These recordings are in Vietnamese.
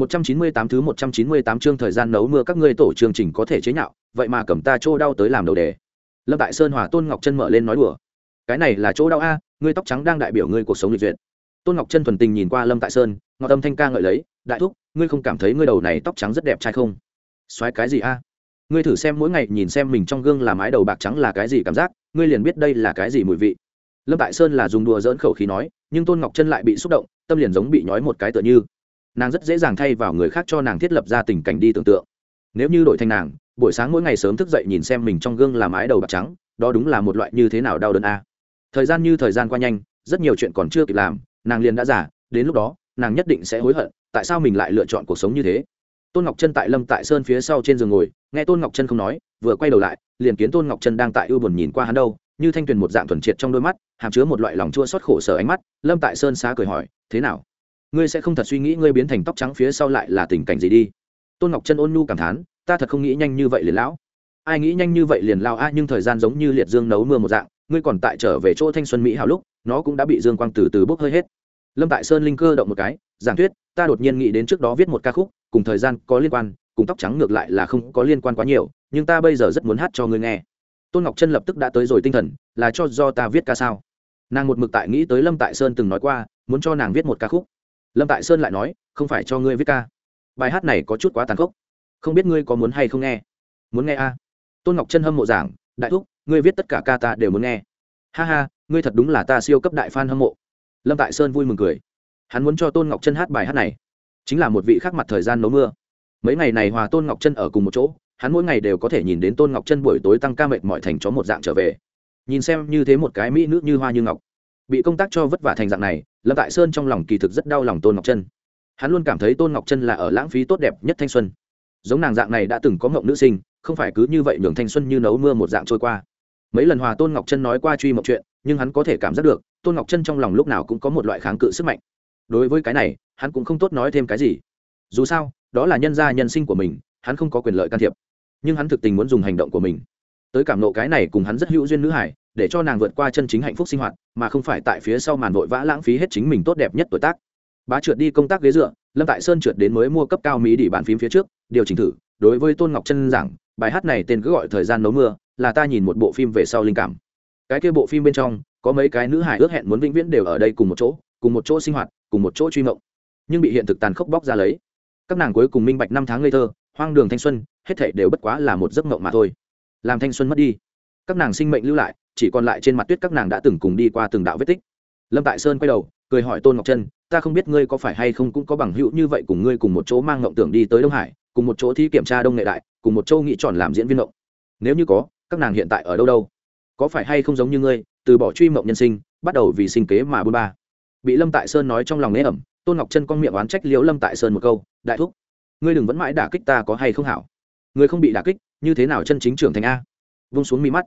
198 thứ 198 chương thời gian nấu mưa các ngươi tổ chương trình có thể chế nhạo, vậy mà cầm ta chỗ đau tới làm đầu đề. Lâm Tại Sơn Hòa Tôn Ngọc Chân mở lên nói đùa. Cái này là chỗ đau a, ngươi tóc trắng đang đại biểu ngươi cuộc sống lịch duyệt. Tôn Ngọc Chân thuần tình nhìn qua Lâm Tại Sơn, ngọt âm thanh ca ngợi lấy, đại thúc, ngươi không cảm thấy ngươi đầu này tóc trắng rất đẹp trai không? Soái cái gì a? Ngươi thử xem mỗi ngày nhìn xem mình trong gương là mái đầu bạc trắng là cái gì cảm giác, ngươi liền biết đây là cái gì mùi vị. Lâm Tại Sơn là dùng đùa giỡn khẩu khí nói, nhưng Tôn Ngọc Chân lại bị xúc động, tâm liền giống bị nhói một cái tựa như nàng rất dễ dàng thay vào người khác cho nàng thiết lập ra tình cảnh đi tưởng tượng. Nếu như đổi thành nàng, buổi sáng mỗi ngày sớm thức dậy nhìn xem mình trong gương làm mái đầu bạc trắng, đó đúng là một loại như thế nào đau đớn a. Thời gian như thời gian qua nhanh, rất nhiều chuyện còn chưa kịp làm, nàng liền đã giả đến lúc đó, nàng nhất định sẽ hối hận, tại sao mình lại lựa chọn cuộc sống như thế? Tôn ngọc chân tại lâm tại sơn phía sau trên giường ngồi, nghe tôn ngọc chân không nói, vừa quay đầu lại, liền kiến tôn ngọc chân đang tại ưu buồn nhìn qua hắn đâu, như thanh tuyền một dạng thuần triệt trong đôi mắt, hàm chứa một loại lòng chua xót khổ sở ánh mắt, lâm tại sơn xá cười hỏi, thế nào? Ngươi sẽ không thật suy nghĩ ngươi biến thành tóc trắng phía sau lại là tình cảnh gì đi. Tôn ngọc chân ôn nhu cảm thán, ta thật không nghĩ nhanh như vậy liền lão. Ai nghĩ nhanh như vậy liền lao a à, nhưng thời gian giống như liệt dương nấu mưa một dạng, ngươi còn tại trở về chỗ thanh xuân mỹ hào lúc, nó cũng đã bị dương quang từ từ bốc hơi hết. Lâm tại sơn linh cơ động một cái, giảng thuyết, ta đột nhiên nghĩ đến trước đó viết một ca khúc, cùng thời gian có liên quan, cùng tóc trắng ngược lại là không có liên quan quá nhiều, nhưng ta bây giờ rất muốn hát cho ngươi nghe. Tôn ngọc chân lập tức đã tới rồi tinh thần, là cho do ta viết ca sao? Nàng một mực tại nghĩ tới lâm tại sơn từng nói qua, muốn cho nàng viết một ca khúc lâm tại sơn lại nói, không phải cho ngươi viết ca. Bài hát này có chút quá tàn khốc. Không biết ngươi có muốn hay không nghe? Muốn nghe a. À? tôn ngọc chân hâm mộ giảng, đại thúc, ngươi viết tất cả ca ta đều muốn nghe. Ha ha, ngươi thật đúng là ta siêu cấp đại f a n hâm mộ. Lâm tại sơn vui mừng cười. Hắn muốn cho tôn ngọc chân hát bài hát này. Chính là một vị khác mặt thời gian nấu mưa. Mấy ngày này hòa tôn ngọc chân ở cùng một chỗ, hắn mỗi ngày đều có thể nhìn đến tôn ngọc chân buổi tối tăng ca mệt mọi thành chó một dạng trở về. Nhìn xem như thế một cái mỹ nữ như hoa như ngọc bị công tác cho vất vả thành dạng này, lâm tại sơn trong lòng kỳ thực rất đau lòng tôn ngọc chân hắn luôn cảm thấy tôn ngọc chân là ở lãng phí tốt đẹp nhất thanh xuân. Giống nàng dạng này đã từng có mộng nữ sinh, không phải cứ như vậy nhường thanh xuân như nấu mưa một dạng trôi qua. Mấy lần hòa tôn ngọc chân nói qua truy mộng chuyện, nhưng hắn có thể cảm giác được, tôn ngọc chân trong lòng lúc nào cũng có một loại kháng cự sức mạnh. Đối với cái này, hắn cũng không tốt nói thêm cái gì. Dù sao, đó là nhân gia nhân sinh của mình, hắn không có quyền lợi can thiệp. Nhưng hắn thực tình muốn dùng hành động của mình tới cảm nộ cái này cùng hắn rất hữu duyên nữ hải, để cho nàng vượt qua chân chính hạnh phúc sinh hoạt, mà không phải tại phía sau màn vội vã lãng phí hết chính mình tốt đẹp nhất tuổi tác. Bá trượt đi công tác ghế dựa, lâm tại sơn trượt đến mới mua cấp cao mỹ đỉ bàn phím phía trước, điều chỉnh thử, đối với tôn ngọc chân giảng, bài hát này tên cứ gọi thời gian nấu mưa, là ta nhìn một bộ phim về sau linh cảm. Cái kia bộ phim bên trong, có mấy cái nữ hải ước hẹn muốn vĩnh viễn đều ở đây cùng một chỗ, cùng một chỗ sinh hoạt, cùng một chỗ truy mộng. Nhưng bị hiện thực tàn khốc bóc ra lấy. Các nàng cuối cùng minh bạch năm tháng ngây thơ, hoang đường thanh xuân, hết thảy đều bất quá là một giấc mộng mà thôi làm thanh xuân mất đi. Các nàng sinh mệnh lưu lại, chỉ còn lại trên mặt tuyết các nàng đã từng cùng đi qua từng đạo vết tích. Lâm tại sơn quay đầu, cười hỏi tôn ngọc trân, ta không biết ngươi có phải hay không cũng có bằng hữu như vậy cùng ngươi cùng một chỗ mang ngộng tưởng đi tới đông hải, cùng một chỗ thi kiểm tra đông nghệ đại, cùng một chỗ nghĩ tròn làm diễn viên ngộng. Nếu như có, các nàng hiện tại ở đâu đâu? Có phải hay không giống như ngươi, từ bỏ truy mộng nhân sinh, bắt đầu vì sinh kế mà bôn ba? Bị lâm tại sơn nói trong lòng nế ẩm, tôn ngọc Trân con miệng oán trách liễu lâm tại sơn một câu, đại thúc, ngươi đừng vẫn mãi đả kích ta có hay không hảo? Người không bị đả kích, như thế nào chân chính trưởng thành a? Vung xuống mi mắt.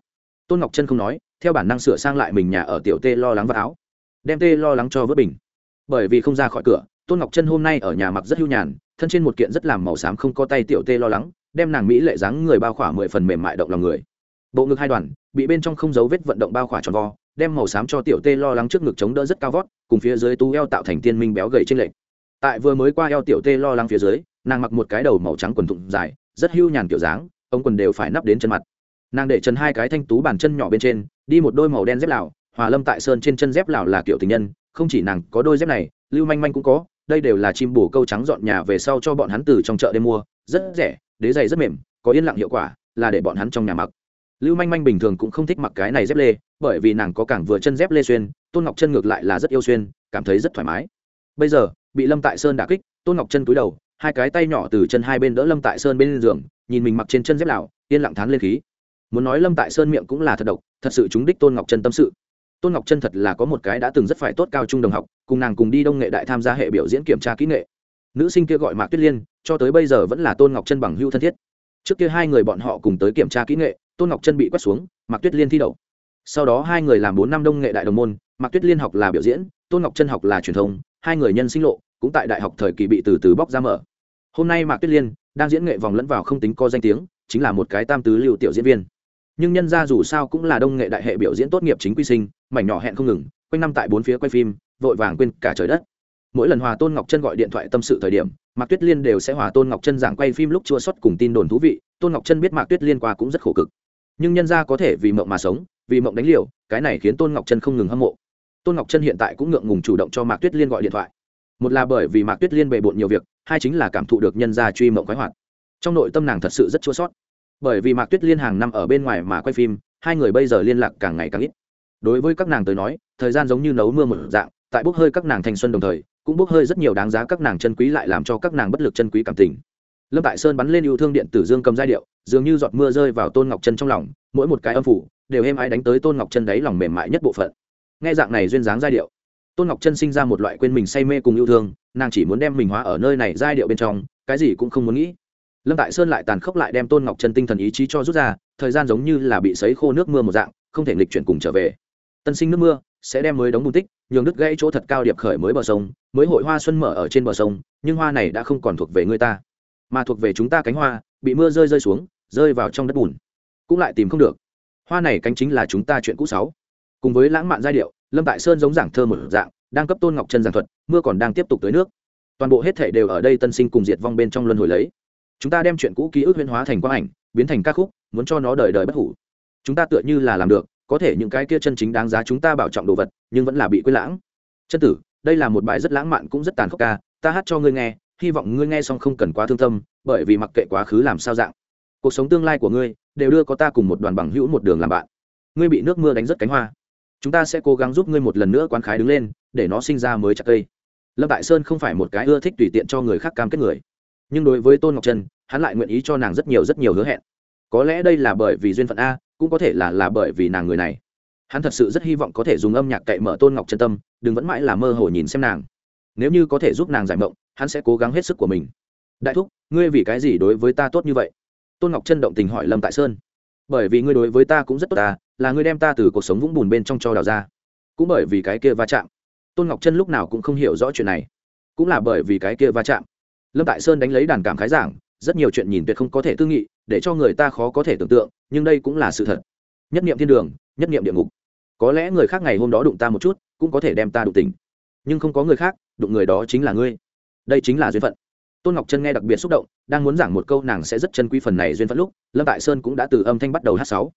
Tôn ngọc chân không nói, theo bản năng sửa sang lại mình nhà ở tiểu tê lo lắng vào áo. Đem tê lo lắng cho vớt bình. Bởi vì không ra khỏi cửa, tôn ngọc chân hôm nay ở nhà mặc rất hưu nhàn, thân trên một kiện rất làm màu xám không có tay tiểu tê lo lắng, đem nàng mỹ lệ dáng người bao khỏa mười phần mềm mại động lòng người. Bộ ngực hai đoàn, bị bên trong không dấu vết vận động bao khỏa tròn vo, đem màu xám cho tiểu tê lo lắng trước ngực chống đỡ rất cao vót, cùng phía dưới tú eo tạo thành tiên minh béo gầy trên lệch. Tại vừa mới qua eo tiểu tê lo lắng phía dưới, nàng mặc một cái đầu màu trắng quần thụng dài rất hưu nhàn kiểu dáng ông quần đều phải nắp đến chân mặt. Nàng để chân hai cái thanh tú bàn chân nhỏ bên trên, đi một đôi màu đen dép lào, hòa lâm tại sơn trên chân dép lào là kiểu tình nhân, không chỉ nàng có đôi dép này, lưu manh manh cũng có, đây đều là chim bổ câu trắng dọn nhà về sau cho bọn hắn từ trong chợ đêm mua, rất rẻ, đế giày rất mềm, có yên lặng hiệu quả, là để bọn hắn trong nhà mặc. Lưu manh manh bình thường cũng không thích mặc cái này dép lê, bởi vì nàng có cảng vừa chân dép lê xuyên, tôn ngọc chân ngược lại là rất yêu xuyên, cảm thấy rất thoải mái. Bây giờ, bị lâm tại sơn đả kích, tôn ngọc chân túi đầu hai cái tay nhỏ từ chân hai bên đỡ lâm tại sơn bên giường, nhìn mình mặc trên chân dép lào yên lặng thán lên khí. Muốn nói lâm tại sơn miệng cũng là thật độc, thật sự chúng đích tôn ngọc chân tâm sự. Tôn ngọc chân thật là có một cái đã từng rất phải tốt cao trung đồng học, cùng nàng cùng đi đông nghệ đại tham gia hệ biểu diễn kiểm tra kỹ nghệ. Nữ sinh kia gọi mạc tuyết liên, cho tới bây giờ vẫn là tôn ngọc chân bằng hưu thân thiết. Trước kia hai người bọn họ cùng tới kiểm tra kỹ nghệ, tôn ngọc chân bị quét xuống, mạc tuyết liên thi đậu. Sau đó hai người làm bốn năm đông nghệ đại đồng môn, mạc tuyết liên học là biểu diễn, tôn ngọc chân học là truyền thông, hai người nhân sinh lộ cũng tại đại học thời kỳ bị từ từ bóc ra mở. Hôm nay mạc tuyết liên đang diễn nghệ vòng lẫn vào không tính có danh tiếng, chính là một cái tam tứ lưu tiểu diễn viên. Nhưng nhân ra dù sao cũng là đông nghệ đại hệ biểu diễn tốt nghiệp chính quy sinh, mảnh nhỏ hẹn không ngừng, quanh năm tại bốn phía quay phim, vội vàng quên cả trời đất. Mỗi lần hòa tôn ngọc chân gọi điện thoại tâm sự thời điểm, mạc tuyết liên đều sẽ hòa tôn ngọc chân giảng quay phim lúc chua xuất cùng tin đồn thú vị, tôn ngọc chân biết mạc tuyết liên qua cũng rất khổ cực. Nhưng nhân ra có thể vì mộng mà sống, vì mộng đánh liều, cái này khiến tôn ngọc chân không ngừng hâm mộ. Tôn ngọc chân hiện tại cũng ngượng ngùng chủ động cho mạc tuyết liên gọi điện thoại một là bởi vì mạc tuyết liên bề bộn nhiều việc, hai chính là cảm thụ được nhân gia truy mộng khoái hoạt. Trong nội tâm nàng thật sự rất chua sót. Bởi vì mạc tuyết liên hàng năm ở bên ngoài mà quay phim, hai người bây giờ liên lạc càng ngày càng ít. Đối với các nàng tới nói, thời gian giống như nấu mưa một dạng, tại bốc hơi các nàng thanh xuân đồng thời, cũng bốc hơi rất nhiều đáng giá các nàng chân quý lại làm cho các nàng bất lực chân quý cảm tình. Lâm tại sơn bắn lên yêu thương điện tử dương cầm giai điệu, dường như giọt mưa rơi vào tôn ngọc chân trong lòng, mỗi một cái âm phủ đều êm ai đánh tới tôn ngọc chân đấy lòng mềm mại nhất bộ phận. Nghe dạng này duyên dáng giai điệu tôn ngọc chân sinh ra một loại quên mình say mê cùng yêu thương, nàng chỉ muốn đem mình hóa ở nơi này giai điệu bên trong, cái gì cũng không muốn nghĩ. Lâm tại sơn lại tàn khốc lại đem tôn ngọc chân tinh thần ý chí cho rút ra, thời gian giống như là bị sấy khô nước mưa một dạng, không thể nghịch chuyển cùng trở về. Tân sinh nước mưa sẽ đem mới đóng bùn tích, nhường đứt gãy chỗ thật cao điệp khởi mới bờ sông, mới hội hoa xuân mở ở trên bờ sông, nhưng hoa này đã không còn thuộc về người ta, mà thuộc về chúng ta cánh hoa, bị mưa rơi rơi xuống, rơi vào trong đất bùn, cũng lại tìm không được. Hoa này cánh chính là chúng ta chuyện cũ sáu. Cùng với lãng mạn giai điệu lâm tại sơn giống giảng thơ một dạng, đang cấp tôn ngọc chân giảng thuật, mưa còn đang tiếp tục tới nước. Toàn bộ hết thể đều ở đây tân sinh cùng diệt vong bên trong luân hồi lấy. Chúng ta đem chuyện cũ ký ức huyên hóa thành quang ảnh, biến thành ca khúc, muốn cho nó đời đời bất hủ. Chúng ta tựa như là làm được, có thể những cái kia chân chính đáng giá chúng ta bảo trọng đồ vật, nhưng vẫn là bị quên lãng. Chân tử, đây là một bài rất lãng mạn cũng rất tàn khốc ca, ta hát cho ngươi nghe, hy vọng ngươi nghe xong không cần quá thương tâm, bởi vì mặc kệ quá khứ làm sao dạng, cuộc sống tương lai của ngươi, đều đưa có ta cùng một đoàn bằng hữu một đường làm bạn. Ngươi bị nước mưa đánh rất cánh hoa chúng ta sẽ cố gắng giúp ngươi một lần nữa quán khái đứng lên, để nó sinh ra mới chặt cây. Lâm tại sơn không phải một cái ưa thích tùy tiện cho người khác cam kết người. Nhưng đối với tôn ngọc trân, hắn lại nguyện ý cho nàng rất nhiều rất nhiều hứa hẹn. Có lẽ đây là bởi vì duyên phận a, cũng có thể là là bởi vì nàng người này. Hắn thật sự rất hy vọng có thể dùng âm nhạc cậy mở tôn ngọc chân tâm, đừng vẫn mãi là mơ hồ nhìn xem nàng. Nếu như có thể giúp nàng giải mộng, hắn sẽ cố gắng hết sức của mình. Đại thúc, ngươi vì cái gì đối với ta tốt như vậy? Tôn ngọc chân động tình hỏi lâm tại sơn bởi vì ngươi đối với ta cũng rất tốt ta, là ngươi đem ta từ cuộc sống vũng bùn bên trong cho đào ra. Cũng bởi vì cái kia va chạm. Tôn ngọc chân lúc nào cũng không hiểu rõ chuyện này. Cũng là bởi vì cái kia va chạm. Lâm tại sơn đánh lấy đàn cảm khái giảng, rất nhiều chuyện nhìn tuyệt không có thể tư nghị, để cho người ta khó có thể tưởng tượng, nhưng đây cũng là sự thật. Nhất niệm thiên đường, nhất niệm địa ngục. Có lẽ người khác ngày hôm đó đụng ta một chút, cũng có thể đem ta đụng tỉnh. Nhưng không có người khác, đụng người đó chính là ngươi. Đây chính là duyên phận tôn ngọc chân nghe đặc biệt xúc động, đang muốn giảng một câu nàng sẽ rất chân quý phần này duyên phận lúc, lâm tại sơn cũng đã từ âm thanh bắt đầu hát sáu.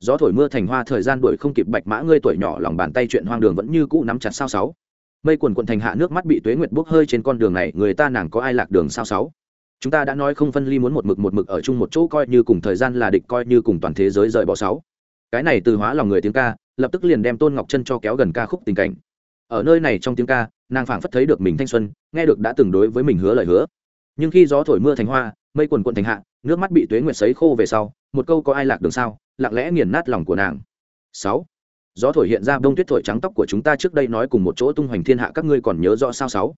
Gió thổi mưa thành hoa, thời gian đuổi không kịp bạch mã, ngươi tuổi nhỏ lòng bàn tay chuyện hoang đường vẫn như cũ nắm chặt sao sáu. Mây quần quận thành hạ nước mắt bị tuế nguyệt bốc hơi trên con đường này, người ta nàng có ai lạc đường sao sáu? Chúng ta đã nói không phân ly muốn một mực một mực ở chung một chỗ coi như cùng thời gian là địch, coi như cùng toàn thế giới rời bỏ sáu. Cái này từ hóa lòng người tiếng ca, lập tức liền đem tôn ngọc chân cho kéo gần ca khúc tình cảnh. Ở nơi này trong tiếng ca, nàng phảng phất thấy được mình thanh xuân, nghe được đã từng đối với mình hứa lời hứa nhưng khi gió thổi mưa thành hoa, mây quần quận thành hạ, nước mắt bị tuế nguyệt sấy khô về sau, một câu có ai lạc đường sao, lặng lẽ nghiền nát lòng của nàng. Sáu. Gió thổi hiện ra bông tuyết thổi trắng tóc của chúng ta trước đây nói cùng một chỗ tung hoành thiên hạ các ngươi còn nhớ rõ sao sáu?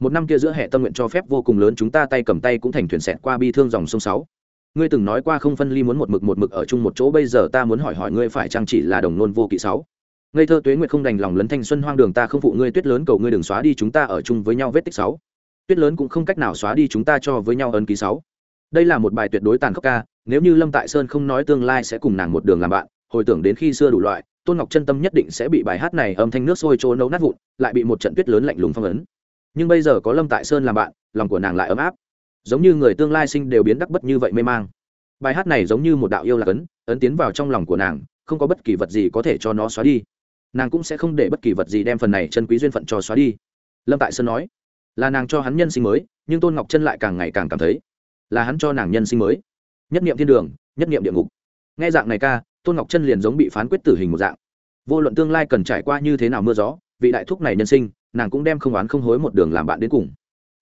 Một năm kia giữa hệ tâm nguyện cho phép vô cùng lớn chúng ta tay cầm tay cũng thành thuyền xẹt qua bi thương dòng sông sáu. Ngươi từng nói qua không phân ly muốn một mực một mực ở chung một chỗ, bây giờ ta muốn hỏi hỏi ngươi phải chăng chỉ là đồng nôn vô kỵ sáu? Ngây thơ tuế nguyệt không đành lòng lấn thanh xuân hoang đường ta không phụ ngươi tuyết lớn cầu ngươi đừng xóa đi chúng ta ở chung với nhau vết tích sáu tuyết lớn cũng không cách nào xóa đi chúng ta cho với nhau ấn ký sáu. Đây là một bài tuyệt đối tàn khốc ca, nếu như lâm tại sơn không nói tương lai sẽ cùng nàng một đường làm bạn, hồi tưởng đến khi xưa đủ loại, tôn ngọc chân tâm nhất định sẽ bị bài hát này âm thanh nước sôi trôi nấu nát vụn, lại bị một trận tuyết lớn lạnh lùng phong ấn. Nhưng bây giờ có lâm tại sơn làm bạn, lòng của nàng lại ấm áp. Giống như người tương lai sinh đều biến đắc bất như vậy mê mang. Bài hát này giống như một đạo yêu lạc ấn ấn tiến vào trong lòng của nàng, không có bất kỳ vật gì có thể cho nó xóa đi. Nàng cũng sẽ không để bất kỳ vật gì đem phần này chân quý duyên phận cho xóa đi. Lâm tại sơn nói là nàng cho hắn nhân sinh mới, nhưng tôn ngọc chân lại càng ngày càng cảm thấy là hắn cho nàng nhân sinh mới. Nhất niệm thiên đường, nhất niệm địa ngục. Nghe dạng này ca, tôn ngọc chân liền giống bị phán quyết tử hình một dạng. Vô luận tương lai cần trải qua như thế nào mưa gió, vị đại thúc này nhân sinh, nàng cũng đem không oán không hối một đường làm bạn đến cùng.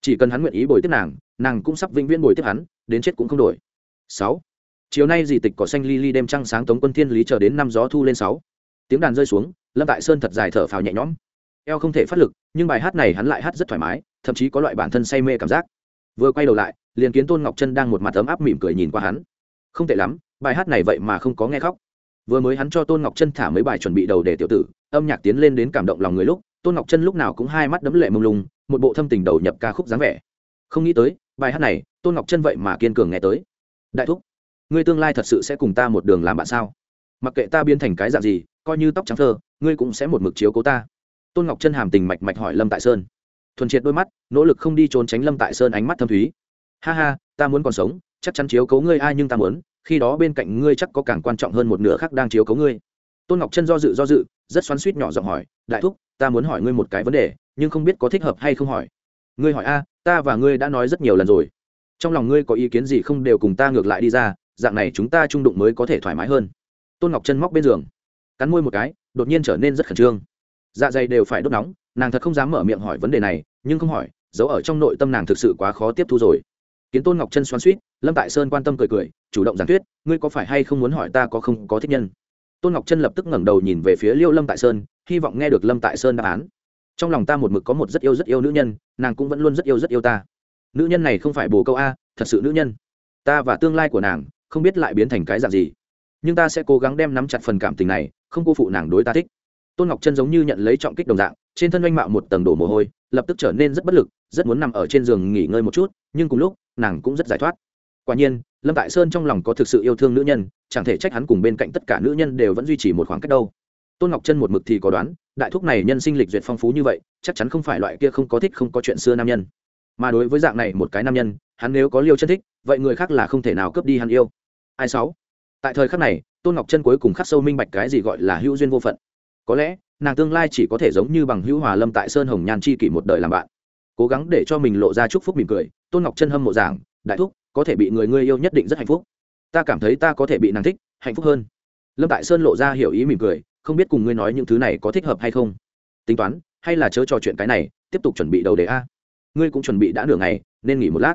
Chỉ cần hắn nguyện ý bồi tiếp nàng nàng cũng sắp vĩnh viễn bồi tiếp hắn, đến chết cũng không đổi. Sáu. Chiều nay dì tịch cỏ xanh li li đêm trăng sáng tống quân thiên lý chờ đến năm gió thu lên sáu. Tiếng đàn rơi xuống, lâm tại sơn thật dài thở phào nhẹ nhõm. Eo không thể phát lực, nhưng bài hát này hắn lại hát rất thoải mái thậm chí có loại bản thân say mê cảm giác. Vừa quay đầu lại, liền kiến tôn ngọc chân đang một mặt ấm áp mỉm cười nhìn qua hắn. Không tệ lắm, bài hát này vậy mà không có nghe khóc. Vừa mới hắn cho tôn ngọc chân thả mấy bài chuẩn bị đầu để tiểu tử, âm nhạc tiến lên đến cảm động lòng người lúc, tôn ngọc chân lúc nào cũng hai mắt đấm lệ mông lung, một bộ thâm tình đầu nhập ca khúc dáng vẻ. Không nghĩ tới, bài hát này, tôn ngọc chân vậy mà kiên cường nghe tới. Đại thúc, ngươi tương lai thật sự sẽ cùng ta một đường làm bạn sao? Mặc kệ ta biến thành cái dạng gì, coi như tóc trắng thơ, ngươi cũng sẽ một mực chiếu cố ta. Tôn ngọc chân hàm tình mạch mạch hỏi lâm tại sơn thuần triệt đôi mắt, nỗ lực không đi trốn tránh lâm tại sơn ánh mắt thâm thúy. Ha ha, ta muốn còn sống, chắc chắn chiếu cấu ngươi ai nhưng ta muốn, khi đó bên cạnh ngươi chắc có càng quan trọng hơn một nửa khác đang chiếu cấu ngươi. Tôn ngọc chân do dự do dự, rất xoắn suýt nhỏ giọng hỏi, đại thúc, ta muốn hỏi ngươi một cái vấn đề, nhưng không biết có thích hợp hay không hỏi. Ngươi hỏi a, ta và ngươi đã nói rất nhiều lần rồi. Trong lòng ngươi có ý kiến gì không đều cùng ta ngược lại đi ra, dạng này chúng ta trung đụng mới có thể thoải mái hơn. Tôn ngọc chân móc bên giường, cắn môi một cái, đột nhiên trở nên rất khẩn trương. Dạ dày đều phải đốt nóng nàng thật không dám mở miệng hỏi vấn đề này, nhưng không hỏi, giấu ở trong nội tâm nàng thực sự quá khó tiếp thu rồi. Kiến tôn ngọc chân xoắn suýt lâm tại sơn quan tâm cười cười, chủ động giảng thuyết, ngươi có phải hay không muốn hỏi ta có không có thích nhân? Tôn ngọc chân lập tức ngẩng đầu nhìn về phía liêu lâm tại sơn, hy vọng nghe được lâm tại sơn đáp án. Trong lòng ta một mực có một rất yêu rất yêu nữ nhân, nàng cũng vẫn luôn rất yêu rất yêu ta. Nữ nhân này không phải bồ câu a, thật sự nữ nhân. Ta và tương lai của nàng, không biết lại biến thành cái dạng gì. Nhưng ta sẽ cố gắng đem nắm chặt phần cảm tình này, không cô phụ nàng đối ta thích. Tôn ngọc chân giống như nhận lấy trọng kích đồng dạng trên thân oanh mạo một tầng đổ mồ hôi, lập tức trở nên rất bất lực, rất muốn nằm ở trên giường nghỉ ngơi một chút, nhưng cùng lúc, nàng cũng rất giải thoát. Quả nhiên, lâm tại sơn trong lòng có thực sự yêu thương nữ nhân, chẳng thể trách hắn cùng bên cạnh tất cả nữ nhân đều vẫn duy trì một khoảng cách đâu. Tôn ngọc chân một mực thì có đoán, đại thúc này nhân sinh lịch duyệt phong phú như vậy, chắc chắn không phải loại kia không có thích không có chuyện xưa nam nhân. Mà đối với dạng này một cái nam nhân, hắn nếu có liêu chân thích, vậy người khác là không thể nào cướp đi hắn yêu. Ai sáu? Tại thời khắc này, tôn ngọc chân cuối cùng khắc sâu minh bạch cái gì gọi là hữu duyên vô phận. Có lẽ nàng tương lai chỉ có thể giống như bằng hữu hòa lâm tại sơn hồng nhan chi kỷ một đời làm bạn. Cố gắng để cho mình lộ ra chúc phúc mỉm cười, tôn ngọc chân hâm mộ giảng, đại thúc, có thể bị người ngươi yêu nhất định rất hạnh phúc. Ta cảm thấy ta có thể bị nàng thích, hạnh phúc hơn. Lâm tại sơn lộ ra hiểu ý mỉm cười, không biết cùng ngươi nói những thứ này có thích hợp hay không. Tính toán, hay là chớ trò chuyện cái này, tiếp tục chuẩn bị đầu đề a. Ngươi cũng chuẩn bị đã nửa ngày, nên nghỉ một lát.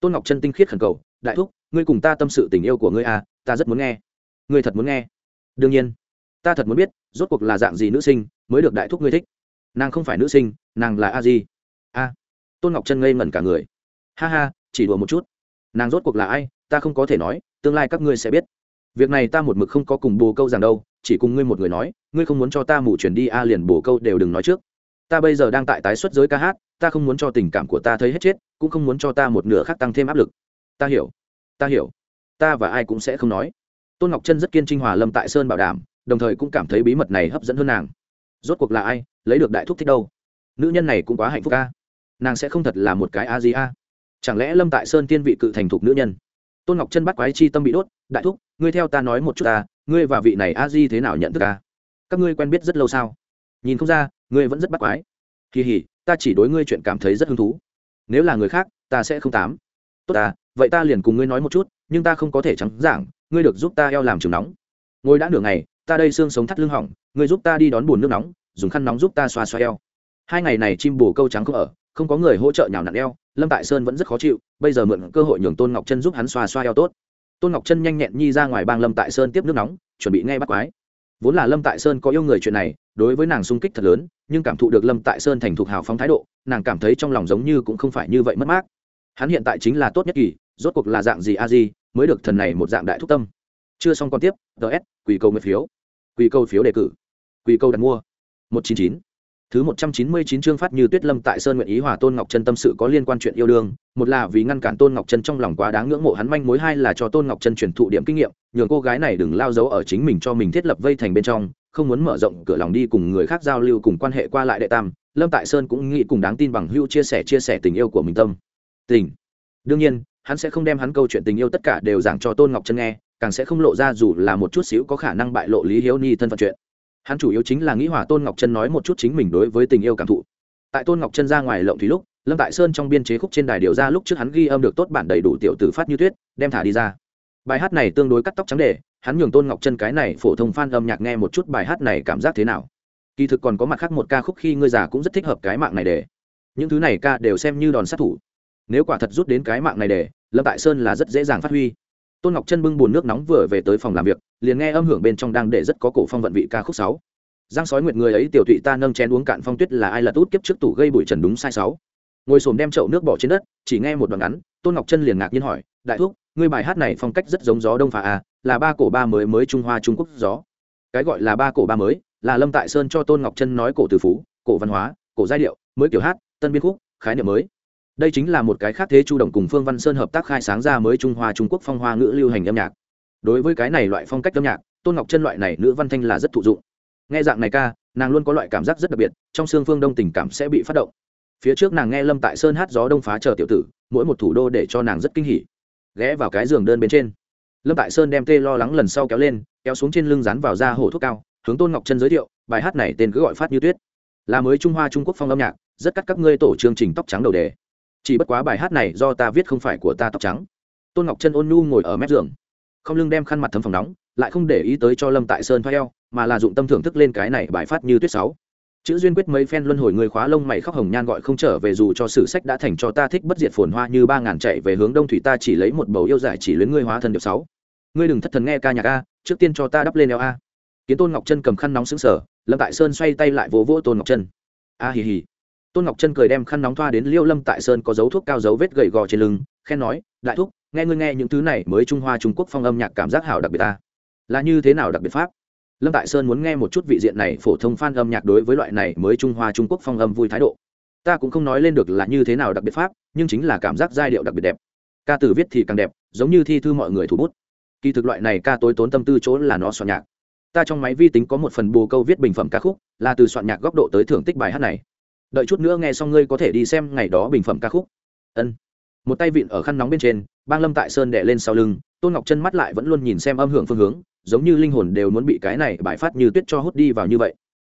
Tôn ngọc chân tinh khiết khẩn cầu, đại thúc, ngươi cùng ta tâm sự tình yêu của ngươi a, ta rất muốn nghe. Ngươi thật muốn nghe? Đương nhiên ta thật muốn biết, rốt cuộc là dạng gì nữ sinh mới được đại thúc ngươi thích? Nàng không phải nữ sinh, nàng là a di. A. Tôn ngọc chân ngây ngẩn cả người. Ha ha, chỉ đùa một chút. Nàng rốt cuộc là ai, ta không có thể nói, tương lai các ngươi sẽ biết. Việc này ta một mực không có cùng bồ câu rằng đâu, chỉ cùng ngươi một người nói, ngươi không muốn cho ta mù chuyển đi a liền bồ câu đều đừng nói trước. Ta bây giờ đang tại tái xuất giới ca hát, ta không muốn cho tình cảm của ta thấy hết chết, cũng không muốn cho ta một nửa khác tăng thêm áp lực. Ta hiểu. Ta hiểu. Ta và ai cũng sẽ không nói. Tôn ngọc chân rất kiên trinh hòa lâm tại sơn bảo đảm đồng thời cũng cảm thấy bí mật này hấp dẫn hơn nàng. Rốt cuộc là ai, lấy được đại thúc thích đâu? Nữ nhân này cũng quá hạnh phúc ca nàng sẽ không thật là một cái a gì a. Chẳng lẽ lâm tại sơn tiên vị cự thành thục nữ nhân? Tôn ngọc chân bắt quái chi tâm bị đốt, đại thúc, ngươi theo ta nói một chút ta, ngươi và vị này a di thế nào nhận thức ta? Các ngươi quen biết rất lâu sao? Nhìn không ra, ngươi vẫn rất bắt quái. Kỳ hỉ, ta chỉ đối ngươi chuyện cảm thấy rất hứng thú. Nếu là người khác, ta sẽ không tám. Tốt ta, vậy ta liền cùng ngươi nói một chút, nhưng ta không có thể trắng giảng, ngươi được giúp ta eo làm trường nóng. Ngồi đã nửa ngày ta đây xương sống thắt lưng hỏng, ngươi giúp ta đi đón bùn nước nóng, dùng khăn nóng giúp ta xoa xoa eo. Hai ngày này chim bồ câu trắng không ở, không có người hỗ trợ nhào nặn eo, lâm tại sơn vẫn rất khó chịu, bây giờ mượn cơ hội nhường tôn ngọc chân giúp hắn xoa xoa eo tốt. Tôn ngọc chân nhanh nhẹn nhi ra ngoài bang lâm tại sơn tiếp nước nóng, chuẩn bị ngay bắt quái. Vốn là lâm tại sơn có yêu người chuyện này, đối với nàng sung kích thật lớn, nhưng cảm thụ được lâm tại sơn thành thục hào phóng thái độ, nàng cảm thấy trong lòng giống như cũng không phải như vậy mất mát. Hắn hiện tại chính là tốt nhất kỳ, rốt cuộc là dạng gì a di, mới được thần này một dạng đại thúc tâm. Chưa xong còn tiếp ts quỳ câu nguyện phiếu quy câu phiếu đề cử. Quy câu đặt mua. Một chín chín. Thứ một trăm chín mươi chín chương phát như Tuyết Lâm tại Sơn nguyện ý hòa Tôn Ngọc Chân tâm sự có liên quan chuyện yêu đương, một là vì ngăn cản Tôn Ngọc Chân trong lòng quá đáng ngưỡng mộ hắn manh mối hai là cho Tôn Ngọc Chân truyền thụ điểm kinh nghiệm, nhường cô gái này đừng lao dấu ở chính mình cho mình thiết lập vây thành bên trong, không muốn mở rộng cửa lòng đi cùng người khác giao lưu cùng quan hệ qua lại đệ tam, Lâm Tại Sơn cũng nghĩ cùng đáng tin bằng hữu chia sẻ chia sẻ tình yêu của mình tâm. Tình. Đương nhiên, hắn sẽ không đem hắn câu chuyện tình yêu tất cả đều giảng cho Tôn Ngọc Chân nghe, càng sẽ không lộ ra dù là một chút xíu có khả năng bại lộ Lý Hiếu Ni thân phận chuyện. Hắn chủ yếu chính là nghĩ hỏa tôn ngọc chân nói một chút chính mình đối với tình yêu cảm thụ. Tại tôn ngọc chân ra ngoài lộng thủy lúc, lâm tại sơn trong biên chế khúc trên đài điều ra lúc trước hắn ghi âm được tốt bản đầy đủ tiểu tử phát như tuyết, đem thả đi ra. Bài hát này tương đối cắt tóc trắng đề, hắn nhường tôn ngọc chân cái này phổ thông f âm nhạc nghe một chút bài hát này cảm giác thế nào. Kỳ thực còn có mặt khác một ca khúc khi ngươi già cũng rất thích hợp cái mạng này để những thứ này ca đều xem như đòn sát thủ. Nếu quả thật rút đến cái mạng này để lâm tại sơn là rất dễ dàng phát huy tôn ngọc chân bưng bùn nước nóng vừa về tới phòng làm việc, liền nghe âm hưởng bên trong đang để rất có cổ phong vận vị ca khúc sáu. Giang sói nguyệt người ấy tiểu thụy ta nâng chén uống cạn phong tuyết là ai là tút kiếp trước tủ gây bụi trần đúng sai sáu. Ngồi xổm đem chậu nước bỏ trên đất, chỉ nghe một đoạn ngắn, tôn ngọc chân liền ngạc nhiên hỏi, đại thúc, ngươi bài hát này phong cách rất giống gió đông phà à là ba cổ ba mới mới trung hoa trung quốc gió. Cái gọi là ba cổ ba mới, là lâm tại sơn cho tôn ngọc chân nói cổ từ phú, cổ văn hóa, cổ giai điệu, mới kiểu hát, tân biên khúc, khái niệm mới đây chính là một cái khác thế chu đồng cùng phương văn sơn hợp tác khai sáng ra mới trung hoa trung quốc phong hoa ngữ lưu hành âm nhạc. Đối với cái này loại phong cách âm nhạc, tôn ngọc chân loại này nữ văn thanh là rất thụ dụng. Nghe dạng này ca, nàng luôn có loại cảm giác rất đặc biệt, trong xương phương đông tình cảm sẽ bị phát động. Phía trước nàng nghe lâm tại sơn hát gió đông phá chờ tiểu tử, mỗi một thủ đô để cho nàng rất kinh hỉ. Ghé vào cái giường đơn bên trên. Lâm tại sơn đem tê lo lắng lần sau kéo lên, kéo xuống trên lưng dán vào da hổ thuốc cao, hướng tôn ngọc chân giới thiệu, bài hát này tên cứ gọi phát như tuyết. Là mới trung hoa trung quốc phong âm nhạc, rất cắt các ngươi tổ chương trình tóc trắng đầu đề chỉ bất quá bài hát này do ta viết không phải của ta tóc trắng. Tôn ngọc chân ôn nhu ngồi ở mép giường. Không lưng đem khăn mặt thấm phòng nóng, lại không để ý tới cho lâm tại sơn thoa eo, mà là dụng tâm thưởng thức lên cái này bài phát như tuyết sáu. Chữ duyên quyết mấy phen luân hồi người khóa lông mày khóc hồng nhan gọi không trở về dù cho sử sách đã thành cho ta thích bất diệt phồn hoa như ba ngàn chạy về hướng đông thủy ta chỉ lấy một bầu yêu giải chỉ luyến ngươi hóa thân điệp sáu. Ngươi đừng thất thần nghe ca nhạc a, trước tiên cho ta đắp lên eo a. Kiến tôn ngọc chân cầm khăn nóng xứng sở lâm tại sơn xoay tay lại vỗ vỗ tôn ngọc chân a hì hì tôn ngọc chân cười đem khăn nóng thoa đến liêu lâm tại sơn có dấu thuốc cao dấu vết gầy gò trên lưng, khen nói, đại thúc, nghe ngươi nghe những thứ này mới trung hoa trung quốc phong âm nhạc cảm giác hảo đặc biệt ta. Là như thế nào đặc biệt pháp? Lâm tại sơn muốn nghe một chút vị diện này phổ thông f a n âm nhạc đối với loại này mới trung hoa trung quốc phong âm vui thái độ. Ta cũng không nói lên được là như thế nào đặc biệt pháp, nhưng chính là cảm giác giai điệu đặc biệt đẹp. Ca từ viết thì càng đẹp, giống như thi thư mọi người thủ bút. Kỳ thực loại này ca tối tốn tâm tư chỗ là nó soạn nhạc. Ta trong máy vi tính có một phần bồ câu viết bình phẩm ca khúc, là từ soạn nhạc góc độ tới thưởng tích bài hát này đợi chút nữa nghe xong ngươi có thể đi xem ngày đó bình phẩm ca khúc. Ân. Một tay vịn ở khăn nóng bên trên, bang lâm tại sơn đẻ lên sau lưng, tôn ngọc chân mắt lại vẫn luôn nhìn xem âm hưởng phương hướng, giống như linh hồn đều muốn bị cái này bài phát như tuyết cho hút đi vào như vậy.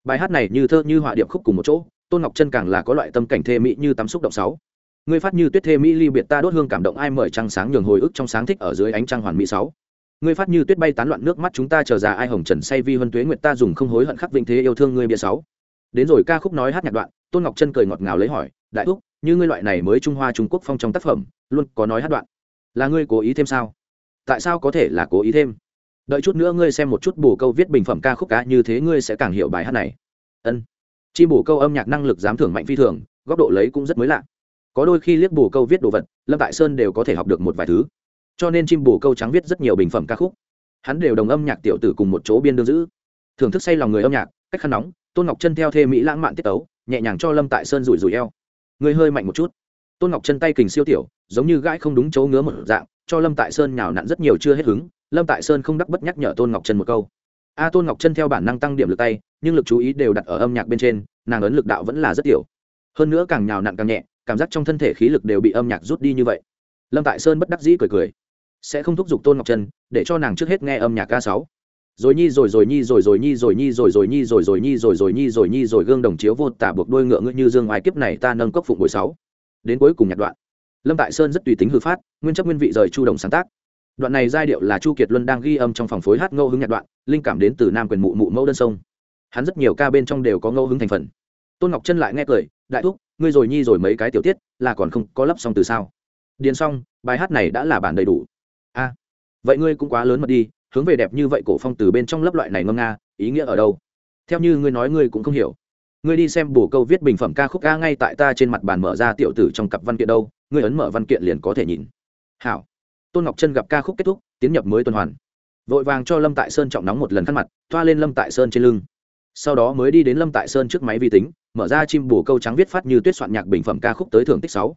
Bài hát này như thơ như họa điệp khúc cùng một chỗ, tôn ngọc chân càng là có loại tâm cảnh thê mỹ như tắm xúc động sáu. Ngươi phát như tuyết thê mỹ ly biệt ta đốt hương cảm động ai mời trăng sáng nhường hồi ức trong sáng thích ở dưới ánh trăng hoàn mỹ sáu. Ngươi phát như tuyết bay tán loạn nước mắt chúng ta chờ già ai hồng trần say vi huân tuế nguyệt ta dùng không hối hận khắc vinh thế yêu thương ngươi bia sáu. Đến rồi ca khúc nói hát nhạc đoạn tôn ngọc chân cười ngọt ngào lấy hỏi, đại thúc, như ngươi loại này mới trung hoa trung quốc phong trong tác phẩm, luôn có nói hát đoạn. Là ngươi cố ý thêm sao? Tại sao có thể là cố ý thêm? Đợi chút nữa ngươi xem một chút bù câu viết bình phẩm ca khúc cá, như thế ngươi sẽ càng hiểu bài hát này. Ân. Chi bù câu âm nhạc năng lực dám thưởng mạnh phi thường, góc độ lấy cũng rất mới lạ. Có đôi khi liếc bù câu viết đồ vật, lâm tại sơn đều có thể học được một vài thứ. Cho nên chim bù câu trắng viết rất nhiều bình phẩm ca khúc. Hắn đều đồng âm nhạc tiểu tử cùng một chỗ biên đương giữ. Thưởng thức say lòng người âm nhạc, cách khăn nóng, tôn ngọc chân theo thê mỹ lãng mạn tiết tấu nhẹ nhàng cho lâm tại sơn rủi rủi eo. Người hơi mạnh một chút. Tôn ngọc chân tay kình siêu tiểu, giống như gãi không đúng chỗ ngứa một dạng, cho lâm tại sơn nhào nặn rất nhiều chưa hết hứng, lâm tại sơn không đắc bất nhắc nhở tôn ngọc chân một câu. A, tôn ngọc chân theo bản năng tăng điểm lực tay, nhưng lực chú ý đều đặt ở âm nhạc bên trên, nàng ấn lực đạo vẫn là rất tiểu. Hơn nữa càng nhào nặn càng nhẹ, cảm giác trong thân thể khí lực đều bị âm nhạc rút đi như vậy. Lâm tại sơn bất đắc dĩ cười cười. Sẽ không thúc giục tôn ngọc chân, để cho nàng trước hết nghe âm nhạc ca sáu rồi nhi rồi rồi nhi rồi rồi nhi rồi nhi rồi rồi nhi rồi rồi nhi rồi rồi nhi rồi nhi rồi gương đồng chiếu vô tả buộc đôi ngựa ngựa như dương ngoài kiếp này ta nâng cốc phụng buổi sáu. Đến cuối cùng nhạc đoạn. Lâm tại sơn rất tùy tính hư phát, nguyên chất nguyên vị rời chu đồng sáng tác. Đoạn này giai điệu là chu kiệt luân đang ghi âm trong phòng phối hát ngẫu hứng nhạc đoạn, linh cảm đến từ nam quyền mụ mụ mẫu đơn sông. Hắn rất nhiều ca bên trong đều có ngẫu hứng thành phần. Tôn ngọc chân lại nghe cười, đại thúc, ngươi rồi nhi rồi mấy cái tiểu tiết, là còn không có lấp xong từ sao? Điền xong, bài hát này đã là bản đầy đủ. A, vậy ngươi cũng quá lớn mật đi hướng về đẹp như vậy cổ phong từ bên trong lớp loại này ngâm nga, ý nghĩa ở đâu? Theo như ngươi nói ngươi cũng không hiểu. Ngươi đi xem bổ câu viết bình phẩm ca khúc ca ngay tại ta trên mặt bàn mở ra tiểu tử trong cặp văn kiện đâu, ngươi ấn mở văn kiện liền có thể nhìn. Hảo. Tôn ngọc chân gặp ca khúc kết thúc, tiến nhập mới tuần hoàn. Vội vàng cho lâm tại sơn trọng nóng một lần khăn mặt, thoa lên lâm tại sơn trên lưng. Sau đó mới đi đến lâm tại sơn trước máy vi tính, mở ra chim bổ câu trắng viết phát như tuyết soạn nhạc bình phẩm ca khúc tới thưởng tích sáu.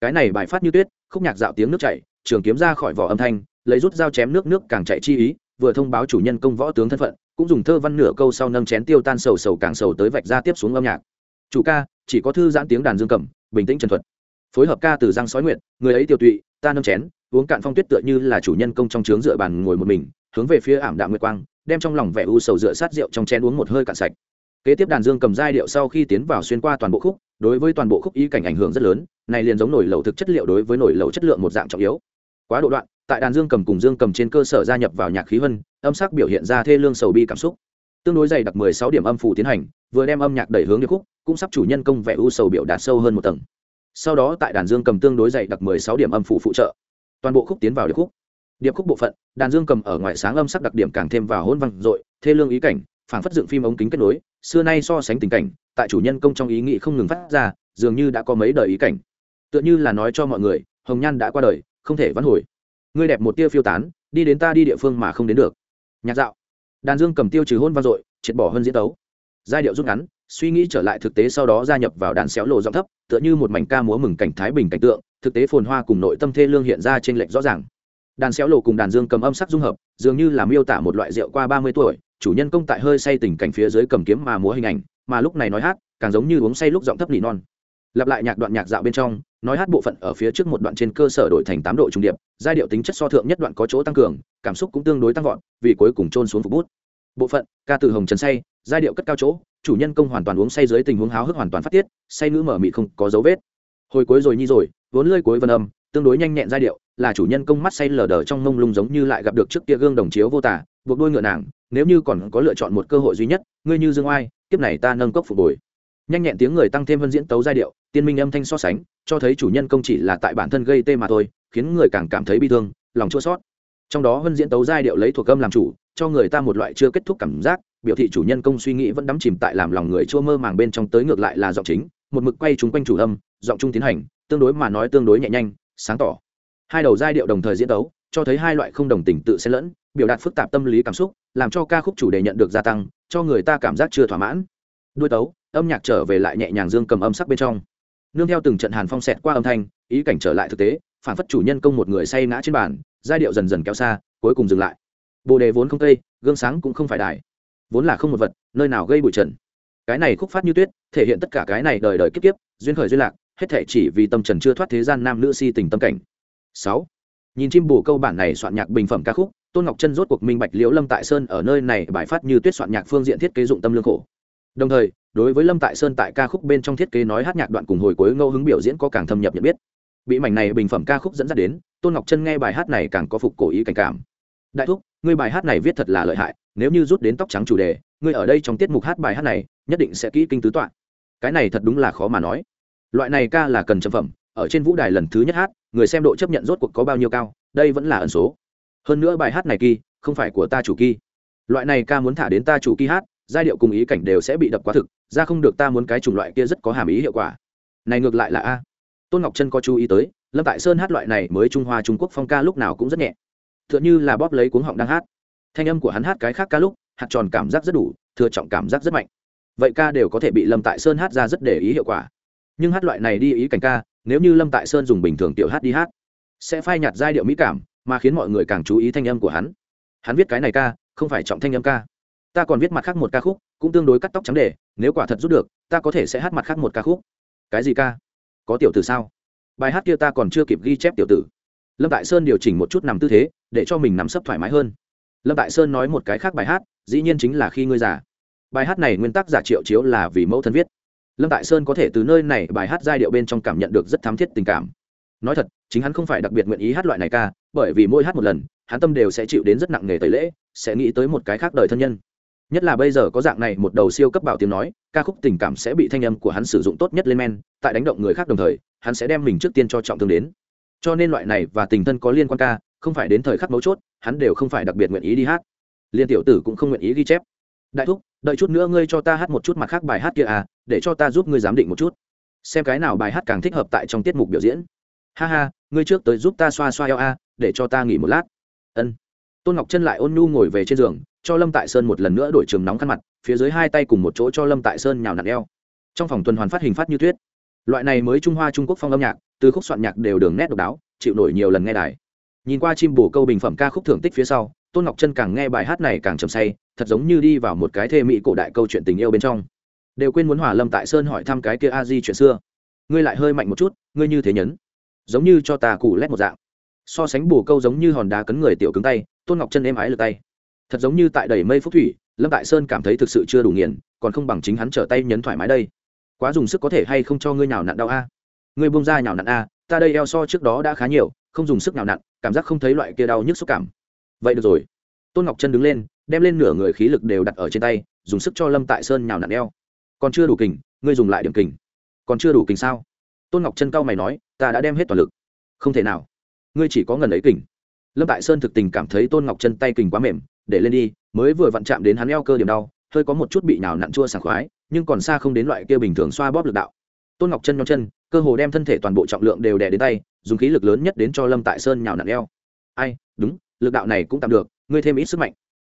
Cái này bài phát như tuyết, khúc nhạc dạo tiếng nước chảy, trường kiếm ra khỏi vỏ âm thanh, lấy rút dao chém nước nước càng chạy chi ý vừa thông báo chủ nhân công võ tướng thân phận, cũng dùng thơ văn nửa câu sau nâng chén tiêu tan sầu sầu càng sầu tới vạch ra tiếp xuống âm nhạc. Chủ ca, chỉ có thư giãn tiếng đàn dương cầm, bình tĩnh trần thuật. Phối hợp ca từ răng sói nguyện người ấy tiêu tụy, ta nâng chén, uống cạn phong tuyết tựa như là chủ nhân công trong trướng dựa bàn ngồi một mình, hướng về phía ảm đạm nguyệt quang, đem trong lòng vẻ u sầu dựa sát rượu trong chén uống một hơi cạn sạch. Kế tiếp đàn dương cầm giai điệu sau khi tiến vào xuyên qua toàn bộ khúc, đối với toàn bộ khúc ý cảnh ảnh hưởng rất lớn, này liền giống nổi lẩu thực chất liệu đối với nổi lẩu chất lượng một dạng trọng yếu. Quá độ đoạn tại đàn dương cầm cùng dương cầm trên cơ sở gia nhập vào nhạc khí vân, âm sắc biểu hiện ra thê lương sầu bi cảm xúc. Tương đối dày đặc mười sáu điểm âm phủ tiến hành, vừa đem âm nhạc đẩy hướng điệp khúc, cũng sắp chủ nhân công vẻ u sầu biểu đạt sâu hơn một tầng. Sau đó tại đàn dương cầm tương đối dày đặc mười sáu điểm âm phủ phụ trợ. Toàn bộ khúc tiến vào điệp khúc. Điệp khúc bộ phận, đàn dương cầm ở ngoài sáng âm sắc đặc điểm càng thêm vào hôn văn dội, thê lương ý cảnh, phảng phất dựng phim ống kính kết nối, xưa nay so sánh tình cảnh, tại chủ nhân công trong ý nghĩ không ngừng phát ra, dường như đã có mấy đời ý cảnh. Tựa như là nói cho mọi người, hồng nhan đã qua đời, không thể vãn hồi ngươi đẹp một tia phiêu tán, đi đến ta đi địa phương mà không đến được. Nhạc dạo. Đàn dương cầm tiêu trừ hôn vang dội, triệt bỏ hơn diễn tấu. Giai điệu rút ngắn, suy nghĩ trở lại thực tế sau đó gia nhập vào đàn xéo lộ giọng thấp, tựa như một mảnh ca múa mừng cảnh thái bình cảnh tượng, thực tế phồn hoa cùng nội tâm thê lương hiện ra trên lệch rõ ràng. Đàn xéo lộ cùng đàn dương cầm âm sắc dung hợp, dường như là miêu tả một loại rượu qua ba mươi tuổi, chủ nhân công tại hơi say tình cảnh phía dưới cầm kiếm mà múa hình ảnh, mà lúc này nói hát, càng giống như uống say lúc giọng thấp nỉ non lặp lại nhạc đoạn nhạc dạo bên trong, nói hát bộ phận ở phía trước một đoạn trên cơ sở đổi thành tám độ trung điệp, giai điệu tính chất so thượng nhất đoạn có chỗ tăng cường, cảm xúc cũng tương đối tăng vọt, vì cuối cùng trôn xuống phục bút. Bộ phận, ca từ hồng trần say, giai điệu cất cao chỗ, chủ nhân công hoàn toàn uống say dưới tình huống háo hức hoàn toàn phát tiết, say ngữ mở mị không có dấu vết. Hồi cuối rồi nhi rồi, vốn lơi cuối vân âm, tương đối nhanh nhẹn giai điệu, là chủ nhân công mắt say lờ đờ trong mông lung giống như lại gặp được trước kia gương đồng chiếu vô tả, buộc đôi ngựa nàng, nếu như còn có lựa chọn một cơ hội duy nhất, ngươi như dương oai, kiếp này ta nâng cốc phục bồi nhanh nhẹn tiếng người tăng thêm vân diễn tấu giai điệu, tiên minh âm thanh so sánh, cho thấy chủ nhân công chỉ là tại bản thân gây tê mà thôi, khiến người càng cảm thấy bi thương, lòng chua sót trong đó vân diễn tấu giai điệu lấy thuộc âm làm chủ, cho người ta một loại chưa kết thúc cảm giác, biểu thị chủ nhân công suy nghĩ vẫn đắm chìm tại làm lòng người chua mơ màng bên trong tới ngược lại là giọng chính, một mực quay chúng quanh chủ âm, giọng trung tiến hành, tương đối mà nói tương đối nhẹ nhanh, sáng tỏ. Hai đầu giai điệu đồng thời diễn tấu, cho thấy hai loại không đồng tình tự xen lẫn, biểu đạt phức tạp tâm lý cảm xúc, làm cho ca khúc chủ đề nhận được gia tăng, cho người ta cảm giác chưa thỏa mãn. Đuôi tấu âm nhạc trở về lại nhẹ nhàng dương cầm âm sắc bên trong. Nương theo từng trận hàn phong xẹt qua âm thanh, ý cảnh trở lại thực tế, phản phất chủ nhân công một người say ngã trên bàn, giai điệu dần dần kéo xa, cuối cùng dừng lại. Bồ đề vốn không cây gương sáng cũng không phải đài. Vốn là không một vật, nơi nào gây bụi trần. Cái này khúc phát như tuyết, thể hiện tất cả cái này đời đời kiếp kiếp, duyên khởi duyên lạc, hết thể chỉ vì tâm trần chưa thoát thế gian nam nữ si tình tâm cảnh. Sáu. Nhìn chim bù câu bản này soạn nhạc bình phẩm ca khúc, tôn ngọc chân rốt cuộc minh bạch liễu lâm tại sơn ở nơi này bài phát như tuyết soạn nhạc phương diện thiết kế dụng tâm lương khổ. Đồng thời đối với lâm tại sơn tại ca khúc bên trong thiết kế nói hát nhạc đoạn cùng hồi cuối ngẫu hứng biểu diễn có càng thâm nhập nhận biết. Bị mảnh này bình phẩm ca khúc dẫn dắt đến, tôn ngọc chân nghe bài hát này càng có phục cổ ý cảnh cảm. Đại thúc, ngươi bài hát này viết thật là lợi hại, nếu như rút đến tóc trắng chủ đề, ngươi ở đây trong tiết mục hát bài hát này, nhất định sẽ kỹ kinh tứ tọa. Cái này thật đúng là khó mà nói. Loại này ca là cần trầm phẩm, ở trên vũ đài lần thứ nhất hát, người xem độ chấp nhận rốt cuộc có bao nhiêu cao, đây vẫn là ẩn số. Hơn nữa bài hát này kỳ, không phải của ta chủ kỳ. Loại này ca muốn thả đến ta chủ kỳ hát giai điệu cùng ý cảnh đều sẽ bị đập quá thực, ra không được ta muốn cái chủng loại kia rất có hàm ý hiệu quả. Này ngược lại là a. Tôn ngọc chân có chú ý tới, lâm tại sơn hát loại này mới trung hoa trung quốc phong ca lúc nào cũng rất nhẹ. T h ư ợ n h ư là bóp lấy cuống họng đang hát. Thanh âm của hắn hát cái khác ca lúc, hạt tròn cảm giác rất đủ, thừa trọng cảm giác rất mạnh. Vậy ca đều có thể bị lâm tại sơn hát ra rất để ý hiệu quả. Nhưng hát loại này đi ý cảnh ca, nếu như lâm tại sơn dùng bình thường tiểu hát đi hát, sẽ phai nhạt giai điệu mỹ cảm, mà khiến mọi người càng chú ý thanh âm của hắn. Hắn viết cái này ca, không phải trọng thanh âm ca ta còn viết mặt khác một ca khúc cũng tương đối cắt tóc trắng để, nếu quả thật rút được ta có thể sẽ hát mặt khác một ca khúc. Cái gì ca? Có tiểu tử sao? Bài hát kia ta còn chưa kịp ghi chép tiểu tử. Lâm tại sơn điều chỉnh một chút nằm tư thế để cho mình nằm sấp thoải mái hơn. Lâm tại sơn nói một cái khác bài hát dĩ nhiên chính là khi ngươi già. Bài hát này nguyên tắc giả triệu chiếu là vì mẫu thân viết. Lâm tại sơn có thể từ nơi này bài hát giai điệu bên trong cảm nhận được rất thám thiết tình cảm. Nói thật chính hắn không phải đặc biệt nguyện ý hát loại này ca bởi vì mỗi hát một lần hắn tâm đều sẽ chịu đến rất nặng nề tẩy lễ sẽ nghĩ tới một cái khác đời thân nhân nhất là bây giờ có dạng này một đầu siêu cấp bảo tiếng nói, ca khúc tình cảm sẽ bị thanh âm của hắn sử dụng tốt nhất lên men, tại đánh động người khác đồng thời, hắn sẽ đem mình trước tiên cho trọng thương đến. Cho nên loại này và tình thân có liên quan ca, không phải đến thời khắc mấu chốt, hắn đều không phải đặc biệt nguyện ý đi hát. Liên tiểu tử cũng không nguyện ý ghi chép. Đại thúc, đợi chút nữa ngươi cho ta hát một chút mặt khác bài hát kia à để cho ta giúp ngươi giám định một chút. Xem cái nào bài hát càng thích hợp tại trong tiết mục biểu diễn. Ha ha, ngươi trước tới giúp ta xoa xoa eo a, để cho ta nghỉ một lát. Ân. Tôn ngọc chân lại ôn nhu ngồi về trên giường cho lâm tại sơn một lần nữa đổi trường nóng khăn mặt, phía dưới hai tay cùng một chỗ cho lâm tại sơn nhào nặn eo. Trong phòng tuần hoàn phát hình phát như tuyết. Loại này mới trung hoa trung quốc phong âm nhạc, từ khúc soạn nhạc đều đường nét độc đáo, chịu nổi nhiều lần nghe đài. Nhìn qua chim bổ câu bình phẩm ca khúc thưởng tích phía sau, tôn ngọc chân càng nghe bài hát này càng trầm say, thật giống như đi vào một cái thê mỹ cổ đại câu chuyện tình yêu bên trong. Đều quên muốn hòa lâm tại sơn hỏi thăm cái kia a di chuyện xưa. Ngươi lại hơi mạnh một chút, ngươi như thế nhấn. Giống như cho ta cụ lét một dạng. So sánh bù câu giống như hòn đá cấn người tiểu cứng tay, tôn ngọc chân êm ái lượt tay thật giống như tại đầy mây phúc thủy, lâm tại sơn cảm thấy thực sự chưa đủ nghiền, còn không bằng chính hắn trở tay nhấn thoải mái đây. Quá dùng sức có thể hay không cho ngươi nào nặn đau a? Ngươi bông ra nhào nặn a, ta đây eo so trước đó đã khá nhiều, không dùng sức nào nặn, cảm giác không thấy loại kia đau nhức xúc cảm. Vậy được rồi. Tôn ngọc chân đứng lên, đem lên nửa người khí lực đều đặt ở trên tay, dùng sức cho lâm tại sơn nhào nặn eo. Còn chưa đủ kình, ngươi dùng lại điểm kình. Còn chưa đủ kình sao? Tôn ngọc chân cao mày nói, ta đã đem hết toàn lực. Không thể nào. Ngươi chỉ có ngần ấy kình. Lâm tại sơn thực tình cảm thấy tôn ngọc chân tay kình quá mềm để lên đi, mới vừa vặn chạm đến hắn eo cơ điểm đau, hơi có một chút bị nào nặn chua sảng khoái, nhưng còn xa không đến loại kia bình thường xoa bóp lực đạo. Tôn ngọc chân nhóm chân, cơ hồ đem thân thể toàn bộ trọng lượng đều đè đến tay, dùng khí lực lớn nhất đến cho lâm tại sơn nhào nặn eo. Ai, đúng, lực đạo này cũng tạm được, ngươi thêm ít sức mạnh.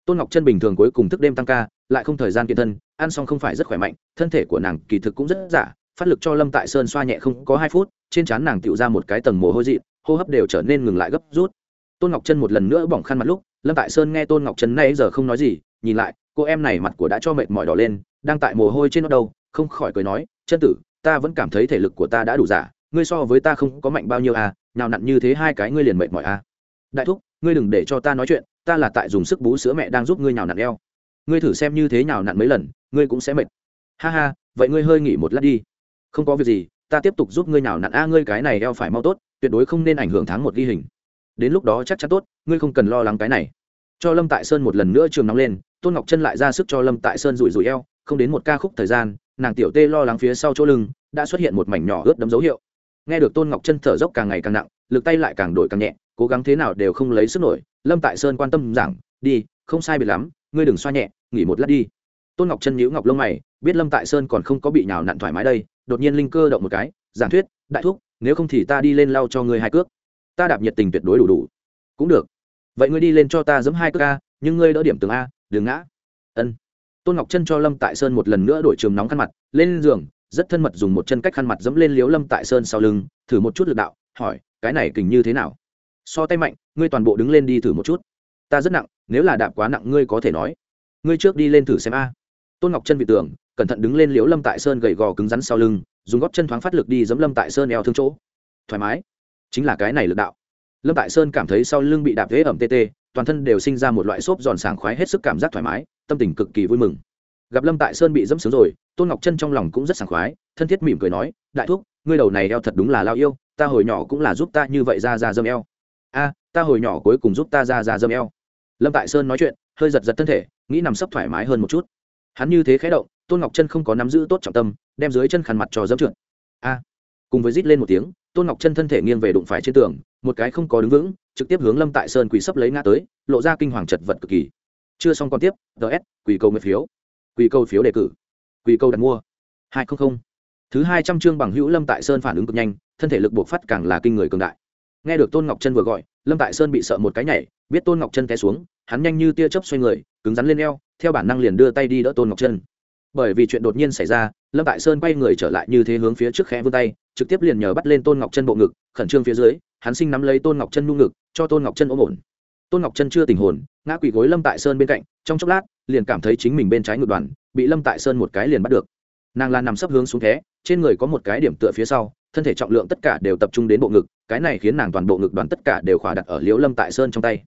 Tôn ngọc chân bình thường cuối cùng thức đêm tăng ca, lại không thời gian kiện thân, ăn xong không phải rất khỏe mạnh, thân thể của nàng kỳ thực cũng rất giả, phát lực cho lâm tại sơn xoa nhẹ không có hai phút, trên trán nàng tựu ra một cái tầng mồ hôi dị, hô hấp đều trở nên ngừng lại gấp rút. Tôn ngọc chân một lần nữa bỏng khăn mặt lúc lâm tại sơn nghe tôn ngọc Trấn nay giờ không nói gì, nhìn lại, cô em này mặt của đã cho mệt mỏi đỏ lên, đang tại mồ hôi trên nó đâu, không khỏi cười nói, chân tử, ta vẫn cảm thấy thể lực của ta đã đủ giả, ngươi so với ta không có mạnh bao nhiêu à nào nặn như thế hai cái ngươi liền mệt mỏi à. Đại thúc, ngươi đừng để cho ta nói chuyện, ta là tại dùng sức bú sữa mẹ đang giúp ngươi nhào nặn eo. Ngươi thử xem như thế nhào nặn mấy lần, ngươi cũng sẽ mệt. Ha ha, vậy ngươi hơi nghỉ một lát đi. Không có việc gì, ta tiếp tục giúp ngươi nhào nặn a, ngươi cái này eo phải mau tốt, tuyệt đối không nên ảnh hưởng tháng một ghi hình. Đến lúc đó chắc chắn tốt, ngươi không cần lo lắng cái này cho lâm tại sơn một lần nữa trường nóng lên, tôn ngọc chân lại ra sức cho lâm tại sơn rủi rủi eo, không đến một ca khúc thời gian, nàng tiểu tê lo lắng phía sau chỗ lưng, đã xuất hiện một mảnh nhỏ ướt đấm dấu hiệu. Nghe được tôn ngọc chân thở dốc càng ngày càng nặng, lực tay lại càng đổi càng nhẹ, cố gắng thế nào đều không lấy sức nổi. Lâm tại sơn quan tâm giảng, đi, không sai biệt lắm, ngươi đừng xoa nhẹ, nghỉ một lát đi. Tôn ngọc chân nhíu ngọc lông mày, biết lâm tại sơn còn không có bị nhào nặn thoải mái đây, đột nhiên linh cơ động một cái, giảng thuyết, đại thúc, nếu không thì ta đi lên lau cho ngươi hai cước. Ta đạp nhiệt tình tuyệt đối đủ đủ. Cũng được vậy ngươi đi lên cho ta giấm hai cước a, nhưng ngươi đỡ điểm tường a, đừng ngã. Ân. Tôn ngọc chân cho lâm tại sơn một lần nữa đổi trường nóng khăn mặt, lên giường, rất thân mật dùng một chân cách khăn mặt dẫm lên liếu lâm tại sơn sau lưng, thử một chút lực đạo, hỏi, cái này kình như thế nào? So tay mạnh, ngươi toàn bộ đứng lên đi thử một chút. Ta rất nặng, nếu là đạp quá nặng ngươi có thể nói. Ngươi trước đi lên thử xem a. Tôn ngọc chân vị tưởng, cẩn thận đứng lên liếu lâm tại sơn gầy gò cứng rắn sau lưng, dùng góp chân thoáng phát lực đi dẫm lâm tại sơn eo thương chỗ. Thoải mái. Chính là cái này lực đạo lâm tại sơn cảm thấy sau lưng bị đạp thế ẩm tê tê, toàn thân đều sinh ra một loại xốp giòn sảng khoái hết sức cảm giác thoải mái, tâm tình cực kỳ vui mừng. Gặp lâm tại sơn bị dẫm sướng rồi, tôn ngọc chân trong lòng cũng rất sảng khoái, thân thiết mỉm cười nói, đại thúc, ngươi đầu này eo thật đúng là lao yêu, ta hồi nhỏ cũng là giúp ta như vậy ra ra dâm eo. A, ta hồi nhỏ cuối cùng giúp ta ra ra dâm eo. Lâm tại sơn nói chuyện, hơi giật giật thân thể, nghĩ nằm sấp thoải mái hơn một chút. Hắn như thế khé động, tôn ngọc chân không có nắm giữ tốt trọng tâm, đem dưới chân khăn mặt cho dẫm trượt. A. Cùng với rít lên một tiếng tôn ngọc chân thân thể nghiêng về đụng phải trên tường, một cái không có đứng vững, trực tiếp hướng lâm tại sơn quỳ sấp lấy ngã tới, lộ ra kinh hoàng chật vật cực kỳ. Chưa xong còn tiếp ts quỳ cầu nguyện phiếu. Quỳ cầu phiếu đề cử. Quỳ cầu đặt mua. hai trăm linh thứ hai trăm chương bằng hữu lâm tại sơn phản ứng cực nhanh, thân thể lực buộc phát càng là kinh người cường đại. Nghe được tôn ngọc chân vừa gọi, lâm tại sơn bị sợ một cái nhảy, biết tôn ngọc chân té xuống, hắn nhanh như tia chớp xoay người, cứng rắn lên eo, theo bản năng liền đưa tay đi đỡ tôn ngọc chân. Bởi vì chuyện đột nhiên xảy ra lâm tại sơn quay người trở lại như thế hướng phía trước khẽ vươn tay, trực tiếp liền nhờ bắt lên tôn ngọc chân bộ ngực, khẩn trương phía dưới, hắn sinh nắm lấy tôn ngọc chân nung ngực, cho tôn ngọc chân ôm ổn. Tôn ngọc chân chưa tình hồn, ngã quỳ gối lâm tại sơn bên cạnh, trong chốc lát, liền cảm thấy chính mình bên trái ngực đoàn, bị lâm tại sơn một cái liền bắt được. Nàng là nằm sấp hướng xuống thế, trên người có một cái điểm tựa phía sau, thân thể trọng lượng tất cả đều tập trung đến bộ ngực, cái này khiến nàng toàn bộ ngực đoàn tất cả đều khỏa đặt ở liễu lâm tại sơn trong tay.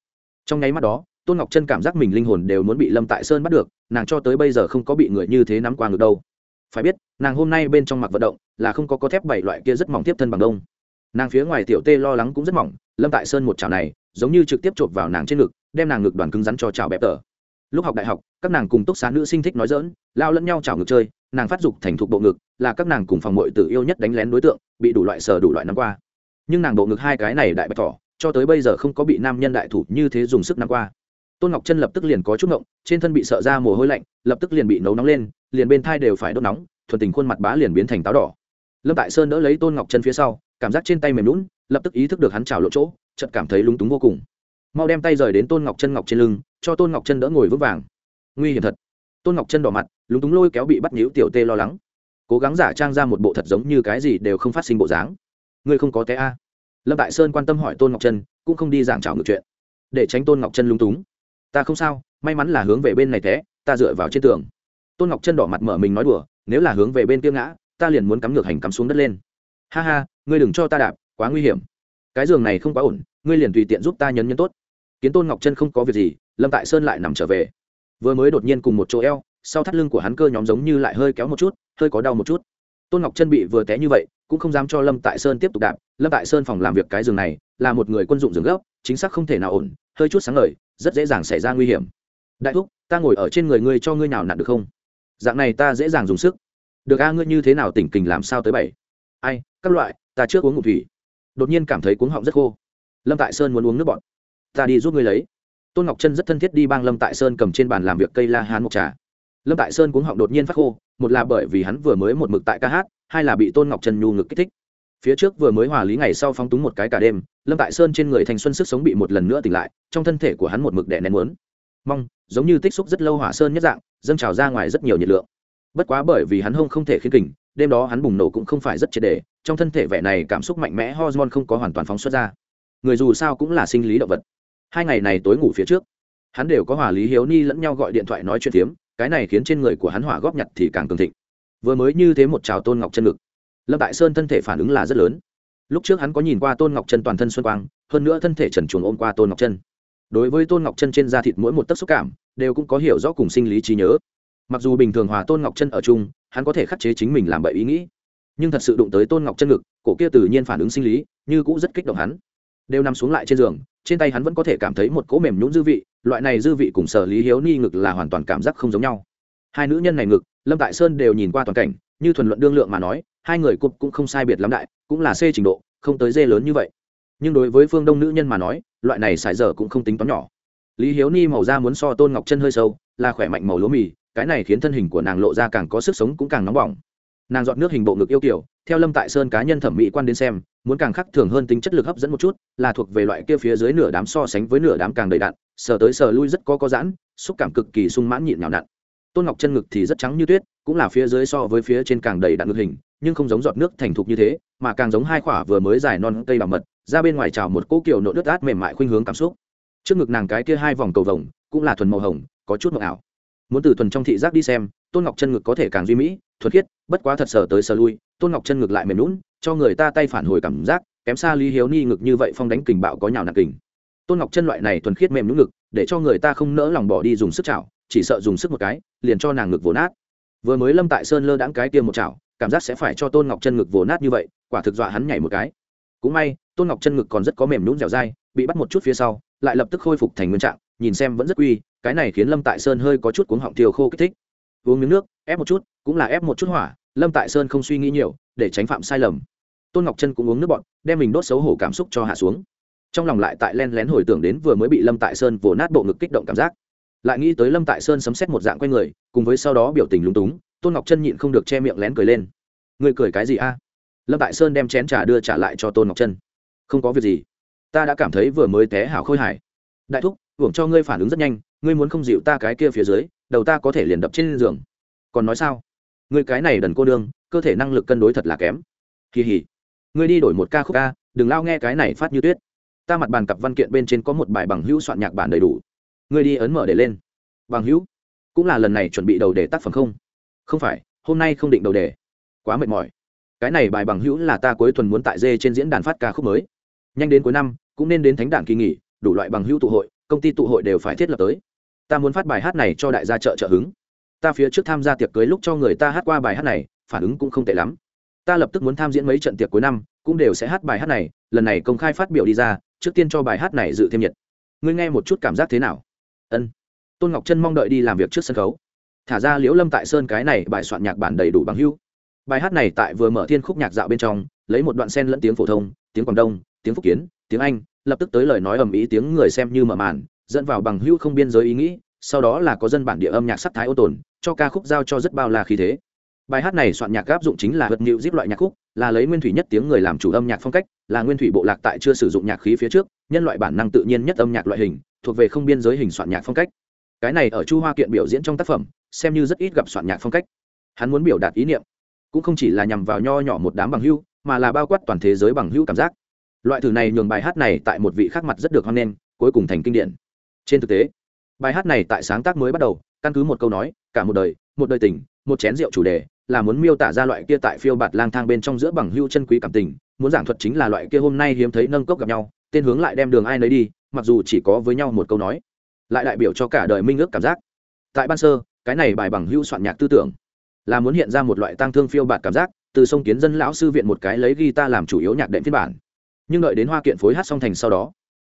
Trong nháy mắt đó, tôn ngọc chân cảm giác mình linh hồn đều muốn bị lâm tại sơn bắt được, nàng cho tới bây giờ không có bị người như thế nắm qua ngực đâu phải biết, nàng hôm nay bên trong mặc vận động, là không có có thép bảy loại kia rất mỏng tiếp thân bằng đông. Nàng phía ngoài tiểu tê lo lắng cũng rất mỏng, lâm tại sơn một chảo này, giống như trực tiếp chộp vào nàng trên ngực, đem nàng ngực đoàn cứng rắn cho chảo bẹp tở. lúc học đại học, các nàng cùng túc xá nữ sinh thích nói dỡn lao lẫn nhau chảo ngực chơi, nàng phát dục thành thục bộ ngực, là các nàng cùng phòng mội tự yêu nhất đánh lén đối tượng, bị đủ loại sờ đủ loại năm qua. Nhưng nàng bộ ngực hai cái này đại bạch tỏ cho tới bây giờ không có bị nam nhân đại thủ như thế dùng sức năm qua. Tôn ngọc chân lập tức liền có chút ngộng, trên thân bị sợ ra mồ hôi lạnh, lập tức liền bị nấu nóng lên liền bên thai đều phải đốt nóng, thuần tình khuôn mặt bá liền biến thành táo đỏ. Lâm tại sơn đỡ lấy tôn ngọc chân phía sau, cảm giác trên tay mềm lún lập tức ý thức được hắn trào lộ chỗ, chợt cảm thấy lúng túng vô cùng. Mau đem tay rời đến tôn ngọc chân ngọc trên lưng, cho tôn ngọc chân đỡ ngồi vững vàng. Nguy hiểm thật. Tôn ngọc chân đỏ mặt, lúng túng lôi kéo bị bắt nhíu tiểu tê lo lắng. Cố gắng giả trang ra một bộ thật giống như cái gì đều không phát sinh bộ dáng. Ngươi không có té a? Lâm tại sơn quan tâm hỏi tôn ngọc chân cũng không đi giảng trào ngược chuyện. Để tránh tôn ngọc chân lúng túng. Ta không sao, may mắn là hướng về bên này té, ta dựa vào trên tường tôn ngọc chân đỏ mặt mở mình nói đùa, nếu là hướng về bên kia ngã, ta liền muốn cắm ngược hành cắm xuống đất lên. Ha ha, ngươi đừng cho ta đạp, quá nguy hiểm. Cái giường này không quá ổn, ngươi liền tùy tiện giúp ta nhấn nhấn tốt. Kiến tôn ngọc chân không có việc gì, lâm tại sơn lại nằm trở về. Vừa mới đột nhiên cùng một chỗ eo, sau thắt lưng của hắn cơ nhóm giống như lại hơi kéo một chút, hơi có đau một chút. Tôn ngọc chân bị vừa té như vậy, cũng không dám cho lâm tại sơn tiếp tục đạp. Lâm tại sơn phòng làm việc cái giường này, là một người quân dụng giường gấp, chính xác không thể nào ổn, hơi chút sáng ngời, rất dễ dàng xảy ra nguy hiểm. Đại thúc, ta ngồi ở trên người ngươi cho ngươi nào nặn được không? Dạng này ta dễ dàng dùng sức. Được a, ngươi như thế nào tỉnh kình làm sao tới bảy? Ai, các loại, ta trước uống ngụm thủy. Đột nhiên cảm thấy cuống họng rất khô. Lâm tại sơn muốn uống nước bọt. Ta đi giúp ngươi lấy. Tôn ngọc chân rất thân thiết đi bang lâm tại sơn cầm trên bàn làm việc cây la hán mộc trà. Lâm tại sơn cuống họng đột nhiên phát khô, một là bởi vì hắn vừa mới một mực tại ca hát, hai là bị tôn ngọc chân nhu ngực kích thích. Phía trước vừa mới hòa lý ngày sau phóng túng một cái cả đêm, lâm tại sơn trên người thành xuân sức sống bị một lần nữa tỉnh lại, trong thân thể của hắn một mực đẻ nén muốn. Mong, giống như tích xúc rất lâu hỏa sơn nhất dạng dâng trào ra ngoài rất nhiều nhiệt lượng. Bất quá bởi vì hắn hông không thể khiến kình, đêm đó hắn bùng nổ cũng không phải rất triệt đề, trong thân thể vẻ này cảm xúc mạnh mẽ hormone không có hoàn toàn phóng xuất ra. Người dù sao cũng là sinh lý động vật. Hai ngày này tối ngủ phía trước, hắn đều có hòa lý hiếu ni lẫn nhau gọi điện thoại nói chuyện phiếm, cái này khiến trên người của hắn hỏa góp nhặt thì càng cường thịnh. Vừa mới như thế một trào tôn ngọc chân ngực, lâm đại sơn thân thể phản ứng là rất lớn. Lúc trước hắn có nhìn qua tôn ngọc chân toàn thân xuân quang, hơn nữa thân thể trần chuồng ôm qua tôn ngọc chân. Đối với tôn ngọc chân trên da thịt mỗi một tấc xúc cảm đều cũng có hiểu rõ cùng sinh lý trí nhớ. Mặc dù bình thường hòa tôn ngọc chân ở chung, hắn có thể khắc chế chính mình làm bậy ý nghĩ. Nhưng thật sự đụng tới tôn ngọc chân ngực, cổ kia tự nhiên phản ứng sinh lý, như cũng rất kích động hắn. Đều nằm xuống lại trên giường, trên tay hắn vẫn có thể cảm thấy một cỗ mềm nhũng dư vị, loại này dư vị cùng sở lý hiếu ni ngực là hoàn toàn cảm giác không giống nhau. Hai nữ nhân này ngực, lâm tại sơn đều nhìn qua toàn cảnh, như thuần luận đương lượng mà nói, hai người cụp cũng không sai biệt lắm đại, cũng là c trình độ, không tới dê lớn như vậy. Nhưng đối với phương đông nữ nhân mà nói, loại này xài dở cũng không tính toán nhỏ lý hiếu ni màu da muốn so tôn ngọc chân hơi sâu, là khỏe mạnh màu lúa mì, cái này khiến thân hình của nàng lộ ra càng có sức sống cũng càng nóng bỏng. Nàng dọn nước hình bộ ngực yêu kiểu, theo lâm tại sơn cá nhân thẩm mỹ quan đến xem, muốn càng khắc thường hơn tính chất lực hấp dẫn một chút, là thuộc về loại kia phía dưới nửa đám so sánh với nửa đám càng đầy đặn, sờ tới sờ lui rất có có giãn, xúc cảm cực kỳ sung mãn nhịn nhào nặn. Tôn ngọc chân ngực thì rất trắng như tuyết, cũng là phía dưới so với phía trên càng đầy đặn ngực hình, nhưng không giống giọt nước thành thục như thế, mà càng giống hai khỏa vừa mới dài non cây bảo mật, ra bên ngoài trào một cỗ kiểu nộ nước át mềm mại khuynh hướng cảm xúc trước ngực nàng cái kia hai vòng cầu vồng, cũng là thuần màu hồng, có chút màu ảo. Muốn từ thuần trong thị giác đi xem, tôn ngọc chân ngực có thể càng duy mỹ thuật khiết, bất quá thật sở tới sờ lui, tôn ngọc chân ngực lại mềm lún cho người ta tay phản hồi cảm giác, kém xa lý hiếu ni ngực như vậy phong đánh kình bạo có nhào nặng kình. Tôn ngọc chân loại này thuần khiết mềm lún ngực, để cho người ta không nỡ lòng bỏ đi dùng sức chảo, chỉ sợ dùng sức một cái, liền cho nàng ngực vồ nát. Vừa mới lâm tại sơn lơ đãng cái tiêm một chảo, cảm giác sẽ phải cho tôn ngọc chân ngực vồ nát như vậy, quả thực dọa hắn nhảy một cái. Cũng may, tôn ngọc chân ngực còn rất có mềm nhũng dẻo dai bị bắt một chút phía sau, lại lập tức khôi phục thành nguyên trạng, nhìn xem vẫn rất quy, cái này khiến lâm tại sơn hơi có chút cuống họng tiêu khô kích thích. Uống miếng nước, ép một chút, cũng là ép một chút hỏa, lâm tại sơn không suy nghĩ nhiều, để tránh phạm sai lầm. Tôn ngọc chân cũng uống nước bọn đem mình đốt xấu hổ cảm xúc cho hạ xuống. Trong lòng lại tại len lén hồi tưởng đến vừa mới bị lâm tại sơn vồ nát bộ ngực kích động cảm giác. Lại nghĩ tới lâm tại sơn sấm xét một dạng q u a n người, cùng với sau đó biểu tình lúng túng, tôn ngọc chân nhịn không được che miệng lén cười lên. Người cười cái gì a? Lâm tại sơn đem chén trà đưa trả lại cho tôn ngọc chân không có việc gì ta đã cảm thấy vừa mới té hảo khôi hải đại thúc, hưởng cho ngươi phản ứng rất nhanh, ngươi muốn không dịu ta cái kia phía dưới, đầu ta có thể liền đập trên giường. Còn nói sao? Ngươi cái này đần cô đương, cơ thể năng lực cân đối thật là kém. Kỳ hỉ. Ngươi đi đổi một ca khúc ca, đừng lao nghe cái này phát như tuyết. Ta mặt bàn cặp văn kiện bên trên có một bài bằng hữu soạn nhạc bản đầy đủ. Ngươi đi ấn mở để lên. Bằng hữu? Cũng là lần này chuẩn bị đầu đề tác phẩm không? Không phải, hôm nay không định đầu đề. Quá mệt mỏi. Cái này bài bằng hữu là ta cuối tuần muốn tại dê trên diễn đàn phát ca khúc mới nhanh đến cuối năm, cũng nên đến thánh đảng kỳ nghỉ, đủ loại bằng hữu tụ hội, công ty tụ hội đều phải thiết lập tới. Ta muốn phát bài hát này cho đại gia chợ trợ hứng. Ta phía trước tham gia tiệc cưới lúc cho người ta hát qua bài hát này, phản ứng cũng không tệ lắm. Ta lập tức muốn tham diễn mấy trận tiệc cuối năm, cũng đều sẽ hát bài hát này, lần này công khai phát biểu đi ra, trước tiên cho bài hát này dự thêm nhiệt. Ngươi nghe một chút cảm giác thế nào? Ân. Tôn ngọc trân mong đợi đi làm việc trước sân khấu. Thả ra liễu lâm tại sơn cái này bài soạn nhạc bản đầy đủ bằng hưu bài hát này tại vừa mở thiên khúc nhạc dạo bên trong, lấy một đoạn sen lẫn tiếng phổ thông, tiếng quảng đông tiếng phúc kiến, tiếng anh, lập tức tới lời nói ầm ĩ tiếng người xem như mở màn, dẫn vào bằng hữu không biên giới ý nghĩ, sau đó là có dân bản địa âm nhạc sắc thái ô tồn, cho ca khúc giao cho rất bao la khí thế. Bài hát này soạn nhạc áp dụng chính là vật liệu díp loại nhạc khúc, là lấy nguyên thủy nhất tiếng người làm chủ âm nhạc phong cách, là nguyên thủy bộ lạc tại chưa sử dụng nhạc khí phía trước, nhân loại bản năng tự nhiên nhất âm nhạc loại hình, thuộc về không biên giới hình soạn nhạc phong cách. Cái này ở chu hoa kiện biểu diễn trong tác phẩm, xem như rất ít gặp soạn nhạc phong cách. Hắn muốn biểu đạt ý niệm, cũng không chỉ là nhằm vào nho nhỏ một đám bằng hưu mà là bao quát toàn thế giới bằng hưu cảm giác loại thử này nhường bài hát này tại một vị khác mặt rất được hoan nghênh, cuối cùng thành kinh điển. Trên thực tế, bài hát này tại sáng tác mới bắt đầu, căn cứ một câu nói, cả một đời một đời tình, một chén rượu chủ đề, là muốn miêu tả ra loại kia tại phiêu bạt lang thang bên trong giữa bằng hưu chân quý cảm tình, muốn giảng thuật chính là loại kia hôm nay hiếm thấy nâng cốc gặp nhau, tên hướng lại đem đường ai nấy đi, mặc dù chỉ có với nhau một câu nói, lại đại biểu cho cả đời minh ước cảm giác. Tại ban sơ, cái này bài bằng hưu soạn nhạc tư tưởng, là muốn hiện ra một loại tang thương phiêu bạt cảm giác, từ sông kiến dân lão sư viện một cái lấy guitar làm chủ yếu nhạc đệm phiên bản nhưng đợi đến hoa kiện phối hát song thành sau đó,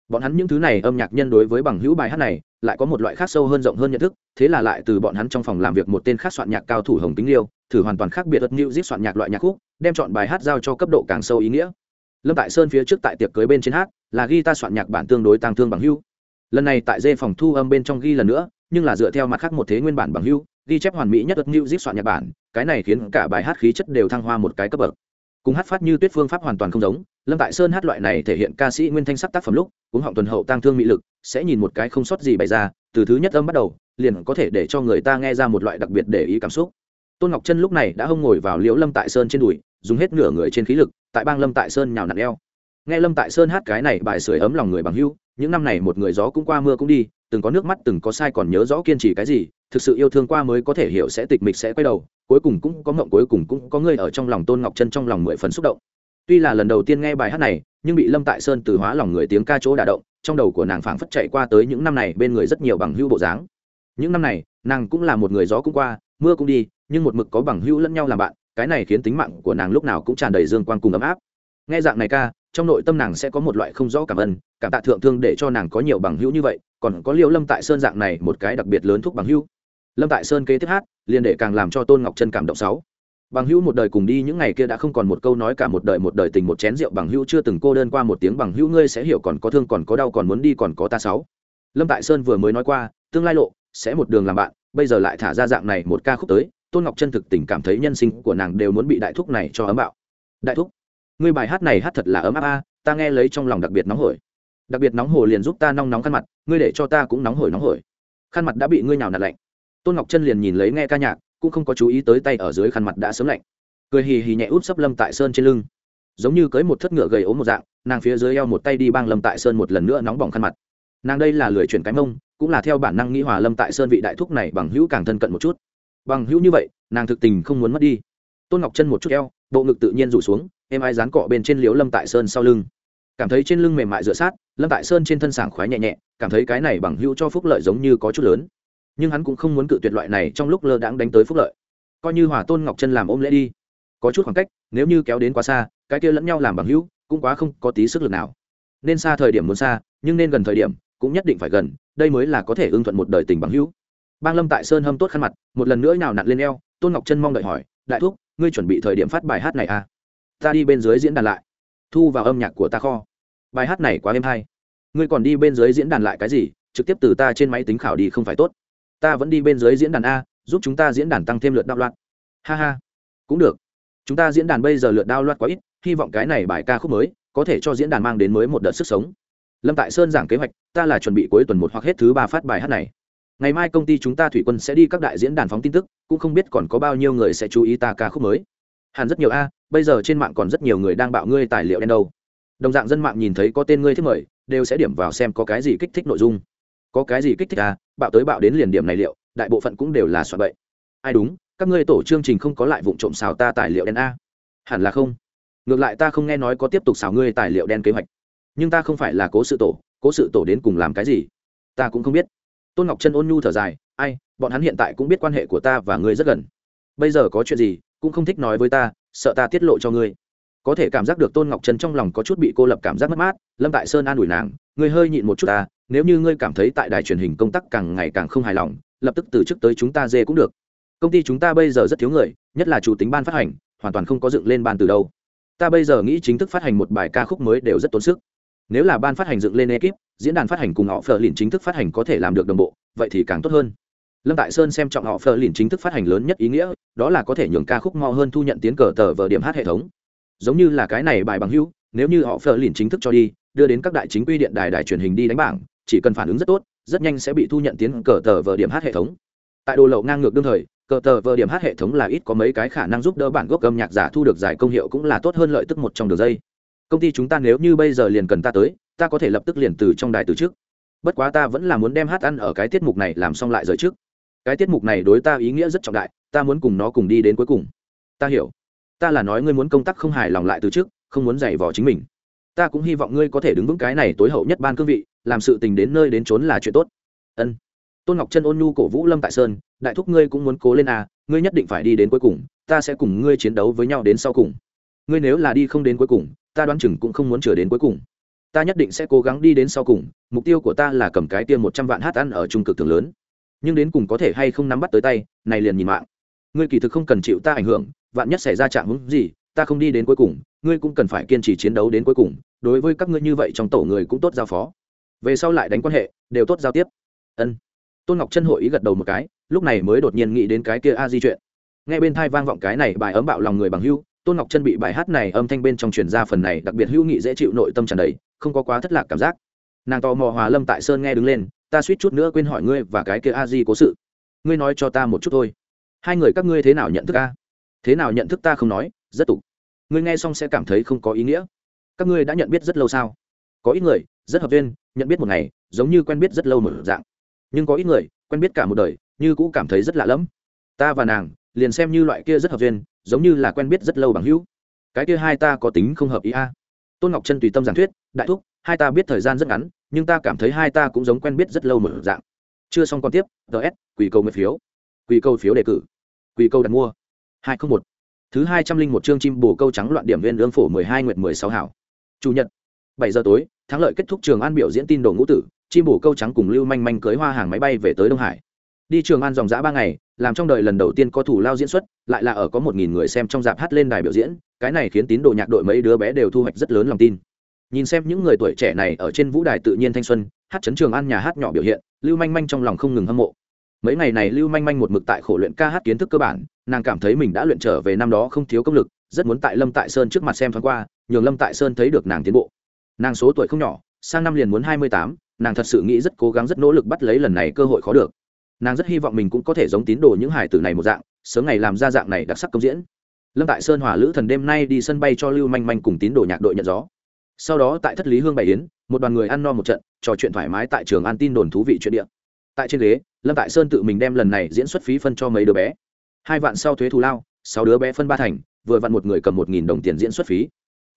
bọn hắn những thứ này âm nhạc nhân đối với bằng hữu bài hát này lại có một loại khác sâu hơn, rộng hơn nhận thức, thế là lại từ bọn hắn trong phòng làm việc một tên khác soạn nhạc cao thủ hồng tính liêu, thử hoàn toàn khác biệt ất new giết soạn nhạc loại nhạc khúc, đem chọn bài hát giao cho cấp độ càng sâu ý nghĩa. Lâm tại sơn phía trước tại tiệc cưới bên trên hát, là ghi ta soạn nhạc bản tương đối tăng thương bằng hữu. Lần này tại dê phòng thu âm bên trong ghi lần nữa, nhưng là dựa theo mặt khác một thế nguyên bản bằng hữu, ghi chép hoàn mỹ nhất ất new giết soạn nhạc bản, cái này khiến cả bài hát khí chất đều thăng hoa một cái cấp bậc cùng hát phát như tuyết phương pháp hoàn toàn không giống, lâm tại sơn hát loại này thể hiện ca sĩ nguyên thanh sắc tác phẩm lúc cũng họng tuần hậu tăng thương mỹ lực, sẽ nhìn một cái không sót gì bày ra, từ thứ nhất âm bắt đầu, liền có thể để cho người ta nghe ra một loại đặc biệt để ý cảm xúc. Tôn ngọc chân lúc này đã hông ngồi vào liễu lâm tại sơn trên đùi, dùng hết nửa người trên khí lực, tại bang lâm tại sơn nhào nặn eo. Nghe lâm tại sơn hát cái này bài sưởi ấm lòng người bằng hưu, những năm này một người gió cũng qua mưa cũng đi, từng có nước mắt, từng có sai còn nhớ rõ kiên trì cái gì, thực sự yêu thương qua mới có thể hiểu sẽ tịch mịch sẽ quay đầu cuối cùng cũng có ngộng cuối cùng cũng có người ở trong lòng tôn ngọc chân trong lòng mười phần xúc động. Tuy là lần đầu tiên nghe bài hát này, nhưng bị lâm tại sơn từ hóa lòng người tiếng ca chỗ đả động, trong đầu của nàng phảng phất chạy qua tới những năm này bên người rất nhiều bằng hữu bộ dáng. Những năm này, nàng cũng là một người gió cũng qua, mưa cũng đi, nhưng một mực có bằng hữu lẫn nhau làm bạn, cái này khiến tính mạng của nàng lúc nào cũng tràn đầy dương quang cùng ấm áp. Nghe dạng này ca, trong nội tâm nàng sẽ có một loại không rõ cảm ơn, cảm tạ thượng thương để cho nàng có nhiều bằng hữu như vậy, còn có liêu lâm tại sơn dạng này một cái đặc biệt lớn thuốc bằng hữu lâm tại sơn kế tiếp hát, liền để càng làm cho tôn ngọc chân cảm động sáu. Bằng hữu một đời cùng đi, những ngày kia đã không còn một câu nói cả một đời một đời tình, một chén rượu. Bằng hữu chưa từng cô đơn qua một tiếng. Bằng hữu ngươi sẽ hiểu còn có thương, còn có đau, còn muốn đi, còn có ta sáu. Lâm tại sơn vừa mới nói qua, tương lai lộ, sẽ một đường làm bạn. Bây giờ lại thả ra dạng này một ca khúc tới, tôn ngọc chân thực tình cảm thấy nhân sinh của nàng đều muốn bị đại thúc này cho ấm bạo. Đại thúc, ngươi bài hát này hát thật là ấm áp a, ta nghe lấy trong lòng đặc biệt nóng hổi. Đặc biệt nóng hổi liền giúp ta nóng nóng khăn mặt, ngươi để cho ta cũng nóng hổi nóng hổi. Khăn mặt đã bị ngươi nhào nạt lạnh tôn ngọc chân liền nhìn lấy nghe ca nhạc, cũng không có chú ý tới tay ở dưới khăn mặt đã sớm lạnh. Cười hì hì nhẹ út sấp lâm tại sơn trên lưng. Giống như cưới một thất ngựa gầy ốm một dạng, nàng phía dưới eo một tay đi băng lâm tại sơn một lần nữa nóng bỏng khăn mặt. Nàng đây là lười chuyển cái mông, cũng là theo bản năng nghĩ hòa lâm tại sơn vị đại thúc này bằng hữu càng thân cận một chút. Bằng hữu như vậy, nàng thực tình không muốn mất đi. Tôn ngọc chân một chút eo, bộ ngực tự nhiên rủ xuống em ai dán cọ bên trên liếu lâm tại sơn sau lưng. Cảm thấy trên lưng mềm mại dựa sát, lâm tại sơn trên thân sảng khoái nhẹ nhẹ, cảm thấy cái này bằng hữu cho phúc lợi giống như có chút lớn nhưng hắn cũng không muốn cự tuyệt loại này trong lúc lơ đãng đánh tới phúc lợi. Coi như hòa tôn ngọc chân làm ôm lễ đi, có chút khoảng cách, nếu như kéo đến quá xa, cái kia lẫn nhau làm bằng hữu, cũng quá không có tí sức lực nào. Nên xa thời điểm muốn xa, nhưng nên gần thời điểm, cũng nhất định phải gần, đây mới là có thể ưng thuận một đời tình bằng hữu. Bang lâm tại sơn hâm tốt khăn mặt, một lần nữa nào nặn lên eo, tôn ngọc chân mong đợi hỏi, đại thúc, ngươi chuẩn bị thời điểm phát bài hát này à? Ta đi bên dưới diễn đàn lại. Thu vào âm nhạc của ta kho. Bài hát này quá êm hay. Ngươi còn đi bên dưới diễn đàn lại cái gì? Trực tiếp từ ta trên máy tính khảo đi không phải tốt ta vẫn đi bên dưới diễn đàn a, giúp chúng ta diễn đàn tăng thêm lượt đao loạn. ha ha, cũng được. Chúng ta diễn đàn bây giờ lượt đao loạt quá ít, hy vọng cái này bài ca khúc mới có thể cho diễn đàn mang đến mới một đợt sức sống. Lâm tại sơn giảng kế hoạch, ta là chuẩn bị cuối tuần một hoặc hết thứ ba phát bài hát này. Ngày mai công ty chúng ta thủy quân sẽ đi các đại diễn đàn phóng tin tức, cũng không biết còn có bao nhiêu người sẽ chú ý ta ca khúc mới. Hẳn rất nhiều a, bây giờ trên mạng còn rất nhiều người đang bạo ngươi tài liệu đen đâu. Đồng dạng dân mạng nhìn thấy có tên ngươi thích mời, đều sẽ điểm vào xem có cái gì kích thích nội dung có cái gì kích thích à? Bạo tới bạo đến liền điểm này liệu, đại bộ phận cũng đều là soạn bậy. Ai đúng? Các ngươi tổ chương trình không có lại vụ trộm xào ta tài liệu đen a. Hẳn là không. Ngược lại ta không nghe nói có tiếp tục xào ngươi tài liệu đen kế hoạch. Nhưng ta không phải là cố sự tổ, cố sự tổ đến cùng làm cái gì? Ta cũng không biết. Tôn ngọc chân ôn nhu thở dài, ai, bọn hắn hiện tại cũng biết quan hệ của ta và ngươi rất gần. Bây giờ có chuyện gì, cũng không thích nói với ta, sợ ta tiết lộ cho ngươi. Có thể cảm giác được tôn ngọc trân trong lòng có chút bị cô lập cảm giác mất mát, lâm tại sơn an ủi nàng, ngươi hơi nhịn một chút ta nếu như ngươi cảm thấy tại đài truyền hình công tác càng ngày càng không hài lòng, lập tức từ chức tới chúng ta dê cũng được. Công ty chúng ta bây giờ rất thiếu người, nhất là chủ tính ban phát hành, hoàn toàn không có dựng lên ban từ đâu. Ta bây giờ nghĩ chính thức phát hành một bài ca khúc mới đều rất tốn sức. Nếu là ban phát hành dựng lên ekip, diễn đàn phát hành cùng họ phờ lìn chính thức phát hành có thể làm được đồng bộ, vậy thì càng tốt hơn. Lâm tại sơn xem trọng họ phờ lìn chính thức phát hành lớn nhất ý nghĩa, đó là có thể nhường ca khúc mo hơn thu nhận tiến cờ tờ vờ điểm hát hệ thống. Giống như là cái này bài bằng hữu, nếu như họ phờ lìn chính thức cho đi, đưa đến các đại chính quy điện đài đài truyền hình đi đánh bảng chỉ cần phản ứng rất tốt, rất nhanh sẽ bị thu nhận tiến cờ tờ vờ điểm hát hệ thống. Tại đồ lậu ngang ngược đương thời, cờ tờ vờ điểm hát hệ thống là ít có mấy cái khả năng giúp đỡ bản gốc âm nhạc giả thu được giải công hiệu cũng là tốt hơn lợi tức một trong đường dây. Công ty chúng ta nếu như bây giờ liền cần ta tới, ta có thể lập tức liền từ trong đài từ trước. Bất quá ta vẫn là muốn đem hát ăn ở cái tiết mục này làm xong lại rời trước. Cái tiết mục này đối ta ý nghĩa rất trọng đại, ta muốn cùng nó cùng đi đến cuối cùng. Ta hiểu. Ta là nói ngươi muốn công tác không hài lòng lại từ trước, không muốn giày vò chính mình. Ta cũng hy vọng ngươi có thể đứng vững cái này tối hậu nhất ban cương vị làm sự tình đến nơi đến trốn là chuyện tốt. Ân. Tôn ngọc chân ôn nhu cổ vũ lâm tại sơn, đại thúc ngươi cũng muốn cố lên à ngươi nhất định phải đi đến cuối cùng, ta sẽ cùng ngươi chiến đấu với nhau đến sau cùng. Ngươi nếu là đi không đến cuối cùng, ta đoán chừng cũng không muốn chờ đến cuối cùng. Ta nhất định sẽ cố gắng đi đến sau cùng, mục tiêu của ta là cầm cái tiêm một trăm vạn hát ăn ở trung cực thường lớn. Nhưng đến cùng có thể hay không nắm bắt tới tay, này liền nhìn mạng. Ngươi kỳ thực không cần chịu ta ảnh hưởng, vạn nhất xảy ra trạng hứng gì, ta không đi đến cuối cùng, ngươi cũng cần phải kiên trì chiến đấu đến cuối cùng, đối với các ngươi như vậy trong tổ người cũng tốt giao phó về sau lại đánh quan hệ, đều tốt giao tiếp. Ân. Tôn ngọc chân hội ý gật đầu một cái, lúc này mới đột nhiên nghĩ đến cái kia a di chuyện. Nghe bên thai vang vọng cái này bài ấm bạo lòng người bằng hưu, tôn ngọc chân bị bài hát này âm thanh bên trong truyền ra phần này đặc biệt hữu nghị dễ chịu nội tâm tràn đầy, không có quá thất lạc cảm giác. Nàng tò mò hòa lâm tại sơn nghe đứng lên, ta suýt chút nữa quên hỏi ngươi và cái kia a di cố sự. Ngươi nói cho ta một chút thôi. Hai người các ngươi thế nào nhận thức a thế nào nhận thức ta không nói, rất tục. Ngươi nghe xong sẽ cảm thấy không có ý nghĩa. Các ngươi đã nhận biết rất lâu sao? Có ít người rất hợp duyên, nhận biết một ngày giống như quen biết rất lâu một dạng. Nhưng có ít người quen biết cả một đời như cũ cảm thấy rất lạ lẫm. Ta và nàng liền xem như loại kia rất hợp duyên giống như là quen biết rất lâu bằng hữu. Cái kia hai ta có tính không hợp ý a? Tôn ngọc chân tùy tâm giảng thuyết đại thúc hai ta biết thời gian rất ngắn nhưng ta cảm thấy hai ta cũng giống quen biết rất lâu một dạng. Chưa xong còn tiếp ts quỷ câu nguyện phiếu. Quỷ câu phiếu đề cử. Quỷ câu đặt mua. hai không một. Thứ hai trăm linh một chương chim bồ câu trắng loạn điểm viên lương phổ mười hai nguyện mười sáu hảo. Chủ nhật bảy giờ tối, thắng lợi kết thúc trường an biểu diễn tin đồ ngũ tử, chim bổ câu trắng cùng lưu manh manh cưới hoa hàng máy bay về tới đông hải. Đi trường an dòng dã ba ngày, làm trong đời lần đầu tiên có thủ lao diễn xuất, lại là ở có một nghìn người xem trong dạp hát lên đài biểu diễn, cái này khiến tín đồ nhạc đội mấy đứa bé đều thu hoạch rất lớn lòng tin. Nhìn xem những người tuổi trẻ này ở trên vũ đài tự nhiên thanh xuân, hát chấn trường an nhà hát nhỏ biểu hiện, lưu manh manh trong lòng không ngừng hâm mộ. Mấy ngày này lưu manh manh một mực tại khổ luyện ca hát kiến thức cơ bản, nàng cảm thấy mình đã luyện trở về năm đó không thiếu công lực, rất muốn tại lâm tại sơn trước mặt xem thoáng qua, nhường lâm tại sơn thấy được nàng tiến bộ nàng số tuổi không nhỏ, sang năm liền muốn hai mươi tám, nàng thật sự nghĩ rất cố gắng rất nỗ lực bắt lấy lần này cơ hội khó được. Nàng rất hy vọng mình cũng có thể giống tín đồ những hải tử này một dạng, sớm ngày làm ra dạng này đặc sắc công diễn. Lâm tại sơn hòa lữ thần đêm nay đi sân bay cho lưu manh manh cùng tín đồ nhạc đội nhận gió. Sau đó tại thất lý hương bày yến, một đoàn người ăn no một trận, trò chuyện thoải mái tại trường an tin đồn thú vị chuyện địa. Tại trên ghế, lâm tại sơn tự mình đem lần này diễn xuất phí phân cho mấy đứa bé. Hai vạn sau thuế thù lao, sáu đứa bé phân ba thành, vừa vặn một người cầm một nghìn đồng tiền diễn xuất phí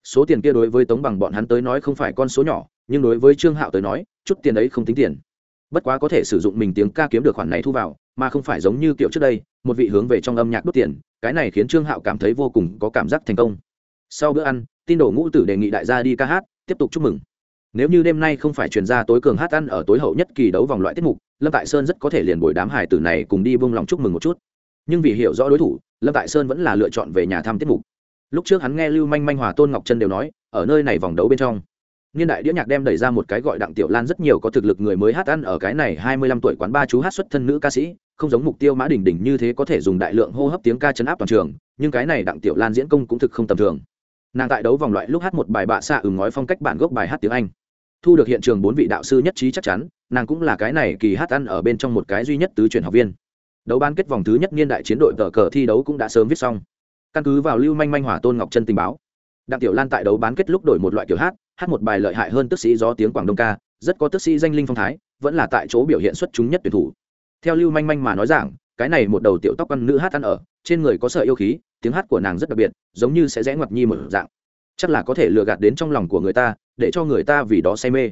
số tiền kia đối với tống bằng bọn hắn tới nói không phải con số nhỏ, nhưng đối với trương hạo tới nói, chút tiền ấy không tính tiền. Bất quá có thể sử dụng mình tiếng ca kiếm được khoản này thu vào, mà không phải giống như kiểu trước đây, một vị hướng về trong âm nhạc đốt tiền, cái này khiến trương hạo cảm thấy vô cùng có cảm giác thành công. Sau bữa ăn, tin đồ ngũ tử đề nghị đại gia đi ca hát, tiếp tục chúc mừng. Nếu như đêm nay không phải chuyển ra tối cường hát ăn ở tối hậu nhất kỳ đấu vòng loại tiết mục, lâm tại sơn rất có thể liền bồi đám hải tử này cùng đi bông lòng chúc mừng một chút. Nhưng vì hiểu rõ đối thủ, lâm tại sơn vẫn là lựa chọn về nhà thăm tiết mục lúc trước hắn nghe lưu manh manh, hòa tôn ngọc trân đều nói, ở nơi này vòng đấu bên trong. Niên đại đĩa nhạc đem đẩy ra một cái gọi đặng tiểu lan rất nhiều có thực lực người mới hát ăn ở cái này hai mươi lăm tuổi quán ba chú hát xuất thân nữ ca sĩ, không giống mục tiêu, mã đỉnh đỉnh như thế có thể dùng đại lượng hô hấp tiếng ca chấn áp toàn trường, nhưng cái này đặng tiểu lan diễn công cũng thực không tầm thường. Nàng tại đấu vòng loại lúc hát một bài bạ xạ ừng ngói phong cách bản gốc bài hát tiếng anh. Thu được hiện trường bốn vị đạo sư nhất trí chắc chắn, nàng cũng là cái này kỳ hát ăn ở bên trong một cái duy nhất tứ truyền học viên. Đấu ban kết vòng thứ nhất niên đại chiến đội tờ cờ thi đấu cũng đã sớm viết xong căn cứ vào lưu manh manh hỏa tôn ngọc chân tình báo đặng tiểu lan tại đấu bán kết lúc đổi một loại kiểu hát hát một bài lợi hại hơn tức sĩ do tiếng quảng đông ca rất có tức sĩ danh linh phong thái vẫn là tại chỗ biểu hiện xuất chúng nhất tuyển thủ theo lưu manh manh mà nói rằng cái này một đầu tiểu tóc con nữ hát ăn ở trên người có sợ yêu khí tiếng hát của nàng rất đặc biệt giống như sẽ rẽ ngoặt nhi một dạng chắc là có thể lừa gạt đến trong lòng của người ta để cho người ta vì đó say mê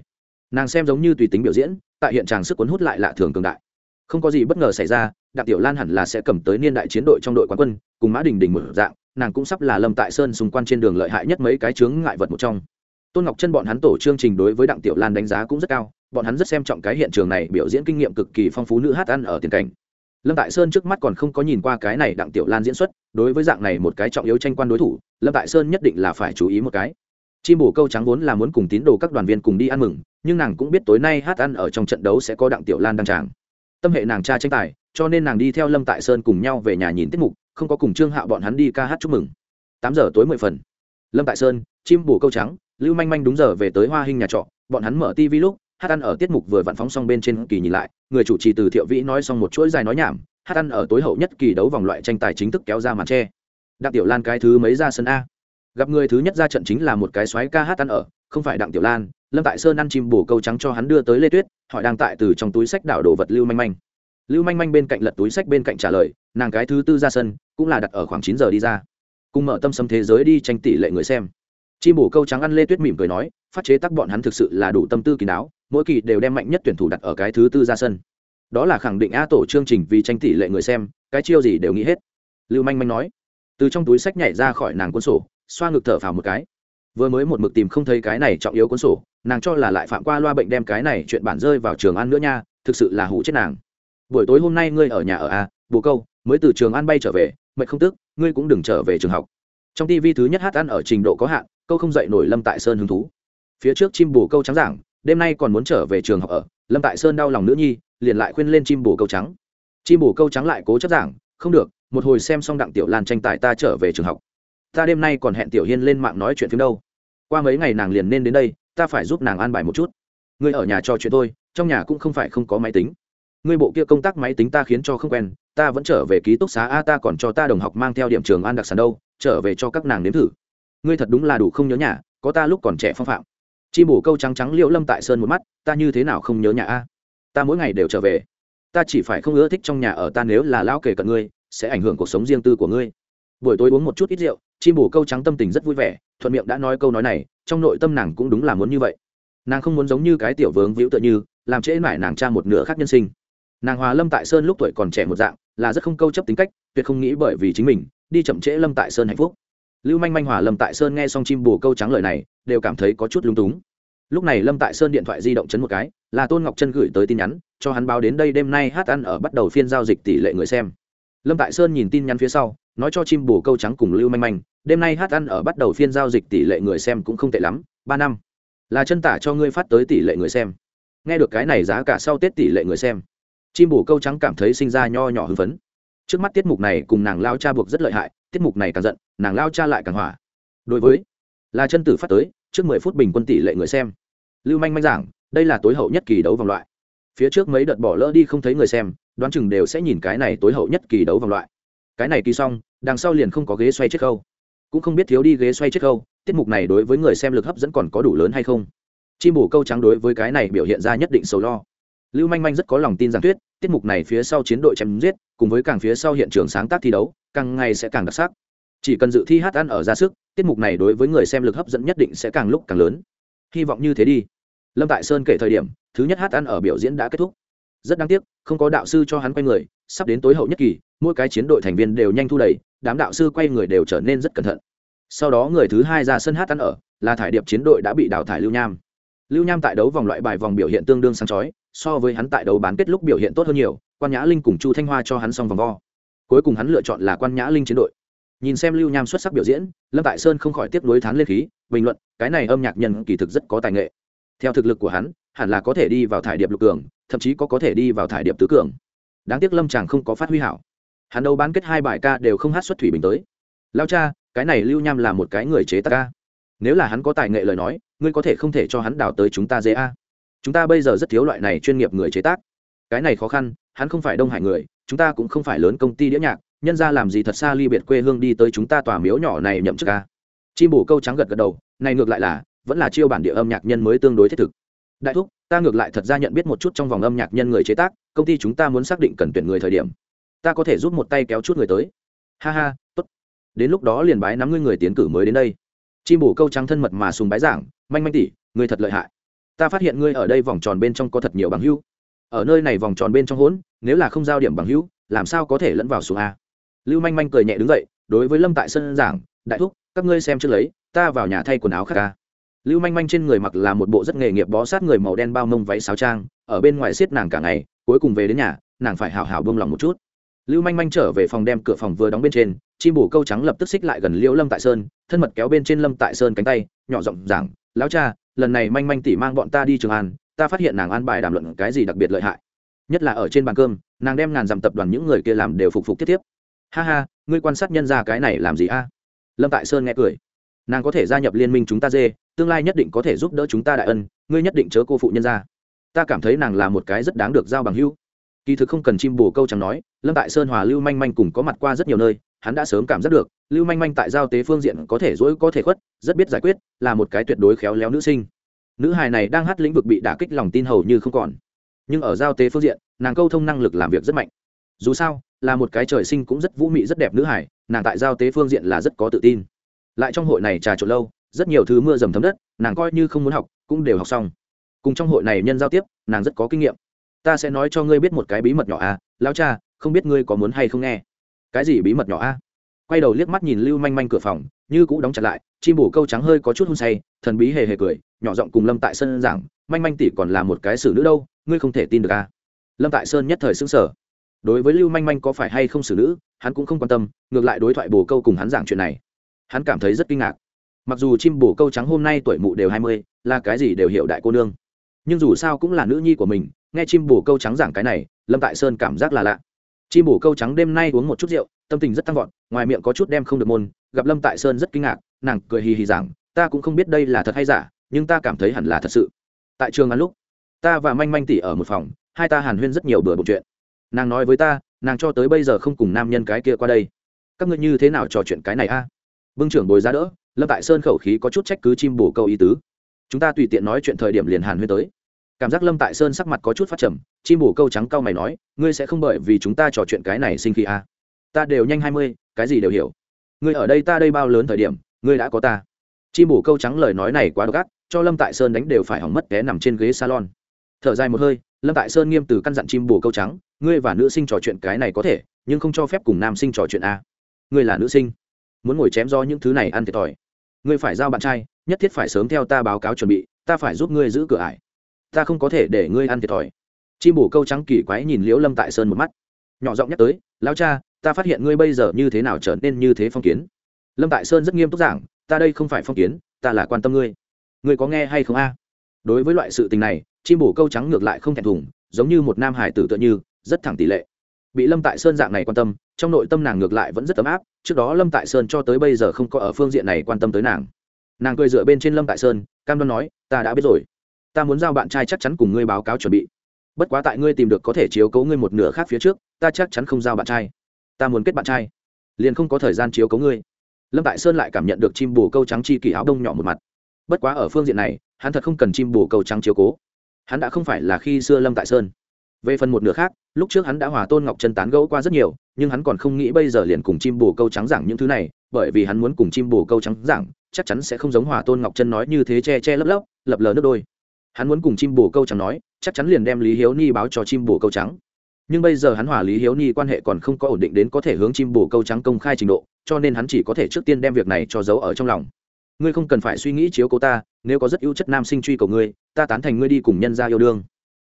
nàng xem giống như tùy tính biểu diễn tại hiện tràng sức cuốn hút lại lạ thường cường đại không có gì bất ngờ xảy ra, đặng tiểu lan hẳn là sẽ cầm tới niên đại chiến đội trong đội quán quân, cùng mã đình đình một dạng, nàng cũng sắp là lâm tại sơn xung quanh trên đường lợi hại nhất mấy cái chướng ngại vật một trong. Tôn ngọc chân bọn hắn tổ chương trình đối với đặng tiểu lan đánh giá cũng rất cao, bọn hắn rất xem trọng cái hiện trường này, biểu diễn kinh nghiệm cực kỳ phong phú nữ hát ăn ở tiền cảnh. Lâm tại sơn trước mắt còn không có nhìn qua cái này đặng tiểu lan diễn xuất, đối với dạng này một cái trọng yếu tranh quan đối thủ, lâm tại sơn nhất định là phải chú ý một cái. Chim bổ câu trắng vốn là muốn cùng tín đồ các đoàn viên cùng đi ăn mừng, nhưng nàng cũng biết tối nay hát ăn ở trong trận đấu sẽ có đặng tiểu lan đăng tràng tâm hệ nàng cha tranh tài, cho nên nàng đi theo lâm tại sơn cùng nhau về nhà nhìn tiết mục, không có cùng trương hạo bọn hắn đi ca hát chúc mừng. Tám giờ tối mười phần. Lâm tại sơn, chim bù câu trắng, lưu manh manh đúng giờ về tới hoa hình nhà trọ, bọn hắn mở tv lúc, hát ăn ở tiết mục vừa vặn phóng xong bên trên kỳ nhìn lại, người chủ trì từ thiệu vĩ nói xong một chuỗi dài nói nhảm, hát ăn ở tối hậu nhất kỳ đấu vòng loại tranh tài chính thức kéo ra màn tre. Đặng tiểu lan cái thứ mấy ra sân a? Gặp người thứ nhất ra trận chính là một cái xoáy ca hát ăn ở, không phải đặng tiểu lan, lâm tại sơn ăn chim bổ câu trắng cho hắn đưa tới lê tuyết hỏi đang tại từ trong túi sách đảo đồ vật lưu manh manh. Lưu manh manh bên cạnh lật túi sách bên cạnh trả lời, nàng cái thứ tư ra sân, cũng là đặt ở khoảng chín giờ đi ra. Cùng mở tâm sâm thế giới đi tranh tỷ lệ người xem. Chim bổ câu trắng ăn lê tuyết mỉm cười nói, phát chế tắc bọn hắn thực sự là đủ tâm tư kỳ đáo, mỗi kỳ đều đem mạnh nhất tuyển thủ đặt ở cái thứ tư ra sân. Đó là khẳng định a tổ chương trình vì tranh tỷ lệ người xem, cái chiêu gì đều nghĩ hết. Lưu manh manh nói. Từ trong túi sách nhảy ra khỏi nàng quân sổ, xoa ngực thở phào một cái vừa mới một mực tìm không thấy cái này trọng yếu cuốn sổ, nàng cho là lại phạm qua loa bệnh đem cái này chuyện bản rơi vào trường ăn nữa nha, thực sự là hủ chết nàng. Buổi tối hôm nay ngươi ở nhà ở a bồ câu, mới từ trường ăn bay trở về, mệt không tức, ngươi cũng đừng trở về trường học. Trong tv thứ nhất hát ăn ở trình độ có hạn, câu không dậy nổi lâm tại sơn hứng thú. Phía trước chim bồ câu trắng giảng, đêm nay còn muốn trở về trường học ở, lâm tại sơn đau lòng nữ nhi, liền lại khuyên lên chim bồ câu trắng. Chim bồ câu trắng lại cố chấp giảng, không được, một hồi xem xong đặng tiểu lan tranh tài ta trở về trường học. Ta đêm nay còn hẹn tiểu hiên lên mạng nói chuyện phim đâu qua mấy ngày nàng liền nên đến đây, ta phải giúp nàng an bài một chút. Ngươi ở nhà cho chuyện tôi trong nhà cũng không phải không có máy tính. Ngươi bộ kia công tác máy tính ta khiến cho không quen, ta vẫn trở về ký túc xá, a, ta còn cho ta đồng học mang theo điểm trường an đặc sản đâu, trở về cho các nàng nếm thử. Ngươi thật đúng là đủ không nhớ nhà, có ta lúc còn trẻ phong phạm. Chi bổ câu trắng trắng liễu lâm tại sơn một mắt, ta như thế nào không nhớ nhà a? Ta mỗi ngày đều trở về. Ta chỉ phải không ưa thích trong nhà ở ta nếu là lão kể cận ngươi, sẽ ảnh hưởng cuộc sống riêng tư của ngươi buổi tối uống một chút ít rượu, chim bổ câu trắng tâm tình rất vui vẻ, thuận miệng đã nói câu nói này, trong nội tâm nàng cũng đúng là muốn như vậy. Nàng không muốn giống như cái tiểu vướng víu tựa như, làm trễ mải nàng cha một nửa khác nhân sinh. Nàng hòa lâm tại sơn lúc tuổi còn trẻ một dạng, là rất không câu chấp tính cách, tuyệt không nghĩ bởi vì chính mình, đi chậm trễ lâm tại sơn hạnh phúc. Lưu manh manh hòa lâm tại sơn nghe xong chim bồ câu trắng lời này, đều cảm thấy có chút lung túng. Lúc này lâm tại sơn điện thoại di động chấn một cái, là tôn ngọc chân gửi tới tin nhắn, cho hắn báo đến đây đêm nay hát ăn ở bắt đầu phiên giao dịch tỷ lệ người xem. Lâm tại sơn nhìn tin nhắn phía sau nói cho chim bồ câu trắng cùng lưu manh manh, đêm nay hát ăn ở bắt đầu phiên giao dịch tỷ lệ người xem cũng không tệ lắm, ba năm. Là chân tả cho ngươi phát tới tỷ lệ người xem. Nghe được cái này giá cả sau tết tỷ lệ người xem. Chim bồ câu trắng cảm thấy sinh ra nho nhỏ hưng phấn. Trước mắt tiết mục này cùng nàng lao cha buộc rất lợi hại, tiết mục này càng giận, nàng lao cha lại càng hỏa. Đối với là chân tử phát tới, trước mười phút bình quân tỷ lệ người xem. Lưu manh manh giảng, đây là tối hậu nhất kỳ đấu vòng loại. Phía trước mấy đợt bỏ lỡ đi không thấy người xem, đoán chừng đều sẽ nhìn cái này tối hậu nhất kỳ đấu vòng loại. Cái này kỳ xong đằng sau liền không có ghế xoay chết khâu. Cũng không biết thiếu đi ghế xoay chết khâu, tiết mục này đối với người xem lực hấp dẫn còn có đủ lớn hay không? Chim bổ câu trắng đối với cái này biểu hiện ra nhất định sầu lo. Lưu manh manh rất có lòng tin rằng tuyết, tiết mục này phía sau chiến đội chém giết, cùng với càng phía sau hiện trường sáng tác thi đấu, càng ngày sẽ càng đặc sắc. Chỉ cần dự thi hát ăn ở ra sức, tiết mục này đối với người xem lực hấp dẫn nhất định sẽ càng lúc càng lớn. Hy vọng như thế đi. Lâm tại sơn kể thời điểm, thứ nhất hát ăn ở biểu diễn đã kết thúc. Rất đáng tiếc, không có đạo sư cho hắn quay người, sắp đến tối hậu nhất kỳ mỗi cái chiến đội thành viên đều nhanh thu đầy, đám đạo sư quay người đều trở nên rất cẩn thận. Sau đó người thứ hai ra sân hát ăn ở, là thải điệp chiến đội đã bị đào thải lưu nham. Lưu nham tại đấu vòng loại bài vòng biểu hiện tương đương sáng chói, so với hắn tại đấu bán kết lúc biểu hiện tốt hơn nhiều, quan nhã linh cùng chu thanh hoa cho hắn xong vòng vo. Cuối cùng hắn lựa chọn là quan nhã linh chiến đội. Nhìn xem lưu nham xuất sắc biểu diễn, lâm tại sơn không khỏi tiếp nối thán lên khí, bình luận, cái này âm nhạc nhân kỳ thực rất có tài nghệ. Theo thực lực của hắn, hẳn là có thể đi vào thải điệp lục cường, thậm chí có có thể đi vào thải điệp tứ cường. Đáng tiếc lâm chàng không có phát huy hảo hắn đâu bán kết hai bài ca đều không hát xuất thủy bình tới. Lao cha, cái này lưu nham là một cái người chế tác ca. Nếu là hắn có tài nghệ lời nói, ngươi có thể không thể cho hắn đào tới chúng ta dễ a. Chúng ta bây giờ rất thiếu loại này chuyên nghiệp người chế tác. Cái này khó khăn, hắn không phải đông hải người, chúng ta cũng không phải lớn công ty đĩa nhạc, nhân ra làm gì thật xa ly biệt quê hương đi tới chúng ta tòa miếu nhỏ này nhậm chức ca chim bổ câu trắng gật gật đầu, này ngược lại là, vẫn là chiêu bản địa âm nhạc nhân mới tương đối thiết thực. Đại thúc, ta ngược lại thật ra nhận biết một chút trong vòng âm nhạc nhân người chế tác, công ty chúng ta muốn xác định cần tuyển người thời điểm ta có thể giúp một tay kéo chút người tới. Ha ha, tốt. Đến lúc đó liền bái nắm ngươi người tiến cử mới đến đây. Chim bổ câu trắng thân mật mà sùng bái giảng, manh manh tỉ, ngươi thật lợi hại. Ta phát hiện ngươi ở đây vòng tròn bên trong có thật nhiều bằng hữu. Ở nơi này vòng tròn bên trong hỗn, nếu là không giao điểm bằng hữu, làm sao có thể lẫn vào xuống a? Lưu manh manh cười nhẹ đứng dậy, đối với lâm tại sân giảng, đại thúc, các ngươi xem trước lấy, ta vào nhà thay quần áo khác ca lưu manh manh trên người mặc là một bộ rất nghề nghiệp bó sát người màu đen bao mông váy sáo trang, ở bên ngoài xiết nàng cả ngày, cuối cùng về đến nhà, nàng phải hào hào bông lòng một chút lưu manh manh trở về phòng đem cửa phòng vừa đóng bên trên, chim Bù câu trắng lập tức xích lại gần liễu lâm tại sơn, thân mật kéo bên trên lâm tại sơn cánh tay, nhỏ giọng giảng, lão cha, lần này manh manh tỉ mang bọn ta đi trường an, ta phát hiện nàng an bài đàm luận cái gì đặc biệt lợi hại. Nhất là ở trên bàn cơm, nàng đem ngàn dặm tập đoàn những người kia làm đều phục phục tiếp tiếp. Ha ha, ngươi quan sát nhân ra cái này làm gì a? Lâm tại sơn nghe cười. Nàng có thể gia nhập liên minh chúng ta dê, tương lai nhất định có thể giúp đỡ chúng ta đại ân, ngươi nhất định chớ cô phụ nhân ra ta cảm thấy nàng là một cái rất đáng được giao bằng hữu kỳ thực không cần chim bồ câu chẳng nói, lâm tại sơn hòa lưu manh manh cùng có mặt qua rất nhiều nơi, hắn đã sớm cảm giác được, lưu manh manh tại giao tế phương diện có thể dỗi có thể khuất, rất biết giải quyết, là một cái tuyệt đối khéo léo nữ sinh. Nữ hài này đang hát lĩnh vực bị đả kích lòng tin hầu như không còn. Nhưng ở giao tế phương diện, nàng câu thông năng lực làm việc rất mạnh. Dù sao, là một cái trời sinh cũng rất vũ mị, rất đẹp nữ hải nàng tại giao tế phương diện là rất có tự tin. Lại trong hội này trà trộn lâu, rất nhiều thứ mưa dầm thấm đất, nàng coi như không muốn học, cũng đều học xong. Cùng trong hội này nhân giao tiếp, nàng rất có kinh nghiệm ta sẽ nói cho ngươi biết một cái bí mật nhỏ à lao cha, không biết ngươi có muốn hay không nghe. Cái gì bí mật nhỏ a? Quay đầu liếc mắt nhìn lưu manh manh cửa phòng, như cũ đóng chặt lại, chim bổ câu trắng hơi có chút hôn say, thần bí hề hề cười, nhỏ giọng cùng lâm tại sơn giảng, manh manh tỷ còn là một cái xử nữ đâu, ngươi không thể tin được a. Lâm tại sơn nhất thời xứng sở đối với lưu manh manh có phải hay không xử nữ, hắn cũng không quan tâm, ngược lại đối thoại bồ câu cùng hắn giảng chuyện này. Hắn cảm thấy rất kinh ngạc. Mặc dù chim bồ câu trắng hôm nay tuổi mụ đều hai mươi, là cái gì đều hiểu đại cô nương. Nhưng dù sao cũng là nữ nhi của mình nghe chim bổ câu trắng giảng cái này, lâm tại sơn cảm giác là lạ. Chim bổ câu trắng đêm nay uống một chút rượu, tâm tình rất tăng vọt, ngoài miệng có chút đem không được môn, gặp lâm tại sơn rất kinh ngạc, nàng cười hì hì rằng ta cũng không biết đây là thật hay giả, nhưng ta cảm thấy hẳn là thật sự. Tại trường ăn lúc, ta và manh manh tỉ ở một phòng, hai ta hàn huyên rất nhiều bừa bộ chuyện. Nàng nói với ta, nàng cho tới bây giờ không cùng nam nhân cái kia qua đây. Các ngươi như thế nào trò chuyện cái này a? À? bưng trưởng bồi ra đỡ, lâm tại sơn khẩu khí có chút trách cứ chim bổ câu ý tứ. Chúng ta tùy tiện nói chuyện thời điểm liền hàn huyên tới cảm giác lâm tại sơn sắc mặt có chút phát trầm, chim bổ câu trắng cao mày nói, ngươi sẽ không bởi vì chúng ta trò chuyện cái này sinh khi a à? ta đều nhanh hai mươi, cái gì đều hiểu. Ngươi ở đây ta đây bao lớn thời điểm, ngươi đã có ta. Chim bổ câu trắng lời nói này quá độc ác, cho lâm tại sơn đánh đều phải hỏng mất té nằm trên ghế salon. Thở dài một hơi, lâm tại sơn nghiêm từ căn dặn chim bổ câu trắng, ngươi và nữ sinh trò chuyện cái này có thể, nhưng không cho phép cùng nam sinh trò chuyện a ngươi là nữ sinh, muốn ngồi chém do những thứ này ăn thiệt thòi. Ngươi phải giao bạn trai, nhất thiết phải sớm theo ta báo cáo chuẩn bị, ta phải giúp ngươi giữ cửa ải ta không có thể để ngươi ăn thiệt thòi. Chim bổ câu trắng kỳ quái nhìn liễu lâm tại sơn một mắt. Nhỏ giọng nhắc tới lao cha, ta phát hiện ngươi bây giờ như thế nào trở nên như thế phong kiến? Lâm tại sơn rất nghiêm túc giảng, ta đây không phải phong kiến, ta là quan tâm ngươi. Ngươi có nghe hay không a? Đối với loại sự tình này, chim bổ câu trắng ngược lại không thẹn thùng, giống như một nam hải tử tựa như, rất thẳng tỷ lệ. Bị lâm tại sơn dạng này quan tâm, trong nội tâm nàng ngược lại vẫn rất ấm áp, trước đó lâm tại sơn cho tới bây giờ không có ở phương diện này quan tâm tới nàng. Nàng cười dựa bên trên lâm tại sơn, cam đoan nói, ta đã biết rồi ta muốn giao bạn trai chắc chắn cùng ngươi báo cáo chuẩn bị. Bất quá tại ngươi tìm được có thể chiếu cố ngươi một nửa khác phía trước, ta chắc chắn không giao bạn trai. Ta muốn kết bạn trai. Liền không có thời gian chiếu cố ngươi. Lâm tại sơn lại cảm nhận được chim bồ câu trắng chi kỳ áo đông nhỏ một mặt. Bất quá ở phương diện này, hắn thật không cần chim bồ câu trắng chiếu cố. Hắn đã không phải là khi xưa lâm tại sơn. Về phần một nửa khác, lúc trước hắn đã hòa tôn ngọc chân tán gẫu qua rất nhiều, nhưng hắn còn không nghĩ bây giờ liền cùng chim bồ câu trắng giảng những thứ này, bởi vì hắn muốn cùng chim bồ câu trắng giảng, chắc chắn sẽ không giống hòa tôn ngọc chân nói như thế che che lấp lấp, lập lờ nước đôi hắn muốn cùng chim bồ câu trắng nói, chắc chắn liền đem lý hiếu ni báo cho chim bồ câu trắng. Nhưng bây giờ hắn hòa lý hiếu ni quan hệ còn không có ổn định đến có thể hướng chim bồ câu trắng công khai trình độ, cho nên hắn chỉ có thể trước tiên đem việc này cho giấu ở trong lòng. Ngươi không cần phải suy nghĩ chiếu cố ta, nếu có rất ưu chất nam sinh truy cầu ngươi, ta tán thành ngươi đi cùng nhân gia yêu đương.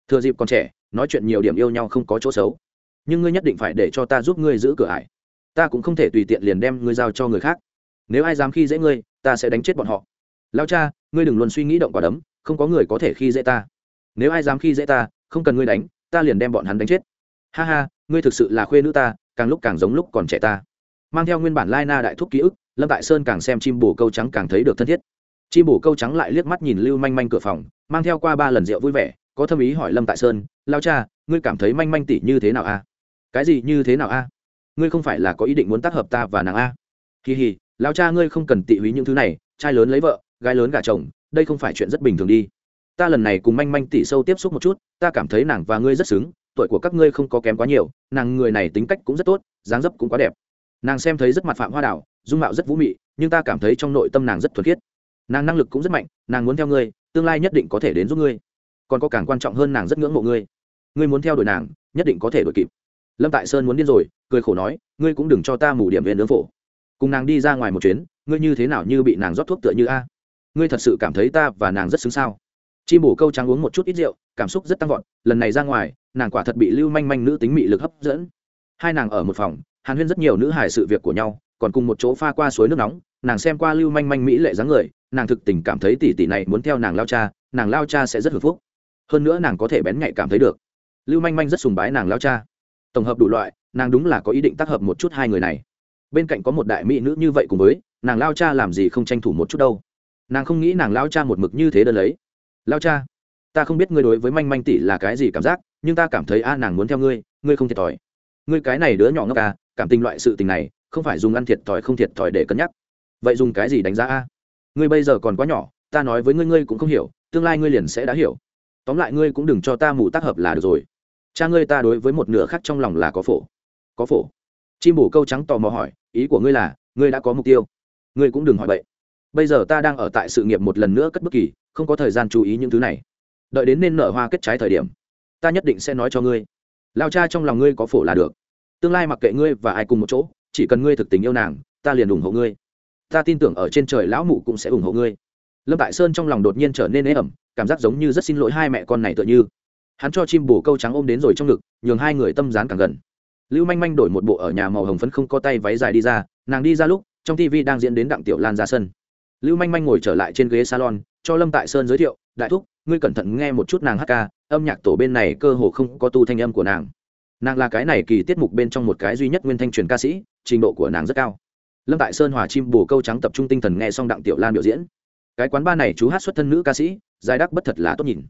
Thừa dịp còn trẻ, nói chuyện nhiều điểm yêu nhau không có chỗ xấu. Nhưng ngươi nhất định phải để cho ta giúp ngươi giữ cửa ải. Ta cũng không thể tùy tiện liền đem ngươi giao cho người khác. Nếu ai dám khi dễ ngươi, ta sẽ đánh chết bọn họ. Lao cha, ngươi đừng luôn suy nghĩ động quả đấm không có người có thể khi dễ ta. Nếu ai dám khi dễ ta, không cần ngươi đánh, ta liền đem bọn hắn đánh chết. Ha ha, ngươi thực sự là khuê nữ ta, càng lúc càng giống lúc còn trẻ ta. Mang theo nguyên bản lai na đại thúc ký ức, lâm tại sơn càng xem chim bồ câu trắng càng thấy được thân thiết. Chim bồ câu trắng lại liếc mắt nhìn lưu manh manh cửa phòng, mang theo qua ba lần rượu vui vẻ, có thâm ý hỏi lâm tại sơn, lao cha, ngươi cảm thấy manh manh tỷ như thế nào a? Cái gì như thế nào a? Ngươi không phải là có ý định muốn tác hợp ta và nàng a? Kỳ hì, lao cha ngươi không cần tị húy những thứ này, trai lớn lấy vợ, gái lớn gả chồng đây không phải chuyện rất bình thường đi. Ta lần này cùng manh manh tỷ sâu tiếp xúc một chút, ta cảm thấy nàng và ngươi rất xứng, tuổi của các ngươi không có kém quá nhiều, nàng người này tính cách cũng rất tốt, dáng dấp cũng quá đẹp. Nàng xem thấy rất mặt phạm hoa đảo dung mạo rất vũ mị, nhưng ta cảm thấy trong nội tâm nàng rất thuần khiết. Nàng năng lực cũng rất mạnh, nàng muốn theo ngươi, tương lai nhất định có thể đến giúp ngươi. Còn có càng quan trọng hơn nàng rất ngưỡng mộ ngươi. Ngươi muốn theo đuổi nàng, nhất định có thể đuổi kịp. Lâm tại sơn muốn điên rồi, cười khổ nói, ngươi cũng đừng cho ta mù điểm viên nướng phổ. Cùng nàng đi ra ngoài một chuyến, ngươi như thế nào như bị nàng rót thuốc tựa như a? Ngươi thật sự cảm thấy ta và nàng rất xứng sao? Chim bổ câu trắng uống một chút ít rượu, cảm xúc rất tăng vọt, lần này ra ngoài, nàng quả thật bị lưu manh manh nữ tính mị lực hấp dẫn. Hai nàng ở một phòng, hàn huyên rất nhiều nữ hài sự việc của nhau, còn cùng một chỗ pha qua suối nước nóng, nàng xem qua lưu manh manh mỹ lệ dáng người, nàng thực tình cảm thấy tỷ tỷ này muốn theo nàng lao cha, nàng lao cha sẽ rất hưởng phúc. Hơn nữa nàng có thể bén nhạy cảm thấy được. Lưu manh manh rất sùng bái nàng lao cha. Tổng hợp đủ loại, nàng đúng là có ý định tác hợp một chút hai người này. Bên cạnh có một đại mỹ nữ như vậy cùng với, nàng lao cha làm gì không tranh thủ một chút đâu nàng không nghĩ nàng lao cha một mực như thế đơn lấy. Lao cha, ta không biết ngươi đối với manh manh tỷ là cái gì cảm giác, nhưng ta cảm thấy a, nàng muốn theo ngươi ngươi không thiệt thòi. Ngươi cái này đứa nhỏ ngốc à cảm tình loại sự tình này, không phải dùng ăn thiệt thòi không thiệt thòi để cân nhắc. Vậy dùng cái gì đánh giá a? Ngươi bây giờ còn quá nhỏ, ta nói với ngươi ngươi cũng không hiểu, tương lai ngươi liền sẽ đã hiểu. Tóm lại ngươi cũng đừng cho ta mù tác hợp là được rồi. Cha ngươi ta đối với một nửa khác trong lòng là có phổ. Có phổ. Chim bổ câu trắng tò mò hỏi, ý của ngươi là, ngươi đã có mục tiêu. Ngươi cũng đừng hỏi vậy bây giờ ta đang ở tại sự nghiệp một lần nữa cất bất kỳ, không có thời gian chú ý những thứ này. Đợi đến nên nở hoa kết trái thời điểm, ta nhất định sẽ nói cho ngươi. Lao cha trong lòng ngươi có phổ là được. Tương lai mặc kệ ngươi và ai cùng một chỗ, chỉ cần ngươi thực tình yêu nàng, ta liền ủng hộ ngươi. Ta tin tưởng ở trên trời lão mụ cũng sẽ ủng hộ ngươi. Lâm tại sơn trong lòng đột nhiên trở nên ế ẩm, cảm giác giống như rất xin lỗi hai mẹ con này tựa như. Hắn cho chim bồ câu trắng ôm đến rồi trong ngực, nhường hai người tâm dán càng gần. Lưu manh manh đổi một bộ ở nhà màu hồng phấn không có tay váy dài đi ra, nàng đi ra lúc, trong tv đang diễn đến đặng tiểu lan ra sân lưu manh manh ngồi trở lại trên ghế salon, cho lâm tại sơn giới thiệu, đại thúc, ngươi cẩn thận nghe một chút nàng hát ca, âm nhạc tổ bên này cơ hồ không có tu thanh âm của nàng. Nàng là cái này kỳ tiết mục bên trong một cái duy nhất nguyên thanh truyền ca sĩ, trình độ của nàng rất cao. Lâm tại sơn hòa chim bồ câu trắng tập trung tinh thần nghe xong đặng tiểu lan biểu diễn. Cái quán ba này chú hát xuất thân nữ ca sĩ, giai đắc bất thật là tốt nhìn.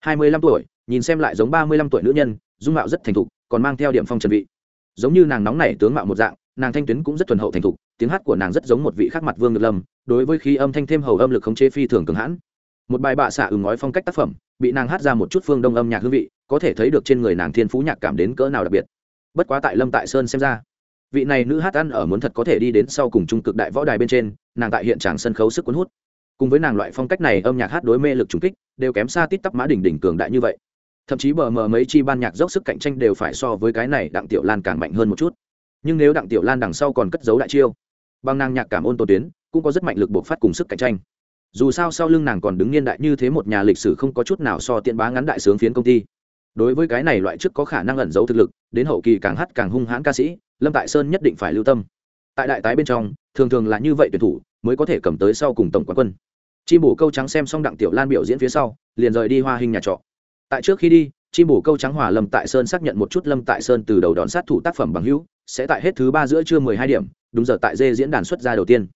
Hai mươi lăm tuổi, nhìn xem lại giống ba mươi lăm tuổi nữ nhân, dung mạo rất thành thục, còn mang theo điểm phong trần vị. Giống như nàng nóng này tướng mạo một dạng nàng thanh tuyến cũng rất thuần hậu thành thục, tiếng hát của nàng rất giống một vị khác mặt vương ngược lâm, đối với khí âm thanh thêm hầu âm lực khống chế phi thường cường hãn. Một bài bạ xạ ứng ngói phong cách tác phẩm, bị nàng hát ra một chút phương đông âm nhạc hương vị, có thể thấy được trên người nàng thiên phú nhạc cảm đến cỡ nào đặc biệt. Bất quá tại lâm tại sơn xem ra, vị này nữ hát ăn ở muốn thật có thể đi đến sau cùng trung cực đại võ đài bên trên, nàng tại hiện tràng sân khấu sức cuốn hút. Cùng với nàng loại phong cách này, âm nhạc hát đối mê lực trùng kích, đều kém xa tít tắp mã đỉnh đỉnh cường đại như vậy. Thậm chí bờ mờ mấy chi ban nhạc dốc sức cạnh tranh đều phải so với cái này đặng tiểu lan càng mạnh hơn một chút nhưng nếu đặng tiểu lan đằng sau còn cất giấu đại chiêu bằng nàng nhạc cảm ôn tô tuyến, cũng có rất mạnh lực buộc phát cùng sức cạnh tranh. Dù sao sau lưng nàng còn đứng niên đại như thế một nhà lịch sử không có chút nào so tiện bá ngắn đại sướng phiến công ty. Đối với cái này loại trước có khả năng ẩn giấu thực lực, đến hậu kỳ càng hát càng hung hãn ca sĩ, lâm tại sơn nhất định phải lưu tâm. Tại đại tái bên trong, thường thường là như vậy tuyển thủ, mới có thể cầm tới sau cùng tổng quán quân. Chim bổ câu trắng xem xong đặng tiểu lan biểu diễn phía sau, liền rời đi hoa hình nhà trọ. Tại trước khi đi, chim bổ câu trắng hòa lâm tại sơn xác nhận một chút lâm tại sơn từ đầu đón sát thủ tác phẩm bằng hữu sẽ tại hết thứ ba giữa trưa mười hai điểm, đúng giờ tại dê diễn đàn xuất gia đầu tiên.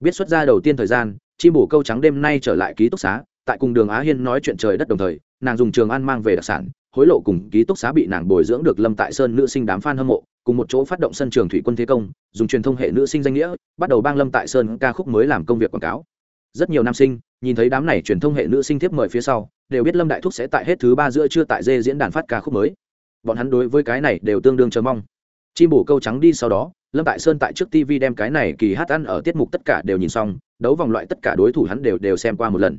Biết xuất gia đầu tiên thời gian, chim bổ câu trắng đêm nay trở lại ký túc xá, tại cùng đường á hiên nói chuyện trời đất đồng thời, nàng dùng trường ăn mang về đặc sản, hối lộ cùng ký túc xá bị nàng bồi dưỡng được lâm tại sơn nữ sinh đám f a n hâm mộ, cùng một chỗ phát động sân trường thủy quân thế công, dùng truyền thông hệ nữ sinh danh nghĩa, bắt đầu bang lâm tại sơn ca khúc mới làm công việc quảng cáo. Rất nhiều nam sinh, nhìn thấy đám này truyền thông hệ nữ sinh tiếp mời phía sau, đều biết lâm đại thúc sẽ tại hết thứ ba giữa trưa tại dê diễn đàn phát ca khúc mới. Bọn hắn đối với cái này đều tương đương chờ mong chim bổ câu trắng đi sau đó, lâm tại sơn tại trước tv đem cái này kỳ hát ăn ở tiết mục tất cả đều nhìn xong, đấu vòng loại tất cả đối thủ hắn đều đều xem qua một lần.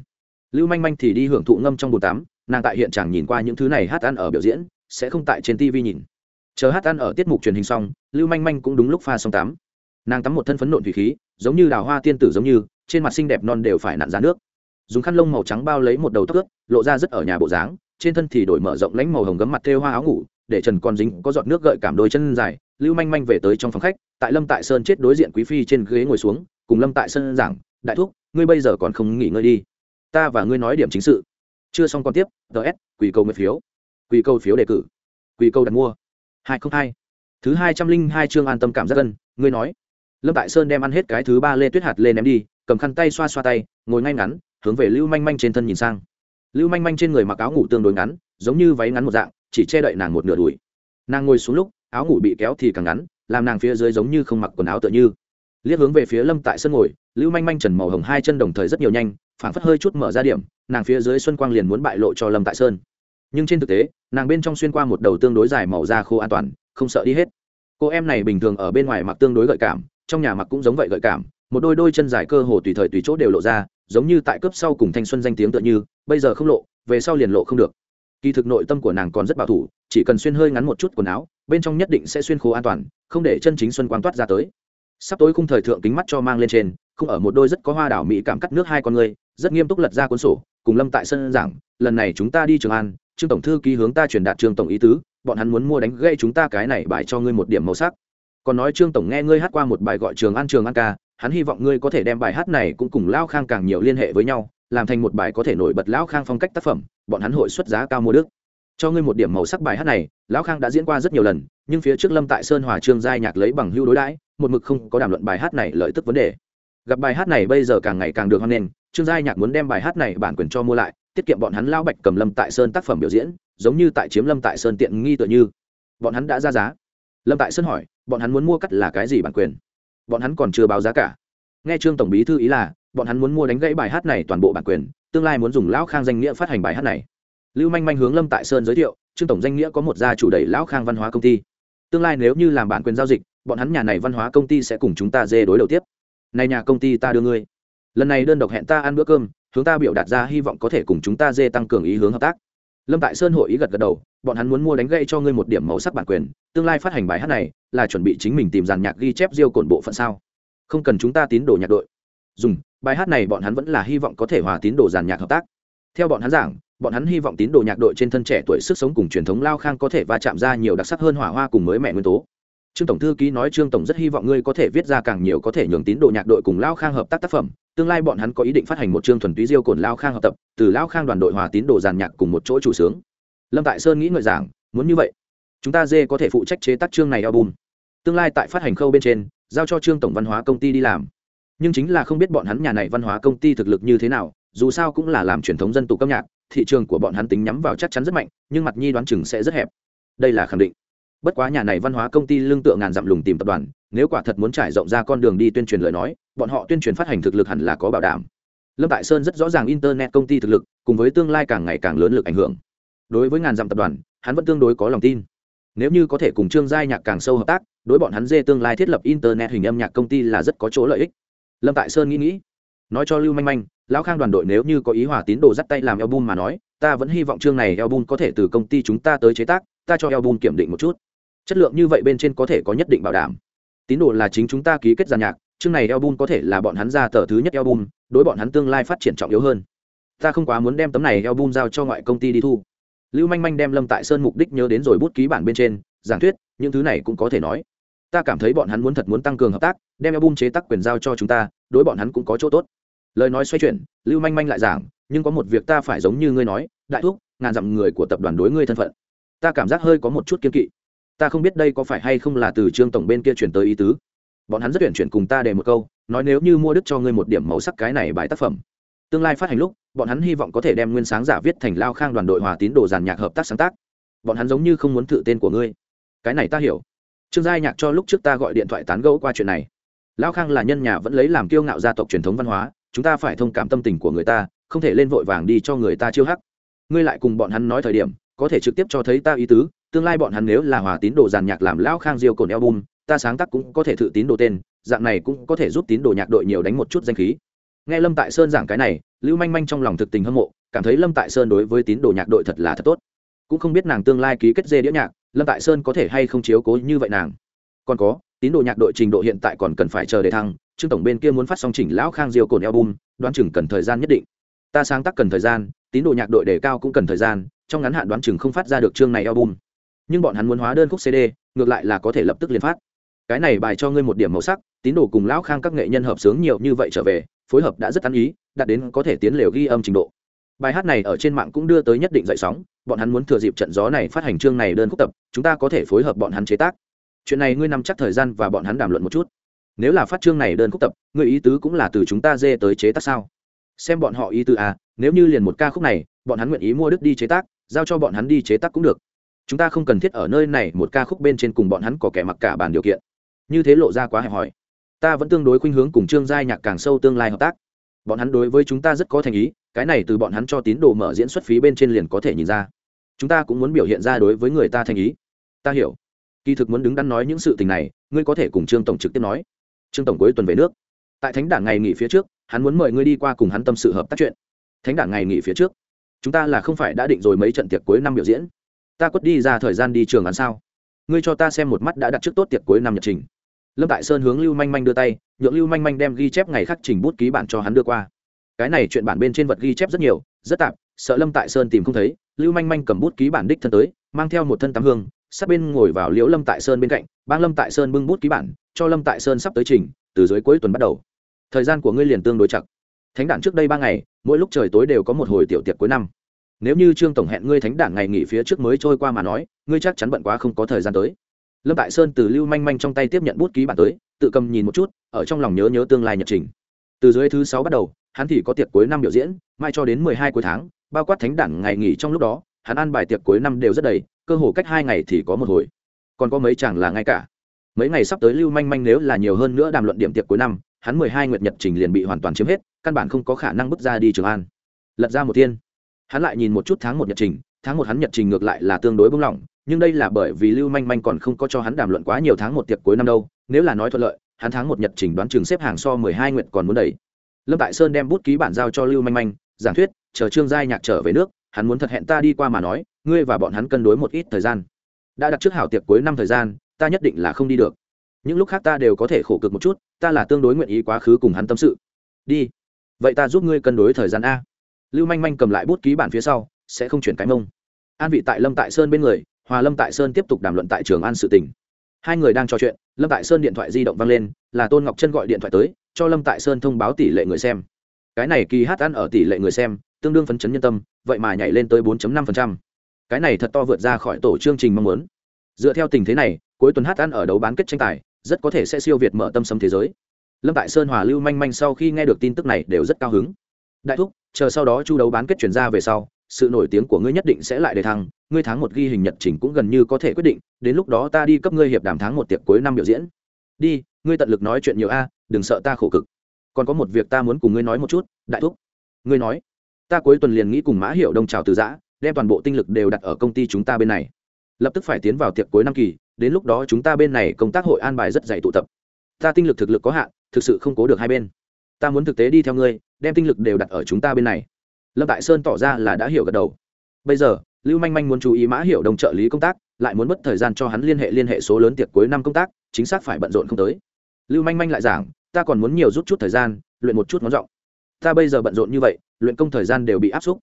Lưu manh manh thì đi hưởng thụ ngâm trong bồn tắm, nàng tại hiện trạng nhìn qua những thứ này hát ăn ở biểu diễn, sẽ không tại trên tv nhìn. Chờ hát ăn ở tiết mục truyền hình xong, lưu manh manh cũng đúng lúc pha xong tắm. Nàng tắm một thân phấn nộn thủy khí, giống như đào hoa tiên tử giống như, trên mặt xinh đẹp non đều phải nặn ra nước. Dùng khăn lông màu trắng bao lấy một đầu tóc ướt, lộ ra rất ở nhà bộ dáng, trên thân thì đổi mở rộng lánh màu hồng gấm mặt thêu hoa áo ngủ để trần còn dính có giọt nước gợi cảm đôi chân dài, lưu manh manh về tới trong phòng khách, tại lâm tại sơn chết đối diện quý phi trên ghế ngồi xuống, cùng lâm tại sơn giảng, đại thúc, ngươi bây giờ còn không nghỉ ngơi đi. Ta và ngươi nói điểm chính sự. Chưa xong còn tiếp ts quỳ câu nguyện phiếu. Quỳ câu phiếu đề cử. Quỳ câu đặt mua. hai không hai. Thứ hai trăm linh hai chương an tâm cảm giác ân, ngươi nói. Lâm tại sơn đem ăn hết cái thứ ba lê tuyết hạt lên ném đi, cầm khăn tay xoa xoa tay, ngồi ngay ngắn, hướng về lưu manh manh trên thân nhìn sang. Lưu manh manh trên người mặc áo ngủ tương đối ngắn, giống như váy ngắn một dạng chỉ che đậy nàng một nửa đùi. Nàng ngồi xuống lúc, áo ngủ bị kéo thì càng ngắn, làm nàng phía dưới giống như không mặc quần áo tựa như. Liếc hướng về phía lâm tại sân ngồi, lưu manh manh trần màu hồng hai chân đồng thời rất nhiều nhanh, phảng phất hơi chút mở ra điểm, nàng phía dưới xuân quang liền muốn bại lộ cho lâm tại sơn. Nhưng trên thực tế, nàng bên trong xuyên qua một đầu tương đối dài màu da khô an toàn, không sợ đi hết. Cô em này bình thường ở bên ngoài mặc tương đối gợi cảm, trong nhà mặc cũng giống vậy gợi cảm, một đôi đôi chân dài cơ hồ tùy thời tùy chỗ đều lộ ra, giống như tại cấp sau cùng thanh xuân danh tiếng tựa như, bây giờ không lộ, về sau liền lộ không được kỳ thực nội tâm của nàng còn rất bảo thủ, chỉ cần xuyên hơi ngắn một chút quần áo, bên trong nhất định sẽ xuyên khô an toàn, không để chân chính xuân quang toát ra tới. Sắp tối khung thời thượng kính mắt cho mang lên trên, không ở một đôi rất có hoa đảo mỹ cảm cắt nước hai con người, rất nghiêm túc lật ra cuốn sổ, cùng lâm tại sân giảng, lần này chúng ta đi trường an, trương tổng thư ký hướng ta truyền đạt trương tổng ý tứ, bọn hắn muốn mua đánh gây chúng ta cái này bài cho ngươi một điểm màu sắc. Còn nói trương tổng nghe ngươi hát qua một bài gọi trường an trường an ca, hắn hy vọng ngươi có thể đem bài hát này cũng cùng lao khang càng nhiều liên hệ với nhau làm thành một bài có thể nổi bật lão khang phong cách tác phẩm, bọn hắn hội xuất giá cao mua đức. Cho ngươi một điểm màu sắc bài hát này, lão khang đã diễn qua rất nhiều lần, nhưng phía trước lâm tại sơn hòa trương giai nhạc lấy bằng hưu đối đãi, một mực không có đàm luận bài hát này lợi tức vấn đề. Gặp bài hát này bây giờ càng ngày càng được hoan nghênh, trương giai nhạc muốn đem bài hát này bản quyền cho mua lại, tiết kiệm bọn hắn lao bạch cầm lâm tại sơn tác phẩm biểu diễn, giống như tại chiếm lâm tại sơn tiện nghi tựa như. Bọn hắn đã ra giá. Lâm tại sơn hỏi, bọn hắn muốn mua cắt là cái gì bản quyền? Bọn hắn còn chưa báo giá cả. Nghe trương tổng bí thư ý là bọn hắn muốn mua đánh gãy bài hát này toàn bộ bản quyền, tương lai muốn dùng lão khang danh nghĩa phát hành bài hát này. Lưu manh manh hướng lâm tại sơn giới thiệu, trương tổng danh nghĩa có một gia chủ đẩy lão khang văn hóa công ty. Tương lai nếu như làm bản quyền giao dịch, bọn hắn nhà này văn hóa công ty sẽ cùng chúng ta dê đối đầu tiếp. Này nhà công ty ta đưa ngươi. Lần này đơn độc hẹn ta ăn bữa cơm, hướng ta biểu đạt ra hy vọng có thể cùng chúng ta dê tăng cường ý hướng hợp tác. Lâm tại sơn hội ý gật gật đầu, bọn hắn muốn mua đánh gây cho ngươi một điểm màu sắc bản quyền, tương lai phát hành bài hát này là chuẩn bị chính mình tìm dàn nhạc ghi chép riêu cổn bộ phận sao? Không cần chúng ta tín đồ nhạc đội dùng, bài hát này bọn hắn vẫn là hy vọng có thể hòa tín đồ giàn nhạc hợp tác. Theo bọn hắn giảng, bọn hắn hy vọng tín đồ nhạc đội trên thân trẻ tuổi sức sống cùng truyền thống lao khang có thể va chạm ra nhiều đặc sắc hơn hỏa hoa cùng mới mẹ nguyên tố. Trương tổng thư ký nói, trương tổng rất hy vọng ngươi có thể viết ra càng nhiều có thể nhường tín đồ nhạc đội cùng lao khang hợp tác tác phẩm. Tương lai bọn hắn có ý định phát hành một chương thuần túy diêu cồn lao khang hợp tập, từ lao khang đoàn đội hòa tín đồ giàn nhạc cùng một chỗ chủ sướng. Lâm tại sơn nghĩ ngợi giảng, muốn như vậy, chúng ta dê có thể phụ trách chế tác chương này album. Tương lai tại phát hành khâu bên trên, giao cho trương tổng văn hóa công ty đi làm nhưng chính là không biết bọn hắn nhà này văn hóa công ty thực lực như thế nào, dù sao cũng là làm truyền thống dân tục âm nhạc, thị trường của bọn hắn tính nhắm vào chắc chắn rất mạnh, nhưng mặt nhi đoán chừng sẽ rất hẹp. Đây là khẳng định. Bất quá nhà này văn hóa công ty lương tựa ngàn dặm lùng tìm tập đoàn, nếu quả thật muốn trải rộng ra con đường đi tuyên truyền lời nói, bọn họ tuyên truyền phát hành thực lực hẳn là có bảo đảm. Lâm tại sơn rất rõ ràng internet công ty thực lực, cùng với tương lai càng ngày càng lớn lực ảnh hưởng. Đối với ngàn dặm tập đoàn, hắn vẫn tương đối có lòng tin. Nếu như có thể cùng trương giai nhạc càng sâu hợp tác, đối bọn hắn dê tương lai thiết lập internet hình âm nhạc công ty là rất có chỗ lợi ích lâm tại sơn nghĩ nghĩ. Nói cho lưu manh manh, lão khang đoàn đội nếu như có ý hòa tín đồ dắt tay làm album mà nói, ta vẫn hy vọng chương này album có thể từ công ty chúng ta tới chế tác, ta cho album kiểm định một chút. Chất lượng như vậy bên trên có thể có nhất định bảo đảm. Tín đồ là chính chúng ta ký kết giàn nhạc, chương này album có thể là bọn hắn ra tờ thứ nhất album, đối bọn hắn tương lai phát triển trọng yếu hơn. Ta không quá muốn đem tấm này album giao cho ngoại công ty đi thu. Lưu manh manh đem lâm tại sơn mục đích nhớ đến rồi bút ký bản bên trên, giảng thuyết, những thứ này cũng có thể nói. Ta cảm thấy bọn hắn muốn thật muốn tăng cường hợp tác, đem album chế tác quyền giao cho chúng ta đối bọn hắn cũng có chỗ tốt. Lời nói xoay chuyển, lưu manh manh lại giảng, nhưng có một việc ta phải giống như ngươi nói, đại thúc, ngàn dặm người của tập đoàn đối ngươi thân phận. Ta cảm giác hơi có một chút kiên kỵ. Ta không biết đây có phải hay không là từ trương tổng bên kia chuyển tới ý tứ. Bọn hắn rất tuyển chuyển cùng ta để một câu, nói nếu như mua đức cho ngươi một điểm màu sắc cái này bài tác phẩm. Tương lai phát hành lúc, bọn hắn hy vọng có thể đem nguyên sáng giả viết thành lao khang đoàn đội hòa tín đồ giàn nhạc hợp tác sáng tác. Bọn hắn giống như không muốn thử tên của ngươi. Cái này ta hiểu. Trương giai nhạc cho lúc trước ta gọi điện thoại tán gẫu qua chuyện này. Lão khang là nhân nhà vẫn lấy làm kiêu ngạo gia tộc truyền thống văn hóa, chúng ta phải thông cảm tâm tình của người ta, không thể lên vội vàng đi cho người ta chiêu hắc. Ngươi lại cùng bọn hắn nói thời điểm, có thể trực tiếp cho thấy ta ý tứ, tương lai bọn hắn nếu là hòa tín đồ giàn nhạc làm lão khang diêu cồn album, ta sáng tác cũng có thể thử tín đồ tên, dạng này cũng có thể giúp tín đồ nhạc đội nhiều đánh một chút danh khí. Nghe lâm tại sơn giảng cái này, lưu manh manh trong lòng thực tình hâm mộ, cảm thấy lâm tại sơn đối với tín đồ nhạc đội thật là thật tốt. Cũng không biết nàng tương lai ký kết dê đĩa nhạc, lâm tại sơn có thể hay không chiếu cố như vậy nàng? Còn có tín đồ nhạc đội trình độ hiện tại còn cần phải chờ để thăng, trương tổng bên kia muốn phát song chỉnh lão khang diêu cồn album, đoán chừng cần thời gian nhất định. Ta sáng tác cần thời gian, tín đồ nhạc đội đề cao cũng cần thời gian, trong ngắn hạn đoán chừng không phát ra được chương này album. Nhưng bọn hắn muốn hóa đơn khúc cd ngược lại là có thể lập tức liên phát. Cái này bài cho ngươi một điểm màu sắc, tín đồ cùng lão khang các nghệ nhân hợp sướng nhiều như vậy trở về, phối hợp đã rất ăn ý, đạt đến có thể tiến lều ghi âm trình độ. Bài hát này ở trên mạng cũng đưa tới nhất định dậy sóng, bọn hắn muốn thừa dịp trận gió này phát hành chương này đơn khúc tập, chúng ta có thể phối hợp bọn hắn chế tác chuyện này ngươi nằm chắc thời gian và bọn hắn đàm luận một chút. Nếu là phát chương này đơn khúc tập, ngươi ý tứ cũng là từ chúng ta dê tới chế tác sao? Xem bọn họ ý tứ à nếu như liền một ca khúc này, bọn hắn nguyện ý mua đức đi chế tác, giao cho bọn hắn đi chế tác cũng được. Chúng ta không cần thiết ở nơi này một ca khúc bên trên cùng bọn hắn có kẻ mặc cả bàn điều kiện. Như thế lộ ra quá hẹp hòi. Ta vẫn tương đối khuynh hướng cùng trương giai nhạc càng sâu tương lai hợp tác. Bọn hắn đối với chúng ta rất có thành ý, cái này từ bọn hắn cho tín đồ mở diễn xuất phí bên trên liền có thể nhìn ra. Chúng ta cũng muốn biểu hiện ra đối với người ta thành ý. Ta hiểu kỳ thực muốn đứng đắn nói những sự tình này, ngươi có thể cùng trương tổng trực tiếp nói. Trương tổng cuối tuần về nước. Tại thánh đảng ngày nghỉ phía trước, hắn muốn mời ngươi đi qua cùng hắn tâm sự hợp tác chuyện. Thánh đảng ngày nghỉ phía trước, chúng ta là không phải đã định rồi mấy trận tiệc cuối năm biểu diễn. Ta quất đi ra thời gian đi trường ăn sao? Ngươi cho ta xem một mắt đã đặt trước tốt tiệc cuối năm nhật trình. Lâm tại sơn hướng lưu manh manh đưa tay, nhượng lưu manh manh đem ghi chép ngày khắc trình bút ký bản cho hắn đưa qua. Cái này chuyện bản bên trên vật ghi chép rất nhiều, rất tạp, sợ lâm tại sơn tìm không thấy. Lưu manh manh cầm bút ký bản đích thân tới, mang theo một thân tắm hương sát bên ngồi vào liễu lâm tại sơn bên cạnh, bang lâm tại sơn bưng bút ký bản, cho lâm tại sơn sắp tới trình, từ dưới cuối tuần bắt đầu. Thời gian của ngươi liền tương đối chặt. Thánh đản trước đây ba ngày, mỗi lúc trời tối đều có một hồi tiểu tiệc cuối năm. Nếu như trương tổng hẹn ngươi thánh đản ngày nghỉ phía trước mới trôi qua mà nói, ngươi chắc chắn bận quá không có thời gian tới. Lâm tại sơn từ lưu manh manh trong tay tiếp nhận bút ký bản tới, tự cầm nhìn một chút, ở trong lòng nhớ nhớ tương lai nhật trình. Từ dưới thứ sáu bắt đầu, hắn thì có tiệc cuối năm biểu diễn, mai cho đến mười hai cuối tháng, bao quát thánh đản ngày nghỉ trong lúc đó, hắn ăn bài tiệc cuối năm đều rất đầy cơ hồ cách hai ngày thì có một hồi. Còn có mấy chàng là ngay cả. Mấy ngày sắp tới lưu manh manh nếu là nhiều hơn nữa đàm luận điểm tiệc cuối năm, hắn mười hai nguyệt nhật trình liền bị hoàn toàn chiếm hết, căn bản không có khả năng bước ra đi trường an. Lật ra một thiên hắn lại nhìn một chút tháng một nhật trình, tháng một hắn nhật trình ngược lại là tương đối bung lỏng nhưng đây là bởi vì lưu manh manh còn không có cho hắn đàm luận quá nhiều tháng một tiệc cuối năm đâu, nếu là nói thuận lợi, hắn tháng một nhật trình đoán trường xếp hàng so mười hai nguyệt còn muốn đầy. Lâm tại sơn đem bút ký bản giao cho lưu manh manh, giảng thuyết, chờ trương giai nhạc trở về nước, hắn muốn thật hẹn ta đi qua mà nói ngươi và bọn hắn cân đối một ít thời gian. Đã đặt trước hảo tiệc cuối năm thời gian, ta nhất định là không đi được. Những lúc khác ta đều có thể khổ cực một chút, ta là tương đối nguyện ý quá khứ cùng hắn tâm sự. Đi. Vậy ta giúp ngươi cân đối thời gian a. Lưu manh manh cầm lại bút ký bản phía sau, sẽ không chuyển cái mông. An vị tại lâm tại sơn bên người, hòa lâm tại sơn tiếp tục đàm luận tại trường an sự tỉnh hai người đang trò chuyện, lâm tại sơn điện thoại di động vang lên, là tôn ngọc chân gọi điện thoại tới, cho lâm tại sơn thông báo tỷ lệ người xem. Cái này kỳ hát ăn ở tỷ lệ người xem, tương đương phấn chấn nhân tâm, vậy mà nhảy lên tới 4.5% cái này thật to vượt ra khỏi tổ chương trình mong muốn. Dựa theo tình thế này, cuối tuần hát ăn ở đấu bán kết tranh tài, rất có thể sẽ siêu việt mở tâm sấm thế giới. Lâm tại sơn hòa lưu manh manh sau khi nghe được tin tức này đều rất cao hứng. Đại thúc, chờ sau đó chu đấu bán kết chuyển ra về sau, sự nổi tiếng của ngươi nhất định sẽ lại đề thăng, ngươi tháng một ghi hình nhật trình cũng gần như có thể quyết định, đến lúc đó ta đi cấp ngươi hiệp đàm tháng một tiệc cuối năm biểu diễn. Đi, ngươi tận lực nói chuyện nhiều a, đừng sợ ta khổ cực. Còn có một việc ta muốn cùng ngươi nói một chút, đại thúc. Ngươi nói, ta cuối tuần liền nghĩ cùng mã hiệu đông trào từ giã đem toàn bộ tinh lực đều đặt ở công ty chúng ta bên này. Lập tức phải tiến vào tiệc cuối năm kỳ, đến lúc đó chúng ta bên này công tác hội an bài rất dày tụ tập. Ta tinh lực thực lực có hạn, thực sự không cố được hai bên. Ta muốn thực tế đi theo ngươi, đem tinh lực đều đặt ở chúng ta bên này. Lâm tại sơn tỏ ra là đã hiểu gật đầu. Bây giờ, lưu manh manh muốn chú ý mã hiểu đồng trợ lý công tác, lại muốn mất thời gian cho hắn liên hệ liên hệ số lớn tiệc cuối năm công tác, chính xác phải bận rộn không tới. Lưu manh manh lại giảng, ta còn muốn nhiều rút chút thời gian, luyện một chút ngón giọng. Ta bây giờ bận rộn như vậy, luyện công thời gian đều bị áp xúc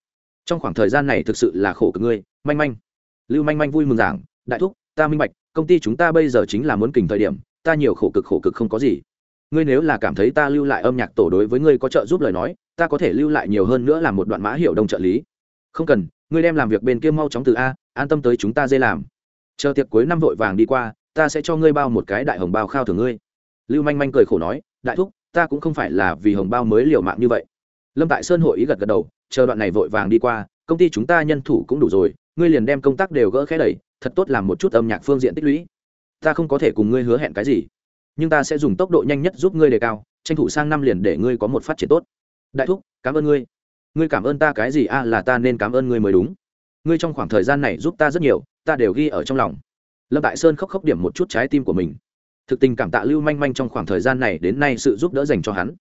trong khoảng thời gian này thực sự là khổ cực ngươi, manh manh. Lưu manh manh vui mừng giảng, đại thúc, ta minh bạch, công ty chúng ta bây giờ chính là muốn kình thời điểm, ta nhiều khổ cực khổ cực không có gì. Ngươi nếu là cảm thấy ta lưu lại âm nhạc tổ đối với ngươi có trợ giúp lời nói, ta có thể lưu lại nhiều hơn nữa làm một đoạn mã hiệu đông trợ lý. Không cần, ngươi đem làm việc bên kia mau chóng từ a, an tâm tới chúng ta dây làm. Chờ tiệc cuối năm vội vàng đi qua, ta sẽ cho ngươi bao một cái đại hồng bao khao thưởng ngươi. Lưu manh manh cười khổ nói, đại thúc, ta cũng không phải là vì hồng bao mới liều mạng như vậy lâm tại sơn hội ý gật gật đầu, chờ đoạn này vội vàng đi qua, công ty chúng ta nhân thủ cũng đủ rồi, ngươi liền đem công tác đều gỡ khẽ đẩy, thật tốt làm một chút âm nhạc phương diện tích lũy. Ta không có thể cùng ngươi hứa hẹn cái gì, nhưng ta sẽ dùng tốc độ nhanh nhất giúp ngươi đề cao, tranh thủ sang năm liền để ngươi có một phát triển tốt. Đại thúc, cảm ơn ngươi. Ngươi cảm ơn ta cái gì? A là ta nên cảm ơn ngươi mới đúng. Ngươi trong khoảng thời gian này giúp ta rất nhiều, ta đều ghi ở trong lòng. Lâm tại sơn khóc khóc điểm một chút trái tim của mình. Thực tình cảm tạ lưu manh manh trong khoảng thời gian này đến nay sự giúp đỡ dành cho hắn.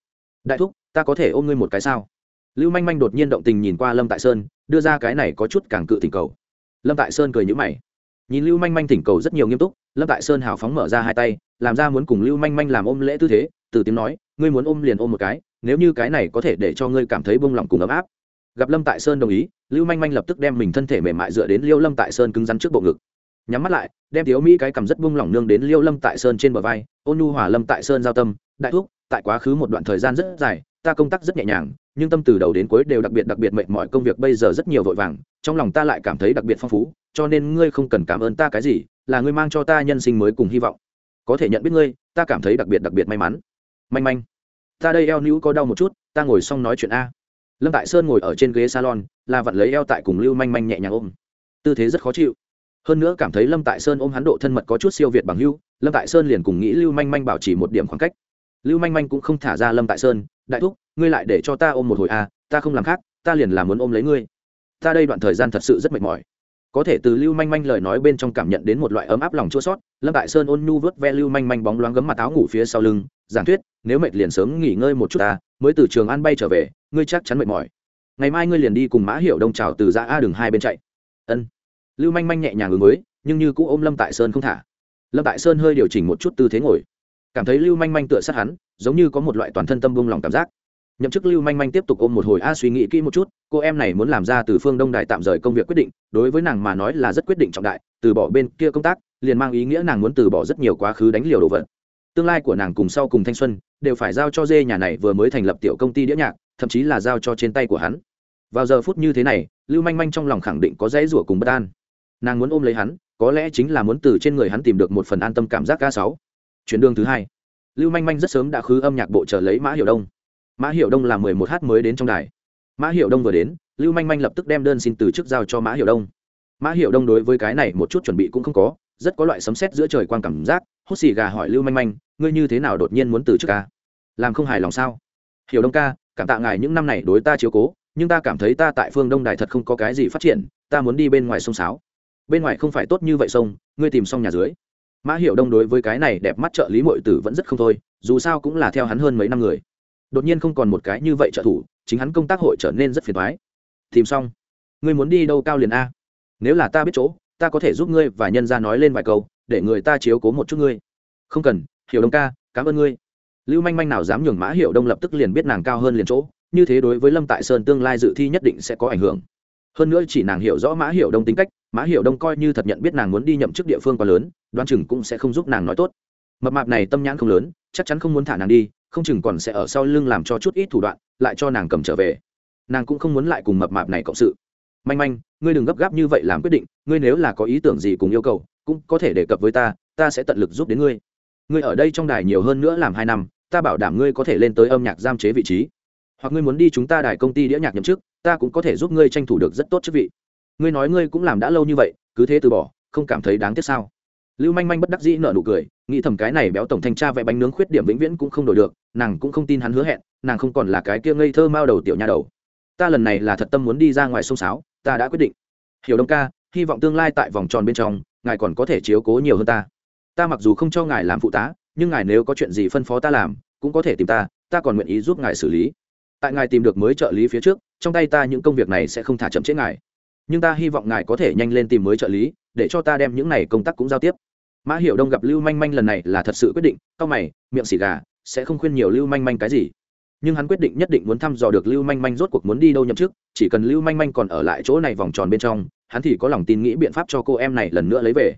Đại thúc ta có thể ôm ngươi một cái sao? Lưu manh manh đột nhiên động tình nhìn qua lâm tại sơn, đưa ra cái này có chút càng cự tình cầu. Lâm tại sơn cười nhữ mày. Nhìn lưu manh manh thỉnh cầu rất nhiều nghiêm túc, lâm tại sơn hào phóng mở ra hai tay, làm ra muốn cùng lưu manh manh làm ôm lễ tư thế, từ tiếng nói, ngươi muốn ôm liền ôm một cái, nếu như cái này có thể để cho ngươi cảm thấy bông lỏng cùng ấm áp. Gặp lâm tại sơn đồng ý, lưu manh manh lập tức đem mình thân thể mềm mại dựa đến liêu lâm tại sơn cứng rắn trước bộ ngực. Nhắm mắt lại, đem thiếu mỹ cái cầm rất bung lỏng nương đến liêu lâm tại sơn trên bờ vai, ôn nhu hòa lâm tại sơn giao tâm, đại thúc, tại quá khứ một đoạn thời gian rất dài ta công tác rất nhẹ nhàng, nhưng tâm từ đầu đến cuối đều đặc biệt đặc biệt mệt mỏi, công việc bây giờ rất nhiều vội vàng, trong lòng ta lại cảm thấy đặc biệt phong phú, cho nên ngươi không cần cảm ơn ta cái gì, là ngươi mang cho ta nhân sinh mới cùng hy vọng. Có thể nhận biết ngươi, ta cảm thấy đặc biệt đặc biệt may mắn. Manh manh. Ta đây eo nữ có đau một chút, ta ngồi xong nói chuyện a. Lâm tại sơn ngồi ở trên ghế salon, là vặn lấy eo tại cùng lưu manh manh nhẹ nhàng ôm. Tư thế rất khó chịu. Hơn nữa cảm thấy lâm tại sơn ôm hắn độ thân mật có chút siêu việt bằng hưu lâm tại sơn liền cùng nghĩ lưu manh manh bảo trì một điểm khoảng cách. Lưu manh manh cũng không thả ra lâm tại sơn đại thúc, ngươi lại để cho ta ôm một hồi a ta không làm khác, ta liền làm muốn ôm lấy ngươi. Ta đây đoạn thời gian thật sự rất mệt mỏi. Có thể từ lưu manh manh lời nói bên trong cảm nhận đến một loại ấm áp lòng chua sót, lâm tại sơn ôn nhu vớt ve lưu manh manh bóng loáng gấm mặt áo ngủ phía sau lưng, giảng thuyết, nếu mệt liền sớm nghỉ ngơi một chút ta, mới từ trường ăn bay trở về, ngươi chắc chắn mệt mỏi. Ngày mai ngươi liền đi cùng mã hiệu đông trào từ ra a đường hai bên chạy. Ân. Lưu manh manh nhẹ nhàng ứng mới nhưng như cũ ôm lâm tại sơn không thả. Lâm tại sơn hơi điều chỉnh một chút tư thế ngồi. Cảm thấy lưu manh manh tựa sát hắn giống như có một loại toàn thân tâm buông lòng cảm giác. Nhậm chức lưu manh manh tiếp tục ôm một hồi a suy nghĩ kỹ một chút, cô em này muốn làm ra từ phương đông đại tạm rời công việc quyết định, đối với nàng mà nói là rất quyết định trọng đại, từ bỏ bên kia công tác, liền mang ý nghĩa nàng muốn từ bỏ rất nhiều quá khứ đánh liều đồ vật. Tương lai của nàng cùng sau cùng thanh xuân, đều phải giao cho dê nhà này vừa mới thành lập tiểu công ty đĩa nhạc, thậm chí là giao cho trên tay của hắn. Vào giờ phút như thế này, lưu manh manh trong lòng khẳng định có dãy rủa cùng bất an. Nàng muốn ôm lấy hắn, có lẽ chính là muốn từ trên người hắn tìm được một phần an tâm cảm giác ca sáu. Chuyến đường thứ hai lưu manh manh rất sớm đã khứ âm nhạc bộ chờ lấy mã hiệu đông. Mã hiệu đông là mười một h mới đến trong đài. Mã hiệu đông vừa đến, lưu manh manh lập tức đem đơn xin từ chức giao cho mã hiệu đông. Mã hiệu đông đối với cái này một chút chuẩn bị cũng không có, rất có loại sấm sét giữa trời quan cảm giác. Hốt xì gà hỏi lưu manh manh, ngươi như thế nào đột nhiên muốn từ chức ca làm không hài lòng sao? Hiểu đông ca, cảm tạ ngài những năm này đối ta chiếu cố, nhưng ta cảm thấy ta tại phương đông đài thật không có cái gì phát triển, ta muốn đi bên ngoài sông sáo. Bên ngoài không phải tốt như vậy sông, ngươi tìm xong nhà dưới mã hiệu đông đối với cái này đẹp mắt trợ lý mội tử vẫn rất không thôi, dù sao cũng là theo hắn hơn mấy năm người. Đột nhiên không còn một cái như vậy trợ thủ, chính hắn công tác hội trở nên rất phiền thoái tìm xong. Ngươi muốn đi đâu cao liền a? Nếu là ta biết chỗ, ta có thể giúp ngươi và nhân ra nói lên vài câu, để người ta chiếu cố một chút ngươi. Không cần, hiểu đông ca, cảm ơn ngươi. Lưu manh manh nào dám nhường mã hiệu đông lập tức liền biết nàng cao hơn liền chỗ, như thế đối với lâm tại sơn tương lai dự thi nhất định sẽ có ảnh hưởng hơn nữa chỉ nàng hiểu rõ mã hiểu đông tính cách, mã hiểu đông coi như thật nhận biết nàng muốn đi nhậm chức địa phương quá lớn đoan chừng cũng sẽ không giúp nàng nói tốt. Mập mạp này tâm nhãn không lớn, chắc chắn không muốn thả nàng đi, không chừng còn sẽ ở sau lưng làm cho chút ít thủ đoạn, lại cho nàng cầm trở về. Nàng cũng không muốn lại cùng mập mạp này cộng sự. Manh manh, ngươi đừng gấp gáp như vậy làm quyết định, ngươi nếu là có ý tưởng gì cùng yêu cầu, cũng có thể đề cập với ta ta sẽ tận lực giúp đến ngươi. Ngươi ở đây trong đài nhiều hơn nữa làm hai năm, ta bảo đảm ngươi có thể lên tới âm nhạc giam chế vị trí hoặc ngươi muốn đi chúng ta đài công ty đĩa nhạc nhậm chức, ta cũng có thể giúp ngươi tranh thủ được rất tốt chức vị. Ngươi nói ngươi cũng làm đã lâu như vậy, cứ thế từ bỏ, không cảm thấy đáng tiếc sao? Lưu manh manh bất đắc dĩ nợ nụ cười, nghĩ thầm cái này béo tổng thanh tra vẽ bánh nướng khuyết điểm vĩnh viễn cũng không đổi được, nàng cũng không tin hắn hứa hẹn, nàng không còn là cái kia ngây thơ mao đầu tiểu nha đầu. Ta lần này là thật tâm muốn đi ra ngoài sông sáo, ta đã quyết định. Hiểu đông ca, hy vọng tương lai tại vòng tròn bên trong, ngài còn có thể chiếu cố nhiều hơn ta. Ta mặc dù không cho ngài làm phụ tá, nhưng ngài nếu có chuyện gì phân phó ta làm, cũng có thể tìm ta ta còn nguyện ý giúp ngài xử lý tại ngài tìm được mới trợ lý phía trước, trong tay ta những công việc này sẽ không thả chậm chế ngài. Nhưng ta hy vọng ngài có thể nhanh lên tìm mới trợ lý, để cho ta đem những này công tác cũng giao tiếp. Mã hiểu đông gặp lưu manh manh lần này là thật sự quyết định, cau mày, miệng xì gà, sẽ không khuyên nhiều lưu manh manh cái gì. Nhưng hắn quyết định nhất định muốn thăm dò được lưu manh manh rốt cuộc muốn đi đâu nhậm chức, chỉ cần lưu manh manh còn ở lại chỗ này vòng tròn bên trong, hắn thì có lòng tin nghĩ biện pháp cho cô em này lần nữa lấy về.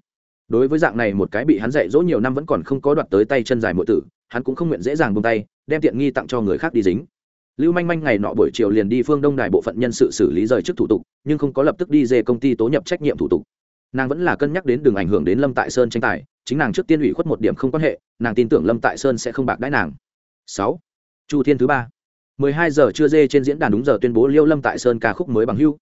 Đối với dạng này một cái bị hắn dạy dỗ nhiều năm vẫn còn không có đoạt tới tay chân dài mọi tử, hắn cũng không nguyện dễ dàng buông tay, đem tiện nghi tặng cho người khác đi dính lưu manh manh ngày nọ buổi chiều liền đi phương đông đài bộ phận nhân sự xử lý rời chức thủ tục, nhưng không có lập tức đi dê công ty tố nhập trách nhiệm thủ tục. Nàng vẫn là cân nhắc đến đường ảnh hưởng đến lâm tại sơn tranh tài, chính nàng trước tiên ủy khuất một điểm không quan hệ, nàng tin tưởng lâm tại sơn sẽ không bạc đãi nàng. Sáu. Chu thiên thứ ba. Mười hai giờ trưa dê trên diễn đàn đúng giờ tuyên bố liêu lâm tại sơn ca khúc mới bằng hưu.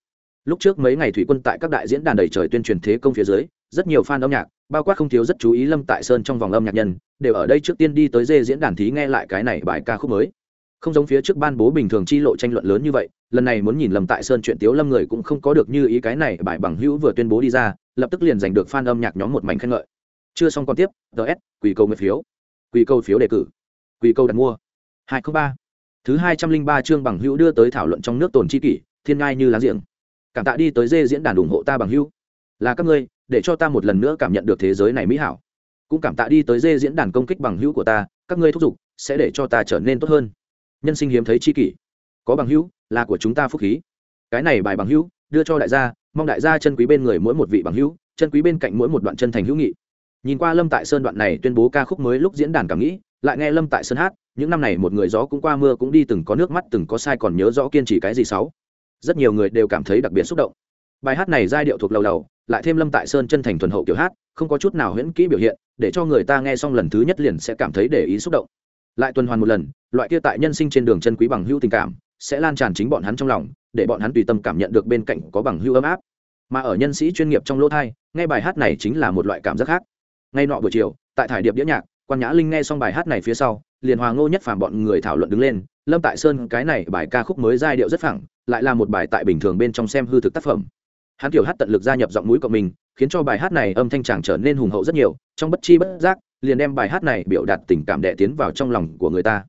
Lúc trước mấy ngày thủy quân tại các đại diễn đàn đầy trời tuyên truyền thế công phía dưới, rất nhiều fan âm nhạc, bao quát không thiếu rất chú ý lâm tại sơn trong vòng âm nhạc nhân, đều ở đây trước tiên đi tới dê diễn đàn thí nghe lại cái này bài ca khúc mới không giống phía trước ban bố bình thường chi lộ tranh luận lớn như vậy, lần này muốn nhìn lầm tại sơn chuyện tiếu lâm người cũng không có được như ý cái này, bài bằng hữu vừa tuyên bố đi ra, lập tức liền giành được fan âm nhạc nhóm một mảnh khen ngợi. Chưa xong còn tiếp ts quỷ câu nguyện phiếu. Quỷ câu phiếu đề cử. Quỷ câu đặt mua. hai ba. Thứ hai trăm linh ba chương bằng hữu đưa tới thảo luận trong nước tồn chi kỷ, thiên ngai như láng giềng. Cảm tạ đi tới dê diễn đàn ủng hộ ta bằng hữu. Là các ngươi, để cho ta một lần nữa cảm nhận được thế giới này mỹ hảo. Cũng cảm tạ đi tới dê diễn đàn công kích bằng hữu của ta, các ngươi thúc giục, sẽ để cho ta trở nên tốt hơn nhân sinh hiếm thấy chi kỷ. Có bằng hữu, là của chúng ta phúc khí. Cái này bài bằng hữu, đưa cho đại gia, mong đại gia chân quý bên người mỗi một vị bằng hữu, chân quý bên cạnh mỗi một đoạn chân thành hữu nghị. Nhìn qua lâm tại sơn đoạn này tuyên bố ca khúc mới lúc diễn đàn cảm nghĩ, lại nghe lâm tại sơn hát, những năm này một người gió cũng qua mưa cũng đi từng có nước mắt, từng có sai còn nhớ rõ kiên trì cái gì sáu. Rất nhiều người đều cảm thấy đặc biệt xúc động. Bài hát này giai điệu thuộc lầu đầu lại thêm lâm tại sơn chân thành thuần hậu kiểu hát, không có chút nào huyễn kỹ biểu hiện, để cho người ta nghe xong lần thứ nhất liền sẽ cảm thấy để ý xúc động lại tuần hoàn một lần, loại kia tại nhân sinh trên đường chân quý bằng hữu tình cảm, sẽ lan tràn chính bọn hắn trong lòng, để bọn hắn tùy tâm cảm nhận được bên cạnh có bằng hữu ấm áp. Mà ở nhân sĩ chuyên nghiệp trong lỗ thai, nghe bài hát này chính là một loại cảm giác khác. Ngay nọ buổi chiều, tại thải điệp đĩa nhạc, quan nhã linh nghe xong bài hát này phía sau, liền hòa ngô nhất phàm bọn người thảo luận đứng lên, lâm tại sơn cái này bài ca khúc mới giai điệu rất phẳng, lại là một bài tại bình thường bên trong xem hư thực tác phẩm. Hắn kiểu hát tận lực gia nhập giọng mũi của mình khiến cho bài hát này âm thanh chàng trở nên hùng hậu rất nhiều, trong bất chi bất giác, liền đem bài hát này biểu đạt tình cảm đệ tiến vào trong lòng của người ta.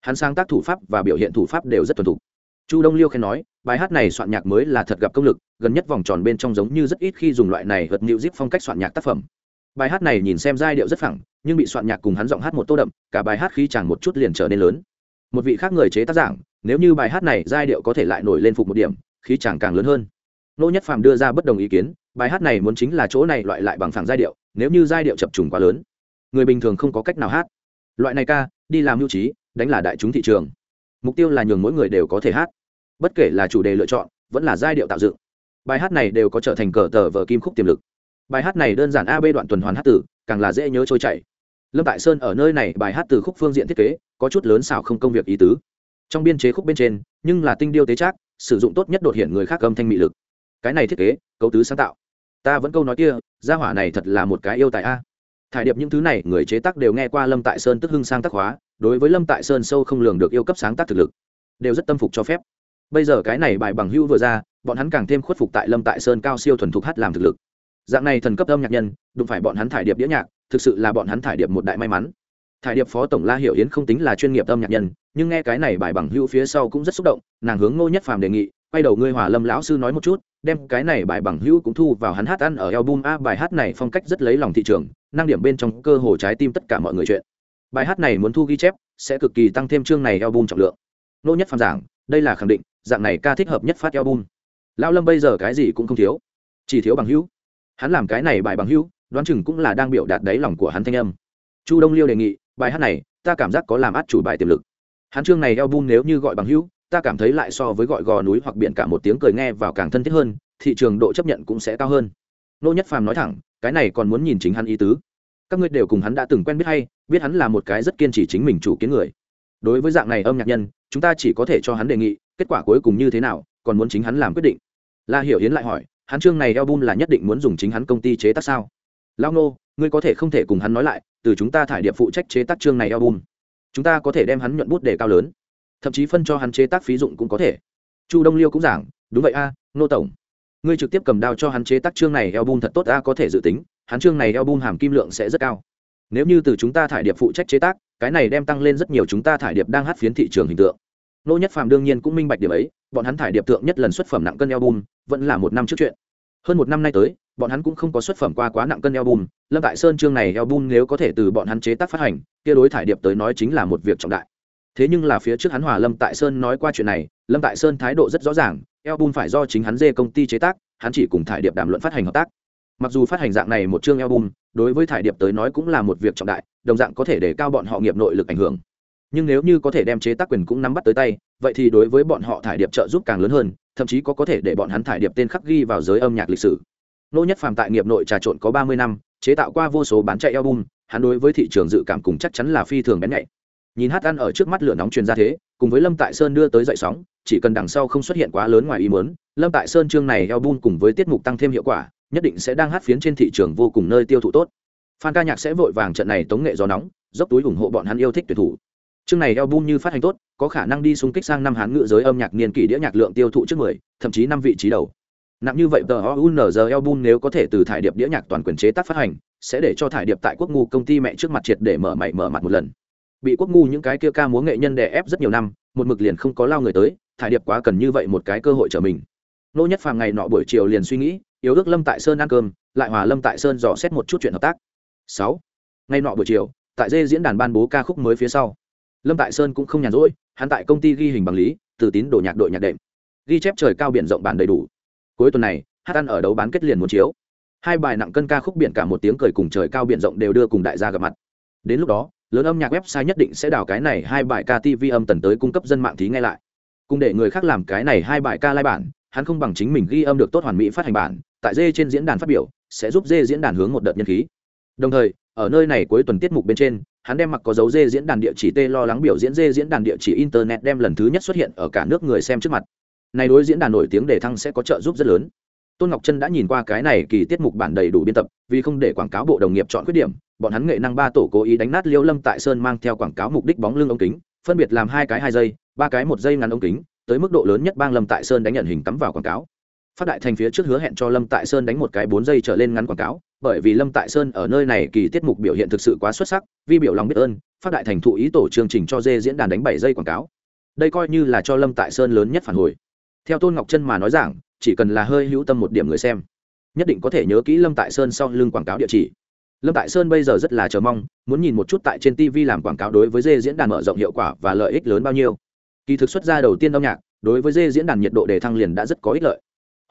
Hắn sáng tác thủ pháp và biểu hiện thủ pháp đều rất thuần thục. Chu đông liêu khen nói, bài hát này soạn nhạc mới là thật gặp công lực, gần nhất vòng tròn bên trong giống như rất ít khi dùng loại này vật nịu zip phong cách soạn nhạc tác phẩm. Bài hát này nhìn xem giai điệu rất phẳng, nhưng bị soạn nhạc cùng hắn giọng hát một tô đậm, cả bài hát khí chàng một chút liền trở nên lớn. Một vị khác người chế tác giảng, nếu như bài hát này giai điệu có thể lại nổi lên phục một điểm, khí chàng càng lớn hơn. Nô nhất phàm đưa ra bất đồng ý kiến bài hát này muốn chính là chỗ này loại lại bằng phẳng giai điệu, nếu như giai điệu chập trùng quá lớn, người bình thường không có cách nào hát. Loại này ca, đi làm mưu trí, đánh là đại chúng thị trường. Mục tiêu là nhường mỗi người đều có thể hát. Bất kể là chủ đề lựa chọn, vẫn là giai điệu tạo dựng. Bài hát này đều có trở thành cờ tờ vờ kim khúc tiềm lực. Bài hát này đơn giản ab đoạn tuần hoàn hát tử càng là dễ nhớ trôi chảy. Lâm tại sơn ở nơi này bài hát từ khúc phương diện thiết kế, có chút lớn xảo không công việc ý tứ. Trong biên chế khúc bên trên, nhưng là tinh điêu tế trác, sử dụng tốt nhất đột hiện người khác âm thanh mị lực. Cái này thiết kế, cấu tứ sáng tạo ta vẫn câu nói kia, gia hỏa này thật là một cái yêu tại a. Thải điệp những thứ này, người chế tác đều nghe qua lâm tại sơn tức hưng sang tác hóa, đối với lâm tại sơn sâu không lường được yêu cấp sáng tác thực lực, đều rất tâm phục cho phép. Bây giờ cái này bài bằng hữu vừa ra, bọn hắn càng thêm khuất phục tại lâm tại sơn cao siêu thuần thục hát làm thực lực. Dạng này thần cấp âm nhạc nhân, đụng phải bọn hắn thải điệp đĩa nhạc, thực sự là bọn hắn thải điệp một đại may mắn. Thải điệp phó tổng la hiểu yến không tính là chuyên nghiệp âm nhạc nhân, nhưng nghe cái này bài bằng hữu phía sau cũng rất xúc động, nàng hướng ngô nhất phàm đề nghị, quay đầu ngươi hòa lâm lão sư nói một chút đem cái này bài bằng hữu cũng thu vào hắn hát ăn ở album a, bài hát này phong cách rất lấy lòng thị trường, năng điểm bên trong cơ hồ trái tim tất cả mọi người chuyện. Bài hát này muốn thu ghi chép, sẽ cực kỳ tăng thêm chương này album trọng lượng. Nô nhất phàm giảng, đây là khẳng định, dạng này ca thích hợp nhất phát album. Lão lâm bây giờ cái gì cũng không thiếu, chỉ thiếu bằng hữu. Hắn làm cái này bài bằng hữu, đoán chừng cũng là đang biểu đạt đáy lòng của hắn thanh âm. Chu đông liêu đề nghị, bài hát này, ta cảm giác có làm át chủ bài tiềm lực. Hắn chương này album nếu như gọi bằng hữu ta cảm thấy lại so với gọi gò núi hoặc biển cả một tiếng cười nghe vào càng thân thiết hơn, thị trường độ chấp nhận cũng sẽ cao hơn. Nô nhất phàm nói thẳng, cái này còn muốn nhìn chính hắn ý tứ. Các ngươi đều cùng hắn đã từng quen biết hay, biết hắn là một cái rất kiên trì chính mình chủ kiến người. Đối với dạng này âm nhạc nhân, chúng ta chỉ có thể cho hắn đề nghị, kết quả cuối cùng như thế nào, còn muốn chính hắn làm quyết định. La hiểu hiến lại hỏi, hắn chương này album là nhất định muốn dùng chính hắn công ty chế tác sao? Lao nô, ngươi có thể không thể cùng hắn nói lại, từ chúng ta thải điệp phụ trách chế tác chương này album. Chúng ta có thể đem hắn nhuận bút đề cao lớn thậm chí phân cho hắn chế tác phí dụng cũng có thể. Chu đông liêu cũng giảng, đúng vậy a, nô tổng. Ngươi trực tiếp cầm đao cho hắn chế tác chương này album thật tốt a, có thể dự tính, hắn chương này album hàm kim lượng sẽ rất cao. Nếu như từ chúng ta thải điệp phụ trách chế tác, cái này đem tăng lên rất nhiều chúng ta thải điệp đang hát phiến thị trường hình tượng. Nô nhất phàm đương nhiên cũng minh bạch điểm ấy, bọn hắn thải điệp tượng nhất lần xuất phẩm nặng cân album, vẫn là một năm trước chuyện. Hơn một năm nay tới, bọn hắn cũng không có xuất phẩm qua quá nặng cân album, lâm tại sơn chương này album nếu có thể từ bọn hắn chế tác phát hành, kia đối thải điệp tới nói chính là một việc trọng đại thế nhưng là phía trước hắn hòa lâm tại sơn nói qua chuyện này, lâm tại sơn thái độ rất rõ ràng album phải do chính hắn dê công ty chế tác, hắn chỉ cùng thải điệp đàm luận phát hành hợp tác. Mặc dù phát hành dạng này một chương album đối với thải điệp tới nói cũng là một việc trọng đại, đồng dạng có thể để cao bọn họ nghiệp nội lực ảnh hưởng. Nhưng nếu như có thể đem chế tác quyền cũng nắm bắt tới tay, vậy thì đối với bọn họ thải điệp trợ giúp càng lớn hơn, thậm chí có có thể để bọn hắn thải điệp tên khắc ghi vào giới âm nhạc lịch sử. Nô nhất phàm tại nghiệp nội trà trộn có ba mươi năm, chế tạo qua vô số bán chạy album hắn đối với thị trường dự cảm cùng chắc chắn là phi thường bén nhạy nhìn hát ăn ở trước mắt lửa nóng truyền ra thế, cùng với lâm tại sơn đưa tới dậy sóng, chỉ cần đằng sau không xuất hiện quá lớn ngoài ý muốn, lâm tại sơn chương này Eo Bun cùng với tiết mục tăng thêm hiệu quả, nhất định sẽ đang hát phiến trên thị trường vô cùng nơi tiêu thụ tốt. Phan ca nhạc sẽ vội vàng trận này tống nghệ gió nóng, dốc túi ủng hộ bọn hắn yêu thích tuyển thủ. Chương này Eo Bun như phát hành tốt, có khả năng đi xung kích sang năm hán ngựa giới âm nhạc niên kỷ đĩa nhạc lượng tiêu thụ trước mười, thậm chí năm vị trí đầu. Nặng như vậy tờ unz album nếu có thể từ thải điệp đĩa nhạc toàn quyền chế tác phát hành, sẽ để cho thải điệp tại quốc ngu công ty mẹ trước mặt triệt để mở mày mở mặt một lần bị quốc ngu những cái kia ca múa nghệ nhân đè ép rất nhiều năm, một mực liền không có lao người tới, thải điệp quá cần như vậy một cái cơ hội trở mình. Nô nhất phàm ngày nọ buổi chiều liền suy nghĩ, yếu ước lâm tại sơn ăn cơm, lại hòa lâm tại sơn dò xét một chút chuyện hợp tác. Sáu, ngày nọ buổi chiều, tại dê diễn đàn ban bố ca khúc mới phía sau. Lâm tại sơn cũng không nhàn rỗi, hắn tại công ty ghi hình bằng lý, từ tín đổ nhạc đội nhạc đệm. Ghi chép trời cao biển rộng bản đầy đủ. Cuối tuần này, hát ăn ở đấu bán kết liền muốn chiếu. Hai bài nặng cân ca khúc biển cả một tiếng cười cùng trời cao biển rộng đều đưa cùng đại gia gặp mặt. Đến lúc đó lớn âm nhạc website nhất định sẽ đào cái này hai bài ca tv âm tần tới cung cấp dân mạng thí ngay lại. Cùng để người khác làm cái này hai bài ca lai bản, hắn không bằng chính mình ghi âm được tốt hoàn mỹ phát hành bản, tại dê trên diễn đàn phát biểu, sẽ giúp dê diễn đàn hướng một đợt nhân khí. Đồng thời, ở nơi này cuối tuần tiết mục bên trên, hắn đem mặc có dấu dê diễn đàn địa chỉ tê lo lắng biểu diễn dê diễn đàn địa chỉ internet đem lần thứ nhất xuất hiện ở cả nước người xem trước mặt. Này đối diễn đàn nổi tiếng để thăng sẽ có trợ giúp rất lớn tôn ngọc trân đã nhìn qua cái này kỳ tiết mục bản đầy đủ biên tập, vì không để quảng cáo bộ đồng nghiệp chọn khuyết điểm, bọn hắn nghệ năng ba tổ cố ý đánh nát liêu lâm tại sơn mang theo quảng cáo mục đích bóng lưng ống kính, phân biệt làm hai cái hai giây, ba cái một giây ngắn ống kính, tới mức độ lớn nhất bang lâm tại sơn đánh nhận hình tắm vào quảng cáo. Phát đại thành phía trước hứa hẹn cho lâm tại sơn đánh một cái bốn giây trở lên ngắn quảng cáo, bởi vì lâm tại sơn ở nơi này kỳ tiết mục biểu hiện thực sự quá xuất sắc vi biểu lòng biết ơn, phát đại thành thụ ý tổ chương trình cho dê diễn đàn đánh bảy giây quảng cáo. Đây coi như là cho lâm tại sơn lớn nhất phản hồi. Theo tôn ngọc trân mà nói rằng chỉ cần là hơi hữu tâm một điểm người xem, nhất định có thể nhớ kỹ lâm tại sơn sau lưng quảng cáo địa chỉ. Lâm tại sơn bây giờ rất là chờ mong, muốn nhìn một chút tại trên tv làm quảng cáo đối với dê diễn đàn mở rộng hiệu quả và lợi ích lớn bao nhiêu. Kỳ thực xuất ra đầu tiên âm nhạc, đối với dê diễn đàn nhiệt độ đề thăng liền đã rất có ích lợi.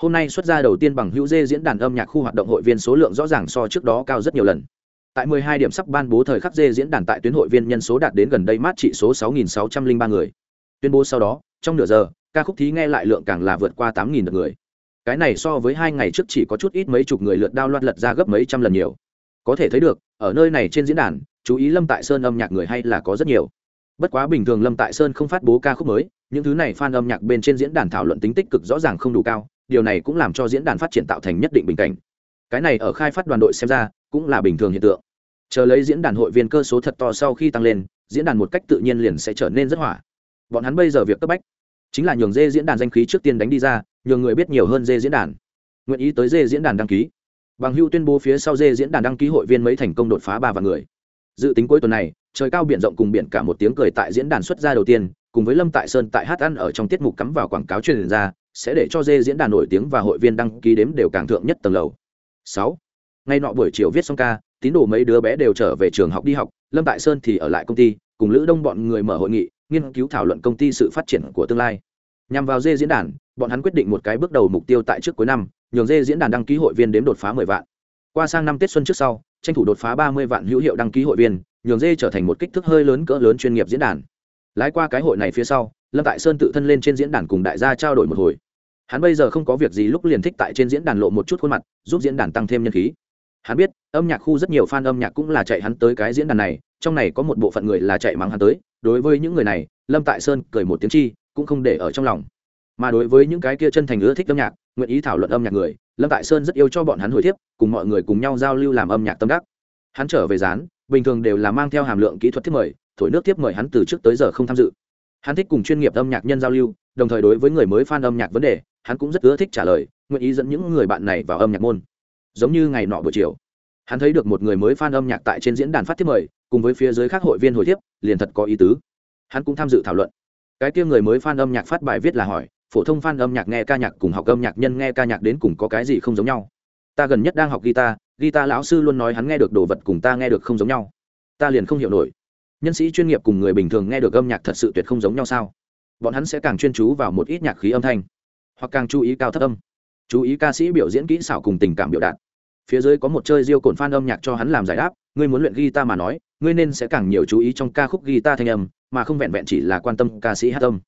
Hôm nay xuất ra đầu tiên bằng hữu dê diễn đàn âm nhạc khu hoạt động hội viên số lượng rõ ràng so trước đó cao rất nhiều lần. Tại 12 điểm sắp ban bố thời khắc dê diễn đàn tại tuyến hội viên nhân số đạt đến gần đây mát trị số 6.603 người. Tuyên bố sau đó, trong nửa giờ ca khúc thí nghe lại lượng càng là vượt qua 8.000 lượt người. Cái này so với hai ngày trước chỉ có chút ít mấy chục người lượt đao loạt lật ra gấp mấy trăm lần nhiều. Có thể thấy được, ở nơi này trên diễn đàn, chú ý lâm tại sơn âm nhạc người hay là có rất nhiều. Bất quá bình thường lâm tại sơn không phát bố ca khúc mới, những thứ này fan âm nhạc bên trên diễn đàn thảo luận tính tích cực rõ ràng không đủ cao, điều này cũng làm cho diễn đàn phát triển tạo thành nhất định bình cảnh. Cái này ở khai phát đoàn đội xem ra, cũng là bình thường hiện tượng. Chờ lấy diễn đàn hội viên cơ số thật to sau khi tăng lên, diễn đàn một cách tự nhiên liền sẽ trở nên rất hỏa. Bọn hắn bây giờ việc cấp bách chính là nhường dê diễn đàn danh khí trước tiên đánh đi ra, nhường người biết nhiều hơn dê diễn đàn. Nguyện ý tới dê diễn đàn đăng ký. Bằng hưu tuyên bố phía sau dê diễn đàn đăng ký hội viên mấy thành công đột phá ba vạn người. Dự tính cuối tuần này, trời cao biển rộng cùng biển cả một tiếng cười tại diễn đàn xuất ra đầu tiên, cùng với lâm tại sơn tại hát ăn ở trong tiết mục cắm vào quảng cáo truyền ra, sẽ để cho dê diễn đàn nổi tiếng và hội viên đăng ký đếm đều càng thượng nhất tầng lầu. Sáu. Ngay nọ buổi chiều viết xong ca, tín đồ mấy đứa bé đều trở về trường học đi học, lâm tại sơn thì ở lại công ty, cùng lữ đông bọn người mở hội nghị, nghiên cứu thảo luận công ty sự phát triển của tương lai nhằm vào dê diễn đàn, bọn hắn quyết định một cái bước đầu mục tiêu tại trước cuối năm, nhường dê diễn đàn đăng ký hội viên đếm đột phá mười vạn. Qua sang năm tết xuân trước sau, tranh thủ đột phá ba mươi vạn hữu hiệu đăng ký hội viên, nhường dê trở thành một kích thước hơi lớn cỡ lớn chuyên nghiệp diễn đàn. Lái qua cái hội này phía sau, lâm tại sơn tự thân lên trên diễn đàn cùng đại gia trao đổi một hồi. Hắn bây giờ không có việc gì lúc liền thích tại trên diễn đàn lộ một chút khuôn mặt, giúp diễn đàn tăng thêm nhân khí. Hắn biết, âm nhạc khu rất nhiều fan âm nhạc cũng là chạy hắn tới cái diễn đàn này, trong này có một bộ phận người là chạy mắng hắn tới. Đối với những người này, lâm tại sơn cười một tiếng chi cũng không để ở trong lòng. Mà đối với những cái kia chân thành ưa thích âm nhạc, nguyện ý thảo luận âm nhạc người, lâm tại sơn rất yêu cho bọn hắn hồi thiếp, cùng mọi người cùng nhau giao lưu làm âm nhạc tâm đắc. Hắn trở về dán, bình thường đều là mang theo hàm lượng kỹ thuật thiết mời, thổi nước tiếp mời hắn từ trước tới giờ không tham dự. Hắn thích cùng chuyên nghiệp âm nhạc nhân giao lưu, đồng thời đối với người mới fan âm nhạc vấn đề, hắn cũng rất ưa thích trả lời, nguyện ý dẫn những người bạn này vào âm nhạc môn. Giống như ngày nọ buổi chiều, hắn thấy được một người mới fan âm nhạc tại trên diễn đàn phát tiếp mời, cùng với phía dưới các hội viên hồi tiếp liền thật có ý tứ. Hắn cũng tham dự thảo luận cái kia người mới fan âm nhạc phát bài viết là hỏi, phổ thông fan âm nhạc nghe ca nhạc cùng học âm nhạc nhân nghe ca nhạc đến cùng có cái gì không giống nhau? Ta gần nhất đang học guitar guitar lão sư luôn nói hắn nghe được đồ vật cùng ta nghe được không giống nhau. Ta liền không hiểu nổi. Nhân sĩ chuyên nghiệp cùng người bình thường nghe được âm nhạc thật sự tuyệt không giống nhau sao? Bọn hắn sẽ càng chuyên chú vào một ít nhạc khí âm thanh, hoặc càng chú ý cao thấp âm, chú ý ca sĩ biểu diễn kỹ xảo cùng tình cảm biểu đạt. Phía dưới có một chơi diêu cồn fan âm nhạc cho hắn làm giải đáp, ngươi muốn luyện guitar mà nói ngươi nên sẽ càng nhiều chú ý trong ca khúc guitar thanh âm, mà không vẹn vẹn chỉ là quan tâm ca sĩ hát âm.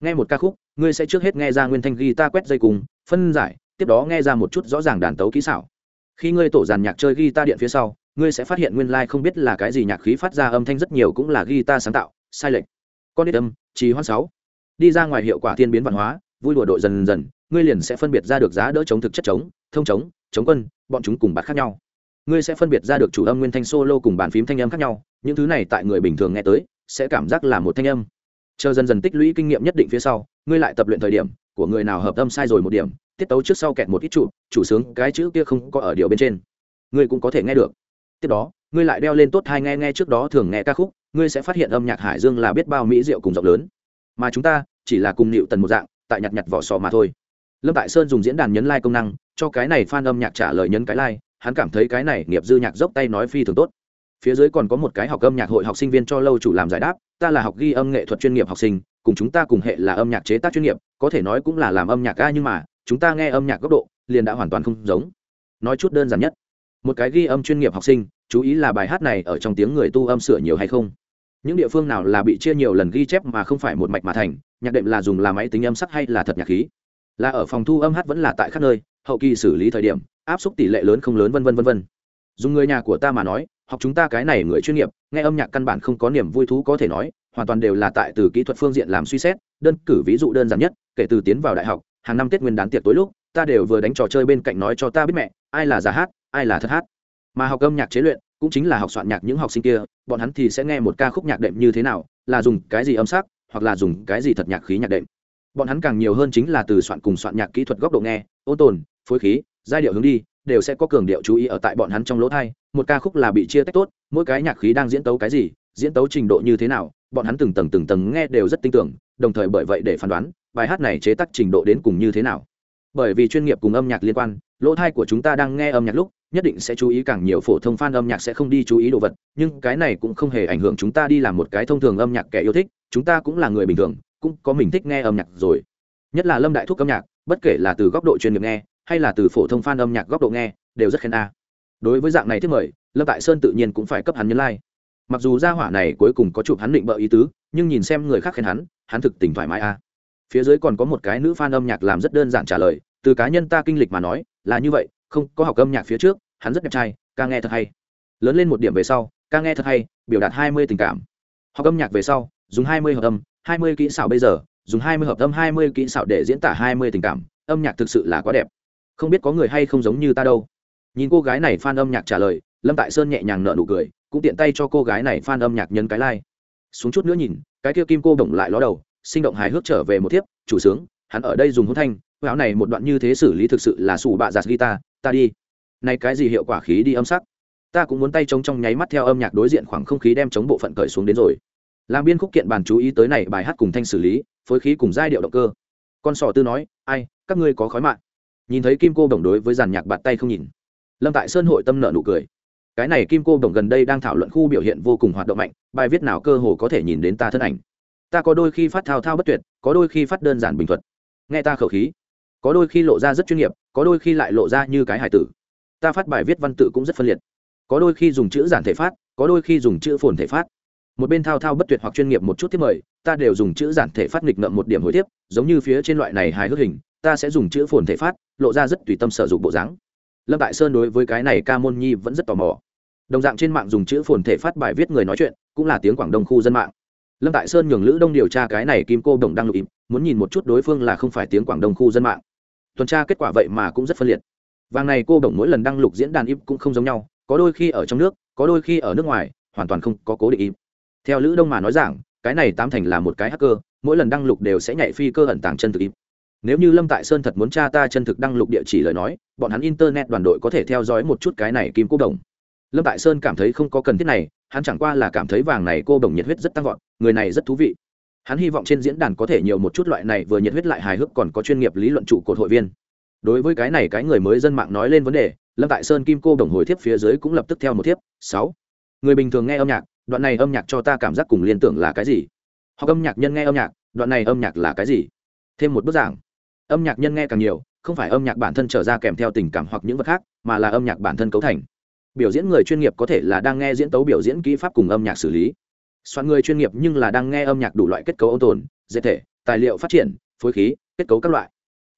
Nghe một ca khúc, ngươi sẽ trước hết nghe ra nguyên thanh guitar quét dây cùng, phân giải, tiếp đó nghe ra một chút rõ ràng đàn tấu kỹ xảo. Khi ngươi tổ dàn nhạc chơi guitar điện phía sau, ngươi sẽ phát hiện nguyên lai không biết là cái gì nhạc khí phát ra âm thanh rất nhiều cũng là guitar sáng tạo, sai lệch. Con đít âm, trì hoan sáu. Đi ra ngoài hiệu quả thiên biến văn hóa, vui đùa đội dần dần, ngươi liền sẽ phân biệt ra được giá đỡ chống thực chất chống, thông chống chống quân, bọn chúng cùng bạc khác nhau ngươi sẽ phân biệt ra được chủ âm nguyên thanh solo cùng bàn phím thanh âm khác nhau, những thứ này tại người bình thường nghe tới, sẽ cảm giác là một thanh âm. Chờ dần dần tích lũy kinh nghiệm nhất định phía sau, ngươi lại tập luyện thời điểm, của người nào hợp âm sai rồi một điểm, tiết tấu trước sau kẹt một ít trụ, chủ sướng cái chữ kia không có ở điều bên trên. Ngươi cũng có thể nghe được. Tiếp đó, ngươi lại đeo lên tốt hai nghe nghe trước đó thường nghe ca khúc, ngươi sẽ phát hiện âm nhạc hải dương là biết bao mỹ diệu cùng rộng lớn. Mà chúng ta, chỉ là cùng nịu tần một dạng, tại nhặt nhặt vỏ sò mà thôi. Lâm tại sơn dùng diễn đàn nhấn like công năng, cho cái này f âm nhạc trả lời nhấn cái like hắn cảm thấy cái này nghiệp dư nhạc dốc tay nói phi thường tốt. Phía dưới còn có một cái học âm nhạc hội học sinh viên cho lâu chủ làm giải đáp, ta là học ghi âm nghệ thuật chuyên nghiệp học sinh, cùng chúng ta cùng hệ là âm nhạc chế tác chuyên nghiệp, có thể nói cũng là làm âm nhạc ca nhưng mà, chúng ta nghe âm nhạc góc độ, liền đã hoàn toàn không giống. Nói chút đơn giản nhất, một cái ghi âm chuyên nghiệp học sinh, chú ý là bài hát này ở trong tiếng người tu âm sửa nhiều hay không. Những địa phương nào là bị chia nhiều lần ghi chép mà không phải một mạch mà thành, nhạc đệm là dùng làm máy tính âm sắc hay là thật nhạc khí. Là ở phòng thu âm hát vẫn là tại các nơi, hậu kỳ xử lý thời điểm áp suất tỷ lệ lớn không lớn vân vân vân vân. Dùng người nhà của ta mà nói, học chúng ta cái này người chuyên nghiệp, nghe âm nhạc căn bản không có niềm vui thú có thể nói, hoàn toàn đều là tại từ kỹ thuật phương diện làm suy xét, đơn cử ví dụ đơn giản nhất, kể từ tiến vào đại học, hàng năm tết nguyên đán tiệc tối lúc, ta đều vừa đánh trò chơi bên cạnh nói cho ta biết mẹ, ai là giả hát, ai là thật hát. Mà học âm nhạc chế luyện, cũng chính là học soạn nhạc những học sinh kia, bọn hắn thì sẽ nghe một ca khúc nhạc đệm như thế nào, là dùng cái gì âm sắc, hoặc là dùng cái gì thật nhạc khí nhạc đệm. Bọn hắn càng nhiều hơn chính là từ soạn cùng soạn nhạc kỹ thuật góc độ nghe, ô tồn, phối khí giai điệu hướng đi, đều sẽ có cường điệu chú ý ở tại bọn hắn trong lỗ thai, một ca khúc là bị chia tách tốt, mỗi cái nhạc khí đang diễn tấu cái gì, diễn tấu trình độ như thế nào, bọn hắn từng tầng từng tầng nghe đều rất tin tưởng, đồng thời bởi vậy để phán đoán, bài hát này chế tác trình độ đến cùng như thế nào. Bởi vì chuyên nghiệp cùng âm nhạc liên quan, lỗ thai của chúng ta đang nghe âm nhạc lúc, nhất định sẽ chú ý càng nhiều phổ thông fan âm nhạc sẽ không đi chú ý đồ vật, nhưng cái này cũng không hề ảnh hưởng chúng ta đi làm một cái thông thường âm nhạc kẻ yêu thích, chúng ta cũng là người bình thường, cũng có mình thích nghe âm nhạc rồi. Nhất là lâm đại thúc âm nhạc, bất kể là từ góc độ chuyên nghiệp nghe hay là từ phổ thông fan âm nhạc góc độ nghe, đều rất khen a. Đối với dạng này thiết mời, lâm tại sơn tự nhiên cũng phải cấp hắn nhân lai、like. mặc dù gia hỏa này cuối cùng có chụp hắn định bợ ý tứ, nhưng nhìn xem người khác khen hắn hắn thực tình thoải mái a. Phía dưới còn có một cái nữ fan âm nhạc làm rất đơn giản trả lời, từ cá nhân ta kinh lịch mà nói, là như vậy, không, có học âm nhạc phía trước, hắn rất đẹp trai, ca nghe thật hay. Lớn lên một điểm về sau, ca nghe thật hay, biểu đạt hai mươi tình cảm. Học âm nhạc về sau, dùng hai mươi hợp âm, hai mươi kỹ xảo bây giờ, dùng hai mươi hợp âm, hai mươi kỹ xảo để diễn tả hai mươi tình cảm, âm nhạc thực sự là quá đẹp không biết có người hay không giống như ta đâu. Nhìn cô gái này f âm nhạc trả lời, lâm tại sơn nhẹ nhàng nợ nụ cười, cũng tiện tay cho cô gái này f âm nhạc nhân cái lai、like. xuống chút nữa nhìn, cái kia kim cô động lại ló đầu, sinh động hài hước trở về một thiếp, chủ sướng, hắn ở đây dùng hôn thanh áo này một đoạn như thế xử lý thực sự là sủ bạ giặt guitar, ta đi. Này cái gì hiệu quả khí đi âm sắc. Ta cũng muốn tay trống trong nháy mắt theo âm nhạc đối diện khoảng không khí đem chống bộ phận cởi xuống đến rồi. Làm biên khúc kiện bàn chú ý tới này bài hát cùng thanh xử lý, phối khí cùng giai điệu động cơ. Con sò tư nói, ai, các ngươi có khói mạng nhìn thấy kim cô đồng đối với giàn nhạc bạt tay không nhìn, lâm tại sơn hội tâm nợ nụ cười. Cái này kim cô đồng gần đây đang thảo luận khu biểu hiện vô cùng hoạt động mạnh, bài viết nào cơ hồ có thể nhìn đến ta thân ảnh. Ta có đôi khi phát thao thao bất tuyệt, có đôi khi phát đơn giản bình thuật. Nghe ta khẩu khí, có đôi khi lộ ra rất chuyên nghiệp, có đôi khi lại lộ ra như cái hải tử. Ta phát bài viết văn tự cũng rất phân liệt. Có đôi khi dùng chữ giản thể phát, có đôi khi dùng chữ phồn thể phát. Một bên thao thao bất tuyệt hoặc chuyên nghiệp một chút tiếp mời, ta đều dùng chữ giản thể phát nghịch ngợm một điểm hồi tiếp, giống như phía trên loại này hài hước hình ta sẽ dùng chữ phồn thể phát, lộ ra rất tùy tâm sở dụng bộ dáng. Lâm tại sơn đối với cái này ca môn nhi vẫn rất tò mò. Đồng dạng trên mạng dùng chữ phồn thể phát bài viết người nói chuyện, cũng là tiếng quảng đông khu dân mạng. Lâm tại sơn nhường lữ đông điều tra cái này kim cô đồng đang lụy muốn nhìn một chút đối phương là không phải tiếng quảng đông khu dân mạng. Tuần tra kết quả vậy mà cũng rất phân liệt. Vàng này cô đồng mỗi lần đăng lục diễn đàn im cũng không giống nhau, có đôi khi ở trong nước, có đôi khi ở nước ngoài, hoàn toàn không có cố định im. Theo lữ đông mà nói rằng cái này tám thành là một cái hacker, mỗi lần đăng lục đều sẽ nhảy phi cơ ẩn tàng chân thực im nếu như lâm tại sơn thật muốn tra ta chân thực đăng lục địa chỉ lời nói, bọn hắn internet đoàn đội có thể theo dõi một chút cái này kim cô đồng. Lâm tại sơn cảm thấy không có cần thiết này, hắn chẳng qua là cảm thấy vàng này cô đồng nhiệt huyết rất tăng vọt, người này rất thú vị. Hắn hy vọng trên diễn đàn có thể nhiều một chút loại này vừa nhiệt huyết lại hài hước còn có chuyên nghiệp lý luận trụ cột hội viên. Đối với cái này cái người mới dân mạng nói lên vấn đề, lâm tại sơn kim cô đồng hồi thiếp phía dưới cũng lập tức theo một thiếp. Sáu. Người bình thường nghe âm nhạc, đoạn này âm nhạc cho ta cảm giác cùng liên tưởng là cái gì? Hoặc âm nhạc nhân nghe âm nhạc, đoạn này âm nhạc là cái gì? Thêm một bức giảng âm nhạc nhân nghe càng nhiều, không phải âm nhạc bản thân trở ra kèm theo tình cảm hoặc những vật khác, mà là âm nhạc bản thân cấu thành. Biểu diễn người chuyên nghiệp có thể là đang nghe diễn tấu biểu diễn kỹ pháp cùng âm nhạc xử lý. Soạn người chuyên nghiệp nhưng là đang nghe âm nhạc đủ loại kết cấu ôn tồn dễ thể, tài liệu phát triển, phối khí, kết cấu các loại.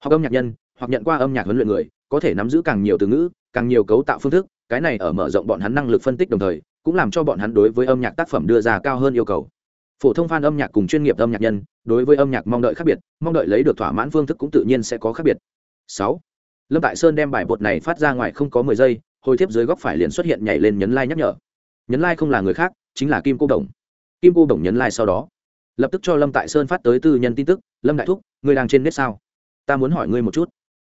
Hoặc âm nhạc nhân, hoặc nhận qua âm nhạc huấn luyện người, có thể nắm giữ càng nhiều từ ngữ, càng nhiều cấu tạo phương thức, cái này ở mở rộng bọn hắn năng lực phân tích đồng thời, cũng làm cho bọn hắn đối với âm nhạc tác phẩm đưa ra cao hơn yêu cầu phổ thông fan âm nhạc cùng chuyên nghiệp âm nhạc nhân, đối với âm nhạc mong đợi khác biệt, mong đợi lấy được thỏa mãn phương thức cũng tự nhiên sẽ có khác biệt. Sáu, lâm tại sơn đem bài bột này phát ra ngoài không có mười giây, hồi thiếp dưới góc phải liền xuất hiện nhảy lên nhấn like nhắc nhở. Nhấn like không là người khác, chính là kim cô đồng. Kim cô đồng nhấn like sau đó, lập tức cho lâm tại sơn phát tới tư nhân tin tức, lâm đại thúc, ngươi đang trên nét sao? Ta muốn hỏi ngươi một chút.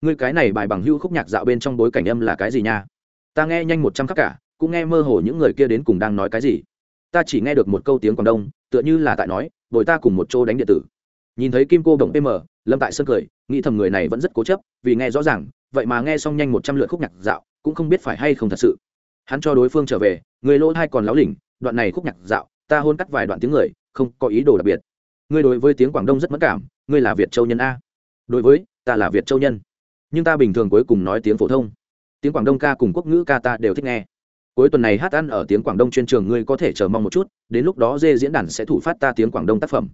Ngươi cái này bài bằng hưu khúc nhạc dạo bên trong bối cảnh âm là cái gì nha? Ta nghe nhanh một trăm khắc cả, cũng nghe mơ hồ những người kia đến cùng đang nói cái gì ta chỉ nghe được một câu tiếng quảng đông, tựa như là tại nói, bồi ta cùng một chỗ đánh điện tử. Nhìn thấy kim cô đồng pm lâm tại sơn cười, nghĩ thầm người này vẫn rất cố chấp, vì nghe rõ ràng, vậy mà nghe xong nhanh một trăm lượt khúc nhạc dạo, cũng không biết phải hay không thật sự. Hắn cho đối phương trở về, người lỗ hai còn láo lỉnh, đoạn này khúc nhạc dạo, ta hôn cắt vài đoạn tiếng người, không có ý đồ đặc biệt. Ngươi đối với tiếng quảng đông rất mất cảm, ngươi là việt châu nhân a. Đối với, ta là việt châu nhân. Nhưng ta bình thường cuối cùng nói tiếng phổ thông. Tiếng quảng đông ca cùng quốc ngữ ca ta đều thích nghe cuối tuần này hát ăn ở tiếng quảng đông chuyên trường ngươi có thể chờ mong một chút, đến lúc đó dê diễn đàn sẽ thủ phát ta tiếng quảng đông tác phẩm.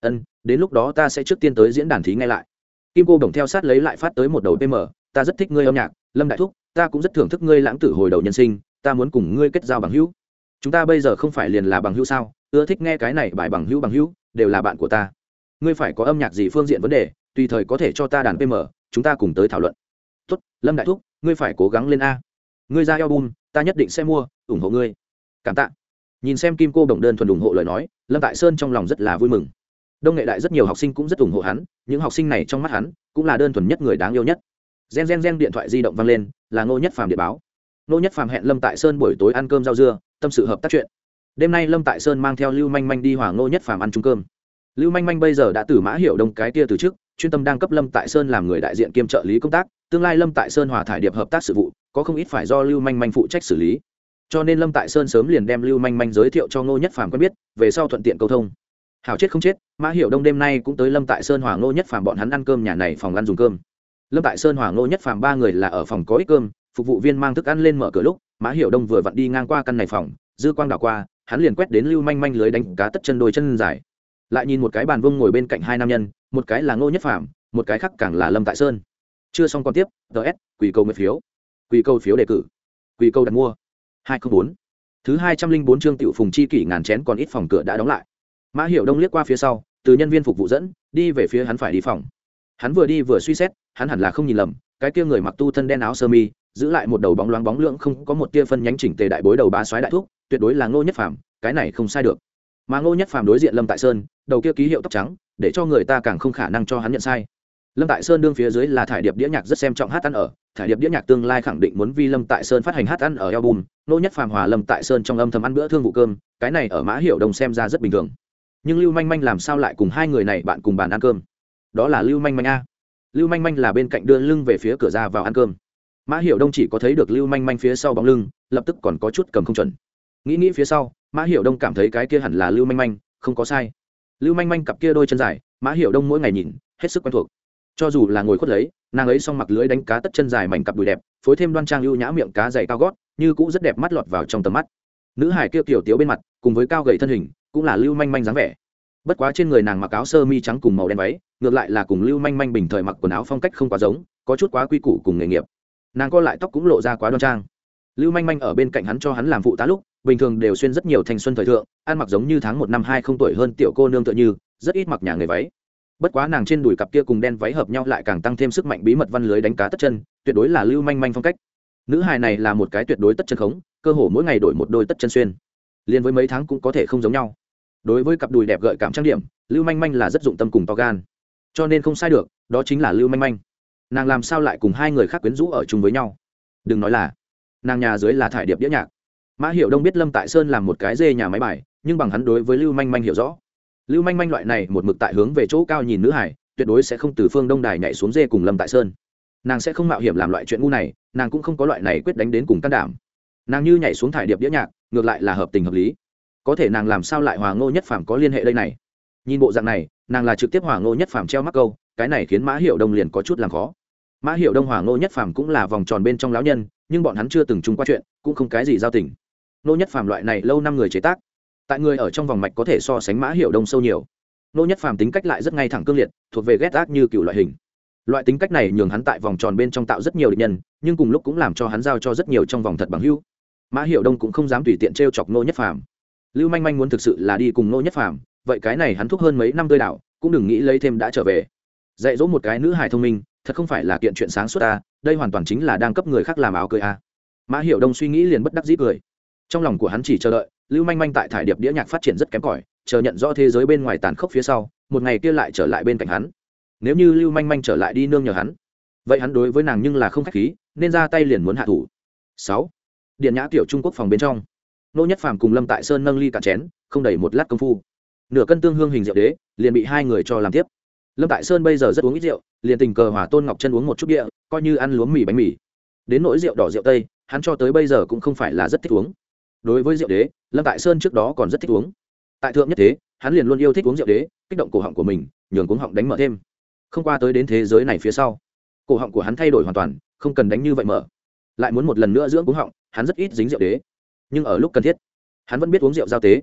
Ân, đến lúc đó ta sẽ trước tiên tới diễn đàn thí ngay lại. Kim cô đồng theo sát lấy lại phát tới một đầu pm ta rất thích ngươi âm nhạc, lâm đại thúc, ta cũng rất thưởng thức ngươi lãng tử hồi đầu nhân sinh, ta muốn cùng ngươi kết giao bằng hữu. Chúng ta bây giờ không phải liền là bằng hữu sao, ưa thích nghe cái này bài bằng hữu bằng hữu, đều là bạn của ta. Ngươi phải có âm nhạc gì phương diện vấn đề, tùy thời có thể cho ta đàn pm chúng ta cùng tới thảo luận. Tốt, lâm đại thúc, ngươi phải cố gắng lên a. Ngươi ra album ta nhất định sẽ mua, ủng hộ ngươi. Cảm tạ. Nhìn xem kim cô đồng đơn thuần ủng hộ lời nói, lâm tại sơn trong lòng rất là vui mừng. Đông nghệ đại rất nhiều học sinh cũng rất ủng hộ hắn, những học sinh này trong mắt hắn cũng là đơn thuần nhất người đáng yêu nhất. Gen gen gen điện thoại di động vang lên, là ngô nhất phàm điện báo. Ngô nhất phàm hẹn lâm tại sơn buổi tối ăn cơm rau dưa, tâm sự hợp tác chuyện. Đêm nay lâm tại sơn mang theo lưu manh manh đi hòa ngô nhất phàm ăn chung cơm. Lưu manh manh bây giờ đã từ mã hiệu đông cái tia từ trước, chuyên tâm đang cấp lâm tại sơn làm người đại diện kiêm trợ lý công tác tương lai lâm tại sơn hòa thải điệp hợp tác sự vụ, có không ít phải do lưu manh manh phụ trách xử lý. Cho nên lâm tại sơn sớm liền đem lưu manh manh giới thiệu cho ngô nhất phàm quen biết, về sau thuận tiện câu thông. Hào chết không chết, mã hiệu đông đêm nay cũng tới lâm tại sơn hòa ngô nhất phàm bọn hắn ăn cơm nhà này phòng ăn dùng cơm. Lâm tại sơn hòa ngô nhất phàm ba người là ở phòng có ít cơm, phục vụ viên mang thức ăn lên mở cửa lúc, mã hiệu đông vừa vặn đi ngang qua căn này phòng, dư quang đảo qua, hắn liền quét đến lưu manh manh lưới đánh cá tất chân đôi chân dài. Lại nhìn một cái bàn vương ngồi bên cạnh hai nam nhân, một cái là ngô nhất phàm, một cái khác càng là lâm tại sơn chưa xong còn tiếp ts quỷ cầu nguyện phiếu. Quỷ cầu phiếu đề cử. Quỷ cầu đặt mua. hai trăm bốn. Thứ hai trăm linh bốn chương tiểu phùng chi kỷ ngàn chén còn ít phòng cửa đã đóng lại. Mã hiệu đông liếc qua phía sau, từ nhân viên phục vụ dẫn, đi về phía hắn phải đi phòng. Hắn vừa đi vừa suy xét, hắn hẳn là không nhìn lầm, cái kia người mặc tu thân đen áo sơ mi, giữ lại một đầu bóng loáng bóng lưỡng không có một tia phân nhánh chỉnh tề đại bối đầu bá xoáy đại thuốc tuyệt đối là ngô nhất phàm, cái này không sai được. Mà ngô nhất phàm đối diện lâm tại sơn, đầu kia ký hiệu tóc trắng, để cho người ta càng không khả năng cho hắn nhận sai lâm tại sơn đương phía dưới là thải điệp đĩa nhạc rất xem trọng hát ăn ở. Thải điệp đĩa nhạc tương lai khẳng định muốn vi lâm tại sơn phát hành hát ăn ở album. Nô nhất phàm hòa lâm tại sơn trong âm thầm ăn bữa thương vụ cơm. Cái này ở mã hiệu đồng xem ra rất bình thường. Nhưng lưu manh manh làm sao lại cùng hai người này bạn cùng bàn ăn cơm? Đó là lưu manh manh a. Lưu manh manh là bên cạnh đưa lưng về phía cửa ra vào ăn cơm. Mã hiệu đông chỉ có thấy được lưu manh manh phía sau bóng lưng, lập tức còn có chút cầm không chuẩn. Nghĩ nghĩ phía sau, mã hiệu đông cảm thấy cái kia hẳn là lưu manh manh, không có sai. Lưu manh manh cặp kia đôi chân dài, mã hiệu đông mỗi ngày nhìn, hết sức quen thuộc cho dù là ngồi khuất lấy, nàng ấy xong mặc lưới đánh cá tất chân dài mảnh cặp đùi đẹp, phối thêm đoan trang ưu nhã miệng cá dày cao gót, như cũ rất đẹp mắt lọt vào trong tầm mắt. Nữ hải kia kiểu tiếu bên mặt, cùng với cao gầy thân hình, cũng là lưu manh manh dáng vẻ. Bất quá trên người nàng mặc áo sơ mi trắng cùng màu đen váy, ngược lại là cùng lưu manh manh bình thời mặc quần áo phong cách không quá giống, có chút quá quy củ cùng nghề nghiệp. Nàng co lại tóc cũng lộ ra quá đoan trang. Lưu manh manh ở bên cạnh hắn cho hắn làm phụ tá lúc, bình thường đều xuyên rất nhiều thanh xuân thời thượng, ăn mặc giống như tháng một năm hai không tuổi hơn tiểu cô nương tựa như, rất ít mặc nhà người váy bất quá nàng trên đùi cặp kia cùng đen váy hợp nhau lại càng tăng thêm sức mạnh bí mật văn lưới đánh cá tất chân, tuyệt đối là lưu manh manh phong cách. Nữ hài này là một cái tuyệt đối tất chân khống, cơ hồ mỗi ngày đổi một đôi tất chân xuyên. Liền với mấy tháng cũng có thể không giống nhau. Đối với cặp đùi đẹp gợi cảm trang điểm, lưu manh manh là rất dụng tâm cùng to gan. Cho nên không sai được, đó chính là lưu manh manh. Nàng làm sao lại cùng hai người khác quyến rũ ở chung với nhau? Đừng nói là, nàng nhà dưới là thải điệp đĩa nhạc. Mã hiệu đông biết lâm tại sơn làm một cái dê nhà máy bài, nhưng bằng hắn đối với lưu manh manh hiểu rõ lưu manh manh loại này một mực tại hướng về chỗ cao nhìn nữ hải, tuyệt đối sẽ không từ phương đông đài nhảy xuống dê cùng lâm tại sơn. Nàng sẽ không mạo hiểm làm loại chuyện ngu này, nàng cũng không có loại này quyết đánh đến cùng can đảm. Nàng như nhảy xuống thải điệp đĩa nhạc, ngược lại là hợp tình hợp lý. Có thể nàng làm sao lại hòa ngô nhất phàm có liên hệ đây này? Nhìn bộ dạng này, nàng là trực tiếp hòa ngô nhất phàm treo mắc câu, cái này khiến mã hiệu đông liền có chút làm khó. Mã hiệu đông hòa ngô nhất phàm cũng là vòng tròn bên trong lão nhân, nhưng bọn hắn chưa từng chung qua chuyện, cũng không cái gì giao tình. Ngô nhất phàm loại này lâu năm người chế tác tại người ở trong vòng mạch có thể so sánh mã hiệu đông sâu nhiều. Nô nhất phàm tính cách lại rất ngay thẳng cương liệt, thuộc về ghét ác như cựu loại hình. Loại tính cách này nhường hắn tại vòng tròn bên trong tạo rất nhiều địch nhân, nhưng cùng lúc cũng làm cho hắn giao cho rất nhiều trong vòng thật bằng hữu. Mã hiệu đông cũng không dám tùy tiện t r e o chọc nô nhất phàm. Lưu manh manh muốn thực sự là đi cùng nô nhất phàm, vậy cái này hắn thúc hơn mấy năm tươi đạo cũng đừng nghĩ lấy thêm đã trở về. Dạy dỗ một cái nữ hài thông minh, thật không phải là kiện chuyện sáng suốt ta, đây hoàn toàn chính là đang cấp người khác làm áo cười a. Mã hiệu đông suy nghĩ liền bất đắc dĩ cười. Trong lòng của hắn chỉ chờ đợi lưu manh manh tại thải điệp đĩa nhạc phát triển rất kém cỏi, chờ nhận rõ thế giới bên ngoài tàn khốc phía sau, một ngày kia lại trở lại bên cạnh hắn. Nếu như lưu manh manh trở lại đi nương nhờ hắn, vậy hắn đối với nàng nhưng là không k h á c h khí, nên ra tay liền muốn hạ thủ. Sáu. Điện nhã tiểu trung quốc phòng bên trong. Nô nhất phàm cùng lâm tại sơn nâng ly cả chén, không đầy một lát công phu. Nửa cân tương hương hình rượu đế, liền bị hai người cho làm tiếp. Lâm tại sơn bây giờ rất uống ít rượu, liền tình cờ hòa tôn ngọc chân uống một chút địa coi như ăn lúa mì bánh mì. Đến nỗi rượu đỏ rượu tây, hắn cho tới bây giờ cũng không phải là rất thích uống đối với rượu đế, lâm tại sơn trước đó còn rất thích uống. Tại thượng nhất thế, hắn liền luôn yêu thích uống rượu đế, kích động cổ họng của mình, nhường cuống họng đánh mở thêm. Không qua tới đến thế giới này phía sau, cổ họng của hắn thay đổi hoàn toàn, không cần đánh như vậy mở. Lại muốn một lần nữa dưỡng cuống họng, hắn rất ít dính rượu đế. Nhưng ở lúc cần thiết, hắn vẫn biết uống rượu giao tế.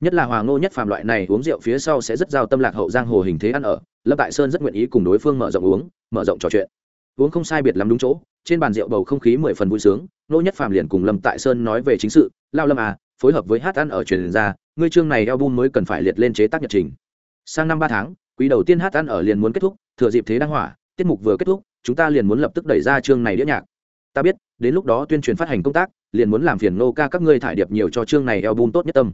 Nhất là hoàng ngô nhất phàm loại này uống rượu phía sau sẽ rất giao tâm lạc hậu giang hồ hình thế ăn ở, lâm tại sơn rất nguyện ý cùng đối phương mở rộng uống, mở rộng trò chuyện. Uống không sai biệt lắm đúng chỗ, trên bàn rượu bầu không khí mười phần vui sướng nô nhất phàm liền cùng lâm tại sơn nói về chính sự, lao lâm à phối hợp với hát ăn ở truyền ra, ngươi chương này album mới cần phải liệt lên chế tác nhật trình. Sang năm ba tháng, quý đầu tiên hát ăn ở liền muốn kết thúc, thừa dịp thế đăng hỏa, tiết mục vừa kết thúc, chúng ta liền muốn lập tức đẩy ra chương này đĩa nhạc. Ta biết, đến lúc đó tuyên truyền phát hành công tác, liền muốn làm phiền nô ca các ngươi thải điệp nhiều cho chương này album tốt nhất tâm.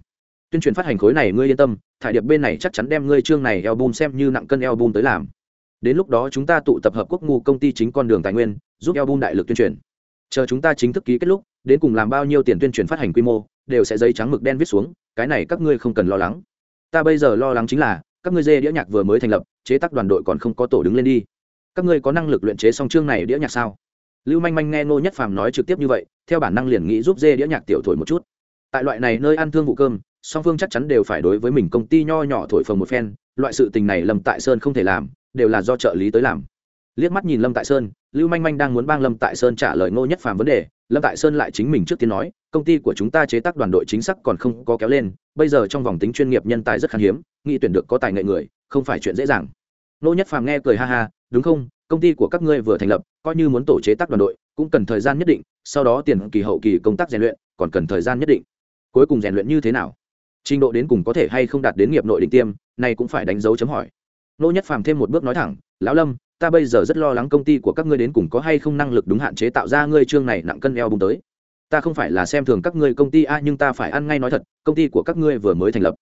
Tuyên truyền phát hành khối này ngươi yên tâm, thải điệp bên này chắc chắn đem ngươi chương này album xem như nặng cân album tới làm. Đến lúc đó chúng ta tụ tập hợp quốc ngu công ty chính con đường tài nguyên, giúp album đại lực tuyên truyền chờ chúng ta chính thức ký kết lúc, đến cùng làm bao nhiêu tiền tuyên truyền phát hành quy mô, đều sẽ giấy trắng mực đen viết xuống, cái này các ngươi không cần lo lắng. Ta bây giờ lo lắng chính là, các ngươi dê đĩa nhạc vừa mới thành lập, chế tác đoàn đội còn không có tổ đứng lên đi. Các ngươi có năng lực luyện chế song chương này đĩa nhạc sao? Lưu manh manh nghe ngô nhất phàm nói trực tiếp như vậy, theo bản năng liền nghĩ giúp dê đĩa nhạc tiểu thổi một chút. Tại loại này nơi ăn thương vụ cơm, song phương chắc chắn đều phải đối với mình công ty nho nhỏ thổi phồng một phen, loại sự tình này lầm tại sơn không thể làm, đều là do trợ lý tới làm liếc mắt nhìn lâm tại sơn, lưu manh manh đang muốn bang lâm tại sơn trả lời ngô nhất phàm vấn đề, lâm tại sơn lại chính mình trước tiên nói, công ty của chúng ta chế tác đoàn đội chính xác còn không có kéo lên, bây giờ trong vòng tính chuyên nghiệp nhân tài rất khan hiếm, nghĩ tuyển được có tài nghệ người, không phải chuyện dễ dàng. Ngô nhất phàm nghe cười ha ha, đúng không? Công ty của các ngươi vừa thành lập, coi như muốn tổ chế tác đoàn đội, cũng cần thời gian nhất định, sau đó tiền kỳ hậu kỳ công tác rèn luyện, còn cần thời gian nhất định. Cuối cùng rèn luyện như thế nào? Trình độ đến cùng có thể hay không đạt đến nghiệp nội định tiêm, này cũng phải đánh dấu chấm hỏi. Nô nhất phàm thêm một bước nói thẳng, lão lâm ta bây giờ rất lo lắng công ty của các ngươi đến cùng có hay không năng lực đúng hạn chế tạo ra ngươi chương này nặng cân eo bùng tới. Ta không phải là xem thường các ngươi công ty a, nhưng ta phải ăn ngay nói thật, công ty của các ngươi vừa mới thành lập,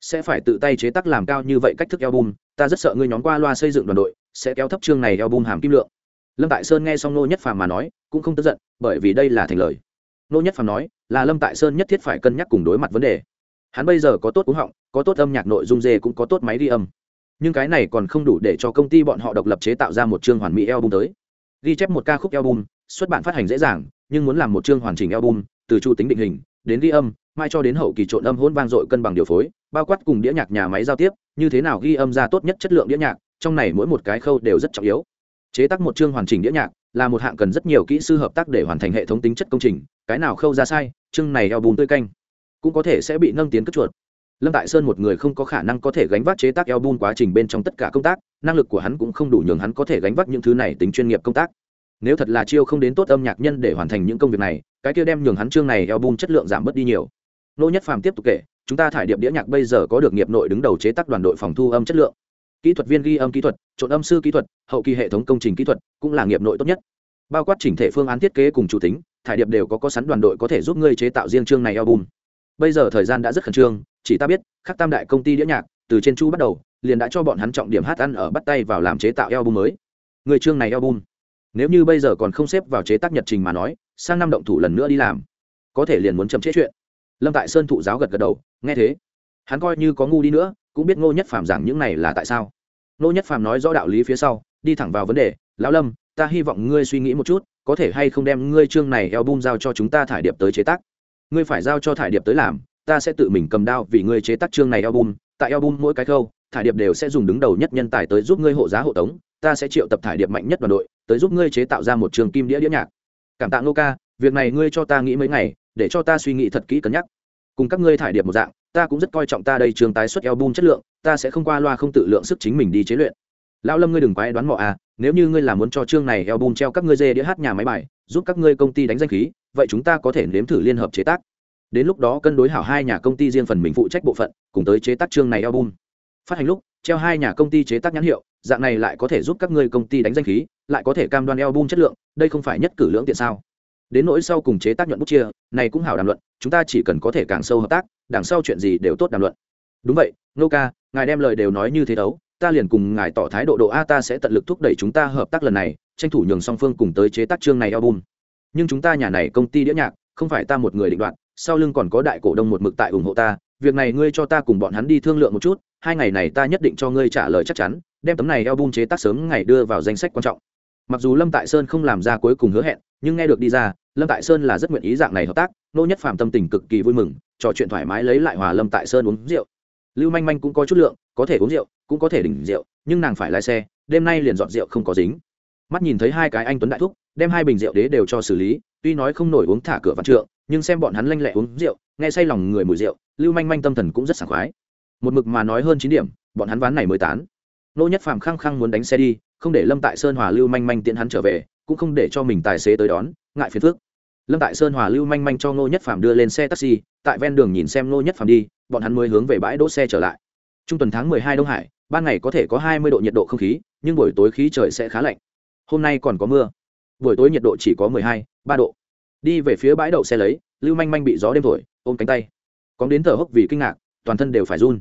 sẽ phải tự tay chế tác làm cao như vậy cách thức eo bùng ta rất sợ ngươi nhóm qua loa xây dựng đoàn đội, sẽ kéo thấp chương này eo bùng hàm kim lượng. Lâm tại sơn nghe xong nô nhất phàm mà nói, cũng không tức giận, bởi vì đây là thành lời. Nô nhất phàm nói, là lâm tại sơn nhất thiết phải cân nhắc cùng đối mặt vấn đề. Hắn bây giờ có tốt cúng họng, có tốt âm nhạc nội dung dê cũng có tốt máy đi âm nhưng cái này còn không đủ để cho công ty bọn họ độc lập chế tạo ra một chương hoàn mỹ album tới. Ghi chép một ca khúc album, xuất bản phát hành dễ dàng, nhưng muốn làm một chương hoàn chỉnh album, từ chu tính định hình, đến ghi âm, mai cho đến hậu kỳ trộn âm hỗn vang dội cân bằng điều phối, bao quát cùng đĩa nhạc nhà máy giao tiếp, như thế nào ghi âm ra tốt nhất chất lượng đĩa nhạc, trong này mỗi một cái khâu đều rất trọng yếu. Chế tác một chương hoàn chỉnh đĩa nhạc là một hạng cần rất nhiều kỹ sư hợp tác để hoàn thành hệ thống tính chất công trình, cái nào khâu ra sai, chương này album tươi canh cũng có thể sẽ bị nâng tiến cất chuột lâm tại sơn một người không có khả năng có thể gánh vác chế tác eo bùn quá trình bên trong tất cả công tác, năng lực của hắn cũng không đủ nhường hắn có thể gánh vác những thứ này tính chuyên nghiệp công tác. Nếu thật là chiêu không đến tốt âm nhạc nhân để hoàn thành những công việc này, cái kia đem nhường hắn chương này eo bùn chất lượng giảm bớt đi nhiều. Nô nhất phàm tiếp tục kể, chúng ta thải điệp đĩa nhạc bây giờ có được nghiệp nội đứng đầu chế tác đoàn đội phòng thu âm chất lượng. Kỹ thuật viên ghi âm kỹ thuật, trộn âm sư kỹ thuật, hậu kỳ hệ thống công trình kỹ thuật cũng là nghiệp nội tốt nhất. Bao quát chỉnh thể phương án thiết kế cùng chủ tính, thải điệp đều có có sẵn đoàn đội có thể giúp ngươi chế tạo riêng chương này album bây giờ thời gian đã rất khẩn trương, chỉ ta biết, khắc tam đại công ty đĩa nhạc, từ trên chu bắt đầu, liền đã cho bọn hắn trọng điểm hát ăn ở bắt tay vào làm chế tạo album mới. Người chương này album, nếu như bây giờ còn không xếp vào chế tác nhật trình mà nói, sang năm động thủ lần nữa đi làm, có thể liền muốn chậm chế chuyện. Lâm tại sơn thụ giáo gật gật đầu, nghe thế. Hắn coi như có ngu đi nữa, cũng biết ngô nhất phàm giảng những này là tại sao. Ngô nhất phàm nói rõ đạo lý phía sau, đi thẳng vào vấn đề, lão lâm, ta hy vọng ngươi suy nghĩ một chút, có thể hay không đem ngươi chương này eo bum giao cho chúng ta thải điệp tới chế tác? Ngươi phải giao cho thải điệp tới làm, ta sẽ tự mình cầm đao vì ngươi chế tác chương này album, tại album mỗi cái khâu, thải điệp đều sẽ dùng đứng đầu nhất nhân tài tới giúp ngươi hộ giá hộ tống, ta sẽ triệu tập thải điệp mạnh nhất đoàn đội tới giúp ngươi chế tạo ra một trường kim đĩa đĩa nhạc. Cảm tạ ngô ca, việc này ngươi cho ta nghĩ mấy ngày, để cho ta suy nghĩ thật kỹ cân nhắc. Cùng các ngươi thải điệp một dạng, ta cũng rất coi trọng ta đây trường tái xuất album chất lượng, ta sẽ không qua loa không tự lượng sức chính mình đi chế luyện. Lão lâm ngươi đừng quái đoán mò à nếu như ngươi là muốn cho chương này album treo các ngươi dê đĩa hát nhà máy bài giúp các ngươi công ty đánh danh khí, vậy chúng ta có thể nếm thử liên hợp chế tác. Đến lúc đó cân đối hảo hai nhà công ty riêng phần mình phụ trách bộ phận, cùng tới chế tác chương này album. Phát hành lúc, treo hai nhà công ty chế tác nhãn hiệu, dạng này lại có thể giúp các ngươi công ty đánh danh khí, lại có thể cam đoan album chất lượng, đây không phải nhất cử lưỡng tiện sao? Đến nỗi sau cùng chế tác nhuận bút chia, này cũng hảo đàm luận, chúng ta chỉ cần có thể càng sâu hợp tác, đằng sau chuyện gì đều tốt đàm luận. Đúng vậy, nô ca, ngài đem lời đều nói như thế đấu, ta liền cùng ngài tỏ thái độ độ a, ta sẽ tận lực thúc đẩy chúng ta hợp tác lần này tranh thủ nhường song phương cùng tới chế tác chương này album. Nhưng chúng ta nhà này công ty đĩa nhạc, không phải ta một người định đoạt, sau lưng còn có đại cổ đông một mực tại ủng hộ ta, việc này ngươi cho ta cùng bọn hắn đi thương lượng một chút, hai ngày này ta nhất định cho ngươi trả lời chắc chắn, đem tấm này album chế tác sớm ngày đưa vào danh sách quan trọng. Mặc dù lâm tại sơn không làm ra cuối cùng hứa hẹn, nhưng nghe được đi ra, lâm tại sơn là rất nguyện ý dạng này hợp tác, nô nhất phạm tâm tình cực kỳ vui mừng, trò chuyện thoải mái lấy lại hòa lâm tại sơn uống rượu. Lưu manh manh cũng có chút lượng, có thể uống rượu, cũng có thể đỉnh rượu, nhưng nàng phải lái xe, đêm nay liền dọn rượu không có dính mắt nhìn thấy hai cái anh tuấn đại thúc, đem hai bình rượu đế đều cho xử lý, tuy nói không nổi uống thả cửa văn trượng, nhưng xem bọn hắn lanh lẹ uống rượu, nghe say lòng người mùi rượu, lưu manh manh tâm thần cũng rất sảng khoái. Một mực mà nói hơn chín điểm, bọn hắn ván này mới tán. Nô nhất phàm khăng khăng muốn đánh xe đi, không để lâm tại sơn hòa lưu manh manh tiện hắn trở về, cũng không để cho mình tài xế tới đón, ngại phiền phước lâm tại sơn hòa lưu manh manh cho Nô nhất phàm đưa lên xe taxi, tại ven đường nhìn xem Nô nhất phàm đi, bọn hắn mới hướng về bãi đỗ xe trở lại. Trung tuần tháng mười hai đông hải, ban ngày có thể có hai mươi độ nhiệt độ không khí, nhưng buổi tối khí trời sẽ khá lạnh hôm nay còn có mưa. Buổi tối nhiệt độ chỉ có mười hai, ba độ. Đi về phía bãi đậu xe lấy, lưu manh manh bị gió đêm thổi, ôm cánh tay. Có đến thở hốc vì kinh ngạc, toàn thân đều phải run.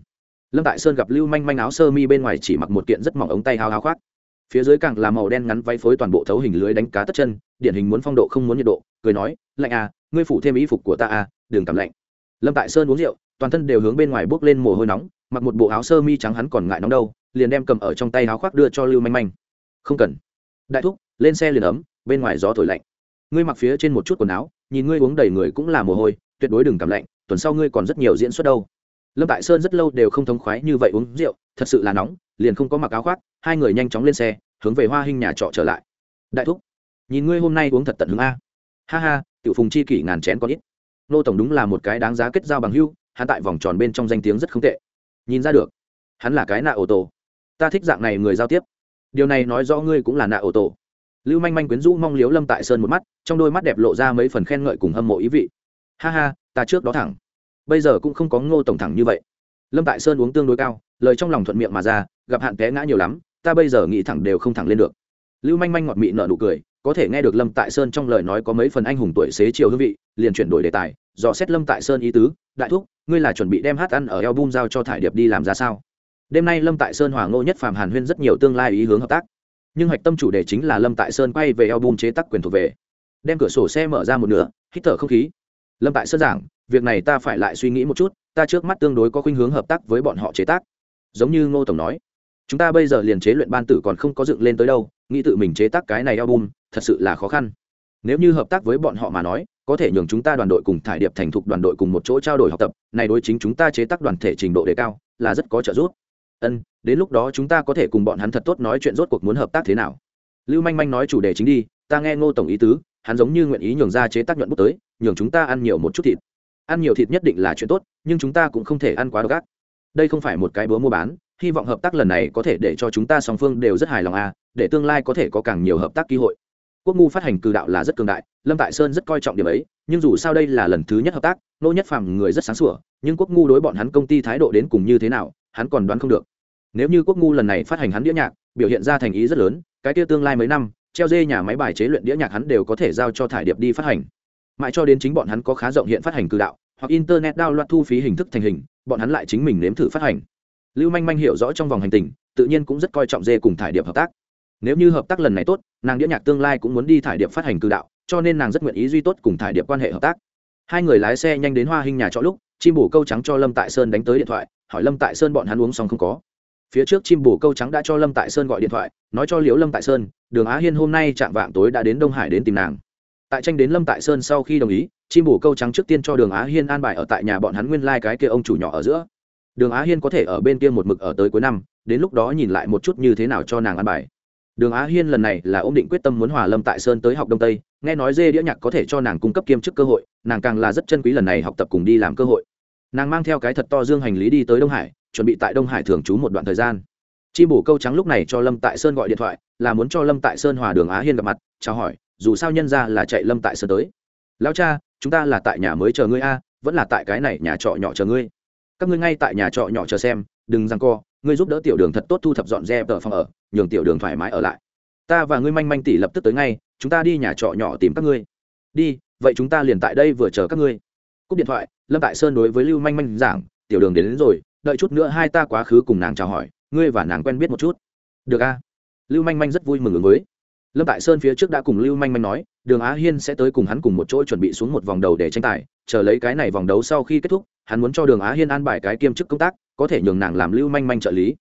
Lâm tại sơn gặp lưu manh manh áo sơ mi bên ngoài chỉ mặc một kiện rất mỏng ống tay hao hao khoác. Phía dưới càng là màu đen ngắn váy phối toàn bộ thấu hình lưới đánh cá tất chân, điển hình muốn phong độ không muốn nhiệt độ, cười nói, lạnh à ngươi phủ thêm y phục của ta à đừng cảm lạnh. Lâm tại sơn uống rượu, toàn thân đều hướng bên ngoài bước lên mồ hôi nóng, mặc một bộ áo sơ mi trắng hắn còn ngại nóng đâu, liền đem cầm ở trong tay áo khoác đưa cho lưu manh manh. Không cần đại thúc, lên xe liền ấm, bên ngoài gió thổi lạnh. Ngươi mặc phía trên một chút quần áo, nhìn ngươi uống đầy người cũng là mồ hôi, tuyệt đối đừng cảm lạnh, tuần sau ngươi còn rất nhiều diễn xuất đâu. Lâm tại sơn rất lâu đều không thống khoái như vậy uống rượu, thật sự là nóng, liền không có mặc áo khoác, hai người nhanh chóng lên xe, hướng về hoa hình nhà trọ trở lại. Đại thúc, nhìn ngươi hôm nay uống thật tận hứng a. Ha ha, tiểu phùng chi kỷ ngàn chén có ít. Nô tổng đúng là một cái đáng giá kết giao bằng hưu hắn tại vòng tròn bên trong danh tiếng rất không tệ. Nhìn ra được, hắn là cái nạ ô tô ta thích dạng này người giao tiếp điều này nói rõ ngươi cũng là nạ ô tô lưu manh manh quyến rũ mong liếu lâm tại sơn một mắt, trong đôi mắt đẹp lộ ra mấy phần khen ngợi cùng hâm mộ ý vị. Ha ha, ta trước đó thẳng. Bây giờ cũng không có ngô tổng thẳng như vậy. Lâm tại sơn uống tương đối cao, lời trong lòng thuận miệng mà ra, gặp hạn té ngã nhiều lắm, ta bây giờ nghĩ thẳng đều không thẳng lên được. Lưu manh manh ngọt mị nợ nụ cười, có thể nghe được lâm tại sơn trong lời nói có mấy phần anh hùng tuổi xế chiều hương vị, liền chuyển đổi đề tài, dò xét lâm tại sơn ý tứ, đại thúc, ngươi là chuẩn bị đem hát ăn ở eo bum giao cho thải điệp đi làm ra sao? Đêm nay lâm tại sơn hòa ngô nhất phàm hàn huyên rất nhiều tương lai ý hướng hợp tác. Nhưng hạch tâm chủ đề chính là lâm tại sơn quay về eo bum chế tác quyền thuộc về. Đem cửa sổ xe mở ra một nửa, hít thở không khí. Lâm tại sơn giảng, việc này ta phải lại suy nghĩ một chút, ta trước mắt tương đối có khuynh hướng hợp tác với bọn họ chế tác. Giống như ngô tổng nói, chúng ta bây giờ liền chế luyện ban tử còn không có dựng lên tới đâu, nghĩ tự mình chế tác cái này album, thật sự là khó khăn. Nếu như hợp tác với bọn họ mà nói, có thể nhường chúng ta đoàn đội cùng thải điệp thành thục đoàn đội cùng một chỗ trao đổi học tập, này đối chính chúng ta chế tác đoàn thể trình độ đề cao, là rất có trợ giúp ân, đến lúc đó chúng ta có thể cùng bọn hắn thật tốt nói chuyện rốt cuộc muốn hợp tác thế nào? Lưu manh manh nói chủ đề chính đi, ta nghe ngô tổng ý tứ, hắn giống như nguyện ý nhường ra chế tác nhuận bút tới, nhường chúng ta ăn nhiều một chút thịt. Ăn nhiều thịt nhất định là chuyện tốt, nhưng chúng ta cũng không thể ăn quá độc ác. Đây không phải một cái búa mua bán, hy vọng hợp tác lần này có thể để cho chúng ta song phương đều rất hài lòng à để tương lai có thể có càng nhiều hợp tác cơ hội. Quốc ngu phát hành cử đạo là rất cường đại, lâm tại sơn rất coi trọng điểm ấy, nhưng dù sao đây là lần thứ nhất hợp tác nô nhất phàm người rất sáng sủa, nhưng quốc ngu đối bọn hắn công ty thái độ đến cùng như thế nào, hắn còn đoán không được nếu như quốc ngu lần này phát hành hắn đĩa nhạc, biểu hiện ra thành ý rất lớn, cái kia tương lai mấy năm, treo dê nhà máy bài chế luyện đĩa nhạc hắn đều có thể giao cho thải điệp đi phát hành. Mãi cho đến chính bọn hắn có khá rộng hiện phát hành cử đạo, hoặc internet đao loạt thu phí hình thức thành hình, bọn hắn lại chính mình nếm thử phát hành. Lưu manh manh hiểu rõ trong vòng hành tình, tự nhiên cũng rất coi trọng dê cùng thải điệp hợp tác. Nếu như hợp tác lần này tốt, nàng đĩa nhạc tương lai cũng muốn đi thải điệp phát hành cử đạo, cho nên nàng rất nguyện ý duy tốt cùng thải điệp quan hệ hợp tác. Hai người lái xe nhanh đến hoa hình nhà trọ lúc, chim bổ câu trắng cho lâm tại sơn đánh tới điện thoại, hỏi lâm tại sơn bọn hắn uống xong không có phía trước chim Bù câu trắng đã cho lâm tại sơn gọi điện thoại nói cho liễu lâm tại sơn đường á hiên hôm nay chạm vạng tối đã đến đông hải đến tìm nàng tại tranh đến lâm tại sơn sau khi đồng ý chim Bù câu trắng trước tiên cho đường á hiên an bài ở tại nhà bọn hắn nguyên lai、like、cái kia ông chủ nhỏ ở giữa đường á hiên có thể ở bên kia một mực ở tới cuối năm đến lúc đó nhìn lại một chút như thế nào cho nàng an bài đường á hiên lần này là ông định quyết tâm muốn hòa lâm tại sơn tới học đông tây nghe nói dê đĩa nhạc có thể cho nàng cung cấp kiêm chức cơ hội nàng càng là rất chân quý lần này học tập cùng đi làm cơ hội nàng mang theo cái thật to dương hành lý đi tới đông hải chuẩn bị tại đông hải thường trú một đoạn thời gian. Chim bổ câu trắng lúc này cho lâm tại sơn gọi điện thoại là muốn cho lâm tại sơn hòa đường á hiên gặp mặt chào hỏi dù sao nhân ra là chạy lâm tại sơn tới. Lão cha chúng ta là tại nhà mới chờ ngươi a vẫn là tại cái này nhà trọ nhỏ chờ ngươi. Các ngươi ngay tại nhà trọ nhỏ chờ xem đừng răng co ngươi giúp đỡ tiểu đường thật tốt thu thập dọn dẹp tờ phòng ở nhường tiểu đường thoải mái ở lại. Ta và ngươi manh manh tỷ lập tức tới ngay chúng ta đi nhà trọ nhỏ tìm các ngươi. Đi vậy chúng ta liền tại đây vừa chờ các ngươi. Cúp điện thoại lâm tại sơn đối với lưu manh manh giảng tiểu đường đến, đến rồi đợi chút nữa hai ta quá khứ cùng nàng chào hỏi, ngươi và nàng quen biết một chút. Được a. Lưu manh manh rất vui mừng ứng với. Lâm tại sơn phía trước đã cùng lưu manh manh nói, đường á hiên sẽ tới cùng hắn cùng một chỗ chuẩn bị xuống một vòng đầu để tranh tài, chờ lấy cái này vòng đấu sau khi kết thúc, hắn muốn cho đường á hiên an bài cái kiêm chức công tác, có thể nhường nàng làm lưu manh manh trợ lý.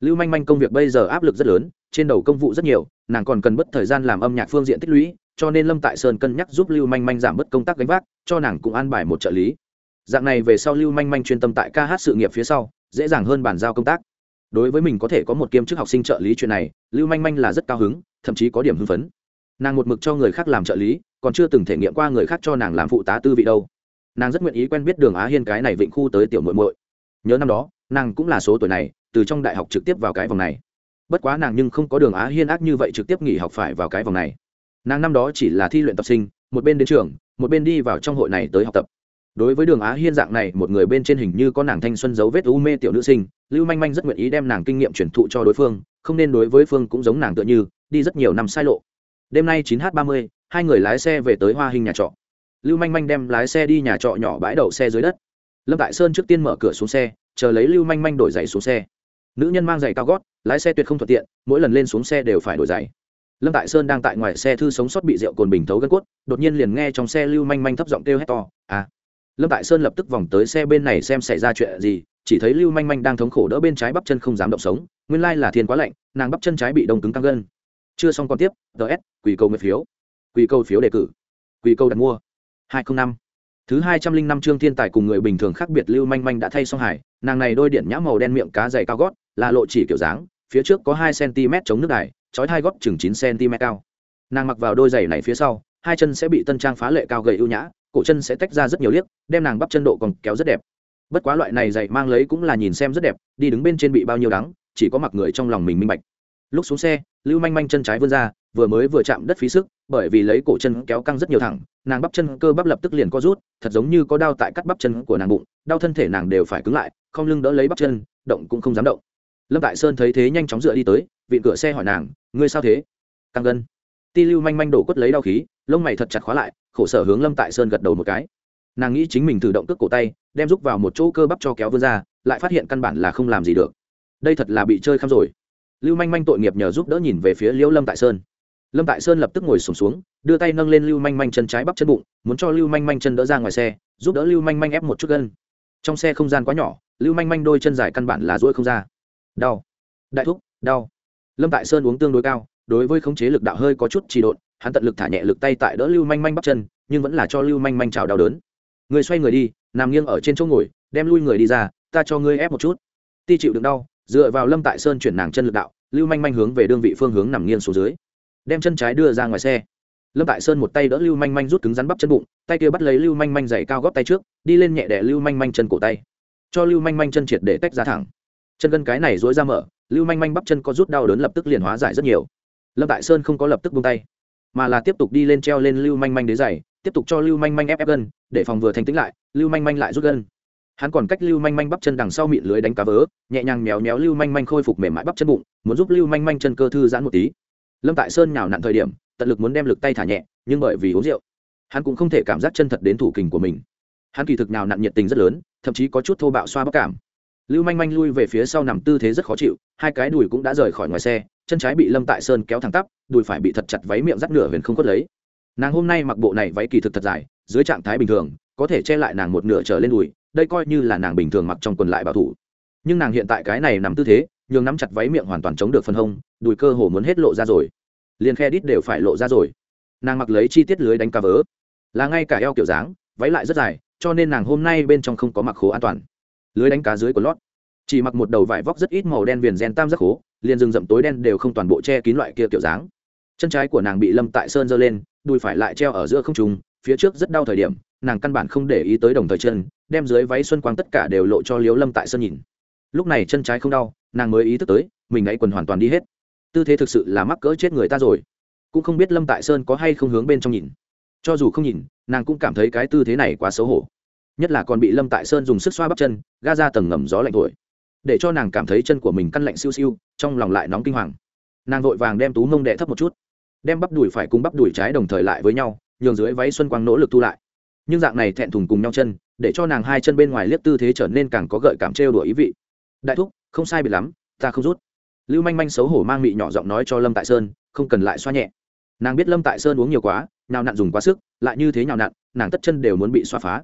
Lưu manh manh công việc bây giờ áp lực rất lớn, trên đầu công vụ rất nhiều, nàng còn cần bất thời gian làm âm nhạc phương diện tích lũy, cho nên lâm tại sơn cân nhắc giúp lưu manh manh giảm bớt công tác gánh vác, cho nàng cũng an bài một trợ lý dạng này về sau lưu manh manh chuyên tâm tại ca hát sự nghiệp phía sau, dễ dàng hơn bàn giao công tác. Đối với mình có thể có một kiêm chức học sinh trợ lý chuyện này, lưu manh manh là rất cao hứng, thậm chí có điểm hưng phấn. Nàng một mực cho người khác làm trợ lý, còn chưa từng thể nghiệm qua người khác cho nàng làm phụ tá tư vị đâu. Nàng rất nguyện ý quen biết đường á hiên cái này vịnh khu tới tiểu muội muội. Nhớ năm đó, nàng cũng là số tuổi này, từ trong đại học trực tiếp vào cái vòng này. Bất quá nàng nhưng không có đường á hiên ác như vậy trực tiếp nghỉ học phải vào cái vòng này. Nàng năm đó chỉ là thi luyện tập sinh, một bên đến trường, một bên đi vào trong hội này tới học tập đối với đường á hiên dạng này, một người bên trên hình như có nàng thanh xuân dấu vết u mê tiểu nữ sinh, lưu manh manh rất nguyện ý đem nàng kinh nghiệm truyền thụ cho đối phương, không nên đối với phương cũng giống nàng tựa như, đi rất nhiều năm sai lộ. Đêm nay 9h30 hai người lái xe về tới hoa hình nhà trọ. Lưu manh manh đem lái xe đi nhà trọ nhỏ bãi đậu xe dưới đất. Lâm tại sơn trước tiên mở cửa xuống xe, chờ lấy lưu manh manh đổi giày xuống xe. Nữ nhân mang giày cao gót, lái xe tuyệt không thuận tiện, mỗi lần lên xuống xe đều phải đổi giày. Lâm tại sơn đang tại ngoài xe thư sống sót bị rượu cồn bình thấu gân cốt, đột nhiên liền nghe trong xe lưu manh manh thấp giọng kêu hét to à lâm tại sơn lập tức vòng tới xe bên này xem xảy ra chuyện gì, chỉ thấy lưu manh manh đang thống khổ đỡ bên trái bắp chân không dám động sống, nguyên lai là thiên quá lạnh, nàng bắp chân trái bị đông cứng căng gân. Chưa xong còn tiếp ts quỳ cầu nguyện phiếu. Quỳ câu phiếu đề cử. Quỳ câu đặt mua. Hai trăm năm. Thứ hai trăm linh năm trương thiên tài cùng người bình thường khác biệt lưu manh manh đã thay xong hải, nàng này đôi điện nhã màu đen miệng cá dày cao gót, là lộ chỉ kiểu dáng, phía trước có hai cm chống nước đài chói hai gót chừng chín cm cao. Nàng mặc vào đôi giày này phía sau, hai chân sẽ bị tân trang phá lệ cao gầy ưu nhã cổ chân sẽ tách ra rất nhiều liếc, đem nàng bắp chân độ còn kéo rất đẹp. Bất quá loại này dạy mang lấy cũng là nhìn xem rất đẹp, đi đứng bên trên bị bao nhiêu đắng, chỉ có mặc người trong lòng mình minh bạch. Lúc xuống xe, lưu manh manh chân trái vươn ra, vừa mới vừa chạm đất phí sức, bởi vì lấy cổ chân kéo căng rất nhiều thẳng, nàng bắp chân cơ bắp lập tức liền co rút, thật giống như có đau tại cắt bắp chân của nàng bụng, đau thân thể nàng đều phải cứng lại, không lưng đỡ lấy bắp chân, động cũng không dám động. Lâm tại sơn thấy thế nhanh chóng dựa đi tới, vịn cửa xe hỏi nàng, ngươi sao thế? Căng gân. Ti lưu manh manh đổ quất lấy đau khí, lông mày thật chặt khóa lại khổ sở hướng lâm tại sơn gật đầu một cái. Nàng nghĩ chính mình thử động cước cổ tay đem rút vào một chỗ cơ bắp cho kéo vươn ra lại phát hiện căn bản là không làm gì được. Đây thật là bị chơi khăm rồi. Lưu manh manh tội nghiệp nhờ giúp đỡ nhìn về phía liễu lâm tại sơn. Lâm tại sơn lập tức ngồi sùng xuống, xuống đưa tay nâng lên lưu manh manh chân trái bắp chân bụng muốn cho lưu manh manh chân đỡ ra ngoài xe giúp đỡ lưu manh manh ép một chút gân. Trong xe không gian quá nhỏ lưu manh manh đôi chân dài căn bản là rỗi không ra. Đau. Đại thúc đau. Lâm tại sơn uống tương đối cao đối với khống chế lực đạo hơi có chút trì độn hắn tận lực thả nhẹ lực tay tại đỡ lưu manh manh bắp chân, nhưng vẫn là cho lưu manh manh trào đau đớn. Người xoay người đi, nằm nghiêng ở trên chỗ ngồi, đem lui người đi ra, ta cho ngươi ép một chút. Ti chịu đựng đau, dựa vào lâm tại sơn chuyển nàng chân lực đạo, lưu manh manh hướng về đơn vị phương hướng nằm nghiêng xuống dưới. Đem chân trái đưa ra ngoài xe. Lâm tại sơn một tay đỡ lưu manh manh rút cứng rắn bắp chân bụng, tay kia bắt lấy lưu manh manh dày cao góp tay trước, đi lên nhẹ đẻ lưu manh manh chân cổ tay. Cho lưu manh manh chân triệt để tách ra thẳng. Chân gân cái này dối ra mở, lưu manh manh bắp chân có rút đau đớn lập tức liền hóa giải rất nhiều. Lâm tại sơn không có lập tức buông tay mà là tiếp tục đi lên treo lên lưu manh manh đế giày, tiếp tục cho lưu manh manh ép ép gân, để phòng vừa thành tĩnh lại, lưu manh manh lại rút gân. Hắn còn cách lưu manh manh bắp chân đằng sau mịn lưới đánh cá vớ, nhẹ nhàng méo méo lưu manh manh khôi phục mềm mại bắp chân bụng, muốn giúp lưu manh manh chân cơ thư giãn một tí. Lâm tại sơn nhào nặn thời điểm, tận lực muốn đem lực tay thả nhẹ, nhưng bởi vì uống rượu, hắn cũng không thể cảm giác chân thật đến thủ kình của mình. Hắn kỳ thực nào nặn nhiệt tình rất lớn, thậm chí có chút thô bạo xoa bắp cảm. Lưu manh manh lui về phía sau nằm tư thế rất khó chịu, hai cái đùi cũng đã rời khỏi ngoài xe chân trái bị lâm tại sơn kéo thẳng tắp, đùi phải bị thật chặt váy miệng rắt nửa huyền không quất lấy. Nàng hôm nay mặc bộ này váy kỳ thực thật dài, dưới trạng thái bình thường, có thể che lại nàng một nửa trở lên đùi, đây coi như là nàng bình thường mặc trong quần lại bảo thủ. Nhưng nàng hiện tại cái này nằm tư thế, nhường nắm chặt váy miệng hoàn toàn chống được phần hông, đùi cơ hồ muốn hết lộ ra rồi. Liền khe đít đều phải lộ ra rồi. Nàng mặc lấy chi tiết lưới đánh cá vớ. Là ngay cả eo kiểu dáng, váy lại rất dài, cho nên nàng hôm nay bên trong không có mặc khố an toàn. Lưới đánh cá dưới của lót. Chỉ mặc một đầu vải vóc rất ít màu đen viền gen tam giác khố liền rừng rậm tối đen đều không toàn bộ che kín loại kia kiểu dáng. Chân trái của nàng bị lâm tại sơn giơ lên, đùi phải lại treo ở giữa không trùng phía trước rất đau thời điểm, nàng căn bản không để ý tới đồng thời chân, đem dưới váy xuân quang tất cả đều lộ cho liếu lâm tại sơn nhìn. Lúc này chân trái không đau, nàng mới ý thức tới, mình đáy quần hoàn toàn đi hết. Tư thế thực sự là mắc cỡ chết người ta rồi. Cũng không biết lâm tại sơn có hay không hướng bên trong nhìn. Cho dù không nhìn, nàng cũng cảm thấy cái tư thế này quá xấu hổ. Nhất là còn bị lâm tại sơn dùng sức xoa bắp chân, ga ra tầng ngầm gió lạnh thổi. Để cho nàng cảm thấy chân của mình căn lạnh siêu siêu trong lòng lại nóng kinh hoàng. Nàng vội vàng đem tú mông đệ thấp một chút, đem bắp đùi phải cùng bắp đùi trái đồng thời lại với nhau, nhường dưới váy xuân quang nỗ lực thu lại. Nhưng dạng này thẹn thùng cùng nhau chân, để cho nàng hai chân bên ngoài liếc tư thế trở nên càng có gợi cảm trêu đùa ý vị. Đại thúc, không sai biệt lắm, ta không rút. Lưu manh manh xấu hổ mang mị nhỏ giọng nói cho lâm tại sơn, không cần lại xoa nhẹ. Nàng biết lâm tại sơn uống nhiều quá nào nặn dùng quá sức, lại như thế nào nặn, nàng tất chân đều muốn bị xoa phá.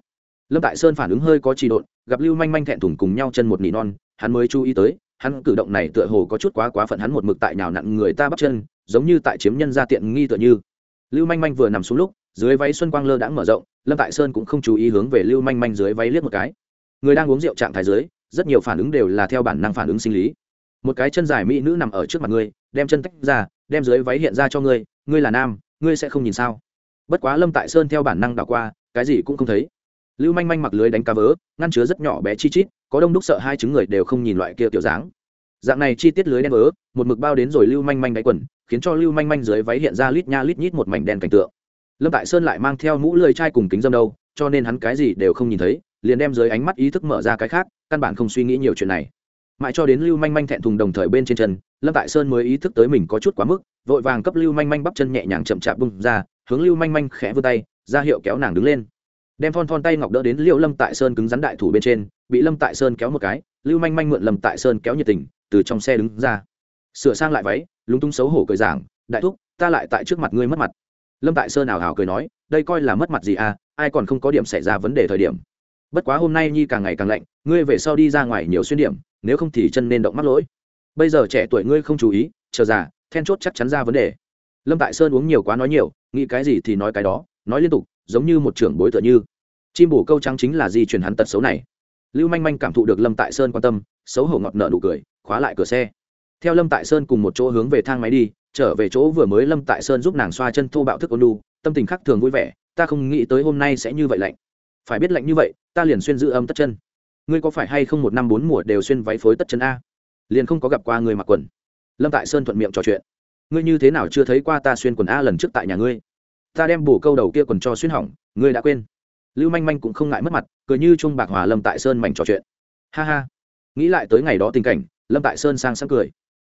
Lâm tại sơn phản ứng hơi có trì độn, gặp lưu manh manh thẹn thùng cùng nhau chân một nỉ non, hắn mới chú ý tới hắn cử động này tựa hồ có chút quá quá phận hắn một mực tại nhào nặn người ta bắt chân, giống như tại chiếm nhân ra tiện nghi tựa như. Lưu manh manh vừa nằm xuống lúc, dưới váy xuân quang lơ đãng mở rộng, lâm tại sơn cũng không chú ý hướng về lưu manh manh dưới váy liếc một cái. Người đang uống rượu trạng thái dưới, rất nhiều phản ứng đều là theo bản năng phản ứng sinh lý. Một cái chân dài mỹ nữ nằm ở trước mặt ngươi, đem chân tách ra, đem dưới váy hiện ra cho ngươi ngươi là nam, ngươi sẽ không nhìn sao? Bất quá lâm tại sơn theo bản năng đảo qua, cái gì cũng không thấy. Lưu manh manh mặc lưới đánh cá vớ, ngăn chứa rất nhỏ bé chi chít có đông đúc sợ hai chứng người đều không nhìn loại kia kiểu dáng. Dạng này chi tiết lưới đen vớ một mực bao đến rồi lưu manh manh đáy quần, khiến cho lưu manh manh dưới váy hiện ra lít nha lít nhít một mảnh đen cảnh tượng. Lâm tại sơn lại mang theo mũ lưới chai cùng kính dâm đâu, cho nên hắn cái gì đều không nhìn thấy, liền đem dưới ánh mắt ý thức mở ra cái khác, căn bản không suy nghĩ nhiều chuyện này. Mãi cho đến lưu manh manh thẹn thùng đồng thời bên trên chân, lâm tại sơn mới ý thức tới mình có chút quá mức, vội vàng cấp lưu manh manh bắp chân nhẹ nhàng chậm chạp bung ra, hướng lưu manh manh khẽ vươn tay, ra hiệu kéo nàng đứng lên đem thon thon tay ngọc đỡ đến liệu lâm tại sơn cứng rắn đại thủ bên trên, bị lâm tại sơn kéo một cái, lưu manh manh mượn lâm tại sơn kéo nhiệt tình, từ trong xe đứng ra. Sửa sang lại váy, lúng túng xấu hổ cười giảng, đại thúc, ta lại tại trước mặt ngươi mất mặt. Lâm tại sơn ảo hảo cười nói, đây coi là mất mặt gì à ai còn không có điểm xảy ra vấn đề thời điểm. Bất quá hôm nay nhi càng ngày càng lạnh, ngươi về sau đi ra ngoài nhiều xuyên điểm, nếu không thì chân nên động mắc lỗi. Bây giờ trẻ tuổi ngươi không chú ý, chờ già, then chốt chắc chắn ra vấn đề. Lâm tại sơn uống nhiều quá nói nhiều, nghĩ cái gì thì nói cái đó, nói liên tục, giống như một trưởng bối tựa như chim bổ câu trắng chính là di truyền hắn tật xấu này. Lưu manh manh cảm thụ được lâm tại sơn quan tâm, xấu hổ ngọt nợ nụ cười, khóa lại cửa xe. Theo lâm tại sơn cùng một chỗ hướng về thang máy đi, trở về chỗ vừa mới lâm tại sơn giúp nàng xoa chân thô bạo thức ôn lu tâm tình khác thường vui vẻ, ta không nghĩ tới hôm nay sẽ như vậy lạnh. Phải biết lạnh như vậy, ta liền xuyên giữ âm tất chân. Ngươi có phải hay không một năm bốn mùa đều xuyên váy phối tất chân a? Liền không có gặp qua người mặc quần. Lâm tại sơn thuận miệng trò chuyện. Ngươi như thế nào chưa thấy qua ta xuyên quần a lần trước tại nhà ngươi? Ta đem bổ câu đầu kia quần cho xuyên hỏng, ngươi đã quên lưu manh manh cũng không ngại mất mặt, cười như chung bạc hòa lâm tại sơn mảnh trò chuyện. Ha ha. Nghĩ lại tới ngày đó tình cảnh, lâm tại sơn sang sáng cười.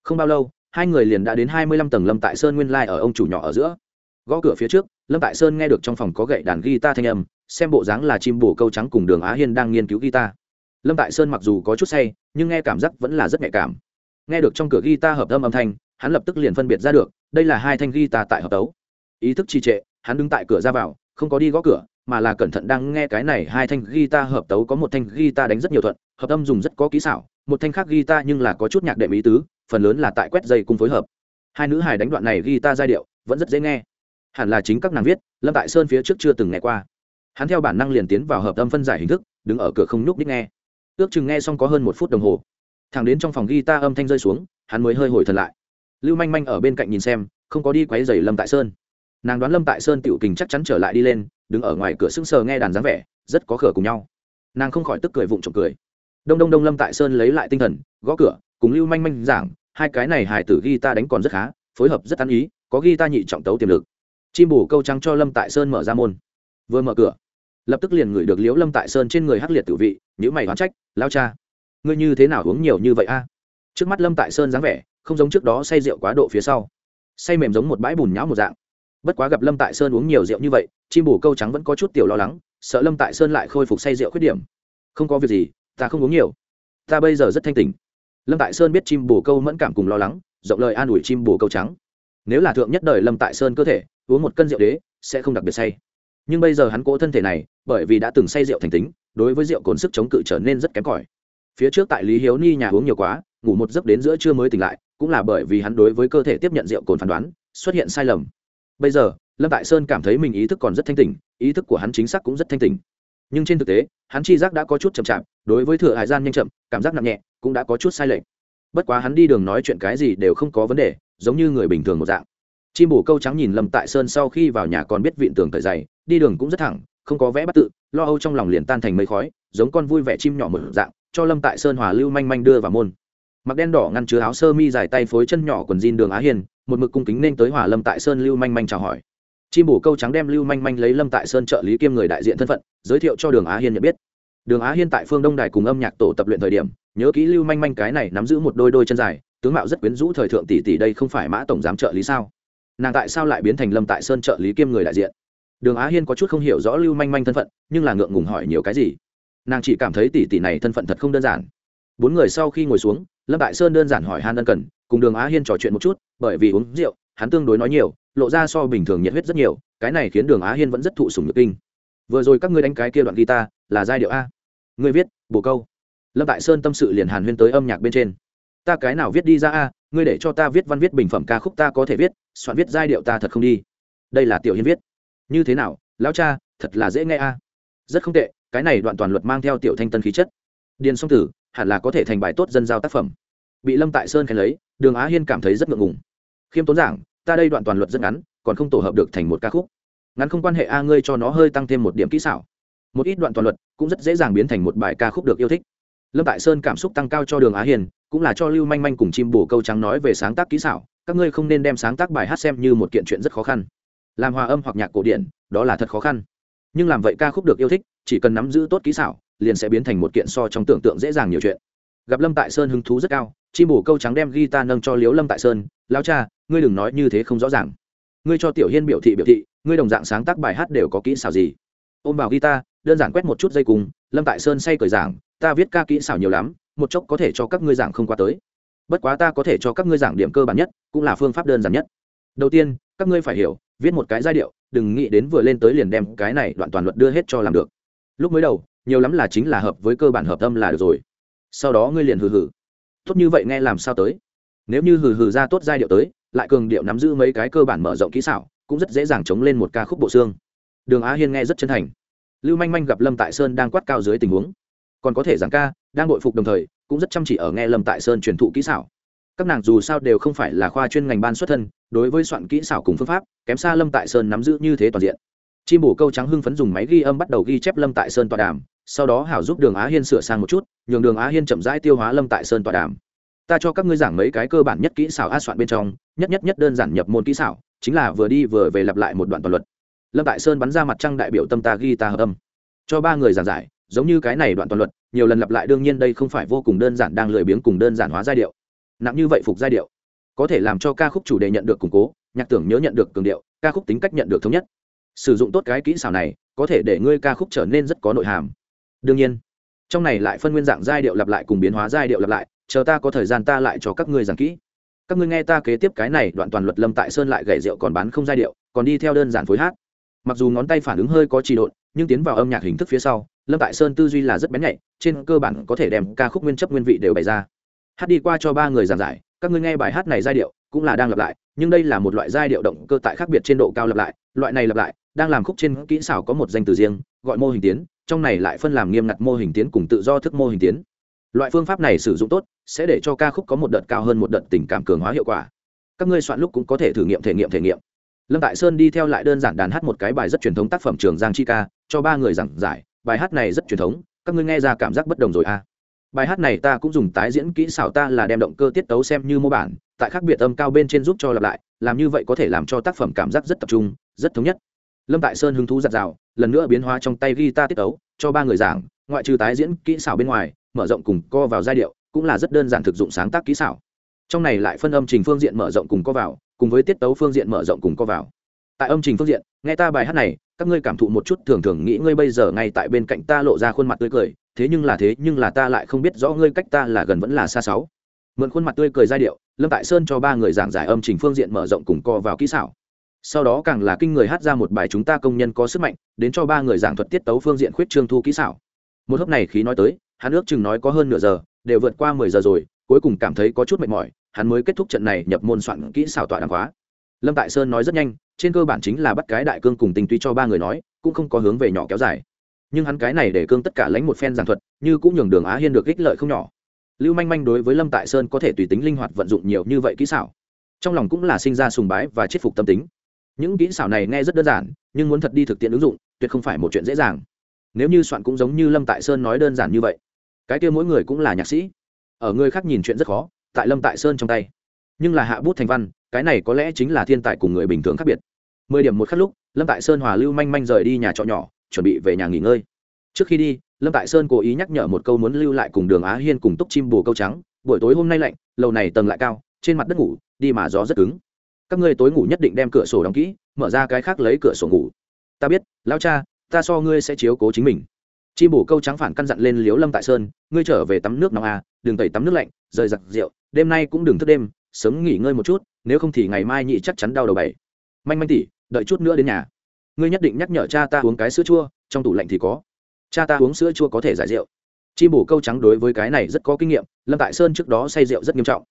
Không bao lâu, hai người liền đã đến hai mươi lăm tầng lâm tại sơn nguyên lai、like、ở ông chủ nhỏ ở giữa. Gõ cửa phía trước, lâm tại sơn nghe được trong phòng có gậy đàn guitar thanh âm, xem bộ dáng là chim Bồ câu trắng cùng đường á hiên đang nghiên cứu guitar. Lâm tại sơn mặc dù có chút say, nhưng nghe cảm giác vẫn là rất nhạy cảm. Nghe được trong cửa guitar hợp âm âm thanh, hắn lập tức liền phân biệt ra được, đây là hai thanh guitar tại hợp tấu. Ý thức trì trệ, hắn đứng tại cửa ra vào, không có đi gõ cửa mà là cẩn thận đang nghe cái này hai thanh guitar hợp tấu có một thanh guitar đánh rất nhiều thuận, hợp âm dùng rất có kỹ xảo, một thanh khác guitar nhưng là có chút nhạc đệm ý tứ, phần lớn là tại quét dây cùng phối hợp. Hai nữ hài đánh đoạn này guitar giai điệu, vẫn rất dễ nghe. Hẳn là chính các nàng viết, lâm tại sơn phía trước chưa từng nghe qua. Hắn theo bản năng liền tiến vào hợp âm phân giải hình thức, đứng ở cửa không nhúc nhích nghe. Ước chừng nghe xong có hơn một phút đồng hồ. Thẳng đến trong phòng guitar âm thanh rơi xuống, hắn mới hơi hồi thần lại. Lưu manh manh ở bên cạnh nhìn xem, không có đi quấy rầy lâm tại sơn nàng đoán lâm tại sơn tiểu kình chắc chắn trở lại đi lên, đứng ở ngoài cửa sững sờ nghe đàn dáng vẻ, rất có khở cùng nhau. Nàng không khỏi tức cười vụng trộm cười. Đông đông đông lâm tại sơn lấy lại tinh thần, gõ cửa, cùng lưu manh manh giảng, hai cái này Hải tử ghi ta đánh còn rất khá, phối hợp rất ăn ý, có ghi ta nhị trọng tấu tiềm lực. Chim bù câu trắng cho lâm tại sơn mở ra môn. Vừa mở cửa, lập tức liền ngửi được liếu lâm tại sơn trên người hắc liệt tử vị nhữ mày đoán trách, lao cha, ngươi như thế nào uống nhiều như vậy a? Trước mắt lâm tại sơn dáng vẻ, không giống trước đó say rượu quá độ phía sau. Say mềm giống một bãi bùn nhão một dạng bất quá gặp lâm tại sơn uống nhiều rượu như vậy, chim Bù câu trắng vẫn có chút tiểu lo lắng, sợ lâm tại sơn lại khôi phục say rượu khuyết điểm. Không có việc gì, ta không uống nhiều. Ta bây giờ rất thanh tỉnh. Lâm tại sơn biết chim Bù câu mẫn cảm cùng lo lắng, rộng lời an ủi chim Bù câu trắng. Nếu là thượng nhất đời lâm tại sơn cơ thể, uống một cân rượu đế, sẽ không đặc biệt say. Nhưng bây giờ hắn cỗ thân thể này, bởi vì đã từng say rượu thành tính, đối với rượu cồn sức chống cự trở nên rất kém cỏi. Phía trước tại lý hiếu ni nhà uống nhiều quá, ngủ một giấc đến giữa trưa mới tỉnh lại, cũng là bởi vì hắn đối với cơ thể tiếp nhận rượu cồn phán đoán, xuất hiện sai lầm bây giờ, lâm tại sơn cảm thấy mình ý thức còn rất thanh tỉnh, ý thức của hắn chính xác cũng rất thanh tỉnh. Nhưng trên thực tế, hắn chi giác đã có chút chậm chạp, đối với thừa hải gian nhanh chậm, cảm giác nặng nhẹ, cũng đã có chút sai lệch. Bất quá hắn đi đường nói chuyện cái gì đều không có vấn đề, giống như người bình thường một dạng. Chim bổ câu trắng nhìn lâm tại sơn sau khi vào nhà còn biết vịn tường cởi dày, đi đường cũng rất thẳng, không có vẽ bắt tự, lo âu trong lòng liền tan thành mây khói, giống con vui vẻ chim nhỏ một dạng, cho lâm tại sơn hòa lưu manh manh đưa vào môn. Mặc đen đỏ ngăn chứa áo sơ mi dài tay phối chân nhỏ quần jean đường á hiền một mực cung kính nên tới hòa lâm tại sơn lưu manh manh chào hỏi. Chim bổ câu trắng đem lưu manh manh lấy lâm tại sơn trợ lý kiêm người đại diện thân phận, giới thiệu cho đường á hiên nhận biết. Đường á hiên tại phương đông đài cùng âm nhạc tổ tập luyện thời điểm, nhớ kỹ lưu manh manh cái này nắm giữ một đôi đôi chân dài, tướng mạo rất quyến rũ thời thượng tỷ tỷ đây không phải mã tổng giám trợ lý sao? Nàng tại sao lại biến thành lâm tại sơn trợ lý kiêm người đại diện? Đường á hiên có chút không hiểu rõ lưu manh manh thân phận, nhưng là ngượng ngùng hỏi nhiều cái gì? Nàng chỉ cảm thấy tỷ tỷ này thân phận thật không đơn giản. Bốn người sau khi ngồi xuống, lâm tại sơn đơn giản hỏi han ân cần, cùng đường á hiên trò chuyện một chút bởi vì uống rượu, hắn tương đối nói nhiều, lộ ra so bình thường nhiệt huyết rất nhiều, cái này khiến đường á hiên vẫn rất thụ sùng nhược kinh. Vừa rồi các ngươi đánh cái kia đoạn guitar, là giai điệu a. Ngươi viết bồ câu. Lâm tại sơn tâm sự liền hàn huyên tới âm nhạc bên trên. Ta cái nào viết đi ra a, ngươi để cho ta viết văn viết bình phẩm ca khúc ta có thể viết, soạn viết giai điệu ta thật không đi. Đây là tiểu hiên viết. Như thế nào, lão cha, thật là dễ nghe a. Rất không tệ, cái này đoạn toàn luật mang theo tiểu thanh tân khí chất. Điền song tử, hẳn là có thể thành bài tốt dân giao tác phẩm bị lâm tại sơn khen lấy, đường á hiên cảm thấy rất ngượng ngùng. Khiêm tốn giảng, ta đây đoạn toàn luật rất ngắn, còn không tổ hợp được thành một ca khúc. Ngắn không quan hệ a, ngươi cho nó hơi tăng thêm một điểm kỹ xảo. Một ít đoạn toàn luật cũng rất dễ dàng biến thành một bài ca khúc được yêu thích. Lâm tại sơn cảm xúc tăng cao cho đường á hiền cũng là cho lưu manh manh cùng chim bổ câu trắng nói về sáng tác kỹ xảo, các ngươi không nên đem sáng tác bài hát xem như một kiện chuyện rất khó khăn. Làm hòa âm hoặc nhạc cổ điển, đó là thật khó khăn. Nhưng làm vậy ca khúc được yêu thích, chỉ cần nắm giữ tốt kỹ xảo, liền sẽ biến thành một kiện so trong tưởng tượng dễ dàng nhiều chuyện gặp lâm tại sơn hứng thú rất cao, chim bổ câu trắng đem guitar nâng cho liếu lâm tại sơn lao cha, ngươi đừng nói như thế không rõ ràng. Ngươi cho tiểu hiên biểu thị biểu thị, ngươi đồng dạng sáng tác bài hát đều có kỹ xảo gì. Ôm vào guitar, đơn giản quét một chút dây cùng, lâm tại sơn say cởi giảng, ta viết ca kỹ xảo nhiều lắm, một chốc có thể cho các ngươi giảng không qua tới. Bất quá ta có thể cho các ngươi giảng điểm cơ bản nhất, cũng là phương pháp đơn giản nhất. Đầu tiên, các ngươi phải hiểu, viết một cái giai điệu, đừng nghĩ đến vừa lên tới liền đem cái này đoạn toàn luật đưa hết cho làm được. Lúc mới đầu, nhiều lắm là chính là hợp với cơ bản hợp âm là được rồi sau đó ngươi liền hừ hừ. Tốt như vậy nghe làm sao tới? Nếu như hừ hừ ra tốt giai điệu tới, lại cường điệu nắm giữ mấy cái cơ bản mở rộng kỹ xảo, cũng rất dễ dàng chống lên một ca khúc bộ xương. Đường á hiên nghe rất chân thành. Lưu manh manh gặp lâm tại sơn đang quát cao dưới tình huống, còn có thể giảng ca, đang bội phục đồng thời, cũng rất chăm chỉ ở nghe lâm tại sơn truyền thụ kỹ xảo. Các nàng dù sao đều không phải là khoa chuyên ngành ban xuất thân, đối với soạn kỹ xảo cùng phương pháp, kém xa lâm tại sơn nắm giữ như thế toàn diện. Chim bổ câu trắng hưng phấn dùng máy ghi âm bắt đầu ghi chép lâm tại sơn tọa đàm sau đó hảo giúp đường á hiên sửa sang một chút, nhường đường á hiên chậm rãi tiêu hóa lâm tại sơn tọa đàm. Ta cho các ngươi giảng mấy cái cơ bản nhất kỹ xảo a soạn bên trong, nhất nhất nhất đơn giản nhập môn kỹ xảo, chính là vừa đi vừa về lặp lại một đoạn toàn luật. Lâm tại sơn bắn ra mặt trăng đại biểu tâm ta ghi ta hợp âm. Cho ba người giảng giải, giống như cái này đoạn toàn luật, nhiều lần lặp lại đương nhiên đây không phải vô cùng đơn giản đang lười biếng cùng đơn giản hóa giai điệu. Nặng như vậy phục giai điệu, có thể làm cho ca khúc chủ đề nhận được củng cố, nhạc tưởng nhớ nhận được cường điệu, ca khúc tính cách nhận được thống nhất. Sử dụng tốt cái kỹ xảo này, có thể để ngươi ca khúc trở nên rất có nội hàm đương nhiên. Trong này lại phân nguyên dạng giai điệu lặp lại cùng biến hóa giai điệu lặp lại, chờ ta có thời gian ta lại cho các ngươi giảng kỹ. Các ngươi nghe ta kế tiếp cái này đoạn toàn luật lâm tại sơn lại gậy rượu còn bán không giai điệu, còn đi theo đơn giản phối hát. Mặc dù ngón tay phản ứng hơi có trì độn, nhưng tiến vào âm nhạc hình thức phía sau, lâm tại sơn tư duy là rất bén nhạy, trên cơ bản có thể đem ca khúc nguyên chấp nguyên vị đều bày ra. Hát đi qua cho ba người giảng giải, các ngươi nghe bài hát này giai điệu cũng là đang lặp lại, nhưng đây là một loại giai điệu động cơ tại khác biệt trên độ cao lặp lại, loại này lặp lại, đang làm khúc trên kỹ xảo có một danh từ riêng, gọi mô hình tiến trong này lại phân làm nghiêm ngặt mô hình tiến cùng tự do thức mô hình tiến. Loại phương pháp này sử dụng tốt, sẽ để cho ca khúc có một đợt cao hơn một đợt tình cảm cường hóa hiệu quả. Các ngươi soạn lúc cũng có thể thử nghiệm, thể nghiệm thể nghiệm. Lâm tại sơn đi theo lại đơn giản đàn hát một cái bài rất truyền thống tác phẩm trường giang chi ca, cho ba người giảng giải. Bài hát này rất truyền thống, các ngươi nghe ra cảm giác bất đồng rồi à? Bài hát này ta cũng dùng tái diễn kỹ xảo ta là đem động cơ tiết tấu xem như mô bản, tại khác biệt âm cao bên trên giúp cho lặp lại, làm như vậy có thể làm cho tác phẩm cảm giác rất tập trung, rất thống nhất. Lâm tại sơn hứng thú giặt rào lần nữa biến hóa trong tay guitar tiết tấu, cho ba người giảng, ngoại trừ tái diễn kỹ xảo bên ngoài, mở rộng cùng co vào giai điệu cũng là rất đơn giản thực dụng sáng tác kỹ xảo. Trong này lại phân âm trình phương diện mở rộng cùng co vào, cùng với tiết tấu phương diện mở rộng cùng co vào. Tại âm trình phương diện, nghe ta bài hát này, các ngươi cảm thụ một chút thường thường nghĩ ngươi bây giờ ngay tại bên cạnh ta lộ ra khuôn mặt tươi cười, thế nhưng là thế nhưng là ta lại không biết rõ ngươi cách ta là gần vẫn là xa sáu mượn khuôn mặt tươi cười giai điệu, lâm tại sơn cho ba người giảng giải âm trình phương diện mở rộng cùng co vào kỹ xảo sau đó càng là kinh người hát ra một bài chúng ta công nhân có sức mạnh, đến cho ba người giảng thuật tiết tấu phương diện khuyết trương thu kỹ xảo. Một hớp này khí nói tới, hắn ước chừng nói có hơn nửa giờ, đều vượt qua mười giờ rồi, cuối cùng cảm thấy có chút mệt mỏi, hắn mới kết thúc trận này nhập môn soạn kỹ xảo tọa đàm khóa. Lâm tại sơn nói rất nhanh, trên cơ bản chính là bắt cái đại cương cùng tình tuy cho ba người nói, cũng không có hướng về nhỏ kéo dài. Nhưng hắn cái này để cương tất cả lãnh một phen giảng thuật, như cũng nhường đường á hiên được ích lợi không nhỏ. Lưu manh manh đối với lâm tại sơn có thể tùy tính linh hoạt vận dụng nhiều như vậy kỹ xảo. Trong lòng cũng là sinh ra sùng bái và chết phục tâm tính những kỹ xảo này nghe rất đơn giản, nhưng muốn thật đi thực tiễn ứng dụng, tuyệt không phải một chuyện dễ dàng. Nếu như soạn cũng giống như lâm tại sơn nói đơn giản như vậy, cái kia mỗi người cũng là nhạc sĩ. Ở người khác nhìn chuyện rất khó, tại lâm tại sơn trong tay. Nhưng là hạ bút thành văn, cái này có lẽ chính là thiên tài cùng người bình thường khác biệt. Mười điểm một khắc lúc, lâm tại sơn hòa lưu manh manh rời đi nhà trọ nhỏ, chuẩn bị về nhà nghỉ ngơi. Trước khi đi, lâm tại sơn cố ý nhắc nhở một câu muốn lưu lại cùng đường á hiên cùng túc chim bồ câu trắng, buổi tối hôm nay lạnh, lầu này tầng lại cao, trên mặt đất ngủ, đi mà gió rất cứng các ngươi tối ngủ nhất định đem cửa sổ đóng kỹ, mở ra cái khác lấy cửa sổ ngủ. Ta biết lao cha, ta so ngươi sẽ chiếu cố chính mình. Chim bổ câu trắng phản căn dặn lên liếu lâm tại sơn, ngươi trở về tắm nước nóng à đừng tẩy tắm nước lạnh, rời giặc rượu, đêm nay cũng đừng thức đêm, sớm nghỉ ngơi một chút, nếu không thì ngày mai nhị chắc chắn đau đầu bảy. Manh manh tỉ đợi chút nữa đến nhà. Ngươi nhất định nhắc nhở cha ta uống cái sữa chua, trong tủ lạnh thì có. Cha ta uống sữa chua có thể giải rượu. Chim bổ câu trắng đối với cái này rất có kinh nghiệm, lâm tại sơn trước đó say rượu rất nghiêm trọng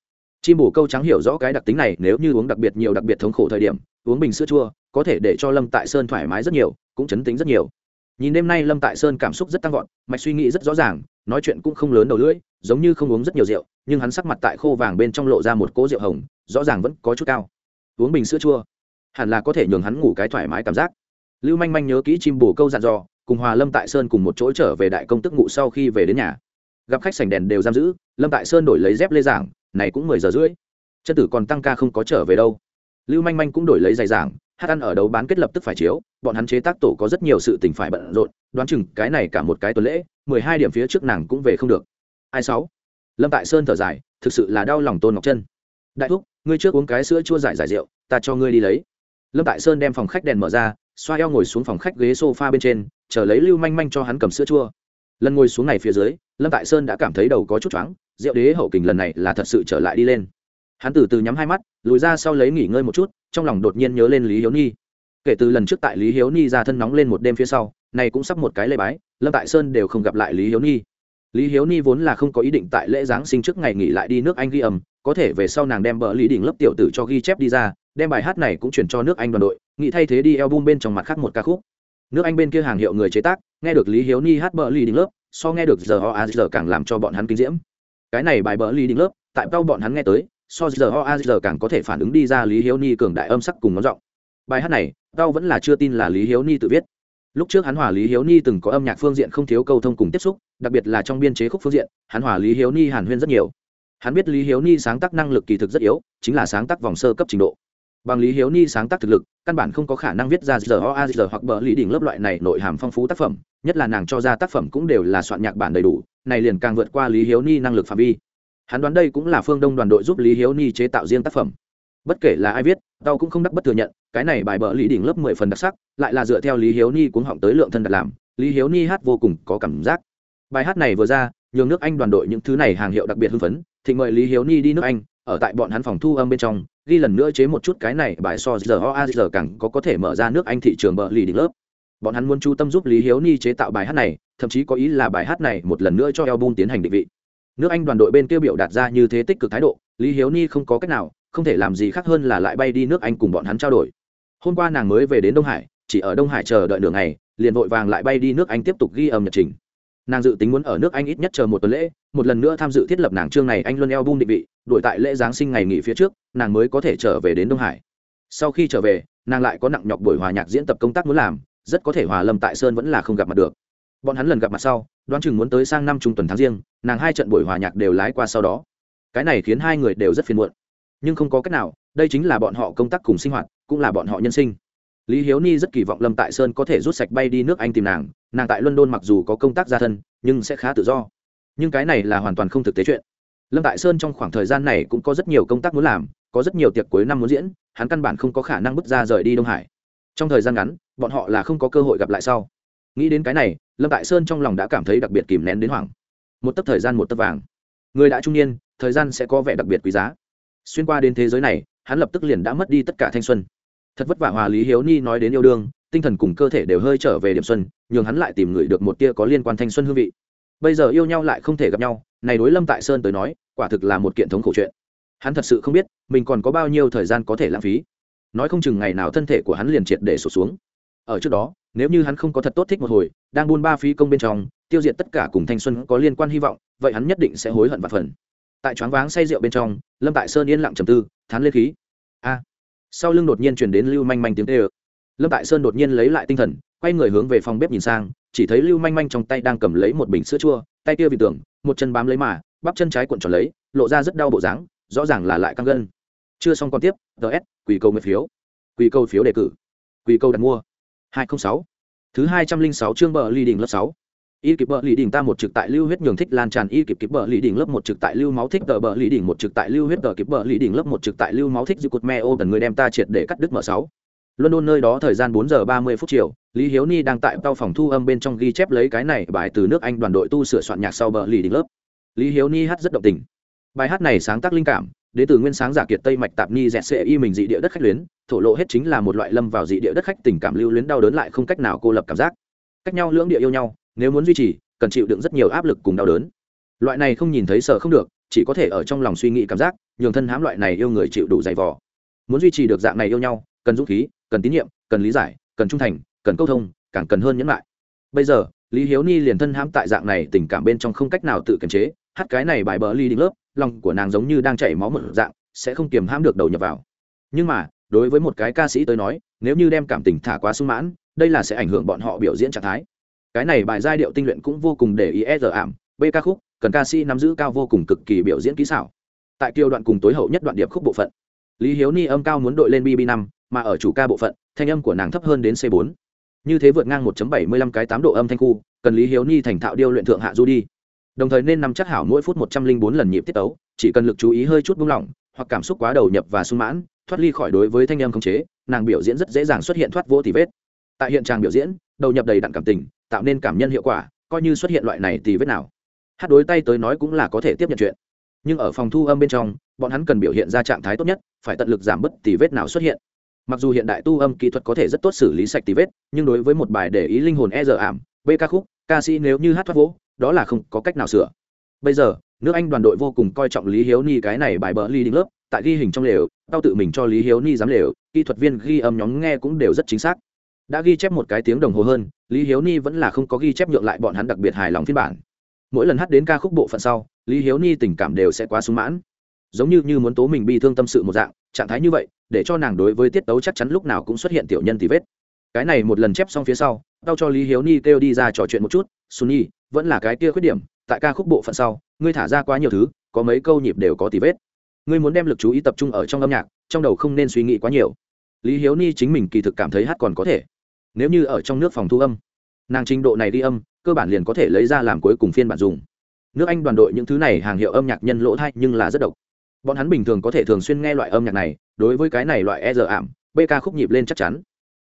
chim bổ câu trắng hiểu rõ cái đặc tính này, nếu như uống đặc biệt nhiều, đặc biệt thống khổ thời điểm, uống bình sữa chua, có thể để cho lâm tại sơn thoải mái rất nhiều, cũng chấn tính rất nhiều. Nhìn đêm nay lâm tại sơn cảm xúc rất tăng vọt, mạch suy nghĩ rất rõ ràng, nói chuyện cũng không lớn đầu lưỡi, giống như không uống rất nhiều rượu, nhưng hắn sắc mặt tại khô vàng bên trong lộ ra một cỗ rượu hồng, rõ ràng vẫn có chút cao. Uống bình sữa chua, hẳn là có thể nhường hắn ngủ cái thoải mái cảm giác. Lưu manh manh nhớ kỹ chim bồ câu dặn dò, cùng hòa lâm tại sơn cùng một chỗ trở về đại công tức ngụ sau khi về đến nhà. Gặp khách sành đèn đều giam giữ, lâm tại sơn đổi lấy dép lê giảng này cũng mười giờ rưỡi. Chân tử còn tăng ca không có trở về đâu. Lưu manh manh cũng đổi lấy giày giảng, hát ăn ở đấu bán kết lập tức phải chiếu, bọn hắn chế tác tổ có rất nhiều sự tình phải bận rộn, đoán chừng cái này cả một cái tuần lễ, mười hai điểm phía trước nàng cũng về không được. Ai sáu? Lâm tại sơn thở dài, thực sự là đau lòng tôn ngọc chân đại thúc, ngươi trước uống cái sữa chua giải giải rượu, ta cho ngươi đi lấy. Lâm tại sơn đem phòng khách đèn mở ra, xoa eo ngồi xuống phòng khách ghế sofa bên trên, chờ lấy lưu manh manh cho hắn cầm sữa chua. Lần ngồi xuống này phía dưới lâm tại sơn đã cảm thấy đầu có chút choáng Diệu đế hậu kình lần này là thật sự trở lại đi lên hắn từ từ nhắm hai mắt, lùi ra sau lấy nghỉ ngơi một chút, trong lòng đột nhiên nhớ lên lý hiếu Nhi. kể từ lần trước tại lý hiếu Nhi ra thân nóng lên một đêm phía sau, này cũng sắp một cái lễ bái, lâm tại sơn đều không gặp lại lý hiếu Nhi. lý hiếu ni vốn là không có ý định tại lễ giáng sinh trước ngày nghỉ lại đi nước anh ghi âm, có thể về sau nàng đem bờ lý đỉnh lớp tiểu tử cho ghi chép đi ra, đem bài hát này cũng chuyển cho nước anh đoàn đội, nghĩ thay thế đi album bên trong mặt khác một ca khúc nước anh bên kia hàng hiệu người chế tác, nghe được lý hiếu ni hát bờ lý đỉnh lớp so nghe được giờ ho a giờ càng làm cho bọn hắn kinh diễm. Cái này bài bỡ lý đỉnh lớp, tại đâu bọn hắn nghe tới, so giờ ho a giờ càng có thể phản ứng đi ra lý hiếu ni cường đại âm sắc cùng ngón giọng. Bài hát này tao vẫn là chưa tin là lý hiếu ni tự viết. Lúc trước hắn hòa lý hiếu ni từng có âm nhạc phương diện không thiếu câu thông cùng tiếp xúc, đặc biệt là trong biên chế khúc phương diện, hắn hòa lý hiếu ni hàn huyên rất nhiều. Hắn biết lý hiếu ni sáng tác năng lực kỳ thực rất yếu, chính là sáng tác vòng sơ cấp trình độ bằng lý hiếu ni sáng tác thực lực, căn bản không có khả năng viết ra giờ o a giờ hoặc bờ lý đỉnh lớp loại này nội hàm phong phú tác phẩm, nhất là nàng cho ra tác phẩm cũng đều là soạn nhạc bản đầy đủ, này liền càng vượt qua lý hiếu ni năng lực phạm vi. Hắn đoán đây cũng là phương đông đoàn đội giúp lý hiếu ni chế tạo riêng tác phẩm. Bất kể là ai viết, tao cũng không đắc bất thừa nhận, cái này bài bờ lý đỉnh lớp mười phần đặc sắc, lại là dựa theo lý hiếu ni cuống họng tới lượng thân đặt làm, lý hiếu ni hát vô cùng có cảm giác. Bài hát này vừa ra, nhường nước anh đoàn đội những thứ này hàng hiệu đặc biệt hưng phấn, thịnh mời lý hiếu ni đi nước anh, ở tại bọn hắn phòng thu âm bên trong ghi lần nữa chế một chút cái này, bài so giờ, o, a, giờ càng có có thể mở ra nước anh thị trường bờ lì đỉnh lớp. Bọn hắn muốn chú tâm giúp lý hiếu ni chế tạo bài hát này, thậm chí có ý là bài hát này một lần nữa cho album tiến hành định vị. Nước anh đoàn đội bên kia biểu đạt ra như thế tích cực thái độ, lý hiếu ni không có cách nào, không thể làm gì khác hơn là lại bay đi nước anh cùng bọn hắn trao đổi. Hôm qua nàng mới về đến đông hải, chỉ ở đông hải chờ đợi nửa ngày, liền vội vàng lại bay đi nước anh tiếp tục ghi âm nhật trình nàng dự tính muốn ở nước anh ít nhất chờ một tuần lễ, một lần nữa tham dự thiết lập nàng chương này anh luân eo bung định vị đổi tại lễ giáng sinh ngày nghỉ phía trước, nàng mới có thể trở về đến đông hải. Sau khi trở về, nàng lại có nặng nhọc buổi hòa nhạc diễn tập công tác muốn làm, rất có thể hòa lâm tại sơn vẫn là không gặp mặt được. Bọn hắn lần gặp mặt sau, đoán chừng muốn tới sang năm trung tuần tháng riêng, nàng hai trận buổi hòa nhạc đều lái qua sau đó. Cái này khiến hai người đều rất phiền muộn. Nhưng không có cách nào, đây chính là bọn họ công tác cùng sinh hoạt, cũng là bọn họ nhân sinh lý hiếu ni rất kỳ vọng lâm tại sơn có thể rút sạch bay đi nước anh tìm nàng nàng tại london mặc dù có công tác gia thân, nhưng sẽ khá tự do. Nhưng cái này là hoàn toàn không thực tế chuyện. Lâm tại sơn trong khoảng thời gian này cũng có rất nhiều công tác muốn làm, có rất nhiều tiệc cuối năm muốn diễn, hắn căn bản không có khả năng bước ra rời đi đông hải. Trong thời gian ngắn, bọn họ là không có cơ hội gặp lại sau. Nghĩ đến cái này, lâm tại sơn trong lòng đã cảm thấy đặc biệt kìm nén đến hoảng. Một tấc thời gian một tấc vàng. Người đã trung niên, thời gian sẽ có vẻ đặc biệt quý giá. Xuyên qua đến thế giới này, hắn lập tức liền đã mất đi tất cả thanh xuân thật vất vả hòa lý hiếu ni nói đến yêu đương, tinh thần cùng cơ thể đều hơi trở về điểm xuân, nhường hắn lại tìm người được một tia có liên quan thanh xuân hương vị. Bây giờ yêu nhau lại không thể gặp nhau, này đối lâm tại sơn tới nói, quả thực là một kiện thống khổ chuyện. Hắn thật sự không biết, mình còn có bao nhiêu thời gian có thể lãng phí. Nói không chừng ngày nào thân thể của hắn liền triệt để sụt xuống. Ở trước đó, nếu như hắn không có thật tốt thích một hồi, đang buôn ba phí công bên trong, tiêu diệt tất cả cùng thanh xuân có liên quan hy vọng, vậy hắn nhất định sẽ hối hận và phần. Tại choáng váng say rượu bên trong, lâm tại sơn yên lặng trầm tư, thán lên khí sau lưng đột nhiên chuyển đến lưu manh manh tiếng tê ơ. Lâm tại sơn đột nhiên lấy lại tinh thần, quay người hướng về phòng bếp nhìn sang, chỉ thấy lưu manh manh trong tay đang cầm lấy một bình sữa chua, tay kia vì tưởng, một chân bám lấy mà, bắp chân trái cuộn tròn lấy, lộ ra rất đau bộ dáng, rõ ràng là lại căng gân. Chưa xong còn tiếp ts quỳ câu nguyện phiếu. Quỳ câu phiếu đề cử. Quỳ câu đặt mua. Hai trăm sáu. Thứ hai trăm linh sáu chương bờ ly đỉnh lớp sáu y kịp bờ lì đỉnh ta một trực tại lưu huyết nhường thích lan tràn y kịp kịp bờ lì đỉnh lớp một trực tại lưu máu thích tờ bờ lì đỉnh một trực tại lưu huyết tờ kịp bờ lì đỉnh lớp một trực tại lưu máu thích dư cột me ô cần người đem ta triệt để cắt đứt mở sáu London nơi đó thời gian bốn giờ ba mươi phút chiều, Lý Hiếu Ni đang tại tàu phòng thu âm bên trong ghi chép lấy cái này bài từ nước Anh đoàn đội tu sửa soạn nhạc sau bờ lì đỉnh lớp. Lý Hiếu Ni hát rất động tình. Bài hát này sáng tác linh cảm, đến từ nguyên sáng giả kiệt Tây mạch tạp ni dẹt sẽ y mình dị địa đất khách luyến, thổ lộ hết chính là một loại lâm vào dị địa đất khách tình cảm lưu luyến đau đớn lại không cách nào cô lập cảm giác. Cách nhau lưỡng địa yêu nhau, nếu muốn duy trì, cần chịu đựng rất nhiều áp lực cùng đau đớn. Loại này không nhìn thấy sợ không được chỉ có thể ở trong lòng suy nghĩ cảm giác nhường thân hãm loại này yêu người chịu đủ dày vò. Muốn duy trì được dạng này yêu nhau cần dũng khí cần tín nhiệm cần lý giải cần trung thành cần câu thông càng cần hơn nhẫn lại. Bây giờ lý hiếu ni liền thân hãm tại dạng này tình cảm bên trong không cách nào tự kiềm chế hát cái này bài bờ ly đỉnh lớp lòng của nàng giống như đang chảy máu một dạng sẽ không kiềm hãm được đầu nhập vào. Nhưng mà đối với một cái ca sĩ tới nói nếu như đem cảm tình thả quá sung mãn đây là sẽ ảnh hưởng bọn họ biểu diễn trạng thái cái này bài giai điệu tinh luyện cũng vô cùng để ý e ảm. B ca khúc, cần ca sĩ nắm giữ cao vô cùng cực kỳ biểu diễn kỹ xảo. Tại kiều đoạn cùng tối hậu nhất đoạn điệp khúc bộ phận, lý hiếu ni âm cao muốn đội lên bb năm, mà ở chủ ca bộ phận, thanh âm của nàng thấp hơn đến c 4 như thế vượt ngang 1.75 cái tám độ âm thanh khu, cần lý hiếu ni thành thạo điêu luyện thượng hạ du đi. Đồng thời nên nắm chắc hảo mỗi phút 104 lần nhịp tiết tấu, chỉ cần lực chú ý hơi chút buông lỏng, hoặc cảm xúc quá đầu nhập và sung mãn, thoát ly khỏi đối với thanh âm khống chế, nàng biểu diễn rất dễ dàng xuất hiện thoát vô tì vết. Tại hiện trạng biểu diễn, đầu nhập đầy đặn cảm tình tạo nên cảm nhân hiệu quả, coi như xuất hiện loại này thì vết nào. Hát đối tay tới nói cũng là có thể tiếp nhận chuyện. Nhưng ở phòng thu âm bên trong, bọn hắn cần biểu hiện ra trạng thái tốt nhất, phải tận lực giảm bớt tì vết nào xuất hiện. Mặc dù hiện đại tu âm kỹ thuật có thể rất tốt xử lý sạch tì vết, nhưng đối với một bài để ý linh hồn e dở ảm b ca khúc, ca sĩ nếu như hát thoát vỗ, đó là không có cách nào sửa. Bây giờ, nước anh đoàn đội vô cùng coi trọng lý hiếu ni cái này bài bờ ly đỉnh lớp, tại ghi hình trong lều, tao tự mình cho lý hiếu ni dám lều, kỹ thuật viên ghi âm nhóm nghe cũng đều rất chính xác đã ghi chép một cái tiếng đồng hồ hơn, lý hiếu ni vẫn là không có ghi chép nhượng lại bọn hắn đặc biệt hài lòng phiên bản. Mỗi lần hát đến ca khúc bộ phận sau, lý hiếu ni tình cảm đều sẽ quá sung mãn. Giống như như muốn tố mình bi thương tâm sự một dạng, trạng thái như vậy, để cho nàng đối với tiết tấu chắc chắn lúc nào cũng xuất hiện tiểu nhân thì vết. Cái này một lần chép xong phía sau, tao cho lý hiếu ni kêu đi ra trò chuyện một chút sunny vẫn là cái kia khuyết điểm, tại ca khúc bộ phận sau, ngươi thả ra quá nhiều thứ, có mấy câu nhịp đều có tì vết. Ngươi muốn đem lực chú ý tập trung ở trong âm nhạc, trong đầu không nên suy nghĩ quá nhiều. Lý hiếu ni chính mình kỳ thực cảm thấy hát còn có thể nếu như ở trong nước phòng thu âm, nàng trình độ này đi âm, cơ bản liền có thể lấy ra làm cuối cùng phiên bản dùng. Nước anh đoàn đội những thứ này hàng hiệu âm nhạc nhân lỗ thay nhưng là rất độc. Bọn hắn bình thường có thể thường xuyên nghe loại âm nhạc này, đối với cái này loại e dở ảm bk khúc nhịp lên chắc chắn.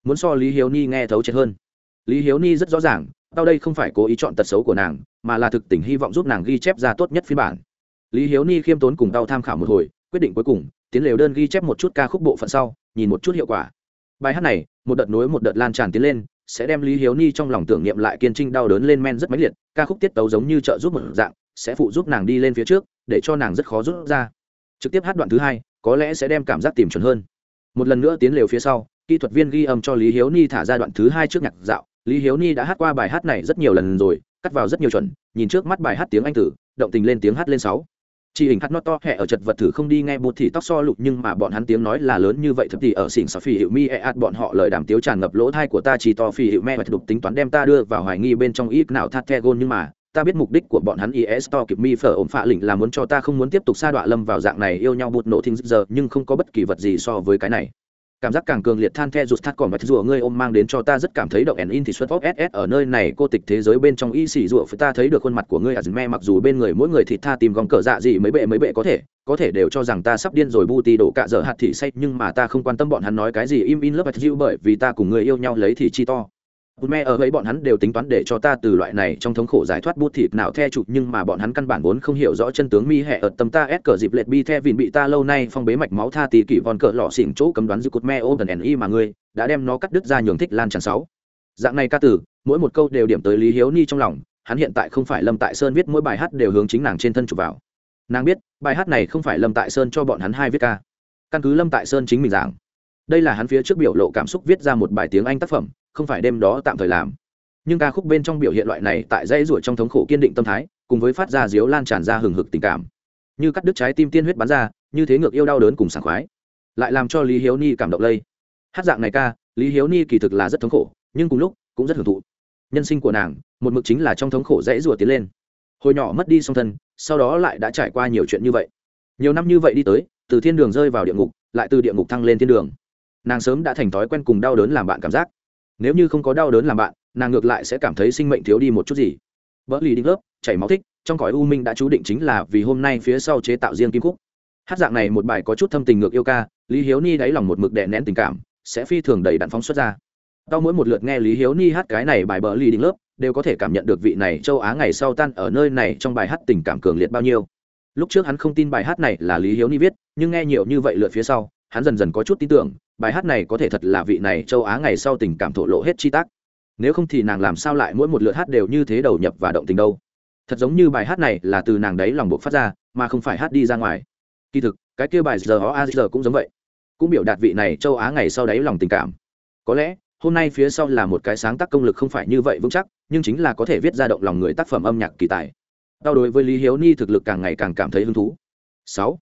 Muốn so lý hiếu ni nghe thấu chết hơn. Lý hiếu ni rất rõ ràng, tao đây không phải cố ý chọn tật xấu của nàng, mà là thực tình hy vọng giúp nàng ghi chép ra tốt nhất phiên bản. Lý hiếu ni khiêm tốn cùng tao tham khảo một hồi, quyết định cuối cùng, tiến lều đơn ghi chép một chút ca khúc bộ phận sau, nhìn một chút hiệu quả bài hát này, một đợt nối một đợt lan tràn tiến lên, sẽ đem lý hiếu ni trong lòng tưởng niệm lại kiên trinh đau đớn lên men rất mãnh liệt, ca khúc tiết tấu giống như trợ giúp một dạng, sẽ phụ giúp nàng đi lên phía trước, để cho nàng rất khó rút ra. Trực tiếp hát đoạn thứ hai, có lẽ sẽ đem cảm giác tìm chuẩn hơn. Một lần nữa tiến lều phía sau, kỹ thuật viên ghi âm cho lý hiếu ni thả ra đoạn thứ hai trước nhạc dạo. Lý hiếu ni đã hát qua bài hát này rất nhiều lần rồi, cắt vào rất nhiều chuẩn, nhìn trước mắt bài hát tiếng anh tử, động tình lên tiếng hát lên sáu chỉ hình hát nó to, hẹ ở chật vật thử không đi nghe bột thì tóc so lục nhưng mà bọn hắn tiếng nói là lớn như vậy thực thì ở xỉn xỏ phi hiệu mi e ad bọn họ lời đàm tiếu tràn ngập lỗ thai của ta, chỉ to phi hiệu me và đục tính toán đem ta đưa vào hoài nghi bên trong ít nào thắt the gôn, nhưng mà ta biết mục đích của bọn hắn is to kịp mi phở ổn phạ lĩnh là muốn cho ta không muốn tiếp tục sa đọa lâm vào dạng này, yêu nhau bụt nổ thinh giờ, nhưng không có bất kỳ vật gì so với cái này cảm giác càng cường liệt than the rụt thắt còn và rùa ngươi ôm mang đến cho ta rất cảm thấy động ẩn in thì xuất phóc ss ở nơi này, cô tịch thế giới bên trong y xỉ rùa phải ta thấy được khuôn mặt của ngươi à me, mặc dù bên người mỗi người thì tha tìm gòng cờ dạ gì, mấy bệ mấy bệ có thể có thể đều cho rằng ta sắp điên rồi bu tì đổ cạ dở hạt thị say, nhưng mà ta không quan tâm bọn hắn nói cái gì, im in lớp hạt bởi vì ta cùng người yêu nhau lấy thì chi to bút me ở ấy bọn hắn đều tính toán để cho ta từ loại này trong thống khổ giải thoát bút thịt nào the chụp nhưng mà bọn hắn căn bản vốn không hiểu rõ chân tướng mi hẹ ở tâm ta ép cờ dịp lệch bi the vịn bị ta lâu nay phong bế mạch máu tha tì kỷ von cờ lọ xỉn chỗ cấm đoán giữ cột me ô tần y mà ngươi, đã đem nó cắt đứt ra nhường thích lan tràn sáu. Dạng này ca tử, mỗi một câu đều điểm tới lý hiếu ni trong lòng, hắn hiện tại không phải lâm tại sơn viết mỗi bài hát đều hướng chính nàng trên thân chụp vào. Nàng biết, bài hát này không phải lâm tại sơn cho bọn hắn hai viết ca. Căn cứ lâm tại sơn chính mình giảng. Đây là hắn phía trước biểu lộ cảm xúc viết ra một bài tiếng anh tác phẩm không phải đêm đó tạm thời làm. Nhưng ca khúc bên trong biểu hiện loại này tại dãy ruổi trong thống khổ kiên định tâm thái, cùng với phát ra diếu lan tràn ra hừng hực tình cảm. Như cắt đứt trái tim tiên huyết bắn ra, như thế ngược yêu đau đớn cùng sảng khoái. Lại làm cho lý hiếu ni cảm động lây. Hát dạng này ca, lý hiếu ni kỳ thực là rất thống khổ, nhưng cùng lúc, cũng rất hưởng thụ. Nhân sinh của nàng, một mực chính là trong thống khổ dãy rủa tiến lên. Hồi nhỏ mất đi song thân, sau đó lại đã trải qua nhiều chuyện như vậy. Nhiều năm như vậy đi tới, từ thiên đường rơi vào địa ngục, lại từ địa ngục thăng lên thiên đường. Nàng sớm đã thành thói quen cùng đau đớn làm bạn cảm giác nếu như không có đau đớn làm bạn nàng ngược lại sẽ cảm thấy sinh mệnh thiếu đi một chút gì. Vỡ lì đinh lớp chảy máu thích trong cõi u minh đã chú định chính là vì hôm nay phía sau chế tạo riêng kim khúc. Hát dạng này một bài có chút thâm tình ngược yêu ca lý hiếu ni đáy lòng một mực đè nén tình cảm sẽ phi thường đầy đạn phóng xuất ra. Sau mỗi một lượt nghe Lý Hiếu Ni hát cái này bài bờ lì đỉnh lớp, đều có thể cảm nhận được vị này châu Á ngày sau tan ở nơi này trong bài hát tình cảm cường liệt bao nhiêu. Lúc trước hắn không tin bài hát này là Lý Hiếu Ni viết, nhưng nghe nhiều như vậy lượt phía sau, hắn dần dần có chút tin tưởng, bài hát này có thể thật là vị này châu Á ngày sau tình cảm thổ lộ hết chi tác. Nếu không thì nàng làm sao lại mỗi một lượt hát đều như thế đầu nhập và động tình đâu? Thật giống như bài hát này là từ nàng đấy lòng buộc phát ra, mà không phải hát đi ra ngoài. Kỳ thực, cái kia bài giờ ó giờ cũng giống vậy, cũng biểu đạt vị này châu Á ngày sau đấy lòng tình cảm. Có lẽ, hôm nay phía sau là một cái sáng tác công lực không phải như vậy vững chắc nhưng chính là có thể viết ra động lòng người tác phẩm âm nhạc kỳ tài đau đối với lý hiếu ni thực lực càng ngày càng cảm thấy hứng thú sáu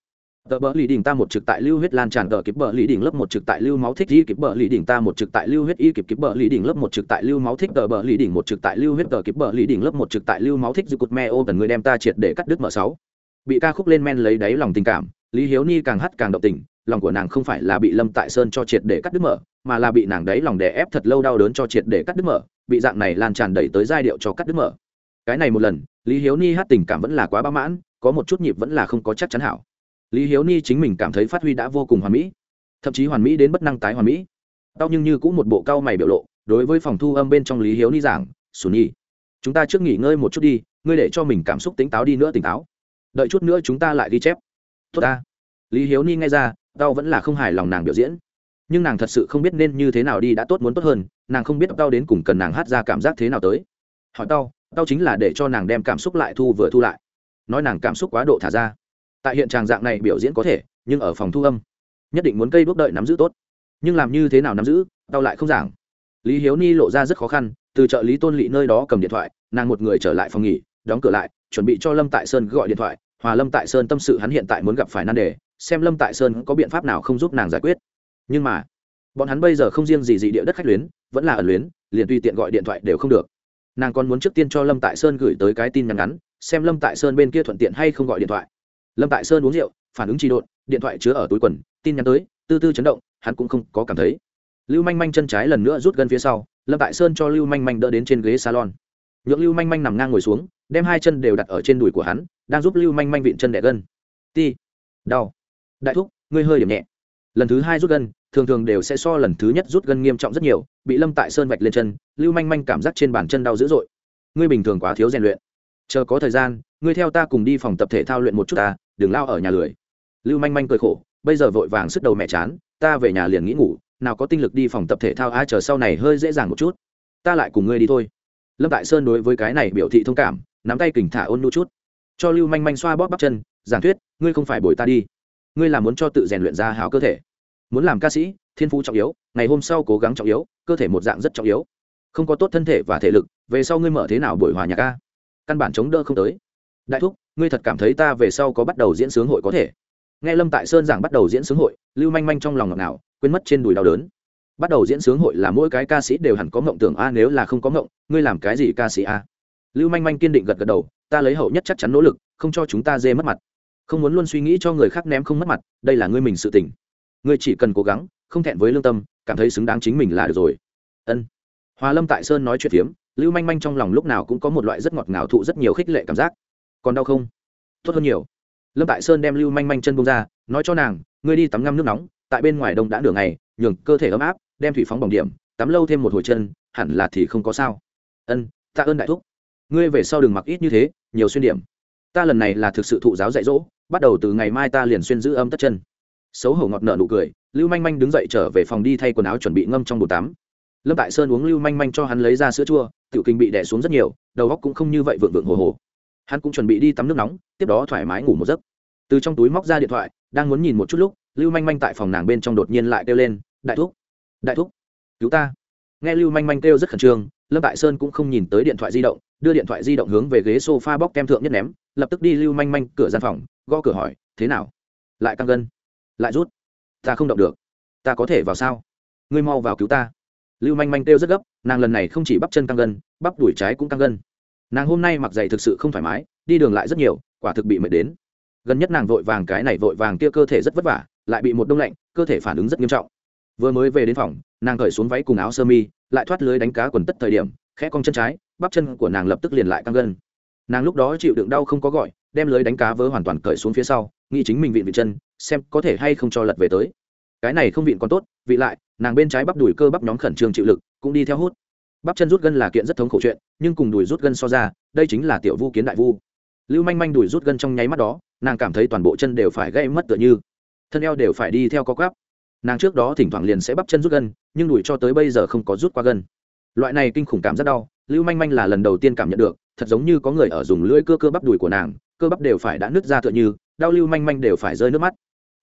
tờ bờ lì đỉnh ta một trực tại lưu huyết lan tràn, tờ kịp bờ lì đỉnh lớp một trực tại lưu máu thích, y kịp bờ lì đỉnh ta một trực tại lưu huyết, y kịp kịp bờ lì đỉnh lớp một trực tại lưu máu thích, tờ bờ lì đỉnh một trực tại lưu huyết, tờ kịp bờ lì đỉnh lớp một trực tại lưu máu thích dư cụt me ô tần người đem ta triệt để cắt đứt mở sáu. Bị ca khúc lên men lấy đáy lòng tình cảm, lý hiếu ni càng hắt càng động tình, lòng của nàng không phải là bị lâm tại sơn cho triệt để cắt đứt mở, mà là bị nàng đáy lòng đè ép thật lâu đau đớn cho triệt để cắt đứt mở, bị dạng này lan tràn đẩy tới giai điệu cho cắt đứt mở. Cái này một lần, lý hiếu ni hát tình cảm vẫn là quá bá mãn, có một chút nhịp vẫn là không có chắc chắn hảo lý hiếu ni chính mình cảm thấy phát huy đã vô cùng hoàn mỹ. Thậm chí hoàn mỹ đến bất năng tái hoàn mỹ. Đau nhưng như cũng một bộ cao mày biểu lộ, đối với phòng thu âm bên trong lý hiếu ni giảng sù nhi, chúng ta trước nghỉ ngơi một chút đi, ngươi để cho mình cảm xúc tỉnh táo đi nữa tỉnh táo. Đợi chút nữa chúng ta lại ghi chép. Tốt ta. Lý hiếu ni nghe ra đau vẫn là không hài lòng nàng biểu diễn. Nhưng nàng thật sự không biết nên như thế nào đi đã tốt muốn tốt hơn, nàng không biết đau đến cùng cần nàng hát ra cảm giác thế nào tới. Hỏi đau đau chính là để cho nàng đem cảm xúc lại thu vừa thu lại. Nói nàng cảm xúc quá độ thả ra tại hiện tràng dạng này biểu diễn có thể, nhưng ở phòng thu âm, nhất định muốn cây bước đợi nắm giữ tốt. Nhưng làm như thế nào nắm giữ đau lại không giảng. Lý hiếu ni lộ ra rất khó khăn, từ trợ lý tôn lỵ nơi đó cầm điện thoại, nàng một người trở lại phòng nghỉ, đóng cửa lại, chuẩn bị cho lâm tại sơn gọi điện thoại. Hòa lâm tại sơn tâm sự hắn hiện tại muốn gặp phải nan đề, xem lâm tại sơn có biện pháp nào không giúp nàng giải quyết. Nhưng mà, bọn hắn bây giờ không riêng gì dị địa đất khách luyến, vẫn là ẩn luyến, liền tùy tiện gọi điện thoại đều không được. Nàng còn muốn trước tiên cho lâm tại sơn gửi tới cái tin nhắn ngắn, xem lâm tại sơn bên kia thuận tiện hay không gọi điện thoại lâm tại sơn uống rượu, phản ứng trì độn, điện thoại chứa ở túi quần, tin nhắn tới, tư tư chấn động, hắn cũng không có cảm thấy. Lưu manh manh chân trái lần nữa rút gần phía sau, lâm tại sơn cho lưu manh manh đỡ đến trên ghế salon. Nhượng lưu manh manh nằm ngang ngồi xuống, đem hai chân đều đặt ở trên đùi của hắn, đang giúp lưu manh manh vịn chân đẻ gân. Ti, đau. Đại thúc, ngươi hơi điểm nhẹ. Lần thứ hai rút gân, thường thường đều sẽ so lần thứ nhất rút gân nghiêm trọng rất nhiều, bị lâm tại sơn vạch lên chân, lưu manh manh cảm giác trên bàn chân đau dữ dội. Ngươi bình thường quá thiếu rèn luyện. Chờ có thời gian ngươi theo ta cùng đi phòng tập thể thao luyện một chút ta, đừng lao ở nhà lười. Lưu manh manh cười khổ, bây giờ vội vàng sức đầu mẹ chán, ta về nhà liền nghĩ ngủ, nào có tinh lực đi phòng tập thể thao ai chờ sau này hơi dễ dàng một chút. Ta lại cùng ngươi đi thôi. Lâm tại sơn đối với cái này biểu thị thông cảm, nắm tay kình thả ôn nu chút. Cho lưu manh manh xoa bóp bắp chân, giảng thuyết, ngươi không phải bồi ta đi. Ngươi là muốn cho tự rèn luyện ra hào cơ thể. Muốn làm ca sĩ, thiên phú trọng yếu, ngày hôm sau cố gắng trọng yếu, cơ thể một dạng rất trọng yếu. Không có tốt thân thể và thể lực, về sau ngươi mở thế nào buổi hòa nhạc ca? Căn bản chống đỡ không tới đại thúc, ngươi thật cảm thấy ta về sau có bắt đầu diễn sướng hội có thể? Nghe lâm tại sơn giảng bắt đầu diễn sướng hội, lưu manh manh trong lòng ngọc nào quên mất trên đùi đau đớn. Bắt đầu diễn sướng hội là mỗi cái ca sĩ đều hẳn có mộng tưởng, a, nếu là không có mộng ngươi làm cái gì ca sĩ a? Lưu manh manh kiên định gật gật đầu, ta lấy hậu nhất chắc chắn nỗ lực, không cho chúng ta dê mất mặt. Không muốn luôn suy nghĩ cho người khác ném không mất mặt, đây là ngươi mình sự tình. ngươi chỉ cần cố gắng, không thẹn với lương tâm, cảm thấy xứng đáng chính mình là được rồi. Ân. Hòa lâm tại sơn nói chuyện phiếm, lưu manh manh trong lòng lúc nào cũng có một loại rất ngọt ngào thụ rất nhiều khích lệ cảm giác còn đau không? Tốt hơn nhiều. Lâm tại sơn đem lưu manh manh chân bông ra, nói cho nàng, ngươi đi tắm ngâm nước nóng, tại bên ngoài đông đã nửa ngày, nhường cơ thể ấm áp, đem thủy phóng bỏng điểm, tắm lâu thêm một hồi chân, hẳn là thì không có sao. Ân, tạ ơn đại thúc. Ngươi về sau đừng mặc ít như thế, nhiều xuyên điểm. Ta lần này là thực sự thụ giáo dạy dỗ, bắt đầu từ ngày mai ta liền xuyên giữ âm tất chân. Xấu hổ ngọt nợ nụ cười, lưu manh manh đứng dậy trở về phòng đi thay quần áo chuẩn bị ngâm trong bồn tắm. Lâm tại sơn uống lưu manh manh cho hắn lấy ra sữa chua, tiểu kinh bị đẻ xuống rất nhiều, đầu góc cũng không như vậy vượng vượng hồ hồ hắn cũng chuẩn bị đi tắm nước nóng, tiếp đó thoải mái ngủ một giấc. Từ trong túi móc ra điện thoại, đang muốn nhìn một chút lúc, lưu manh manh tại phòng nàng bên trong đột nhiên lại kêu lên, đại thúc đại thúc, cứu ta. Nghe lưu manh manh kêu rất khẩn trương, lâm tại sơn cũng không nhìn tới điện thoại di động, đưa điện thoại di động hướng về ghế s o f a bóc kem thượng nhất ném, lập tức đi lưu manh manh cửa gian phòng, gõ cửa hỏi, thế nào? Lại căng gân? Lại rút? Ta không động được. Ta có thể vào sao? Ngươi mau vào cứu ta. Lưu manh manh kêu rất gấp, nàng lần này không chỉ bắp chân căng gân, bắp đùi trái cũng căng gân nàng hôm nay mặc giày thực sự không thoải mái, đi đường lại rất nhiều, quả thực bị mệt đến. Gần nhất nàng vội vàng cái này vội vàng kia cơ thể rất vất vả, lại bị một đông lạnh, cơ thể phản ứng rất nghiêm trọng. Vừa mới về đến phòng, nàng cởi xuống váy cùng áo sơ mi, lại thoát lưới đánh cá quần tất thời điểm, khẽ cong chân trái, bắp chân của nàng lập tức liền lại căng gân. Nàng lúc đó chịu đựng đau không có gọi, đem lưới đánh cá vớ hoàn toàn cởi xuống phía sau, nghĩ chính mình vịn vị chân, xem có thể hay không cho lật về tới. Cái này không vịn còn tốt, vị lại, nàng bên trái bắp đùi cơ bắp nhóm khẩn trương chịu lực, cũng đi theo hút bắp chân rút gân là kiện rất thống khổ chuyện, nhưng cùng đùi rút gân so ra, đây chính là tiểu vu kiến đại vu. Lưu manh manh đùi rút gân trong nháy mắt đó, nàng cảm thấy toàn bộ chân đều phải gây mất tựa như. Thân eo đều phải đi theo có gắp nàng trước đó thỉnh thoảng liền sẽ bắp chân rút gân, nhưng đùi cho tới bây giờ không có rút qua gân. Loại này kinh khủng cảm rất đau, lưu manh manh là lần đầu tiên cảm nhận được, thật giống như có người ở dùng lưỡi cơ cơ bắp đùi của nàng, cơ bắp đều phải đã nứt ra tựa như, đau lưu manh manh đều phải rơi nước mắt.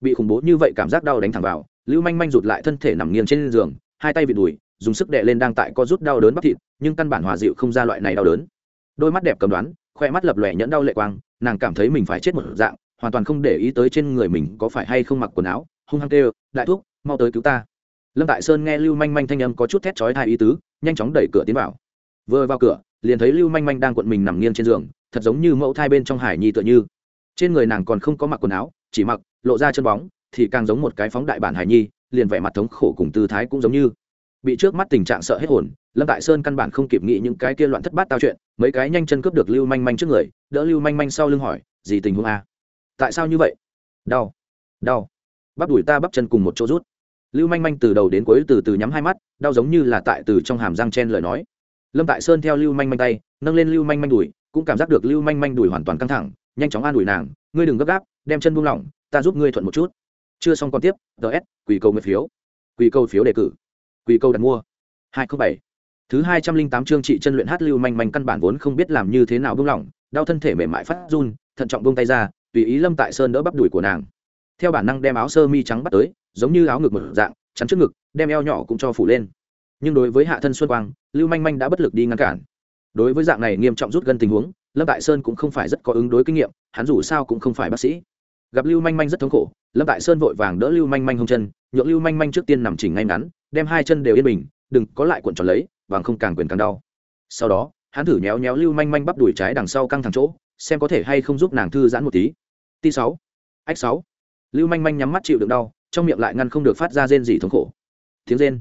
Bị khủng bố như vậy cảm giác đau đánh thẳng vào, lưu manh manh rụt lại thân thể nằm nghiêng trên giường, hai tay vịt đùi dùng sức đệ lên đang tại có rút đau đớn bắp thịt, nhưng căn bản hòa dịu không ra loại này đau đớn. Đôi mắt đẹp cầm đoán, khoe mắt lập lòe nhẫn đau lệ quang, nàng cảm thấy mình phải chết một dạng, hoàn toàn không để ý tới trên người mình có phải hay không mặc quần áo, hung hăng kêu, đại thuốc mau tới cứu ta. Lâm tại sơn nghe lưu manh manh thanh âm có chút thét chói tai ý tứ, nhanh chóng đẩy cửa tiến vào. Vừa vào cửa, liền thấy lưu manh manh đang cuộn mình nằm nghiêng trên giường, thật giống như mẫu thai bên trong hải nhi tựa như. Trên người nàng còn không có mặc quần áo, chỉ mặc, lộ ra chân bóng, thì càng giống một cái phóng đại bản hải nhi, liền vẻ mặt thống khổ cùng tư thái cũng giống như bị trước mắt tình trạng sợ hết hồn, lâm tại sơn căn bản không kịp nghĩ những cái kia loạn thất bát tao chuyện, mấy cái nhanh chân cướp được lưu manh manh trước người, đỡ lưu manh manh sau lưng hỏi, gì tình huống a? Tại sao như vậy? Đau đau. Bắp đùi ta bắp chân cùng một chỗ rút. Lưu manh manh từ đầu đến cuối từ từ nhắm hai mắt, đau giống như là tại từ trong hàm răng chen lời nói. Lâm tại sơn theo lưu manh manh tay, nâng lên lưu manh manh đùi, cũng cảm giác được lưu manh manh đùi hoàn toàn căng thẳng, nhanh chóng an ủi nàng, ngươi đừng gấp gáp, đem chân buông lỏng, ta giúp ngươi thuận một chút. Chưa xong còn tiếp ts quỳ cầu nguyện phiếu. Quỳ cầu phiếu đề cử quy câu đặt mua. Hai trăm bảy. Thứ hai trăm linh tám chương trị chân luyện hát lưu manh manh căn bản vốn không biết làm như thế nào buông lỏng, đau thân thể mềm mại phát run, thận trọng buông tay ra, tùy ý lâm tại sơn đỡ bắp đùi của nàng. Theo bản năng đem áo sơ mi trắng bắt tới, giống như áo ngực một dạng, chắn trước ngực, đem eo nhỏ cũng cho phủ lên. Nhưng đối với hạ thân xuân quang, lưu manh manh đã bất lực đi ngăn cản. Đối với dạng này nghiêm trọng rút gần tình huống, lâm tại sơn cũng không phải rất có ứng đối kinh nghiệm, hắn dù sao cũng không phải bác sĩ. Gặp lưu manh manh rất thống khổ, lâm tại sơn vội vàng đỡ lưu manh manh hông chân, nhượng lưu manh manh trước tiên nằm chỉnh ngay ngắn đem hai chân đều yên bình, đừng có lại cuộn tròn lấy, vàng không càng quyền càng đau. Sau đó, hắn thử nhéo nhéo lưu manh manh bắp đùi trái đằng sau căng thẳng chỗ, xem có thể hay không giúp nàng thư giãn một tí. T sáu, ách sáu. Lưu manh manh nhắm mắt chịu đựng đau, trong miệng lại ngăn không được phát ra rên gì thống khổ. Tiếng rên.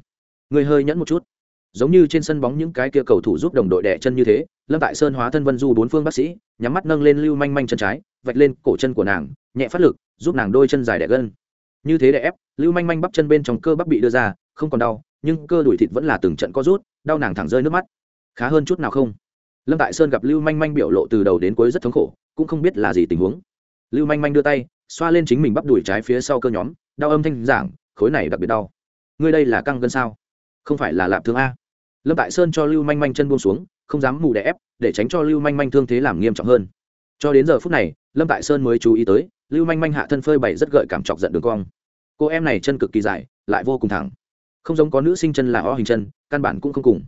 Người hơi nhẫn một chút. Giống như trên sân bóng những cái kia cầu thủ giúp đồng đội đẻ chân như thế, lâm tại sơn hóa thân vân du bốn phương bác sĩ, nhắm mắt nâng lên lưu manh manh chân trái, vạch lên cổ chân của nàng, nhẹ phát lực, giúp nàng đôi chân dài đẻ gân. Như thế để ép, lưu manh manh bắp chân bên trong cơ bắp bị đưa ra không còn đau, nhưng cơ đùi thịt vẫn là từng trận có rút, đau nàng thẳng rơi nước mắt. Khá hơn chút nào không? Lâm tại sơn gặp lưu manh manh biểu lộ từ đầu đến cuối rất thống khổ, cũng không biết là gì tình huống. Lưu manh manh đưa tay, xoa lên chính mình bắp đùi trái phía sau cơ nhóm, đau âm thanh giảng, khối này đặc biệt đau. Ngươi đây là căng gân sao? Không phải là lạp thương a. Lâm tại sơn cho lưu manh manh chân buông xuống, không dám mù đè ép, để tránh cho lưu manh manh thương thế làm nghiêm trọng hơn. Cho đến giờ phút này, lâm tại sơn mới chú ý tới, lưu manh manh hạ thân phơi bày rất gợi cảm chọc giận đường cong. Cô em này chân cực kỳ dài, lại vô cùng thẳng không giống có nữ sinh chân là o hình chân, căn bản cũng không cùng.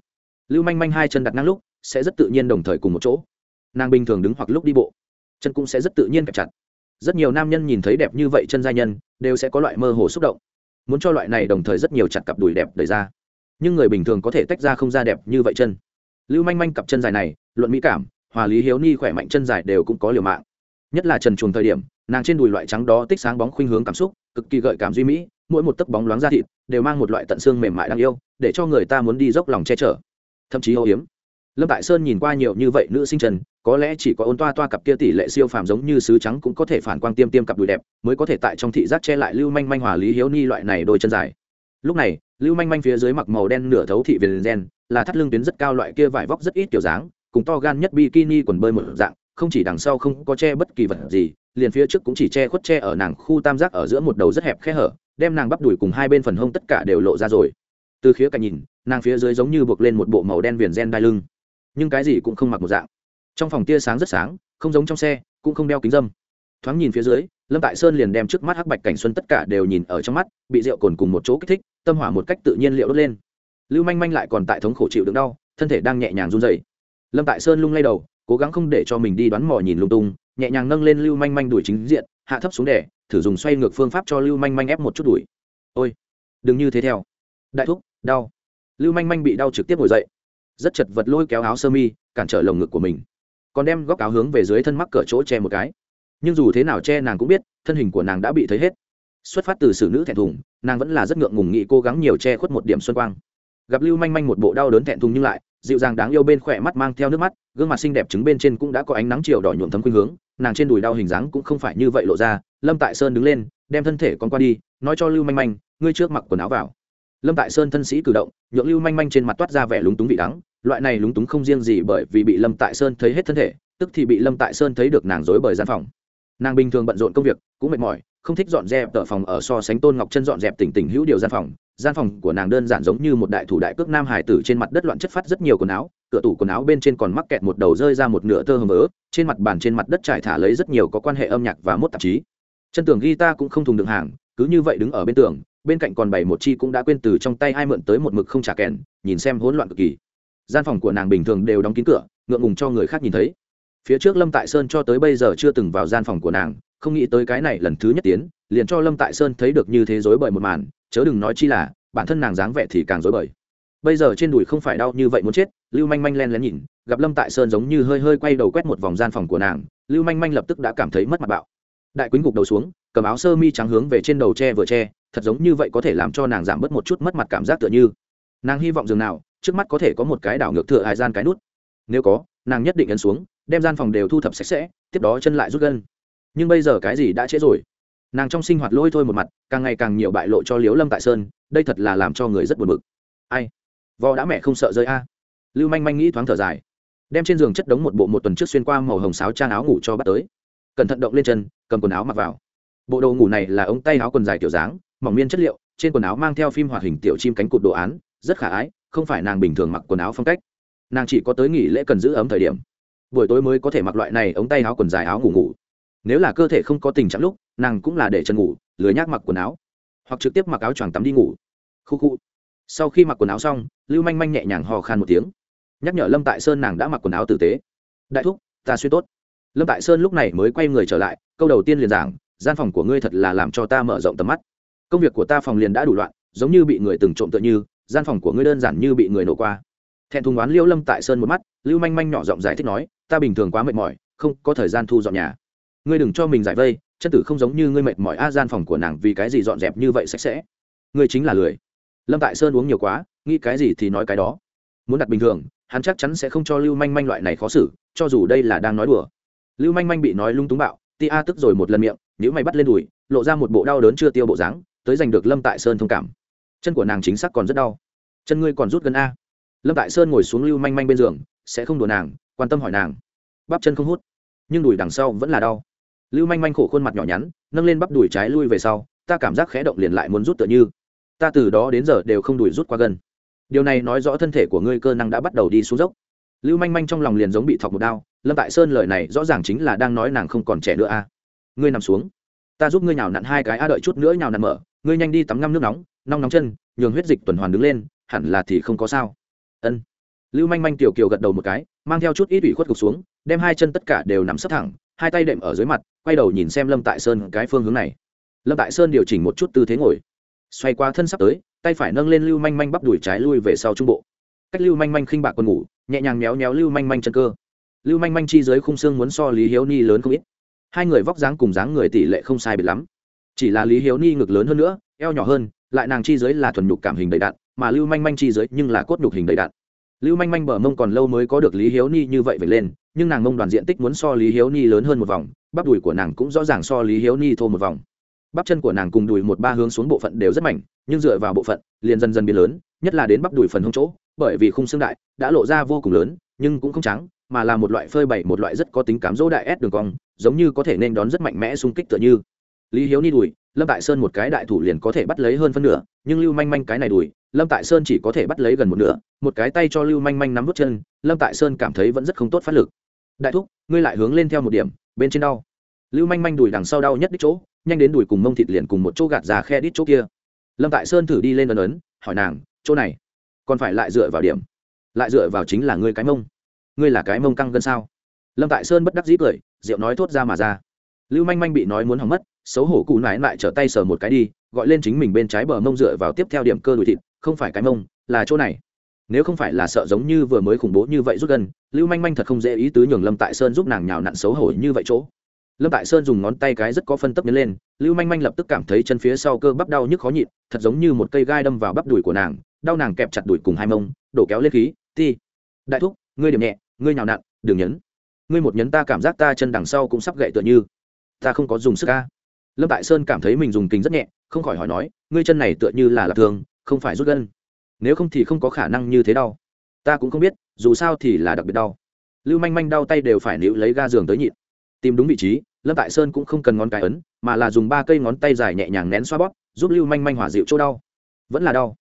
Lưu manh manh hai chân đặt ngang lúc, sẽ rất tự nhiên đồng thời cùng một chỗ. Nàng bình thường đứng hoặc lúc đi bộ, chân cũng sẽ rất tự nhiên kẹp chặt. Rất nhiều nam nhân nhìn thấy đẹp như vậy chân giai nhân, đều sẽ có loại mơ hồ xúc động. Muốn cho loại này đồng thời rất nhiều chặt cặp đùi đẹp đời ra. Nhưng người bình thường có thể tách ra không ra đẹp như vậy chân. Lưu manh manh cặp chân dài này, luận mỹ cảm, hòa lý hiếu ni khỏe mạnh chân dài đều cũng có liều mạng. Nhất là trần chuồng thời điểm, nàng trên đùi loại trắng đó tích sáng bóng khuynh hướng cảm xúc, cực kỳ gợi cảm duy mỹ mỗi một tấc bóng loáng da thịt đều mang một loại tận xương mềm mại đáng yêu, để cho người ta muốn đi dốc lòng che chở. Thậm chí âu hiếm lâm tại sơn nhìn qua nhiều như vậy nữ sinh trần, có lẽ chỉ có ôn toa toa cặp kia tỷ lệ siêu phàm giống như sứ trắng cũng có thể phản quang tiêm tiêm cặp đùi đẹp, mới có thể tại trong thị giác che lại lưu manh manh hòa lý hiếu ni loại này đôi chân dài. Lúc này, lưu manh manh phía dưới mặc màu đen nửa thấu thị viền gen là thắt lưng tuyến rất cao loại kia vải vóc rất ít kiểu dáng, cùng to gan nhất bikini quần bơi một dạng, không chỉ đằng sau không có che bất kỳ vật gì, liền phía trước cũng chỉ che khuất che ở nàng khu tam giác ở giữa một đầu rất hẹp khe hở đem nàng bắp đùi cùng hai bên phần hông tất cả đều lộ ra rồi. Từ khía cạnh nhìn, nàng phía dưới giống như buộc lên một bộ màu đen viền gen đai lưng. Nhưng cái gì cũng không mặc một dạng. Trong phòng tia sáng rất sáng, không giống trong xe, cũng không đeo kính dâm. Thoáng nhìn phía dưới, lâm tại sơn liền đem trước mắt hắc bạch cảnh xuân tất cả đều nhìn ở trong mắt, bị rượu cồn cùng một chỗ kích thích, tâm hỏa một cách tự nhiên liệu đốt lên. Lưu manh manh lại còn tại thống khổ chịu đựng đau, thân thể đang nhẹ nhàng run dày lâm tại sơn lung lay đầu, cố gắng không để cho mình đi đoán mò nhìn lung tung, nhẹ nhàng nâng lên lưu manh manh đuổi chính diện hạ thấp xuống đẻ thử dùng xoay ngược phương pháp cho lưu manh manh ép một chút đuổi ôi, đừng như thế theo. Đại thúc, đau. Lưu manh manh bị đau trực tiếp ngồi dậy. Rất chật vật lôi kéo áo sơ mi, cản trở lồng ngực của mình. Còn đem góc áo hướng về dưới thân mắc cỡ chỗ che một cái. Nhưng dù thế nào che nàng cũng biết, thân hình của nàng đã bị thấy hết. Xuất phát từ xử nữ thẹn thùng, nàng vẫn là rất ngượng ngùng nghị cố gắng nhiều che khuất một điểm xuân quang. Gặp lưu manh manh một bộ đau đớn thẹn thùng nhưng lại, dịu dàng đáng yêu bên khỏe mắt mang theo nước mắt, gương mặt xinh đẹp trứng bên trên cũng đã có ánh nắng chiều đỏ nhuộm thấm khuynh hướng nàng trên đùi đau hình dáng cũng không phải như vậy lộ ra, lâm tại sơn đứng lên, đem thân thể con qua đi, nói cho lưu manh manh, ngươi trước mặc quần áo vào. Lâm tại sơn thân sĩ cử động, nhượng lưu manh manh trên mặt toát ra vẻ lúng túng vị đắng, loại này lúng túng không riêng gì bởi vì bị lâm tại sơn thấy hết thân thể, tức thì bị lâm tại sơn thấy được nàng dối bởi gian phòng. Nàng bình thường bận rộn công việc, cũng mệt mỏi, không thích dọn dẹp tờ phòng ở so sánh tôn ngọc chân dọn dẹp tỉnh tỉnh hữu điều gian phòng. Gian phòng của nàng đơn giản giống như một đại thủ đại cước nam hải tử trên mặt đất loạn chất phát rất nhiều quần áo cửa tủ quần áo bên trên còn mắc kẹt một đầu rơi ra một nửa tơ hầm vỡ trên mặt bàn trên mặt đất trải thả lấy rất nhiều có quan hệ âm nhạc và mốt tạp chí. Chân tường guitar cũng không thùng đựng hàng, cứ như vậy đứng ở bên tường, bên cạnh còn bày một chi cũng đã quên từ trong tay ai mượn tới một mực không trả kèn, nhìn xem hỗn loạn cực kỳ. Gian phòng của nàng bình thường đều đóng kín cửa, ngượng ngùng cho người khác nhìn thấy. Phía trước lâm tại sơn cho tới bây giờ chưa từng vào gian phòng của nàng, không nghĩ tới cái này lần thứ nhất tiến, liền cho lâm tại sơn thấy được như thế dối bời một màn, chớ đừng nói chi là, bản thân nàng dáng vẻ thì càng dối bời bây giờ trên đùi không phải đau như vậy muốn chết, lưu manh manh len lén nhìn, gặp lâm tại sơn giống như hơi hơi quay đầu quét một vòng gian phòng của nàng, lưu manh manh lập tức đã cảm thấy mất mặt bạo. Đại quýnh gục đầu xuống, cầm áo sơ mi trắng hướng về trên đầu tre vừa tre thật giống như vậy có thể làm cho nàng giảm bớt một chút mất mặt cảm giác tựa như. Nàng hy vọng dường nào, trước mắt có thể có một cái đảo ngược thừa hải gian cái nút. Nếu có, nàng nhất định ấn xuống, đem gian phòng đều thu thập sạch sẽ, tiếp đó chân lại rút gân. Nhưng bây giờ cái gì đã trễ rồi? Nàng trong sinh hoạt lôi thôi một mặt, càng ngày càng nhiều bại lộ cho liếu lâm tại sơn, đây thật là làm cho người rất buồn bực. Ai? Vò đã mẹ không sợ rơi a. Lưu manh manh nghĩ thoáng thở dài, đem trên giường chất đống một bộ một tuần trước xuyên qua màu hồng sáo trang áo ngủ cho bắt tới. Cẩn thận động lên chân, cầm quần áo mặc vào. Bộ đồ ngủ này là ống tay áo quần dài kiểu dáng, mỏng miên chất liệu, trên quần áo mang theo phim hoạt hình tiểu chim cánh cụt đồ án, rất khả ái, không phải nàng bình thường mặc quần áo phong cách. Nàng chỉ có tới nghỉ lễ cần giữ ấm thời điểm. Buổi tối mới có thể mặc loại này ống tay áo quần dài áo ngủ ngủ. Nếu là cơ thể không có tình trạng lúc, nàng cũng là để chân ngủ, lười nhác mặc quần áo, hoặc trực tiếp mặc áo choàng tắm đi ngủ. Khu khu sau khi mặc quần áo xong, lưu manh manh nhẹ nhàng hò khan một tiếng. Nhắc nhở lâm tại sơn nàng đã mặc quần áo tử tế. Đại thúc, ta suy tốt. Lâm tại sơn lúc này mới quay người trở lại, câu đầu tiên liền giảng, gian phòng của ngươi thật là làm cho ta mở rộng tầm mắt. Công việc của ta phòng liền đã đủ loạn, giống như bị người từng trộm tựa như, gian phòng của ngươi đơn giản như bị người nổ qua. Thẹn thùng oán liêu lâm tại sơn một mắt, lưu manh manh nhỏ giọng giải thích nói, ta bình thường quá mệt mỏi, không có thời gian thu dọn nhà. Ngươi đừng cho mình giải vây, chân tử không giống như ngươi mệt mỏi, a, gian phòng của nàng vì cái gì dọn dẹp như vậy sạch sẽ? Ngươi chính là lười lâm tại sơn uống nhiều quá, nghĩ cái gì thì nói cái đó. Muốn đặt bình thường, hắn chắc chắn sẽ không cho lưu manh manh loại này khó xử, cho dù đây là đang nói đùa. Lưu manh manh bị nói lung túng bạo ti a tức rồi một lần miệng nếu mày bắt lên đùi, lộ ra một bộ đau đớn chưa tiêu bộ dáng, tới giành được lâm tại sơn thông cảm. Chân của nàng chính xác còn rất đau. Chân ngươi còn rút gần a. Lâm tại sơn ngồi xuống lưu manh manh bên giường, sẽ không đùa nàng, quan tâm hỏi nàng. Bắp chân không hút, nhưng đùi đằng sau vẫn là đau. Lưu manh manh khổ khuôn mặt nhỏ nhắn, nâng lên bắp đùi trái lui về sau, ta cảm giác khẽ động liền lại muốn rút tựa như ta từ đó đến giờ đều không đuổi rút qua gần điều này nói rõ thân thể của ngươi cơ năng đã bắt đầu đi xuống dốc. Lưu manh manh trong lòng liền giống bị thọc một đao, lâm tại sơn lời này rõ ràng chính là đang nói nàng không còn trẻ nữa a ngươi nằm xuống. Ta giúp ngươi nhào nặn hai cái, a à đợi chút nữa nhào nặn mở. Ngươi nhanh đi tắm ngâm nước nóng nóng nóng chân, nhường huyết dịch tuần hoàn đứng lên, hẳn là thì không có sao. Ân. Lưu manh manh tiểu kiều gật đầu một cái, mang theo chút ít ủy khuất cục xuống, đem hai chân tất cả đều nằm sấp thẳng, hai tay đệm ở dưới mặt, quay đầu nhìn xem lâm tại sơn cái phương hướng này. Lâm tại sơn điều chỉnh một chút tư thế ngồi xoay qua thân sắp tới, tay phải nâng lên lưu manh manh bắp đùi trái lui về sau trung bộ. Cách lưu manh manh khinh bạc quần ngủ, nhẹ nhàng méo méo lưu manh manh chân cơ. Lưu manh manh chi dưới khung xương muốn so lý hiếu ni lớn không ít. Hai người vóc dáng cùng dáng người tỷ lệ không sai biệt lắm. Chỉ là lý hiếu ni ngực lớn hơn nữa, eo nhỏ hơn, lại nàng chi dưới là thuần nhục cảm hình đầy đạn mà lưu manh manh chi dưới nhưng là cốt nhục hình đầy đạn lưu manh manh bờ mông còn lâu mới có được lý hiếu ni như vậy về lên, nhưng nàng mông đoàn diện tích muốn so lý hiếu ni lớn hơn một vòng, bắp đùi của nàng cũng rõ ràng so lý hiếu ni thô một vòng bắp chân của nàng cùng đùi một ba hướng xuống bộ phận đều rất mảnh, nhưng dựa vào bộ phận, liền dần dần biến lớn, nhất là đến bắp đùi phần hông chỗ, bởi vì khung xương đại, đã lộ ra vô cùng lớn, nhưng cũng không trắng, mà là một loại phơi bày, một loại rất có tính cám dỗ đại s đường cong, giống như có thể nên đón rất mạnh mẽ xung kích tựa như. Lý hiếu ni đùi, lâm tại sơn một cái đại thủ liền có thể bắt lấy hơn phân nửa, nhưng lưu manh manh cái này đùi, lâm tại sơn chỉ có thể bắt lấy gần một nửa, một cái tay cho lưu manh manh nắm vút chân, lâm tại sơn cảm thấy vẫn rất không tốt phát lực. Đại thúc, ngươi lại hướng lên theo một điểm, bên trên đau. Lưu manh manh đùi đằng sau đau nhất đích chỗ nhanh đến đùi cùng mông thịt liền cùng một chỗ gạt ra khe đít chỗ kia. Lâm tại sơn thử đi lên ấn ấn, hỏi nàng, chỗ này, còn phải lại dựa vào điểm? Lại dựa vào chính là ngươi cái mông. Ngươi là cái mông căng gân sao? Lâm tại sơn bất đắc dĩ cười, rượu nói thốt ra mà ra. Lưu manh manh bị nói muốn hỏng mất, xấu hổ cụ nải lại trở tay sờ một cái đi, gọi lên chính mình bên trái bờ mông dựa vào tiếp theo điểm cơ đùi thịt, không phải cái mông, là chỗ này. Nếu không phải là sợ giống như vừa mới khủng bố như vậy rút gần lưu manh manh thật không dễ ý tứ nhường lâm tại sơn giúp nàng nhào nặn xấu hổ như vậy chỗ lâm tại sơn dùng ngón tay cái rất có phân tấp nhấn lên, lưu manh manh lập tức cảm thấy chân phía sau cơ bắp đau nhức khó nhịn, thật giống như một cây gai đâm vào bắp đùi của nàng, đau nàng kẹp chặt đùi cùng hai mông, đổ kéo lên khí, ti, đại thúc, ngươi điểm nhẹ, ngươi nhào nặn, đừng nhấn. Ngươi một nhấn ta cảm giác ta chân đằng sau cũng sắp gậy tựa như. Ta không có dùng sức ca lâm tại sơn cảm thấy mình dùng kính rất nhẹ, không khỏi hỏi nói, ngươi chân này tựa như là lạc thường không phải rút gân. Nếu không thì không có khả năng như thế đau. Ta cũng không biết, dù sao thì là đặc biệt đau. Lưu manh manh đau tay đều phải níu lấy ga giường tới nhịn. Tìm đúng vị trí lâm tại sơn cũng không cần ngón cái ấn, mà là dùng ba cây ngón tay dài nhẹ nhàng nén xoa bóp, giúp lưu manh manh hỏa dịu chỗ đau. Vẫn là đau.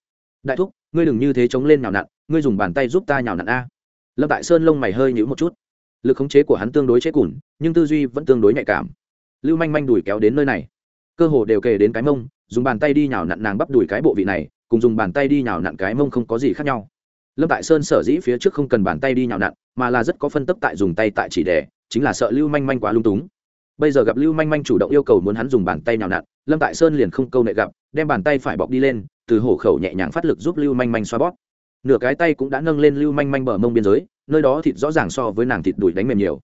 Đại thúc, ngươi đừng như thế chống lên nhào nặn, ngươi dùng bàn tay giúp ta nhào nặn a. Lâm tại sơn lông mày hơi nhữ một chút. Lực khống chế của hắn tương đối chế cùn, nhưng tư duy vẫn tương đối nhạy cảm. Lưu manh manh đùi kéo đến nơi này. Cơ hồ đều kề đến cái mông, dùng bàn tay đi nhào nặn nàng bắp đùi cái bộ vị này, cùng dùng bàn tay đi nhào nặn cái mông không có gì khác nhau. Lâm tại sơn sở dĩ phía trước không cần bàn tay đi nhào nặn, mà là rất có phân tấp tại dùng tay tại chỉ đẻ chính là sợ lưu manh manh quá lung túng bây giờ gặp lưu manh manh chủ động yêu cầu muốn hắn dùng bàn tay nào nặn, lâm tại sơn liền không câu nệ gặp, đem bàn tay phải bọc đi lên, từ hổ khẩu nhẹ nhàng phát lực giúp lưu manh manh xoa bóp. Nửa cái tay cũng đã nâng lên lưu manh manh bờ mông biên giới, nơi đó thịt rõ ràng so với nàng thịt đùi đánh mềm nhiều.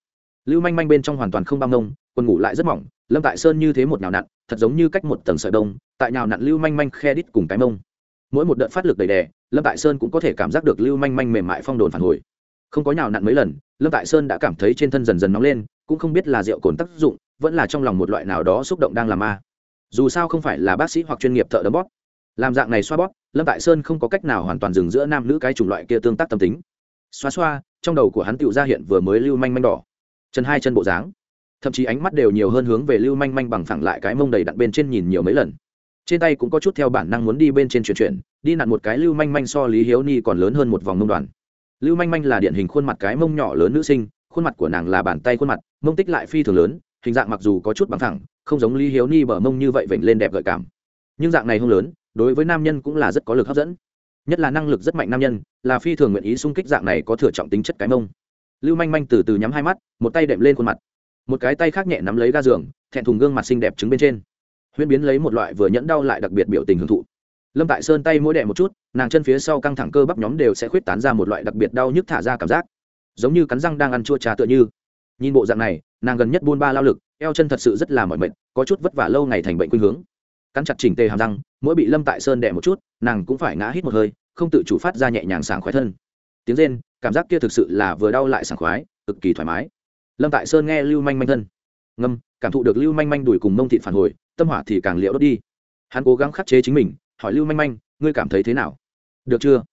Lưu manh manh bên trong hoàn toàn không băng mông, quần ngủ lại rất mỏng, lâm tại sơn như thế một nào nặn, thật giống như cách một tầng sợi đông, tại nào nặn lưu manh manh khe đít cùng cái mông. Mỗi một đợt phát lực đầy đè, lâm tại sơn cũng có thể cảm giác được lưu manh manh mềm mại phong đồn phản hồi. Không có nhào nặn mấy lần, lâm tại sơn đã cảm thấy trên thân dần dần nóng lên, cũng không biết là rượu cồn tác dụng vẫn là trong lòng một loại nào đó xúc động đang làm ma dù sao không phải là bác sĩ hoặc chuyên nghiệp thợ đấm bóp. Làm dạng này xoa bóp, lâm tại sơn không có cách nào hoàn toàn dừng giữa nam nữ cái chủng loại kia tương tác tâm tính. Xoa xoa, trong đầu của hắn tựu ra hiện vừa mới lưu manh manh đỏ. Chân hai chân bộ dáng. Thậm chí ánh mắt đều nhiều hơn hướng về lưu manh manh bằng phẳng lại cái mông đầy đặn bên trên nhìn nhiều mấy lần. Trên tay cũng có chút theo bản năng muốn đi bên trên chuyển chuyển, đi nặn một cái lưu manh manh so lý hiếu ni còn lớn hơn một vòng mông đoàn. Lưu manh manh là điển hình khuôn mặt cái mông nhỏ lớn nữ sinh, khuôn mặt của nàng là bàn tay khuôn mặt, mông tích lại phi thường lớn hình dạng mặc dù có chút bằng thẳng không giống lý hiếu ni bờ mông như vậy vểnh lên đẹp gợi cảm. Nhưng dạng này không lớn, đối với nam nhân cũng là rất có lực hấp dẫn. Nhất là năng lực rất mạnh nam nhân là phi thường nguyện ý xung kích dạng này có thừa trọng tính chất cái mông. Lưu manh manh từ từ nhắm hai mắt, một tay đệm lên khuôn mặt. Một cái tay khác nhẹ nắm lấy ga giường, thẹn thùng gương mặt xinh đẹp trứng bên trên. Huyễn biến lấy một loại vừa nhẫn đau lại đặc biệt biểu tình hưởng thụ. Lâm tại sơn tay mỗi đẻ một chút, nàng chân phía sau căng thẳng cơ bắp nhóm đều sẽ khuyết tán ra một loại đặc biệt đau nhức thả ra cảm giác. Giống như cắn răng đang ăn chua trà tựa như. Nhìn bộ dạng này nàng gần nhất buôn ba lao lực, eo chân thật sự rất là mỏi mệt, có chút vất vả lâu ngày thành bệnh khuynh hướng. Cắn chặt chỉnh tề hàm răng, mỗi bị lâm tại sơn đẻ một chút, nàng cũng phải ngã hít một hơi, không tự chủ phát ra nhẹ nhàng sảng khoái thân. Tiếng rên, cảm giác kia thực sự là vừa đau lại sảng khoái, cực kỳ thoải mái. Lâm tại sơn nghe lưu manh manh thân. Ngâm, cảm thụ được lưu manh manh đùi cùng mông Thị phản hồi, tâm hỏa thì càng liệu đốt đi. Hắn cố gắng khắc chế chính mình, hỏi lưu manh manh, ngươi cảm thấy thế nào? Được chưa?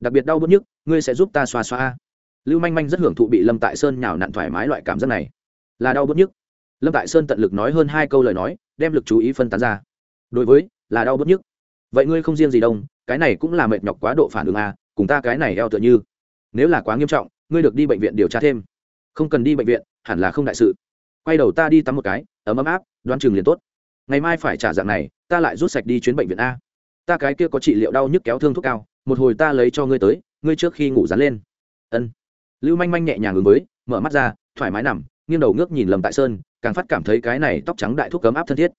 Đặc biệt đau bớt nhức, ngươi sẽ giúp ta xoa xoa lưu manh manh rất hưởng thụ bị lâm tại sơn nhào nặn thoải mái loại cảm giác này là đau bớt nhức. Lâm tại sơn tận lực nói hơn hai câu lời nói, đem lực chú ý phân tán ra. Đối với, là đau bớt nhức. Vậy ngươi không riêng gì đông cái này cũng là mệt nhọc quá độ phản ứng à cùng ta cái này eo tựa như. Nếu là quá nghiêm trọng, ngươi được đi bệnh viện điều tra thêm. Không cần đi bệnh viện, hẳn là không đại sự. Quay đầu ta đi tắm một cái, ấm ấm áp, đoan chừng liền tốt. Ngày mai phải trả dạng này, ta lại rút sạch đi chuyến bệnh viện a. Ta cái kia có trị liệu đau nhức kéo thương thuốc cao, một hồi ta lấy cho ngươi tới, ngươi trước khi ngủ dán lên. Ân. Lưu manh manh nhẹ nhàng ứng với, mở mắt ra, thoải mái nằm nghiêng đầu ngước nhìn lầm tại sơn, càng phát cảm thấy cái này tóc trắng đại thúc cấm áp thân thiết.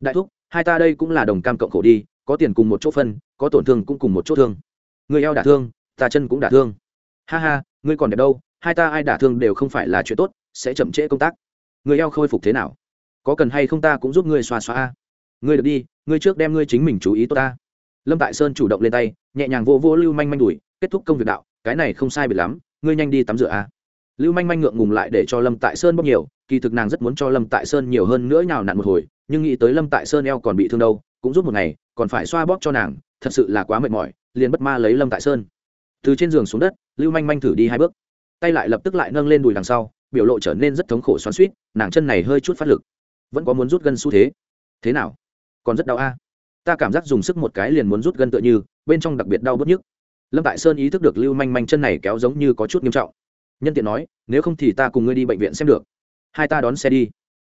Đại thúc, hai ta đây cũng là đồng cam cộng khổ đi, có tiền cùng một chỗ phân, có tổn thương cũng cùng một chỗ thương. Người eo đả thương, ta chân cũng đả thương. Ha ha, ngươi còn đẹp đâu, hai ta ai đả thương đều không phải là chuyện tốt, sẽ chậm trễ công tác. Người eo khôi phục thế nào? Có cần hay không ta cũng giúp ngươi xoa xoa ngươi được đi, ngươi trước đem ngươi chính mình chú ý tốt ta. Lâm tại sơn chủ động lên tay, nhẹ nhàng vô vô lưu manh manh đùi kết thúc công việc đạo, cái này không sai biệt lắm, ngươi nhanh đi tắm rửa a lưu manh manh ngượng ngùng lại để cho lâm tại sơn bóc nhiều, kỳ thực nàng rất muốn cho lâm tại sơn nhiều hơn nữa nhào nặn một hồi, nhưng nghĩ tới lâm tại sơn eo còn bị thương đâu, cũng rút một ngày, còn phải xoa bóp cho nàng, thật sự là quá mệt mỏi, liền bất ma lấy lâm tại sơn. Từ trên giường xuống đất, lưu manh manh thử đi hai bước. Tay lại lập tức lại nâng lên đùi đằng sau, biểu lộ trở nên rất thống khổ xoắn suýt nàng chân này hơi chút phát lực. Vẫn có muốn rút gân xu thế. Thế nào? Còn rất đau a. Ta cảm giác dùng sức một cái liền muốn rút gân tựa như, bên trong đặc biệt đau bớt nhức. Lâm tại sơn ý thức được lưu manh manh chân này kéo giống như có chút nghiêm trọng nhân tiện nói, nếu không thì ta cùng ngươi đi bệnh viện xem được. Hai ta đón xe đi.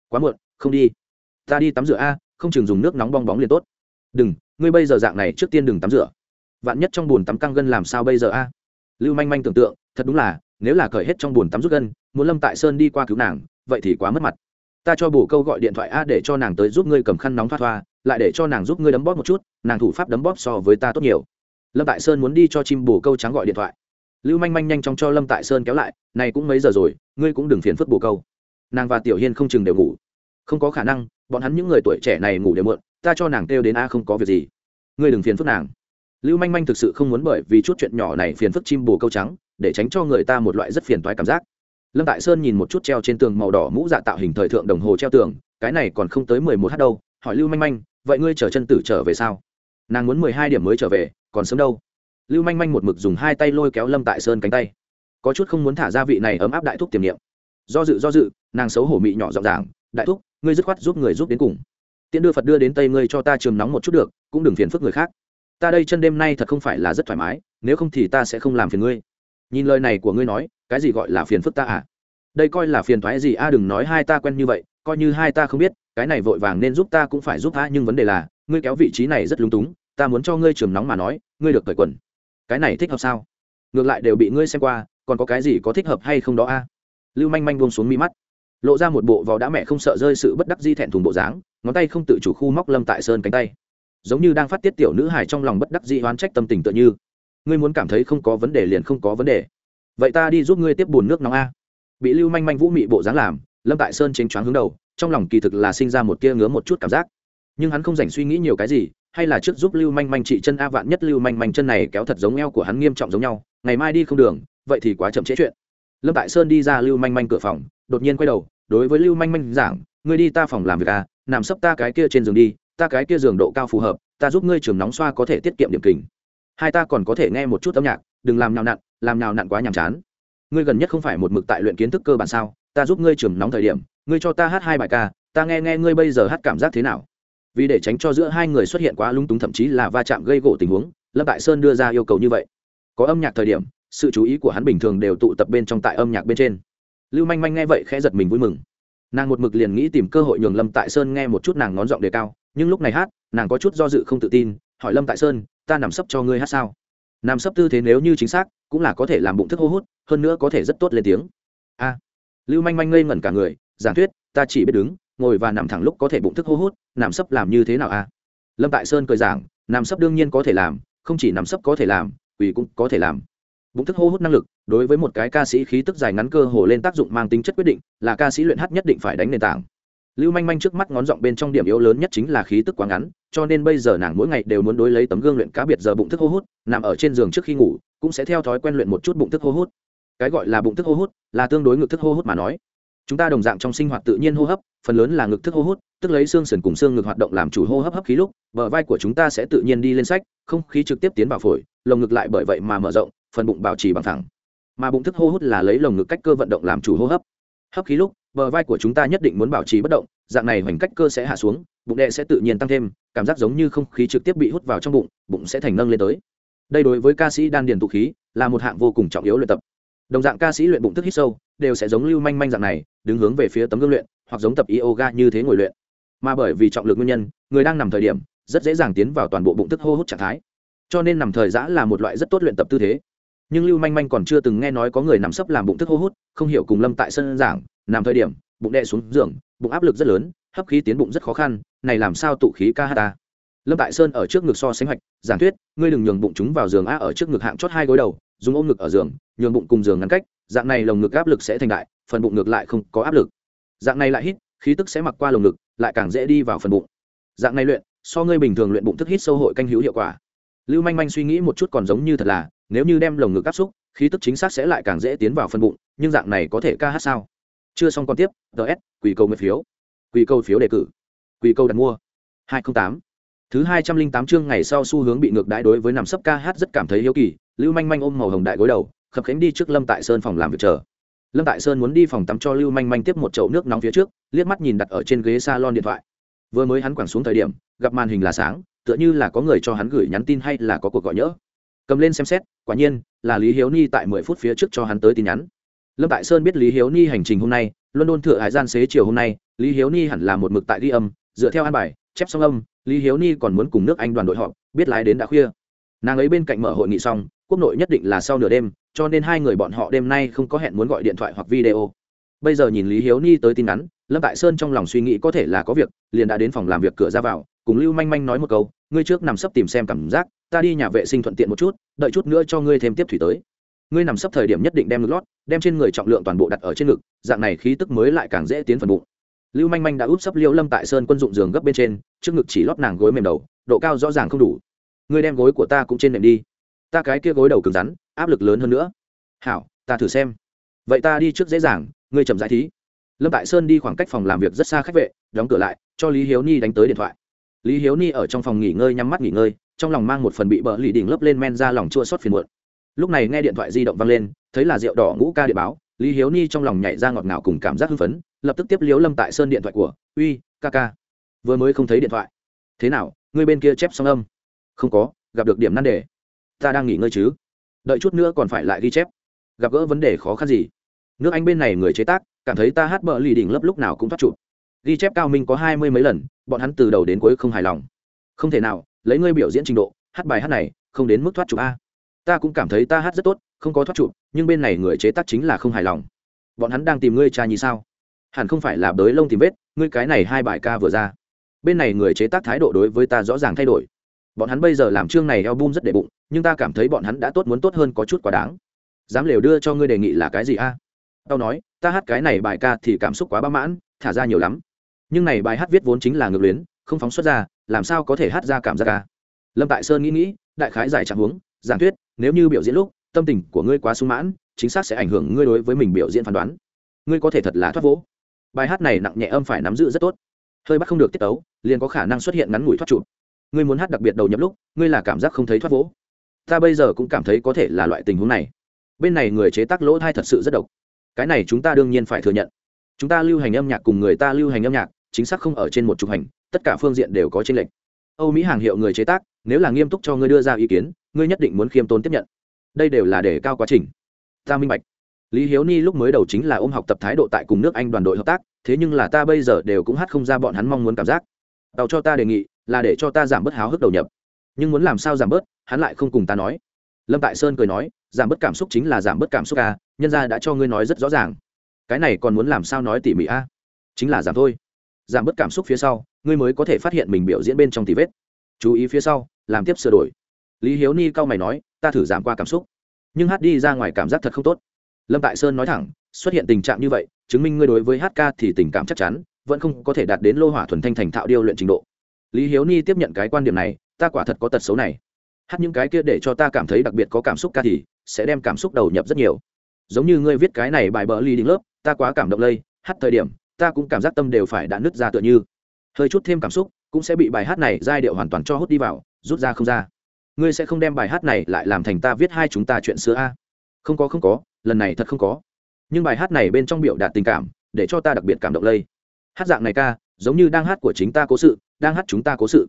Quá muộn, không đi. Ta đi tắm rửa a, không chừng dùng nước nóng bong bóng liền tốt. Đừng, ngươi bây giờ dạng này trước tiên đừng tắm rửa. Vạn nhất trong bùn tắm căng gân làm sao bây giờ a? Lưu manh manh tưởng tượng, thật đúng là, nếu là cởi hết trong bùn tắm rút gân, muốn lâm tại sơn đi qua cứu nàng, vậy thì quá mất mặt. Ta cho bổ câu gọi điện thoại a để cho nàng tới giúp ngươi cầm khăn nóng thoát thoa, lại để cho nàng giúp ngươi đấm bóp một chút, nàng thủ pháp đấm bóp so với ta tốt nhiều. Lâm tại sơn muốn đi cho chim bổ câu trắng gọi điện thoại lưu manh manh nhanh chóng cho lâm tại sơn kéo lại, này cũng mấy giờ rồi, ngươi cũng đừng phiền phức bồ câu. Nàng và tiểu hiên không chừng đều ngủ. Không có khả năng, bọn hắn những người tuổi trẻ này ngủ đều muộn, ta cho nàng kêu đến a không có việc gì. Ngươi đừng phiền phức nàng. Lưu manh manh thực sự không muốn bởi vì chút chuyện nhỏ này phiền phức chim bồ câu trắng, để tránh cho người ta một loại rất phiền toái cảm giác. Lâm tại sơn nhìn một chút treo trên tường màu đỏ mũ dạ tạo hình thời thượng đồng hồ treo tường, cái này còn không tới mười một h đâu. Hỏi lưu manh manh, vậy ngươi chờ chân tử trở về sao? Nàng muốn mười hai điểm mới trở về, còn sớm đâu lưu manh manh một mực dùng hai tay lôi kéo lâm tại sơn cánh tay. Có chút không muốn thả ra vị này ấm áp đại thúc tiềm niệm. do dự do dự, nàng xấu hổ mị nhỏ rộng ràng đại thúc, ngươi dứt khoát giúp người giúp đến cùng. Tiễn đưa phật đưa đến tây ngươi cho ta trường nóng một chút được, cũng đừng phiền phức người khác. Ta đây chân đêm nay thật không phải là rất thoải mái, nếu không thì ta sẽ không làm phiền ngươi. Nhìn lời này của ngươi nói, cái gì gọi là phiền phức ta à? Đây coi là phiền thoái gì a, đừng nói hai ta quen như vậy, coi như hai ta không biết, cái này vội vàng nên giúp ta cũng phải giúp ta nhưng vấn đề là, ngươi kéo vị trí này rất lúng túng, ta muốn cho ngươi trường nóng mà nói, ngươi được cởi quần cái này thích hợp sao? Ngược lại đều bị ngươi xem qua, còn có cái gì có thích hợp hay không đó a? Lưu manh manh buông xuống mi mắt, lộ ra một bộ vò đã mẹ không sợ rơi sự bất đắc di thẹn thùng bộ dáng, ngón tay không tự chủ khu móc lâm tại sơn cánh tay. Giống như đang phát tiết tiểu nữ hài trong lòng bất đắc di oán trách tâm tình tựa như, ngươi muốn cảm thấy không có vấn đề liền không có vấn đề. Vậy ta đi giúp ngươi tiếp bùn nước nóng a. Bị lưu manh manh vũ mị bộ dáng làm, lâm tại sơn chênh choáng hướng đầu, trong lòng kỳ thực là sinh ra một tia ngứa một chút cảm giác. Nhưng hắn không dành suy nghĩ nhiều cái gì hay là trước giúp lưu manh manh trị chân a vạn nhất lưu manh manh chân này kéo thật giống eo của hắn nghiêm trọng giống nhau, ngày mai đi không đường, vậy thì quá chậm trễ chuyện. Lâm tại sơn đi ra lưu manh manh cửa phòng, đột nhiên quay đầu, đối với lưu manh manh giảng, ngươi đi ta phòng làm việc à nằm sấp ta cái kia trên giường đi, ta cái kia giường độ cao phù hợp, ta giúp ngươi trường nóng xoa có thể tiết kiệm điểm kình. Hai ta còn có thể nghe một chút âm nhạc, đừng làm nào nặn, làm nào nặn quá nhàm chán. Ngươi gần nhất không phải một mực tại luyện kiến thức cơ bản sao, ta giúp ngươi trường nóng thời điểm, ngươi cho ta hát hai bài ca, ta nghe nghe ngươi bây giờ hát cảm giác thế nào? Vì để tránh cho giữa hai người xuất hiện quá lung túng thậm chí là va chạm gây gỗ tình huống, lâm tại sơn đưa ra yêu cầu như vậy. Có âm nhạc thời điểm, sự chú ý của hắn bình thường đều tụ tập bên trong tại âm nhạc bên trên. Lưu manh manh nghe vậy khẽ giật mình vui mừng. Nàng một mực liền nghĩ tìm cơ hội nhường lâm tại sơn nghe một chút nàng ngón giọng đề cao, nhưng lúc này hát, nàng có chút do dự không tự tin, hỏi lâm tại sơn, ta nằm sấp cho ngươi hát sao? Nằm sấp tư thế nếu như chính xác, cũng là có thể làm bụng thức hô hút, hơn nữa có thể rất tốt lên tiếng. A. Lưu manh manh ngây ngẩn cả người, giảng thuyết, ta chỉ biết đứng ngồi và nằm thẳng lúc có thể bụng thức hô hút, nằm sấp làm như thế nào a lâm tại sơn cười giảng, nằm sấp đương nhiên có thể làm, không chỉ nằm sấp có thể làm, quỳ cũng có thể làm. Bụng thức hô hút năng lực, đối với một cái ca sĩ khí tức dài ngắn cơ hồ lên tác dụng mang tính chất quyết định, là ca sĩ luyện hát nhất định phải đánh nền tảng. Lưu manh manh trước mắt ngón giọng bên trong điểm yếu lớn nhất chính là khí tức quá ngắn, cho nên bây giờ nàng mỗi ngày đều muốn đối lấy tấm gương luyện cá biệt giờ bụng thức hô hút, nằm ở trên giường trước khi ngủ, cũng sẽ theo thói quen luyện một chút bụng thức hô hút. Cái gọi là bụng thức hô hút, là tương đối ngực thức hô hút mà nói. Chúng ta đồng dạng trong sinh hoạt tự nhiên hô hấp phần lớn là ngực thức hô hút, tức lấy xương sườn cùng xương ngực hoạt động làm chủ hô hấp hấp khí lúc, bờ vai của chúng ta sẽ tự nhiên đi lên sách, không khí trực tiếp tiến vào phổi, lồng ngực lại bởi vậy mà mở rộng, phần bụng bảo trì bằng thẳng. Mà bụng thức hô hút là lấy lồng ngực cách cơ vận động làm chủ hô hấp. Hấp khí lúc, bờ vai của chúng ta nhất định muốn bảo trì bất động, dạng này hoành cách cơ sẽ hạ xuống, bụng đệ sẽ tự nhiên tăng thêm, cảm giác giống như không khí trực tiếp bị hút vào trong bụng bụng sẽ thành nâng lên tới. Đây đối với ca sĩ đan điền tụ khí, là một hạng vô cùng trọng yếu luyện tập. Đồng dạng ca sĩ luyện bụng thức hít sâu, đều sẽ giống lưu manh manh dạng này, đứng hướng về phía tấm gương luyện hoặc giống tập yoga như thế ngồi luyện. Mà bởi vì trọng lực nguyên nhân, người đang nằm thời điểm, rất dễ dàng tiến vào toàn bộ bụng thức hô hút trạng thái. Cho nên nằm thời giã là một loại rất tốt luyện tập tư thế. Nhưng lưu manh manh còn chưa từng nghe nói có người nằm sấp làm bụng thức hô hút, không hiểu cùng lâm tại sân giảng, nằm thời điểm, bụng đè xuống giường, bụng áp lực rất lớn, hấp khí tiến bụng rất khó khăn, này làm sao tụ khí ca hát ta? Lâm tại sơn ở trước ngực so sánh hoạch, giảng thuyết, ngươi đừng nhường bụng chúng vào giường a ở trước ngực hạng chót hai gối đầu, dùng ôm ngực ở giường, nhường bụng cùng giường ngăn cách, dạng này lồng ngực áp lực sẽ thành đại, phần bụng ngược lại không có áp lực dạng này lại hít, khí tức sẽ mặc qua lồng ngực, lại càng dễ đi vào phần bụng. Dạng này luyện, so ngươi bình thường luyện bụng thức hít sâu hội canh hữu hiệu quả. Lưu manh manh suy nghĩ một chút còn giống như thật là, nếu như đem lồng ngực áp xúc, khí tức chính xác sẽ lại càng dễ tiến vào phần bụng, nhưng dạng này có thể ca hát sao? Chưa xong còn tiếp ts quỷ câu nguyện phiếu. Quỷ câu phiếu đề cử. Quỷ câu đặt mua. hai trăm tám. Thứ hai trăm linh tám chương ngày sau xu hướng bị ngược đãi đối với nằm sấp ca hát rất cảm thấy hiếu kỳ, lưu manh manh ôm màu hồng đại gối đầu, khập khánh đi trước lâm tại sơn phòng làm việc chờ lâm tại sơn muốn đi phòng tắm cho lưu manh manh tiếp một chậu nước nóng phía trước, liếc mắt nhìn đặt ở trên ghế s a lon điện thoại. Vừa mới hắn quẳng xuống thời điểm, gặp màn hình là sáng, tựa như là có người cho hắn gửi nhắn tin hay là có cuộc gọi nhỡ. Cầm lên xem xét, quả nhiên, là lý hiếu ni tại mười phút phía trước cho hắn tới tin nhắn. Lâm tại sơn biết lý hiếu ni hành trình hôm nay luân đôn thượng hải gian xế chiều hôm nay, lý hiếu ni hẳn là một mực tại ghi âm, dựa theo an bài, chép xong âm, lý hiếu ni còn muốn cùng nước anh đoàn đội họp, biết lái đến đã khuya. Nàng ấy bên cạnh mở hội nghị xong quốc nội nhất định là sau nửa đêm, cho nên hai người bọn họ đêm nay không có hẹn muốn gọi điện thoại hoặc video. Bây giờ nhìn lý hiếu ni tới tin nhắn lâm tại sơn trong lòng suy nghĩ có thể là có việc, liền đã đến phòng làm việc cửa ra vào, cùng lưu manh manh nói một câu, ngươi trước nằm sấp tìm xem cảm giác, ta đi nhà vệ sinh thuận tiện một chút, đợi chút nữa cho ngươi thêm tiếp thủy tới. Ngươi nằm sấp thời điểm nhất định đem ngực lót, đem trên người trọng lượng toàn bộ đặt ở trên ngực, dạng này khí tức mới lại càng dễ tiến phần bụng. Lưu manh manh đã úp sấp liêu lâm tại sơn quân dụng giường gấp bên trên, trước ngực chỉ lót nàng gối mềm đầu, độ cao rõ ràng không đủ. Ngươi đem gối của ta cũng trên nệm đi ta cái kia gối đầu cứng rắn, áp lực lớn hơn nữa. Hảo, ta thử xem. Vậy ta đi trước dễ dàng, ngươi chậm giải thí. Lâm tại sơn đi khoảng cách phòng làm việc rất xa khách vệ, đóng cửa lại, cho lý hiếu ni đánh tới điện thoại. Lý hiếu ni ở trong phòng nghỉ ngơi, nhắm mắt nghỉ ngơi, trong lòng mang một phần bị bỡ lì đỉnh lấp lên men ra lòng chua xót phiền muộn. Lúc này nghe điện thoại di động vang lên, thấy là rượu đỏ ngũ ca điện báo, lý hiếu ni trong lòng nhảy ra ngọt ngào cùng cảm giác hưng phấn, lập tức tiếp liếu lâm tại sơn điện thoại của, uy, ca ca. Vừa mới không thấy điện thoại. Thế nào, ngươi bên kia chép xong âm? Không có, gặp được điểm nan đề ta đang nghỉ ngơi chứ? Đợi chút nữa còn phải lại ghi chép. Gặp gỡ vấn đề khó khăn gì? Nước anh bên này người chế tác, cảm thấy ta hát bờ lì đỉnh lớp lúc nào cũng thoát chụp ghi chép cao minh có hai mươi mấy lần, bọn hắn từ đầu đến cuối không hài lòng. Không thể nào, lấy ngươi biểu diễn trình độ, hát bài hát này, không đến mức thoát chụp a. Ta cũng cảm thấy ta hát rất tốt, không có thoát chụp nhưng bên này người chế tác chính là không hài lòng. Bọn hắn đang tìm ngươi cha nhì sao? Hẳn không phải là bới lông tìm vết, ngươi cái này hai bài ca vừa ra. Bên này người chế tác thái độ đối với ta rõ ràng thay đổi bọn hắn bây giờ làm chương này eo bum rất đệ bụng, nhưng ta cảm thấy bọn hắn đã tốt muốn tốt hơn có chút quá đáng. Dám lều đưa cho ngươi đề nghị là cái gì a? À? tao nói, ta hát cái này bài ca thì cảm xúc quá bá mãn, thả ra nhiều lắm. Nhưng này bài hát viết vốn chính là ngược luyến, không phóng xuất ra, làm sao có thể hát ra cảm giác ca? Lâm tại sơn nghĩ nghĩ, đại khái giải trạng huống, giảng thuyết, nếu như biểu diễn lúc, tâm tình của ngươi quá sung mãn, chính xác sẽ ảnh hưởng ngươi đối với mình biểu diễn phán đoán. Ngươi có thể thật là thoát vỗ. Bài hát này nặng nhẹ âm phải nắm giữ rất tốt. Hơi bắt không được tiết tấu, liền có khả năng xuất hiện ngắn ngủi thoát chụp ngươi muốn hát đặc biệt đầu nhập lúc, ngươi là cảm giác không thấy thoát vỗ. Ta bây giờ cũng cảm thấy có thể là loại tình huống này. Bên này người chế tác lỗ thai thật sự rất độc. Cái này chúng ta đương nhiên phải thừa nhận. Chúng ta lưu hành âm nhạc cùng người ta lưu hành âm nhạc, chính xác không ở trên một trục hành, tất cả phương diện đều có trên lệnh âu mỹ hàng hiệu người chế tác, nếu là nghiêm túc cho ngươi đưa ra ý kiến, ngươi nhất định muốn khiêm tốn tiếp nhận. Đây đều là để cao quá trình. Ta minh bạch. Lý hiếu ni lúc mới đầu chính là ôm học tập thái độ tại cùng nước anh đoàn đội hợp tác, thế nhưng là ta bây giờ đều cũng hát không ra bọn hắn mong muốn cảm giác. Tàu cho ta đề nghị là để cho ta giảm bớt háo hức đầu nhập. Nhưng muốn làm sao giảm bớt, hắn lại không cùng ta nói. Lâm tại sơn cười nói, giảm bớt cảm xúc chính là giảm bớt cảm xúc à nhân ra đã cho ngươi nói rất rõ ràng. Cái này còn muốn làm sao nói tỉ mỉ a? À? chính là giảm thôi. Giảm bớt cảm xúc phía sau, ngươi mới có thể phát hiện mình biểu diễn bên trong tỉ vết. Chú ý phía sau, làm tiếp sửa đổi. Lý hiếu ni cao mày nói, ta thử giảm qua cảm xúc. Nhưng hát đi ra ngoài cảm giác thật không tốt. Lâm tại sơn nói thẳng, xuất hiện tình trạng như vậy, chứng minh ngươi đối với hát ca thì tình cảm chắc chắn, vẫn không có thể đạt đến lô hỏa thuần thanh thành thạo điêu luyện trình độ lý hiếu ni tiếp nhận cái quan điểm này, ta quả thật có tật xấu này. Hát những cái kia để cho ta cảm thấy đặc biệt có cảm xúc ca thì sẽ đem cảm xúc đầu nhập rất nhiều. Giống như ngươi viết cái này bài bờ ly đính lớp ta quá cảm động lây. Hát thời điểm, ta cũng cảm giác tâm đều phải đã nứt ra tựa như. Hơi chút thêm cảm xúc, cũng sẽ bị bài hát này giai điệu hoàn toàn cho hút đi vào, rút ra không ra. Ngươi sẽ không đem bài hát này lại làm thành ta viết hai chúng ta chuyện xưa a. Không có không có, lần này thật không có. Nhưng bài hát này bên trong biểu đạt tình cảm, để cho ta đặc biệt cảm động lây. Hát dạng này ca, giống như đang hát của chính ta cố sự đang hát chúng ta cố sự.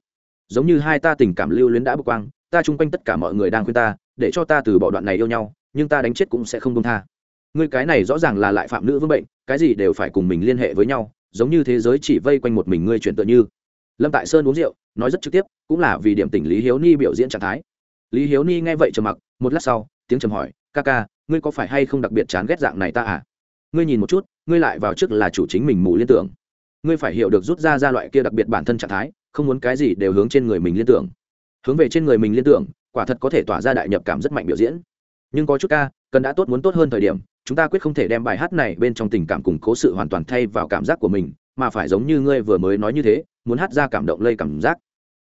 Giống như hai ta tình cảm lưu luyến đã bực quang, ta chung quanh tất cả mọi người đang khuyên ta, để cho ta từ bỏ đoạn này yêu nhau, nhưng ta đánh chết cũng sẽ không công tha. Ngươi cái này rõ ràng là lại phạm nữ vương bệnh, cái gì đều phải cùng mình liên hệ với nhau, giống như thế giới chỉ vây quanh một mình ngươi chuyện tựa như. Lâm tại sơn uống rượu, nói rất trực tiếp, cũng là vì điểm tỉnh lý hiếu ni biểu diễn trạng thái. Lý hiếu ni nghe vậy trầm mặc, một lát sau, tiếng trầm hỏi, ca ca, ngươi có phải hay không đặc biệt chán ghét dạng này ta à? Ngươi nhìn một chút, ngươi lại vào trước là chủ chính mình mù liên tưởng ngươi phải hiểu được rút ra ra loại kia đặc biệt bản thân trạng thái, không muốn cái gì đều hướng trên người mình liên tưởng. Hướng về trên người mình liên tưởng, quả thật có thể tỏa ra đại nhập cảm rất mạnh biểu diễn. Nhưng có chút ca, cần đã tốt muốn tốt hơn thời điểm, chúng ta quyết không thể đem bài hát này bên trong tình cảm củng cố sự hoàn toàn thay vào cảm giác của mình, mà phải giống như ngươi vừa mới nói như thế, muốn hát ra cảm động lây cảm giác.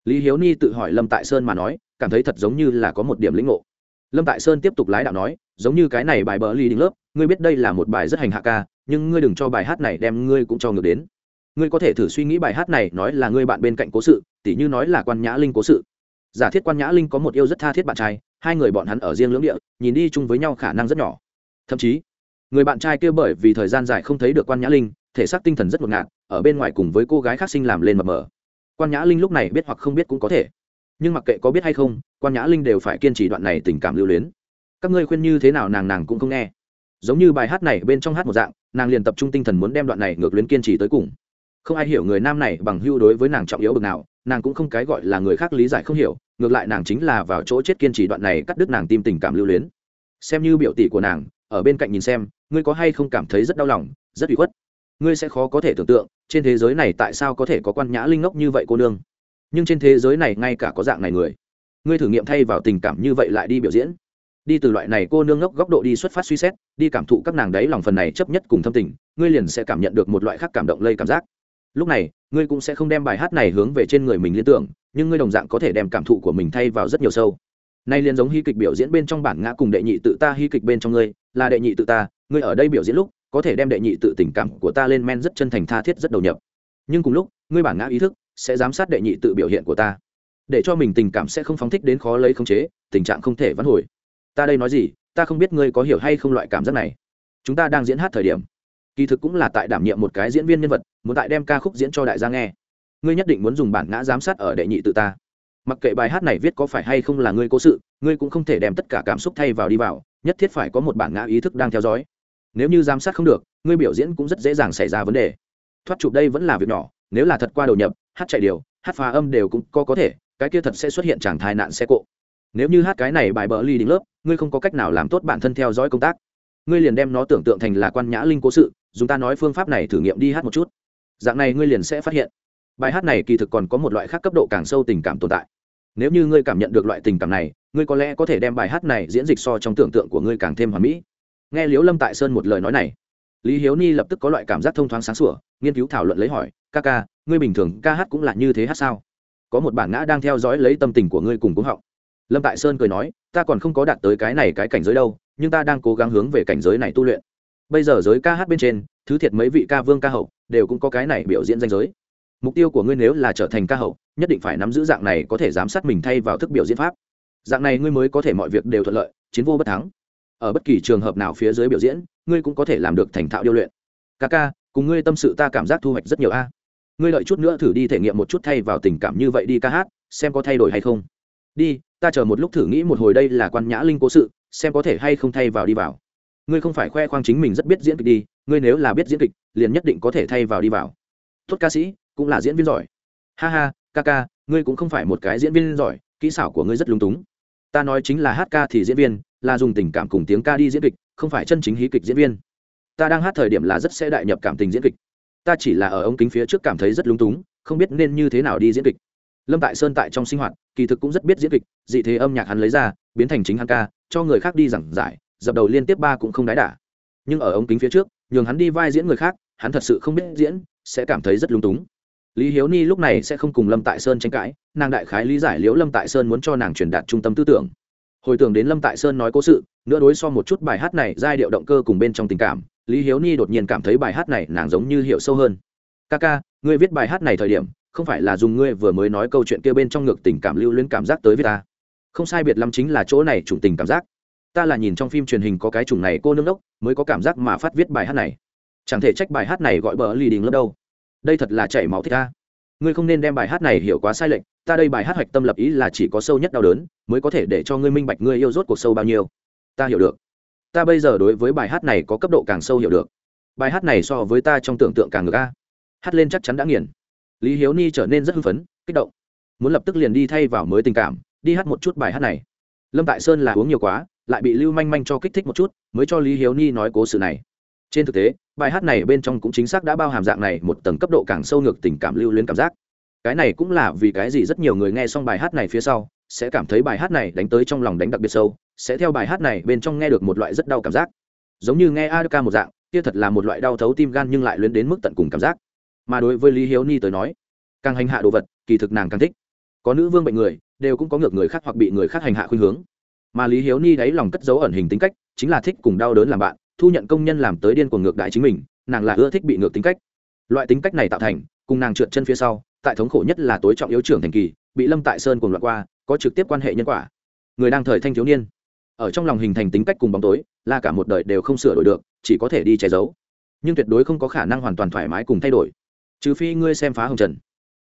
Lý hiếu ni tự hỏi lâm tại sơn mà nói, cảm thấy thật giống như là có một điểm lĩnh ngộ. Lâm tại sơn tiếp tục lái đạo nói, giống như cái này bài bờ ly Đình lớp, ngươi biết đây là một bài rất hành hạ ca, nhưng ngươi đừng cho bài hát này đem ngươi cũng cho ngược đến ngươi có thể thử suy nghĩ bài hát này nói là ngươi bạn bên cạnh cố sự, tỉ như nói là quan nhã linh cố sự. Giả thiết quan nhã linh có một yêu rất tha thiết bạn trai, hai người bọn hắn ở riêng lưỡng địa, nhìn đi chung với nhau khả năng rất nhỏ. Thậm chí, người bạn trai kia bởi vì thời gian dài không thấy được quan nhã linh, thể xác tinh thần rất ngột ngạt, ở bên ngoài cùng với cô gái khác sinh làm lên mập mờ. Quan nhã linh lúc này biết hoặc không biết cũng có thể. Nhưng mặc kệ có biết hay không, quan nhã linh đều phải kiên trì đoạn này tình cảm lưu luyến. Các ngươi khuyên như thế nào nàng nàng cũng không nghe. Giống như bài hát này bên trong hát một dạng, nàng liền tập trung tinh thần muốn đem đoạn này ngược luyến kiên trì tới cùng không ai hiểu người nam này bằng hưu đối với nàng trọng yếu bực nào, nàng cũng không cái gọi là người khác lý giải không hiểu, ngược lại nàng chính là vào chỗ chết kiên trì đoạn này cắt đứt nàng tim tình cảm lưu luyến. Xem như biểu tỷ của nàng, ở bên cạnh nhìn xem, ngươi có hay không cảm thấy rất đau lòng, rất bị khuất? Ngươi sẽ khó có thể tưởng tượng, trên thế giới này tại sao có thể có quan nhã linh ngốc như vậy cô nương? Nhưng trên thế giới này ngay cả có dạng này người, ngươi thử nghiệm thay vào tình cảm như vậy lại đi biểu diễn. Đi từ loại này cô nương ngốc góc độ đi xuất phát suy xét, đi cảm thụ các nàng đấy lòng phần này chấp nhất cùng thâm tình, ngươi liền sẽ cảm nhận được một loại khác cảm động lây cảm giác lúc này, ngươi cũng sẽ không đem bài hát này hướng về trên người mình liên tưởng, nhưng ngươi đồng dạng có thể đem cảm thụ của mình thay vào rất nhiều sâu. Nay liền giống hy kịch biểu diễn bên trong bản ngã cùng đệ nhị tự ta, hy kịch bên trong ngươi, là đệ nhị tự ta, ngươi ở đây biểu diễn lúc, có thể đem đệ nhị tự tình cảm của ta lên men rất chân thành tha thiết rất đầu nhập. Nhưng cùng lúc, ngươi bản ngã ý thức, sẽ giám sát đệ nhị tự biểu hiện của ta. Để cho mình tình cảm sẽ không phóng thích đến khó lấy khống chế, tình trạng không thể vãn hồi. Ta đây nói gì, ta không biết ngươi có hiểu hay không loại cảm giác này. Chúng ta đang diễn hát thời điểm kỳ thực cũng là tại đảm nhiệm một cái diễn viên nhân vật, muốn tại đem ca khúc diễn cho đại gia nghe. Ngươi nhất định muốn dùng bản ngã giám sát ở đệ nhị tự ta. Mặc kệ bài hát này viết có phải hay không là ngươi cố sự, ngươi cũng không thể đem tất cả cảm xúc thay vào đi vào, nhất thiết phải có một bản ngã ý thức đang theo dõi. Nếu như giám sát không được, ngươi biểu diễn cũng rất dễ dàng xảy ra vấn đề. Thoát chụp đây vẫn là việc nhỏ, nếu là thật qua đầu nhập, hát chạy điều, hát phá âm đều cũng có có thể, cái kia thật sẽ xuất hiện trạng thái nạn xe cộ. Nếu như hát cái này bài bờ ly đỉnh lớp, ngươi không có cách nào làm tốt bản thân theo dõi công tác ngươi liền đem nó tưởng tượng thành là quan nhã linh cố sự, dùng ta nói phương pháp này thử nghiệm đi hát một chút. Dạng này ngươi liền sẽ phát hiện. Bài hát này kỳ thực còn có một loại khác cấp độ càng sâu tình cảm tồn tại. Nếu như ngươi cảm nhận được loại tình cảm này, ngươi có lẽ có thể đem bài hát này diễn dịch so trong tưởng tượng của ngươi càng thêm hoàn mỹ. Nghe liếu lâm tại sơn một lời nói này, lý hiếu ni lập tức có loại cảm giác thông thoáng sáng sủa, nghiên cứu thảo luận lấy hỏi, ca ca, ngươi bình thường ca hát cũng là như thế hát sao? Có một bản ngã đang theo dõi lấy tâm tình của ngươi cùng cúng họng lâm tại sơn cười nói, ta còn không có đạt tới cái này cái cảnh giới đâu, nhưng ta đang cố gắng hướng về cảnh giới này tu luyện. Bây giờ giới ca hát bên trên, thứ thiệt mấy vị ca vương ca hậu đều cũng có cái này biểu diễn danh giới. Mục tiêu của ngươi nếu là trở thành ca hậu, nhất định phải nắm giữ dạng này có thể giám sát mình thay vào thức biểu diễn pháp. Dạng này ngươi mới có thể mọi việc đều thuận lợi, chiến vô bất thắng. Ở bất kỳ trường hợp nào phía dưới biểu diễn, ngươi cũng có thể làm được thành thạo điêu luyện. Ca ca, cùng ngươi tâm sự ta cảm giác thu hoạch rất nhiều a. Ngươi đợi chút nữa thử đi thể nghiệm một chút thay vào tình cảm như vậy đi ca hát, xem có thay đổi hay không. Đi ta chờ một lúc thử nghĩ một hồi đây là quan nhã linh cố sự, xem có thể hay không thay vào đi vào. Ngươi không phải khoe khoang chính mình rất biết diễn kịch đi, ngươi nếu là biết diễn kịch, liền nhất định có thể thay vào đi vào. Tốt ca sĩ, cũng là diễn viên giỏi. Ha ha, ca ca, ngươi cũng không phải một cái diễn viên giỏi, kỹ xảo của ngươi rất lung túng. Ta nói chính là hát ca thì diễn viên, là dùng tình cảm cùng tiếng ca đi diễn kịch, không phải chân chính hí kịch diễn viên. Ta đang hát thời điểm là rất sẽ đại nhập cảm tình diễn kịch. Ta chỉ là ở ống kính phía trước cảm thấy rất lung túng, không biết nên như thế nào đi diễn kịch lâm tại sơn tại trong sinh hoạt, kỳ thực cũng rất biết diễn kịch, dị thế âm nhạc hắn lấy ra, biến thành chính hắn ca, cho người khác đi giảng giải, dập đầu liên tiếp ba cũng không đái đả. Nhưng ở ống kính phía trước, nhường hắn đi vai diễn người khác, hắn thật sự không biết diễn, sẽ cảm thấy rất lung túng. Lý hiếu ni lúc này sẽ không cùng lâm tại sơn tranh cãi, nàng đại khái lý giải liễu lâm tại sơn muốn cho nàng truyền đạt trung tâm tư tưởng. Hồi tưởng đến lâm tại sơn nói cố sự, nữa đối so một chút bài hát này giai điệu động cơ cùng bên trong tình cảm, lý hiếu ni đột nhiên cảm thấy bài hát này nàng giống như hiểu sâu hơn. Ca ca, ngươi viết bài hát này thời điểm không phải là dùng ngươi vừa mới nói câu chuyện kia bên trong ngược tình cảm lưu luyến cảm giác tới với ta. Không sai biệt lắm chính là chỗ này chủng tình cảm giác. Ta là nhìn trong phim truyền hình có cái chủng này cô nương đốc, mới có cảm giác mà phát viết bài hát này. Chẳng thể trách bài hát này gọi bờ lì đình lớp đâu. Đây thật là chảy máu thích ta. Ngươi không nên đem bài hát này hiểu quá sai lệch, ta đây bài hát hoạch tâm lập ý là chỉ có sâu nhất đau đớn, mới có thể để cho ngươi minh bạch ngươi yêu rốt cuộc sâu bao nhiêu. Ta hiểu được. Ta bây giờ đối với bài hát này có cấp độ càng sâu hiểu được. Bài hát này so với ta trong tưởng tượng càng ngược a. Hát lên chắc chắn đã nghiền lý hiếu ni trở nên rất hưng phấn, kích động. Muốn lập tức liền đi thay vào mới tình cảm, đi hát một chút bài hát này. Lâm tại sơn là uống nhiều quá, lại bị lưu manh manh cho kích thích một chút, mới cho lý hiếu ni nói cố sự này. Trên thực tế, bài hát này bên trong cũng chính xác đã bao hàm dạng này một tầng cấp độ càng sâu ngược tình cảm lưu luyến cảm giác. Cái này cũng là vì cái gì rất nhiều người nghe xong bài hát này phía sau, sẽ cảm thấy bài hát này đánh tới trong lòng đánh đặc biệt sâu, sẽ theo bài hát này bên trong nghe được một loại rất đau cảm giác. Giống như nghe a một dạng, kia thật là một loại đau thấu tim gan nhưng lại luyến đến mức tận cùng cảm giác mà đối với lý hiếu ni tới nói, càng hành hạ đồ vật, kỳ thực nàng càng thích. Có nữ vương bệnh người, đều cũng có ngược người khác hoặc bị người khác hành hạ khuynh hướng. Mà lý hiếu ni đáy lòng cất dấu ẩn hình tính cách, chính là thích cùng đau đớn làm bạn, thu nhận công nhân làm tới điên cuồng ngược đại chính mình, nàng là ưa thích bị ngược tính cách. Loại tính cách này tạo thành, cùng nàng trượt chân phía sau, tại thống khổ nhất là tối trọng yếu trưởng thành kỳ, bị lâm tại sơn cùng loạn qua, có trực tiếp quan hệ nhân quả. Người đang thời thanh thiếu niên, ở trong lòng hình thành tính cách cùng bóng tối là cả một đời đều không sửa đổi được, chỉ có thể đi che giấu. Nhưng tuyệt đối không có khả năng hoàn toàn thoải mái cùng thay đổi trừ phi ngươi xem phá hồng trần,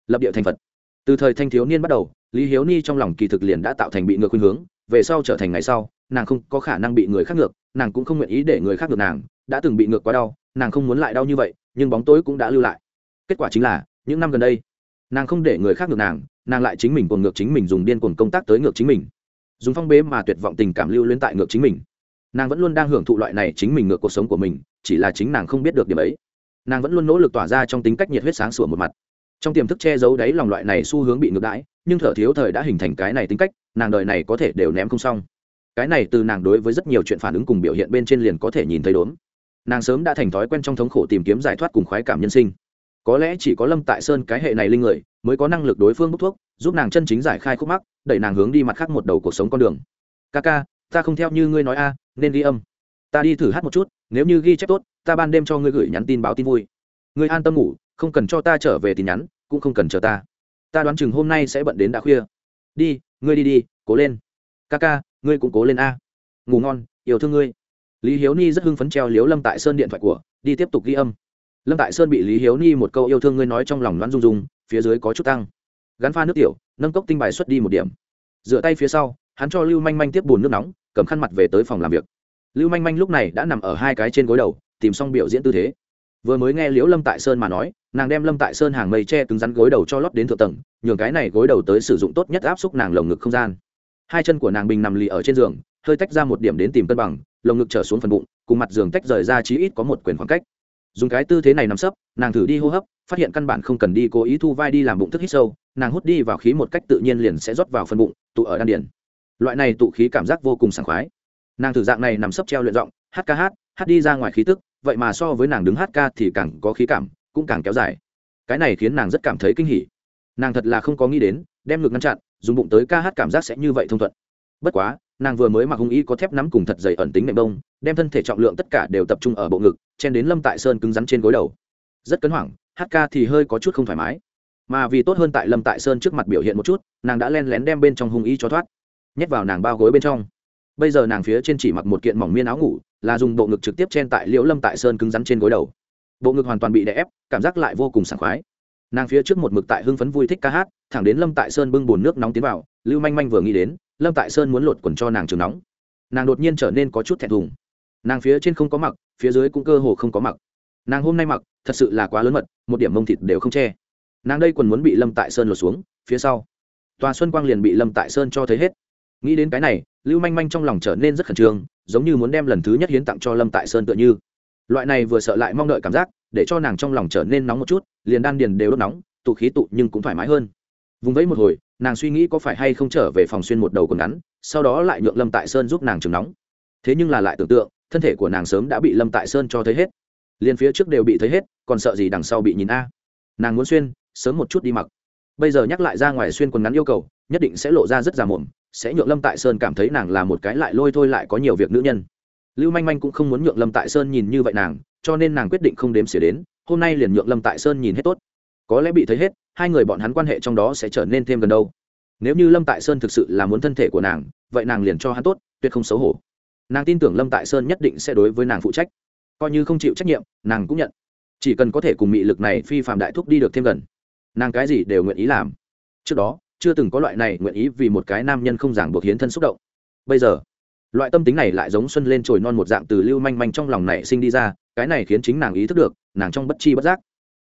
lập địa thành phật. Từ thời thanh thiếu niên bắt đầu, lý hiếu ni trong lòng kỳ thực liền đã tạo thành bị ngược khuynh hướng, về sau trở thành ngày sau, nàng không có khả năng bị người khác ngược, nàng cũng không nguyện ý để người khác ngược nàng, đã từng bị ngược quá đau, nàng không muốn lại đau như vậy, nhưng bóng tối cũng đã lưu lại. Kết quả chính là, những năm gần đây, nàng không để người khác ngược nàng nàng lại chính mình cuồng ngược chính mình dùng điên cuồng công tác tới ngược chính mình. Dùng phong bế mà tuyệt vọng tình cảm lưu luyến tại ngược chính mình. Nàng vẫn luôn đang hưởng thụ loại này chính mình ngược cuộc sống của mình, chỉ là chính nàng không biết được điểm ấy nàng vẫn luôn nỗ lực tỏa ra trong tính cách nhiệt huyết sáng sủa một mặt. Trong tiềm thức che giấu đáy lòng loại này xu hướng bị ngược đãi, nhưng thở thiếu thời đã hình thành cái này tính cách, nàng đời này có thể đều ném không xong. Cái này từ nàng đối với rất nhiều chuyện phản ứng cùng biểu hiện bên trên liền có thể nhìn thấy đốn nàng sớm đã thành thói quen trong thống khổ tìm kiếm giải thoát cùng khoái cảm nhân sinh. Có lẽ chỉ có lâm tại sơn cái hệ này linh người, mới có năng lực đối phương bốc thuốc, giúp nàng chân chính giải khai khúc mắc, đẩy nàng hướng đi mặt khác một đầu cuộc sống con đường. Ca ca, ta không theo như ngươi nói a, nên ghi âm. Ta đi thử hát một chút, nếu như ghi chép tốt ta ban đêm cho ngươi gửi nhắn tin báo tin vui. Ngươi an tâm ngủ, không cần cho ta trở về tin nhắn, cũng không cần chờ ta. Ta đoán chừng hôm nay sẽ bận đến đã khuya. Đi, ngươi đi đi, cố lên. Ca ca ngươi cũng cố lên a. Ngủ ngon, yêu thương ngươi. Lý hiếu ni rất hưng phấn treo liếu lâm tại sơn điện thoại của, đi tiếp tục ghi âm. Lâm tại sơn bị lý hiếu ni một câu yêu thương ngươi nói trong lòng loãn rung rung, phía dưới có chút tăng. Gắn pha nước tiểu, nâng cốc tinh bài xuất đi một điểm. Dựa tay phía sau, hắn cho lưu manh manh tiếp bùn nước nóng, cầm khăn mặt về tới phòng làm việc. Lưu manh manh lúc này đã nằm ở hai cái trên gối đầu tìm xong biểu diễn tư thế. Vừa mới nghe liễu lâm tại sơn mà nói, nàng đem lâm tại sơn hàng mây che cứng rắn gối đầu cho lót đến thượng tầng, nhường cái này gối đầu tới sử dụng tốt nhất áp xúc nàng lồng ngực không gian. Hai chân của nàng bình nằm lì ở trên giường, hơi tách ra một điểm đến tìm cân bằng, lồng ngực trở xuống phần bụng, cùng mặt giường tách rời ra chí ít có một quyền khoảng cách. Dùng cái tư thế này nằm sấp, nàng thử đi hô hấp, phát hiện căn bản không cần đi cố ý thu vai đi làm bụng thức hít sâu, nàng hút đi vào khí một cách tự nhiên liền sẽ rót vào phần bụng, tụ ở đan điển loại này tụ khí cảm giác vô cùng sảng khoái. Nàng thử dạng này nằm sấp treo luyện giọng, hát ca hát hát đi ra ngoài khí tức vậy mà so với nàng đứng hát ca thì càng có khí cảm, cũng càng kéo dài. Cái này khiến nàng rất cảm thấy kinh hỉ. Nàng thật là không có nghĩ đến, đem ngực ngăn chặn, dùng bụng tới ca hát cảm giác sẽ như vậy thông thuận. Bất quá, nàng vừa mới mặc hung y có thép nắm cùng thật dày ẩn tính mệnh bông, đem thân thể trọng lượng tất cả đều tập trung ở bộ ngực, chen đến lâm tại sơn cứng rắn trên gối đầu. Rất cấn hoảng, hát ca thì hơi có chút không thoải mái. Mà vì tốt hơn tại lâm tại sơn trước mặt biểu hiện một chút, nàng đã len lén đem bên trong hung y cho thoát, nhét vào nàng bao gối bên trong. Bây giờ nàng phía trên chỉ mặc một kiện mỏng miên áo ngủ là dùng bộ ngực trực tiếp chen tại liễu lâm tại sơn cứng rắn trên gối đầu. Bộ ngực hoàn toàn bị đè ép, cảm giác lại vô cùng sảng khoái. Nàng phía trước một mực tại hưng phấn vui thích ca hát, thẳng đến lâm tại sơn bưng bùn nước nóng tiến vào, lưu manh manh vừa nghĩ đến, lâm tại sơn muốn lột quần cho nàng trường nóng. Nàng đột nhiên trở nên có chút thẹn thùng. Nàng phía trên không có mặc, phía dưới cũng cơ hồ không có mặc. Nàng hôm nay mặc, thật sự là quá lớn mật, một điểm mông thịt đều không che. Nàng đây quần muốn bị lâm tại sơn lột xuống, phía sau. Tòa xuân quang liền bị lâm tại sơn cho thấy hết nghĩ đến cái này, lưu manh manh trong lòng trở nên rất khẩn trương, giống như muốn đem lần thứ nhất hiến tặng cho lâm tại sơn tựa như. Loại này vừa sợ lại mong đợi cảm giác, để cho nàng trong lòng trở nên nóng một chút, liền đan điền đều đốt nóng, tụ khí tụ nhưng cũng thoải mái hơn. Vùng vẫy một hồi, nàng suy nghĩ có phải hay không trở về phòng xuyên một đầu quần ngắn, sau đó lại nhượng lâm tại sơn giúp nàng chừng nóng. Thế nhưng là lại tưởng tượng, thân thể của nàng sớm đã bị lâm tại sơn cho thấy hết. Liền phía trước đều bị thấy hết, còn sợ gì đằng sau bị nhìn a. Nàng muốn xuyên, sớm một chút đi mặc. Bây giờ nhắc lại ra ngoài xuyên quần ngắn yêu cầu, nhất định sẽ lộ ra rất già muộn sẽ nhượng lâm tại sơn cảm thấy nàng là một cái lại lôi thôi lại có nhiều việc nữ nhân. Lưu manh manh cũng không muốn nhượng lâm tại sơn nhìn như vậy nàng, cho nên nàng quyết định không đếm xỉa đến, hôm nay liền nhượng lâm tại sơn nhìn hết tốt. Có lẽ bị thấy hết, hai người bọn hắn quan hệ trong đó sẽ trở nên thêm gần đâu. Nếu như lâm tại sơn thực sự là muốn thân thể của nàng, vậy nàng liền cho hắn tốt, tuyệt không xấu hổ. Nàng tin tưởng lâm tại sơn nhất định sẽ đối với nàng phụ trách. Coi như không chịu trách nhiệm, nàng cũng nhận. Chỉ cần có thể cùng mị lực này phi phạm đại thúc đi được thêm gần, nàng cái gì đều nguyện ý làm. Trước đó chưa từng có loại này nguyện ý vì một cái nam nhân không giảng buộc hiến thân xúc động. Bây giờ, loại tâm tính này lại giống xuân lên trồi non một dạng từ lưu manh manh trong lòng này sinh đi ra, cái này khiến chính nàng ý thức được, nàng trong bất chi bất giác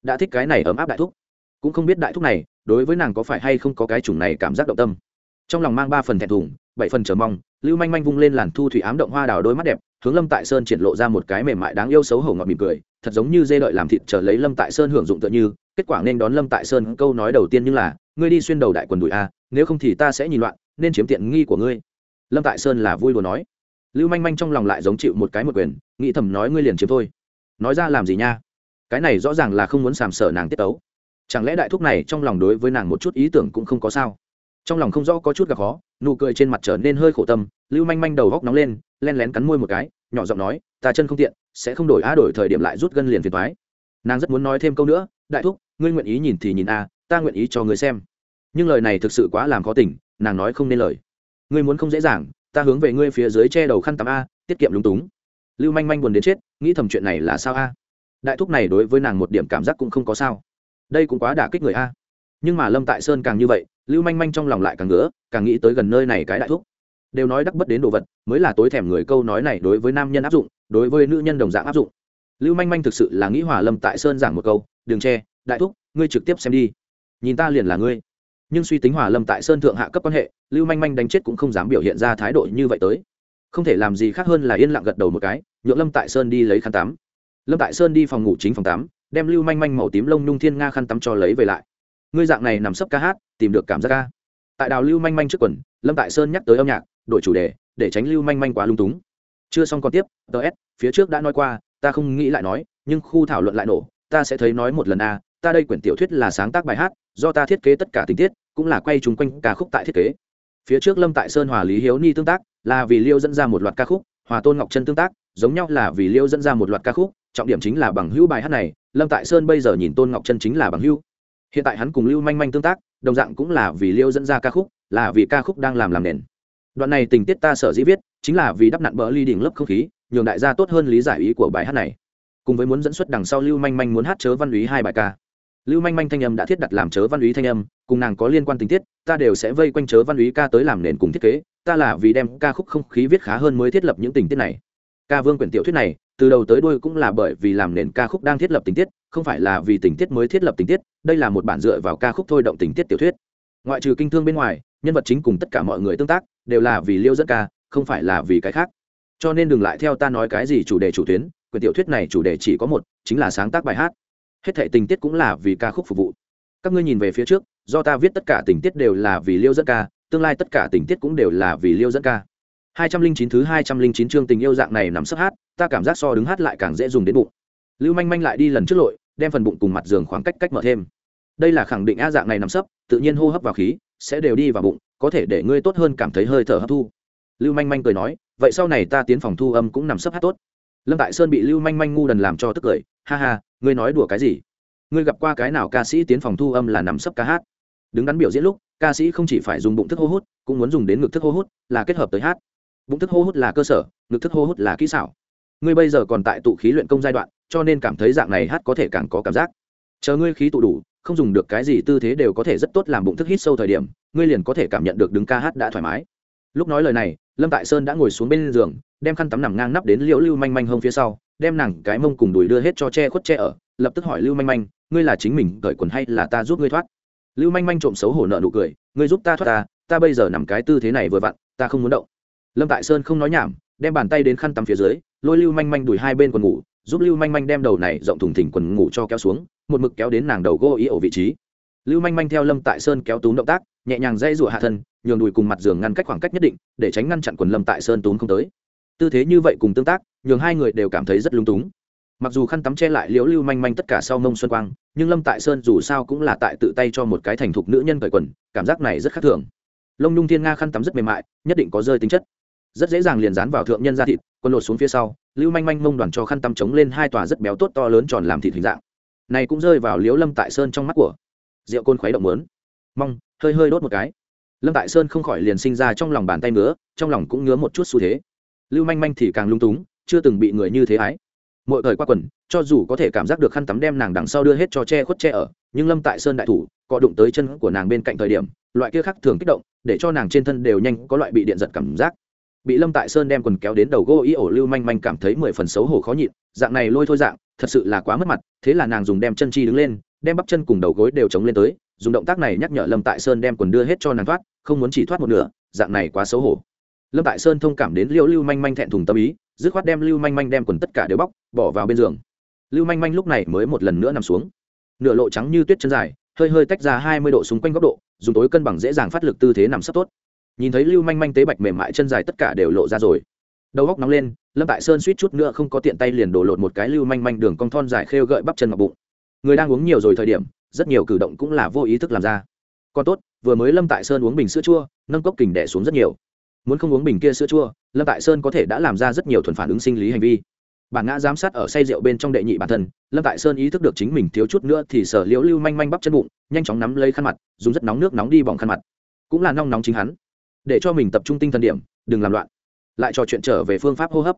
đã thích cái này ấm áp đại thúc. Cũng không biết đại thúc này, đối với nàng có phải hay không có cái chủng này cảm giác động tâm. Trong lòng mang ba phần thẹn thùng, bảy phần chờ mong, lưu manh manh vung lên làn thu thủy ám động hoa đào đôi mắt đẹp, hướng lâm tại sơn triển lộ ra một cái mềm mại đáng yêu xấu hổ ngọt mỉm cười, thật giống như dê đợi làm thịt chờ lấy lâm tại sơn hưởng dụng tựa như, kết quả nên đón lâm tại sơn câu nói đầu tiên như là ngươi đi xuyên đầu đại quần đùi a, nếu không thì ta sẽ nhìn loạn, nên chiếm tiện nghi của ngươi. Lâm tại sơn là vui đùa nói. Lưu manh manh trong lòng lại giống chịu một cái một quyền, nghĩ thầm nói, ngươi liền chiếm thôi. Nói ra làm gì nha? Cái này rõ ràng là không muốn sàm sở nàng tiết tấu. Chẳng lẽ đại thúc này trong lòng đối với nàng một chút ý tưởng cũng không có sao? Trong lòng không rõ có chút gặp khó, nụ cười trên mặt trở nên hơi khổ tâm, lưu manh manh đầu góc nóng lên, len lén cắn môi một cái, nhỏ giọng nói, ta chân không tiện, sẽ không đổi á đổi thời điểm lại rút gân liền phiền thoái nàng rất muốn nói thêm câu nữa, đại thúc, ngươi nguyện ý nhìn thì nhìn a ta nguyện ý cho người xem. Nhưng lời này thực sự quá làm khó tỉnh, nàng nói không nên lời. Ngươi muốn không dễ dàng, ta hướng về ngươi phía dưới che đầu khăn tắm a, tiết kiệm lúng túng. Lưu manh manh buồn đến chết, nghĩ thầm chuyện này là sao a? Đại thúc này đối với nàng một điểm cảm giác cũng không có sao. Đây cũng quá đả kích người a. Nhưng mà lâm tại sơn càng như vậy, lưu manh manh trong lòng lại càng ngứa, càng nghĩ tới gần nơi này cái đại thúc. Đều nói đắc bất đến đồ vật, mới là tối thèm người câu nói này đối với nam nhân áp dụng, đối với nữ nhân đồng dạng áp dụng. Lưu manh manh thực sự là nghĩ hòa lâm tại sơn giảng một câu, đừng che, đại thúc, ngươi trực tiếp xem đi nhìn ta liền là ngươi. Nhưng suy tính hòa lâm tại sơn thượng hạ cấp quan hệ, lưu manh manh đánh chết cũng không dám biểu hiện ra thái độ như vậy tới. Không thể làm gì khác hơn là yên lặng gật đầu một cái, nhượng lâm tại sơn đi lấy khăn tắm. Lâm tại sơn đi phòng ngủ chính phòng tắm, đem lưu manh manh màu tím lông nhung thiên nga khăn tắm cho lấy về lại. Ngươi dạng này nằm sấp ca hát, tìm được cảm giác ca. Tại đào lưu manh manh trước quần, lâm tại sơn nhắc tới âm nhạc, đổi chủ đề, để tránh lưu manh manh quá lung túng. Chưa xong còn tiếp ts phía trước đã nói qua, ta không nghĩ lại nói, nhưng khu thảo luận lại nổ, ta sẽ thấy nói một lần a ta đây quyển tiểu thuyết là sáng tác bài hát do ta thiết kế tất cả tình tiết, cũng là quay chung quanh ca khúc tại thiết kế. Phía trước lâm tại sơn hòa lý hiếu ni tương tác, là vì liêu dẫn ra một loạt ca khúc, hòa tôn ngọc chân tương tác, giống nhau là vì liêu dẫn ra một loạt ca khúc, trọng điểm chính là bằng hữu bài hát này, lâm tại sơn bây giờ nhìn tôn ngọc chân chính là bằng hữu. Hiện tại hắn cùng lưu manh manh tương tác, đồng dạng cũng là vì liêu dẫn ra ca khúc, là vì ca khúc đang làm làm nền. Đoạn này tình tiết ta sở dĩ viết, chính là vì đắp nặn bỡ ly đỉnh lớp không khí, nhường đại gia tốt hơn lý giải ý của bài hát này. Cùng với muốn dẫn xuất đằng sau lưu manh manh muốn hát chớ văn lý hai bài ca lưu manh manh thanh âm đã thiết đặt làm chớ văn úy thanh âm, cùng nàng có liên quan tình tiết, ta đều sẽ vây quanh chớ văn úy ca tới làm nền cùng thiết kế, ta là vì đem ca khúc không khí viết khá hơn mới thiết lập những tình tiết này. Ca vương quyển tiểu thuyết này, từ đầu tới đuôi cũng là bởi vì làm nền ca khúc đang thiết lập tình tiết, không phải là vì tình tiết mới thiết lập tình tiết, đây là một bản dựa vào ca khúc thôi động tình tiết tiểu thuyết. Ngoại trừ kinh thương bên ngoài, nhân vật chính cùng tất cả mọi người tương tác, đều là vì liêu dẫn ca, không phải là vì cái khác. Cho nên đừng lại theo ta nói cái gì chủ đề chủ tuyến, quyển tiểu thuyết này chủ đề chỉ có một, chính là sáng tác bài hát hết thệ tình tiết cũng là vì ca khúc phục vụ. Các ngươi nhìn về phía trước, do ta viết tất cả tình tiết đều là vì liêu dẫn ca, tương lai tất cả tình tiết cũng đều là vì liêu dẫn ca. Hai trăm linh chín thứ hai trăm linh chín chương tình yêu dạng này nằm sấp hát, ta cảm giác so đứng hát lại càng dễ dùng đến bụng. Lưu manh manh lại đi lần trước lội, đem phần bụng cùng mặt giường khoảng cách cách mở thêm. Đây là khẳng định a dạng này nằm sấp, tự nhiên hô hấp vào khí, sẽ đều đi vào bụng, có thể để ngươi tốt hơn cảm thấy hơi thở hấp thu. Lưu manh manh cười nói, vậy sau này ta tiến phòng thu âm cũng nằm sấp hát tốt. Lâm tại sơn bị lưu manh manh ngu đần làm cho tức cười, ha ha ngươi nói đùa cái gì? Ngươi gặp qua cái nào ca sĩ tiến phòng thu âm là nằm sấp ca hát? Đứng đắn biểu diễn lúc, ca sĩ không chỉ phải dùng bụng thức hô hút, cũng muốn dùng đến ngực thức hô hút, là kết hợp tới hát. Bụng thức hô hút là cơ sở, ngực thức hô hút là kỹ xảo. Ngươi bây giờ còn tại tụ khí luyện công giai đoạn, cho nên cảm thấy dạng này hát có thể càng có cảm giác. Chờ ngươi khí tụ đủ, không dùng được cái gì tư thế đều có thể rất tốt làm bụng thức hít sâu thời điểm, ngươi liền có thể cảm nhận được đứng ca hát đã thoải mái. Lúc nói lời này, lâm tại sơn đã ngồi xuống bên giường, đem khăn tắm nằm ngang nắp đến liễu lưu manh manh hông phía sau đem nàng cái mông cùng đùi đưa hết cho che khuất che ở, lập tức hỏi lưu manh manh, ngươi là chính mình cởi quần hay là ta giúp ngươi thoát? Lưu manh manh trộm xấu hổ nợ nụ cười, ngươi giúp ta thoát ta ta bây giờ nằm cái tư thế này vừa vặn, ta không muốn động. Lâm tại sơn không nói nhảm, đem bàn tay đến khăn tắm phía dưới, lôi lưu manh manh đùi hai bên quần ngủ, giúp lưu manh manh đem đầu này rộng thùng thỉnh quần ngủ cho kéo xuống, một mực kéo đến nàng đầu gô ý ổ vị trí. Lưu manh manh theo lâm tại sơn kéo túm động tác, nhẹ nhàng dây rụa hạ thân, nhường đùi cùng mặt giường ngăn cách khoảng cách nhất định, để tránh ngăn chặn quần lâm tại sơn túm không tới. Tư thế như vậy cùng tương tác nhường hai người đều cảm thấy rất lung túng. Mặc dù khăn tắm che lại liễu lưu manh manh tất cả sau mông xuân quang, nhưng lâm tại sơn dù sao cũng là tại tự tay cho một cái thành thục nữ nhân cởi quần, cảm giác này rất khác thường. Lông nhung thiên nga khăn tắm rất mềm mại, nhất định có rơi tính chất. Rất dễ dàng liền dán vào thượng nhân da thịt, quần lột xuống phía sau, lưu manh manh mông đoàn cho khăn tắm chống lên hai tòa rất béo tốt to lớn tròn làm thịt hình dạng. Này cũng rơi vào liễu lâm tại sơn trong mắt của rượu côn khuấy động mớn mong, hơi hơi đốt một cái. Lâm tại sơn không khỏi liền sinh ra trong lòng bàn tay ngứa, trong lòng cũng ngứa một chút xu thế. Lưu manh manh thì càng lung túng chưa từng bị người như thế ái. Mỗi thời qua quần, cho dù có thể cảm giác được khăn tắm đem nàng đằng sau đưa hết cho che khuất che ở, nhưng lâm tại sơn đại thủ cọ đụng tới chân của nàng bên cạnh thời điểm, loại kia khác thường kích động, để cho nàng trên thân đều nhanh có loại bị điện giật cảm giác. Bị lâm tại sơn đem quần kéo đến đầu gỗ ý ổ lưu manh manh cảm thấy mười phần xấu hổ khó nhịn, dạng này lôi thôi dạng, thật sự là quá mất mặt, thế là nàng dùng đem chân chi đứng lên, đem bắp chân cùng đầu gối đều chống lên tới, dùng động tác này nhắc nhở lâm tại sơn đem quần đưa hết cho nàng thoát, không muốn chỉ thoát một nửa, dạng này quá xấu hổ. Lâm tại sơn thông cảm đến liễu lưu manh manh thẹn thùng tâm ý dứt khoát đem lưu manh manh đem quần tất cả đều bóc, bỏ vào bên giường. Lưu manh manh lúc này mới một lần nữa nằm xuống. Nửa lộ trắng như tuyết chân dài, hơi hơi tách ra hai mươi độ xung quanh góc độ, dùng tối cân bằng dễ dàng phát lực tư thế nằm sấp tốt. Nhìn thấy lưu manh manh tế bạch mềm mại chân dài tất cả đều lộ ra rồi. Đầu góc nóng lên, lâm tại sơn suýt chút nữa không có tiện tay liền đổ lột một cái lưu manh manh đường cong thon dài khêu gợi bắp chân ngọc bụng. Người đang uống nhiều rồi thời điểm, rất nhiều cử động cũng là vô ý thức làm ra. Còn tốt, vừa mới lâm tại sơn uống bình sữa chua, nâng cốc kình đẻ xuống rất nhiều muốn không uống bình kia sữa chua, lâm tại sơn có thể đã làm ra rất nhiều thuần phản ứng sinh lý hành vi. Bản ngã giám sát ở say rượu bên trong đệ nhị bản thân, lâm tại sơn ý thức được chính mình thiếu chút nữa thì sở liễu lưu manh manh bắp chân bụng, nhanh chóng nắm lấy khăn mặt, dùng rất nóng nước nóng đi bỏng khăn mặt. Cũng là nong nóng chính hắn. Để cho mình tập trung tinh thần điểm, đừng làm loạn. Lại trò chuyện trở về phương pháp hô hấp.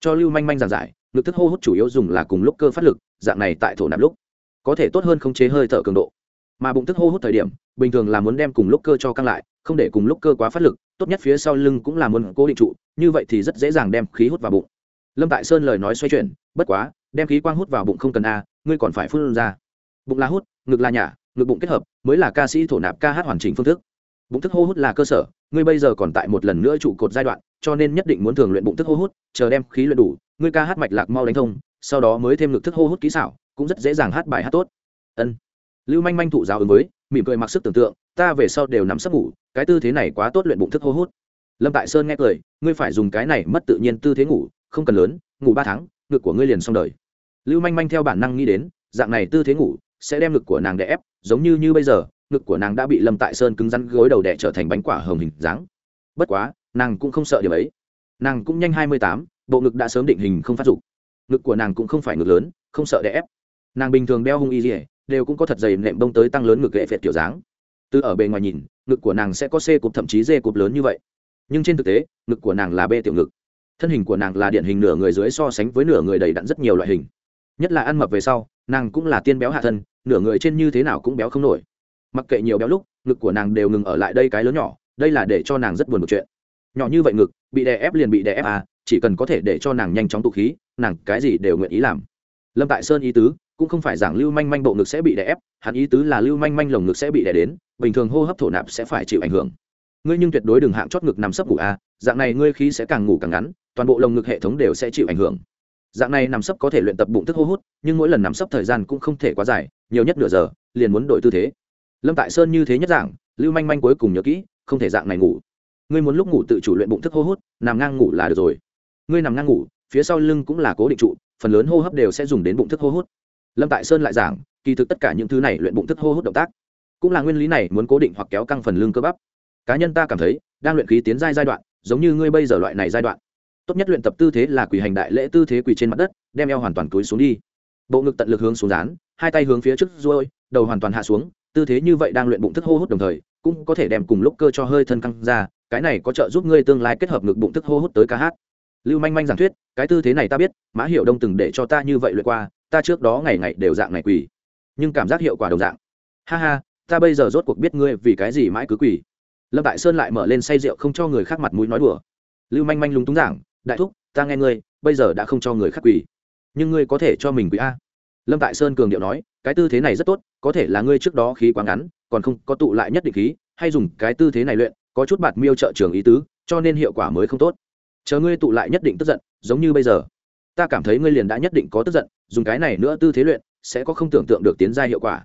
Cho lưu manh manh giảng giải, ngực thức hô hấp chủ yếu dùng là cùng lúc cơ phát lực, dạng này tại thổ nạp lúc, có thể tốt hơn khống chế hơi thở cường độ. Mà bụng thức hô hấp thời điểm, bình thường là muốn đem cùng lúc cơ cho căng lại, không để cùng lúc cơ quá phát lực tốt nhất phía sau lưng cũng là muốn cố định trụ, như vậy thì rất dễ dàng đem khí hút vào bụng. Lâm tại sơn lời nói xoay chuyển, bất quá, đem khí quang hút vào bụng không cần a, ngươi còn phải phun ra. Bụng là hút, ngực là nhả, ngực bụng kết hợp, mới là ca sĩ thổ nạp ca hát hoàn chỉnh phương thức. Bụng thức hô hút là cơ sở, ngươi bây giờ còn tại một lần nữa trụ cột giai đoạn, cho nên nhất định muốn thường luyện bụng thức hô hút, chờ đem khí luyện đủ, ngươi ca hát mạch lạc mau đánh thông, sau đó mới thêm ngực thức hô hút kỹ xảo, cũng rất dễ dàng hát bài hát tốt. Ân. Lưu manh manh thụ giáo ứng với, mỉm cười mặc sức tưởng tượng ta về sau đều nằm sấp ngủ, cái tư thế này quá tốt luyện bụng thức hô hút. Lâm tại sơn nghe cười, ngươi phải dùng cái này mất tự nhiên tư thế ngủ, không cần lớn, ngủ ba tháng, ngực của ngươi liền xong đời. Lưu manh manh theo bản năng nghĩ đến, dạng này tư thế ngủ sẽ đem ngực của nàng đè ép, giống như như bây giờ, ngực của nàng đã bị lâm tại sơn cứng rắn gối đầu đẻ trở thành bánh quả hồng hình dáng. Bất quá, nàng cũng không sợ điều ấy. Nàng cũng nhanh hai mươi tám, bộ ngực đã sớm định hình không phát dục. Ngực của nàng cũng không phải ngực lớn, không sợ đè ép. Nàng bình thường đeo hung y dỉa đều cũng có thật dày nệm bông tới tăng lớn ngực gậy phệt kiểu dáng từ ở bề ngoài nhìn, ngực của nàng sẽ có c cụp, thậm chí d cụp lớn như vậy. Nhưng trên thực tế, ngực của nàng là b tiểu ngực. Thân hình của nàng là điển hình nửa người dưới so sánh với nửa người đầy đặn rất nhiều loại hình. Nhất là ăn mập về sau, nàng cũng là tiên béo hạ thân, nửa người trên như thế nào cũng béo không nổi. Mặc kệ nhiều béo lúc, ngực của nàng đều ngừng ở lại đây cái lớn nhỏ, đây là để cho nàng rất buồn một chuyện. Nhỏ như vậy ngực, bị đè ép liền bị đè ép à chỉ cần có thể để cho nàng nhanh chóng tụ khí, nàng cái gì đều nguyện ý làm. Lâm tại sơn ý tứ cũng không phải giảng lưu manh manh bộ ngực sẽ bị đè ép, hắn ý tứ là lưu manh manh lồng ngực sẽ bị đè đến, bình thường hô hấp thổ nạp sẽ phải chịu ảnh hưởng. Ngươi nhưng tuyệt đối đừng hạng chót ngực nằm sấp ngủ a dạng này ngươi khí sẽ càng ngủ càng ngắn, toàn bộ lồng ngực hệ thống đều sẽ chịu ảnh hưởng. Dạng này nằm sấp có thể luyện tập bụng thức hô hút, nhưng mỗi lần nằm sấp thời gian cũng không thể quá dài, nhiều nhất nửa giờ, liền muốn đổi tư thế. Lâm tại sơn như thế nhất dạng, lưu manh manh cuối cùng nhớ kỹ, không thể dạng này ngủ. Ngươi muốn lúc ngủ tự chủ luyện bụng thức hô hút, nằm ngang ngủ là được rồi. Ngươi nằm ngang ngủ, phía sau lưng cũng là cố định trụ, phần lớn hô hấp đều sẽ dùng đến bụng thức hô hút lâm tại sơn lại giảng, kỳ thực tất cả những thứ này luyện bụng thức hô hút động tác, cũng là nguyên lý này muốn cố định hoặc kéo căng phần lưng cơ bắp. Cá nhân ta cảm thấy, đang luyện khí tiến giai giai đoạn, giống như ngươi bây giờ loại này giai đoạn, tốt nhất luyện tập tư thế là quỳ hành đại lễ tư thế quỳ trên mặt đất, đem eo hoàn toàn cúi xuống đi. Bộ ngực tận lực hướng xuống dán, hai tay hướng phía trước ruôi đầu hoàn toàn hạ xuống, tư thế như vậy đang luyện bụng thức hô hút đồng thời, cũng có thể đem cùng lúc cơ cho hơi thân căng ra, cái này có trợ giúp ngươi tương lai kết hợp ngực bụng thức hô hút tới ca hát. Lưu manh manh giảng thuyết, cái tư thế này ta biết, mã hiệu đông từng để cho ta như vậy luyện qua ta trước đó ngày ngày đều dạng này quỳ, nhưng cảm giác hiệu quả đồng dạng. Ha ha, ta bây giờ rốt cuộc biết ngươi vì cái gì mãi cứ quỳ. Lâm tại sơn lại mở lên say rượu không cho người khác mặt mũi nói đùa. Lưu manh manh lúng túng giảng, đại thúc, ta nghe ngươi, bây giờ đã không cho người khác quỳ, nhưng ngươi có thể cho mình quỳ a. Lâm tại sơn cường điệu nói, cái tư thế này rất tốt, có thể là ngươi trước đó khí quá ngắn, còn không có tụ lại nhất định khí, hay dùng cái tư thế này luyện, có chút bạt miêu trợ trường ý tứ, cho nên hiệu quả mới không tốt. Chờ ngươi tụ lại nhất định tức giận, giống như bây giờ ta cảm thấy ngươi liền đã nhất định có tức giận, dùng cái này nữa tư thế luyện, sẽ có không tưởng tượng được tiến ra hiệu quả.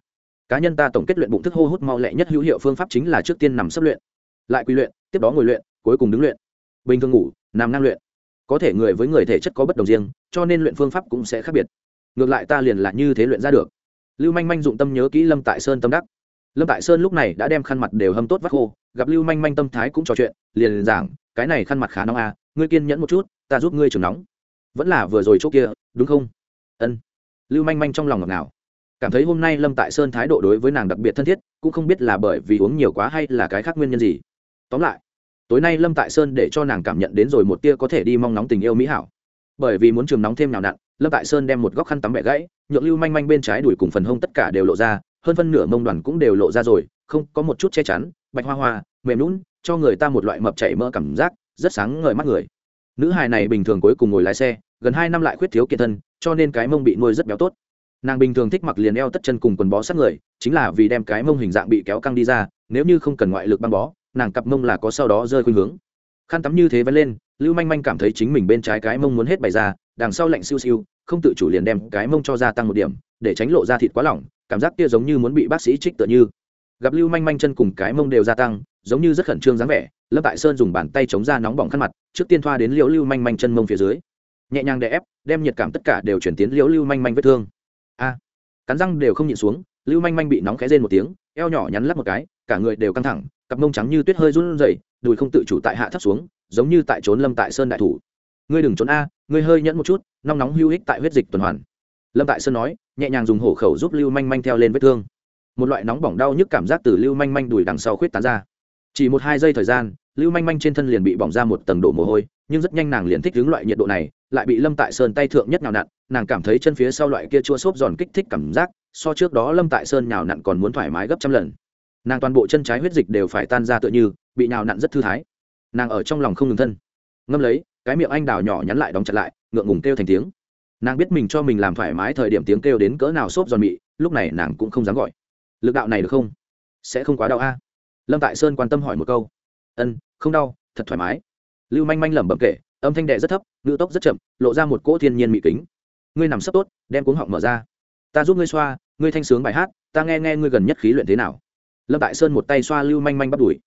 Cá nhân ta tổng kết luyện bụng thức hô hút mau lẹ nhất hữu hiệu phương pháp chính là trước tiên nằm sấp luyện, lại quy luyện, tiếp đó ngồi luyện, cuối cùng đứng luyện. Bình thường ngủ, nằm ngang luyện. Có thể người với người thể chất có bất đồng riêng, cho nên luyện phương pháp cũng sẽ khác biệt. Ngược lại ta liền là như thế luyện ra được. Lưu manh manh dụng tâm nhớ kỹ lâm tại sơn tâm đắc. Lâm tại sơn lúc này đã đem khăn mặt đều hâm tốt vắt khô, gặp lưu manh manh tâm thái cũng trò chuyện, liền giảng, cái này khăn mặt khá nóng à ngươi kiên nhẫn một chút, ta giúp ngươi trường nóng vẫn là vừa rồi chỗ kia, đúng không? Ân. Lưu manh manh trong lòng ngọt ngào. Cảm thấy hôm nay lâm tại sơn thái độ đối với nàng đặc biệt thân thiết, cũng không biết là bởi vì uống nhiều quá hay là cái khác nguyên nhân gì. Tóm lại, tối nay lâm tại sơn để cho nàng cảm nhận đến rồi một tia có thể đi mong nóng tình yêu mỹ hảo. Bởi vì muốn trường nóng thêm nào nặn, lâm tại sơn đem một góc khăn tắm bẻ gãy, nhượng lưu manh manh bên trái đùi cùng phần hông tất cả đều lộ ra, hơn phân nửa mông đoàn cũng đều lộ ra rồi, không, có một chút che chắn, bạch hoa hoa, mềm lún cho người ta một loại mập chảy mỡ cảm giác, rất sáng ngời mắt người nữ hài này bình thường cuối cùng ngồi lái xe, gần hai năm lại khuyết thiếu kiện thân, cho nên cái mông bị nuôi rất béo tốt. Nàng bình thường thích mặc liền eo tất chân cùng quần bó sát người, chính là vì đem cái mông hình dạng bị kéo căng đi ra, nếu như không cần ngoại lực băng bó, nàng cặp mông là có sau đó rơi khuynh hướng. Khăn tắm như thế vẫn lên, lưu manh manh cảm thấy chính mình bên trái cái mông muốn hết bày ra, đằng sau lạnh siêu siêu, không tự chủ liền đem cái mông cho gia tăng một điểm, để tránh lộ ra thịt quá lỏng, cảm giác kia giống như muốn bị bác sĩ trích tựa như. Gặp lưu manh manh chân cùng cái mông đều gia tăng, giống như rất khẩn trương dáng vẻ lâm tại sơn dùng bàn tay chống ra nóng bỏng khăn mặt, trước tiên thoa đến liễu lưu manh manh chân mông phía dưới. Nhẹ nhàng đè ép, đem nhiệt cảm tất cả đều chuyển tiến liễu lưu manh manh vết thương. A! Cắn răng đều không nhịn xuống, lưu manh manh bị nóng khẽ rên một tiếng, eo nhỏ nhắn lắp một cái, cả người đều căng thẳng, cặp mông trắng như tuyết hơi run rẩy, đùi không tự chủ tại hạ thấp xuống, giống như tại trốn lâm tại sơn đại thủ. Ngươi đừng trốn a, ngươi hơi nhẫn một chút nóng nóng hưu hích tại huyết dịch tuần hoàn. Lâm tại sơn nói, nhẹ nhàng dùng hổ khẩu giúp lưu manh manh theo lên vết thương. Một loại nóng bỏng đau nhức cảm giác từ lưu manh manh đùi đằng sau khuyết tán ra. Chỉ một hai giây thời gian lưu manh manh trên thân liền bị bỏng ra một tầng đổ mồ hôi, nhưng rất nhanh nàng liền thích hướng loại nhiệt độ này, lại bị lâm tại sơn tay thượng nhất nhào nặn, nàng cảm thấy chân phía sau loại kia chua xốp giòn kích thích cảm giác, so trước đó lâm tại sơn nhào nặn còn muốn thoải mái gấp trăm lần. Nàng toàn bộ chân trái huyết dịch đều phải tan ra tựa như, bị nhào nặn rất thư thái. Nàng ở trong lòng không ngừng thân. Ngâm lấy, cái miệng anh đào nhỏ nhắn lại đóng chặt lại, ngượng ngùng kêu thành tiếng. Nàng biết mình cho mình làm thoải mái thời điểm tiếng kêu đến cỡ nào xốp giòn mị, lúc này nàng cũng không dám gọi. Lực đạo này được không? Sẽ không quá đau a. Lâm tại sơn quan tâm hỏi một câu ân, không đau, thật thoải mái. Lưu manh manh lẩm bẩm kể, âm thanh đệ rất thấp, ngữ tốc rất chậm, lộ ra một cỗ thiên nhiên mị kính. Ngươi nằm sấp tốt, đem cuống họng mở ra. Ta giúp ngươi xoa, ngươi thanh sướng bài hát, ta nghe nghe ngươi gần nhất khí luyện thế nào. Lâm tại sơn một tay xoa lưu manh manh bắt đùi.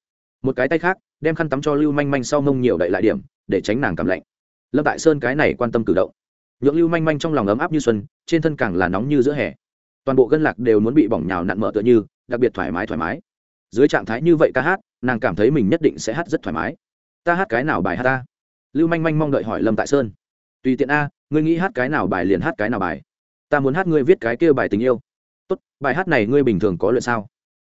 Một cái tay khác, đem khăn tắm cho lưu manh manh sau mông nhiều đậy lại điểm, để tránh nàng cảm lạnh. Lâm tại sơn cái này quan tâm cử động. Nhượng lưu manh manh trong lòng ấm áp như xuân, trên thân càng là nóng như giữa hè. Toàn bộ gân lạc đều muốn bị bỏng nhào nặn mở tựa như, đặc biệt thoải mái thoải mái. Dưới trạng thái như vậy ca hát nàng cảm thấy mình nhất định sẽ hát rất thoải mái. Ta hát cái nào bài hát ta? Lưu manh manh mong đợi hỏi lâm tại sơn. Tùy tiện a, ngươi nghĩ hát cái nào bài liền hát cái nào bài. Ta muốn hát ngươi viết cái kia bài tình yêu. Tốt, bài hát này ngươi bình thường có luyện sao?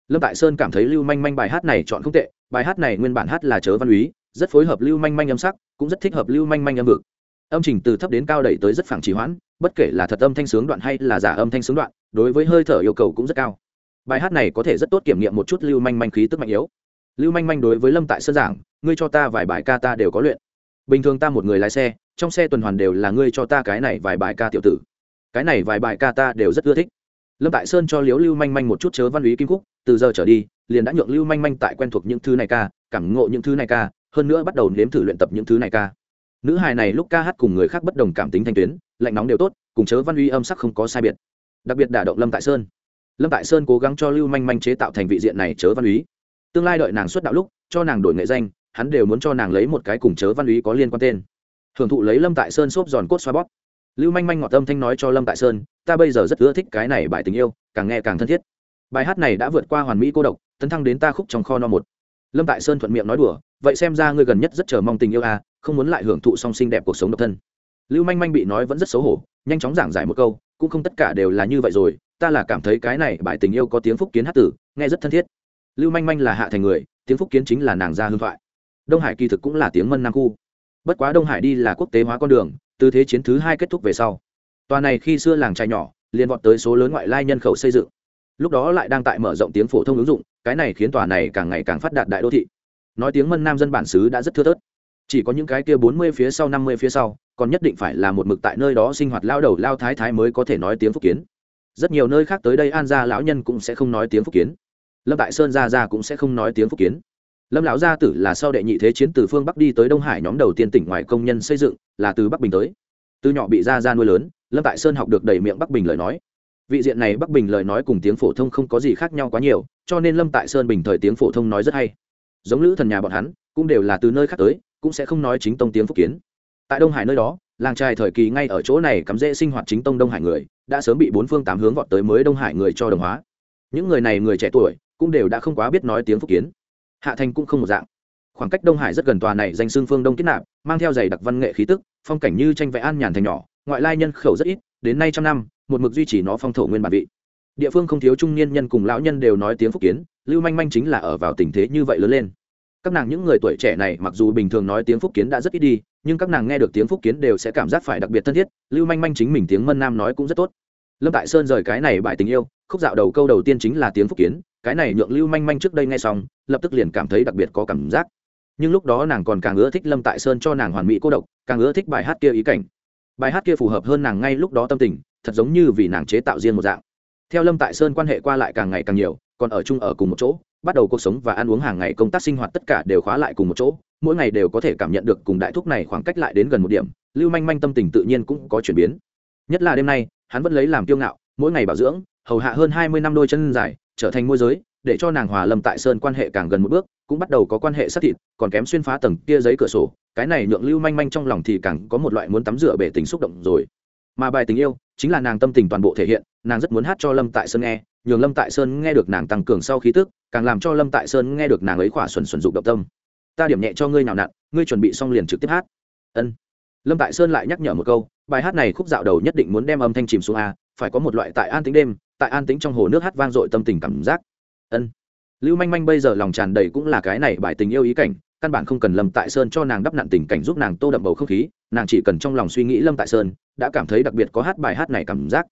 Lâm tại sơn cảm thấy lưu manh manh bài hát này chọn không tệ, bài hát này nguyên bản hát là chớ văn úy, rất phối hợp lưu manh manh âm sắc, cũng rất thích hợp lưu manh manh âm vực. Âm trình từ thấp đến cao đẩy tới rất phẳng trì hoãn, bất kể là thật âm thanh sướng đoạn hay là giả âm thanh sướng đoạn, đối với hơi thở yêu cầu cũng rất cao. Bài hát này có thể rất tốt kiểm nghiệm một chút lưu manh manh khí tức mạnh yếu lưu manh manh đối với lâm tại sơn giảng, ngươi cho ta vài bài ca ta đều có luyện. Bình thường ta một người lái xe, trong xe tuần hoàn đều là ngươi cho ta cái này vài bài ca tiểu tử. Cái này vài bài ca ta đều rất ưa thích. Lâm tại sơn cho liếu lưu manh manh một chút chớ văn lý kim cúc từ giờ trở đi, liền đã nhượng lưu manh manh tại quen thuộc những thứ này ca, cảm ngộ những thứ này ca, hơn nữa bắt đầu nếm thử luyện tập những thứ này ca. Nữ hài này lúc ca hát cùng người khác bất đồng cảm tính thanh tuyến, lạnh nóng đều tốt, cùng chớ văn uy âm sắc không có sai biệt. Đặc biệt đả động lâm tại sơn. Lâm tại sơn cố gắng cho lưu manh manh chế tạo thành vị diện này chớ văn úy tương lai đợi nàng xuất đạo lúc, cho nàng đổi nghệ danh, hắn đều muốn cho nàng lấy một cái cùng chớ văn úy có liên quan tên. Hưởng thụ lấy lâm tại sơn xốp giòn cốt xoa bóp. Lưu manh manh ngọt tâm thanh nói cho lâm tại sơn, ta bây giờ rất ưa thích cái này bài tình yêu, càng nghe càng thân thiết. Bài hát này đã vượt qua hoàn mỹ cô độc, tấn thăng đến ta khúc trong kho no một. Lâm tại sơn thuận miệng nói đùa, vậy xem ra ngươi gần nhất rất chờ mong tình yêu à không muốn lại hưởng thụ song sinh đẹp cuộc sống độc thân. Lưu manh manh bị nói vẫn rất xấu hổ, nhanh chóng giảng giải một câu, cũng không tất cả đều là như vậy rồi, ta là cảm thấy cái này bài tình yêu có tiếng phúc kiến hát tử, nghe rất thân thiết lưu manh manh là hạ thành người, tiếng phúc kiến chính là nàng gia hương thoại. Đông hải kỳ thực cũng là tiếng mân nam khu. Bất quá đông hải đi là quốc tế hóa con đường, từ thế chiến thứ hai kết thúc về sau. Tòa này khi xưa làng trai nhỏ, liền vọt tới số lớn ngoại lai nhân khẩu xây dựng. Lúc đó lại đang tại mở rộng tiếng phổ thông ứng dụng, cái này khiến tòa này càng ngày càng phát đạt đại đô thị. Nói tiếng mân nam dân bản xứ đã rất thưa thớt. Chỉ có những cái kia bốn mươi phía sau, năm mươi phía sau, còn nhất định phải là một mực tại nơi đó sinh hoạt lao đầu, lao thái thái mới có thể nói tiếng phúc kiến. Rất nhiều nơi khác tới đây an gia lão nhân cũng sẽ không nói tiếng phúc kiến lâm tại sơn Ra Ra cũng sẽ không nói tiếng phúc kiến. Lâm lão gia tử là sau đệ nhị thế chiến từ phương bắc đi tới đông hải nhóm đầu tiên tỉnh ngoài công nhân xây dựng, là từ bắc bình tới. Từ nhỏ bị gia Ra nuôi lớn, lâm tại sơn học được đầy miệng bắc bình lời nói. Vị diện này bắc bình lời nói cùng tiếng phổ thông không có gì khác nhau quá nhiều, cho nên lâm tại sơn bình thời tiếng phổ thông nói rất hay. Giống lữ thần nhà bọn hắn, cũng đều là từ nơi khác tới, cũng sẽ không nói chính tông tiếng phúc kiến. Tại đông hải nơi đó, làng trai thời kỳ ngay ở chỗ này cắm rễ sinh hoạt chính tông đông hải người, đã sớm bị bốn phương tám hướng vọt tới mới đông hải người cho đồng hóa. Những người này người trẻ tuổi cũng đều đã không quá biết nói tiếng phúc kiến. Hạ thành cũng không một dạng. Khoảng cách đông hải rất gần tòa này danh xương phương đông kết nạp, mang theo giày đặc văn nghệ khí tức, phong cảnh như tranh vẽ an nhàn thành nhỏ, ngoại lai nhân khẩu rất ít, đến nay trăm năm, một mực duy trì nó phong thổ nguyên bản vị. Địa phương không thiếu trung niên nhân cùng lão nhân đều nói tiếng phúc kiến, lưu manh manh chính là ở vào tình thế như vậy lớn lên. Các nàng những người tuổi trẻ này mặc dù bình thường nói tiếng phúc kiến đã rất ít đi, nhưng các nàng nghe được tiếng phúc kiến đều sẽ cảm giác phải đặc biệt thân thiết, lưu manh manh chính mình tiếng mân nam nói cũng rất tốt. Lâm tại sơn rời cái này bại tình yêu, khúc dạo đầu câu đầu tiên chính là tiếng phúc kiến cái này nhượng lưu manh manh trước đây nghe xong, lập tức liền cảm thấy đặc biệt có cảm giác. Nhưng lúc đó nàng còn càng ưa thích lâm tại sơn cho nàng hoàn mỹ cô độc, càng ưa thích bài hát kia ý cảnh. Bài hát kia phù hợp hơn nàng ngay lúc đó tâm tình, thật giống như vì nàng chế tạo riêng một dạng. Theo lâm tại sơn quan hệ qua lại càng ngày càng nhiều, còn ở chung ở cùng một chỗ, bắt đầu cuộc sống và ăn uống hàng ngày công tác sinh hoạt tất cả đều khóa lại cùng một chỗ, mỗi ngày đều có thể cảm nhận được cùng đại thúc này khoảng cách lại đến gần một điểm, lưu manh manh tâm tình tự nhiên cũng có chuyển biến. Nhất là đêm nay, hắn vẫn lấy làm kiêu ngạo, mỗi ngày bảo dưỡng hầu hạ hơn hai mươi năm đôi chân dài, trở thành môi giới, để cho nàng hòa lâm tại sơn quan hệ càng gần một bước, cũng bắt đầu có quan hệ sát thịt, còn kém xuyên phá tầng kia giấy cửa sổ, cái này nhượng lưu manh manh trong lòng thì càng có một loại muốn tắm rửa bể tình xúc động rồi. Mà bài tình yêu, chính là nàng tâm tình toàn bộ thể hiện, nàng rất muốn hát cho lâm tại sơn nghe, nhường lâm tại sơn nghe được nàng tăng cường sau khí tức, càng làm cho lâm tại sơn nghe được nàng ấy khỏa xuẩn xuẩn dục động tâm. Ta điểm nhẹ cho ngươi nào nặn, ngươi chuẩn bị xong liền trực tiếp hát. Ân. Lâm tại sơn lại nhắc nhở một câu, bài hát này khúc dạo đầu nhất định muốn đem âm thanh chìm xuống a, phải có một loại tại an tính đêm tại an tĩnh trong hồ nước hát vang dội tâm tình cảm giác. Ân. Lưu manh manh bây giờ lòng tràn đầy cũng là cái này bài tình yêu ý cảnh, căn bản không cần lâm tại sơn cho nàng đắp nặn tình cảnh giúp nàng tô đậm bầu không khí, nàng chỉ cần trong lòng suy nghĩ lâm tại sơn, đã cảm thấy đặc biệt có hát bài hát này cảm giác.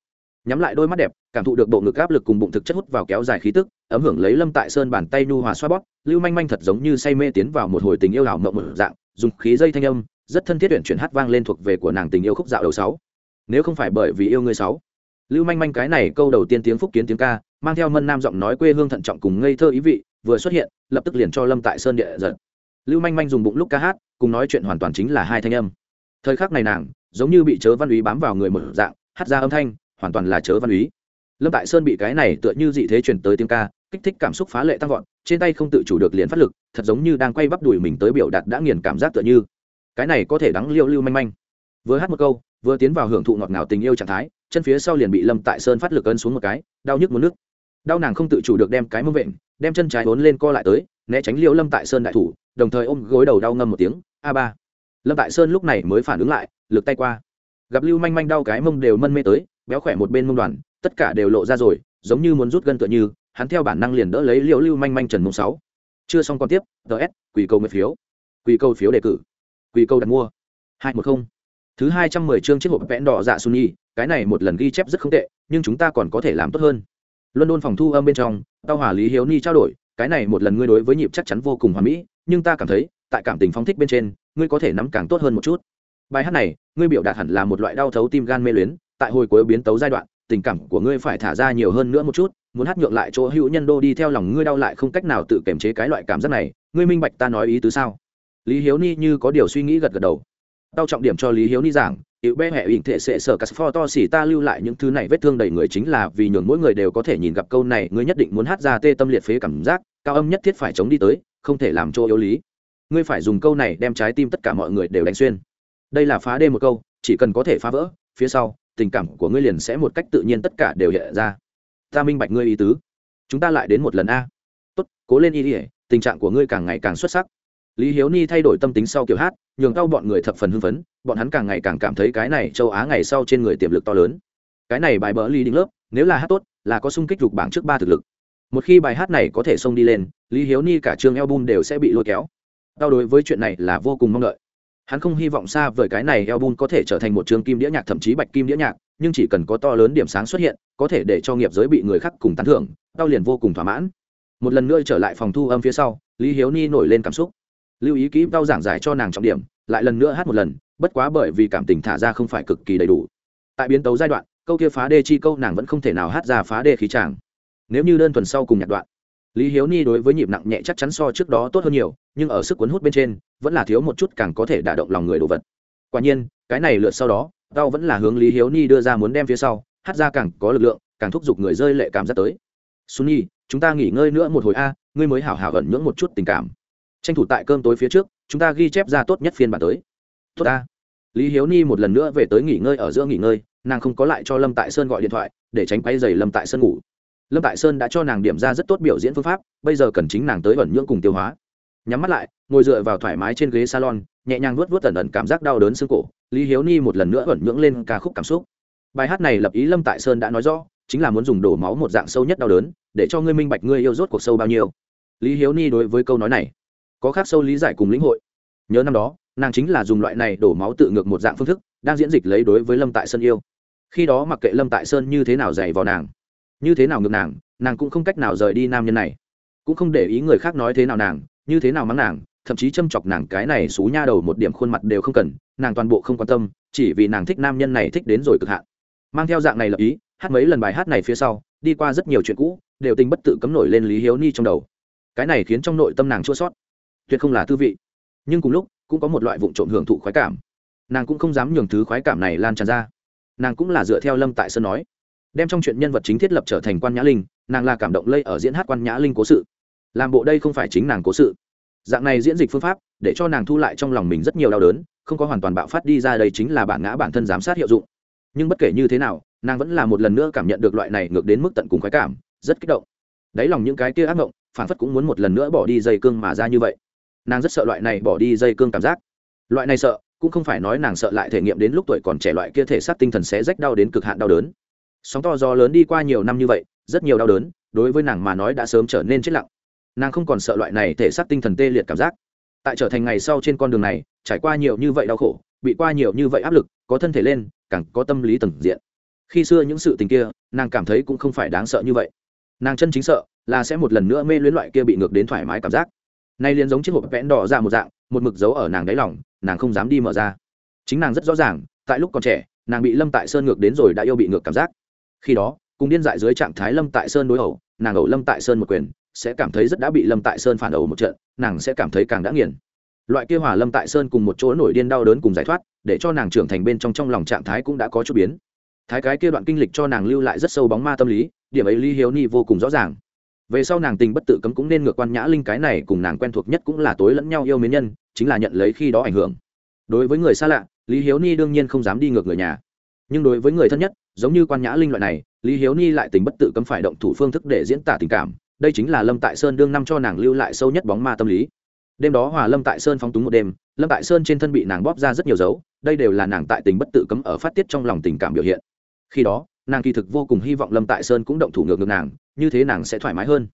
Nhắm lại đôi mắt đẹp, cảm thụ được bộ ngực áp lực cùng bụng thực chất hút vào kéo dài khí tức, ấm hưởng lấy lâm tại sơn bàn tay nhu hòa xoa bóp, lưu manh manh thật giống như say mê tiến vào một hồi tình yêu ảo mộng một dạng, dùng khí dây thanh âm, rất thân thiết tuyển chuyển hát vang lên thuộc về của nàng tình yêu khúc dạo đầu sáu. Nếu không phải bởi vì yêu ngươi sáu lưu manh manh cái này câu đầu tiên tiếng phúc kiến tiếng ca, mang theo mân nam giọng nói quê hương thận trọng cùng ngây thơ ý vị, vừa xuất hiện, lập tức liền cho lâm tại sơn địa giật lưu manh manh dùng bụng lúc ca hát, cùng nói chuyện hoàn toàn chính là hai thanh âm. Thời khắc này nàng, giống như bị chớ văn úy bám vào người một dạng, hát ra âm thanh, hoàn toàn là chớ văn úy. Lâm tại sơn bị cái này tựa như dị thế chuyển tới tiếng ca, kích thích cảm xúc phá lệ tăng vọt, trên tay không tự chủ được liền phát lực, thật giống như đang quay bắp đùi mình tới biểu đạt đã nghiền cảm giác tựa như. Cái này có thể đắng liêu lưu manh manh. Vừa hát một câu, vừa tiến vào hưởng thụ ngọt ngào tình yêu trạng thái chân phía sau liền bị lâm tại sơn phát lực ấn xuống một cái, đau nhức muốn nước. Đau nàng không tự chủ được đem cái mông vện, đem chân trái vốn lên co lại tới, né tránh liễu lâm tại sơn đại thủ, đồng thời ôm gối đầu đau ngâm một tiếng, a ba. Lâm tại sơn lúc này mới phản ứng lại, lực tay qua. Gặp lưu manh manh đau cái mông đều mân mê tới, béo khỏe một bên mông đoàn, tất cả đều lộ ra rồi, giống như muốn rút gân tựa như, hắn theo bản năng liền đỡ lấy liễu lưu manh manh trần mông sáu. Chưa xong còn tiếp ts quỳ cầu nguyện phiếu. Quỳ cầu phiếu đề cử. Quỳ cầu đặt mua. Hai một không. Thứ hai trăm mười chương chiếc hộp vẽn đỏ dạ sunny cái này một lần ghi chép rất không tệ, nhưng chúng ta còn có thể làm tốt hơn. Luân phòng thu âm bên trong, tao hòa lý hiếu ni trao đổi, cái này một lần ngươi đối với nhịp chắc chắn vô cùng hoàn mỹ, nhưng ta cảm thấy, tại cảm tình phóng thích bên trên, ngươi có thể nắm càng tốt hơn một chút. Bài hát này, ngươi biểu đạt hẳn là một loại đau thấu tim gan mê luyến, tại hồi cuối biến tấu giai đoạn, tình cảm của ngươi phải thả ra nhiều hơn nữa một chút, muốn hát nhượng lại chỗ hữu nhân đô đi theo lòng ngươi đau lại không cách nào tự kiềm chế cái loại cảm giác này, ngươi minh bạch ta nói ý tứ sao? Lý hiếu ni như có điều suy nghĩ gật gật đầu. Tao trọng điểm cho lý hiếu ni giảng Yếu bé hệ hình thể sẽ sở cà pho to xỉ ta lưu lại những thứ này vết thương đầy người chính là vì nhường mỗi người đều có thể nhìn gặp câu này, ngươi nhất định muốn hát ra tê tâm liệt phế cảm giác, cao âm nhất thiết phải chống đi tới, không thể làm chỗ yếu lý. Ngươi phải dùng câu này đem trái tim tất cả mọi người đều đánh xuyên. Đây là phá đê một câu, chỉ cần có thể phá vỡ, phía sau, tình cảm của ngươi liền sẽ một cách tự nhiên tất cả đều hiện ra. Ta minh bạch ngươi ý tứ. Chúng ta lại đến một lần a. Tốt, cố lên y ỉa tình trạng của ngươi càng ngày càng xuất sắc. Lý hiếu ni thay đổi tâm tính sau kiểu hát, nhường cao bọn người thập phần hưng phấn bọn hắn càng ngày càng cảm thấy cái này châu á ngày sau trên người tiềm lực to lớn. Cái này bài bỡ ly đỉnh lớp, nếu là hát tốt, là có sung kích dục bảng trước ba thực lực. Một khi bài hát này có thể xông đi lên, lý hiếu ni cả chương album đều sẽ bị lôi kéo. Đau đối với chuyện này là vô cùng mong đợi. Hắn không hy vọng xa vời cái này album có thể trở thành một chương kim đĩa nhạc thậm chí bạch kim đĩa nhạc, nhưng chỉ cần có to lớn điểm sáng xuất hiện, có thể để cho nghiệp giới bị người khác cùng tán thưởng đau liền vô cùng thỏa mãn. Một lần nữa trở lại phòng thu âm phía sau, lý hiếu ni nổi lên cảm xúc. Lưu ý kỹ đau giảng giải cho nàng trọng điểm, lại lần nữa hát một lần bất quá bởi vì cảm tình thả ra không phải cực kỳ đầy đủ. Tại biến tấu giai đoạn, câu kia phá đê chi câu nàng vẫn không thể nào hát ra phá đê khí tràng nếu như đơn thuần sau cùng nhạc đoạn, lý hiếu ni đối với nhịp nặng nhẹ chắc chắn so trước đó tốt hơn nhiều, nhưng ở sức cuốn hút bên trên, vẫn là thiếu một chút càng có thể đả động lòng người đồ vật. Quả nhiên, cái này lượt sau đó, tao vẫn là hướng lý hiếu ni đưa ra muốn đem phía sau, hát ra càng có lực lượng, càng thúc giục người rơi lệ cảm giác tới. Sunny chúng ta nghỉ ngơi nữa một hồi a, ngươi mới hảo hảo ẩn nhưỡng một chút tình cảm. Tranh thủ tại cơm tối phía trước, chúng ta ghi chép ra tốt nhất phiên bản tới tốt ta, lý hiếu ni một lần nữa về tới nghỉ ngơi ở giữa nghỉ ngơi nàng không có lại cho lâm tại sơn gọi điện thoại để tránh quay dày lâm tại sơn ngủ. Lâm tại sơn đã cho nàng điểm ra rất tốt biểu diễn phương pháp bây giờ cần chính nàng tới ẩn nhưỡng cùng tiêu hóa. Nhắm mắt lại ngồi dựa vào thoải mái trên ghế salon nhẹ nhàng vuốt vuốt ẩn ẩn cảm giác đau đớn xương cổ lý hiếu ni một lần nữa ẩn nhưỡng lên ca khúc cảm xúc. Bài hát này lập ý lâm tại sơn đã nói rõ chính là muốn dùng đổ máu một dạng sâu nhất đau đớn để cho ngươi minh bạch ngươi yêu rốt cuộc sâu bao nhiêu. Lý hiếu ni đối với câu nói này có khác sâu lý giải cùng lĩnh hội. Nhớ năm đó nàng chính là dùng loại này đổ máu tự ngược một dạng phương thức, đang diễn dịch lấy đối với lâm tại sơn yêu. Khi đó mặc kệ lâm tại sơn như thế nào dày vào nàng, như thế nào ngược nàng nàng cũng không cách nào rời đi nam nhân này. Cũng không để ý người khác nói thế nào nàng, như thế nào mắng nàng, thậm chí châm chọc nàng cái này xú nha đầu một điểm khuôn mặt đều không cần, nàng toàn bộ không quan tâm, chỉ vì nàng thích nam nhân này thích đến rồi cực hạn. Mang theo dạng này lập ý, hát mấy lần bài hát này phía sau, đi qua rất nhiều chuyện cũ, đều tình bất tự cấm nổi lên lý hiếu ni trong đầu. Cái này khiến trong nội tâm nàng chua sót tuyệt không là tư vị. Nhưng cùng lúc cũng có một loại vụ trộm hưởng thụ khoái cảm. Nàng cũng không dám nhường thứ khoái cảm này lan tràn ra. Nàng cũng là dựa theo lâm tại sơn nói, đem trong chuyện nhân vật chính thiết lập trở thành quan nhã linh, nàng là cảm động lây ở diễn hát quan nhã linh cố sự. Làm bộ đây không phải chính nàng cố sự. Dạng này diễn dịch phương pháp, để cho nàng thu lại trong lòng mình rất nhiều đau đớn, không có hoàn toàn bạo phát đi ra đây chính là bản ngã bản thân giám sát hiệu dụng. Nhưng bất kể như thế nào, nàng vẫn là một lần nữa cảm nhận được loại này ngược đến mức tận cùng khoái cảm, rất kích động. Đáy lòng những cái kia ác mộng phản phất cũng muốn một lần nữa bỏ đi dây cương mà ra như vậy nàng rất sợ loại này bỏ đi dây cương cảm giác. Loại này sợ, cũng không phải nói nàng sợ lại thể nghiệm đến lúc tuổi còn trẻ loại kia thể xác tinh thần sẽ rách đau đến cực hạn đau đớn. Sóng to gió lớn đi qua nhiều năm như vậy, rất nhiều đau đớn, đối với nàng mà nói đã sớm trở nên chết lặng. Nàng không còn sợ loại này thể xác tinh thần tê liệt cảm giác. Tại trở thành ngày sau trên con đường này, trải qua nhiều như vậy đau khổ, bị qua nhiều như vậy áp lực, có thân thể lên, càng có tâm lý tầng diện. Khi xưa những sự tình kia, nàng cảm thấy cũng không phải đáng sợ như vậy. Nàng chân chính sợ là sẽ một lần nữa mê luyến loại kia bị ngược đến thoải mái cảm giác nay liền giống chiếc hộp vẽn đỏ ra một dạng, một mực dấu ở nàng đáy lòng, nàng không dám đi mở ra. Chính nàng rất rõ ràng, tại lúc còn trẻ, nàng bị lâm tại sơn ngược đến rồi đã yêu bị ngược cảm giác. Khi đó, cùng điên dại dưới trạng thái lâm tại sơn đối ẩu, nàng ẩu lâm tại sơn một quyền, sẽ cảm thấy rất đã bị lâm tại sơn phản ẩu một trận, nàng sẽ cảm thấy càng đã nghiền. Loại kia hòa lâm tại sơn cùng một chỗ nổi điên đau đớn cùng giải thoát, để cho nàng trưởng thành bên trong trong lòng trạng thái cũng đã có chút biến. Thái cái kia đoạn kinh lịch cho nàng lưu lại rất sâu bóng ma tâm lý, điểm ấy lý hiếu ni vô cùng rõ ràng về sau nàng tình bất tự cấm cũng nên ngược quan nhã linh cái này cùng nàng quen thuộc nhất cũng là tối lẫn nhau yêu mến nhân, chính là nhận lấy khi đó ảnh hưởng. Đối với người xa lạ, lý hiếu ni đương nhiên không dám đi ngược người nhà. Nhưng đối với người thân nhất, giống như quan nhã linh loại này, lý hiếu ni lại tình bất tự cấm phải động thủ phương thức để diễn tả tình cảm, đây chính là lâm tại sơn đương năm cho nàng lưu lại sâu nhất bóng ma tâm lý. Đêm đó hòa lâm tại sơn phóng túng một đêm, lâm tại sơn trên thân bị nàng bóp ra rất nhiều dấu, đây đều là nàng tại tình bất tự cấm ở phát tiết trong lòng tình cảm biểu hiện. Khi đó, nàng kỳ thực vô cùng hy vọng lâm tại sơn cũng động thủ ngược ngược nàng như thế nàng sẽ thoải mái hơn.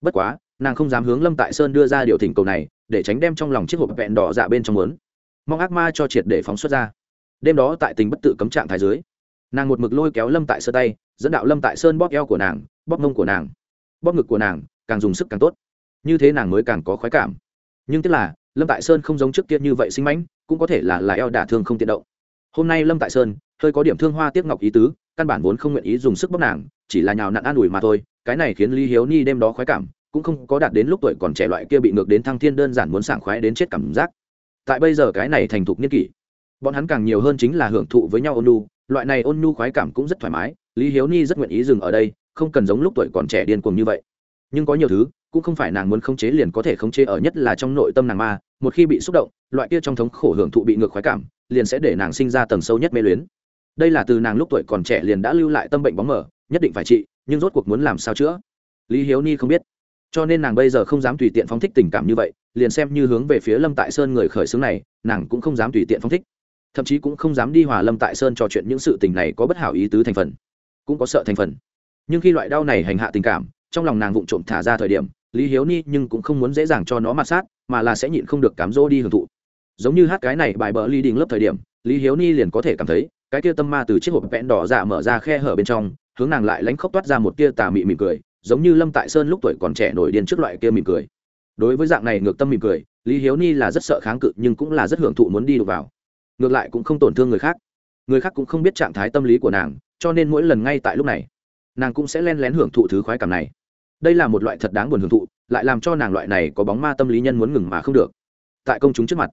Bất quá, nàng không dám hướng lâm tại sơn đưa ra điều thỉnh cầu này, để tránh đem trong lòng chiếc hộp vẹn đỏ dạ bên trong lớn mong ác ma cho triệt để phóng xuất ra. Đêm đó tại tình bất tự cấm trạng thái dưới, nàng một mực lôi kéo lâm tại sơn tay, dẫn đạo lâm tại sơn bóp eo của nàng, bóp mông của nàng, bóp ngực của nàng, càng dùng sức càng tốt. Như thế nàng mới càng có khoái cảm. Nhưng tức là, lâm tại sơn không giống trước kia như vậy sinh mãnh, cũng có thể là là eo đả thương không tiện động. Hôm nay lâm tại sơn, hơi có điểm thương hoa tiếc ngọc ý tứ, căn bản vốn không nguyện ý dùng sức bóp nàng, chỉ là nhào nặn an ủi mà thôi cái này khiến lý hiếu ni đêm đó khoái cảm, cũng không có đạt đến lúc tuổi còn trẻ loại kia bị ngược đến thăng thiên đơn giản muốn sảng khoái đến chết cảm giác. Tại bây giờ cái này thành thục niên kỷ, bọn hắn càng nhiều hơn chính là hưởng thụ với nhau ôn nhu, loại này ôn nhu khoái cảm cũng rất thoải mái, lý hiếu ni rất nguyện ý dừng ở đây, không cần giống lúc tuổi còn trẻ điên cuồng như vậy. Nhưng có nhiều thứ, cũng không phải nàng muốn khống chế liền có thể khống chế ở nhất là trong nội tâm nàng ma, một khi bị xúc động, loại kia trong thống khổ hưởng thụ bị ngược khoái cảm, liền sẽ để nàng sinh ra tầng sâu nhất mê luyến. Đây là từ nàng lúc tuổi còn trẻ liền đã lưu lại tâm bệnh bóng mở nhất định phải trị nhưng rốt cuộc muốn làm sao chữa? Lý hiếu ni không biết. Cho nên nàng bây giờ không dám tùy tiện phóng thích tình cảm như vậy, liền xem như hướng về phía lâm tại sơn người khởi xướng này, nàng cũng không dám tùy tiện phóng thích. Thậm chí cũng không dám đi hòa lâm tại sơn trò chuyện những sự tình này có bất hảo ý tứ thành phần, cũng có sợ thành phần. Nhưng khi loại đau này hành hạ tình cảm, trong lòng nàng vụng trộm thả ra thời điểm, lý hiếu ni nhưng cũng không muốn dễ dàng cho nó mặt sát, mà là sẽ nhịn không được cám dỗ đi hưởng thụ. Giống như hát cái này bài bờ ly đình lớp thời điểm, lý hiếu ni liền có thể cảm thấy, cái kia tâm ma từ chiếc hộp vẽn đỏ dạ mở ra khe hở bên trong hướng nàng lại lánh khóc toát ra một tia tà mị mỉm cười, giống như lâm tại sơn lúc tuổi còn trẻ nổi điên trước loại kia mỉm cười. Đối với dạng này ngược tâm mỉm cười, lý hiếu ni là rất sợ kháng cự nhưng cũng là rất hưởng thụ muốn đi được vào. Ngược lại cũng không tổn thương người khác. Người khác cũng không biết trạng thái tâm lý của nàng, cho nên mỗi lần ngay tại lúc này, nàng cũng sẽ len lén hưởng thụ thứ khoái cảm này. Đây là một loại thật đáng buồn hưởng thụ, lại làm cho nàng loại này có bóng ma tâm lý nhân muốn ngừng mà không được. Tại công chúng trước mặt,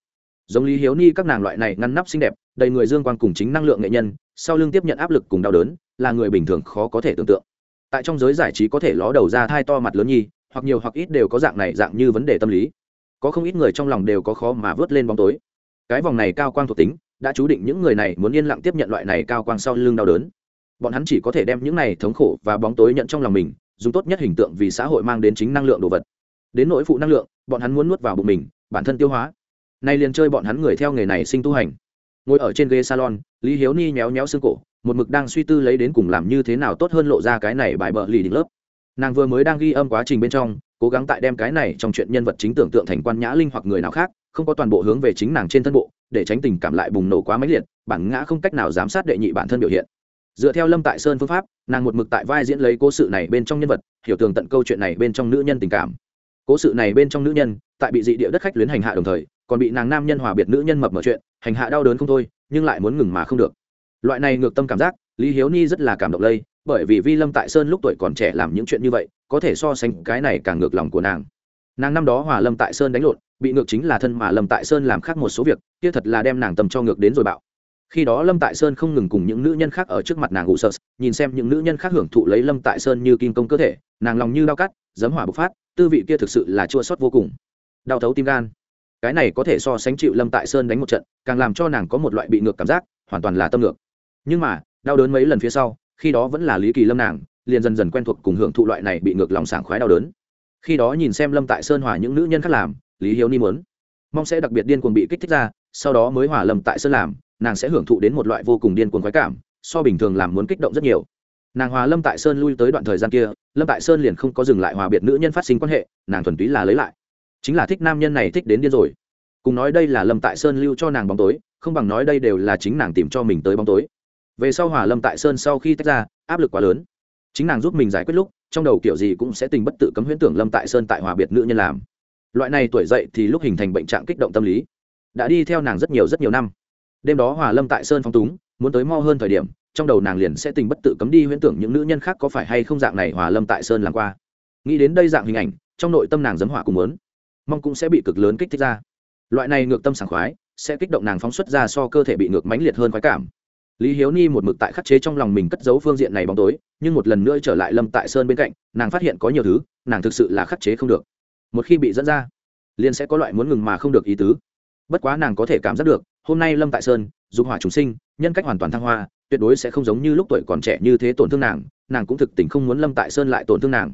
giống lý hiếu ni các nàng loại này ngăn nắp xinh đẹp đầy người dương quang cùng chính năng lượng nghệ nhân, sau lưng tiếp nhận áp lực cùng đau đớn, là người bình thường khó có thể tưởng tượng. Tại trong giới giải trí có thể ló đầu ra thai to mặt lớn nhi, hoặc nhiều hoặc ít đều có dạng này dạng như vấn đề tâm lý. Có không ít người trong lòng đều có khó mà vớt lên bóng tối. Cái vòng này cao quang thuộc tính, đã chú định những người này muốn yên lặng tiếp nhận loại này cao quang sau lưng đau đớn. Bọn hắn chỉ có thể đem những này thống khổ và bóng tối nhận trong lòng mình, dùng tốt nhất hình tượng vì xã hội mang đến chính năng lượng đồ vật. Đến nỗi phụ năng lượng, bọn hắn muốn nuốt vào bụng mình, bản thân tiêu hóa. Nay liền chơi bọn hắn người theo nghề này sinh tu hành ngồi ở trên ghế salon, lý hiếu ni méo méo xương cổ, một mực đang suy tư lấy đến cùng làm như thế nào tốt hơn lộ ra cái này bài bờ lì đỉnh lớp. Nàng vừa mới đang ghi âm quá trình bên trong, cố gắng tại đem cái này trong chuyện nhân vật chính tưởng tượng thành quan nhã linh hoặc người nào khác, không có toàn bộ hướng về chính nàng trên thân bộ, để tránh tình cảm lại bùng nổ quá mãnh liệt, bản ngã không cách nào giám sát đệ nhị bản thân biểu hiện. Dựa theo lâm tại sơn phương pháp, nàng một mực tại vai diễn lấy cố sự này bên trong nhân vật, hiểu tường tận câu chuyện này bên trong nữ nhân tình cảm. Cố sự này bên trong nữ nhân, tại bị dị địa đất khách luyến hành hạ đồng thời còn bị nàng nam nhân hòa biệt nữ nhân mập mở chuyện, hành hạ đau đớn không thôi, nhưng lại muốn ngừng mà không được. Loại này ngược tâm cảm giác, lý hiếu ni rất là cảm động lây, bởi vì vi lâm tại sơn lúc tuổi còn trẻ làm những chuyện như vậy, có thể so sánh cái này càng ngược lòng của nàng. Nàng năm đó hòa lâm tại sơn đánh lộn, bị ngược chính là thân mà lâm tại sơn làm khác một số việc, kia thật là đem nàng tầm cho ngược đến rồi bạo. Khi đó lâm tại sơn không ngừng cùng những nữ nhân khác ở trước mặt nàng ngủ sợ nhìn xem những nữ nhân khác hưởng thụ lấy lâm tại sơn như kim công cơ thể, nàng lòng như đau cắt, giấm hỏa bộc phát, tư vị kia thực sự là chua sót vô cùng. Đau thấu tim gan cái này có thể so sánh chịu lâm tại sơn đánh một trận, càng làm cho nàng có một loại bị ngược cảm giác, hoàn toàn là tâm ngược. Nhưng mà, đau đớn mấy lần phía sau, khi đó vẫn là lý kỳ lâm nàng, liền dần dần quen thuộc cùng hưởng thụ loại này bị ngược lòng sảng khoái đau đớn. Khi đó nhìn xem lâm tại sơn hòa những nữ nhân khác làm, lý hiếu ni muốn. Mong sẽ đặc biệt điên cuồng bị kích thích ra, sau đó mới hòa lâm tại sơn làm, nàng sẽ hưởng thụ đến một loại vô cùng điên cuồng khoái cảm, so bình thường làm muốn kích động rất nhiều. Nàng hòa lâm tại sơn lui tới đoạn thời gian kia, lâm tại sơn liền không có dừng lại hòa biệt nữ nhân phát sinh quan hệ, nàng thuần túy là lấy lại chính là thích nam nhân này thích đến điên rồi. Cùng nói đây là lâm tại sơn lưu cho nàng bóng tối, không bằng nói đây đều là chính nàng tìm cho mình tới bóng tối. Về sau hòa lâm tại sơn sau khi tách ra, áp lực quá lớn. Chính nàng giúp mình giải quyết lúc, trong đầu kiểu gì cũng sẽ tình bất tự cấm huyễn tưởng lâm tại sơn tại hòa biệt nữ nhân làm. Loại này tuổi dậy thì lúc hình thành bệnh trạng kích động tâm lý. Đã đi theo nàng rất nhiều rất nhiều năm. Đêm đó hòa lâm tại sơn phong túng, muốn tới mo hơn thời điểm, trong đầu nàng liền sẽ tình bất tự cấm đi huyễn tưởng những nữ nhân khác có phải hay không dạng này hòa lâm tại sơn làm qua. Nghĩ đến đây dạng hình ảnh, trong nội tâm nàng dấm hỏa cùng muốn mong cũng sẽ bị cực lớn kích thích ra. Loại này ngược tâm sảng khoái, sẽ kích động nàng phóng xuất ra so cơ thể bị ngược mãnh liệt hơn khoái cảm. Lý hiếu ni một mực tại khắc chế trong lòng mình cất giấu phương diện này bóng tối, nhưng một lần nữa trở lại lâm tại sơn bên cạnh, nàng phát hiện có nhiều thứ, nàng thực sự là khắc chế không được. Một khi bị dẫn ra, liền sẽ có loại muốn ngừng mà không được ý tứ. Bất quá nàng có thể cảm giác được, hôm nay lâm tại sơn, dục hỏa chúng sinh, nhân cách hoàn toàn thăng hoa, tuyệt đối sẽ không giống như lúc tuổi còn trẻ như thế tổn thương nàng nàng cũng thực tình không muốn lâm tại sơn lại tổn thương nàng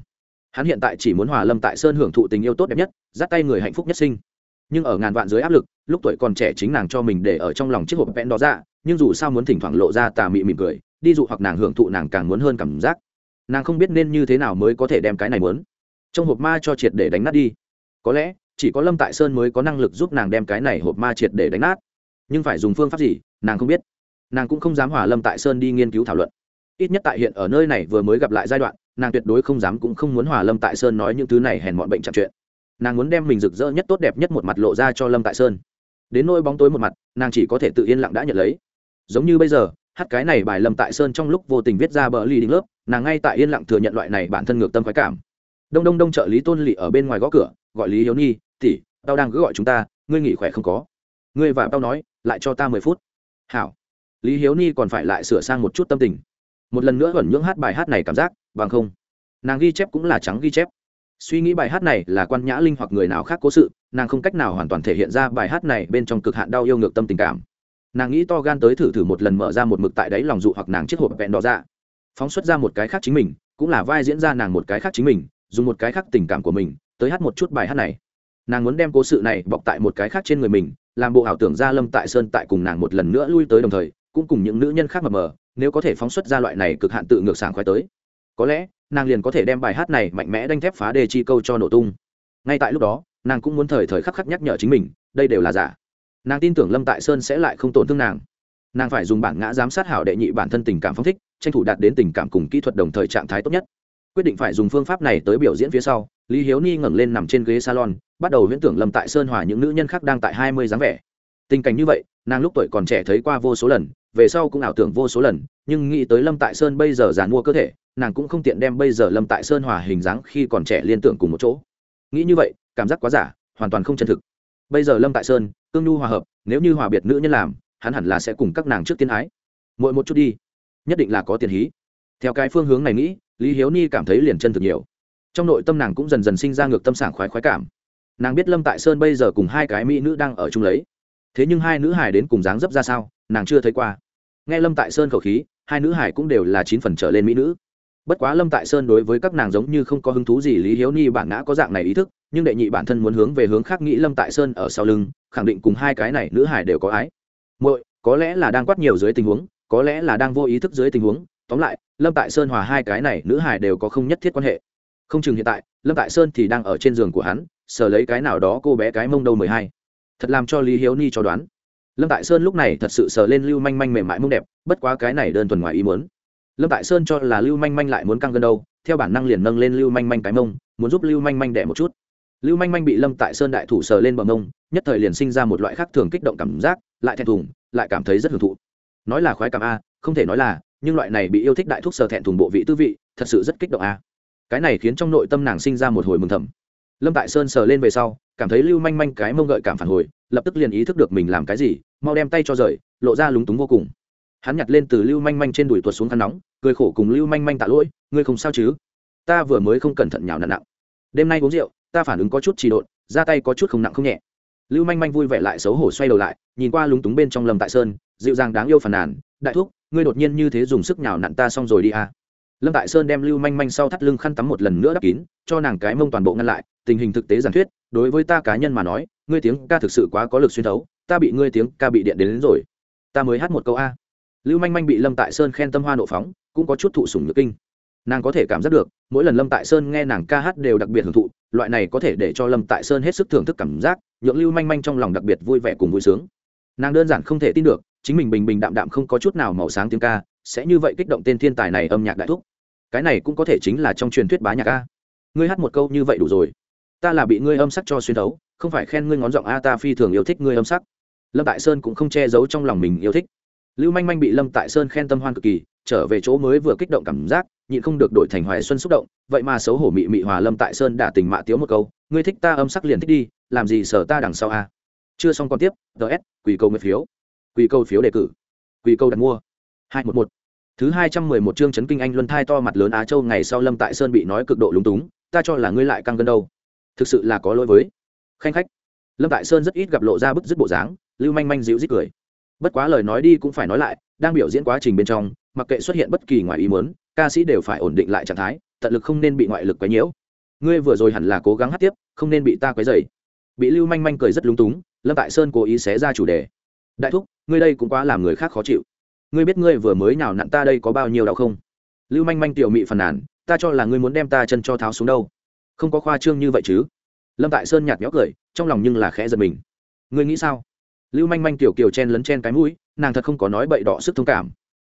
hắn hiện tại chỉ muốn hòa lâm tại sơn hưởng thụ tình yêu tốt đẹp nhất, dắt tay người hạnh phúc nhất sinh. Nhưng ở ngàn vạn dưới áp lực, lúc tuổi còn trẻ chính nàng cho mình để ở trong lòng chiếc hộp vẽn đó ra dạ, nhưng dù sao muốn thỉnh thoảng lộ ra tà mị mỉm cười, đi dụ hoặc nàng hưởng thụ nàng càng muốn hơn cảm giác. Nàng không biết nên như thế nào mới có thể đem cái này muốn. Trong hộp ma cho triệt để đánh nát đi. Có lẽ, chỉ có lâm tại sơn mới có năng lực giúp nàng đem cái này hộp ma triệt để đánh nát. Nhưng phải dùng phương pháp gì, nàng không biết. Nàng cũng không dám hòa lâm tại sơn đi nghiên cứu thảo luận ít nhất tại hiện ở nơi này vừa mới gặp lại giai đoạn, nàng tuyệt đối không dám cũng không muốn hòa lâm tại sơn nói những thứ này hèn mọn bệnh chặt chuyện. Nàng muốn đem mình rực rỡ nhất tốt đẹp nhất một mặt lộ ra cho lâm tại sơn. Đến nôi bóng tối một mặt, nàng chỉ có thể tự yên lặng đã nhận lấy. Giống như bây giờ, hát cái này bài lâm tại sơn trong lúc vô tình viết ra bờ ly đính lớp, nàng ngay tại yên lặng thừa nhận loại này bản thân ngược tâm khoái cảm. Đông đông đông trợ lý tôn lỵ ở bên ngoài gõ cửa, gọi lý hiếu nhi tỉ tao đang cứ gọi chúng ta, ngươi nghỉ khỏe không có. Ngươi và tao nói, lại cho ta mười phút. Hảo. Lý hiếu ni còn phải lại sửa sang một chút tâm tình một lần nữa vẩn nhưỡng hát bài hát này cảm giác, bằng không, nàng ghi chép cũng là trắng ghi chép. Suy nghĩ bài hát này là quan nhã linh hoặc người nào khác cố sự, nàng không cách nào hoàn toàn thể hiện ra bài hát này bên trong cực hạn đau yêu ngược tâm tình cảm. Nàng nghĩ to gan tới thử thử một lần mở ra một mực tại đáy lòng dụ hoặc nàng chiếc hộp vẹn đỏ ra phóng xuất ra một cái khác chính mình, cũng là vai diễn ra nàng một cái khác chính mình, dùng một cái khác tình cảm của mình, tới hát một chút bài hát này. Nàng muốn đem cố sự này bọc tại một cái khác trên người mình, làm bộ ảo tưởng ra lâm tại sơn tại cùng nàng một lần nữa lui tới đồng thời, cũng cùng những nữ nhân khác mập mờ nếu có thể phóng xuất ra loại này cực hạn tự ngược sảng khoái tới, có lẽ nàng liền có thể đem bài hát này mạnh mẽ đanh thép phá đề chi câu cho nổ tung. Ngay tại lúc đó, nàng cũng muốn thời thời khắc khắc nhắc nhở chính mình, đây đều là giả. Nàng tin tưởng lâm tại sơn sẽ lại không tổn thương nàng. Nàng phải dùng bản ngã giám sát hảo đệ nhị bản thân tình cảm phong thích, tranh thủ đạt đến tình cảm cùng kỹ thuật đồng thời trạng thái tốt nhất. Quyết định phải dùng phương pháp này tới biểu diễn phía sau, lý hiếu ni ngẩng lên nằm trên ghế salon, bắt đầu huyễn tưởng lâm tại sơn hòa những nữ nhân khác đang tại hai mươi dáng vẻ. Tình cảnh như vậy, nàng lúc tuổi còn trẻ thấy qua vô số lần về sau cũng ảo tưởng vô số lần, nhưng nghĩ tới lâm tại sơn bây giờ giàn mua cơ thể, nàng cũng không tiện đem bây giờ lâm tại sơn hòa hình dáng khi còn trẻ liên tưởng cùng một chỗ. Nghĩ như vậy, cảm giác quá giả, hoàn toàn không chân thực. Bây giờ lâm tại sơn, cương nhu hòa hợp, nếu như hòa biệt nữ nhân làm, hắn hẳn là sẽ cùng các nàng trước tiên ái. Mỗi một chút đi, nhất định là có tiền hí. Theo cái phương hướng này nghĩ, lý hiếu ni cảm thấy liền chân thực nhiều. Trong nội tâm nàng cũng dần dần sinh ra ngược tâm sảng khoái khoái cảm. Nàng biết lâm tại sơn bây giờ cùng hai cái mỹ nữ đang ở chung lấy. Thế nhưng hai nữ hải đến cùng dáng dấp ra sao? Nàng chưa thấy qua. Nghe lâm tại sơn khẩu khí, hai nữ hải cũng đều là chín phần trở lên mỹ nữ. Bất quá lâm tại sơn đối với các nàng giống như không có hứng thú gì, lý hiếu ni bản ngã có dạng này ý thức, nhưng đệ nhị bản thân muốn hướng về hướng khác nghĩ lâm tại sơn ở sau lưng, khẳng định cùng hai cái này nữ hải đều có ái. Muội, có lẽ là đang quát nhiều dưới tình huống, có lẽ là đang vô ý thức dưới tình huống. Tóm lại, lâm tại sơn hòa hai cái này nữ hải đều có không nhất thiết quan hệ. Không chừng hiện tại, lâm tại sơn thì đang ở trên giường của hắn, sờ lấy cái nào đó cô bé cái mông đâu mười hai. Thật làm cho lý hiếu ni cho đoán lâm tại sơn lúc này thật sự sờ lên lưu manh manh mềm mại mông đẹp, bất quá cái này đơn thuần ngoài ý muốn. Lâm tại sơn cho là lưu manh manh lại muốn căng gần đâu, theo bản năng liền nâng lên lưu manh manh cái mông, muốn giúp lưu manh manh đẻ một chút. Lưu manh manh bị lâm tại sơn đại thủ sờ lên bờ mông, nhất thời liền sinh ra một loại khác thường kích động cảm giác, lại thẹn thùng, lại cảm thấy rất hưởng thụ. Nói là khoái cảm a, không thể nói là, nhưng loại này bị yêu thích đại thúc sờ thẹn thùng bộ vị tư vị, thật sự rất kích động a. Cái này khiến trong nội tâm nàng sinh ra một hồi mừng thầm. Lâm tại sơn sờ lên về sau, cảm thấy lưu manh manh cái mông gợi cảm phản hồi lập tức liền ý thức được mình làm cái gì mau đem tay cho rời lộ ra lúng túng vô cùng. Hắn nhặt lên từ lưu manh manh trên đùi tuột xuống khăn nóng cười khổ cùng lưu manh manh tạ lỗi ngươi không sao chứ? Ta vừa mới không cẩn thận nhào nặn, nặng đêm nay uống rượu ta phản ứng có chút trì độn ra tay có chút không nặng không nhẹ. Lưu manh manh vui vẻ lại xấu hổ xoay đầu lại nhìn qua lúng túng bên trong lâm tại sơn dịu dàng đáng yêu phàn nàn đại thúc ngươi đột nhiên như thế dùng sức nhào nặn ta xong rồi đi à. lâm tại sơn đem lưu manh manh sau thắt lưng khăn tắm một lần nữa đắp kín cho nàng cái mông toàn bộ ngăn lại tình hình thực tế giản thuyết đối với ta cá nhân mà nói ngươi tiếng ca thực sự quá có lực xuyên thấu ta bị ngươi tiếng ca bị điện đến, đến rồi. Ta mới hát một câu a. Lưu manh manh bị lâm tại sơn khen tâm hoa nộ phóng cũng có chút thụ sùng nhược kinh. Nàng có thể cảm giác được mỗi lần lâm tại sơn nghe nàng ca hát đều đặc biệt hưởng thụ loại này có thể để cho lâm tại sơn hết sức thưởng thức cảm giác nhượng lưu manh manh trong lòng đặc biệt vui vẻ cùng vui sướng. Nàng đơn giản không thể tin được chính mình bình bình đạm đạm không có chút nào màu sáng tiếng ca sẽ như vậy kích động tên thiên tài này âm nhạc đại thúc. Cái này cũng có thể chính là trong truyền thuyết bá nhạc a. Ngươi hát một câu như vậy đủ rồi ta là bị ngươi âm sắc cho xuyên thấu, không phải khen ngươi ngón giọng a, ta phi thường yêu thích ngươi âm sắc. Lâm tại sơn cũng không che giấu trong lòng mình yêu thích. Lưu manh manh bị lâm tại sơn khen tâm hoan cực kỳ, trở về chỗ mới vừa kích động cảm giác, nhịn không được đổi thành hoài xuân xúc động. Vậy mà xấu hổ mị mị hòa lâm tại sơn đã tình mạ tiếu một câu, ngươi thích ta âm sắc liền thích đi, làm gì sở ta đằng sau a? Chưa xong còn tiếp ts quỳ câu nguyên phiếu. Quỳ câu phiếu đề cử. Quỳ câu đặt mua. Hai một một. Thứ hai trăm mười một chương chấn kinh anh luân thai to mặt lớn á châu ngày sau lâm tại sơn bị nói cực độ lúng túng, ta cho là ngươi lại căng cân đâu thực sự là có lỗi với. Khanh khách. Lâm tại sơn rất ít gặp lộ ra bức dứt bộ dáng, lưu manh manh dịu dít cười. Bất quá lời nói đi cũng phải nói lại, đang biểu diễn quá trình bên trong, mặc kệ xuất hiện bất kỳ ngoài ý muốn, ca sĩ đều phải ổn định lại trạng thái, tận lực không nên bị ngoại lực quấy nhiễu. Ngươi vừa rồi hẳn là cố gắng hát tiếp, không nên bị ta quấy dày bị lưu manh manh cười rất lúng túng, lâm tại sơn cố ý xé ra chủ đề. Đại thúc, ngươi đây cũng quá làm người khác khó chịu. Ngươi biết ngươi vừa mới nào nặn ta đây có bao nhiêu đau không? Lưu manh manh tiểu mị phàn nàn, ta cho là ngươi muốn đem ta chân cho tháo xuống đâu không có khoa trương như vậy chứ? Lâm tại sơn nhạt nhóc cười, trong lòng nhưng là khẽ giật mình. Ngươi nghĩ sao? Lưu manh manh tiểu kiều chen lấn chen cái mũi, nàng thật không có nói bậy đỏ sức thông cảm.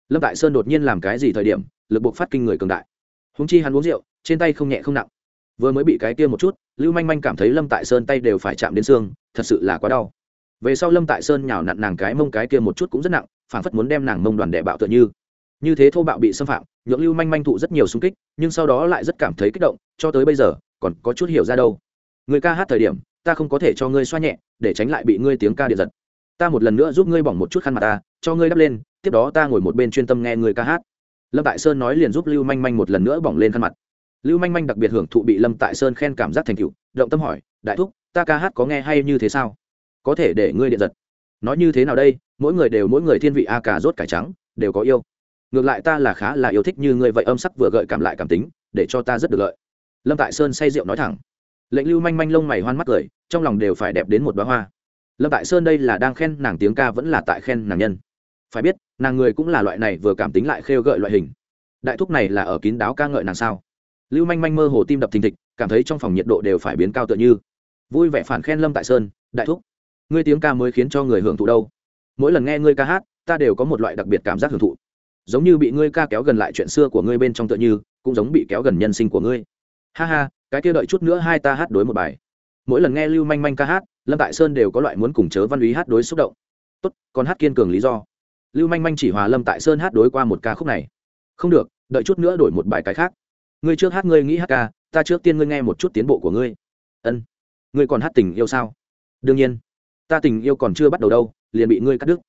Lâm tại sơn đột nhiên làm cái gì thời điểm, lực buộc phát kinh người cường đại. Húng chi hắn uống rượu, trên tay không nhẹ không nặng. Vừa mới bị cái kia một chút, lưu manh manh cảm thấy lâm tại sơn tay đều phải chạm đến xương, thật sự là quá đau. Về sau lâm tại sơn nhào nặn nàng cái mông cái kia một chút cũng rất nặng phản phất muốn đem nàng mông đoàn đệ bạo tựa như. Như thế thô bạo bị xâm phạm, nhượng lưu manh manh thụ rất nhiều xung kích, nhưng sau đó lại rất cảm thấy kích động, cho tới bây giờ còn có chút hiểu ra đâu. Người ca hát thời điểm, ta không có thể cho ngươi xoa nhẹ, để tránh lại bị ngươi tiếng ca điện giật. Ta một lần nữa giúp ngươi bỏng một chút khăn mặt ta, cho ngươi đắp lên, tiếp đó ta ngồi một bên chuyên tâm nghe người ca hát. Lâm tại sơn nói liền giúp lưu manh manh một lần nữa bỏng lên khăn mặt. Lưu manh manh đặc biệt hưởng thụ bị lâm tại sơn khen cảm giác thành cựu động tâm hỏi, đại thúc, ta ca hát có nghe hay như thế sao? Có thể để ngươi điện giật. Nói như thế nào đây? Mỗi người đều mỗi người thiên vị a cà rốt cải trắng, đều có yêu. Ngược lại ta là khá là yêu thích như ngươi vậy, âm sắc vừa gợi cảm lại cảm tính, để cho ta rất được lợi lâm tại sơn say rượu nói thẳng. Lệnh lưu manh manh lông mày hoan mắt cười, trong lòng đều phải đẹp đến một bá hoa. Lâm tại sơn đây là đang khen nàng tiếng ca vẫn là tại khen nàng nhân. Phải biết, nàng người cũng là loại này vừa cảm tính lại khêu gợi loại hình. Đại thúc này là ở kín đáo ca ngợi nàng sao? Lưu manh manh mơ hồ tim đập thình thịch, cảm thấy trong phòng nhiệt độ đều phải biến cao tựa như. Vui vẻ phản khen lâm tại sơn, đại thúc, ngươi tiếng ca mới khiến cho người hưởng thụ đâu. Mỗi lần nghe ngươi ca hát, ta đều có một loại đặc biệt cảm giác hưởng thụ. Giống như bị ngươi ca kéo gần lại chuyện xưa của ngươi bên trong tựa như, cũng giống bị kéo gần nhân sinh của ngươi ha ha, cái kia đợi chút nữa hai ta hát đối một bài. Mỗi lần nghe lưu manh manh ca hát, lâm tại sơn đều có loại muốn cùng chớ văn úy hát đối xúc động. Tốt, còn hát kiên cường lý do. Lưu manh manh chỉ hòa lâm tại sơn hát đối qua một ca khúc này. Không được, đợi chút nữa đổi một bài cái khác. Ngươi trước hát ngươi nghĩ hát ca, ta trước tiên ngươi nghe một chút tiến bộ của ngươi. Ân. Ngươi còn hát tình yêu sao? Đương nhiên. Ta tình yêu còn chưa bắt đầu đâu, liền bị ngươi cắt đứt.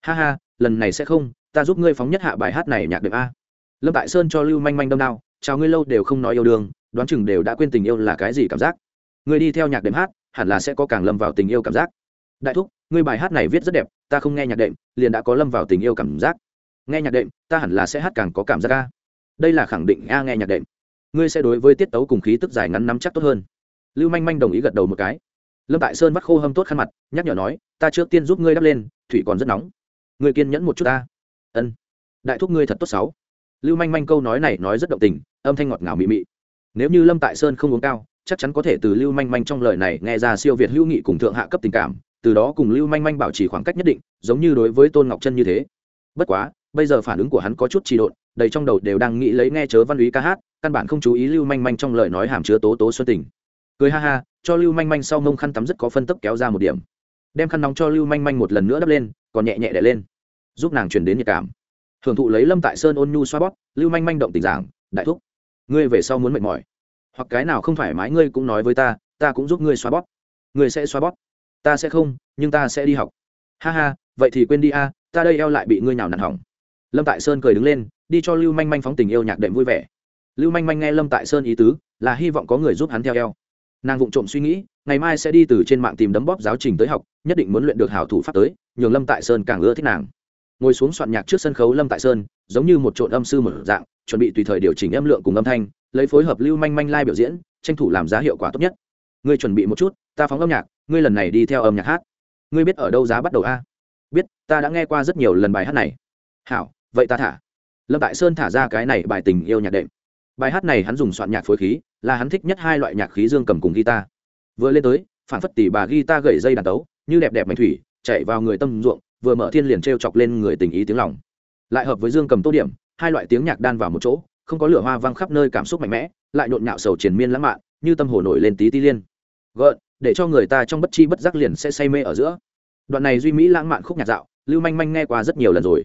Ha ha, lần này sẽ không, ta giúp ngươi phóng nhất hạ bài hát này nhạc đệm a. Lâm tại sơn cho lưu manh manh đâm đao, chào ngươi lâu đều không nói yêu đương đoán chừng đều đã quên tình yêu là cái gì cảm giác. Người đi theo nhạc đệm hát, hẳn là sẽ có càng lâm vào tình yêu cảm giác. Đại thúc, ngươi bài hát này viết rất đẹp, ta không nghe nhạc đệm, liền đã có lâm vào tình yêu cảm giác. Nghe nhạc đệm, ta hẳn là sẽ hát càng có cảm giác ca. Đây là khẳng định a, nghe nhạc đệm. Ngươi sẽ đối với tiết tấu cùng khí tức dài ngắn nắm chắc tốt hơn. Lưu manh manh đồng ý gật đầu một cái. Lâm tại sơn vắt khô hâm tốt khăn mặt, nhắc nhở nói, ta trước tiên giúp ngươi đắp lên, thủy còn rất nóng. Ngươi kiên nhẫn một chút ta. Ân. Đại thúc ngươi thật tốt sáu lưu manh manh câu nói này nói rất động tình, âm thanh ngọt ngào mị mị nếu như lâm tại sơn không uống cao, chắc chắn có thể từ lưu manh manh trong lời này nghe ra siêu việt hữu nghị cùng thượng hạ cấp tình cảm, từ đó cùng lưu manh manh bảo trì khoảng cách nhất định, giống như đối với tôn ngọc chân như thế. Bất quá, bây giờ phản ứng của hắn có chút trì độn, đầy trong đầu đều đang nghĩ lấy nghe chớ văn lý ca hát, căn bản không chú ý lưu manh manh trong lời nói hàm chứa tố tố xuân tình. Cười ha ha, cho lưu manh manh sau mông khăn tắm rất có phân tấp kéo ra một điểm. Đem khăn nóng cho lưu manh manh một lần nữa đắp lên, còn nhẹ nhẹ đẻ lên. Giúp nàng truyền đến nhiệt cảm. Hưởng thụ lấy lâm tại sơn ôn nhu xoa bóp, lưu manh manh động tình giảng, đại thúc ngươi về sau muốn mệt mỏi. Hoặc cái nào không thoải mái ngươi cũng nói với ta ta cũng giúp ngươi xoa bóp. Ngươi sẽ xoa bóp. Ta sẽ không, nhưng ta sẽ đi học. Ha ha, vậy thì quên đi a, ta đây eo lại bị ngươi nào nặn hỏng. Lâm tại sơn cười đứng lên, đi cho lưu manh manh phóng tình yêu nhạc đệm vui vẻ. Lưu manh manh nghe lâm tại sơn ý tứ, là hy vọng có người giúp hắn theo eo. Nàng vụng trộm suy nghĩ, ngày mai sẽ đi từ trên mạng tìm đấm bóp giáo trình tới học, nhất định muốn luyện được hảo thủ pháp tới, nhường lâm tại sơn càng ưa thích nàng. Ngồi xuống soạn nhạc trước sân khấu lâm tại sơn, giống như một trộn âm sư một dạng chuẩn bị tùy thời điều chỉnh âm lượng cùng âm thanh, lấy phối hợp lưu manh manh lai biểu diễn, tranh thủ làm giá hiệu quả tốt nhất. Ngươi chuẩn bị một chút, ta phóng âm nhạc, ngươi lần này đi theo âm nhạc hát. Ngươi biết ở đâu giá bắt đầu a? Biết, ta đã nghe qua rất nhiều lần bài hát này. Hảo, vậy ta thả. Lâm tại sơn thả ra cái này bài tình yêu nhạc đệm. Bài hát này hắn dùng soạn nhạc phối khí, là hắn thích nhất hai loại nhạc khí dương cầm cùng guitar. Vừa lên tới, phản phất tỷ bà ghi ta gậy dây đàn tấu, như đẹp đẹp mảnh thủy, chạy vào người tâm ruộng, vừa mở thiên liền t chọc lên người tình ý tiếng lòng. Lại hợp với dương cầm tô điểm hai loại tiếng nhạc đan vào một chỗ, không có lửa hoa văng khắp nơi cảm xúc mạnh mẽ, lại nhộn nhạo sầu triền miên lãng mạn, như tâm hồ nổi lên tí ti liên. Gợn, để cho người ta trong bất chi bất giác liền sẽ say mê ở giữa. Đoạn này duy mỹ lãng mạn khúc nhạc dạo, lưu manh manh nghe qua rất nhiều lần rồi.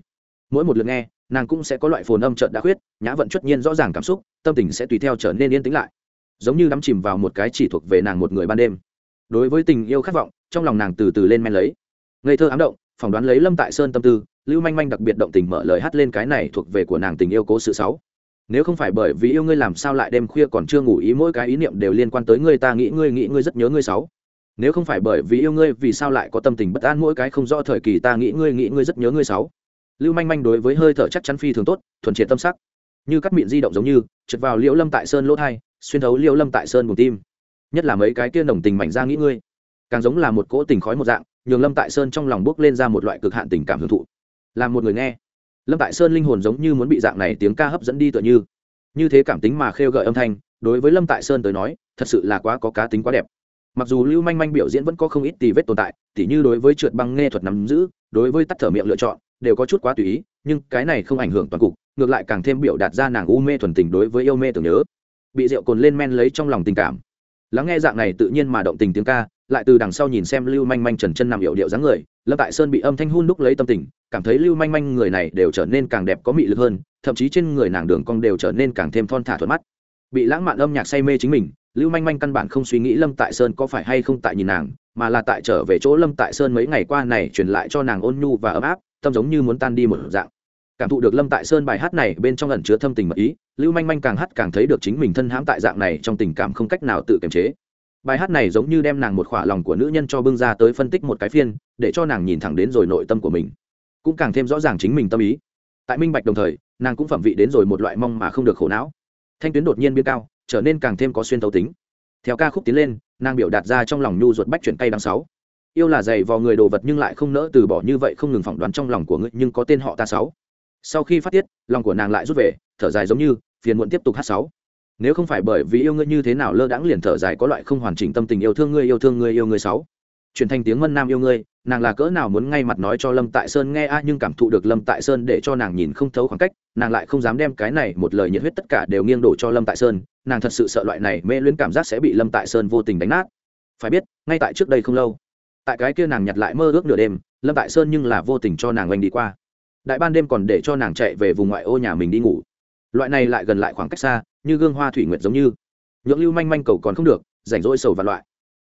Mỗi một lượt nghe, nàng cũng sẽ có loại phồn âm trợn đã khuyết, nhã vận chất nhiên rõ ràng cảm xúc, tâm tình sẽ tùy theo trở nên yên tĩnh lại. Giống như đắm chìm vào một cái chỉ thuộc về nàng một người ban đêm. Đối với tình yêu khát vọng, trong lòng nàng từ từ lên men lấy. Ngây thơ ám động, phỏng đoán lấy lâm tại sơn tâm tư lưu manh manh đặc biệt động tình mở lời hát lên cái này thuộc về của nàng tình yêu cố sự sáu. Nếu không phải bởi vì yêu ngươi làm sao lại đêm khuya còn chưa ngủ ý, mỗi cái ý niệm đều liên quan tới ngươi, ta nghĩ ngươi nghĩ ngươi rất nhớ ngươi sáu. Nếu không phải bởi vì yêu ngươi, vì sao lại có tâm tình bất an mỗi cái không rõ thời kỳ, ta nghĩ ngươi nghĩ ngươi rất nhớ ngươi sáu. Lưu manh manh đối với hơi thở chắc chắn phi thường tốt, thuần triệt tâm sắc. Như cắt miệng di động giống như, trượt vào liễu lâm tại sơn lỗ thai, xuyên thấu liễu lâm tại sơn bùng tim. Nhất là mấy cái kia nồng tình mảnh ra nghĩ ngươi, càng giống là một cỗ tình khói một dạng, nhường lâm tại sơn trong lòng bước lên ra một loại cực hạn tình cảm hưởng thụ làm một người nghe. Lâm tại sơn linh hồn giống như muốn bị dạng này tiếng ca hấp dẫn đi tựa như. Như thế cảm tính mà khêu gợi âm thanh, đối với lâm tại sơn tới nói, thật sự là quá có cá tính quá đẹp. Mặc dù lưu manh manh biểu diễn vẫn có không ít tì vết tồn tại, tỉ như đối với trượt băng nghe thuật nắm giữ, đối với tắt thở miệng lựa chọn, đều có chút quá tùy ý, nhưng cái này không ảnh hưởng toàn cục, ngược lại càng thêm biểu đạt ra nàng u mê thuần tình đối với yêu mê tưởng nhớ. Bị rượu cồn lên men lấy trong lòng tình cảm. Lắng nghe dạng này tự nhiên mà động tình tiếng ca, lại từ đằng sau nhìn xem lưu manh manh trần chân nằm hiệu điệu dáng người lâm tại sơn bị âm thanh hun đúc lấy tâm tình, cảm thấy lưu manh manh người này đều trở nên càng đẹp có mị lực hơn, thậm chí trên người nàng đường cong đều trở nên càng thêm thon thả thuận mắt. Bị lãng mạn âm nhạc say mê chính mình, lưu manh manh căn bản không suy nghĩ lâm tại sơn có phải hay không tại nhìn nàng, mà là tại trở về chỗ lâm tại sơn mấy ngày qua này truyền lại cho nàng ôn nhu và ấm áp, tâm giống như muốn tan đi một dạng. Cảm thụ được lâm tại sơn bài hát này bên trong ẩn chứa thâm tình mật ý, lưu manh manh càng hát càng thấy được chính mình thân hãm tại dạng này trong tình cảm không cách nào tự kiềm chế bài hát này giống như đem nàng một khỏa lòng của nữ nhân cho bưng ra tới phân tích một cái phiên, để cho nàng nhìn thẳng đến rồi nội tâm của mình. Cũng càng thêm rõ ràng chính mình tâm ý. Tại minh bạch đồng thời, nàng cũng phẩm vị đến rồi một loại mong mà không được khổ não. Thanh tuyến đột nhiên biến cao, trở nên càng thêm có xuyên tấu tính. Theo ca khúc tiến lên, nàng biểu đạt ra trong lòng nhu ruột bách chuyển tay đằng sáu. Yêu là dày vò người đồ vật nhưng lại không nỡ từ bỏ như vậy không ngừng phỏng đoán trong lòng của ngươi, nhưng có tên họ ta sáu. Sau khi phát tiết, lòng của nàng lại rút về, thở dài giống như, phiền muộn tiếp tục hát sáu nếu không phải bởi vì yêu ngươi như thế nào lơ đãng liền thở dài có loại không hoàn chỉnh tâm tình yêu thương ngươi, yêu thương ngươi, yêu ngươi sáu. Chuyển thành tiếng mân nam yêu ngươi, nàng là cỡ nào muốn ngay mặt nói cho lâm tại sơn nghe a, nhưng cảm thụ được lâm tại sơn để cho nàng nhìn không thấu khoảng cách, nàng lại không dám đem cái này một lời nhiệt huyết tất cả đều nghiêng đổ cho lâm tại sơn, nàng thật sự sợ loại này mê luyến cảm giác sẽ bị lâm tại sơn vô tình đánh nát. Phải biết, ngay tại trước đây không lâu, tại cái kia nàng nhặt lại mơ ước nửa đêm, lâm tại sơn nhưng là vô tình cho nàng oanh đi qua. Đại ban đêm còn để cho nàng chạy về vùng ngoại ô nhà mình đi ngủ loại này lại gần lại khoảng cách xa, như gương hoa thủy nguyệt giống như. Nhượng lưu manh manh cầu còn không được, rảnh rỗi sầu và loại.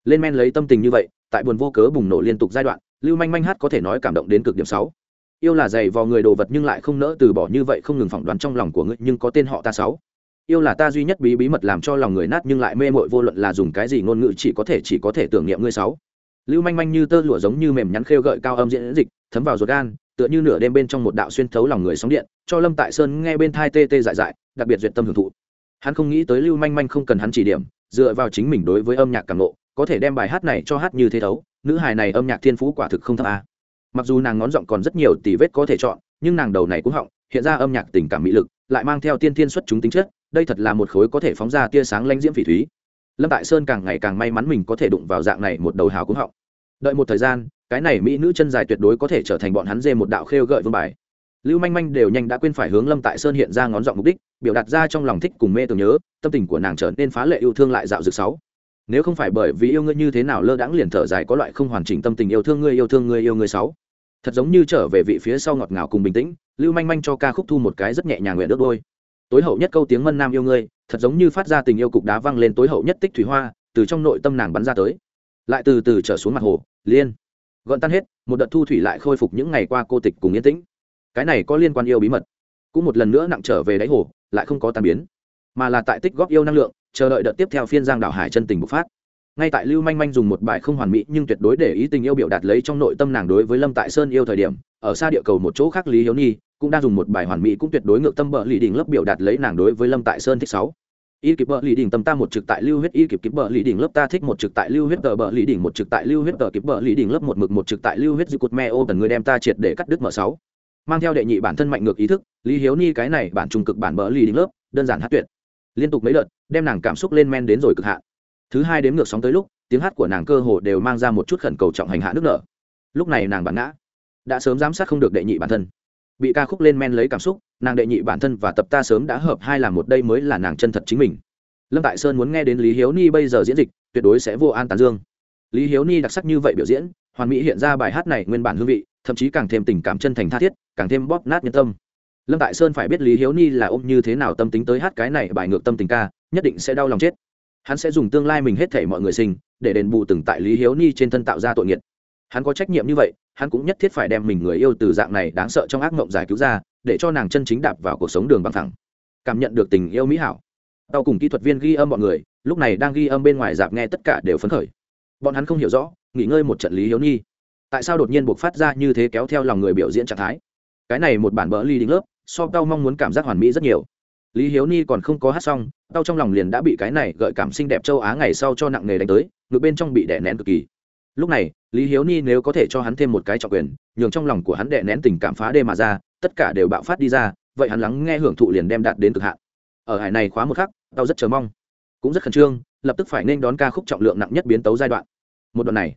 Lên men lấy tâm tình như vậy, tại buồn vô cớ bùng nổ liên tục giai đoạn, lưu manh manh hát có thể nói cảm động đến cực điểm sáu. Yêu là dày vò người đồ vật nhưng lại không nỡ từ bỏ như vậy không ngừng phỏng đoán trong lòng của ngươi, nhưng có tên họ ta sáu. Yêu là ta duy nhất bí bí mật làm cho lòng người nát nhưng lại mê mội vô luận là dùng cái gì ngôn ngữ chỉ có thể chỉ có thể tưởng niệm ngươi sáu. Lưu manh manh như tơ lụa giống như mềm nhắn khêu gợi cao âm diễn dịch, thấm vào ruột gan tựa như nửa đêm bên trong một đạo xuyên thấu lòng người sóng điện, cho lâm tại sơn nghe bên thai tê tê dại dại, đặc biệt duyệt tâm hưởng thụ. Hắn không nghĩ tới lưu manh manh không cần hắn chỉ điểm, dựa vào chính mình đối với âm nhạc càng lộ có thể đem bài hát này cho hát như thế thấu, nữ hài này âm nhạc thiên phú quả thực không thấp a. Mặc dù nàng ngón giọng còn rất nhiều tỷ vết có thể chọn, nhưng nàng đầu này cũng họng, hiện ra âm nhạc tình cảm mỹ lực, lại mang theo tiên thiên xuất chúng tính chất, đây thật là một khối có thể phóng ra tia sáng lanh diễm phỉ thúy. Lâm tại sơn càng ngày càng may mắn mình có thể đụng vào dạng này một đầu hào cũng họng. Đợi một thời gian cái này mỹ nữ chân dài tuyệt đối có thể trở thành bọn hắn dê một đạo khêu gợi vương bài. Lưu manh manh đều nhanh đã quên phải hướng lâm tại sơn hiện ra ngón giọng mục đích, biểu đạt ra trong lòng thích cùng mê tưởng nhớ, tâm tình của nàng trở nên phá lệ yêu thương lại dạo dược sáu. Nếu không phải bởi vì yêu ngươi như thế nào lơ đãng liền thở dài có loại không hoàn chỉnh tâm tình yêu thương ngươi, yêu thương ngươi, yêu ngươi sáu. Thật giống như trở về vị phía sau ngọt ngào cùng bình tĩnh, lưu manh manh cho ca khúc thu một cái rất nhẹ nhàng nguyện nước đôi. Tối hậu nhất câu tiếng mân nam yêu ngươi, thật giống như phát ra tình yêu cục đá văng lên tối hậu nhất tích thủy hoa, từ trong nội tâm nàng bắn ra tới. Lại từ từ trở xuống mặt hồ, liên gọn tan hết, một đợt thu thủy lại khôi phục những ngày qua cô tịch cùng yên tĩnh. Cái này có liên quan yêu bí mật. Cũng một lần nữa nặng trở về đáy hồ, lại không có tan biến, mà là tại tích góp yêu năng lượng, chờ đợi đợt tiếp theo phiên giang đảo hải chân tình bộc phát. Ngay tại lưu manh manh dùng một bài không hoàn mỹ nhưng tuyệt đối để ý tình yêu biểu đạt lấy trong nội tâm nàng đối với lâm tại sơn yêu thời điểm, ở xa địa cầu một chỗ khác lý hiếu nhi, cũng đang dùng một bài hoàn mỹ cũng tuyệt đối ngược tâm bợ lì đỉnh lớp biểu đạt lấy nàng đối với lâm tại sơn thích sáu y kịp bợ lì đỉnh tâm ta một trực tại lưu huyết, y kịp kịp bợ lì đỉnh lớp ta thích một trực tại lưu huyết, tờ bợ lì đỉnh một trực tại lưu huyết, tờ kịp bợ lì đỉnh lớp một mực một trực tại lưu huyết dư cột me ô tần người đem ta triệt để cắt đứt mở sáu. Mang theo đệ nhị bản thân mạnh ngược ý thức, lý hiếu ni cái này bản trung cực bản bờ lì đỉnh lớp, đơn giản hát tuyệt. Liên tục mấy đợt, đem nàng cảm xúc lên men đến rồi cực hạn. Thứ hai đếm ngược sóng tới lúc, tiếng hát của nàng cơ hồ đều mang ra một chút khẩn cầu trọng hành hạ nước nở. Lúc này nàng bản ngã. Đã sớm giám sát không được đệ nhị bản thân bị ca khúc lên men lấy cảm xúc, nàng đệ nhị bản thân và tập ta sớm đã hợp hai làm một đây mới là nàng chân thật chính mình. Lâm tại sơn muốn nghe đến lý hiếu ni bây giờ diễn dịch, tuyệt đối sẽ vô an tán dương. Lý hiếu ni đặc sắc như vậy biểu diễn, hoàn mỹ hiện ra bài hát này nguyên bản hương vị, thậm chí càng thêm tình cảm chân thành tha thiết, càng thêm bóp nát nhân tâm. Lâm tại sơn phải biết lý hiếu ni là ôm như thế nào tâm tính tới hát cái này bài ngược tâm tình ca, nhất định sẽ đau lòng chết. Hắn sẽ dùng tương lai mình hết thể mọi người sinh, để đền bù từng tại lý hiếu ni trên thân tạo ra tội nghiệt hắn có trách nhiệm như vậy, hắn cũng nhất thiết phải đem mình người yêu từ dạng này đáng sợ trong ác mộng giải cứu ra, để cho nàng chân chính đạp vào cuộc sống đường băng thẳng. Cảm nhận được tình yêu mỹ hảo. Tàu cùng kỹ thuật viên ghi âm bọn người, lúc này đang ghi âm bên ngoài dạp nghe tất cả đều phấn khởi. Bọn hắn không hiểu rõ, nghỉ ngơi một trận lý hiếu nhi. Tại sao đột nhiên buộc phát ra như thế kéo theo lòng người biểu diễn trạng thái? Cái này một bản bỡ ly đính lớp, so tao mong muốn cảm giác hoàn mỹ rất nhiều. Lý hiếu ni còn không có hát xong, tao trong lòng liền đã bị cái này gợi cảm xinh đẹp châu á ngày sau cho nặng nghề đánh tới ngược bên trong bị đè nén cực kỳ lúc này, lý hiếu ni nếu có thể cho hắn thêm một cái trọng quyền, nhường trong lòng của hắn đè nén tình cảm phá đê mà ra, tất cả đều bạo phát đi ra, vậy hắn lắng nghe hưởng thụ liền đem đạt đến cực hạn. Ở hải này khóa một khắc, tao rất chờ mong. Cũng rất khẩn trương, lập tức phải nên đón ca khúc trọng lượng nặng nhất biến tấu giai đoạn. Một đoạn này,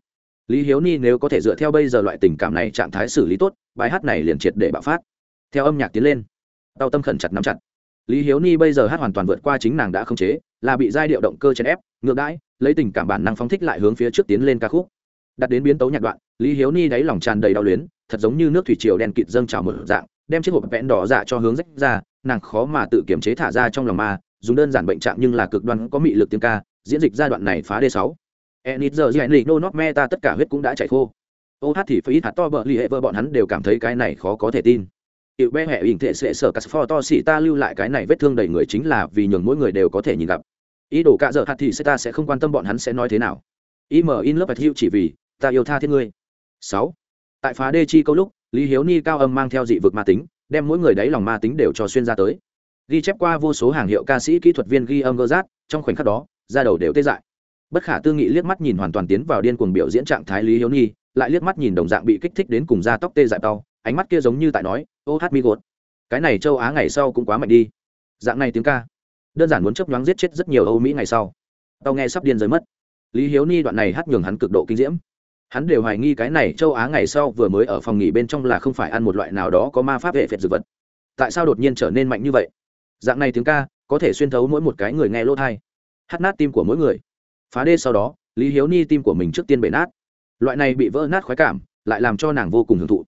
lý hiếu ni nếu có thể dựa theo bây giờ loại tình cảm này trạng thái xử lý tốt, bài hát này liền triệt để bạo phát. Theo âm nhạc tiến lên, tao tâm khẩn chặt nắm chặt. Lý hiếu ni bây giờ hát hoàn toàn vượt qua chính nàng đã khống chế, là bị giai điệu động cơ chèn ép, ngược đãi, lấy tình cảm bản năng phóng thích lại hướng phía trước tiến lên ca khúc đặt đến biến tấu nhạc đoạn, lý hiếu ni đáy lòng tràn đầy đau luyến, thật giống như nước thủy triều đen kịt dâng trào một dạng, đem chiếc hộp vẽn đỏ dạ cho hướng rách ra, nàng khó mà tự kiểm chế thả ra trong lòng ma, dùng đơn giản bệnh trạng nhưng là cực đoan có mị lực tiếng ca, diễn dịch giai đoạn này phá d sáu. Enit giờ dạy lì nô nóc me ta tất cả huyết cũng đã chảy khô. Ô hát thì phải ít hạt to bờ lì hệ vợ bọn hắn đều cảm thấy cái này khó có thể tin. Hiệu bé hệ hình thể sẽ sở cắt pho to xỉ ta lưu lại cái này vết thương đầy người chính là vì nhường mỗi người đều có thể nhìn gặp. Ý đồ cạ dợ hạt thì sẽ ta sẽ không quan tâm bọn hắn sẽ nói thế nào. Im in lớp hữu chỉ vì ta yêu tha thiết ngươi. Sáu. Tại phá đê chi câu lúc, lý hiếu ni cao âm mang theo dị vực ma tính, đem mỗi người đáy lòng ma tính đều cho xuyên ra tới. Ghi chép qua vô số hàng hiệu ca sĩ kỹ thuật viên ghi âm gơ rát, trong khoảnh khắc đó ra đầu đều tê dại. Bất khả tư nghị liếc mắt nhìn hoàn toàn tiến vào điên cuồng biểu diễn trạng thái lý hiếu ni, lại liếc mắt nhìn đồng dạng bị kích thích đến cùng da tóc tê dại đau ánh mắt kia giống như tại nói, ô, hát mi gột. Cái này châu á ngày sau cũng quá mạnh đi. Dạng này tiếng ca, đơn giản muốn chấp nhoáng giết chết rất nhiều âu mỹ ngày sau. Tao nghe sắp điên rơi mất. Lý hiếu ni đoạn này hát nhường hắn cực độ kinh diễm hắn đều hoài nghi cái này châu á ngày sau vừa mới ở phòng nghỉ bên trong là không phải ăn một loại nào đó có ma pháp hệ phệt dược vật. Tại sao đột nhiên trở nên mạnh như vậy? Dạng này tiếng ca, có thể xuyên thấu mỗi một cái người nghe lỗ thai hát nát tim của mỗi người. Phá đê sau đó, lý hiếu ni tim của mình trước tiên bể nát. Loại này bị vỡ nát khoái cảm, lại làm cho nàng vô cùng hưởng thụ.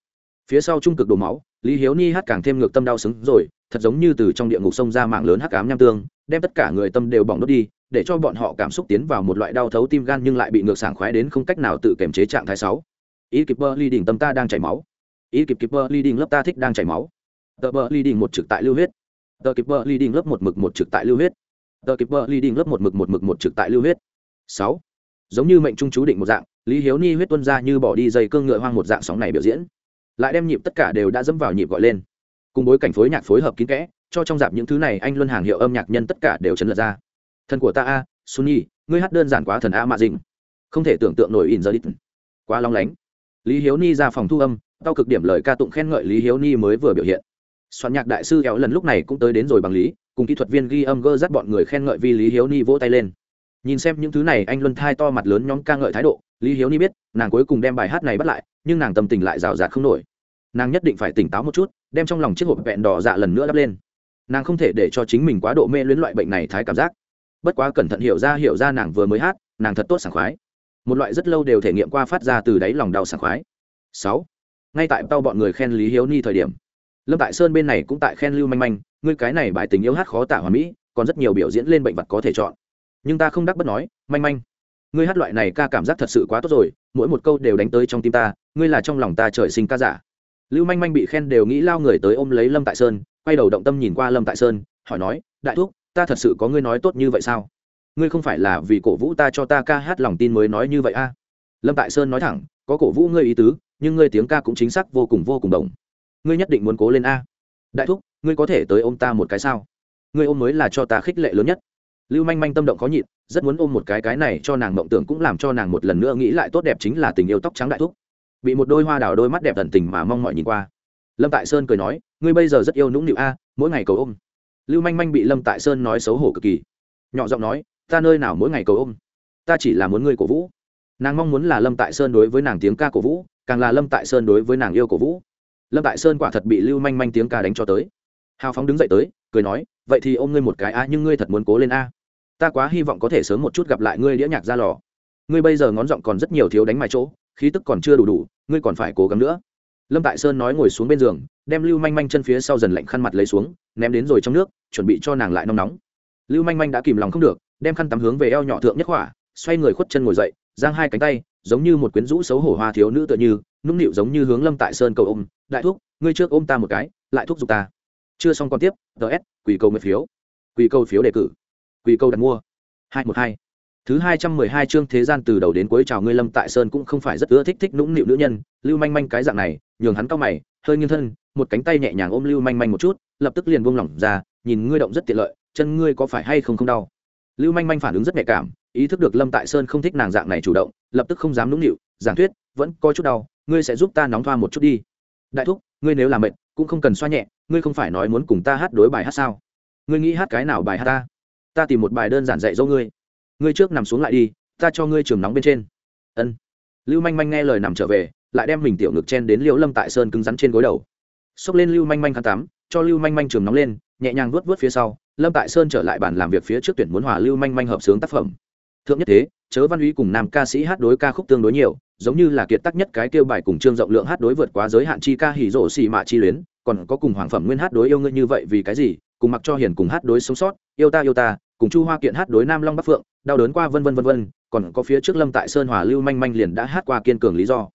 Phía sau trung cực đổ máu, lý hiếu ni hát càng thêm ngược tâm đau xứng rồi, thật giống như từ trong địa ngục sông ra mạng lớn hắc cám nham tương đem tất cả người tâm đều bỏng đốt đi, để cho bọn họ cảm xúc tiến vào một loại đau thấu tim gan nhưng lại bị ngược sảng khoái đến không cách nào tự kiềm chế trạng thái sáu. Ý kịp bơ ly đỉnh tâm ta đang chảy máu. Ý kịp kịp bơ ly đỉnh lớp ta thích đang chảy máu. Tờ bơ ly đỉnh một trực tại lưu huyết. Tờ kịp bơ ly đỉnh lớp một mực một trực tại lưu huyết. Tờ kịp bơ ly đỉnh lớp một mực một mực một trực tại lưu huyết. Sáu. Giống như mệnh trung chú định một dạng, lý hiếu ni huyết tuân ra như bỏ đi dây cương ngựa hoang một dạng sóng này biểu diễn. Lại đem nhịp tất cả đều đã dẫm vào nhịp gọi lên. Cùng bối cảnh phối nhạc phối hợp kín kẽ cho trong dạp những thứ này anh luân hàng hiệu âm nhạc nhân tất cả đều chấn lật ra. Thần của ta a sunny ngươi hát đơn giản quá thần a mạ dình không thể tưởng tượng nổi in giờ đi quá long lánh. Lý hiếu ni ra phòng thu âm tao cực điểm lời ca tụng khen ngợi lý hiếu ni mới vừa biểu hiện. Soạn nhạc đại sư kéo lần lúc này cũng tới đến rồi bằng lý, cùng kỹ thuật viên ghi âm gơ dắt bọn người khen ngợi vì lý hiếu ni vỗ tay lên. Nhìn xem những thứ này, anh luân thai to mặt lớn nhóm ca ngợi thái độ, lý hiếu ni biết, nàng cuối cùng đem bài hát này bắt lại, nhưng nàng tâm tình lại rào rạt không nổi. Nàng nhất định phải tỉnh táo một chút, đem trong lòng chiếc hộp vẹn đỏ dạ lần nữa đắp lên nàng không thể để cho chính mình quá độ mê luyến loại bệnh này thái cảm giác. Bất quá cẩn thận hiểu ra hiểu ra nàng vừa mới hát, nàng thật tốt sảng khoái. Một loại rất lâu đều thể nghiệm qua phát ra từ đáy lòng đau sảng khoái. Sáu. Ngay tại tao bọn người khen lý hiếu ni thời điểm, lâm tại sơn bên này cũng tại khen lưu manh manh, ngươi cái này bài tình yêu hát khó tả hòa mỹ, còn rất nhiều biểu diễn lên bệnh vật có thể chọn. Nhưng ta không đắc bất nói, manh manh, ngươi hát loại này ca cảm giác thật sự quá tốt rồi, mỗi một câu đều đánh tới trong tim ta, ngươi là trong lòng ta trời sinh ca giả. Lưu manh manh bị khen đều nghĩ lao người tới ôm lấy lâm tại sơn quay đầu động tâm nhìn qua lâm tại sơn, hỏi nói, đại thúc, ta thật sự có ngươi nói tốt như vậy sao? Ngươi không phải là vì cổ vũ ta cho ta ca hát lòng tin mới nói như vậy a? À? lâm tại sơn nói thẳng, có cổ vũ ngươi ý tứ, nhưng ngươi tiếng ca cũng chính xác vô cùng vô cùng đồng. Ngươi nhất định muốn cố lên a. Đại thúc, ngươi có thể tới ôm ta một cái sao? Ngươi ôm mới là cho ta khích lệ lớn nhất. Lưu manh manh tâm động khó nhịn, rất muốn ôm một cái cái này cho nàng mộng tưởng cũng làm cho nàng một lần nữa nghĩ lại tốt đẹp chính là tình yêu tóc trắng đại thúc. Bị một đôi hoa đào đôi mắt đẹp thần tình mà mong mọi nhìn qua. Lâm tại sơn cười nói ngươi bây giờ rất yêu nũng nịu a, mỗi ngày cầu ôm. Lưu manh manh bị lâm tại sơn nói xấu hổ cực kỳ. Nhỏ giọng nói, ta nơi nào mỗi ngày cầu ôm? Ta chỉ là muốn ngươi cổ vũ. Nàng mong muốn là lâm tại sơn đối với nàng tiếng ca cổ vũ, càng là lâm tại sơn đối với nàng yêu cổ vũ. Lâm tại sơn quả thật bị lưu manh manh tiếng ca đánh cho tới. Hào phóng đứng dậy tới, cười nói, vậy thì ôm ngươi một cái a, nhưng ngươi thật muốn cố lên a. Ta quá hy vọng có thể sớm một chút gặp lại ngươi đĩa nhạc ra lò. Ngươi bây giờ ngón giọng còn rất nhiều thiếu đánh mài chỗ, khí tức còn chưa đủ đủ, ngươi còn phải cố gắng nữa lâm tại sơn nói ngồi xuống bên giường, đem lưu manh manh chân phía sau dần lạnh khăn mặt lấy xuống, ném đến rồi trong nước, chuẩn bị cho nàng lại nóng nóng. Lưu manh manh đã kìm lòng không được, đem khăn tắm hướng về eo nhỏ thượng nhất hỏa xoay người khuất chân ngồi dậy, giang hai cánh tay, giống như một quyến rũ xấu hổ hoa thiếu nữ tựa như, nũng nịu giống như hướng lâm tại sơn cầu ôm, đại thúc, ngươi trước ôm ta một cái, lại thúc giục ta. Chưa xong còn tiếp ts quỷ cầu mười phiếu. Quỷ cầu phiếu đề cử. Quỷ cầu đặt mua. Hai một hai thứ hai trăm mười hai chương thế gian từ đầu đến cuối chào ngươi lâm tại sơn cũng không phải rất ưa thích thích nũng nịu nữ nhân, lưu manh manh cái dạng này, nhường hắn cao mày, hơi nghiêng thân, một cánh tay nhẹ nhàng ôm lưu manh manh một chút, lập tức liền buông lỏng ra, nhìn ngươi động rất tiện lợi, chân ngươi có phải hay không không đau? Lưu manh manh phản ứng rất nhạy cảm, ý thức được lâm tại sơn không thích nàng dạng này chủ động, lập tức không dám nũng nịu, giảng thuyết, vẫn có chút đau, ngươi sẽ giúp ta nóng thoa một chút đi. Đại thúc, ngươi nếu làm mệt, cũng không cần xoa nhẹ, ngươi không phải nói muốn cùng ta hát đối bài hát sao? Ngươi nghĩ hát cái nào bài hát ta? Ta tìm một bài đơn giản dạy dỗ ngươi ngươi trước nằm xuống lại đi, ta cho ngươi trường nóng bên trên. Ân. Lưu manh manh nghe lời nằm trở về, lại đem mình tiểu ngực chen đến liễu lâm tại sơn cứng rắn trên gối đầu. Xốc lên lưu manh manh khăn tắm, cho lưu manh manh trường nóng lên, nhẹ nhàng vuốt vuốt phía sau, lâm tại sơn trở lại bàn làm việc phía trước tuyển muốn hòa lưu manh manh hợp sướng tác phẩm. Thượng nhất thế, chớ văn Uy cùng nam ca sĩ hát đối ca khúc tương đối nhiều, giống như là kiệt tác nhất cái kêu bài cùng trương rộng lượng hát đối vượt quá giới hạn chi ca hỉ rộ xì mạ chi luyến, còn có cùng hoàng phẩm nguyên hát đối yêu ngươi như vậy vì cái gì, cùng mặc cho hiền cùng hát đối sống sót, yêu ta yêu ta cùng chu hoa kiện hát đối nam long bắc phượng, đau đớn qua vân vân vân vân, còn có phía trước lâm tại sơn hòa lưu manh manh liền đã hát qua kiên cường lý do.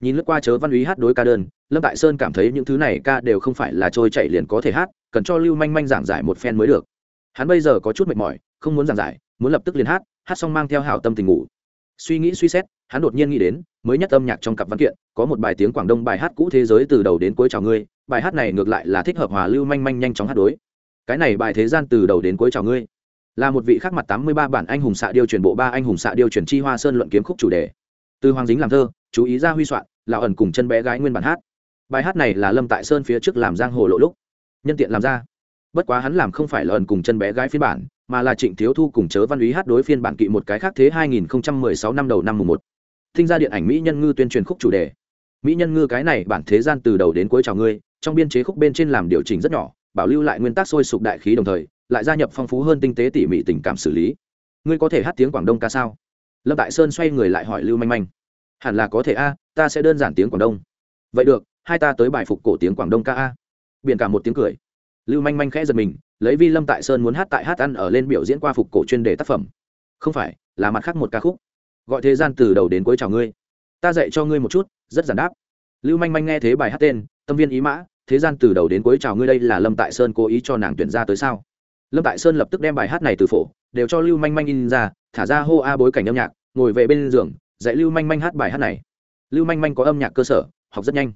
Nhìn lướt qua chớ văn úy hát đối ca đơn, lâm tại sơn cảm thấy những thứ này ca đều không phải là trôi chạy liền có thể hát, cần cho lưu manh manh giảng giải một phen mới được. Hắn bây giờ có chút mệt mỏi, không muốn giảng giải, muốn lập tức liền hát hát xong mang theo hảo tâm tình ngủ. Suy nghĩ suy xét, hắn đột nhiên nghĩ đến, mới nhất âm nhạc trong cặp văn kiện, có một bài tiếng quảng đông bài hát cũ thế giới từ đầu đến cuối chào ngươi, bài hát này ngược lại là thích hợp hòa lưu manh manh nhanh chóng hát đối. Cái này bài thế gian từ đầu đến cuối chào ngươi là một vị khác mặt tám mươi ba bản anh hùng xạ điêu truyền bộ ba anh hùng xạ điêu truyền chi hoa sơn luận kiếm khúc chủ đề. Từ hoàng dính làm thơ, chú ý ra huy soạn, lão ẩn cùng chân bé gái nguyên bản hát. Bài hát này là lâm tại sơn phía trước làm giang hồ lộ lúc. Nhân tiện làm ra. Bất quá hắn làm không phải là ẩn cùng chân bé gái phiên bản, mà là trịnh thiếu thu cùng chớ văn úy hát đối phiên bản kỵ một cái khác thế 2016 năm đầu năm mùng một. Thinh ra điện ảnh mỹ nhân ngư tuyên truyền khúc chủ đề. Mỹ nhân ngư cái này bản thế gian từ đầu đến cuối chào ngươi, trong biên chế khúc bên trên làm điều chỉnh rất nhỏ, bảo lưu lại nguyên tắc sôi sục đại khí đồng thời lại gia nhập phong phú hơn tinh tế tỉ mỉ tình cảm xử lý. Ngươi có thể hát tiếng quảng đông ca sao? Lâm tại sơn xoay người lại hỏi lưu manh manh. Hẳn là có thể a, ta sẽ đơn giản tiếng quảng đông. Vậy được, hai ta tới bài phục cổ tiếng quảng đông ca a. Biển cả một tiếng cười. Lưu manh manh khẽ giật mình, lấy vi lâm tại sơn muốn hát tại hát ăn ở lên biểu diễn qua phục cổ chuyên đề tác phẩm. Không phải, là mặt khác một ca khúc. Gọi thế gian từ đầu đến cuối chào ngươi. Ta dạy cho ngươi một chút, rất giản đáp. Lưu manh manh nghe thế bài hát tên, tâm viên ý mã, thế gian từ đầu đến cuối chào ngươi đây là lâm tại sơn cố ý cho nàng tuyển ra tới sao? Lâm tại sơn lập tức đem bài hát này từ phổ, đều cho lưu manh manh in ra, thả ra hô a bối cảnh âm nhạc, ngồi về bên giường, dạy lưu manh manh hát bài hát này. Lưu manh manh có âm nhạc cơ sở, học rất nhanh.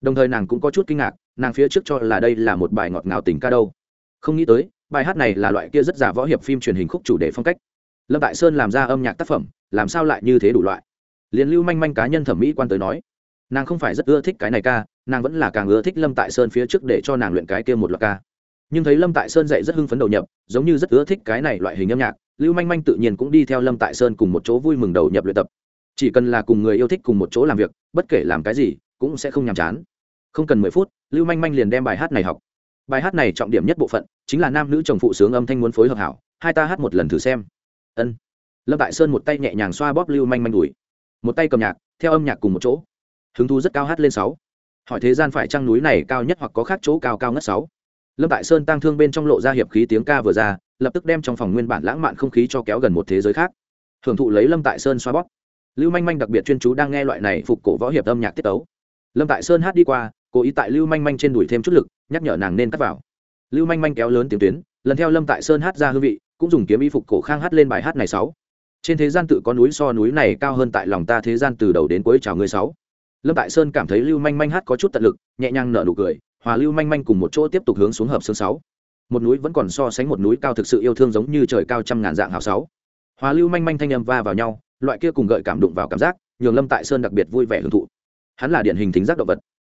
Đồng thời nàng cũng có chút kinh ngạc, nàng phía trước cho là đây là một bài ngọt ngào tình ca đâu. Không nghĩ tới, bài hát này là loại kia rất giả võ hiệp phim truyền hình khúc chủ đề phong cách. Lâm tại sơn làm ra âm nhạc tác phẩm, làm sao lại như thế đủ loại? Liền lưu manh manh cá nhân thẩm mỹ quan tới nói, nàng không phải rất ưa thích cái này ca, nàng vẫn là càng ưa thích lâm tại sơn phía trước để cho nàng luyện cái kia một loạt ca nhưng thấy lâm tại sơn dạy rất hưng phấn đầu nhập, giống như rất ưa thích cái này loại hình âm nhạc, lưu manh manh tự nhiên cũng đi theo lâm tại sơn cùng một chỗ vui mừng đầu nhập luyện tập. Chỉ cần là cùng người yêu thích cùng một chỗ làm việc, bất kể làm cái gì, cũng sẽ không nhàm chán. Không cần mười phút, lưu manh manh liền đem bài hát này học. Bài hát này trọng điểm nhất bộ phận, chính là nam nữ chồng phụ sướng âm thanh muốn phối hợp hảo, hai ta hát một lần thử xem. Ân. Lâm tại sơn một tay nhẹ nhàng xoa bóp lưu manh manh đùi. Một tay cầm nhạc, theo âm nhạc cùng một chỗ. Hứng thú rất cao hát lên sáu. Hỏi thế gian phải trăng núi này cao nhất hoặc có khác chỗ cao cao ngất sáu? Lâm tại sơn tăng thương bên trong lộ ra hiệp khí tiếng ca vừa ra, lập tức đem trong phòng nguyên bản lãng mạn không khí cho kéo gần một thế giới khác. Hưởng thụ lấy lâm tại sơn xoa bóp. Lưu manh manh đặc biệt chuyên chú đang nghe loại này phục cổ võ hiệp âm nhạc tiết tấu. Lâm tại sơn hát đi qua, cố ý tại lưu manh manh trên đùi thêm chút lực, nhắc nhở nàng nên cắt vào. Lưu manh manh kéo lớn tiếng tuyến, lần theo lâm tại sơn hát ra hương vị, cũng dùng kiếm y phục cổ khang hát lên bài hát này sáu. Trên thế gian tự có núi so núi này cao hơn tại lòng ta thế gian từ đầu đến cuối chào người sáu. Lâm tại sơn cảm thấy lưu manh manh hát có chút tận lực, nhẹ nhàng nở nụ cười hòa lưu manh manh cùng một chỗ tiếp tục hướng xuống hợp xương sáu. Một núi vẫn còn so sánh một núi cao thực sự yêu thương giống như trời cao trăm ngàn dạng hào sáu. Hòa lưu manh manh thanh âm va vào nhau, loại kia cùng gợi cảm đụng vào cảm giác, nhường lâm tại sơn đặc biệt vui vẻ hưởng thụ. Hắn là điển hình thính giác động vật.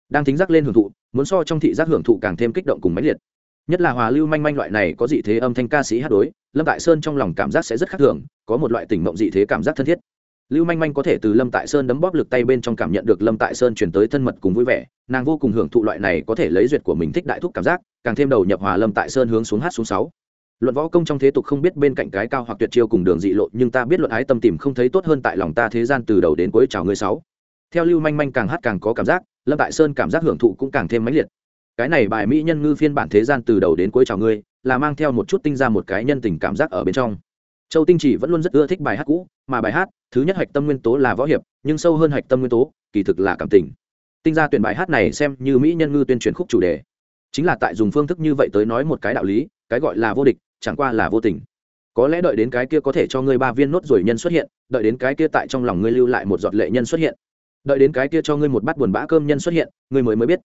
Đang thính giác lên hưởng thụ, muốn so trong thị giác hưởng thụ càng thêm kích động cùng mãnh liệt. Nhất là hòa lưu manh manh loại này có dị thế âm thanh ca sĩ hát đối, lâm tại sơn trong lòng cảm giác sẽ rất khác thường, có một loại tỉnh mộng dị thế cảm giác thân thiết lưu manh manh có thể từ lâm tại sơn đấm bóp lực tay bên trong cảm nhận được lâm tại sơn chuyển tới thân mật cùng vui vẻ, nàng vô cùng hưởng thụ loại này có thể lấy duyệt của mình thích đại thúc cảm giác, càng thêm đầu nhập hòa lâm tại sơn hướng xuống hát xuống sáu. Luận võ công trong thế tục không biết bên cạnh cái cao hoặc tuyệt chiêu cùng đường dị lộ, nhưng ta biết luận ái tâm tìm không thấy tốt hơn tại lòng ta thế gian từ đầu đến cuối chào ngươi sáu. Theo lưu manh manh càng hát càng có cảm giác, lâm tại sơn cảm giác hưởng thụ cũng càng thêm mãnh liệt. Cái này bài mỹ nhân ngư phiên bản thế gian từ đầu đến cuối chào ngươi, là mang theo một chút tinh ra một cái nhân tình cảm giác ở bên trong châu tinh chỉ vẫn luôn rất ưa thích bài hát cũ, mà bài hát, thứ nhất hạch tâm nguyên tố là võ hiệp, nhưng sâu hơn hạch tâm nguyên tố, kỳ thực là cảm tình. Tinh ra tuyển bài hát này xem như mỹ nhân ngư tuyên truyền khúc chủ đề. Chính là tại dùng phương thức như vậy tới nói một cái đạo lý, cái gọi là vô địch, chẳng qua là vô tình. Có lẽ đợi đến cái kia có thể cho ngươi ba viên nốt rồi nhân xuất hiện, đợi đến cái kia tại trong lòng ngươi lưu lại một giọt lệ nhân xuất hiện. Đợi đến cái kia cho ngươi một bát buồn bã cơm nhân xuất hiện, ngươi mới mới biết.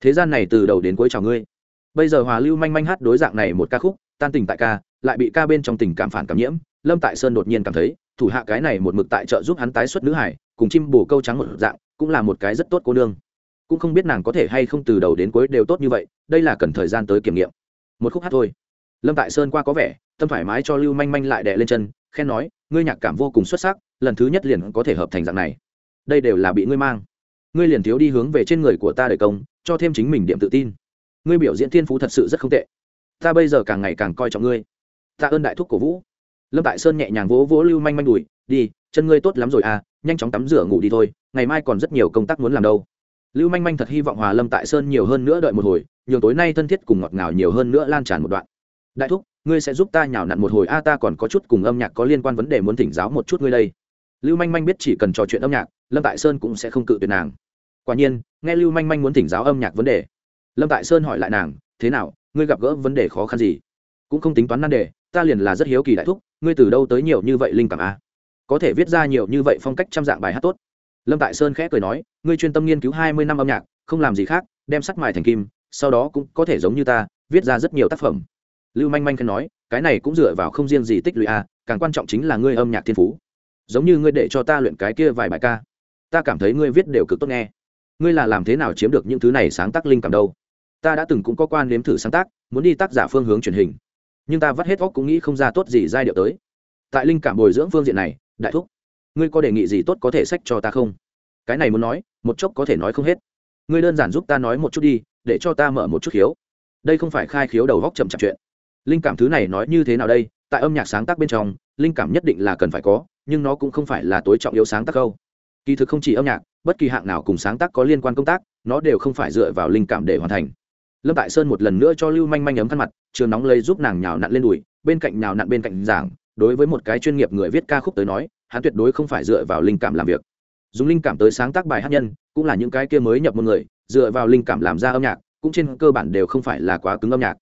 Thế gian này từ đầu đến cuối chào ngươi. Bây giờ hòa lưu manh manh hát đối dạng này một ca khúc, tan tình tại ca, lại bị ca bên trong tình cảm phản cảm nhiễm lâm tại sơn đột nhiên cảm thấy, thủ hạ cái này một mực tại trợ giúp hắn tái xuất nữ hải, cùng chim bồ câu trắng một dạng, cũng là một cái rất tốt cô nương. Cũng không biết nàng có thể hay không từ đầu đến cuối đều tốt như vậy, đây là cần thời gian tới kiểm nghiệm. Một khúc hát thôi. Lâm tại sơn qua có vẻ, tâm thoải mái cho lưu manh manh lại đè lên chân, khen nói, ngươi nhạc cảm vô cùng xuất sắc, lần thứ nhất liền có thể hợp thành dạng này. Đây đều là bị ngươi mang. Ngươi liền thiếu đi hướng về trên người của ta đời công, cho thêm chính mình điểm tự tin. Ngươi biểu diễn thiên phú thật sự rất không tệ. Ta bây giờ càng ngày càng coi trọng ngươi. Ta ơn đại thúc cổ vũ lâm tại sơn nhẹ nhàng vỗ vỗ lưu manh manh đùi, đi, chân ngươi tốt lắm rồi à nhanh chóng tắm rửa ngủ đi thôi, ngày mai còn rất nhiều công tác muốn làm đâu. Lưu manh manh thật hy vọng hòa lâm tại sơn nhiều hơn nữa đợi một hồi nhiều tối nay thân thiết cùng ngọt ngào nhiều hơn nữa lan tràn một đoạn. Đại thúc, ngươi sẽ giúp ta nhào nặn một hồi, a, ta còn có chút cùng âm nhạc có liên quan vấn đề muốn thỉnh giáo một chút ngươi đây. Lưu manh manh biết chỉ cần trò chuyện âm nhạc, lâm tại sơn cũng sẽ không cự tuyệt nàng. Quả nhiên, nghe lưu manh manh muốn thỉnh giáo âm nhạc vấn đề, lâm tại sơn hỏi lại nàng, thế nào, ngươi gặp gỡ vấn đề khó khăn gì? Cũng không tính toán nan đề, ta liền là rất hiếu kỳ đại thúc ngươi từ đâu tới nhiều như vậy linh cảm a có thể viết ra nhiều như vậy phong cách trăm dạng bài hát tốt. Lâm tại sơn khẽ cười nói, ngươi chuyên tâm nghiên cứu hai mươi năm âm nhạc, không làm gì khác, đem sắt mài thành kim, sau đó cũng có thể giống như ta, viết ra rất nhiều tác phẩm. Lưu manh manh khen nói, cái này cũng dựa vào không riêng gì tích lũy a càng quan trọng chính là ngươi âm nhạc thiên phú. Giống như ngươi để cho ta luyện cái kia vài bài ca, ta cảm thấy ngươi viết đều cực tốt nghe. Ngươi là làm thế nào chiếm được những thứ này sáng tác linh cảm đâu? Ta đã từng cũng có quan nếm thử sáng tác, muốn đi tác giả phương hướng truyền hình nhưng ta vắt hết óc cũng nghĩ không ra tốt gì giai điệu tới. Tại linh cảm bồi dưỡng phương diện này, đại thúc, ngươi có đề nghị gì tốt có thể sách cho ta không? Cái này muốn nói, một chốc có thể nói không hết. Ngươi đơn giản giúp ta nói một chút đi, để cho ta mở một chút khiếu. Đây không phải khai khiếu đầu góc chậm chạp chuyện. Linh cảm thứ này nói như thế nào đây? Tại âm nhạc sáng tác bên trong, linh cảm nhất định là cần phải có, nhưng nó cũng không phải là tối trọng yếu sáng tác câu kỳ thực không chỉ âm nhạc, bất kỳ hạng nào cùng sáng tác có liên quan công tác, nó đều không phải dựa vào linh cảm để hoàn thành lâm tại sơn một lần nữa cho lưu manh manh ấm khăn mặt, trường nóng lấy giúp nàng nhào nặn lên đùi, bên cạnh nhào nặn bên cạnh giảng, đối với một cái chuyên nghiệp người viết ca khúc tới nói, hắn tuyệt đối không phải dựa vào linh cảm làm việc. Dùng linh cảm tới sáng tác bài hát nhân, cũng là những cái kia mới nhập một người, dựa vào linh cảm làm ra âm nhạc, cũng trên cơ bản đều không phải là quá cứng âm nhạc.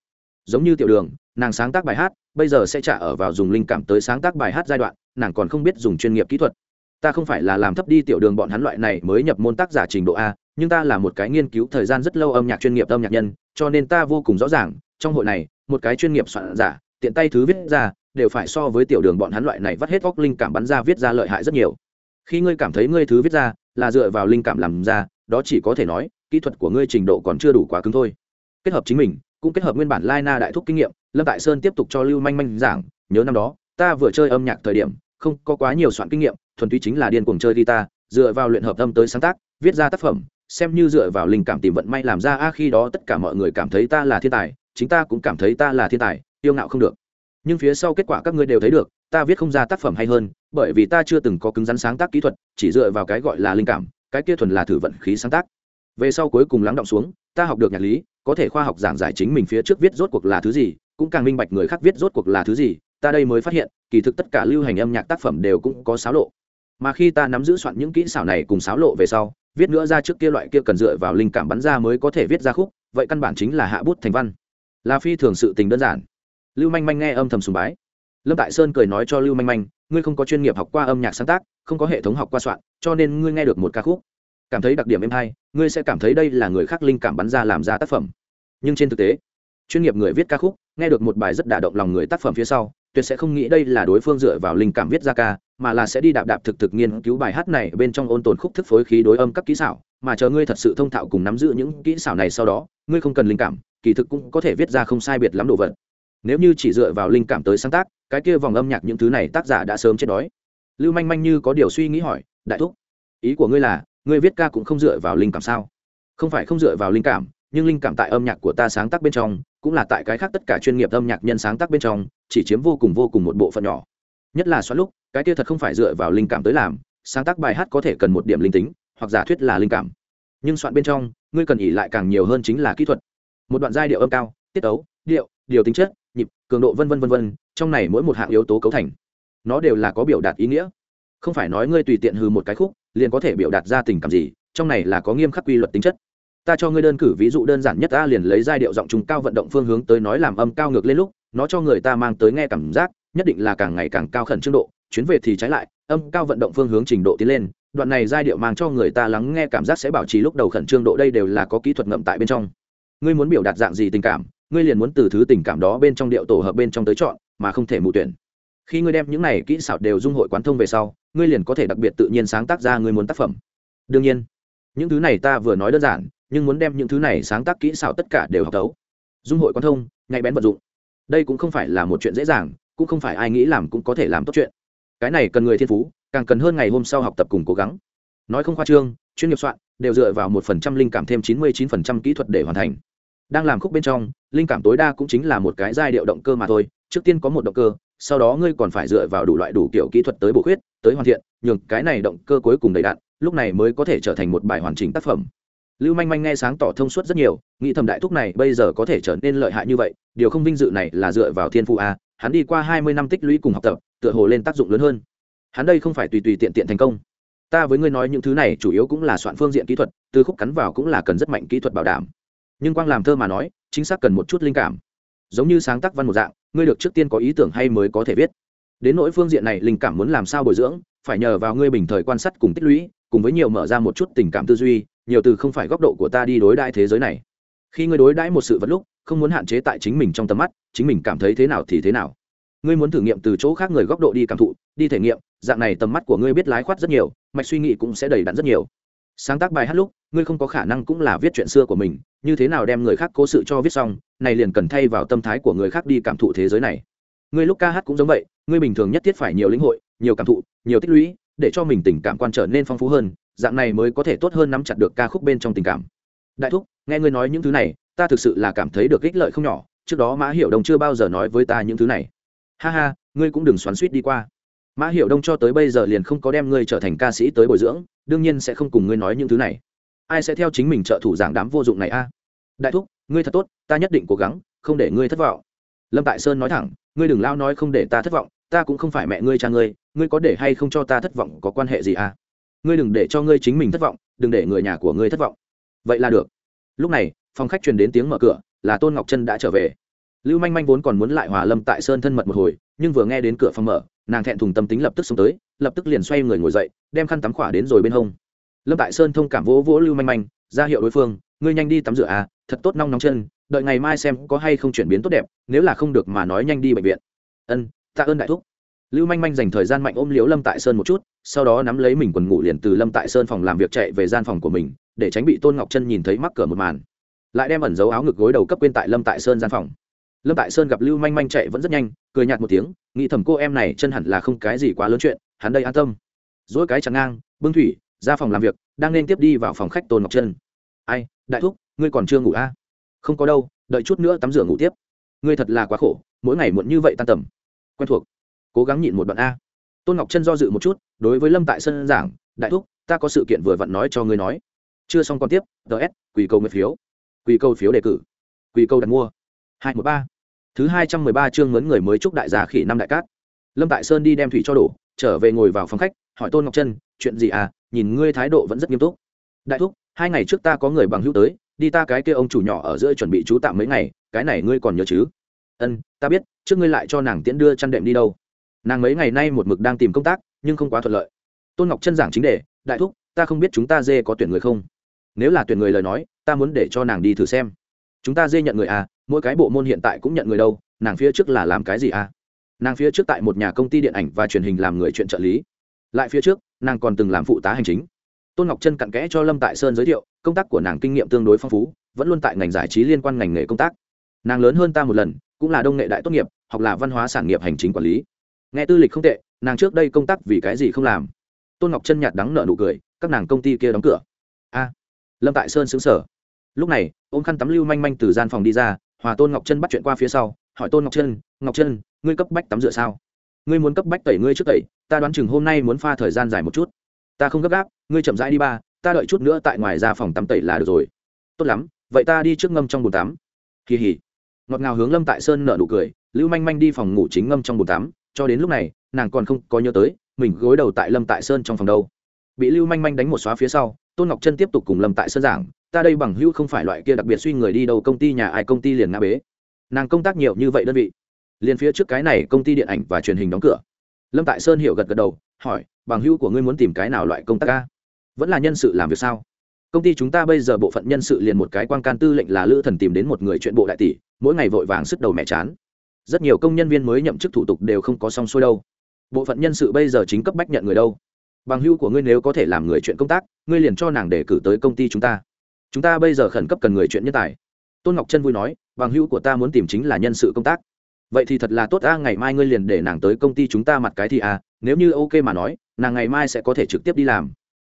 Giống như tiểu đường, nàng sáng tác bài hát, bây giờ sẽ trả ở vào dùng linh cảm tới sáng tác bài hát giai đoạn, nàng còn không biết dùng chuyên nghiệp kỹ thuật. Ta không phải là làm thấp đi tiểu đường bọn hắn loại này mới nhập môn tác giả trình độ a, nhưng ta là một cái nghiên cứu thời gian rất lâu âm nhạc chuyên nghiệp âm nhạc nhân cho nên ta vô cùng rõ ràng, trong hội này, một cái chuyên nghiệp soạn giả, tiện tay thứ viết ra, đều phải so với tiểu đường bọn hắn loại này vắt hết góc linh cảm bắn ra viết ra lợi hại rất nhiều. Khi ngươi cảm thấy ngươi thứ viết ra, là dựa vào linh cảm làm ra, đó chỉ có thể nói, kỹ thuật của ngươi trình độ còn chưa đủ quá cứng thôi. Kết hợp chính mình, cũng kết hợp nguyên bản lai na đại thúc kinh nghiệm, lâm tại sơn tiếp tục cho lưu manh manh giảng, nhớ năm đó, ta vừa chơi âm nhạc thời điểm, không có quá nhiều soạn kinh nghiệm, thuần túy chính là điên cuồng chơi guitar, dựa vào luyện hợp âm tới sáng tác, viết ra tác phẩm xem như dựa vào linh cảm tìm vận may làm ra, a, khi đó tất cả mọi người cảm thấy ta là thiên tài, chính ta cũng cảm thấy ta là thiên tài, yêu ngạo không được. Nhưng phía sau kết quả các ngươi đều thấy được, ta viết không ra tác phẩm hay hơn, bởi vì ta chưa từng có cứng rắn sáng tác kỹ thuật, chỉ dựa vào cái gọi là linh cảm, cái kia thuần là thử vận khí sáng tác. Về sau cuối cùng lắng động xuống, ta học được nhạc lý, có thể khoa học giảng giải chính mình phía trước viết rốt cuộc là thứ gì, cũng càng minh bạch người khác viết rốt cuộc là thứ gì, ta đây mới phát hiện, kỳ thực tất cả lưu hành âm nhạc tác phẩm đều cũng có xáo lộ. Mà khi ta nắm giữ soạn những kỹ xảo này cùng xáo lộ về sau viết nữa ra trước kia loại kia cần dựa vào linh cảm bắn ra mới có thể viết ra khúc, vậy căn bản chính là hạ bút thành văn. Là phi thường sự tình đơn giản. Lưu manh manh nghe âm thầm sùng bái. Lâm tại sơn cười nói cho lưu manh manh, ngươi không có chuyên nghiệp học qua âm nhạc sáng tác, không có hệ thống học qua soạn, cho nên ngươi nghe được một ca khúc. Cảm thấy đặc điểm êm hay, ngươi sẽ cảm thấy đây là người khác linh cảm bắn ra làm ra tác phẩm. Nhưng trên thực tế, chuyên nghiệp người viết ca khúc, nghe được một bài rất đả động lòng người tác phẩm phía sau tuyệt sẽ không nghĩ đây là đối phương dựa vào linh cảm viết ra ca, mà là sẽ đi đạp đạp thực thực nghiên cứu bài hát này bên trong ôn tồn khúc thức phối khí đối âm các kỹ xảo, mà chờ ngươi thật sự thông thạo cùng nắm giữ những kỹ xảo này sau đó, ngươi không cần linh cảm, kỳ thực cũng có thể viết ra không sai biệt lắm đồ vật. Nếu như chỉ dựa vào linh cảm tới sáng tác, cái kia vòng âm nhạc những thứ này tác giả đã sớm chết đói. Lưu manh manh như có điều suy nghĩ hỏi, đại thúc, ý của ngươi là, ngươi viết ca cũng không dựa vào linh cảm sao? Không phải không dựa vào linh cảm, nhưng linh cảm tại âm nhạc của ta sáng tác bên trong cũng là tại cái khác tất cả chuyên nghiệp âm nhạc nhân sáng tác bên trong, chỉ chiếm vô cùng vô cùng một bộ phận nhỏ. Nhất là xoắn lúc, cái kia thật không phải dựa vào linh cảm tới làm, sáng tác bài hát có thể cần một điểm linh tính, hoặc giả thuyết là linh cảm. Nhưng soạn bên trong, ngươi cần ỉ lại càng nhiều hơn chính là kỹ thuật. Một đoạn giai điệu âm cao, tiết tấu, điệu, điều tính chất, nhịp, cường độ vân vân vân vân, trong này mỗi một hạng yếu tố cấu thành. Nó đều là có biểu đạt ý nghĩa. Không phải nói ngươi tùy tiện hư một cái khúc, liền có thể biểu đạt ra tình cảm gì, trong này là có nghiêm khắc quy luật tính chất ta cho ngươi đơn cử ví dụ đơn giản nhất ta liền lấy giai điệu giọng trùng cao vận động phương hướng tới nói làm âm cao ngược lên lúc, nó cho người ta mang tới nghe cảm giác, nhất định là càng ngày càng cao khẩn trương độ, chuyến về thì trái lại, âm cao vận động phương hướng trình độ tiến lên, đoạn này giai điệu mang cho người ta lắng nghe cảm giác sẽ bảo trì lúc đầu khẩn trương độ đây đều là có kỹ thuật ngậm tại bên trong. Ngươi muốn biểu đạt dạng gì tình cảm, ngươi liền muốn từ thứ tình cảm đó bên trong điệu tổ hợp bên trong tới chọn, mà không thể mù tuyển. Khi ngươi đem những này kỹ xảo đều dung hội quán thông về sau, ngươi liền có thể đặc biệt tự nhiên sáng tác ra ngươi muốn tác phẩm. Đương nhiên, những thứ này ta vừa nói đơn giản nhưng muốn đem những thứ này sáng tác kỹ xảo tất cả đều học tấu dung hội quan thông ngay bén vận dụng. Đây cũng không phải là một chuyện dễ dàng, cũng không phải ai nghĩ làm cũng có thể làm tốt chuyện. Cái này cần người thiên phú, càng cần hơn ngày hôm sau học tập cùng cố gắng. Nói không khoa trương, chuyên nghiệp soạn, đều dựa vào một phần trăm linh cảm thêm chín mươi chín phần trăm kỹ thuật để hoàn thành. Đang làm khúc bên trong, linh cảm tối đa cũng chính là một cái giai điệu động cơ mà thôi, trước tiên có một động cơ, sau đó ngươi còn phải dựa vào đủ loại đủ kiểu kỹ thuật tới bổ khuyết, tới hoàn thiện, nhường cái này động cơ cuối cùng đầy đạn lúc này mới có thể trở thành một bài hoàn chỉnh tác phẩm lưu manh manh nghe sáng tỏ thông suốt rất nhiều, nghĩ thầm đại thúc này bây giờ có thể trở nên lợi hại như vậy, điều không vinh dự này là dựa vào thiên phụ a, hắn đi qua hai mươi năm tích lũy cùng học tập, tựa hồ lên tác dụng lớn hơn. Hắn đây không phải tùy tùy tiện tiện thành công. Ta với ngươi nói những thứ này chủ yếu cũng là soạn phương diện kỹ thuật, từ khúc cắn vào cũng là cần rất mạnh kỹ thuật bảo đảm. Nhưng quang làm thơ mà nói, chính xác cần một chút linh cảm. Giống như sáng tác văn một dạng, ngươi được trước tiên có ý tưởng hay mới có thể viết. Đến nỗi phương diện này linh cảm muốn làm sao bồi dưỡng, phải nhờ vào ngươi bình thời quan sát cùng tích lũy, cùng với nhiều mở ra một chút tình cảm tư duy nhiều từ không phải góc độ của ta đi đối đãi thế giới này. Khi ngươi đối đãi một sự vật lúc, không muốn hạn chế tại chính mình trong tầm mắt, chính mình cảm thấy thế nào thì thế nào. Ngươi muốn thử nghiệm từ chỗ khác người góc độ đi cảm thụ, đi thể nghiệm, dạng này tầm mắt của ngươi biết lái khoát rất nhiều, mạch suy nghĩ cũng sẽ đầy đặn rất nhiều. Sáng tác bài hát lúc, ngươi không có khả năng cũng là viết chuyện xưa của mình, như thế nào đem người khác cố sự cho viết xong, này liền cần thay vào tâm thái của người khác đi cảm thụ thế giới này. Ngươi lúc ca hát cũng giống vậy, ngươi bình thường nhất thiết phải nhiều lĩnh hội, nhiều cảm thụ, nhiều tích lũy, để cho mình tình cảm quan trở nên phong phú hơn dạng này mới có thể tốt hơn nắm chặt được ca khúc bên trong tình cảm. Đại thúc, nghe ngươi nói những thứ này, ta thực sự là cảm thấy được ích lợi không nhỏ, trước đó mã hiểu đông chưa bao giờ nói với ta những thứ này. Ha ha, ngươi cũng đừng xoắn suýt đi qua. Mã hiểu đông cho tới bây giờ liền không có đem ngươi trở thành ca sĩ tới bồi dưỡng, đương nhiên sẽ không cùng ngươi nói những thứ này. Ai sẽ theo chính mình trợ thủ giảng đám vô dụng này a? Đại thúc, ngươi thật tốt, ta nhất định cố gắng, không để ngươi thất vọng. Lâm tại sơn nói thẳng, ngươi đừng lao nói không để ta thất vọng, ta cũng không phải mẹ ngươi cha ngươi ngươi có để hay không cho ta thất vọng có quan hệ gì à? Ngươi đừng để cho ngươi chính mình thất vọng, đừng để người nhà của ngươi thất vọng. Vậy là được. Lúc này, phòng khách truyền đến tiếng mở cửa, là tôn ngọc trân đã trở về. Lưu manh manh vốn còn muốn lại hòa lâm tại sơn thân mật một hồi, nhưng vừa nghe đến cửa phòng mở, nàng thẹn thùng tâm tính lập tức xuống tới, lập tức liền xoay người ngồi dậy, đem khăn tắm khỏa đến rồi bên hông. Lâm tại sơn thông cảm vỗ vỗ lưu manh manh, ra hiệu đối phương, ngươi nhanh đi tắm rửa à thật tốt nong nóng chân, đợi ngày mai xem có hay không chuyển biến tốt đẹp, nếu là không được mà nói nhanh đi bệnh viện. Ân, tạ ơn đại thúc lưu manh manh dành thời gian mạnh ôm liếu lâm tại sơn một chút, sau đó nắm lấy mình quần ngủ liền từ lâm tại sơn phòng làm việc chạy về gian phòng của mình, để tránh bị tôn ngọc chân nhìn thấy mắc cửa một màn. Lại đem ẩn dấu áo ngực gối đầu cấp quên tại lâm tại sơn gian phòng. Lâm tại sơn gặp lưu manh manh chạy vẫn rất nhanh, cười nhạt một tiếng, nghĩ thầm cô em này chân hẳn là không cái gì quá lớn chuyện, hắn đây an tâm. Dỗi cái chẳng ngang, bưng thủy, ra phòng làm việc, đang nên tiếp đi vào phòng khách tôn ngọc chân ai, đại thúc, ngươi còn chưa ngủ a à? không có đâu, đợi chút nữa tắm rửa ngủ tiếp. Ngươi thật là quá khổ, mỗi ngày muộn như vậy tan tầm. Quen thuộc cố gắng nhịn một đoạn a. Tôn ngọc chân do dự một chút, đối với lâm tại sơn giảng, đại thúc, ta có sự kiện vừa vặn nói cho ngươi nói. Chưa xong còn tiếp ts quỳ câu nguyện phiếu. Quỳ câu phiếu đề cử. Quỳ câu đặt mua. Hai một ba. Thứ hai trăm mười ba chương mướn người mới chúc đại gia khỉ năm đại cát. Lâm tại sơn đi đem thủy cho đổ, trở về ngồi vào phòng khách, hỏi tôn ngọc chân chuyện gì à? Nhìn ngươi thái độ vẫn rất nghiêm túc. Đại thúc, hai ngày trước ta có người bằng hữu tới, đi ta cái kia ông chủ nhỏ ở giữa chuẩn bị trú tạm mấy ngày, cái này ngươi còn nhớ chứ? Ân, ta biết, trước ngươi lại cho nàng tiễn đưa chăn đệm đi đâu nàng mấy ngày nay một mực đang tìm công tác, nhưng không quá thuận lợi. Tôn ngọc chân giảng chính đề, đại thúc, ta không biết chúng ta dê có tuyển người không? Nếu là tuyển người lời nói, ta muốn để cho nàng đi thử xem. Chúng ta dê nhận người à mỗi cái bộ môn hiện tại cũng nhận người đâu, nàng phía trước là làm cái gì à? Nàng phía trước tại một nhà công ty điện ảnh và truyền hình làm người chuyện trợ lý. Lại phía trước, nàng còn từng làm phụ tá hành chính. Tôn ngọc chân cặn kẽ cho lâm tại sơn giới thiệu, công tác của nàng kinh nghiệm tương đối phong phú, vẫn luôn tại ngành giải trí liên quan ngành nghề công tác. Nàng lớn hơn ta một lần, cũng là đông nghệ đại tốt nghiệp, học là văn hóa sản nghiệp hành chính quản lý nghe tư lịch không tệ, nàng trước đây công tác vì cái gì không làm? Tôn ngọc chân nhạt đắng nợ nụ cười, các nàng công ty kia đóng cửa. A. Lâm tại sơn xứng sở lúc này, ôm khăn tắm lưu manh manh từ gian phòng đi ra, hòa tôn ngọc chân bắt chuyện qua phía sau, hỏi tôn ngọc chân ngọc chân ngươi cấp bách tắm rửa sao? Ngươi muốn cấp bách tẩy ngươi trước tẩy, ta đoán chừng hôm nay muốn pha thời gian dài một chút. Ta không gấp gáp, ngươi chậm rãi đi ba, ta đợi chút nữa tại ngoài ra phòng tắm tẩy là được rồi. Tốt lắm, vậy ta đi trước ngâm trong bồn tắm. Kỳ hỉ. Ngọt ngào hướng lâm tại sơn nở nụ cười, lưu manh manh đi phòng ngủ chính ngâm trong bồn tắm cho đến lúc này, nàng còn không có nhớ tới, mình gối đầu tại lâm tại sơn trong phòng đâu. Bị lưu manh manh đánh một xóa phía sau, tôn ngọc chân tiếp tục cùng lâm tại sơn giảng, ta đây bằng hữu không phải loại kia đặc biệt suy người đi đâu, công ty nhà ai, công ty liền nga bế. Nàng công tác nhiều như vậy đơn vị, liền phía trước cái này công ty điện ảnh và truyền hình đóng cửa. Lâm tại sơn hiểu gật gật đầu, hỏi, bằng hữu của ngươi muốn tìm cái nào loại công tác ca vẫn là nhân sự làm việc sao? Công ty chúng ta bây giờ bộ phận nhân sự liền một cái quan can tư lệnh là lữ thần tìm đến một người chuyện bộ đại tỷ, mỗi ngày vội vàng sức đầu mẹ chán rất nhiều công nhân viên mới nhậm chức thủ tục đều không có xong xuôi đâu. Bộ phận nhân sự bây giờ chính cấp bách nhận người đâu. Bằng hưu của ngươi nếu có thể làm người chuyện công tác, ngươi liền cho nàng để cử tới công ty chúng ta. Chúng ta bây giờ khẩn cấp cần người chuyện nhân tài. Tôn ngọc trân vui nói, bằng hưu của ta muốn tìm chính là nhân sự công tác. Vậy thì thật là tốt, a, ngày mai ngươi liền để nàng tới công ty chúng ta mặt cái thì à? nếu như ok mà nói, nàng ngày mai sẽ có thể trực tiếp đi làm.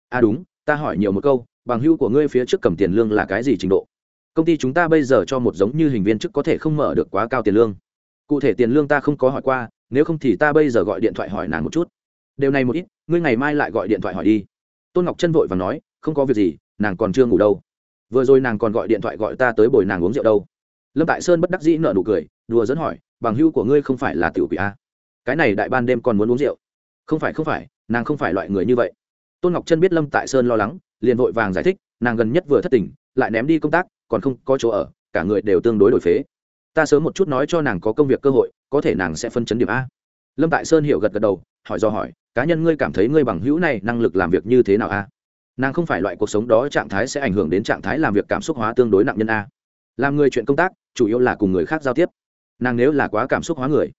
À đúng, ta hỏi nhiều một câu, bằng hưu của ngươi phía trước cầm tiền lương là cái gì trình độ? Công ty chúng ta bây giờ cho một giống như hình viên chức có thể không mở được quá cao tiền lương cụ thể tiền lương ta không có hỏi qua, nếu không thì ta bây giờ gọi điện thoại hỏi nàng một chút. Điều này một ít, ngươi ngày mai lại gọi điện thoại hỏi đi. Tôn ngọc chân vội và nói, không có việc gì, nàng còn chưa ngủ đâu. Vừa rồi nàng còn gọi điện thoại gọi ta tới bồi nàng uống rượu đâu. Lâm tại sơn bất đắc dĩ nợ nụ cười, đùa dẫn hỏi, bằng hưu của ngươi không phải là tiểu quỷ a? Cái này đại ban đêm còn muốn uống rượu? Không phải không phải, nàng không phải loại người như vậy. Tôn ngọc chân biết lâm tại sơn lo lắng, liền vội vàng giải thích, nàng gần nhất vừa thất tình, lại ném đi công tác, còn không có chỗ ở, cả người đều tương đối đổi phế ta sớm một chút nói cho nàng có công việc cơ hội, có thể nàng sẽ phân chấn điểm a. Lâm tại sơn hiểu gật gật đầu, hỏi do hỏi, cá nhân ngươi cảm thấy ngươi bằng hữu này năng lực làm việc như thế nào a? Nàng không phải loại cuộc sống đó trạng thái sẽ ảnh hưởng đến trạng thái làm việc cảm xúc hóa tương đối nặng nhân a. Làm người chuyện công tác, chủ yếu là cùng người khác giao tiếp. Nàng nếu là quá cảm xúc hóa người,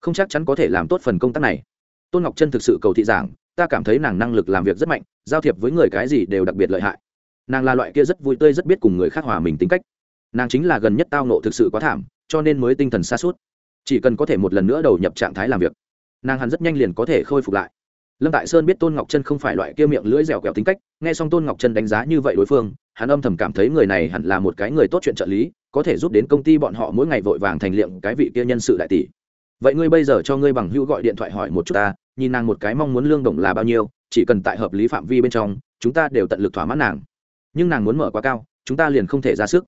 không chắc chắn có thể làm tốt phần công tác này. Tôn ngọc chân thực sự cầu thị giảng, ta cảm thấy nàng năng lực làm việc rất mạnh, giao thiệp với người cái gì đều đặc biệt lợi hại. Nàng là loại kia rất vui tươi rất biết cùng người khác hòa mình tính cách. Nàng chính là gần nhất tao nộ thực sự quá thảm cho nên mới tinh thần xa suốt. Chỉ cần có thể một lần nữa đầu nhập trạng thái làm việc, nàng hẳn rất nhanh liền có thể khôi phục lại. Lâm tại sơn biết tôn ngọc chân không phải loại kia miệng lưỡi dẻo kẹo tính cách, nghe xong tôn ngọc chân đánh giá như vậy đối phương, hắn âm thầm cảm thấy người này hẳn là một cái người tốt chuyện trợ lý, có thể giúp đến công ty bọn họ mỗi ngày vội vàng thành liệm cái vị kia nhân sự đại tỷ. Vậy ngươi bây giờ cho ngươi bằng hữu gọi điện thoại hỏi một chút ta, nhìn nàng một cái mong muốn lương đồng là bao nhiêu, chỉ cần tại hợp lý phạm vi bên trong, chúng ta đều tận lực thỏa mãn nàng. Nhưng nàng muốn mở quá cao, chúng ta liền không thể ra sức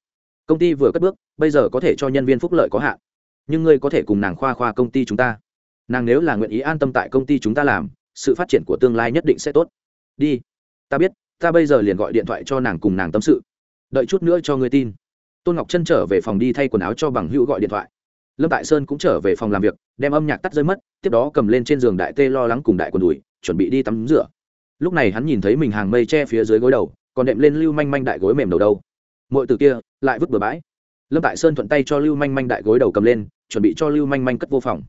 công ty vừa cất bước, bây giờ có thể cho nhân viên phúc lợi có hạn. Nhưng ngươi có thể cùng nàng khoa khoa công ty chúng ta. Nàng nếu là nguyện ý an tâm tại công ty chúng ta làm, sự phát triển của tương lai nhất định sẽ tốt. Đi. Ta biết, ta bây giờ liền gọi điện thoại cho nàng cùng nàng tâm sự. Đợi chút nữa cho ngươi tin. Tôn ngọc chân trở về phòng đi thay quần áo cho bằng hữu gọi điện thoại. Lâm tại sơn cũng trở về phòng làm việc, đem âm nhạc tắt rơi mất, tiếp đó cầm lên trên giường đại tê lo lắng cùng đại quần đùi, chuẩn bị đi tắm rửa. Lúc này hắn nhìn thấy mình hàng mây che phía dưới gối đầu, còn đệm lên lưu manh manh đại gối mềm đầu đâu mọi từ kia, lại vứt bừa bãi. Lâm tại sơn thuận tay cho lưu manh manh đại gối đầu cầm lên, chuẩn bị cho lưu manh manh cất vô phòng.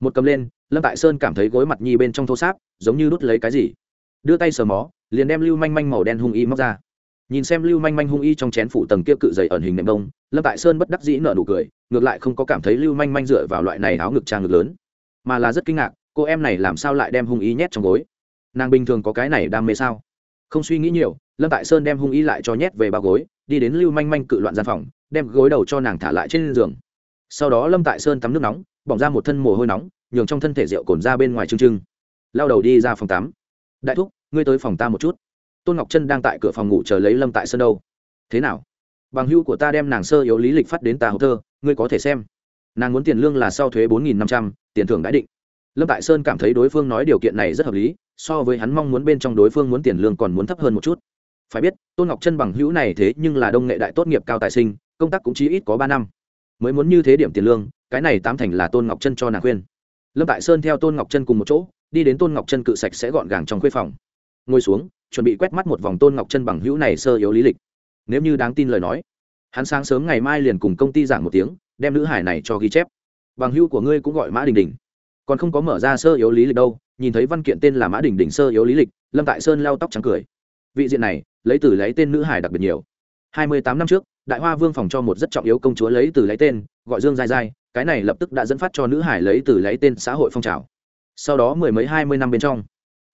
Một cầm lên, lâm tại sơn cảm thấy gối mặt nhi bên trong thô sáp, giống như đút lấy cái gì. Đưa tay sờ mó, liền đem lưu manh manh màu đen hung y móc ra. Nhìn xem lưu manh manh hung y trong chén phủ tầng kia cự dày ẩn hình nệm đông lâm tại sơn bất đắc dĩ nợ nụ cười, ngược lại không có cảm thấy lưu manh manh dựa vào loại này áo ngực trang ngực lớn, mà là rất kinh ngạc, cô em này làm sao lại đem hung y nhét trong gối? Nàng bình thường có cái này đam mê sao? Không suy nghĩ nhiều, lâm tại sơn đem hung y lại cho nhét về bao gối, đi đến lưu manh manh cự loạn gian phòng, đem gối đầu cho nàng thả lại trên giường. Sau đó lâm tại sơn tắm nước nóng, bỏng ra một thân mồ hôi nóng, nhường trong thân thể rượu cồn ra bên ngoài trưng trưng. Lao đầu đi ra phòng tắm. Đại thúc, ngươi tới phòng ta một chút. Tôn ngọc trân đang tại cửa phòng ngủ chờ lấy lâm tại sơn đâu. Thế nào? Bằng hưu của ta đem nàng sơ yếu lý lịch phát đến ta hộp thơ, ngươi có thể xem. Nàng muốn tiền lương là sau thuế bốn nghìn năm trăm, tiền thưởng đã định. Lâm tại sơn cảm thấy đối phương nói điều kiện này rất hợp lý so với hắn mong muốn bên trong đối phương muốn tiền lương còn muốn thấp hơn một chút. Phải biết, tôn ngọc chân bằng hữu này thế nhưng là đông nghệ đại tốt nghiệp cao tài sinh, công tác cũng chỉ ít có ba năm. Mới muốn như thế điểm tiền lương, cái này tám thành là tôn ngọc chân cho nàng khuyên. Lâm tại sơn theo tôn ngọc chân cùng một chỗ, đi đến tôn ngọc chân cự sạch sẽ gọn gàng trong khuê phòng. Ngồi xuống, chuẩn bị quét mắt một vòng tôn ngọc chân bằng hữu này sơ yếu lý lịch. Nếu như đáng tin lời nói, hắn sáng sớm ngày mai liền cùng công ty giảng một tiếng, đem nữ hải này cho ghi chép. Bằng hữu của ngươi cũng gọi mã đình đình. Còn không có mở ra sơ yếu lý lịch đâu nhìn thấy văn kiện tên là mã đình đình sơ yếu lý lịch, lâm tại sơn lao tóc trắng cười. Vị diện này, lấy từ lấy tên nữ hải đặc biệt nhiều. Hai mươi tám năm trước, đại hoa vương phòng cho một rất trọng yếu công chúa lấy từ lấy tên, gọi dương giai giai, cái này lập tức đã dẫn phát cho nữ hải lấy từ lấy tên xã hội phong trào. Sau đó mười mấy hai mươi năm bên trong,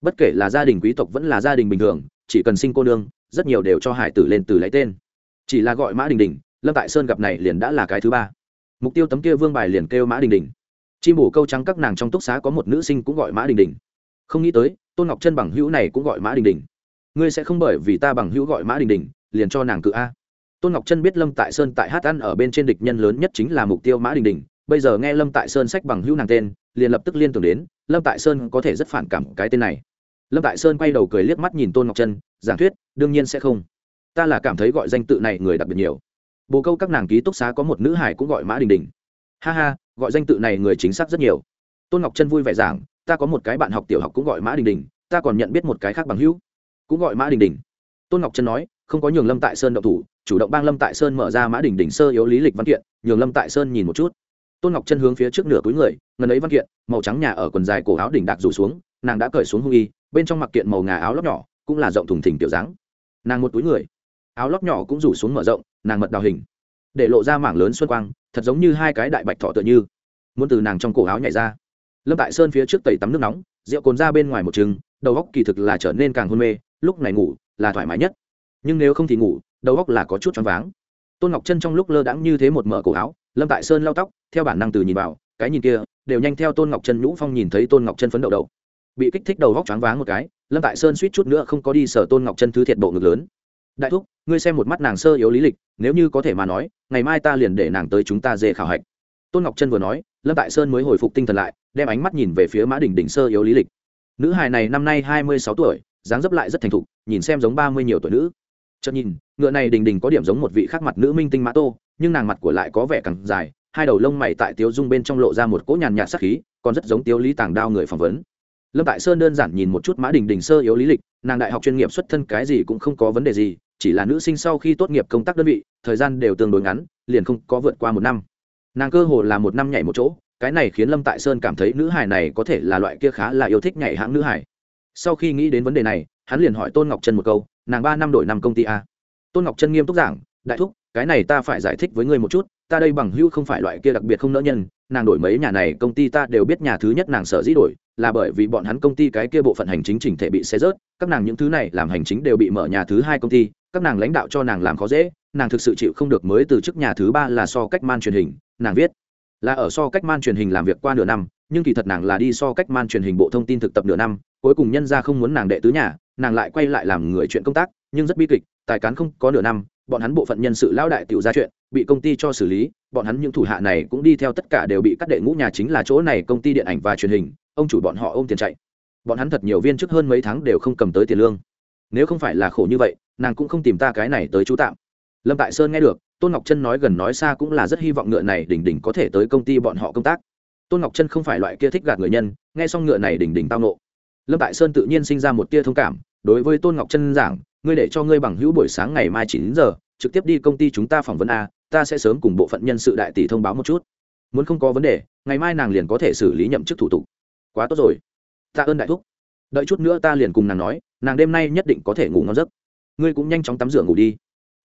bất kể là gia đình quý tộc vẫn là gia đình bình thường, chỉ cần sinh cô nương, rất nhiều đều cho hải tử lên từ lấy tên. Chỉ là gọi mã đình đình, lâm tại sơn gặp này liền đã là cái thứ ba. Mục tiêu tấm kia vương bài liền kêu mã đình đình chim bổ câu trắng các nàng trong túc xá có một nữ sinh cũng gọi mã đình đình. Không nghĩ tới, tôn ngọc chân bằng hữu này cũng gọi mã đình đình. Ngươi sẽ không bởi vì ta bằng hữu gọi mã đình đình, liền cho nàng cự a. Tôn ngọc chân biết lâm tại sơn tại hát ăn ở bên trên địch nhân lớn nhất chính là mục tiêu mã đình đình. Bây giờ nghe lâm tại sơn sách bằng hữu nàng tên, liền lập tức liên tưởng đến, lâm tại sơn có thể rất phản cảm cái tên này. Lâm tại sơn quay đầu cười liếc mắt nhìn tôn ngọc chân giảng thuyết, đương nhiên sẽ không. Ta là cảm thấy gọi danh tự này người đặc biệt nhiều. Bồ câu các nàng ký túc xá có một nữ hải cũng gọi mã đình đình. Ha ha gọi danh tự này người chính xác rất nhiều. Tôn ngọc chân vui vẻ giảng, ta có một cái bạn học tiểu học cũng gọi mã đình đình, ta còn nhận biết một cái khác bằng hữu, cũng gọi mã đình đình. Tôn ngọc chân nói, không có nhường lâm tại sơn động thủ, chủ động bang lâm tại sơn mở ra mã đình đình sơ yếu lý lịch văn kiện, nhường lâm tại sơn nhìn một chút. Tôn ngọc chân hướng phía trước nửa túi người, ngần ấy văn kiện, màu trắng nhà ở quần dài cổ áo đỉnh đạc rủ xuống, nàng đã cởi xuống hung y, bên trong mặc kiện màu ngà áo lóc nhỏ, cũng là rộng thùng thình tiểu dáng. Nàng một túi người, áo lóc nhỏ cũng rủ xuống mở rộng, nàng mật đào hình để lộ ra mảng lớn xuân quang, thật giống như hai cái đại bạch thọ tựa như. Muốn từ nàng trong cổ áo nhảy ra. Lâm tại sơn phía trước tẩy tắm nước nóng, rượu cồn ra bên ngoài một chừng, đầu góc kỳ thực là trở nên càng hôn mê, lúc này ngủ là thoải mái nhất. Nhưng nếu không thì ngủ, đầu góc là có chút choáng váng. Tôn ngọc chân trong lúc lơ đãng như thế một mở cổ áo, lâm tại sơn lau tóc, theo bản năng từ nhìn vào, cái nhìn kia, đều nhanh theo tôn ngọc chân nhũ phong nhìn thấy tôn ngọc chân phấn đậu đậu bị kích thích đầu góc choáng váng một cái, lâm tại sơn suýt chút nữa không có đi sở tôn ngọc chân thứ thiệt bộ ngực lớn đại thúc, ngươi xem một mắt nàng sơ yếu lý lịch, nếu như có thể mà nói, ngày mai ta liền để nàng tới chúng ta dê khảo hạch. Tôn ngọc Trân vừa nói, lâm tại sơn mới hồi phục tinh thần lại, đem ánh mắt nhìn về phía mã đình đình sơ yếu lý lịch. Nữ hài này năm nay hai mươi sáu tuổi, dáng dấp lại rất thành thục, nhìn xem giống ba mươi nhiều tuổi nữ. Chợt nhìn, ngựa này đình đình có điểm giống một vị khác mặt nữ minh tinh mã tô, nhưng nàng mặt của lại có vẻ càng dài, hai đầu lông mày tại tiếu dung bên trong lộ ra một cỗ nhàn nhạt sắc khí, còn rất giống tiếu lý tàng đao người phỏng vấn lâm tại sơn đơn giản nhìn một chút mã đình đình sơ yếu lý lịch, nàng đại học chuyên nghiệp xuất thân cái gì cũng không có vấn đề gì, chỉ là nữ sinh sau khi tốt nghiệp công tác đơn vị, thời gian đều tương đối ngắn, liền không có vượt qua một năm. Nàng cơ hồ là một năm nhảy một chỗ, cái này khiến lâm tại sơn cảm thấy nữ hải này có thể là loại kia khá là yêu thích nhảy hãng nữ hải sau khi nghĩ đến vấn đề này, hắn liền hỏi tôn ngọc trân một câu, nàng ba năm đổi năm công ty a? Tôn ngọc trân nghiêm túc giảng, đại thúc, cái này ta phải giải thích với ngươi một chút, ta đây bằng hữu không phải loại kia đặc biệt không nỡ nhân nàng đổi mấy nhà này công ty ta đều biết nhà thứ nhất nàng sợ dĩ đổi là bởi vì bọn hắn công ty cái kia bộ phận hành chính chỉnh thể bị xé rớt, các nàng những thứ này làm hành chính đều bị mở nhà thứ hai công ty, các nàng lãnh đạo cho nàng làm khó dễ, nàng thực sự chịu không được mới từ chức nhà thứ ba là so cách man truyền hình, nàng viết. Là ở so cách man truyền hình làm việc qua nửa năm, nhưng kỳ thật nàng là đi so cách man truyền hình bộ thông tin thực tập nửa năm, cuối cùng nhân ra không muốn nàng đệ tứ nhà, nàng lại quay lại làm người chuyện công tác, nhưng rất bi kịch, tài cán không có nửa năm bọn hắn bộ phận nhân sự lão đại tiểu ra chuyện, bị công ty cho xử lý, bọn hắn những thủ hạ này cũng đi theo tất cả đều bị cắt đệ ngũ nhà chính là chỗ này công ty điện ảnh và truyền hình, ông chủ bọn họ ôm tiền chạy. Bọn hắn thật nhiều viên chức hơn mấy tháng đều không cầm tới tiền lương. Nếu không phải là khổ như vậy, nàng cũng không tìm ta cái này tới chú tạm. Lâm tại sơn nghe được, tôn ngọc chân nói gần nói xa cũng là rất hy vọng ngựa này đỉnh đỉnh có thể tới công ty bọn họ công tác. Tôn ngọc chân không phải loại kia thích gạt người nhân, nghe xong ngựa này đỉnh đỉnh tao nộ. Lâm tại sơn tự nhiên sinh ra một tia thông cảm, đối với tôn ngọc chân giảng ngươi để cho ngươi bằng hữu buổi sáng ngày mai chín giờ, trực tiếp đi công ty chúng ta phỏng vấn a, ta sẽ sớm cùng bộ phận nhân sự đại tỷ thông báo một chút. Muốn không có vấn đề, ngày mai nàng liền có thể xử lý nhậm chức thủ tục. Quá tốt rồi. Tạ ơn đại thúc. Đợi chút nữa ta liền cùng nàng nói, nàng đêm nay nhất định có thể ngủ ngon giấc. Ngươi cũng nhanh chóng tắm rửa ngủ đi.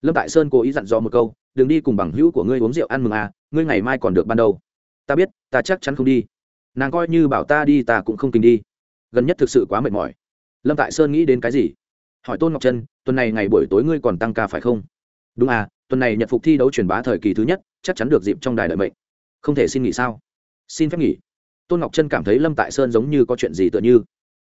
Lâm tại sơn cố ý dặn dò một câu, đừng đi cùng bằng hữu của ngươi uống rượu ăn mừng à ngươi ngày mai còn được ban đầu. Ta biết, ta chắc chắn không đi. Nàng coi như bảo ta đi, ta cũng không kinh đi. Gần nhất thực sự quá mệt mỏi. Lâm tại sơn nghĩ đến cái gì? Hỏi tôn ngọc trân, tuần này ngày buổi tối ngươi còn tăng ca phải không? Đúng à tuần này nhật phục thi đấu truyền bá thời kỳ thứ nhất, chắc chắn được dịp trong đài đợi mệnh. Không thể xin nghỉ sao? Xin phép nghỉ. Tôn ngọc trân cảm thấy lâm tại sơn giống như có chuyện gì tựa như.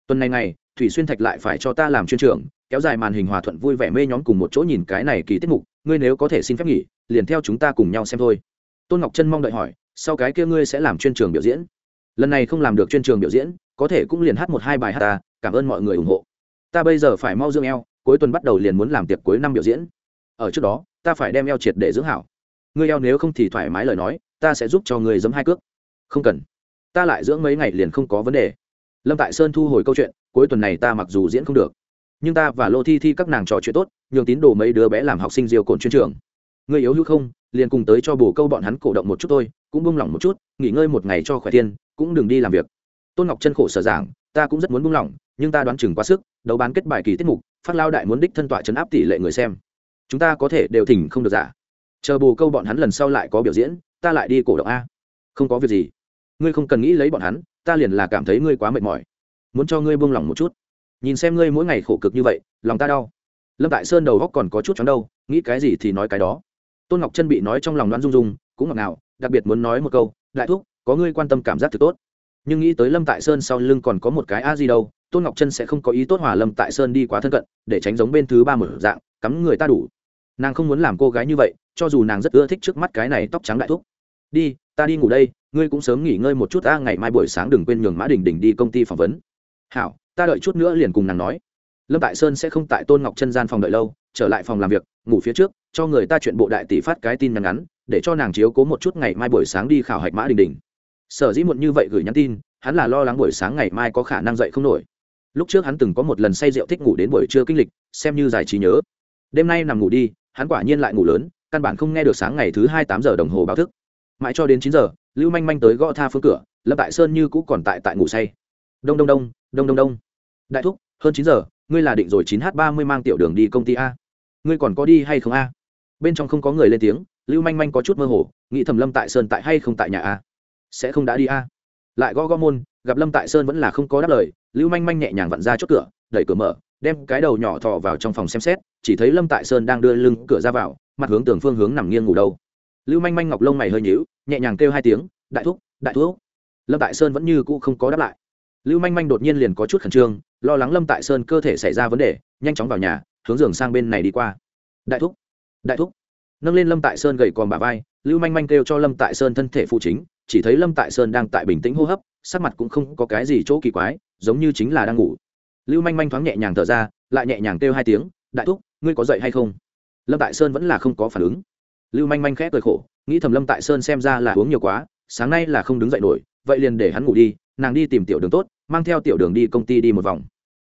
Tuần này ngày, thủy xuyên thạch lại phải cho ta làm chuyên trưởng, kéo dài màn hình hòa thuận vui vẻ mê nhóm cùng một chỗ nhìn cái này kỳ tiết mục, ngươi nếu có thể xin phép nghỉ, liền theo chúng ta cùng nhau xem thôi. Tôn ngọc trân mong đợi hỏi, sau cái kia ngươi sẽ làm chuyên trường biểu diễn? Lần này không làm được chuyên trường biểu diễn, có thể cũng liền hát một hai bài hát ta, cảm ơn mọi người ủng hộ ta bây giờ phải mau dưỡng eo, cuối tuần bắt đầu liền muốn làm tiệc cuối năm biểu diễn. Ở trước đó, ta phải đem eo triệt để dưỡng hảo. Ngươi eo nếu không thì thoải mái lời nói, ta sẽ giúp cho người giấm hai cước. Không cần. Ta lại dưỡng mấy ngày liền không có vấn đề. Lâm tại sơn thu hồi câu chuyện, cuối tuần này ta mặc dù diễn không được, nhưng ta và lô thi thi các nàng trò chuyện tốt, nhường tín đồ mấy đứa bé làm học sinh diều cồn chuyên trường. Người yếu hữu không, liền cùng tới cho bồ câu bọn hắn cổ động một chút thôi, cũng buông lỏng một chút, nghỉ ngơi một ngày cho khỏe tiên, cũng đừng đi làm việc. Tôn ngọc chân khổ sở giảng ta cũng rất muốn buông lỏng, nhưng ta đoán chừng quá sức, đấu bán kết bài kỳ tiết mục, phát lao đại muốn đích thân tọa chấn áp tỷ lệ người xem. Chúng ta có thể đều thỉnh không được giả. Chờ bù câu bọn hắn lần sau lại có biểu diễn, ta lại đi cổ động a. Không có việc gì. Ngươi không cần nghĩ lấy bọn hắn, ta liền là cảm thấy ngươi quá mệt mỏi. Muốn cho ngươi buông lỏng một chút. Nhìn xem ngươi mỗi ngày khổ cực như vậy, lòng ta đau. Lâm tại sơn đầu góc còn có chút chóng đâu, nghĩ cái gì thì nói cái đó. Tôn ngọc chân bị nói trong lòng đoán rung rung, cũng ngọt ngào, đặc biệt muốn nói một câu, đại thúc, có ngươi quan tâm cảm giác thật tốt nhưng nghĩ tới lâm tại sơn sau lưng còn có một cái a Di đâu, tôn ngọc chân sẽ không có ý tốt hòa lâm tại sơn đi quá thân cận, để tránh giống bên thứ ba mở dạng, cắm người ta đủ. Nàng không muốn làm cô gái như vậy, cho dù nàng rất ưa thích trước mắt cái này tóc trắng đại thúc. Đi, ta đi ngủ đây, ngươi cũng sớm nghỉ ngơi một chút ta ngày mai buổi sáng đừng quên nhường mã đình đình đi công ty phỏng vấn. Hảo, ta đợi chút nữa liền cùng nàng nói. Lâm tại sơn sẽ không tại tôn ngọc chân gian phòng đợi lâu, trở lại phòng làm việc, ngủ phía trước, cho người ta chuyện bộ đại tỷ phát cái tin nhắn ngắn, để cho nàng chiếu cố một chút ngày mai buổi sáng đi khảo hạch mã đình đình sở dĩ muộn như vậy gửi nhắn tin, hắn là lo lắng buổi sáng ngày mai có khả năng dậy không nổi. Lúc trước hắn từng có một lần say rượu thích ngủ đến buổi trưa kinh lịch, xem như giải trí nhớ. Đêm nay nằm ngủ đi, hắn quả nhiên lại ngủ lớn, căn bản không nghe được sáng ngày thứ hai tám giờ đồng hồ báo thức. Mãi cho đến chín giờ, lưu manh manh tới gõ tha phương cửa, lâm tại sơn như cũ còn tại tại ngủ say. Đông đông đông đông đông đông. Đại thúc, hơn chín giờ, ngươi là định rồi chín h ba mươi mang tiểu đường đi công ty a. Ngươi còn có đi hay không a? Bên trong không có người lên tiếng, lưu manh manh có chút mơ hồ, nghĩ thầm lâm tại sơn tại hay không tại nhà a sẽ không đã đi a. Lại gõ gõ môn, gặp lâm tại sơn vẫn là không có đáp lời, lưu manh manh nhẹ nhàng vặn ra chốt cửa, đẩy cửa mở, đem cái đầu nhỏ thò vào trong phòng xem xét, chỉ thấy lâm tại sơn đang đưa lưng cửa ra vào, mặt hướng tường phương hướng nằm nghiêng ngủ đâu. Lưu manh manh ngọc lông mày hơi nhíu, nhẹ nhàng kêu hai tiếng, đại thúc đại thúc. Lâm tại sơn vẫn như cũ không có đáp lại. Lưu manh manh đột nhiên liền có chút khẩn trương, lo lắng lâm tại sơn cơ thể xảy ra vấn đề, nhanh chóng vào nhà, hướng giường sang bên này đi qua. Đại thúc đại thúc. Nâng lên lâm tại sơn gầy còm bà vai lưu manh manh kêu cho lâm tại sơn thân thể phụ chính, chỉ thấy lâm tại sơn đang tại bình tĩnh hô hấp, sắc mặt cũng không có cái gì chỗ kỳ quái, giống như chính là đang ngủ. Lưu manh manh thoáng nhẹ nhàng thở ra, lại nhẹ nhàng kêu hai tiếng, đại thúc, ngươi có dậy hay không? Lâm tại sơn vẫn là không có phản ứng. Lưu manh manh khẽ cười khổ, nghĩ thầm lâm tại sơn xem ra là uống nhiều quá, sáng nay là không đứng dậy nổi, vậy liền để hắn ngủ đi, nàng đi tìm tiểu đường tốt, mang theo tiểu đường đi công ty đi một vòng.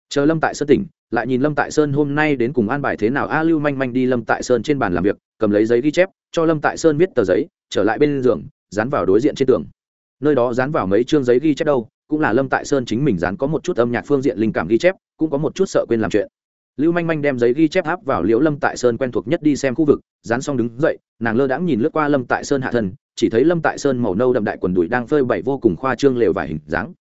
Chờ lâm tại sơn tỉnh, lại nhìn lâm tại sơn hôm nay đến cùng an bài thế nào. A, lưu manh manh đi lâm tại sơn trên bàn làm việc cầm lấy giấy ghi chép, cho lâm tại sơn viết tờ giấy, trở lại bên giường, dán vào đối diện trên tường. Nơi đó dán vào mấy chương giấy ghi chép đâu, cũng là lâm tại sơn chính mình dán có một chút âm nhạc phương diện linh cảm ghi chép, cũng có một chút sợ quên làm chuyện. Lưu manh manh đem giấy ghi chép áp vào liễu lâm tại sơn quen thuộc nhất đi xem khu vực, dán xong đứng dậy, nàng lơ đãng nhìn lướt qua lâm tại sơn hạ thân, chỉ thấy lâm tại sơn màu nâu đậm đại quần đùi đang phơi bày vô cùng khoa trương lều vải hình dáng.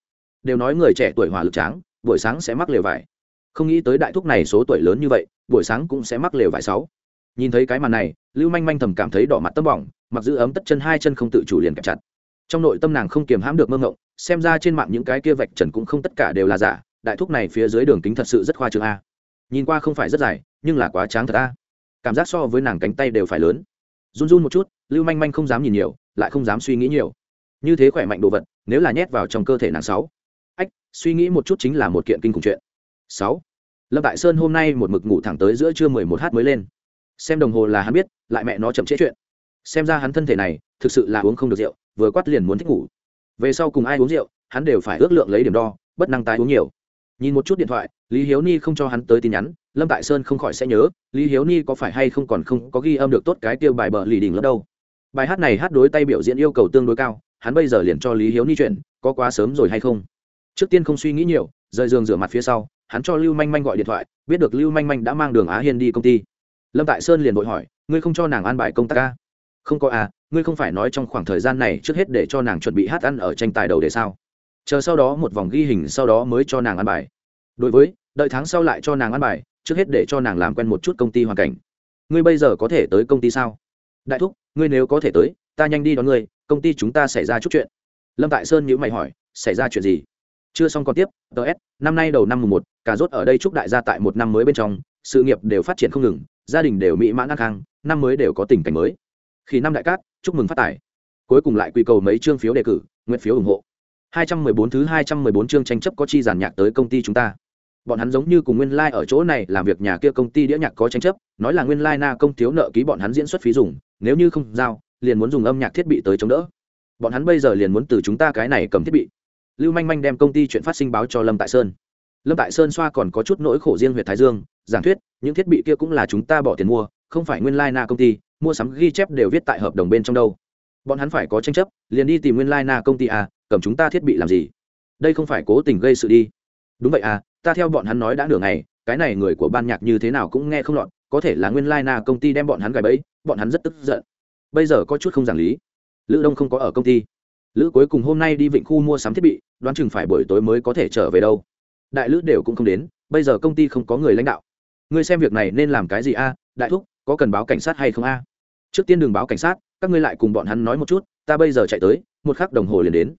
Đều nói người trẻ tuổi hỏa lực tráng, buổi sáng sẽ mắc lều vải. Không nghĩ tới đại thúc này số tuổi lớn như vậy, buổi sáng cũng sẽ mắc lều vải sáu nhìn thấy cái màn này, lưu manh manh thầm cảm thấy đỏ mặt tâm bỏng, mặc giữ ấm tất chân hai chân không tự chủ liền kẹp chặt. Trong nội tâm nàng không kiềm hãm được mơ ngộng, xem ra trên mạng những cái kia vạch trần cũng không tất cả đều là giả, đại thúc này phía dưới đường kính thật sự rất khoa trương a. Nhìn qua không phải rất dài, nhưng là quá tráng thật a. Cảm giác so với nàng cánh tay đều phải lớn. Run run một chút, lưu manh manh không dám nhìn nhiều, lại không dám suy nghĩ nhiều. Như thế khỏe mạnh đồ vật, nếu là nhét vào trong cơ thể nàng sáu. Ách, suy nghĩ một chút chính là một kiện kinh khủng chuyện. Sáu. Lâm tại sơn hôm nay một mực ngủ thẳng tới giữa trưa mười một h mới lên xem đồng hồ là hắn biết, lại mẹ nó chậm trễ chuyện. Xem ra hắn thân thể này, thực sự là uống không được rượu, vừa quát liền muốn thích ngủ. Về sau cùng ai uống rượu, hắn đều phải ước lượng lấy điểm đo, bất năng tái uống nhiều. Nhìn một chút điện thoại, lý hiếu ni không cho hắn tới tin nhắn, lâm tại sơn không khỏi sẽ nhớ, lý hiếu ni có phải hay không còn không có ghi âm được tốt cái tiêu bài bờ lì đỉnh lắm đâu. Bài hát này hát đối tay biểu diễn yêu cầu tương đối cao, hắn bây giờ liền cho lý hiếu ni chuyện có quá sớm rồi hay không? Trước tiên không suy nghĩ nhiều, rời giường rửa mặt phía sau, hắn cho lưu manh manh gọi điện thoại, biết được lưu manh manh đã mang đường á hiên đi công ty lâm tại sơn liền vội hỏi, ngươi không cho nàng an bài công tác ca không có à ngươi không phải nói trong khoảng thời gian này trước hết để cho nàng chuẩn bị hát ăn ở tranh tài đầu để sao? Chờ sau đó một vòng ghi hình sau đó mới cho nàng ăn bài. Đối với, đợi tháng sau lại cho nàng ăn bài, trước hết để cho nàng làm quen một chút công ty hoàn cảnh. Ngươi bây giờ có thể tới công ty sao? Đại thúc, ngươi nếu có thể tới, ta nhanh đi đón ngươi, công ty chúng ta xảy ra chút chuyện. Lâm tại sơn nhữ mày hỏi, xảy ra chuyện gì? Chưa xong còn tiếp ts năm nay đầu năm mùng một cả rốt ở đây chúc đại gia tại một năm mới bên trong, sự nghiệp đều phát triển không ngừng gia đình đều mỹ mãn an khang, năm mới đều có tình cảnh mới. Khi năm đại cát, chúc mừng phát tài. Cuối cùng lại quy cầu mấy chương phiếu đề cử, nguyện phiếu ủng hộ. 214 thứ 214 chương tranh chấp có chi giàn nhạc tới công ty chúng ta. Bọn hắn giống như cùng nguyên lai like ở chỗ này làm việc nhà kia công ty đĩa nhạc có tranh chấp, nói là nguyên lai like na công thiếu nợ ký bọn hắn diễn xuất phí dùng, nếu như không giao, liền muốn dùng âm nhạc thiết bị tới chống đỡ. Bọn hắn bây giờ liền muốn từ chúng ta cái này cầm thiết bị. Lưu manh manh đem công ty chuyện phát sinh báo cho lâm tại sơn lâm tại sơn xoa còn có chút nỗi khổ riêng huyện thái dương, giảng thuyết, những thiết bị kia cũng là chúng ta bỏ tiền mua, không phải nguyên lai na công ty, mua sắm ghi chép đều viết tại hợp đồng bên trong đâu. Bọn hắn phải có tranh chấp, liền đi tìm nguyên lai na công ty à cầm chúng ta thiết bị làm gì? Đây không phải cố tình gây sự đi. Đúng vậy à ta theo bọn hắn nói đã nửa ngày, cái này người của ban nhạc như thế nào cũng nghe không lọt, có thể là nguyên lai na công ty đem bọn hắn gài bẫy, bọn hắn rất tức giận. Bây giờ có chút không giảng lý. Lữ đông không có ở công ty. Lữ cuối cùng hôm nay đi vịnh khu mua sắm thiết bị, đoán chừng phải buổi tối mới có thể trở về đâu đại lữ đều cũng không đến, bây giờ công ty không có người lãnh đạo. Ngươi xem việc này nên làm cái gì a, đại thúc, có cần báo cảnh sát hay không a? Trước tiên đừng báo cảnh sát, các ngươi lại cùng bọn hắn nói một chút, ta bây giờ chạy tới, một khắc đồng hồ liền đến.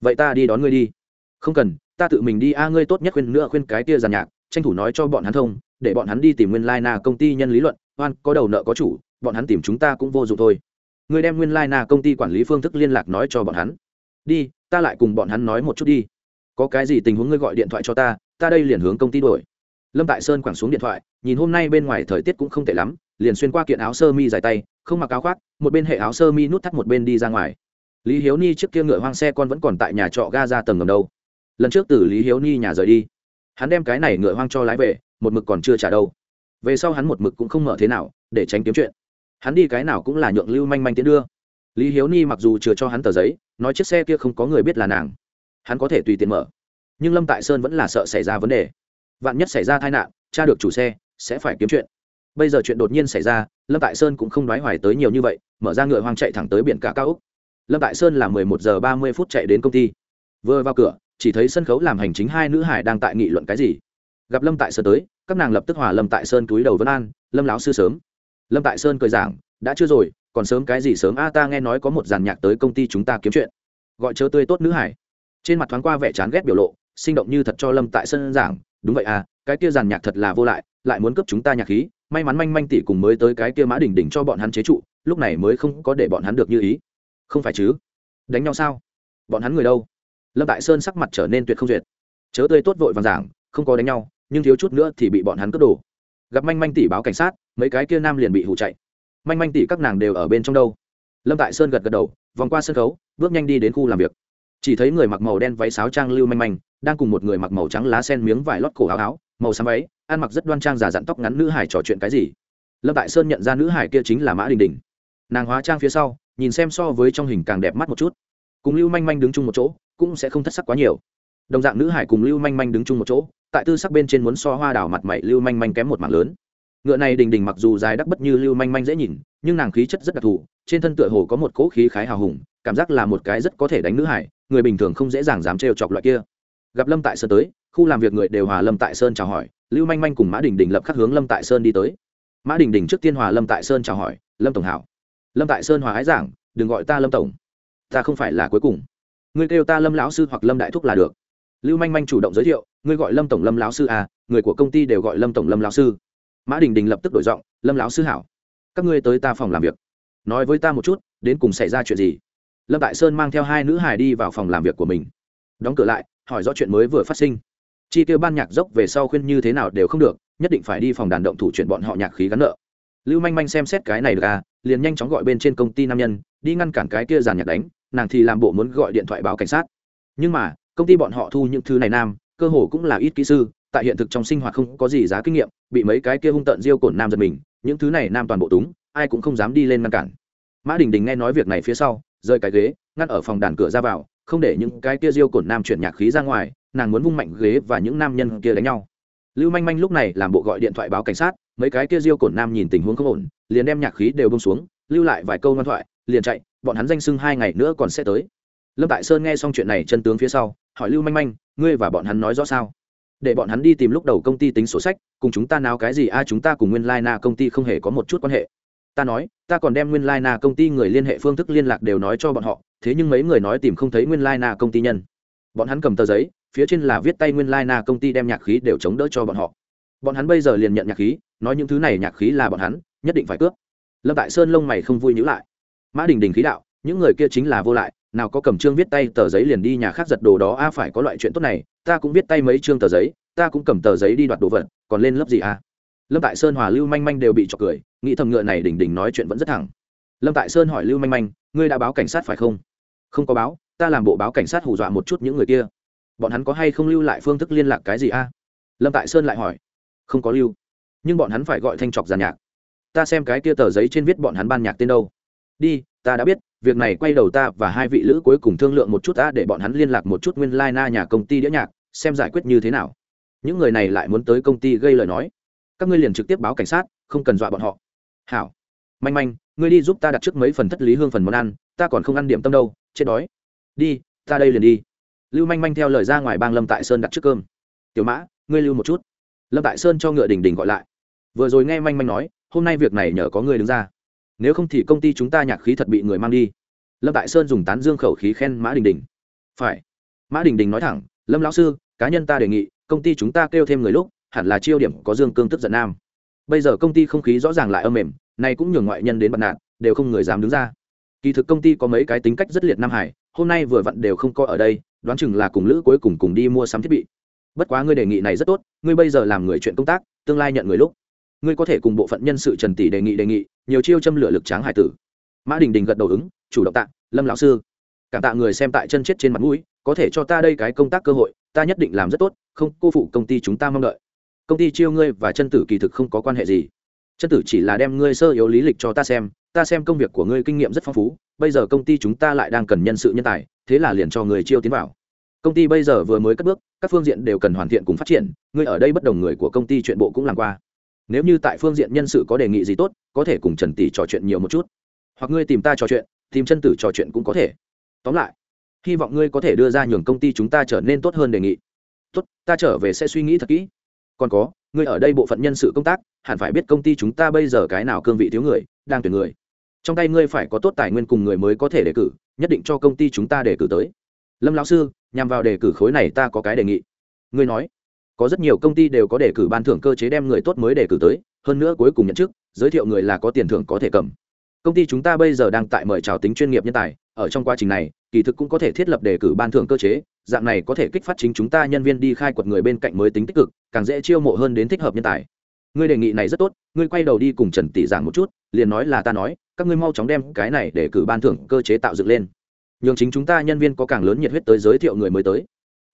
Vậy ta đi đón ngươi đi. Không cần, ta tự mình đi a, ngươi tốt nhất khuyên nữa khuyên cái kia giàn nhạc, tranh thủ nói cho bọn hắn thông, để bọn hắn đi tìm nguyên lai na công ty nhân lý luận, oan, có đầu nợ có chủ, bọn hắn tìm chúng ta cũng vô dụng thôi. Ngươi đem nguyên lai na công ty quản lý phương thức liên lạc nói cho bọn hắn. Đi, ta lại cùng bọn hắn nói một chút đi có cái gì tình huống ngươi gọi điện thoại cho ta ta đây liền hướng công ty đổi. Lâm tại sơn quẳng xuống điện thoại, nhìn hôm nay bên ngoài thời tiết cũng không tệ lắm, liền xuyên qua kiện áo sơ mi dài tay, không mặc áo khoác, một bên hệ áo sơ mi nút thắt một bên đi ra ngoài. Lý hiếu ni trước kia ngựa hoang xe con vẫn còn tại nhà trọ ga ra tầng ngầm đâu. Lần trước từ lý hiếu ni nhà rời đi, hắn đem cái này ngựa hoang cho lái về, một mực còn chưa trả đâu. Về sau hắn một mực cũng không mở thế nào, để tránh kiếm chuyện. Hắn đi cái nào cũng là nhượng lưu manh manh tiến đưa. Lý hiếu ni mặc dù chưa cho hắn tờ giấy, nói chiếc xe kia không có người biết là nàng hắn có thể tùy tiện mở. Nhưng lâm tại sơn vẫn là sợ xảy ra vấn đề. Vạn nhất xảy ra tai nạn, cha được chủ xe, sẽ phải kiếm chuyện. Bây giờ chuyện đột nhiên xảy ra, lâm tại sơn cũng không đoái hoài tới nhiều như vậy, mở ra ngựa hoang chạy thẳng tới biển cả cao úc lâm tại sơn là mười một giờ ba mươi phút chạy đến công ty. Vừa vào cửa, chỉ thấy sân khấu làm hành chính hai nữ hải đang tại nghị luận cái gì. Gặp lâm tại sơn tới, các nàng lập tức hòa lâm tại sơn túi đầu vân an, lâm láo sư sớm. Lâm tại sơn cười giảng, đã chưa rồi, còn sớm cái gì sớm? A, ta nghe nói có một dàn nhạc tới công ty chúng ta kiếm chuyện. Gọi chớ tươi tốt nữ hải trên mặt thoáng qua vẻ chán ghét biểu lộ, sinh động như thật cho lâm tại sơn giảng, đúng vậy à cái kia dàn nhạc thật là vô lại lại muốn cướp chúng ta nhạc khí, may mắn manh manh tỷ cùng mới tới cái kia mã đỉnh đỉnh cho bọn hắn chế trụ, lúc này mới không có để bọn hắn được như ý. Không phải chứ? Đánh nhau sao? Bọn hắn người đâu? Lâm tại sơn sắc mặt trở nên tuyệt không duyệt. Chớ tươi tốt vội vàng giảng, không có đánh nhau, nhưng thiếu chút nữa thì bị bọn hắn cướp đồ. Gặp manh manh tỷ báo cảnh sát, mấy cái kia nam liền bị hụ chạy. Manh manh tỷ các nàng đều ở bên trong đâu? Lâm tại sơn gật gật đầu, vòng qua sân khấu, bước nhanh đi đến khu làm việc chỉ thấy người mặc màu đen váy sáo trang lưu manh manh, đang cùng một người mặc màu trắng lá sen miếng vải lót cổ áo áo, màu xám váy, ăn mặc rất đoan trang giả dặn tóc ngắn nữ hải trò chuyện cái gì. Lâm tại sơn nhận ra nữ hải kia chính là mã đình đình. Nàng hóa trang phía sau, nhìn xem so với trong hình càng đẹp mắt một chút. Cùng lưu manh manh đứng chung một chỗ, cũng sẽ không thất sắc quá nhiều. Đồng dạng nữ hải cùng lưu manh manh đứng chung một chỗ, tại tư sắc bên trên muốn so hoa đào mặt mày, lưu manh manh kém một mảng lớn ngựa này đình đình mặc dù dài đắc bất như lưu manh manh dễ nhìn, nhưng nàng khí chất rất đặc thù, trên thân tựa hồ có một cỗ khí khái hào hùng, cảm giác là một cái rất có thể đánh nữ hải, người bình thường không dễ dàng dám trêu chọc loại kia. Gặp lâm tại sơn tới, khu làm việc người đều hòa lâm tại sơn chào hỏi, lưu manh manh cùng mã đình đình lập khắc hướng lâm tại sơn đi tới. Mã đình đình trước tiên hòa lâm tại sơn chào hỏi, lâm tổng hảo. Lâm tại sơn hòa ái giảng, đừng gọi ta lâm tổng, ta không phải là cuối cùng. Ngươi kêu ta lâm lão sư hoặc lâm đại thúc là được. Lưu manh manh chủ động giới thiệu, ngươi gọi lâm tổng lâm lão sư à người của công ty đều gọi lâm tổng lâm lão sư mã đình đình lập tức đổi giọng, lâm lão sư hảo, các ngươi tới ta phòng làm việc. Nói với ta một chút, đến cùng xảy ra chuyện gì? Lâm tại sơn mang theo hai nữ hài đi vào phòng làm việc của mình. Đóng cửa lại, hỏi rõ chuyện mới vừa phát sinh. Chi tiêu ban nhạc dốc về sau khuyên như thế nào đều không được, nhất định phải đi phòng đàn động thủ chuyện bọn họ nhạc khí gắn nợ. Lưu manh manh xem xét cái này được à liền nhanh chóng gọi bên trên công ty nam nhân, đi ngăn cản cái kia giàn nhạc đánh, nàng thì làm bộ muốn gọi điện thoại báo cảnh sát. Nhưng mà, công ty bọn họ thu những thứ này nam, cơ hồ cũng là ít kỹ sư tại hiện thực trong sinh hoạt không có gì giá kinh nghiệm, bị mấy cái kia hung tận diêu cổn nam giật mình, những thứ này nam toàn bộ túng, ai cũng không dám đi lên ngăn cản. Mã đình đình nghe nói việc này phía sau rơi cái ghế, ngăn ở phòng đàn cửa ra vào, không để những cái kia diêu cổn nam chuyển nhạc khí ra ngoài, nàng muốn vung mạnh ghế và những nam nhân kia đánh nhau. Lưu manh manh lúc này làm bộ gọi điện thoại báo cảnh sát, mấy cái kia diêu cổn nam nhìn tình huống không ổn, liền đem nhạc khí đều bông xuống, lưu lại vài câu ngoan thoại, liền chạy, bọn hắn danh sưng hai ngày nữa còn sẽ tới. Lâm tại sơn nghe xong chuyện này chân tướng phía sau, hỏi lưu manh manh, ngươi và bọn hắn nói rõ sao? Để bọn hắn đi tìm lúc đầu công ty tính sổ sách, cùng chúng ta nào cái gì? A à, chúng ta cùng nguyên lai na công ty không hề có một chút quan hệ. Ta nói, ta còn đem nguyên lai na công ty người liên hệ phương thức liên lạc đều nói cho bọn họ, thế nhưng mấy người nói tìm không thấy nguyên lai na công ty nhân. Bọn hắn cầm tờ giấy, phía trên là viết tay nguyên lai na công ty đem nhạc khí đều chống đỡ cho bọn họ. Bọn hắn bây giờ liền nhận nhạc khí, nói những thứ này nhạc khí là bọn hắn, nhất định phải cướp. Lâm tại sơn lông mày không vui nhữ lại. Mã đình đình khí đạo, những người kia chính là vô lại nào có cầm trương viết tay tờ giấy liền đi nhà khác giật đồ đó, a, phải có loại chuyện tốt này, ta cũng viết tay mấy chương tờ giấy, ta cũng cầm tờ giấy đi đoạt đồ vật, còn lên lớp gì, a? Lâm tại sơn, hòa lưu manh manh đều bị trọc cười, nghĩ thầm ngựa này đỉnh đỉnh nói chuyện vẫn rất thẳng. Lâm tại sơn hỏi lưu manh manh, ngươi đã báo cảnh sát phải không? Không có báo, ta làm bộ báo cảnh sát hù dọa một chút những người kia. Bọn hắn có hay không lưu lại phương thức liên lạc cái gì, a? Lâm tại sơn lại hỏi. Không có lưu, nhưng bọn hắn phải gọi thanh trọc giàn nhạc. Ta xem cái kia tờ giấy trên viết bọn hắn ban nhạc tên đâu. Đi, ta đã biết việc này quay đầu ta và hai vị lữ cuối cùng thương lượng một chút ta để bọn hắn liên lạc một chút nguyên lai na nhà công ty đĩa nhạc, xem giải quyết như thế nào. Những người này lại muốn tới công ty gây lời nói. Các ngươi liền trực tiếp báo cảnh sát, không cần dọa bọn họ. Hảo. Manh manh, ngươi đi giúp ta đặt trước mấy phần thất lý hương phần món ăn, ta còn không ăn điểm tâm đâu, chết đói. Đi, ta đây liền đi. Lưu manh manh theo lời ra ngoài bang lâm tại sơn đặt trước cơm. Tiểu mã, ngươi lưu một chút. Lâm tại sơn cho ngựa đình đình gọi lại. Vừa rồi nghe manh manh nói, hôm nay việc này nhờ có ngươi đứng ra nếu không thì công ty chúng ta nhạc khí thật bị người mang đi. Lâm tại sơn dùng tán dương khẩu khí khen mã đình đình. Phải. Mã đình đình nói thẳng, lâm lão sư, cá nhân ta đề nghị, công ty chúng ta kêu thêm người lúc, hẳn là chiêu điểm có dương cương tức giận nam. Bây giờ công ty không khí rõ ràng lại âm mềm, nay cũng nhường ngoại nhân đến bật nạn, đều không người dám đứng ra. Kỳ thực công ty có mấy cái tính cách rất liệt nam hải, hôm nay vừa vặn đều không có ở đây, đoán chừng là cùng lữ cuối cùng cùng đi mua sắm thiết bị. Bất quá ngươi đề nghị này rất tốt, ngươi bây giờ làm người chuyện công tác, tương lai nhận người lúc ngươi có thể cùng bộ phận nhân sự trần tỷ đề nghị đề nghị, nhiều chiêu châm lửa lực tráng hải tử. Mã đình đình gật đầu ứng, chủ động tạ, lâm lão sư. Cảm tạ người xem tại chân chết trên mặt mũi, có thể cho ta đây cái công tác cơ hội, ta nhất định làm rất tốt, không, cô phụ công ty chúng ta mong đợi. Công ty chiêu ngươi và chân tử kỳ thực không có quan hệ gì. Chân tử chỉ là đem ngươi sơ yếu lý lịch cho ta xem ta xem công việc của ngươi kinh nghiệm rất phong phú, bây giờ công ty chúng ta lại đang cần nhân sự nhân tài, thế là liền cho người chiêu tiến vào. Công ty bây giờ vừa mới cất bước, các phương diện đều cần hoàn thiện cùng phát triển, ngươi ở đây bất đồng người của công ty chuyện bộ cũng làm qua nếu như tại phương diện nhân sự có đề nghị gì tốt, có thể cùng trần tỷ trò chuyện nhiều một chút. Hoặc ngươi tìm ta trò chuyện, tìm chân tử trò chuyện cũng có thể. Tóm lại, hy vọng ngươi có thể đưa ra nhường công ty chúng ta trở nên tốt hơn đề nghị. Tốt, ta trở về sẽ suy nghĩ thật kỹ. Còn có, ngươi ở đây bộ phận nhân sự công tác, hẳn phải biết công ty chúng ta bây giờ cái nào cương vị thiếu người, đang tuyển người. Trong tay ngươi phải có tốt tài nguyên cùng người mới có thể đề cử, nhất định cho công ty chúng ta đề cử tới. Lâm lão sư, nhằm vào đề cử khối này ta có cái đề nghị. Ngươi nói có rất nhiều công ty đều có đề cử ban thưởng cơ chế đem người tốt mới đề cử tới, hơn nữa cuối cùng nhận chức, giới thiệu người là có tiền thưởng có thể cầm. Công ty chúng ta bây giờ đang tại mời chào tính chuyên nghiệp nhân tài, ở trong quá trình này, kỳ thực cũng có thể thiết lập đề cử ban thưởng cơ chế, dạng này có thể kích phát chính chúng ta nhân viên đi khai quật người bên cạnh mới tính tích cực, càng dễ chiêu mộ hơn đến thích hợp nhân tài. Ngươi đề nghị này rất tốt, ngươi quay đầu đi cùng trần tỷ giảng một chút, liền nói là ta nói, các ngươi mau chóng đem cái này để cử ban thưởng cơ chế tạo dựng lên. Nhường chính chúng ta nhân viên có càng lớn nhiệt huyết tới giới thiệu người mới tới.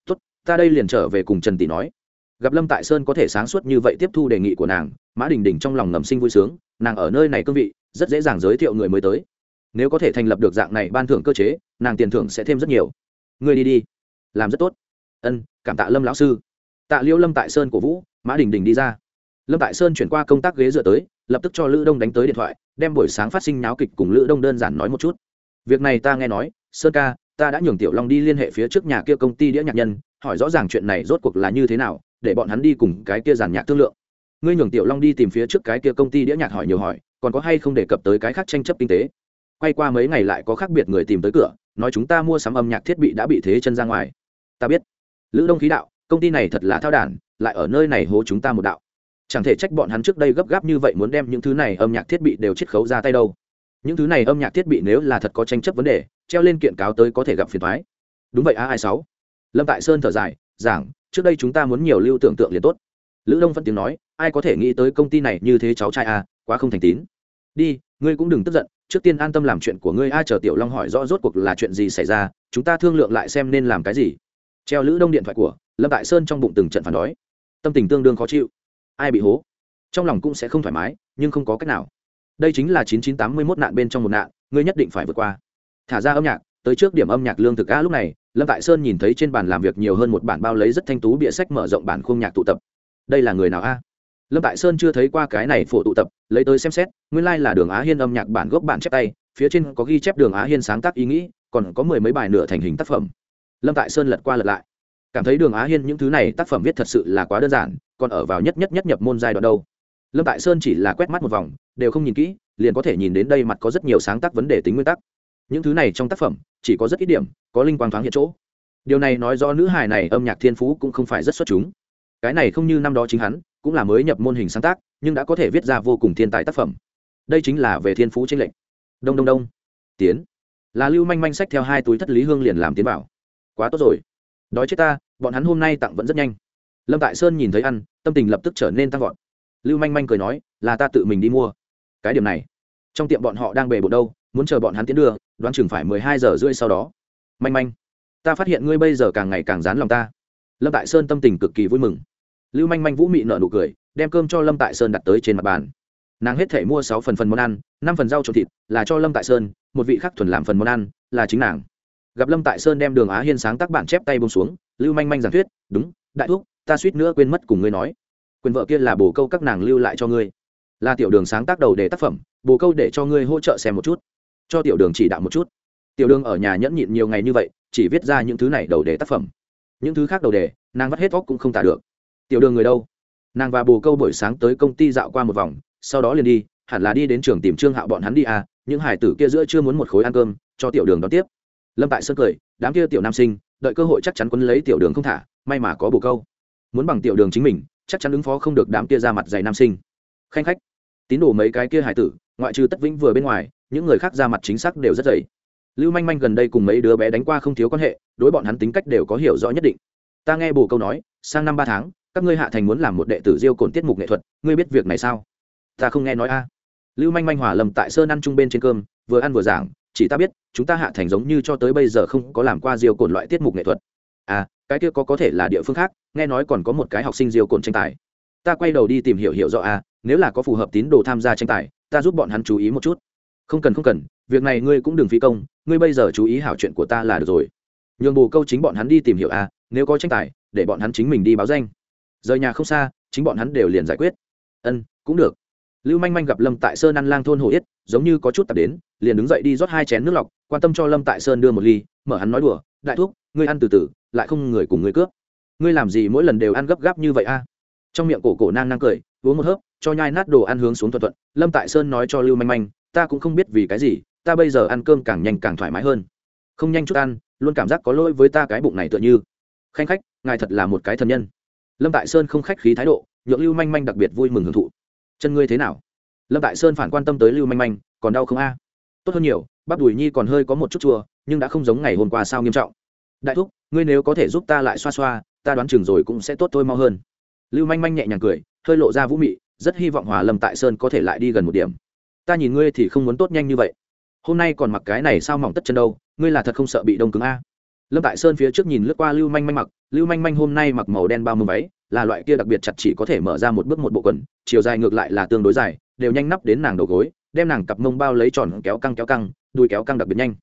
Tốt, ta đây liền trở về cùng trần tỷ nói gặp lâm tại sơn có thể sáng suốt như vậy tiếp thu đề nghị của nàng mã đình đình trong lòng ngầm sinh vui sướng nàng ở nơi này cương vị rất dễ dàng giới thiệu người mới tới nếu có thể thành lập được dạng này ban thưởng cơ chế nàng tiền thưởng sẽ thêm rất nhiều ngươi đi đi làm rất tốt ân cảm tạ lâm lão sư tạ liêu lâm tại sơn cổ vũ mã đình đình đi ra lâm tại sơn chuyển qua công tác ghế dựa tới lập tức cho lữ đông đánh tới điện thoại đem buổi sáng phát sinh náo kịch cùng lữ đông đơn giản nói một chút việc này ta nghe nói sơn ca ta đã nhường tiểu long đi liên hệ phía trước nhà kia công ty đĩa nhạc nhân hỏi rõ ràng chuyện này rốt cuộc là như thế nào để bọn hắn đi cùng cái kia giàn nhạc thương lượng. Ngươi nhường tiểu long đi tìm phía trước cái kia công ty đĩa nhạc hỏi nhiều hỏi, còn có hay không đề cập tới cái khác tranh chấp kinh tế. Quay qua mấy ngày lại có khác biệt người tìm tới cửa, nói chúng ta mua sắm âm nhạc thiết bị đã bị thế chân ra ngoài. Ta biết. Lữ đông khí đạo, công ty này thật là thao đản, lại ở nơi này hố chúng ta một đạo. Chẳng thể trách bọn hắn trước đây gấp gáp như vậy muốn đem những thứ này âm nhạc thiết bị đều chiết khấu ra tay đâu. Những thứ này âm nhạc thiết bị nếu là thật có tranh chấp vấn đề, treo lên kiện cáo tới có thể gặp phiền thoái đúng vậy, a hai sáu. Lâm tại sơn thở dài, giảng trước đây chúng ta muốn nhiều lưu tưởng tượng liền tốt. Lữ đông phân tiếng nói, ai có thể nghĩ tới công ty này như thế cháu trai à quá không thành tín. Đi, ngươi cũng đừng tức giận, trước tiên an tâm làm chuyện của ngươi, ai chờ tiểu long hỏi rõ rốt cuộc là chuyện gì xảy ra, chúng ta thương lượng lại xem nên làm cái gì. Treo lữ đông điện thoại của, lâm đại sơn trong bụng từng trận phản đói tâm tình tương đương khó chịu. Ai bị hố? Trong lòng cũng sẽ không thoải mái, nhưng không có cách nào. Đây chính là chín chín tám mươi mốt nạn bên trong một nạn, ngươi nhất định phải vượt qua. Thả ra âm nhạc, tới trước điểm âm nhạc lương thực a lúc này lâm tại sơn nhìn thấy trên bàn làm việc nhiều hơn một bản bao lấy rất thanh tú bịa sách mở rộng bản khung nhạc tụ tập. Đây là người nào a? Lâm tại sơn chưa thấy qua cái này phổ tụ tập, lấy tới xem xét, nguyên lai、like、là đường á hiên âm nhạc bản gốc bản chép tay, phía trên có ghi chép đường á hiên sáng tác ý nghĩ, còn có mười mấy bài nửa thành hình tác phẩm. Lâm tại sơn lật qua lật lại. Cảm thấy đường á hiên những thứ này tác phẩm viết thật sự là quá đơn giản, còn ở vào nhất nhất nhất nhập môn giai đoạn đâu. Lâm tại sơn chỉ là quét mắt một vòng, đều không nhìn kỹ, liền có thể nhìn đến đây mặt có rất nhiều sáng tác vấn đề tính nguyên tắc. Những thứ này trong tác phẩm chỉ có rất ít điểm, có linh quang thoáng hiện chỗ. Điều này nói do nữ hài này âm nhạc thiên phú cũng không phải rất xuất chúng. Cái này không như năm đó chính hắn, cũng là mới nhập môn hình sáng tác, nhưng đã có thể viết ra vô cùng thiên tài tác phẩm. Đây chính là về thiên phú tranh lệch. Đông đông đông. Tiến. Là lưu manh manh sách theo hai túi thất lý hương liền làm tiến bảo quá tốt rồi. Đói chết ta, bọn hắn hôm nay tặng vẫn rất nhanh. Lâm tại sơn nhìn thấy ăn, tâm tình lập tức trở nên tăng vọt. Lưu manh manh cười nói, là ta tự mình đi mua. Cái điểm này, trong tiệm bọn họ đang bề bộ đâu muốn chờ bọn hắn tiến đưa, đoán chừng phải mười hai giờ rưỡi sau đó. Manh manh, ta phát hiện ngươi bây giờ càng ngày càng dán lòng ta. Lâm tại sơn tâm tình cực kỳ vui mừng. Lưu manh manh vũ mị nợ nụ cười, đem cơm cho lâm tại sơn đặt tới trên mặt bàn. Nàng hết thể mua sáu phần phần món ăn, năm phần rau trộn thịt, là cho lâm tại sơn, một vị khác thuần làm phần món ăn, là chính nàng. Gặp lâm tại sơn đem đường á hiên sáng tác bản chép tay bông xuống, lưu manh manh giảng thuyết, đúng, đại thúc, ta suýt nữa quên mất cùng ngươi nói. Quyền vợ kia là bồ câu các nàng lưu lại cho ngươi. Là tiểu đường sáng tác đầu để tác phẩm, bồ câu để cho ngươi hỗ trợ xem một chút cho tiểu đường chỉ đạo một chút. Tiểu đường ở nhà nhẫn nhịn nhiều ngày như vậy, chỉ viết ra những thứ này đầu đề tác phẩm. Những thứ khác đầu đề, nàng vắt hết óc cũng không tả được. Tiểu đường người đâu? Nàng và bồ câu buổi sáng tới công ty dạo qua một vòng, sau đó liền đi, hẳn là đi đến trường tìm trương hạo bọn hắn đi à những hải tử kia giữa chưa muốn một khối ăn cơm, cho tiểu đường đón tiếp. Lâm tại sơn cười, đám kia tiểu nam sinh, đợi cơ hội chắc chắn quấn lấy tiểu đường không thả, may mà có bồ câu. Muốn bằng tiểu đường chính mình, chắc chắn ứng phó không được đám kia ra mặt dày nam sinh. Khanh khách, tín đồ mấy cái kia hải tử, ngoại trừ tất vĩnh vừa bên ngoài những người khác ra mặt chính xác đều rất dày. Lưu manh manh gần đây cùng mấy đứa bé đánh qua không thiếu quan hệ, đối bọn hắn tính cách đều có hiểu rõ nhất định. Ta nghe bồ câu nói, sang năm ba tháng, các ngươi hạ thành muốn làm một đệ tử diêu cồn tiết mục nghệ thuật, ngươi biết việc này sao? Ta không nghe nói a. Lưu manh manh hòa lầm tại sơn ăn chung bên trên cơm, vừa ăn vừa giảng, chỉ ta biết, chúng ta hạ thành giống như cho tới bây giờ không có làm qua diêu cồn loại tiết mục nghệ thuật. À cái kia có có thể là địa phương khác, nghe nói còn có một cái học sinh diêu cồn tranh tài. Ta quay đầu đi tìm hiểu hiểu rõ à nếu là có phù hợp tín đồ tham gia tranh tài, ta giúp bọn hắn chú ý một chút không cần không cần, việc này ngươi cũng đừng phí công, ngươi bây giờ chú ý hảo chuyện của ta là được rồi. Nhường bù câu chính bọn hắn đi tìm hiểu à nếu có tranh tài, để bọn hắn chính mình đi báo danh. Rời nhà không xa, chính bọn hắn đều liền giải quyết. Ân, cũng được. Lưu manh manh gặp lâm tại sơn ăn lang thôn hồ yết, giống như có chút tập đến, liền đứng dậy đi rót hai chén nước lọc, quan tâm cho lâm tại sơn đưa một ly, mở hắn nói đùa, đại thúc, ngươi ăn từ từ, lại không người cùng người cướp. Ngươi làm gì mỗi lần đều ăn gấp gáp như vậy a? Trong miệng cổ cổ nang nang cười, uống một hớp, cho nhai nát đồ ăn hướng xuống thuận thuận, lâm tại sơn nói cho lưu manh manh ta cũng không biết vì cái gì, ta bây giờ ăn cơm càng nhanh càng thoải mái hơn. Không nhanh chút ăn, luôn cảm giác có lỗi với ta cái bụng này tựa như. Khanh khách, ngài thật là một cái thần nhân. Lâm tại sơn không khách khí thái độ, nhượng lưu manh manh đặc biệt vui mừng hưởng thụ. Chân ngươi thế nào? Lâm tại sơn phản quan tâm tới lưu manh manh, còn đau không a? Tốt hơn nhiều, bắp đùi nhi còn hơi có một chút chua, nhưng đã không giống ngày hôm qua sao nghiêm trọng. Đại thúc, ngươi nếu có thể giúp ta lại xoa xoa, ta đoán chừng rồi cũng sẽ tốt thôi mau hơn. Lưu manh manh nhẹ nhàng cười, hơi lộ ra vũ mị, rất hy vọng hòa lâm tại sơn có thể lại đi gần một điểm ta nhìn ngươi thì không muốn tốt nhanh như vậy. Hôm nay còn mặc cái này sao mỏng tất chân đâu, ngươi là thật không sợ bị đông cứng a? Lâm tại sơn phía trước nhìn lướt qua lưu manh manh mặc, lưu manh manh hôm nay mặc màu đen bao mưa váy, là loại kia đặc biệt chặt chỉ có thể mở ra một bước một bộ quần, chiều dài ngược lại là tương đối dài, đều nhanh nắp đến nàng đầu gối, đem nàng cặp mông bao lấy tròn kéo căng kéo căng đuôi kéo căng đặc biệt nhanh.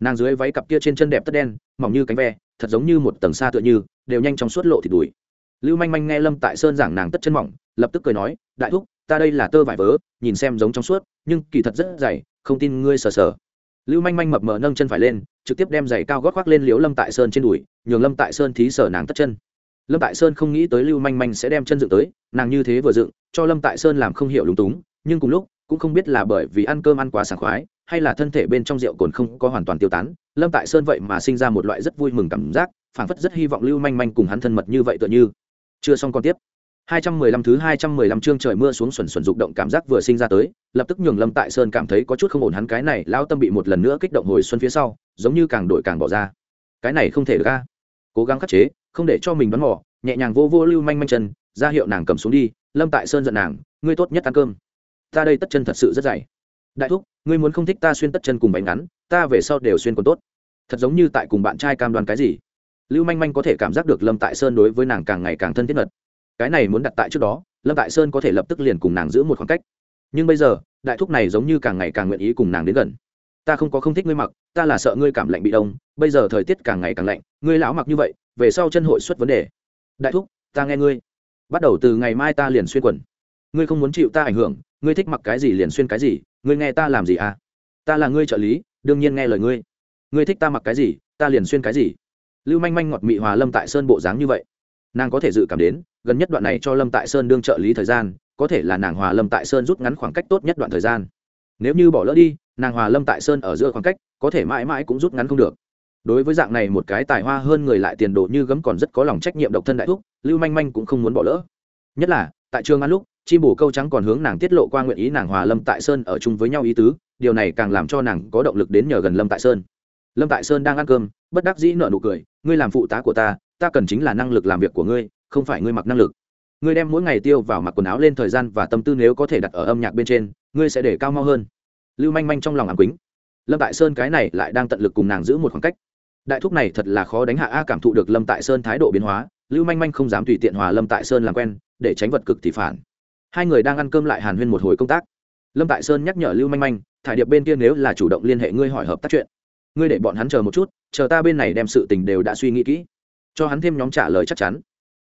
Nàng dưới váy cặp kia trên chân đẹp tất đen, mỏng như cánh ve, thật giống như một tầng xa tựa như, đều nhanh trong suốt lộ thì đùi. Lưu manh manh nghe lâm tại sơn giảng nàng tất chân mỏng, lập tức cười nói, đại thúc ta đây là tơ vải vớ, nhìn xem giống trong suốt, nhưng kỳ thật rất dày, không tin ngươi sờ sờ. Lưu manh manh mập mờ nâng chân phải lên, trực tiếp đem giày cao gót khoác lên liếu lâm tại sơn trên đùi, nhường lâm tại sơn thí sở nàng tất chân. Lâm tại sơn không nghĩ tới lưu manh manh sẽ đem chân dựng tới, nàng như thế vừa dựng, cho lâm tại sơn làm không hiểu lúng túng, nhưng cùng lúc, cũng không biết là bởi vì ăn cơm ăn quá sảng khoái, hay là thân thể bên trong rượu cồn không có hoàn toàn tiêu tán, lâm tại sơn vậy mà sinh ra một loại rất vui mừng cảm giác, phảng phất rất hy vọng lưu manh manh cùng hắn thân mật như vậy tựa như. Chưa xong còn tiếp. 215 thứ 215 chương trời mưa xuống xuẩn xuẩn dục động cảm giác vừa sinh ra tới, lập tức nhường Lâm Tại Sơn cảm thấy có chút không ổn hắn cái này lão tâm bị một lần nữa kích động hồi xuân phía sau, giống như càng đổi càng bỏ ra. Cái này không thể được a. Cố gắng khắc chế, không để cho mình đoán mò, nhẹ nhàng vô vô lưu manh manh chân, ra hiệu nàng cầm xuống đi, Lâm Tại Sơn giận nàng, ngươi tốt nhất ăn cơm. Ta đây tất chân thật sự rất dày. Đại thúc, ngươi muốn không thích ta xuyên tất chân cùng bánh ngắn, ta về sau đều xuyên còn tốt. Thật giống như tại cùng bạn trai cam đoan cái gì. Lưu manh manh có thể cảm giác được Lâm Tại Sơn đối với nàng càng ngày càng thân thiết mật cái này muốn đặt tại trước đó, lâm tại sơn có thể lập tức liền cùng nàng giữ một khoảng cách. Nhưng bây giờ, đại thúc này giống như càng ngày càng nguyện ý cùng nàng đến gần. Ta không có không thích ngươi mặc, ta là sợ ngươi cảm lạnh bị đông, bây giờ thời tiết càng ngày càng lạnh, ngươi lão mặc như vậy, về sau chân hội xuất vấn đề. Đại thúc, ta nghe ngươi. Bắt đầu từ ngày mai ta liền xuyên quần. Ngươi không muốn chịu ta ảnh hưởng, ngươi thích mặc cái gì liền xuyên cái gì, ngươi nghe ta làm gì à? Ta là ngươi trợ lý, đương nhiên nghe lời ngươi. Ngươi thích ta mặc cái gì, ta liền xuyên cái gì. Lưu manh manh ngọt mị hòa lâm tại sơn bộ dáng như vậy nàng có thể dự cảm đến, gần nhất đoạn này cho lâm tại sơn đương trợ lý thời gian, có thể là nàng hòa lâm tại sơn rút ngắn khoảng cách tốt nhất đoạn thời gian. Nếu như bỏ lỡ đi, nàng hòa lâm tại sơn ở giữa khoảng cách, có thể mãi mãi cũng rút ngắn không được. Đối với dạng này một cái tài hoa hơn người lại tiền đồ như gấm còn rất có lòng trách nhiệm độc thân đại thúc, lưu manh manh cũng không muốn bỏ lỡ. Nhất là, tại trường ăn lúc, chi bù câu trắng còn hướng nàng tiết lộ qua nguyện ý nàng hòa lâm tại sơn ở chung với nhau ý tứ, điều này càng làm cho nàng có động lực đến nhờ gần lâm tại sơn. Lâm tại sơn đang ăn cơm, bất đắc dĩ nợ nụ cười, ngươi làm phụ tá của ta ta cần chính là năng lực làm việc của ngươi, không phải ngươi mặc năng lực. Ngươi đem mỗi ngày tiêu vào mặc quần áo lên thời gian và tâm tư nếu có thể đặt ở âm nhạc bên trên, ngươi sẽ để cao mau hơn. Lưu manh manh trong lòng ảm quýnh lâm tại sơn cái này lại đang tận lực cùng nàng giữ một khoảng cách. Đại thúc này thật là khó đánh hạ a cảm thụ được lâm tại sơn thái độ biến hóa, lưu manh manh không dám tùy tiện hòa lâm tại sơn làm quen, để tránh vật cực thì phản. Hai người đang ăn cơm lại hàn huyên một hồi công tác. Lâm tại sơn nhắc nhở lưu manh manh, thải điệp bên kia nếu là chủ động liên hệ ngươi hỏi hợp tác chuyện, ngươi để bọn hắn chờ một chút, chờ ta bên này đem sự tình đều đã suy nghĩ kỹ cho hắn thêm nhóm trả lời chắc chắn.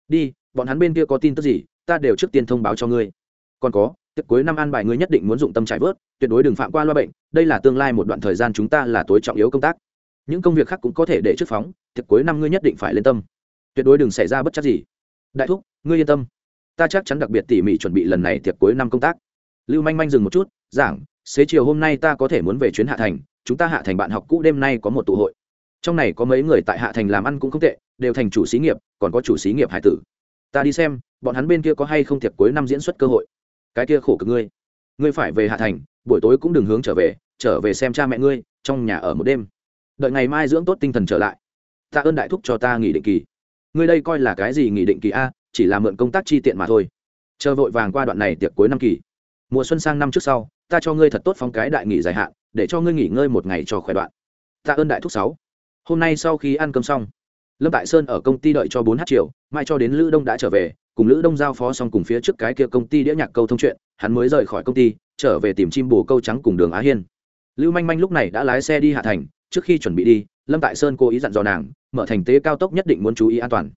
Đi, bọn hắn bên kia có tin tức gì, ta đều trước tiên thông báo cho ngươi. Còn có, tiệc cuối năm an bài ngươi nhất định muốn dụng tâm trải vớt, tuyệt đối đừng phạm qua loa bệnh, đây là tương lai một đoạn thời gian chúng ta là tối trọng yếu công tác. Những công việc khác cũng có thể để trước phóng, tiệc cuối năm ngươi nhất định phải lên tâm. Tuyệt đối đừng xảy ra bất chắc gì. Đại thúc, ngươi yên tâm. Ta chắc chắn đặc biệt tỉ mỉ chuẩn bị lần này tiệc cuối năm công tác. Lưu manh manh dừng một chút, giảng, xế chiều hôm nay ta có thể muốn về chuyến hạ thành, chúng ta hạ thành bạn học cũ đêm nay có một tụ hội trong này có mấy người tại hạ thành làm ăn cũng không tệ, đều thành chủ xí nghiệp, còn có chủ xí nghiệp hải tử. Ta đi xem, bọn hắn bên kia có hay không tiệc cuối năm diễn xuất cơ hội. Cái kia khổ cực ngươi. Ngươi phải về hạ thành, buổi tối cũng đừng hướng trở về trở về xem cha mẹ ngươi, trong nhà ở một đêm. Đợi ngày mai dưỡng tốt tinh thần trở lại. Ta ơn đại thúc cho ta nghỉ định kỳ. Ngươi đây coi là cái gì nghỉ định kỳ a, chỉ là mượn công tác chi tiện mà thôi. Chờ vội vàng qua đoạn này tiệc cuối năm kỳ. Mùa xuân sang năm trước sau, ta cho ngươi thật tốt phong cái đại nghỉ dài hạn, để cho ngươi nghỉ ngơi một ngày cho khỏe đoạn. Ta ơn đại thúc sáu hôm nay sau khi ăn cơm xong, lâm tại sơn ở công ty đợi cho bốn h chiều, mai cho đến lữ đông đã trở về, cùng lữ đông giao phó xong cùng phía trước cái kia công ty đĩa nhạc câu thông chuyện, hắn mới rời khỏi công ty, trở về tìm chim bồ câu trắng cùng đường á hiên. Lưu manh manh lúc này đã lái xe đi hạ thành, trước khi chuẩn bị đi, lâm tại sơn cố ý dặn dò nàng, mở thành tế cao tốc nhất định muốn chú ý an toàn.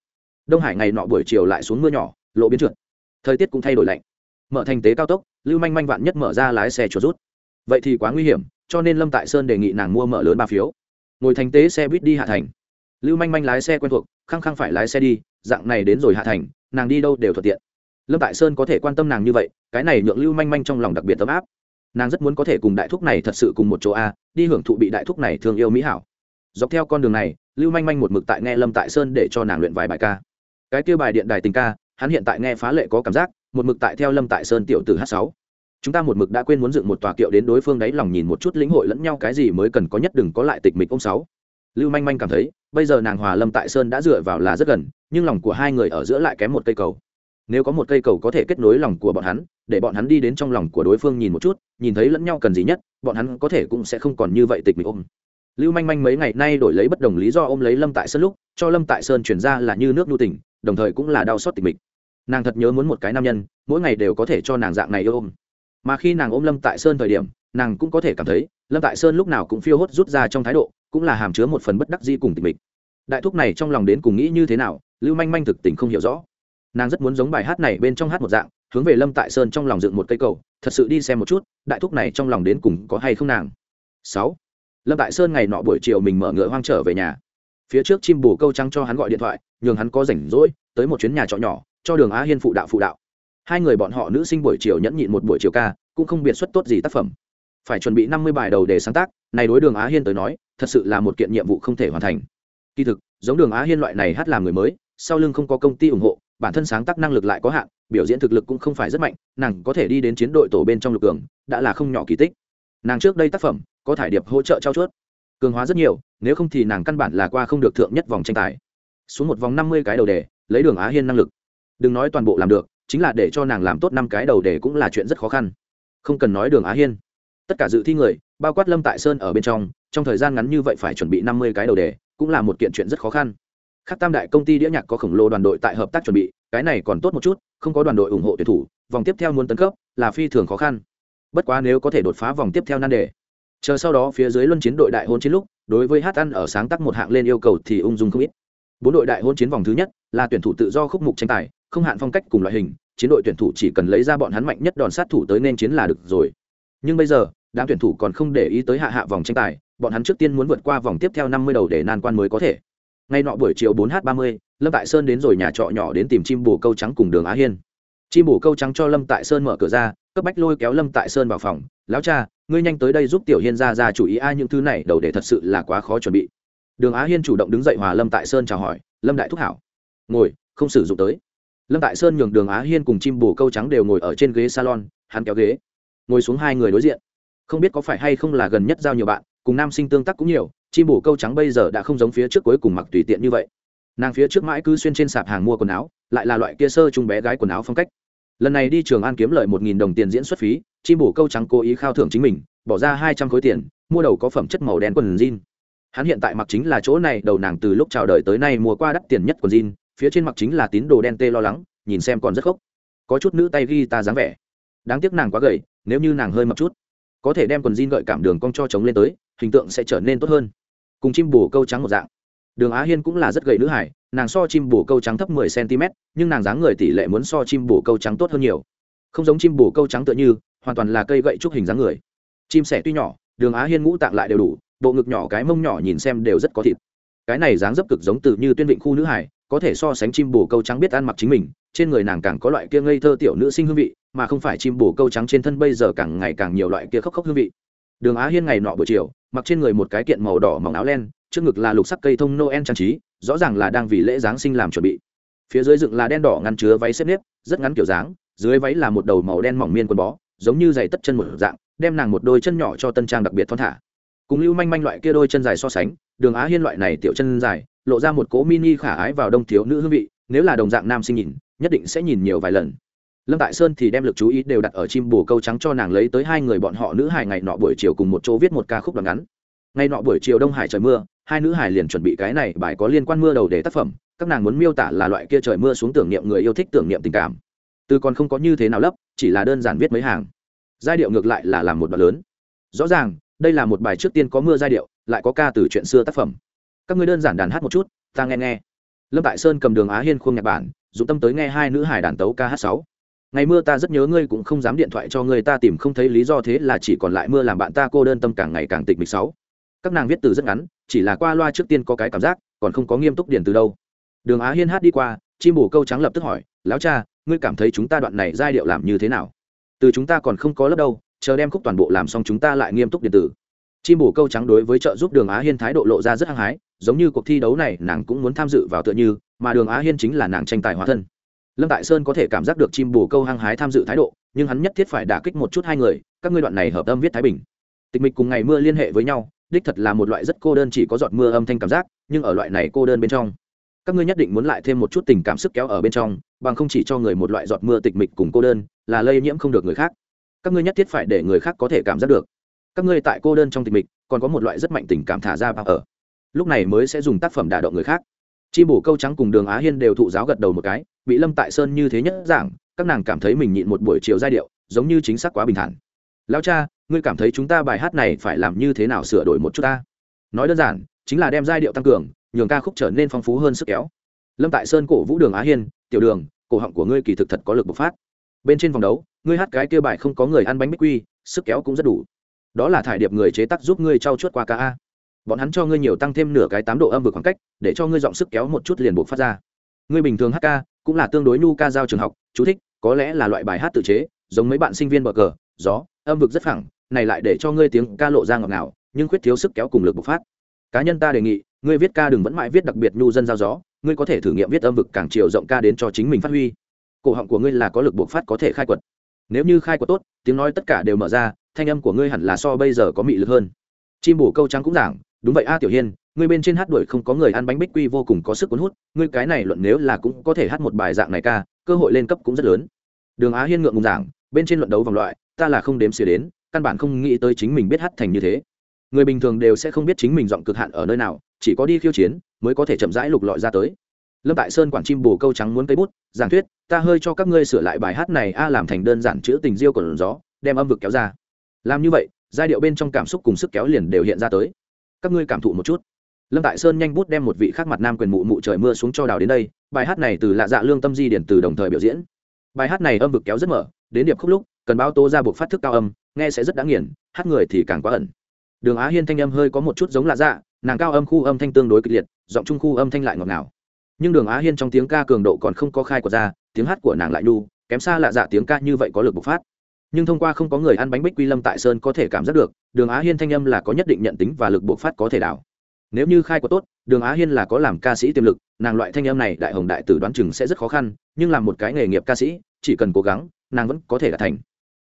Đông hải ngày nọ buổi chiều lại xuống mưa nhỏ, lộ biến trượt. Thời tiết cũng thay đổi lạnh. Mở thành tế cao tốc, lưu manh manh vạn nhất mở ra lái xe chuột rút. Vậy thì quá nguy hiểm, cho nên lâm tại sơn đề nghị nàng mua mở lớn ba phiếu ngồi thành tế xe buýt đi hạ thành. Lưu manh manh lái xe quen thuộc, khăng khăng phải lái xe đi, dạng này đến rồi hạ thành, nàng đi đâu đều thuận tiện. Lâm tại sơn có thể quan tâm nàng như vậy, cái này nhượng lưu manh manh trong lòng đặc biệt tấm áp. Nàng rất muốn có thể cùng đại thúc này thật sự cùng một chỗ a, đi hưởng thụ bị đại thúc này thương yêu mỹ hảo. Dọc theo con đường này, lưu manh manh một mực tại nghe lâm tại sơn để cho nàng luyện vài bài ca. Cái kêu bài điện đài tình ca, hắn hiện tại nghe phá lệ có cảm giác, một mực tại theo lâm tại sơn tiểu từ h sáu chúng ta một mực đã quên muốn dựng một tòa kiệu đến đối phương đáy lòng nhìn một chút lĩnh hội lẫn nhau cái gì mới cần có nhất đừng có lại tịch mịch ông sáu. Lưu manh manh cảm thấy, bây giờ nàng hòa lâm tại sơn đã dựa vào là rất gần, nhưng lòng của hai người ở giữa lại kém một cây cầu. Nếu có một cây cầu có thể kết nối lòng của bọn hắn, để bọn hắn đi đến trong lòng của đối phương nhìn một chút, nhìn thấy lẫn nhau cần gì nhất, bọn hắn có thể cũng sẽ không còn như vậy tịch mịch ôm. Lưu manh manh mấy ngày nay đổi lấy bất đồng lý do ôm lấy lâm tại sơn lúc, cho lâm tại sơn chuyển ra là như nước nhu tình đồng thời cũng là đau xót tịch mịch. Nàng thật nhớ muốn một cái nam nhân, mỗi ngày đều có thể cho nàng dạng này yêu ôm mà khi nàng ôm lâm tại sơn thời điểm, nàng cũng có thể cảm thấy, lâm tại sơn lúc nào cũng phiêu hốt rút ra trong thái độ, cũng là hàm chứa một phần bất đắc di cùng tình mình đại thúc này trong lòng đến cùng nghĩ như thế nào, lưu manh manh thực tình không hiểu rõ. Nàng rất muốn giống bài hát này bên trong hát một dạng, hướng về lâm tại sơn trong lòng dựng một cây cầu, thật sự đi xem một chút, đại thúc này trong lòng đến cùng có hay không nàng. Sáu. Lâm tại sơn ngày nọ buổi chiều mình mở ngựa hoang trở về nhà. Phía trước chim bù câu trắng cho hắn gọi điện thoại, nhường hắn có rảnh rỗi, tới một chuyến nhà trọ nhỏ, cho đường á hiên phụ đạo phụ đạo hai người bọn họ nữ sinh buổi chiều nhẫn nhịn một buổi chiều ca, cũng không biệt xuất tốt gì tác phẩm. Phải chuẩn bị năm mươi bài đầu để sáng tác, này đối đường á hiên tới nói, thật sự là một kiện nhiệm vụ không thể hoàn thành. Kỳ thực, giống đường á hiên loại này hát làm người mới, sau lưng không có công ty ủng hộ, bản thân sáng tác năng lực lại có hạn, biểu diễn thực lực cũng không phải rất mạnh, nàng có thể đi đến chiến đội tổ bên trong lực cường, đã là không nhỏ kỳ tích. Nàng trước đây tác phẩm, có thải điệp hỗ trợ trao chuốt. Cường hóa rất nhiều, nếu không thì nàng căn bản là qua không được thượng nhất vòng tranh tài. Xuống một vòng năm mươi cái đầu đề, lấy đường á hiên năng lực. Đừng nói toàn bộ làm được chính là để cho nàng làm tốt năm cái đầu đề cũng là chuyện rất khó khăn. Không cần nói đường á hiên. Tất cả dự thi người, bao quát lâm tại sơn ở bên trong trong thời gian ngắn như vậy phải chuẩn bị năm mươi cái đầu đề cũng là một kiện chuyện rất khó khăn. Khác tam đại công ty đĩa nhạc có khổng lồ đoàn đội tại hợp tác chuẩn bị, cái này còn tốt một chút, không có đoàn đội ủng hộ tuyển thủ, vòng tiếp theo muốn tấn cấp, là phi thường khó khăn. Bất quá nếu có thể đột phá vòng tiếp theo nan đề, chờ sau đó phía dưới luân chiến đội đại hôn chiến lúc, đối với hát ăn ở sáng tác một hạng lên yêu cầu thì ung dung không ít. Bốn đội đại hôn chiến vòng thứ nhất là tuyển thủ tự do khúc mục tranh tài không hạn phong cách cùng loại hình, chiến đội tuyển thủ chỉ cần lấy ra bọn hắn mạnh nhất đòn sát thủ tới nên chiến là được rồi. Nhưng bây giờ, đám tuyển thủ còn không để ý tới hạ hạ vòng tranh tài, bọn hắn trước tiên muốn vượt qua vòng tiếp theo năm mươi đầu để nan quan mới có thể. Ngay nọ buổi chiều bốn h 30 lâm tại sơn đến rồi nhà trọ nhỏ đến tìm chim bồ câu trắng cùng đường á hiên. Chim bồ câu trắng cho lâm tại sơn mở cửa ra, cấp bách lôi kéo lâm tại sơn vào phòng. Lão cha, ngươi nhanh tới đây giúp tiểu hiên ra ra chủ ý ai à, những thứ này đầu để thật sự là quá khó chuẩn bị. Đường á hiên chủ động đứng dậy hòa lâm tại sơn chào hỏi. Lâm đại thúc hảo. Ngồi, không sử dụng tới lâm tại sơn nhường đường á hiên cùng chim bồ câu trắng đều ngồi ở trên ghế salon, hắn kéo ghế, ngồi xuống hai người đối diện. Không biết có phải hay không là gần nhất giao nhiều bạn, cùng nam sinh tương tác cũng nhiều, chim bồ câu trắng bây giờ đã không giống phía trước cuối cùng mặc tùy tiện như vậy. Nàng phía trước mãi cứ xuyên trên sạp hàng mua quần áo, lại là loại kia sơ chung bé gái quần áo phong cách. Lần này đi trường an kiếm lợi một nghìn đồng tiền diễn xuất phí, chim bồ câu trắng cố ý khao thưởng chính mình, bỏ ra hai trăm khối tiền, mua đầu có phẩm chất màu đen quần jean. Hắn hiện tại mặc chính là chỗ này, đầu nàng từ lúc chào đời tới nay mua qua đắt tiền nhất quần jean phía trên mặc chính là tín đồ đen tê lo lắng, nhìn xem còn rất khóc có chút nữ tay ghi ta dáng vẻ. Đáng tiếc nàng quá gầy, nếu như nàng hơi mập chút, có thể đem quần jean gợi cảm đường cong cho chống lên tới, hình tượng sẽ trở nên tốt hơn. Cùng chim bồ câu trắng một dạng. Đường á hiên cũng là rất gầy nữ hải nàng so chim bồ câu trắng thấp mười cm nhưng nàng dáng người tỷ lệ muốn so chim bồ câu trắng tốt hơn nhiều. Không giống chim bồ câu trắng tựa như, hoàn toàn là cây gậy trúc hình dáng người. Chim sẻ tuy nhỏ, đường á hiên ngũ tạng lại đều đủ, bộ ngực nhỏ cái mông nhỏ nhìn xem đều rất có thịt. Cái này dáng dấp cực giống từ như tuyên vịnh khu nữ hải có thể so sánh chim bồ câu trắng biết ăn mặc chính mình, trên người nàng càng có loại kia ngây thơ tiểu nữ sinh hương vị, mà không phải chim bồ câu trắng trên thân bây giờ càng ngày càng nhiều loại kia khóc khóc hương vị. Đường á hiên ngày nọ buổi chiều, mặc trên người một cái kiện màu đỏ mỏng áo len, trước ngực là lục sắc cây thông noel trang trí, rõ ràng là đang vì lễ giáng sinh làm chuẩn bị. Phía dưới dựng là đen đỏ ngăn chứa váy xếp nếp, rất ngắn kiểu dáng, dưới váy là một đầu màu đen mỏng miên quần bó, giống như giày tất chân một dạng, đem nàng một đôi chân nhỏ cho tân trang đặc biệt thon thả. Cùng lưu manh manh loại kia đôi chân dài so sánh, đường á hiên loại này tiểu chân dài lộ ra một cố mini khả ái vào đông thiếu nữ hương vị, nếu là đồng dạng nam sinh nhìn, nhất định sẽ nhìn nhiều vài lần. Lâm tại sơn thì đem lực chú ý đều đặt ở chim bồ câu trắng cho nàng lấy tới hai người bọn họ nữ hài ngày nọ buổi chiều cùng một chỗ viết một ca khúc đoạn ngắn. Ngày nọ buổi chiều đông hải trời mưa, hai nữ hài liền chuẩn bị cái này bài có liên quan mưa đầu để tác phẩm, các nàng muốn miêu tả là loại kia trời mưa xuống tưởng niệm người yêu thích tưởng niệm tình cảm. Từ còn không có như thế nào lấp, chỉ là đơn giản viết mấy hàng. Giai điệu ngược lại là làm một đoạn lớn. Rõ ràng, đây là một bài trước tiên có mưa giai điệu, lại có ca từ chuyện xưa tác phẩm các ngươi đơn giản đàn hát một chút, ta nghe nghe. Lâm tại sơn cầm đường á hiên khuôn nhạc bản, dụng tâm tới nghe hai nữ hải đàn tấu ca hát sáu. Ngày mưa ta rất nhớ ngươi cũng không dám điện thoại cho ngươi, ta tìm không thấy lý do thế là chỉ còn lại mưa làm bạn ta cô đơn tâm càng ngày càng tịch mịch sáu. Các nàng viết từ rất ngắn, chỉ là qua loa trước tiên có cái cảm giác, còn không có nghiêm túc điển từ đâu. Đường á hiên hát đi qua, chim bổ câu trắng lập tức hỏi, lão cha, ngươi cảm thấy chúng ta đoạn này giai điệu làm như thế nào? Từ chúng ta còn không có lớp đâu, chờ đem khúc toàn bộ làm xong chúng ta lại nghiêm túc điện tử chim bổ câu trắng đối với trợ giúp đường á hiên thái độ lộ ra rất hăng hái giống như cuộc thi đấu này nàng cũng muốn tham dự vào tựa như, mà đường á hiên chính là nàng tranh tài hóa thân. Lâm tại sơn có thể cảm giác được chim bồ câu hăng hái tham dự thái độ, nhưng hắn nhất thiết phải đả kích một chút hai người, các ngươi đoạn này hợp âm viết thái bình. Tịch mịch cùng ngày mưa liên hệ với nhau, đích thật là một loại rất cô đơn chỉ có giọt mưa âm thanh cảm giác, nhưng ở loại này cô đơn bên trong, các ngươi nhất định muốn lại thêm một chút tình cảm sức kéo ở bên trong, bằng không chỉ cho người một loại giọt mưa tịch mịch cùng cô đơn, là lây nhiễm không được người khác. Các ngươi nhất thiết phải để người khác có thể cảm giác được. Các ngươi tại cô đơn trong tịch mịch, còn có một loại rất mạnh tình cảm thả ra bao ở lúc này mới sẽ dùng tác phẩm đả động người khác. Chi bổ câu trắng cùng đường á hiên đều thụ giáo gật đầu một cái, bị lâm tại sơn như thế nhất giảng, các nàng cảm thấy mình nhịn một buổi chiều giai điệu, giống như chính xác quá bình thản. Lão cha, ngươi cảm thấy chúng ta bài hát này phải làm như thế nào sửa đổi một chút ta? Nói đơn giản, chính là đem giai điệu tăng cường, nhường ca khúc trở nên phong phú hơn sức kéo. Lâm tại sơn cổ vũ đường á hiên, tiểu đường, cổ họng của ngươi kỳ thực thật có lực bộc phát. Bên trên vòng đấu, ngươi hát cái kia bài không có người ăn bánh bích quy, sức kéo cũng rất đủ. Đó là thải điệp người chế tác giúp ngươi trao chuốt qua ca a bọn hắn cho ngươi nhiều tăng thêm nửa cái tám độ âm vực khoảng cách, để cho ngươi giọng sức kéo một chút liền buộc phát ra. Ngươi bình thường hát ca, cũng là tương đối nhu ca giao trường học, chú thích, có lẽ là loại bài hát tự chế, giống mấy bạn sinh viên bờ cờ, gió, âm vực rất phẳng, này lại để cho ngươi tiếng ca lộ ra ngọt ngào, nhưng khuyết thiếu sức kéo cùng lực bộc phát. Cá nhân ta đề nghị, ngươi viết ca đừng vẫn mãi viết đặc biệt nhu dân giao gió, ngươi có thể thử nghiệm viết âm vực càng chiều rộng ca đến cho chính mình phát huy. Cổ họng của ngươi là có lực bộc phát có thể khai quật. Nếu như khai quật tốt, tiếng nói tất cả đều mở ra, thanh âm của ngươi hẳn là so bây giờ có mị lực hơn. Chim bổ câu trắng cũng giảng đúng vậy a tiểu hiên, ngươi bên trên hát đuổi không có người ăn bánh bích quy vô cùng có sức cuốn hút, ngươi cái này luận nếu là cũng có thể hát một bài dạng này ca, cơ hội lên cấp cũng rất lớn. Đường á hiên ngượng ngùng giảng, bên trên luận đấu vòng loại, ta là không đếm xỉa đến, căn bản không nghĩ tới chính mình biết hát thành như thế. Người bình thường đều sẽ không biết chính mình giọng cực hạn ở nơi nào, chỉ có đi khiêu chiến, mới có thể chậm rãi lục lọi ra tới. Lâm tại sơn quản chim bồ câu trắng muốn cây bút, giảng thuyết, ta hơi cho các ngươi sửa lại bài hát này a làm thành đơn giản chữ tình diêu của gió, đem âm vực kéo ra. Làm như vậy, giai điệu bên trong cảm xúc cùng sức kéo liền đều hiện ra tới các ngươi cảm thụ một chút. Lâm tại sơn nhanh bút đem một vị khác mặt nam quyền mụ mụ trời mưa xuống cho đào đến đây, bài hát này từ lạ dạ lương tâm di điển từ đồng thời biểu diễn. Bài hát này âm vực kéo rất mở, đến điệp khúc lúc, cần báo tố ra buộc phát thức cao âm, nghe sẽ rất đáng nghiền, hát người thì càng quá ẩn. Đường á hiên thanh âm hơi có một chút giống lạ dạ nàng cao âm khu âm thanh tương đối kịch liệt, giọng trung khu âm thanh lại ngọt ngào. Nhưng đường á hiên trong tiếng ca cường độ còn không có khai của ra, tiếng hát của nàng lại nhu, kém xa lạ dạ tiếng ca như vậy có lực bộc phát nhưng thông qua không có người ăn bánh bích quy lâm tại sơn có thể cảm giác được, đường á hiên thanh âm là có nhất định nhận tính và lực bộc phát có thể đảo. Nếu như khai có tốt, đường á hiên là có làm ca sĩ tiềm lực, nàng loại thanh âm này đại hồng đại tử đoán chừng sẽ rất khó khăn, nhưng làm một cái nghề nghiệp ca sĩ, chỉ cần cố gắng, nàng vẫn có thể đạt thành.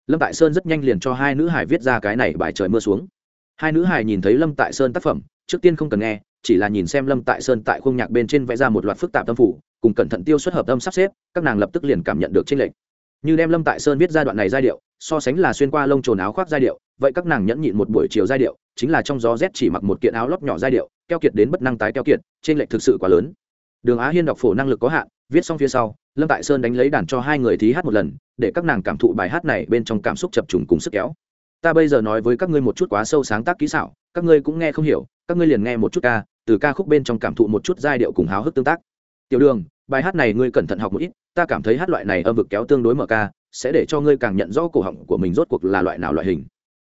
Lâm tại sơn rất nhanh liền cho hai nữ hải viết ra cái này bài trời mưa xuống. Hai nữ hải nhìn thấy lâm tại sơn tác phẩm, trước tiên không cần nghe, chỉ là nhìn xem lâm tại sơn tại khung nhạc bên trên vẽ ra một loạt phức tạp tâm phủ, cùng cẩn thận tiêu xuất hợp âm sắp xếp, các nàng lập tức liền cảm nhận được tranh lệch như đem lâm tại sơn viết giai đoạn này giai điệu, so sánh là xuyên qua lông trồn áo khoác giai điệu, vậy các nàng nhẫn nhịn một buổi chiều giai điệu, chính là trong gió rét chỉ mặc một kiện áo lót nhỏ giai điệu, keo kiệt đến bất năng tái keo kiệt, trên lệch thực sự quá lớn. Đường á hiên đọc phổ năng lực có hạn, viết xong phía sau, lâm tại sơn đánh lấy đàn cho hai người thí hát một lần, để các nàng cảm thụ bài hát này bên trong cảm xúc chập trùng cùng sức kéo. Ta bây giờ nói với các ngươi một chút quá sâu sáng tác kỹ xảo, các ngươi cũng nghe không hiểu, các ngươi liền nghe một chút ca, từ ca khúc bên trong cảm thụ một chút giai điệu cùng háo hức tương tác tiểu đường, bài hát này ngươi cẩn thận học một ít, ta cảm thấy hát loại này âm vực kéo tương đối mở ca, sẽ để cho ngươi càng nhận rõ cổ họng của mình rốt cuộc là loại nào loại hình.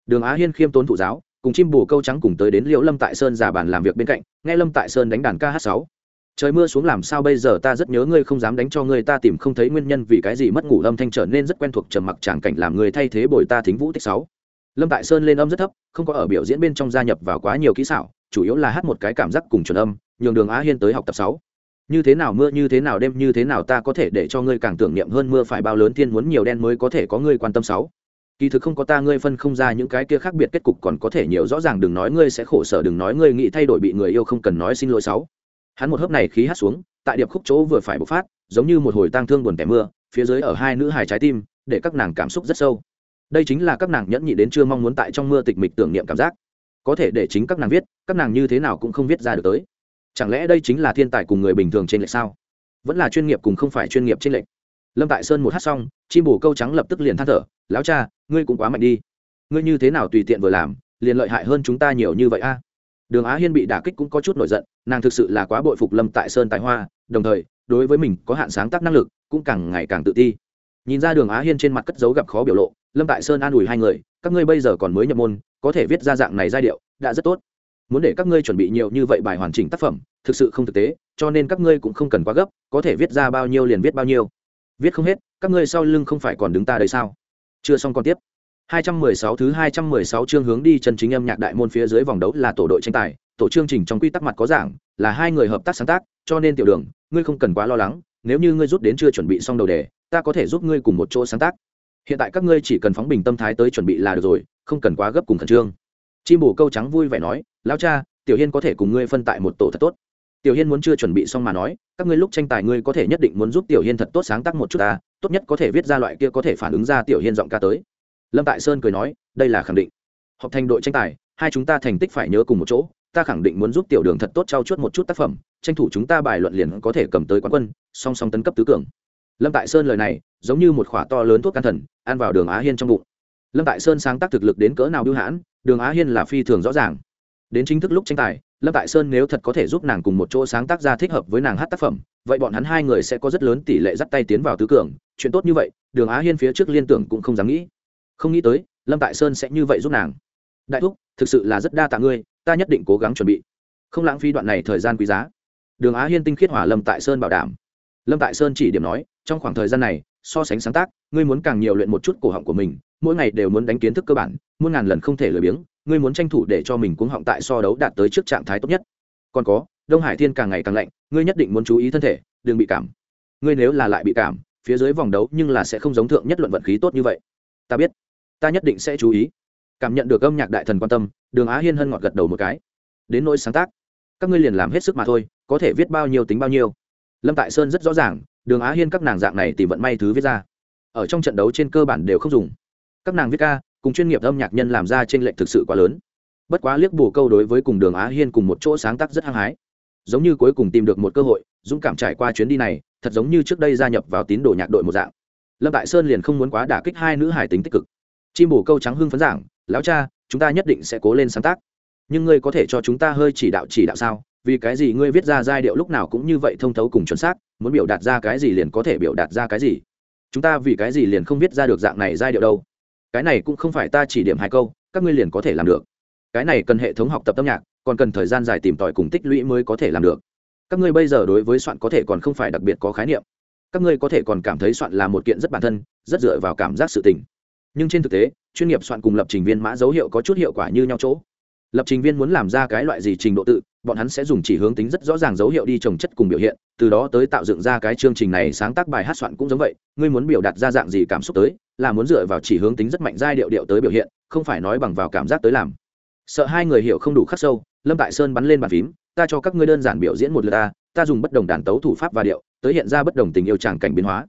Đường á hiên khiêm tốn thụ giáo, cùng chim Bù câu trắng cùng tới đến liễu lâm tại sơn giả bàn làm việc bên cạnh, nghe lâm tại sơn đánh đàn ca h sáu. Trời mưa xuống làm sao bây giờ ta rất nhớ ngươi không dám đánh cho ngươi, ta tìm không thấy nguyên nhân vì cái gì mất ngủ âm thanh trở nên rất quen thuộc trầm mặc tràng cảnh làm người thay thế bồi ta thính vũ tích sáu. Lâm tại sơn lên âm rất thấp, không có ở biểu diễn bên trong gia nhập vào quá nhiều kỹ xảo, chủ yếu là hát một cái cảm giác cùng chuẩn âm, nhường đường á hiên tới học tập sáu như thế nào mưa như thế nào đêm như thế nào ta có thể để cho ngươi càng tưởng niệm hơn mưa phải bao lớn thiên muốn nhiều đen mới có thể có ngươi quan tâm sáu. Kỳ thực không có ta ngươi phân không ra những cái kia khác biệt kết cục còn có thể nhiều rõ ràng đừng nói ngươi sẽ khổ sở, đừng nói ngươi nghĩ thay đổi bị người yêu không cần nói xin lỗi sáu. Hắn một hớp này khí hát xuống, tại điệp khúc chỗ vừa phải bộc phát, giống như một hồi tang thương buồn tẻ mưa, phía dưới ở hai nữ hài trái tim, để các nàng cảm xúc rất sâu. Đây chính là các nàng nhẫn nhị đến chưa mong muốn tại trong mưa tịch mịch tưởng niệm cảm giác. Có thể để chính các nàng viết, các nàng như thế nào cũng không viết ra được tới chẳng lẽ đây chính là thiên tài cùng người bình thường trên lệch sao? Vẫn là chuyên nghiệp cùng không phải chuyên nghiệp trên lệch. Lâm tại sơn một hát xong, chim bổ câu trắng lập tức liền than thở, lão cha, ngươi cũng quá mạnh đi. Ngươi như thế nào tùy tiện vừa làm, liền lợi hại hơn chúng ta nhiều như vậy a? Đường á hiên bị đả kích cũng có chút nổi giận, nàng thực sự là quá bội phục lâm tại sơn tài hoa, đồng thời, đối với mình có hạn sáng tác năng lực, cũng càng ngày càng tự ti. Nhìn ra đường á hiên trên mặt cất dấu gặp khó biểu lộ, lâm tại sơn an ủi hai người, các ngươi bây giờ còn mới nhập môn, có thể viết ra dạng này giai điệu, đã rất tốt muốn để các ngươi chuẩn bị nhiều như vậy bài hoàn chỉnh tác phẩm, thực sự không thực tế, cho nên các ngươi cũng không cần quá gấp, có thể viết ra bao nhiêu liền viết bao nhiêu. Viết không hết, các ngươi sau lưng không phải còn đứng ta đấy sao? Chưa xong còn tiếp. 216 thứ 216 chương hướng đi chân chính âm nhạc đại môn phía dưới vòng đấu là tổ đội tranh tài, tổ chương trình trong quy tắc mặt có giảng, là hai người hợp tác sáng tác, cho nên tiểu đường, ngươi không cần quá lo lắng, nếu như ngươi rút đến chưa chuẩn bị xong đầu đề, ta có thể giúp ngươi cùng một chỗ sáng tác. Hiện tại các ngươi chỉ cần phóng bình tâm thái tới chuẩn bị là được rồi, không cần quá gấp cùng khẩn trương chim bổ câu trắng vui vẻ nói lao cha, tiểu hiên có thể cùng ngươi phân tại một tổ thật tốt. Tiểu hiên muốn chưa chuẩn bị xong mà nói, các ngươi lúc tranh tài ngươi có thể nhất định muốn giúp tiểu hiên thật tốt sáng tác một chút ta, tốt nhất có thể viết ra loại kia có thể phản ứng ra tiểu hiên giọng ca tới. Lâm tại sơn cười nói, đây là khẳng định. Họp thành đội tranh tài, hai chúng ta thành tích phải nhớ cùng một chỗ, ta khẳng định muốn giúp tiểu đường thật tốt trao chuốt một chút tác phẩm, tranh thủ chúng ta bài luận liền có thể cầm tới quán quân, song song tấn cấp tứ cường. Lâm tại sơn lời này, giống như một khỏa to lớn thuốc can thần, ăn vào đường á hiên trong bụng. Lâm tại sơn sáng tác thực lực đến cỡ nào biêu hãn đường á hiên là phi thường rõ ràng đến chính thức lúc tranh tài lâm tại sơn nếu thật có thể giúp nàng cùng một chỗ sáng tác ra thích hợp với nàng hát tác phẩm vậy bọn hắn hai người sẽ có rất lớn tỷ lệ dắt tay tiến vào tứ cường chuyện tốt như vậy đường á hiên phía trước liên tưởng cũng không dám nghĩ không nghĩ tới lâm tại sơn sẽ như vậy giúp nàng đại thúc thực sự là rất đa tạ ngươi ta nhất định cố gắng chuẩn bị không lãng phí đoạn này thời gian quý giá đường á hiên tinh khiết hỏa lâm tại sơn bảo đảm lâm tại sơn chỉ điểm nói trong khoảng thời gian này so sánh sáng tác ngươi muốn càng nhiều luyện một chút cổ họng của mình mỗi ngày đều muốn đánh kiến thức cơ bản muôn ngàn lần không thể lười biếng, ngươi muốn tranh thủ để cho mình cuống họng tại so đấu đạt tới trước trạng thái tốt nhất. Còn có, đông hải thiên càng ngày càng lạnh, ngươi nhất định muốn chú ý thân thể, đừng bị cảm. Ngươi nếu là lại bị cảm, phía dưới vòng đấu nhưng là sẽ không giống thượng nhất luận vận khí tốt như vậy. Ta biết, ta nhất định sẽ chú ý. Cảm nhận được âm nhạc đại thần quan tâm, đường á hiên hân ngọt gật đầu một cái. Đến nỗi sáng tác, các ngươi liền làm hết sức mà thôi, có thể viết bao nhiêu tính bao nhiêu. Lâm tại sơn rất rõ ràng, đường á hiên các nàng dạng này tìm vận may thứ viết ra. Ở trong trận đấu trên cơ bản đều không dùng. Các nàng viết ca cùng chuyên nghiệp âm nhạc nhân làm ra t r ê n lệch thực sự quá lớn. Bất quá liếc bù câu đối với cùng đường á hiên cùng một chỗ sáng tác rất hăng hái. Giống như cuối cùng tìm được một cơ hội, dũng cảm trải qua chuyến đi này, thật giống như trước đây gia nhập vào tín đồ nhạc đội một dạng. Lâm tại sơn liền không muốn quá đả kích hai nữ hải tính tích cực. Chim bù câu trắng hưng phấn giảng, lão cha, chúng ta nhất định sẽ cố lên sáng tác. Nhưng ngươi có thể cho chúng ta hơi chỉ đạo chỉ đạo sao? Vì cái gì ngươi viết ra giai điệu lúc nào cũng như vậy thông thấu cùng chuẩn xác, muốn biểu đạt ra cái gì liền có thể biểu đạt ra cái gì? Chúng ta vì cái gì liền không viết ra được dạng này giai điệu đâu? Cái này cũng không phải ta chỉ điểm hai câu, các ngươi liền có thể làm được. Cái này cần hệ thống học tập âm nhạc, còn cần thời gian dài tìm tòi cùng tích lũy mới có thể làm được. Các ngươi bây giờ đối với soạn có thể còn không phải đặc biệt có khái niệm. Các ngươi có thể còn cảm thấy soạn là một kiện rất bản thân, rất dựa vào cảm giác sự tình. Nhưng trên thực tế, chuyên nghiệp soạn cùng lập trình viên mã dấu hiệu có chút hiệu quả như nhau chỗ. Lập trình viên muốn làm ra cái loại gì trình độ tự, bọn hắn sẽ dùng chỉ hướng tính rất rõ ràng dấu hiệu đi trồng chất cùng biểu hiện, từ đó tới tạo dựng ra cái chương trình này sáng tác bài hát soạn cũng giống vậy, ngươi muốn biểu đạt ra dạng gì cảm xúc tới là muốn dựa vào chỉ hướng tính rất mạnh giai điệu điệu tới biểu hiện, không phải nói bằng vào cảm giác tới làm. Sợ hai người hiểu không đủ khắc sâu, lâm tại sơn bắn lên bàn phím, ta cho các ngươi đơn giản biểu diễn một lượt ta ta dùng bất đồng đàn tấu thủ pháp và điệu, tới hiện ra bất đồng tình yêu tràng cảnh biến hóa.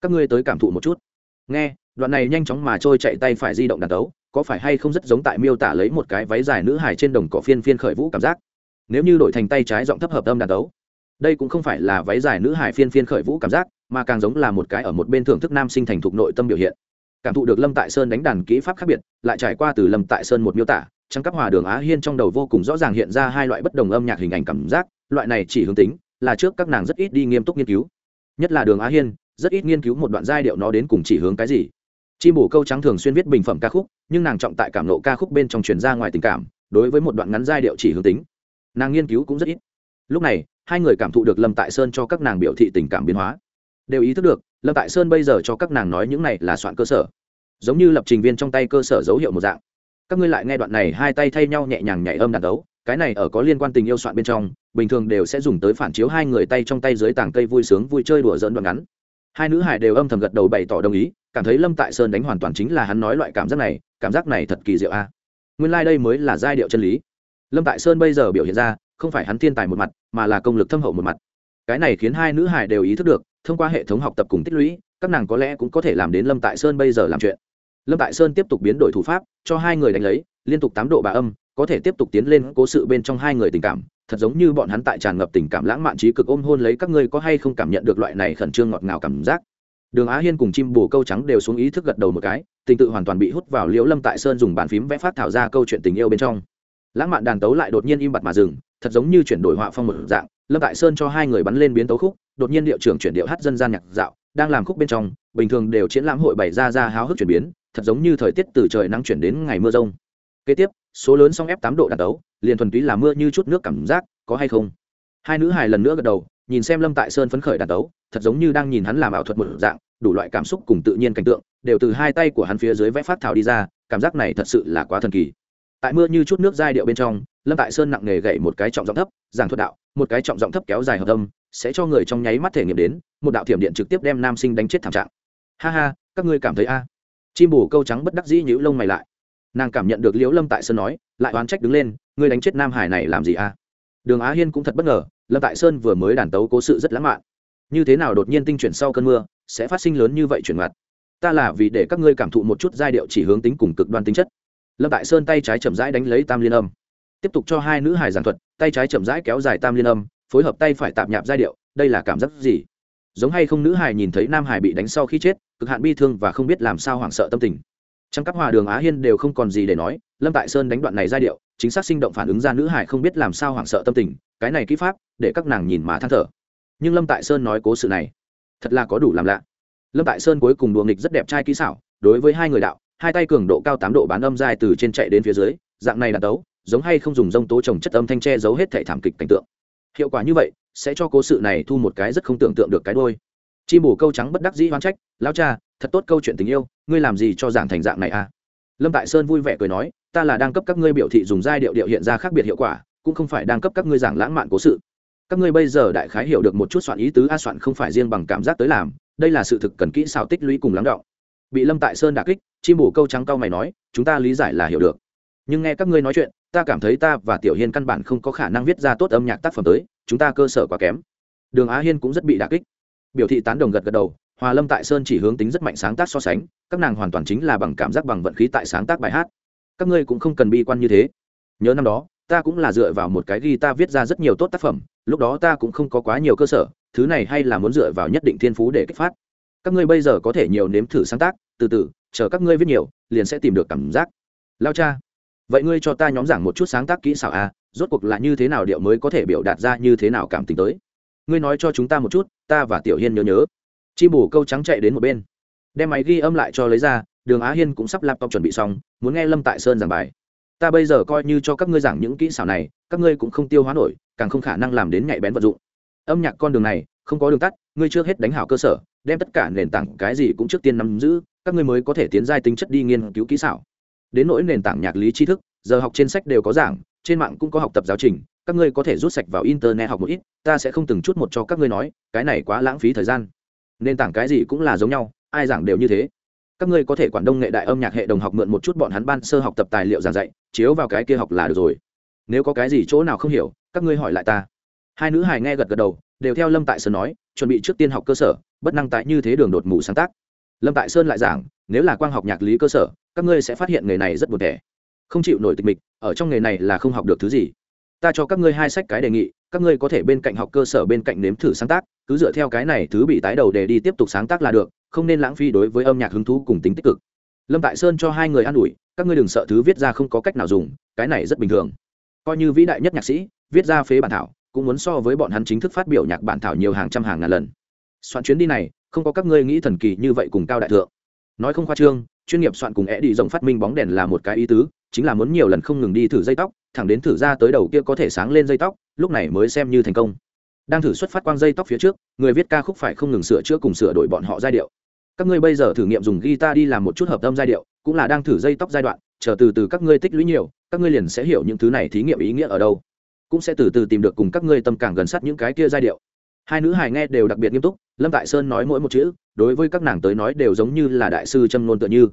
Các ngươi tới cảm thụ một chút. Nghe, đoạn này nhanh chóng mà trôi chạy tay phải di động đàn tấu, có phải hay không rất giống tại miêu tả lấy một cái váy dài nữ hài trên đồng cỏ phiên phiên khởi vũ cảm giác? Nếu như đổi thành tay trái giọng thấp hợp âm đàn tấu, đây cũng không phải là váy dài nữ hài phiên phiên khởi vũ cảm giác, mà càng giống là một cái ở một bên thưởng thức nam sinh thành thục nội tâm biểu hiện cảm thụ được lâm tại sơn đánh đàn kỹ pháp khác biệt, lại trải qua từ lâm tại sơn một miêu tả, trăng cấp hòa đường á hiên trong đầu vô cùng rõ ràng hiện ra hai loại bất đồng âm nhạc hình ảnh cảm giác, loại này chỉ hướng tính, là trước các nàng rất ít đi nghiêm túc nghiên cứu. Nhất là đường á hiên, rất ít nghiên cứu một đoạn giai điệu nó đến cùng chỉ hướng cái gì. Chim bổ câu trắng thường xuyên viết bình phẩm ca khúc, nhưng nàng trọng tại cảm nộ ca khúc bên trong truyền ra ngoài tình cảm, đối với một đoạn ngắn giai điệu chỉ hướng tính, nàng nghiên cứu cũng rất ít. Lúc này, hai người cảm thụ được lâm tại sơn cho các nàng biểu thị tình cảm biến hóa. Đều ý thức được lâm tại sơn bây giờ cho các nàng nói những này là soạn cơ sở giống như lập trình viên trong tay cơ sở dấu hiệu một dạng các ngươi lại nghe đoạn này hai tay thay nhau nhẹ nhàng nhảy âm đàn đấu cái này ở có liên quan tình yêu soạn bên trong bình thường đều sẽ dùng tới phản chiếu hai người tay trong tay dưới tảng cây vui sướng vui chơi đùa dỡn đoạn ngắn hai nữ hải đều âm thầm gật đầu bày tỏ đồng ý cảm thấy lâm tại sơn đánh hoàn toàn chính là hắn nói loại cảm giác này cảm giác này thật kỳ diệu a à. nguyên lai、like、đây mới là giai điệu chân lý lâm tại sơn bây giờ biểu hiện ra không phải hắn thiên tài một mặt mà là công lực thâm hậu một mặt cái này khiến hai nữ hải đều ý thức được thông qua hệ thống học tập cùng tích lũy, các nàng có lẽ cũng có thể làm đến lâm tại sơn bây giờ làm chuyện. Lâm tại sơn tiếp tục biến đổi thủ pháp, cho hai người đánh lấy, liên tục tám độ bà âm, có thể tiếp tục tiến lên cố sự bên trong hai người tình cảm, thật giống như bọn hắn tại tràn ngập tình cảm lãng mạn trí cực ôm hôn lấy các ngươi có hay không cảm nhận được loại này khẩn trương ngọt ngào cảm giác. Đường á hiên cùng chim bồ câu trắng đều xuống ý thức gật đầu một cái, tình tự hoàn toàn bị hút vào liễu lâm tại sơn dùng bàn phím vẽ phát thảo ra câu chuyện tình yêu bên trong. Lãng mạn đàn tấu lại đột nhiên im bặt mà dừng, thật giống như chuyển đổi họa phong một dạng, lâm tại sơn cho hai người bắn lên biến tấu khúc đột nhiên điệu trưởng chuyển điệu hát dân gian nhạc dạo, đang làm khúc bên trong, bình thường đều triển lãm hội bày ra ra háo hức chuyển biến, thật giống như thời tiết từ trời nắng chuyển đến ngày mưa rông. Kế tiếp, số lớn song ép tám độ đạt đấu, liền thuần túy là mưa như chút nước cảm giác, có hay không? Hai nữ hài lần nữa gật đầu, nhìn xem lâm tại sơn phấn khởi đạt đấu, thật giống như đang nhìn hắn làm ảo thuật một dạng, đủ loại cảm xúc cùng tự nhiên cảnh tượng, đều từ hai tay của hắn phía dưới vẽ phát thảo đi ra, cảm giác này thật sự là quá thần kỳ tại mưa như chút nước giai điệu bên trong, lâm tại sơn nặng nề gậy một cái trọng giọng thấp, giảng thuật đạo, một cái trọng giọng thấp kéo dài hợp âm, sẽ cho người trong nháy mắt thể nghiệm đến, một đạo thiểm điện trực tiếp đem nam sinh đánh chết thảm trạng. Ha ha, các ngươi cảm thấy a? Chim bù câu trắng bất đắc dĩ nhữ lông mày lại. Nàng cảm nhận được liễu lâm tại sơn nói, lại oán trách đứng lên, ngươi đánh chết nam hải này làm gì a? Đường á hiên cũng thật bất ngờ, lâm tại sơn vừa mới đàn tấu cố sự rất lãng mạn. Như thế nào đột nhiên tinh chuyển sau cơn mưa, sẽ phát sinh lớn như vậy chuyển mặt ta là vì để các ngươi cảm thụ một chút giai điệu chỉ hướng tính cùng cực đoan tính chất lâm tại sơn tay trái chậm rãi đánh lấy tam liên âm. Tiếp tục cho hai nữ hài giảng thuật, tay trái chậm rãi kéo dài tam liên âm, phối hợp tay phải tạm nhạp giai điệu, đây là cảm giác gì? Giống hay không nữ hài nhìn thấy nam hài bị đánh sau khi chết, cực hạn bi thương và không biết làm sao hoảng sợ tâm tình. Trong các hòa, đường á hiên đều không còn gì để nói, lâm tại sơn đánh đoạn này giai điệu, chính xác sinh động phản ứng ra nữ hài không biết làm sao hoảng sợ tâm tình, cái này kỹ pháp, để các nàng nhìn mà than thở. Nhưng lâm tại sơn nói cố sự này, thật là có đủ làm lạ. Lâm tại sơn cuối cùng đùa nghịch rất đẹp trai kỹ xảo, đối với hai người đạo hai tay cường độ cao tám độ bán âm dài từ trên chạy đến phía dưới, dạng này là tấu, giống hay không dùng rông tố trồng chất âm thanh tre giấu hết thể thảm kịch cảnh tượng. Hiệu quả như vậy, sẽ cho cố sự này thu một cái rất không tưởng tượng được cái đôi. Chi bổ câu trắng bất đắc dĩ hoan trách lao cha, thật tốt câu chuyện tình yêu, ngươi làm gì cho giảng thành dạng này à? Lâm tại sơn vui vẻ cười nói, ta là đang cấp các ngươi biểu thị dùng giai điệu điệu hiện ra khác biệt hiệu quả, cũng không phải đang cấp các ngươi giảng lãng mạn cố sự. Các ngươi bây giờ đại khái hiểu được một chút soạn ý tứ, a soạn không phải riêng bằng cảm giác tới làm, đây là sự thực cần kỹ xảo tích lũy cùng lắng đọng bị lâm tại sơn đà kích, chim bổ câu trắng cau mày nói, chúng ta lý giải là hiểu được. Nhưng nghe các ngươi nói chuyện, ta cảm thấy ta và tiểu hiên căn bản không có khả năng viết ra tốt âm nhạc tác phẩm tới, chúng ta cơ sở quá kém. Đường á hiên cũng rất bị đà kích. Biểu thị tán đồng gật gật đầu, hòa lâm tại sơn chỉ hướng tính rất mạnh sáng tác so sánh, các nàng hoàn toàn chính là bằng cảm giác bằng vận khí tại sáng tác bài hát. Các ngươi cũng không cần bi quan như thế. Nhớ năm đó, ta cũng là dựa vào một cái ghi ta viết ra rất nhiều tốt tác phẩm, lúc đó ta cũng không có quá nhiều cơ sở, thứ này hay là muốn dựa vào nhất định thiên phú để kích phát các ngươi bây giờ có thể nhiều nếm thử sáng tác, từ từ, chờ các ngươi viết nhiều, liền sẽ tìm được cảm giác. Lao cha, vậy ngươi cho ta nhóm giảng một chút sáng tác kỹ xảo à rốt cuộc là như thế nào điệu mới có thể biểu đạt ra như thế nào cảm tình tới? Ngươi nói cho chúng ta một chút, ta và tiểu hiên nhớ nhớ. Chi bù câu trắng chạy đến một bên. Đem máy ghi âm lại cho lấy ra, đường á hiên cũng sắp laptop chuẩn bị xong, muốn nghe lâm tại sơn giảng bài. Ta bây giờ coi như cho các ngươi giảng những kỹ xảo này, các ngươi cũng không tiêu hóa nổi, càng không khả năng làm đến nhạy bén vật dụng. Âm nhạc con đường này không có đường tắt, ngươi trước hết đánh hảo cơ sở, đem tất cả nền tảng cái gì cũng trước tiên nắm giữ, các ngươi mới có thể tiến giai tính chất đi nghiên cứu kỹ xảo. Đến nỗi nền tảng nhạc lý tri thức, giờ học trên sách đều có giảng, trên mạng cũng có học tập giáo trình, các ngươi có thể rút sạch vào internet học một ít, ta sẽ không từng chút một cho các ngươi nói, cái này quá lãng phí thời gian. Nền tảng cái gì cũng là giống nhau, ai giảng đều như thế. Các ngươi có thể quản đông nghệ đại âm nhạc hệ đồng học mượn một chút bọn hắn ban sơ học tập tài liệu giảng dạy, chiếu vào cái kia học là được rồi. Nếu có cái gì chỗ nào không hiểu, các ngươi hỏi lại ta. Hai nữ hài nghe gật gật đầu đều theo lâm tại sơn nói, chuẩn bị trước tiên học cơ sở, bất năng tại như thế đường đột mù sáng tác. Lâm tại sơn lại giảng, nếu là quang học nhạc lý cơ sở, các ngươi sẽ phát hiện nghề này rất buồn thẻ không chịu nổi tịch mịch, ở trong nghề này là không học được thứ gì. Ta cho các ngươi hai sách cái đề nghị, các ngươi có thể bên cạnh học cơ sở bên cạnh nếm thử sáng tác, cứ dựa theo cái này thứ bị tái đầu để đi tiếp tục sáng tác là được, không nên lãng phí đối với âm nhạc hứng thú cùng tính tích cực. Lâm tại sơn cho hai người an ủi, các ngươi đừng sợ thứ viết ra không có cách nào dùng, cái này rất bình thường. Coi như vĩ đại nhất nhạc sĩ, viết ra phế bản thảo cũng muốn so với bọn hắn chính thức phát biểu nhạc bản thảo nhiều hàng trăm hàng ngàn lần. Soạn chuyến đi này, không có các ngươi nghĩ thần kỳ như vậy cùng cao đại thượng. Nói không khoa trương, chuyên nghiệp soạn cùng é đi rồng phát minh bóng đèn là một cái ý tứ, chính là muốn nhiều lần không ngừng đi thử dây tóc, thẳng đến thử ra tới đầu kia có thể sáng lên dây tóc, lúc này mới xem như thành công. Đang thử xuất phát quang dây tóc phía trước, người viết ca khúc phải không ngừng sửa chữa cùng sửa đổi bọn họ giai điệu. Các ngươi bây giờ thử nghiệm dùng guitar đi làm một chút hợp âm giai điệu, cũng là đang thử dây tóc giai đoạn, chờ từ từ các ngươi tích lũy nhiều, các ngươi liền sẽ hiểu những thứ này thí nghiệm ý nghĩa ở đâu cũng sẽ từ từ tìm được cùng các ngươi tâm càng gần sát những cái kia giai điệu. Hai nữ hài nghe đều đặc biệt nghiêm túc, lâm tại sơn nói mỗi một chữ, đối với các nàng tới nói đều giống như là đại sư châm ngôn tựa như.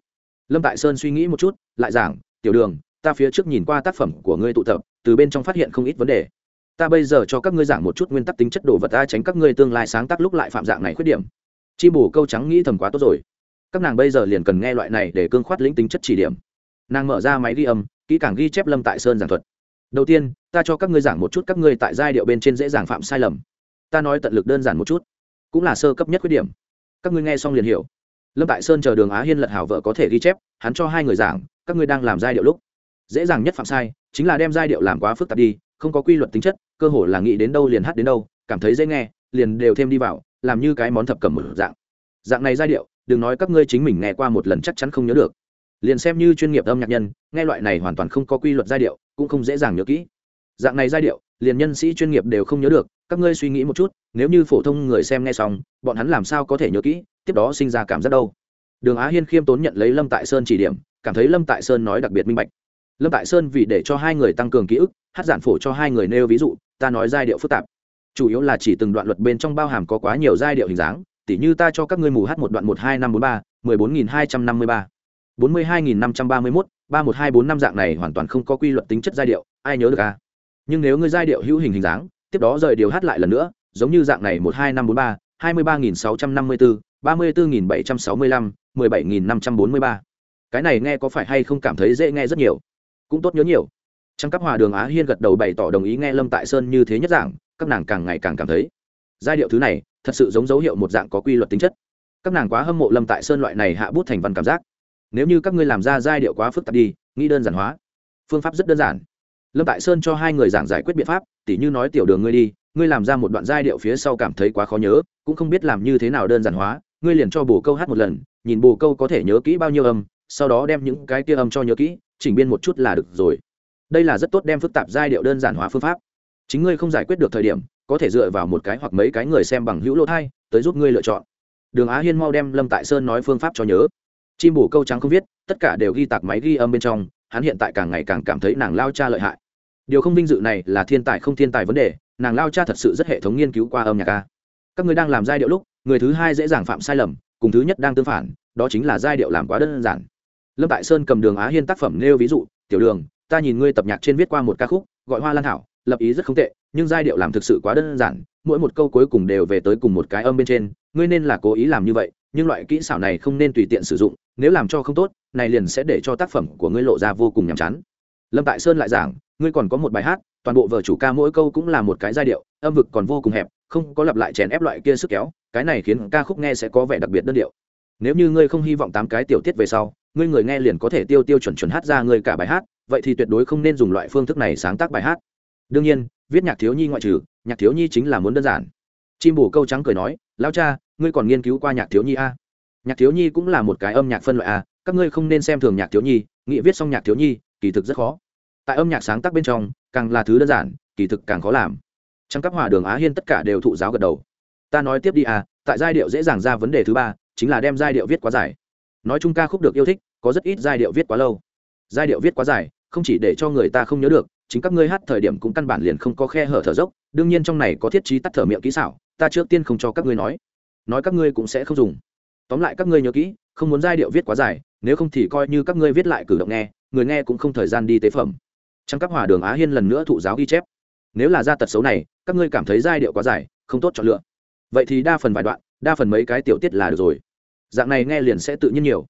Lâm tại sơn suy nghĩ một chút, lại giảng, tiểu đường, ta phía trước nhìn qua tác phẩm của ngươi tụ tập, từ bên trong phát hiện không ít vấn đề. Ta bây giờ cho các ngươi giảng một chút nguyên tắc tính chất đồ vật ta tránh các ngươi tương lai sáng tác lúc lại phạm dạng này khuyết điểm. Chim bù câu trắng nghĩ thầm quá tốt rồi. Các nàng bây giờ liền cần nghe loại này để cương khoát lĩnh tính chất chỉ điểm. Nàng mở ra máy ghi âm, kỹ càng ghi chép lâm tại sơn giảng thuật đầu tiên, ta cho các ngươi giảng một chút các ngươi tại giai điệu bên trên dễ dàng phạm sai lầm. Ta nói tận lực đơn giản một chút, cũng là sơ cấp nhất khuyết điểm. Các ngươi nghe xong liền hiểu. Lâm tại sơn chờ đường á hiên lật hảo vợ có thể ghi chép, hắn cho hai người giảng, các ngươi đang làm giai điệu lúc. Dễ dàng nhất phạm sai, chính là đem giai điệu làm quá phức tạp đi, không có quy luật tính chất, cơ hồ là nghĩ đến đâu liền hát đến đâu, cảm thấy dễ nghe, liền đều thêm đi vào, làm như cái món thập cầm một dạng. Dạng này giai điệu, đừng nói các ngươi chính mình nghe qua một lần chắc chắn không nhớ được. Liền xem như chuyên nghiệp âm nhạc nhân, nghe loại này hoàn toàn không có quy luật giai điệu cũng không dễ dàng nhớ kỹ. Dạng này giai điệu, liền nhân sĩ chuyên nghiệp đều không nhớ được, các ngươi suy nghĩ một chút, nếu như phổ thông người xem nghe xong, bọn hắn làm sao có thể nhớ kỹ, tiếp đó sinh ra cảm giác đâu. Đường á hiên khiêm tốn nhận lấy lâm tại sơn chỉ điểm, cảm thấy lâm tại sơn nói đặc biệt minh bạch. Lâm tại sơn vì để cho hai người tăng cường ký ức, hát giản phổ cho hai người nêu ví dụ, ta nói giai điệu phức tạp. Chủ yếu là chỉ từng đoạn luật bên trong bao hàm có quá nhiều giai điệu hình dáng, tỉ như ta cho các ngươi mù hát một đoạn một hai năm bốn ba, mười bốn nghìn hai trăm năm mươi ba. bốn mươi hai nghìn năm trăm ba mươi mốt ba một hai bốn năm dạng này hoàn toàn không có quy luật tính chất giai điệu, ai nhớ được à? Nhưng nếu ngươi giai điệu hữu hình hình dáng, tiếp đó rời điều hát lại lần nữa, giống như dạng này một hai năm bốn ba, hai mươi ba nghìn sáu trăm năm mươi bốn ba mươi bốn nghìn bảy trăm sáu mươi lăm, mười bảy nghìn năm trăm bốn mươi ba. Cái này nghe có phải hay không cảm thấy dễ nghe rất nhiều? Cũng tốt nhớ nhiều. Trong các hòa đường á hiên gật đầu bày tỏ đồng ý nghe lâm tại sơn như thế nhất dạng, các nàng càng ngày càng cảm thấy. Giai điệu thứ này, thật sự giống dấu hiệu một dạng có quy luật tính chất. Các nàng quá hâm mộ lâm tại sơn loại này hạ bút thành văn cảm giác nếu như các ngươi làm ra giai điệu quá phức tạp đi, nghĩ đơn giản hóa. Phương pháp rất đơn giản. Lâm tại sơn cho hai người giảng giải quyết biện pháp, tỉ như nói tiểu đường ngươi đi, ngươi làm ra một đoạn giai điệu phía sau cảm thấy quá khó nhớ, cũng không biết làm như thế nào đơn giản hóa, ngươi liền cho bồ câu hát một lần, nhìn bồ câu có thể nhớ kỹ bao nhiêu âm, sau đó đem những cái kia âm cho nhớ kỹ, chỉnh biên một chút là được rồi. Đây là rất tốt đem phức tạp giai điệu đơn giản hóa phương pháp. Chính ngươi không giải quyết được thời điểm, có thể dựa vào một cái hoặc mấy cái người xem bằng hữu lỗ thai, tới giúp ngươi lựa chọn. Đường á hiên mau đem lâm tại sơn nói phương pháp cho nhớ chim bổ câu trắng không viết, tất cả đều ghi tạc máy ghi âm bên trong, hắn hiện tại càng ngày càng cảm thấy nàng lao cha lợi hại. Điều không vinh dự này là thiên tài không thiên tài vấn đề, nàng lao cha thật sự rất hệ thống nghiên cứu qua âm nhạc ca các người đang làm giai điệu lúc, người thứ hai dễ dàng phạm sai lầm, cùng thứ nhất đang tương phản, đó chính là giai điệu làm quá đơn giản. Lâm tại sơn cầm đường á hiên tác phẩm nêu ví dụ, tiểu đường, ta nhìn ngươi tập nhạc trên viết qua một ca khúc, gọi hoa lan thảo, lập ý rất không tệ, nhưng giai điệu làm thực sự quá đơn giản, mỗi một câu cuối cùng đều về tới cùng một cái âm bên trên, ngươi nên là cố ý làm như vậy, nhưng loại kỹ xảo này không nên tùy tiện sử dụng nếu làm cho không tốt, này liền sẽ để cho tác phẩm của ngươi lộ ra vô cùng nhàm chán. Lâm tại sơn lại giảng, ngươi còn có một bài hát, toàn bộ vở chủ ca mỗi câu cũng là một cái giai điệu, âm vực còn vô cùng hẹp, không có lặp lại chèn ép loại kia sức kéo, cái này khiến ca khúc nghe sẽ có vẻ đặc biệt đơn điệu. Nếu như ngươi không hy vọng tám cái tiểu tiết về sau, ngươi người nghe liền có thể tiêu tiêu chuẩn chuẩn hát ra ngươi cả bài hát, vậy thì tuyệt đối không nên dùng loại phương thức này sáng tác bài hát. Đương nhiên, viết nhạc thiếu nhi ngoại trừ, nhạc thiếu nhi chính là muốn đơn giản. Chim bù câu trắng cười nói lao cha, ngươi còn nghiên cứu qua nhạc thiếu nhi a? Nhạc thiếu nhi cũng là một cái âm nhạc phân loại a, các ngươi không nên xem thường nhạc thiếu nhi Nghị viết xong nhạc thiếu nhi, kỳ thực rất khó. Tại âm nhạc sáng tác bên trong, càng là thứ đơn giản, kỳ thực càng khó làm. Trong các hòa, đường á hiên tất cả đều thụ giáo gật đầu. Ta nói tiếp đi à tại giai điệu dễ dàng ra vấn đề thứ ba, chính là đem giai điệu viết quá dài. Nói chung ca khúc được yêu thích, có rất ít giai điệu viết quá lâu. Giai điệu viết quá dài, không chỉ để cho người ta không nhớ được, chính các ngươi hát thời điểm cũng căn bản liền không có khe hở thở dốc, đương nhiên trong này có thiết trí tắt thở miệng kỹ xảo, ta trước tiên không cho các ngươi nói. Nói các ngươi cũng sẽ không dùng tóm lại các ngươi nhớ kỹ, không muốn giai điệu viết quá dài, nếu không thì coi như các ngươi viết lại cử động nghe, người nghe cũng không thời gian đi tế phẩm. Trong các hòa đường á hiên lần nữa thụ giáo ghi chép. Nếu là ra tật xấu này, các ngươi cảm thấy giai điệu quá dài, không tốt chọn lựa. Vậy thì đa phần vài đoạn, đa phần mấy cái tiểu tiết là được rồi. Dạng này nghe liền sẽ tự nhiên nhiều.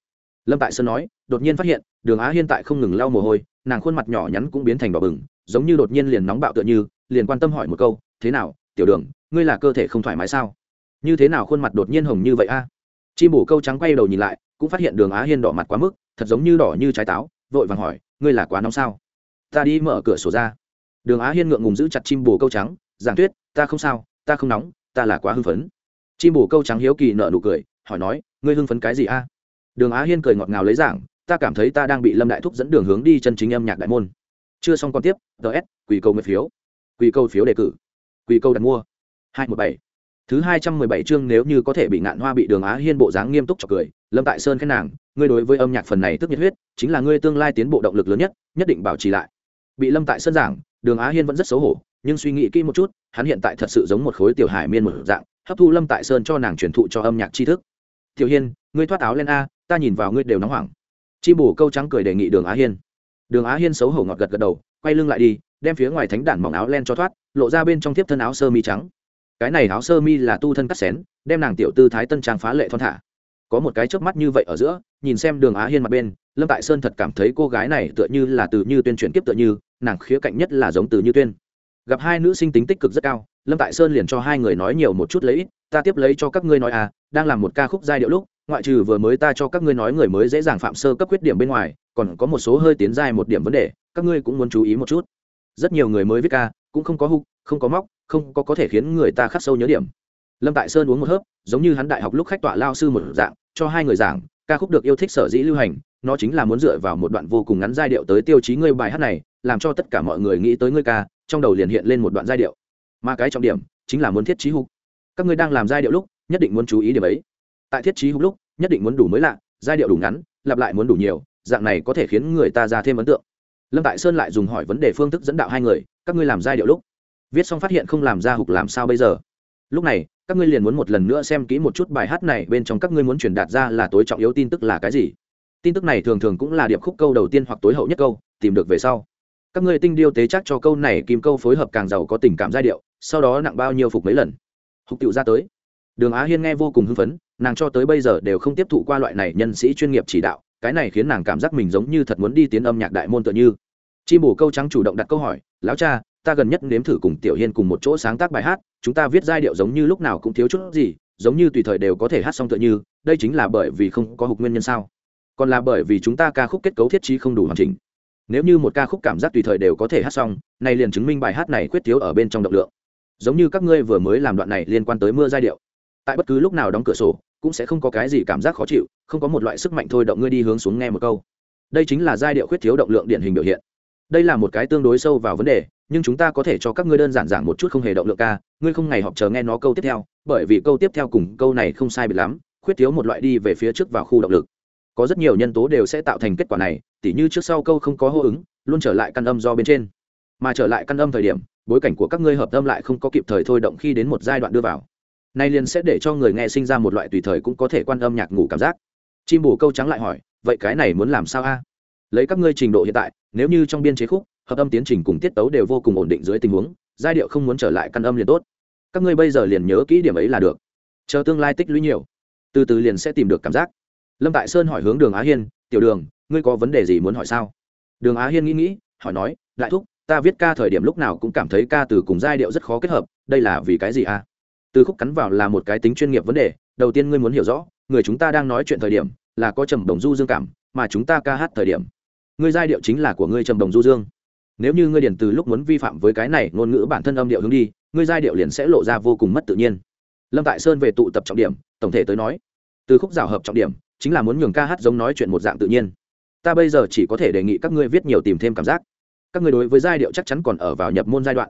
Lâm tại sơn nói, đột nhiên phát hiện, đường á hiên tại không ngừng lau mồ hôi, nàng khuôn mặt nhỏ nhắn cũng biến thành đỏ bừng, giống như đột nhiên liền nóng bạo tựa như, liền quan tâm hỏi một câu, thế nào, tiểu đường, ngươi là cơ thể không thoải mái sao? Như thế nào khuôn mặt đột nhiên hồng như vậy a? à? Chim bổ câu trắng quay đầu nhìn lại, cũng phát hiện đường á hiên đỏ mặt quá mức, thật giống như đỏ như trái táo, vội vàng hỏi, ngươi là quá nóng sao? Ta đi mở cửa sổ ra. Đường á hiên ngượng ngùng giữ chặt chim bồ câu trắng, giảng tuyết ta không sao, ta không nóng, ta là quá hưng phấn. Chim bồ câu trắng hiếu kỳ nợ nụ cười, hỏi nói, ngươi hưng phấn cái gì a? Đường á hiên cười ngọt ngào lấy giảng, ta cảm thấy ta đang bị lâm đại thúc dẫn đường hướng đi chân chính âm nhạc đại môn. Chưa xong còn tiếp ts quỳ cầu nguyện phiếu. Quỳ cầu phiếu đề cử. Quỳ cầu đặt mua. Hai một bảy thứ hai trăm mười bảy chương nếu như có thể bị ngạn hoa bị đường á hiên bộ dáng nghiêm túc chọc cười, lâm tại sơn khen nàng, ngươi đối với âm nhạc phần này tức nhiệt huyết, chính là ngươi tương lai tiến bộ động lực lớn nhất nhất định bảo trì lại. Bị lâm tại sơn giảng, đường á hiên vẫn rất xấu hổ, nhưng suy nghĩ kỹ một chút, hắn hiện tại thật sự giống một khối tiểu hải miên một dạng, hấp thu lâm tại sơn cho nàng truyền thụ cho âm nhạc tri thức. Tiểu hiên, ngươi thoát áo lên a, ta nhìn vào ngươi đều nóng hoảng. Chi bổ câu trắng cười đề nghị đường á hiên. Đường á hiên xấu hổ ngọt gật gật đầu, quay lưng lại đi, đem phía ngoài thánh đản mỏng áo len cho thoát, lộ ra bên trong tiếp thân áo sơ mi trắng cái này áo sơ mi là tu thân cắt xén, đem nàng tiểu tư thái tân trang phá lệ thon thả. Có một cái chớp mắt như vậy ở giữa, nhìn xem đường á hiên mặt bên, lâm tại sơn thật cảm thấy cô gái này tựa như là từ như tuyên truyền kiếp tựa như, nàng khía cạnh nhất là giống từ như tuyên. Gặp hai nữ sinh tính tích cực rất cao, lâm tại sơn liền cho hai người nói nhiều một chút lấy ít, ta tiếp lấy cho các ngươi nói à đang làm một ca khúc giai điệu lúc, ngoại trừ vừa mới ta cho các ngươi nói người mới dễ dàng phạm sơ cấp khuyết điểm bên ngoài, còn có một số hơi tiến dài một điểm vấn đề, các ngươi cũng muốn chú ý một chút. Rất nhiều người mới viết ca, cũng không có hụt không có móc không có có thể khiến người ta khắc sâu nhớ điểm. Lâm tại sơn uống một hớp, giống như hắn đại học lúc khách tọa lao sư một dạng, cho hai người giảng, ca khúc được yêu thích sở dĩ lưu hành, nó chính là muốn dựa vào một đoạn vô cùng ngắn giai điệu tới tiêu chí ngươi bài hát này, làm cho tất cả mọi người nghĩ tới ngươi ca, trong đầu liền hiện lên một đoạn giai điệu. Mà cái trọng điểm, chính là muốn thiết trí hục. Các ngươi đang làm giai điệu lúc, nhất định muốn chú ý điểm ấy. Tại thiết trí hục lúc, nhất định muốn đủ mới lạ, giai điệu đủ ngắn, lặp lại muốn đủ nhiều, dạng này có thể khiến người ta ra thêm ấn tượng. Lâm tại sơn lại dùng hỏi vấn đề phương thức dẫn đạo hai người, các ngươi làm giai điệu lúc viết xong phát hiện không làm ra hục làm sao bây giờ? Lúc này, các ngươi liền muốn một lần nữa xem kỹ một chút bài hát này bên trong các ngươi muốn truyền đạt ra là tối trọng yếu tin tức là cái gì. Tin tức này thường thường cũng là điệp khúc câu đầu tiên hoặc tối hậu nhất câu, tìm được về sau. Các ngươi tinh điêu tế chắc cho câu này kim câu phối hợp càng giàu có tình cảm giai điệu, sau đó nặng bao nhiêu phục mấy lần. Hục tiệu ra tới. Đường á hiên nghe vô cùng hưng phấn, nàng cho tới bây giờ đều không tiếp thụ qua loại này nhân sĩ chuyên nghiệp chỉ đạo, cái này khiến nàng cảm giác mình giống như thật muốn đi tiến âm nhạc đại môn tựa như. Chi bổ câu trắng chủ động đặt câu hỏi, lão cha ta gần nhất nếm thử cùng tiểu hiên cùng một chỗ sáng tác bài hát, chúng ta viết giai điệu giống như lúc nào cũng thiếu chút gì, giống như tùy thời đều có thể hát xong tựa như, đây chính là bởi vì không có hục nguyên nhân sao? Còn là bởi vì chúng ta ca khúc kết cấu thiết trí không đủ hoàn chỉnh. Nếu như một ca khúc cảm giác tùy thời đều có thể hát xong này liền chứng minh bài hát này khuyết thiếu ở bên trong động lượng. Giống như các ngươi vừa mới làm đoạn này liên quan tới mưa giai điệu. Tại bất cứ lúc nào đóng cửa sổ, cũng sẽ không có cái gì cảm giác khó chịu, không có một loại sức mạnh thôi động ngươi đi hướng xuống nghe một câu. Đây chính là giai điệu khuyết thiếu động lượng điển hình biểu hiện. Đây là một cái tương đối sâu vào vấn đề nhưng chúng ta có thể cho các ngươi đơn giản giảng một chút không hề động lượng ca, ngươi không ngày họp chờ nghe nó câu tiếp theo, bởi vì câu tiếp theo cùng câu này không sai biệt lắm, khuyết thiếu một loại đi về phía trước vào khu động lực. Có rất nhiều nhân tố đều sẽ tạo thành kết quả này, tỉ như trước sau câu không có hô ứng, luôn trở lại căn âm do bên trên. Mà trở lại căn âm thời điểm, bối cảnh của các ngươi hợp âm lại không có kịp thời thôi động khi đến một giai đoạn đưa vào. Nay liền sẽ để cho người nghe sinh ra một loại tùy thời cũng có thể quan âm nhạc ngủ cảm giác. Chim bù câu trắng lại hỏi, vậy cái này muốn làm sao a? Lấy các ngươi trình độ hiện tại, nếu như trong biên chế khúc hợp âm tiến trình cùng tiết tấu đều vô cùng ổn định dưới tình huống, giai điệu không muốn trở lại căn âm liền tốt. Các ngươi bây giờ liền nhớ kỹ điểm ấy là được. Chờ tương lai tích lũy nhiều, từ từ liền sẽ tìm được cảm giác. Lâm tại sơn hỏi hướng đường á hiên, tiểu đường, ngươi có vấn đề gì muốn hỏi sao? Đường á hiên nghĩ nghĩ, hỏi nói, đại thúc, ta viết ca thời điểm lúc nào cũng cảm thấy ca từ cùng giai điệu rất khó kết hợp, đây là vì cái gì à? từ khúc cắn vào là một cái tính chuyên nghiệp vấn đề, đầu tiên ngươi muốn hiểu rõ, người chúng ta đang nói chuyện thời điểm là có trầm đồng du dương cảm, mà chúng ta ca hát thời điểm ngươi giai điệu chính là của ngươi trầm đồng du dương nếu như ngươi điển từ lúc muốn vi phạm với cái này, ngôn ngữ bản thân âm điệu hướng đi, ngươi giai điệu liền sẽ lộ ra vô cùng mất tự nhiên. Lâm tại sơn về tụ tập trọng điểm, tổng thể tới nói, từ khúc rào hợp trọng điểm, chính là muốn nhường ca hát giống nói chuyện một dạng tự nhiên. Ta bây giờ chỉ có thể đề nghị các ngươi viết nhiều tìm thêm cảm giác. Các ngươi đối với giai điệu chắc chắn còn ở vào nhập môn giai đoạn.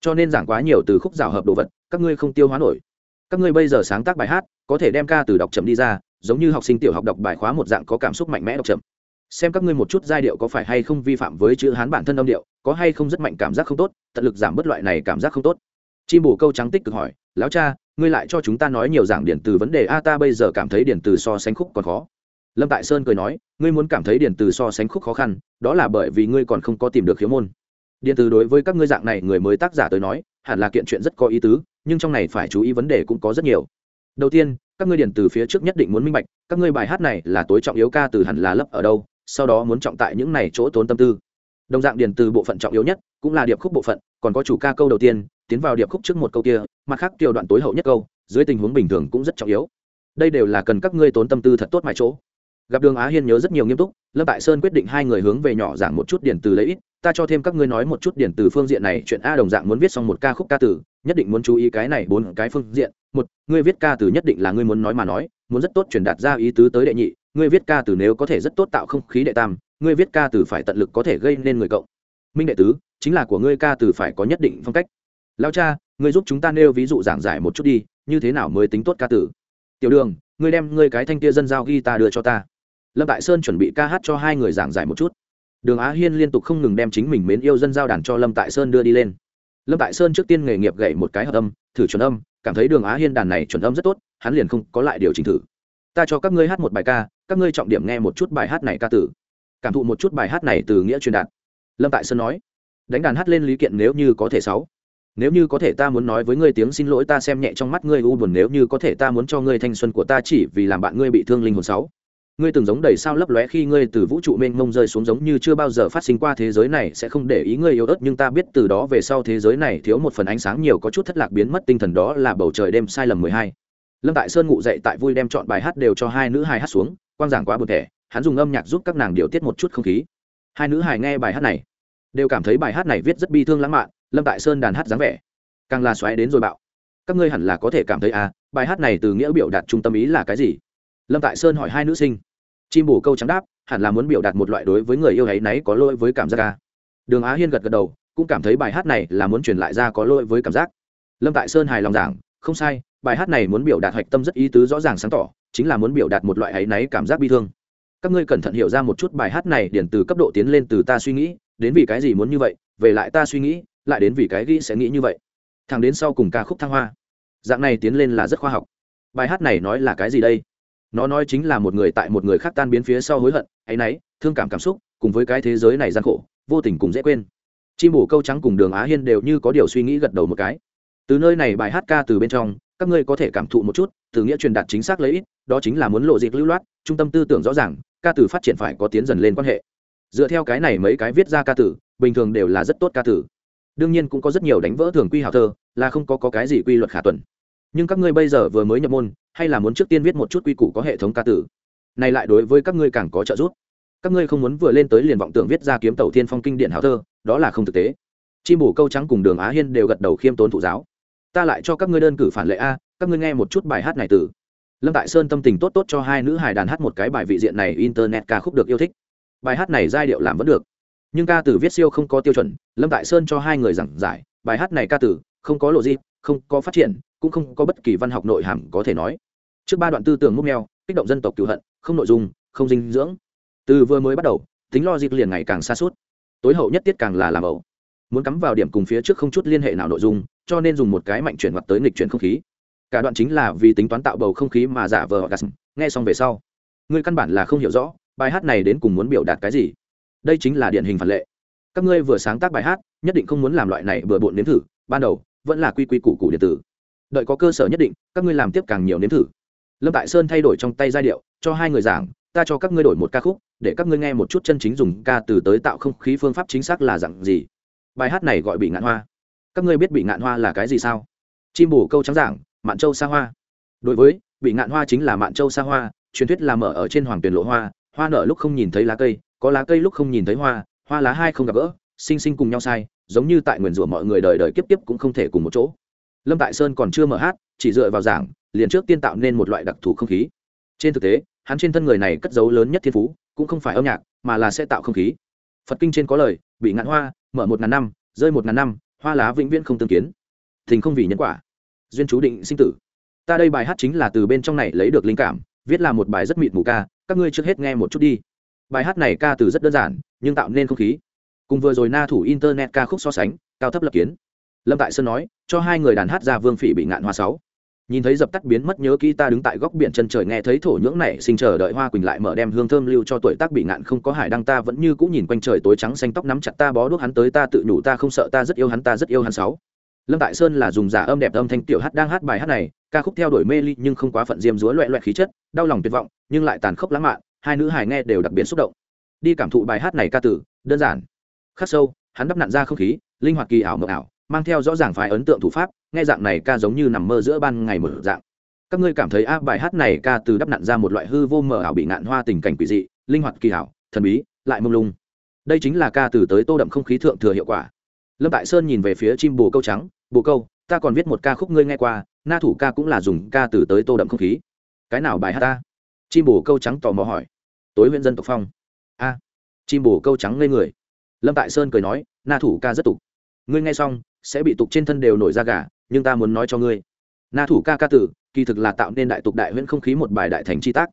Cho nên giảng quá nhiều từ khúc rào hợp đồ vật, các ngươi không tiêu hóa nổi. Các ngươi bây giờ sáng tác bài hát, có thể đem ca từ đọc chậm đi ra, giống như học sinh tiểu học đọc bài khóa một dạng có cảm xúc mạnh mẽ đọc chậm xem các ngươi một chút giai điệu có phải hay không vi phạm với chữ hán bản thân âm điệu, có hay không rất mạnh cảm giác không tốt, tận lực giảm bớt loại này cảm giác không tốt. Chim bù câu trắng tích cực hỏi, lão cha, ngươi lại cho chúng ta nói nhiều giảng điện từ vấn đề a, ta bây giờ cảm thấy điện từ so sánh khúc còn khó. Lâm tại sơn cười nói, ngươi muốn cảm thấy điện từ so sánh khúc khó khăn, đó là bởi vì ngươi còn không có tìm được khiếu môn. Điện từ đối với các ngươi dạng này người mới tác giả tới nói, hẳn là kiện chuyện rất có ý tứ, nhưng trong này phải chú ý vấn đề cũng có rất nhiều. Đầu tiên, các ngươi điện từ phía trước nhất định muốn minh bạch, các ngươi bài hát này là tối trọng yếu ca từ hẳn là lấp ở đâu sau đó muốn trọng tại những này chỗ tốn tâm tư. Đồng dạng điển từ bộ phận trọng yếu nhất cũng là điệp khúc bộ phận, còn có chủ ca câu đầu tiên, tiến vào điệp khúc trước một câu kia, mặt khác tiểu đoạn tối hậu nhất câu, dưới tình huống bình thường cũng rất trọng yếu. Đây đều là cần các ngươi tốn tâm tư thật tốt mãi chỗ. Gặp đường á hiên nhớ rất nhiều nghiêm túc, lâm tại sơn quyết định hai người hướng về nhỏ giảng một chút điển từ lấy ít, ta cho thêm các ngươi nói một chút điển từ phương diện này, chuyện a đồng dạng muốn viết xong một ca khúc ca từ, nhất định muốn chú ý cái này bốn cái phương diện. Một, ngươi viết ca từ nhất định là ngươi muốn nói mà nói, muốn rất tốt truyền đạt ra ý tứ tới đệ nhị ngươi viết ca từ nếu có thể rất tốt tạo không khí đệ tam, ngươi viết ca từ phải tận lực có thể gây nên người cộng. Minh đệ tứ, chính là của ngươi ca từ phải có nhất định phong cách. Lao cha, ngươi giúp chúng ta nêu ví dụ giảng giải một chút đi, như thế nào mới tính tốt ca từ? tiểu đường, ngươi đem ngươi cái thanh kia dân giao ghi ta đưa cho ta. Lâm tại sơn chuẩn bị ca hát cho hai người giảng giải một chút. Đường á hiên liên tục không ngừng đem chính mình mến yêu dân giao đàn cho lâm tại sơn đưa đi lên. Lâm tại sơn trước tiên nghề nghiệp gậy một cái hợp âm, thử chuẩn âm, cảm thấy đường á hiên đàn này chuẩn âm rất tốt, hắn liền không có lại điều chỉnh thử. Ta cho các ngươi hát một bài ca các ngươi trọng điểm nghe một chút bài hát này ca tử. Cảm thụ một chút bài hát này từ nghĩa truyền đạt. Lâm tại sơn nói. Đánh đàn hát lên lý kiện nếu như có thể sáu. Nếu như có thể ta muốn nói với ngươi tiếng xin lỗi ta xem nhẹ trong mắt ngươi u buồn nếu như có thể ta muốn cho ngươi thanh xuân của ta chỉ vì làm bạn ngươi bị thương linh hồn sáu. Ngươi từng giống đầy sao lấp lóe khi ngươi từ vũ trụ mênh mông rơi xuống giống như chưa bao giờ phát sinh qua thế giới này sẽ không để ý ngươi yếu ớt nhưng ta biết từ đó về sau thế giới này thiếu một phần ánh sáng nhiều có chút thất lạc biến mất tinh thần đó là bầu trời đêm sai lầm mười hai. Lâm tại sơn ngụ dậy tại vui đem chọn bài hát đều cho hai nữ hài hát xuống quang giảng quá buồn thẻ, hắn dùng âm nhạc giúp các nàng điều tiết một chút không khí. Hai nữ hài nghe bài hát này, đều cảm thấy bài hát này viết rất bi thương lãng mạn, lâm tại sơn đàn hát dáng vẻ, càng là xoáy đến rồi bạo. Các ngươi hẳn là có thể cảm thấy à bài hát này từ nghĩa biểu đạt trung tâm ý là cái gì? Lâm tại sơn hỏi hai nữ sinh. Chim bù câu trắng đáp, hẳn là muốn biểu đạt một loại đối với người yêu ấy náy có lỗi với cảm giác ca đường á hiên gật gật đầu, cũng cảm thấy bài hát này là muốn truyền lại ra có lỗi với cảm giác. Lâm tại sơn hài lòng giảng, không sai, bài hát này muốn biểu đạt hạch tâm rất ý tứ rõ ràng sáng tỏ chính là muốn biểu đạt một loại áy náy cảm giác bi thương. Các ngươi cẩn thận hiểu ra một chút bài hát này điển từ cấp độ tiến lên từ ta suy nghĩ, đến vì cái gì muốn như vậy, về lại ta suy nghĩ, lại đến vì cái ghi sẽ nghĩ như vậy. Thằng đến sau cùng ca khúc thăng hoa. Dạng này tiến lên là rất khoa học. Bài hát này nói là cái gì đây? Nó nói chính là một người tại một người khác tan biến phía sau hối hận, áy náy, thương cảm cảm xúc, cùng với cái thế giới này gian khổ, vô tình cùng dễ quên. Chim bổ câu trắng cùng đường á hiên đều như có điều suy nghĩ gật đầu một cái. Từ nơi này bài hát ca từ bên trong các ngươi có thể cảm thụ một chút từ nghĩa truyền đạt chính xác lấy ít đó chính là muốn lộ dịp lưu loát trung tâm tư tưởng rõ ràng ca từ phát triển phải có tiến dần lên quan hệ. Dựa theo cái này mấy cái viết ra ca tử bình thường đều là rất tốt ca tử. Đương nhiên cũng có rất nhiều đánh vỡ thường quy hào thơ là không có, có cái gì quy luật khả tuần. Nhưng các ngươi bây giờ vừa mới nhập môn hay là muốn trước tiên viết một chút quy củ có hệ thống ca tử? Này lại đối với các ngươi càng có trợ giúp. Các ngươi không muốn vừa lên tới liền vọng tưởng viết ra kiếm tàu thiên phong kinh điển hào thơ đó là không thực tế. Chim bổ câu trắng cùng đường á hiên đều gật đầu khiêm tốn thụ giáo ta lại cho các ngươi đơn cử phản lệ a, các ngươi nghe một chút bài hát này từ. Lâm tại sơn tâm tình tốt tốt cho hai nữ hài đàn hát một cái bài vị diện này internet ca khúc được yêu thích. Bài hát này giai điệu làm vẫn được. Nhưng ca từ viết siêu không có tiêu chuẩn, lâm tại sơn cho hai người giảng giải, bài hát này ca từ không có lộ gì, không có phát triển, cũng không có bất kỳ văn học nội hàm có thể nói. Trước ba đoạn tư tưởng múc neo kích động dân tộc cựu hận, không nội dung, không dinh dưỡng. Từ vừa mới bắt đầu, tính lo dịp liền ngày càng xa suốt. Tối hậu nhất tiết càng là làm ẩu. Muốn cắm vào điểm cùng phía trước không chút liên hệ nào nội dung cho nên dùng một cái mạnh chuyển mặt tới nghịch chuyển không khí. Cả đoạn chính là vì tính toán tạo bầu không khí mà giả vờ orgasm nghe xong về sau ngươi căn bản là không hiểu rõ bài hát này đến cùng muốn biểu đạt cái gì. Đây chính là điển hình phản lệ. Các ngươi vừa sáng tác bài hát, nhất định không muốn làm loại này vừa bộn nếm thử. Ban đầu, vẫn là quy quy củ củ điện tử. Đợi có cơ sở nhất định, các ngươi làm tiếp càng nhiều nếm thử. Lâm tại sơn thay đổi trong tay giai điệu, cho hai người giảng, ta cho các ngươi đổi một ca khúc, để các ngươi nghe một chút chân chính dùng ca từ tới tạo không khí phương pháp chính xác là dặn gì. Bài hát này gọi bị ngạn hoa các ngươi biết bị ngạn hoa là cái gì sao? Chim bổ câu trắng giảng, mạn châu xa hoa. Đối với, bị ngạn hoa chính là mạn châu xa hoa, truyền thuyết là mở ở trên hoàng tuyển lộ hoa hoa nở lúc không nhìn thấy lá cây, có lá cây lúc không nhìn thấy hoa hoa lá hai không gặp gỡ, sinh sinh cùng nhau sai, giống như tại nguyền rủa mọi người đời đời kiếp kiếp cũng không thể cùng một chỗ. Lâm tại sơn còn chưa mở hát, chỉ dựa vào giảng, liền trước tiên tạo nên một loại đặc thù không khí. Trên thực tế, hắn trên thân người này cất dấu lớn nhất thiên phú, cũng không phải âm nhạc, mà là sẽ tạo không khí. Phật kinh trên có lời, bị ngạn hoa, mở một ngàn năm, rơi một ngàn năm hoa lá vĩnh viễn không tương kiến. Thình không vì nhân quả. Duyên chú định sinh tử. Ta đây bài hát chính là từ bên trong này lấy được linh cảm, viết là một bài rất mịt mù ca, các ngươi trước hết nghe một chút đi. Bài hát này ca từ rất đơn giản, nhưng tạo nên không khí. Cùng vừa rồi na thủ internet ca khúc so sánh, cao thấp lập kiến. Lâm tại sơn nói, cho hai người đàn hát ra vương phỉ bị ngạn hoa sáu nhìn thấy dập tắt biến mất nhớ kỹ ta đứng tại góc biển chân trời nghe thấy thổ nhưỡng này sinh chờ đợi hoa quỳnh lại mở đem hương thơm lưu cho tuổi tác bị ngạn không có hải đăng ta vẫn như cũng nhìn quanh trời tối trắng xanh tóc nắm chặt ta bó đuốc hắn tới ta tự nhủ ta không sợ ta rất yêu hắn, ta rất yêu hắn sáu. Lâm tại sơn là dùng giả âm đẹp âm thanh tiểu hát đang hát bài hát này, ca khúc theo đuổi mê ly nhưng không quá phận diêm dúa loẹ loẹ khí chất, đau lòng tuyệt vọng, nhưng lại tàn khốc lãng mạn, hai nữ hài nghe đều đặc biệt xúc động. Đi cảm thụ bài hát này ca tử, đơn giản, khắc sâu, hắn đắp nặn ra không khí, linh hoạt kỳ ảo mờ ảo mang theo rõ ràng phái ấn tượng thủ pháp nghe dạng này ca giống như nằm mơ giữa ban ngày mở dạng. Các ngươi cảm thấy a bài hát này ca từ đắp nặn ra một loại hư vô mờ ảo bị ngạn hoa tình cảnh quỷ dị linh hoạt kỳ hảo, thần bí lại mông lung. Đây chính là ca từ tới tô đậm không khí thượng thừa hiệu quả. Lâm tại sơn nhìn về phía chim bồ câu trắng bồ câu ta còn viết một ca khúc ngươi nghe qua na thủ ca cũng là dùng ca từ tới tô đậm không khí. Cái nào bài hát ta? Chim bồ câu trắng tò mò hỏi. Tối huyện dân tộc phong. A chim bồ câu trắng lên người. Lâm tại sơn cười nói na thủ ca rất tục ngươi nghe xong, sẽ bị tục trên thân đều nổi ra gà, nhưng ta muốn nói cho ngươi. Na thủ ca ca tử, kỳ thực là tạo nên đại tục đại huyễn không khí một bài đại thành chi tác.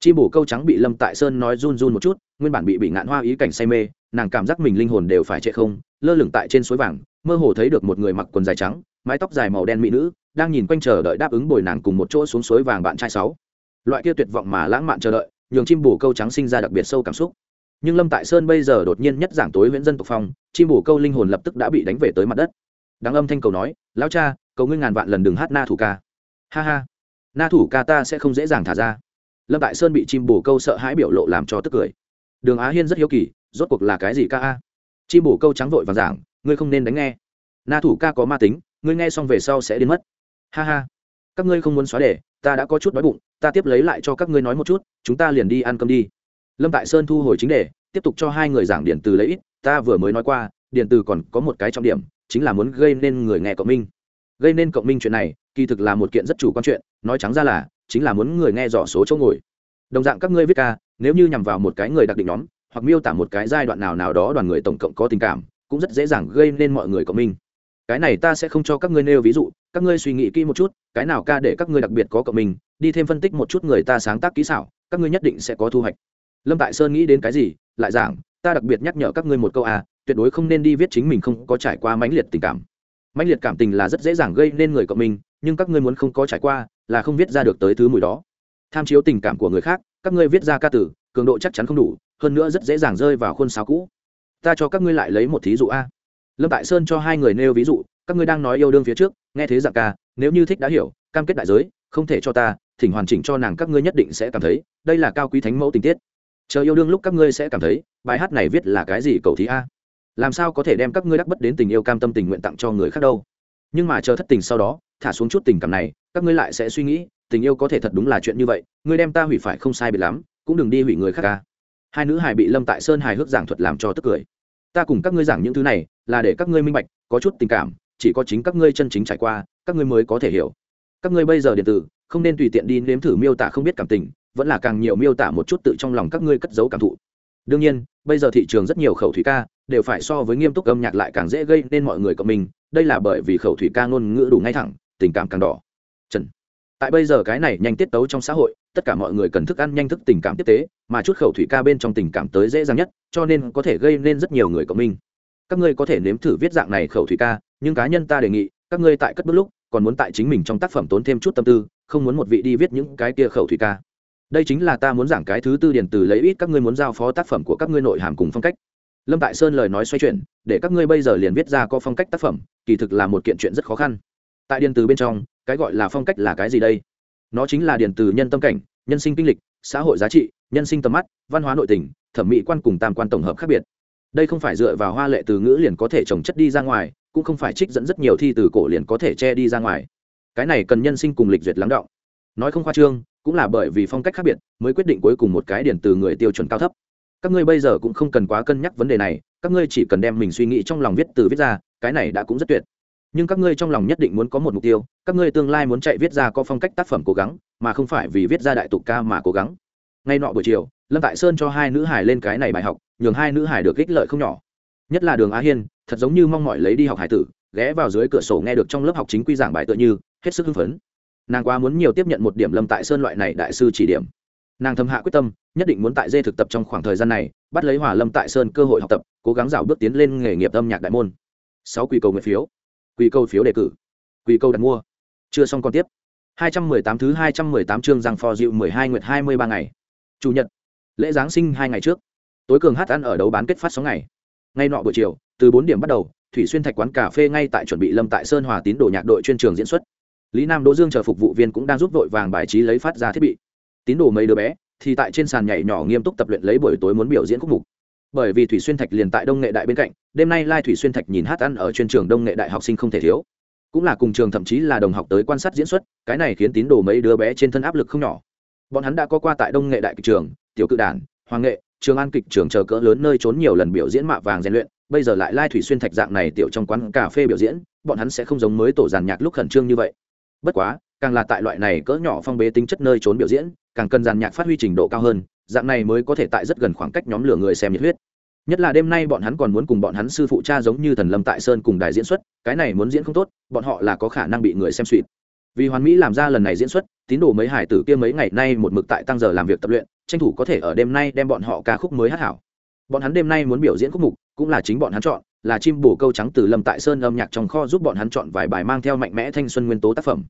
Chi bổ câu trắng bị lâm tại sơn nói run run một chút, nguyên bản bị bị ngạn hoa ý cảnh say mê, nàng cảm giác mình linh hồn đều phải chạy không, lơ lửng tại trên suối vàng, mơ hồ thấy được một người mặc quần dài trắng, mái tóc dài màu đen mỹ nữ, đang nhìn quanh chờ đợi đáp ứng bồi nàng cùng một chỗ xuống suối vàng bạn trai sáu. Loại kia tuyệt vọng mà lãng mạn chờ đợi, nhường chim bổ câu trắng sinh ra đặc biệt sâu cảm xúc nhưng lâm tại sơn bây giờ đột nhiên nhất giảng tối huyện dân tộc phong, chim bổ câu linh hồn lập tức đã bị đánh về tới mặt đất. Đáng âm thanh cầu nói, lão cha, cầu ngươi ngàn vạn lần đừng hát na thủ ca. Ha ha, na thủ ca ta sẽ không dễ dàng thả ra. Lâm tại sơn bị chim bổ câu sợ hãi biểu lộ làm cho tức cười. Đường á hiên rất hiếu kỳ, rốt cuộc là cái gì ca a? Chim bổ câu trắng vội và giảng, ngươi không nên đánh nghe. Na thủ ca có ma tính, ngươi nghe xong về sau sẽ đến mất. Ha ha, các ngươi không muốn xóa để ta đã có chút đói bụng, ta tiếp lấy lại cho các ngươi nói một chút, chúng ta liền đi ăn cơm đi lâm tại sơn thu hồi chính đề, tiếp tục cho hai người giảng điện từ lấy ít ta vừa mới nói qua, điện từ còn có một cái trọng điểm, chính là muốn gây nên người nghe cộng minh. Gây nên cộng minh chuyện này, kỳ thực là một kiện rất chủ quan chuyện, nói trắng ra là, chính là muốn người nghe rõ số chỗ ngồi. Đồng dạng các ngươi viết ca, nếu như nhằm vào một cái người đặc định nhóm, hoặc miêu tả một cái giai đoạn nào nào đó đoàn người tổng cộng có tình cảm, cũng rất dễ dàng gây nên mọi người cộng minh. Cái này ta sẽ không cho các ngươi nêu ví dụ, các ngươi suy nghĩ kỹ một chút, cái nào ca để các ngươi đặc biệt có cộng minh, đi thêm phân tích một chút người ta sáng tác kỹ xảo, các ngươi nhất định sẽ có thu hoạch lâm tại sơn nghĩ đến cái gì lại giảng ta đặc biệt nhắc nhở các ngươi một câu à tuyệt đối không nên đi viết chính mình không có trải qua mãnh liệt tình cảm. Mãnh liệt cảm tình là rất dễ dàng gây nên người cộng mình, nhưng các ngươi muốn không có trải qua là không viết ra được tới thứ mùi đó. Tham chiếu tình cảm của người khác các ngươi viết ra ca tử cường độ chắc chắn không đủ hơn nữa rất dễ dàng rơi vào khuôn sáo cũ. Ta cho các ngươi lại lấy một thí dụ a. Lâm tại sơn cho hai người nêu ví dụ các ngươi đang nói yêu đương phía trước nghe thế dạng ca nếu như thích đã hiểu cam kết đại giới không thể cho ta thỉnh hoàn chỉnh cho nàng các ngươi nhất định sẽ cảm thấy đây là cao quý thánh mẫu tình tiết chờ yêu đương lúc các ngươi sẽ cảm thấy, bài hát này viết là cái gì cầu thí a? Làm sao có thể đem các ngươi đắc bất đến tình yêu cam tâm tình nguyện tặng cho người khác đâu? Nhưng mà chờ thất tình sau đó, thả xuống chút tình cảm này, các ngươi lại sẽ suy nghĩ, tình yêu có thể thật đúng là chuyện như vậy, ngươi đem ta hủy phải không sai biệt lắm, cũng đừng đi hủy người khác ca hai nữ hài bị lâm tại sơn hài hước giảng thuật làm cho tức cười. Ta cùng các ngươi giảng những thứ này, là để các ngươi minh bạch, có chút tình cảm, chỉ có chính các ngươi chân chính trải qua, các ngươi mới có thể hiểu. Các ngươi bây giờ điện tử, không nên tùy tiện đi nếm thử miêu tả không biết cảm tình vẫn là càng nhiều miêu tả một chút tự trong lòng các ngươi cất giấu cảm thụ. Đương nhiên, bây giờ thị trường rất nhiều khẩu thủy ca đều phải so với nghiêm túc âm nhạc lại càng dễ gây nên mọi người cộng mình, đây là bởi vì khẩu thủy ca ngôn ngữ đủ ngay thẳng, tình cảm càng đỏ. Trần. Tại bây giờ cái này nhanh tiết tấu trong xã hội, tất cả mọi người cần thức ăn nhanh thức tình cảm tiếp tế, mà chút khẩu thủy ca bên trong tình cảm tới dễ dàng nhất, cho nên có thể gây nên rất nhiều người cộng minh các ngươi có thể nếm thử viết dạng này khẩu thủy ca, nhưng cá nhân ta đề nghị, các ngươi tại cất bước lúc, còn muốn tại chính mình trong tác phẩm tốn thêm chút tâm tư, không muốn một vị đi viết những cái kia khẩu thủy ca đây chính là ta muốn giảng cái thứ tư điển từ lấy ít các ngươi muốn giao phó tác phẩm của các ngươi nội hàm cùng phong cách. Lâm tại sơn lời nói xoay chuyển, để các ngươi bây giờ liền viết ra có phong cách tác phẩm, kỳ thực là một kiện chuyện rất khó khăn. Tại điện từ bên trong, cái gọi là phong cách là cái gì đây? Nó chính là điện từ nhân tâm cảnh, nhân sinh kinh lịch, xã hội giá trị, nhân sinh tầm mắt, văn hóa nội tình, thẩm mỹ quan cùng tam quan tổng hợp khác biệt. Đây không phải dựa vào hoa lệ từ ngữ liền có thể trồng chất đi ra ngoài, cũng không phải trích dẫn rất nhiều thi từ cổ liền có thể che đi ra ngoài. Cái này cần nhân sinh cùng lịch duyệt lắng động. Nói không khoa trương cũng là bởi vì phong cách khác biệt, mới quyết định cuối cùng một cái điển từ người tiêu chuẩn cao thấp. Các ngươi bây giờ cũng không cần quá cân nhắc vấn đề này, các ngươi chỉ cần đem mình suy nghĩ trong lòng viết từ viết ra, cái này đã cũng rất tuyệt. Nhưng các ngươi trong lòng nhất định muốn có một mục tiêu, các ngươi tương lai muốn chạy viết ra có phong cách tác phẩm cố gắng, mà không phải vì viết ra đại tục ca mà cố gắng. Ngay nọ buổi chiều, lâm tại sơn cho hai nữ hải lên cái này bài học, nhường hai nữ hải được ích lợi không nhỏ. Nhất là đường á hiên, thật giống như mong mọi lấy đi học hải tử, ghé vào dưới cửa sổ nghe được trong lớp học chính quy giảng bài tựa như, hết sức hưng phấn nàng quá muốn nhiều tiếp nhận một điểm lâm tại sơn loại này đại sư chỉ điểm. Nàng thâm hạ quyết tâm, nhất định muốn tại dê thực tập trong khoảng thời gian này, bắt lấy hòa lâm tại sơn cơ hội học tập, cố gắng rào bước tiến lên nghề nghiệp âm nhạc đại môn. Sáu quỳ cầu nguyện phiếu. Quỳ cầu phiếu đề cử. Quỳ cầu đặt mua. Chưa xong còn tiếp. 218 thứ 218 chương rằng phò dịu 12 nguyệt 23 ngày. Chủ nhật. Lễ giáng sinh hai ngày trước. Tối cường hát ăn ở đấu bán kết phát sóng ngày. Ngay nọ buổi chiều, từ bốn điểm bắt đầu, thủy xuyên thạch quán cà phê ngay tại chuẩn bị lâm tại sơn hòa tín đồ nhạc đội chuyên trường diễn xuất lý nam, đỗ dương chờ phục vụ viên cũng đang giúp vội vàng bài trí lấy phát ra thiết bị. Tín đồ mấy đứa bé thì tại trên sàn nhảy nhỏ nghiêm túc tập luyện lấy buổi tối muốn biểu diễn khúc mục. Bởi vì thủy xuyên thạch liền tại đông nghệ đại bên cạnh, đêm nay lai thủy xuyên thạch nhìn hát ăn ở chuyên trường đông nghệ đại học sinh không thể thiếu. Cũng là cùng trường thậm chí là đồng học tới quan sát diễn xuất, cái này khiến tín đồ mấy đứa bé trên thân áp lực không nhỏ. Bọn hắn đã có qua tại đông nghệ đại kịch trường, tiểu cự đản, hoàng nghệ, trường an kịch trường chờ cỡ lớn nơi trốn nhiều lần biểu diễn mạ vàng rèn luyện. Bây giờ lại lai thủy xuyên thạch dạng này tiểu trong quán cà phê biểu diễn, bọn hắn sẽ không giống mới tổ giàn nhạc lúc khẩn trương như vậy bất quá, càng là tại loại này cỡ nhỏ phong bế tính chất nơi trốn biểu diễn, càng cần giàn nhạc phát huy trình độ cao hơn, dạng này mới có thể tại rất gần khoảng cách nhóm lửa người xem nhiệt huyết. Nhất là đêm nay bọn hắn còn muốn cùng bọn hắn sư phụ cha giống như thần lâm tại sơn cùng đài diễn xuất, cái này muốn diễn không tốt, bọn họ là có khả năng bị người xem suỵt vì hoàn mỹ làm ra lần này diễn xuất, tín đồ mấy hải tử kia mấy ngày nay một mực tại tăng giờ làm việc tập luyện, tranh thủ có thể ở đêm nay đem bọn họ ca khúc mới hát hảo. Bọn hắn đêm nay muốn biểu diễn khúc mục, cũng là chính bọn hắn chọn là chim bổ câu trắng từ lâm tại sơn âm nhạc trong kho giúp bọn hắn chọn vài bài mang theo mạnh mẽ thanh xuân nguyên tố tác phẩm.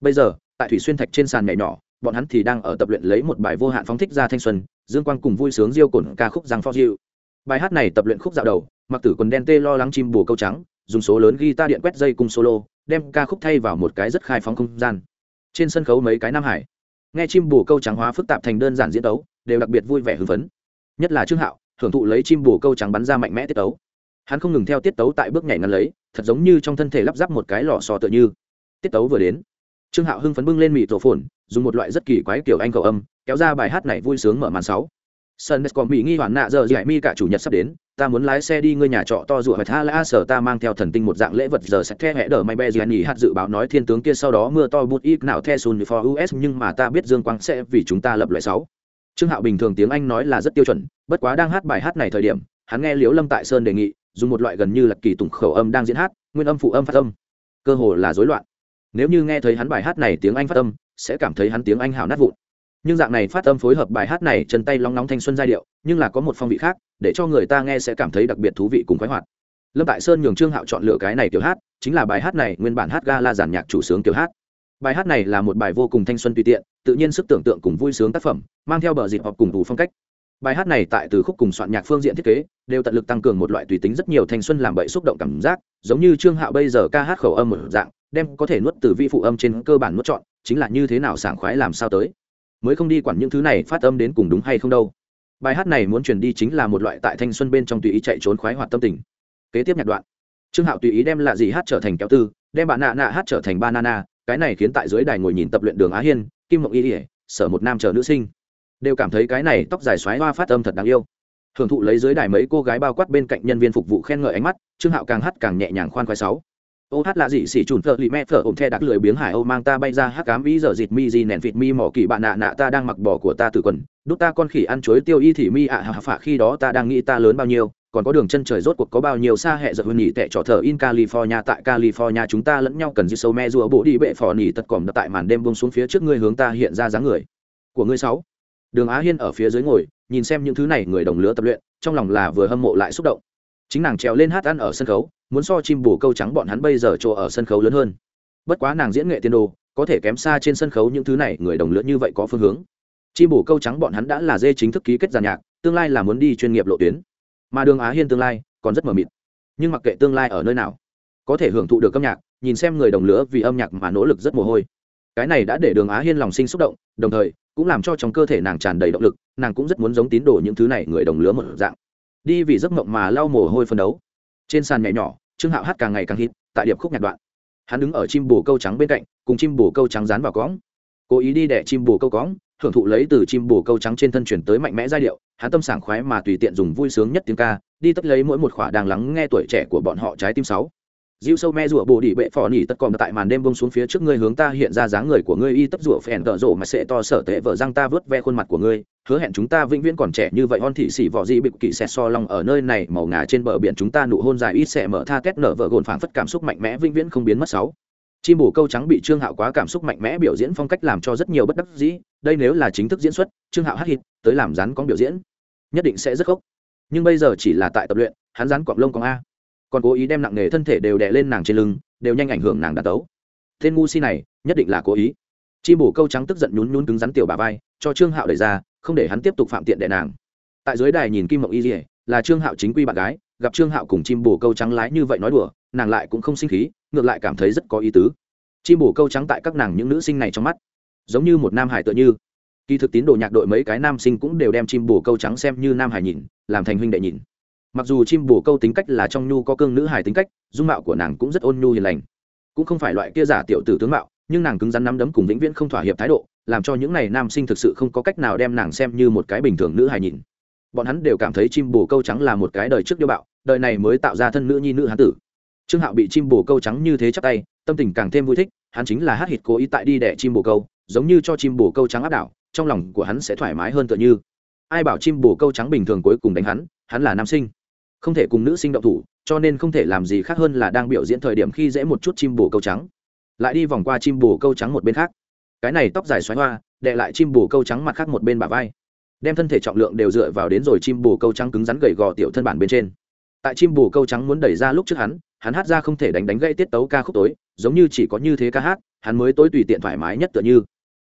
Bây giờ, tại thủy xuyên thạch trên sàn mẹ nhỏ, bọn hắn thì đang ở tập luyện lấy một bài vô hạn phóng thích ra thanh xuân, dương quang cùng vui sướng diêu cổn ca khúc giang phó diệu bài hát này tập luyện khúc dạo đầu, mặc tử quần đen tê lo lắng chim bồ câu trắng, dùng số lớn guitar điện quét dây cùng solo, đem ca khúc thay vào một cái rất khai phóng không gian. Trên sân khấu mấy cái nam hải, nghe chim bồ câu trắng hóa phức tạp thành đơn giản diễn tấu, đều đặc biệt vui vẻ hưng phấn. Nhất là trương hạo, hưởng thụ lấy chim bồ câu trắng bắn ra mạnh mẽ tiết tấu hắn không ngừng theo tiết tấu tại bước nhảy ngắn lấy, thật giống như trong thân thể lắp ráp một cái lò sò tựa như. Tiết tấu vừa đến, trương hạo hưng phấn bưng lên mịt tổ phồn dùng một loại rất kỳ quái kiểu anh cầu âm, kéo ra bài hát này vui sướng mở màn sáu. Sân còn bị nghi hoàn nạ giờ dạy mi cả chủ nhật sắp đến, ta muốn lái xe đi ngôi nhà trọ to rụa phải tha la sở ta mang theo thần tinh một dạng lễ vật giờ sẽ the hẹ đờ may be gì nghỉ hạt dự báo nói thiên tướng kia sau đó mưa to bút ít nào the sun for us, nhưng mà ta biết dương quang sẽ vì chúng ta lập loại sáu. Trương hạo bình thường tiếng anh nói là rất tiêu chuẩn, bất quá đang hát bài hát này thời điểm, hắn nghe liễu lâm tại sơn đề nghị dùng một loại gần như là kỳ tùng khẩu âm đang diễn hát, nguyên âm phụ âm phát âm. Cơ hồ là rối loạn. Nếu như nghe thấy hắn bài hát này tiếng anh phát âm, sẽ cảm thấy hắn tiếng anh hào nát vụn. Nhưng dạng này phát âm phối hợp bài hát này chân tay long nóng thanh xuân giai điệu, nhưng là có một phong vị khác, để cho người ta nghe sẽ cảm thấy đặc biệt thú vị cùng khoái hoạt. Lâm tại sơn nhường trương hạo chọn lựa cái này kiểu hát, chính là bài hát này nguyên bản hát ga la giàn nhạc chủ sướng kiểu hát. Bài hát này là một bài vô cùng thanh xuân tùy tiện, tự nhiên sức tưởng tượng cùng vui sướng tác phẩm, mang theo bờ dịp họp cùng đủ phong cách bài hát này tại từ khúc cùng soạn nhạc phương diện thiết kế, đều tận lực tăng cường một loại tùy tính rất nhiều thanh xuân làm bậy xúc động cảm giác, giống như trương hạo bây giờ ca hát khẩu âm một dạng, đem có thể nuốt từ vi phụ âm trên cơ bản nuốt chọn chính là như thế nào sảng khoái làm sao tới. Mới không đi quản những thứ này phát âm đến cùng đúng hay không đâu. Bài hát này muốn truyền đi chính là một loại tại thanh xuân bên trong tùy ý chạy trốn khoái hoạt tâm tình. Kế tiếp nhạc đoạn. Trương hạo tùy ý đem lạ gì hát trở thành kéo tư, đem bạn nạ nạ hát trở thành banana cái này khiến tại dưới đài ngồi nhìn tập luyện đường á hiên, kim mộng y ỉa sở một nam chờ nữ sinh đều cảm thấy cái này tóc dài xoáy hoa phát âm thật đáng yêu. Hưởng thụ lấy dưới đài mấy cô gái bao quát bên cạnh nhân viên phục vụ khen ngợi ánh mắt, trương hạo càng hát càng nhẹ nhàng khoan khoái sáu. Ô hát là gì, xỉ trùn thợ lì mẹ phở ôm the đặc lười biếng hải âu mang ta bay ra hát cám ý giờ dịt mi gì nẹn vịt mi mỏ kỳ bạn nạ nạ ta đang mặc bỏ của ta từ quần, đút ta con khỉ ăn chuối tiêu y thì mi ạ à hạ phạ khi đó ta đang nghĩ ta lớn bao nhiêu, còn có đường chân trời rốt cuộc có bao nhiêu xa hệ giật hơn nhỉ tệ trò thờ in california, tại california chúng ta lẫn nhau cần dư sâu me rùa bộ đi bệ phò nỉ tật còm tại màn đêm bông xuống phía trước ngươi hướng ta hiện ra dáng người. Của ngươi sáu đường á hiên ở phía dưới ngồi, nhìn xem những thứ này người đồng lứa tập luyện, trong lòng là vừa hâm mộ lại xúc động. Chính nàng trèo lên hát ăn ở sân khấu, muốn so chim bổ câu trắng bọn hắn bây giờ chỗ ở sân khấu lớn hơn. Bất quá nàng diễn nghệ tiên đồ, có thể kém xa trên sân khấu những thứ này người đồng lứa như vậy có phương hướng. Chim bổ câu trắng bọn hắn đã là dê chính thức ký kết giàn nhạc, tương lai là muốn đi chuyên nghiệp lộ tuyến. Mà đường á hiên tương lai còn rất mờ mịt. Nhưng mặc kệ tương lai ở nơi nào, có thể hưởng thụ được âm nhạc, nhìn xem người đồng lứa vì âm nhạc mà nỗ lực rất mồ hôi. Cái này đã để đường á hiên lòng sinh xúc động, đồng thời cũng làm cho trong cơ thể nàng tràn đầy động lực, nàng cũng rất muốn giống tín đồ những thứ này người đồng lứa một dạng. Đi vì giấc mộng mà lau mồ hôi phân đấu. Trên sàn nhảy nhỏ, trương hạo hát càng ngày càng hít, tại điệp khúc nhạc đoạn. Hắn đứng ở chim bồ câu trắng bên cạnh, cùng chim bồ câu trắng dán vào cõng. Cố ý đi đẻ chim bồ câu cõng, hưởng thụ lấy từ chim bồ câu trắng trên thân chuyển tới mạnh mẽ giai điệu, hắn tâm sảng khoái mà tùy tiện dùng vui sướng nhất tiếng ca, đi tất lấy mỗi một khỏa đang lắng nghe tuổi trẻ của bọn họ trái tim sáu. Diêu sâu me rủa bổ đỉ bệ phò nỉ tất còn tại màn đêm bông xuống phía trước ngươi hướng ta hiện ra dáng người của ngươi y tất rủa phèn tợ rổ mà sẽ to sở tệ vợ răng ta vớt ve khuôn mặt của ngươi. Hứa hẹn chúng ta vĩnh viễn còn trẻ như vậy on thị xỉ vỏ dị bịp kỵ xẹt so long ở nơi này, màu ngà trên bờ biển chúng ta nụ hôn dài ít sẽ mở tha kết nở vợ gồn phảng phất cảm xúc mạnh mẽ vĩnh viễn không biến mất sáu. Chim bổ câu trắng bị trương hạo quá cảm xúc mạnh mẽ biểu diễn phong cách làm cho rất nhiều bất đắc dĩ. Đây nếu là chính thức diễn xuất, trương hạo hát hít, tới làm rắn con biểu diễn, nhất định sẽ rất khốc nhưng bây giờ chỉ là tại tập luyện, hắn rắn quặng lông con a còn cố ý đem nặng nghề thân thể đều đè lên nàng trên lưng, đều nhanh ảnh hưởng nàng đàn tấu. Tên ngu si này, nhất định là cố ý. Chim bổ câu trắng tức giận nhún nhún cứng rắn tiểu bà vai, cho trương hạo đẩy ra, không để hắn tiếp tục phạm tiện đệ nàng. Tại dưới đài nhìn kim mộng y dỉa là trương hạo chính quy bạn gái, gặp trương hạo cùng chim bổ câu trắng lái như vậy nói đùa, nàng lại cũng không sinh khí, ngược lại cảm thấy rất có ý tứ. Chim bổ câu trắng tại các nàng những nữ sinh này trong mắt, giống như một nam hải tựa như. Kỳ thực tín đồ nhạc đội mấy cái nam sinh cũng đều đem chim bổ câu trắng xem như nam hải nhìn, làm thành huynh đệ nhìn mặc dù chim Bồ câu tính cách là trong nhu có cương nữ hài tính cách, dung mạo của nàng cũng rất ôn nhu hiền lành. Cũng không phải loại kia giả tiểu tử tướng mạo, nhưng nàng cứng rắn nắm đấm cùng vĩnh viễn không thỏa hiệp thái độ, làm cho những n à y nam sinh thực sự không có cách nào đem nàng xem như một cái bình thường nữ hài nhìn. Bọn hắn đều cảm thấy chim bồ câu trắng là một cái đời trước điêu bạo, đời này mới tạo ra thân nữ nhi nữ hán tử. Trương hạo bị chim bồ câu trắng như thế chắc tay, tâm tình càng thêm vui thích, hắn chính là hát hít cố ý tại đi đẻ chim bồ câu, giống như cho chim bồ câu trắng áp đảo, trong lòng của hắn sẽ thoải mái hơn tựa như. Ai bảo chim bồ câu trắng bình thường cuối cùng đánh hắn hắn là nam sinh không thể cùng nữ sinh động thủ, cho nên không thể làm gì khác hơn là đang biểu diễn thời điểm khi dễ một chút chim bồ câu trắng. Lại đi vòng qua chim bồ câu trắng một bên khác. Cái này tóc dài xoáy hoa đệ lại chim bồ câu trắng mặt khác một bên bả vai. Đem thân thể trọng lượng đều dựa vào đến rồi chim bồ câu trắng cứng rắn gầy gò tiểu thân bản bên trên. Tại chim bồ câu trắng muốn đẩy ra lúc trước hắn hắn hát ra không thể đánh đánh gây tiết tấu ca khúc tối, giống như chỉ có như thế ca hát, hắn mới tối tùy tiện thoải mái nhất tựa như.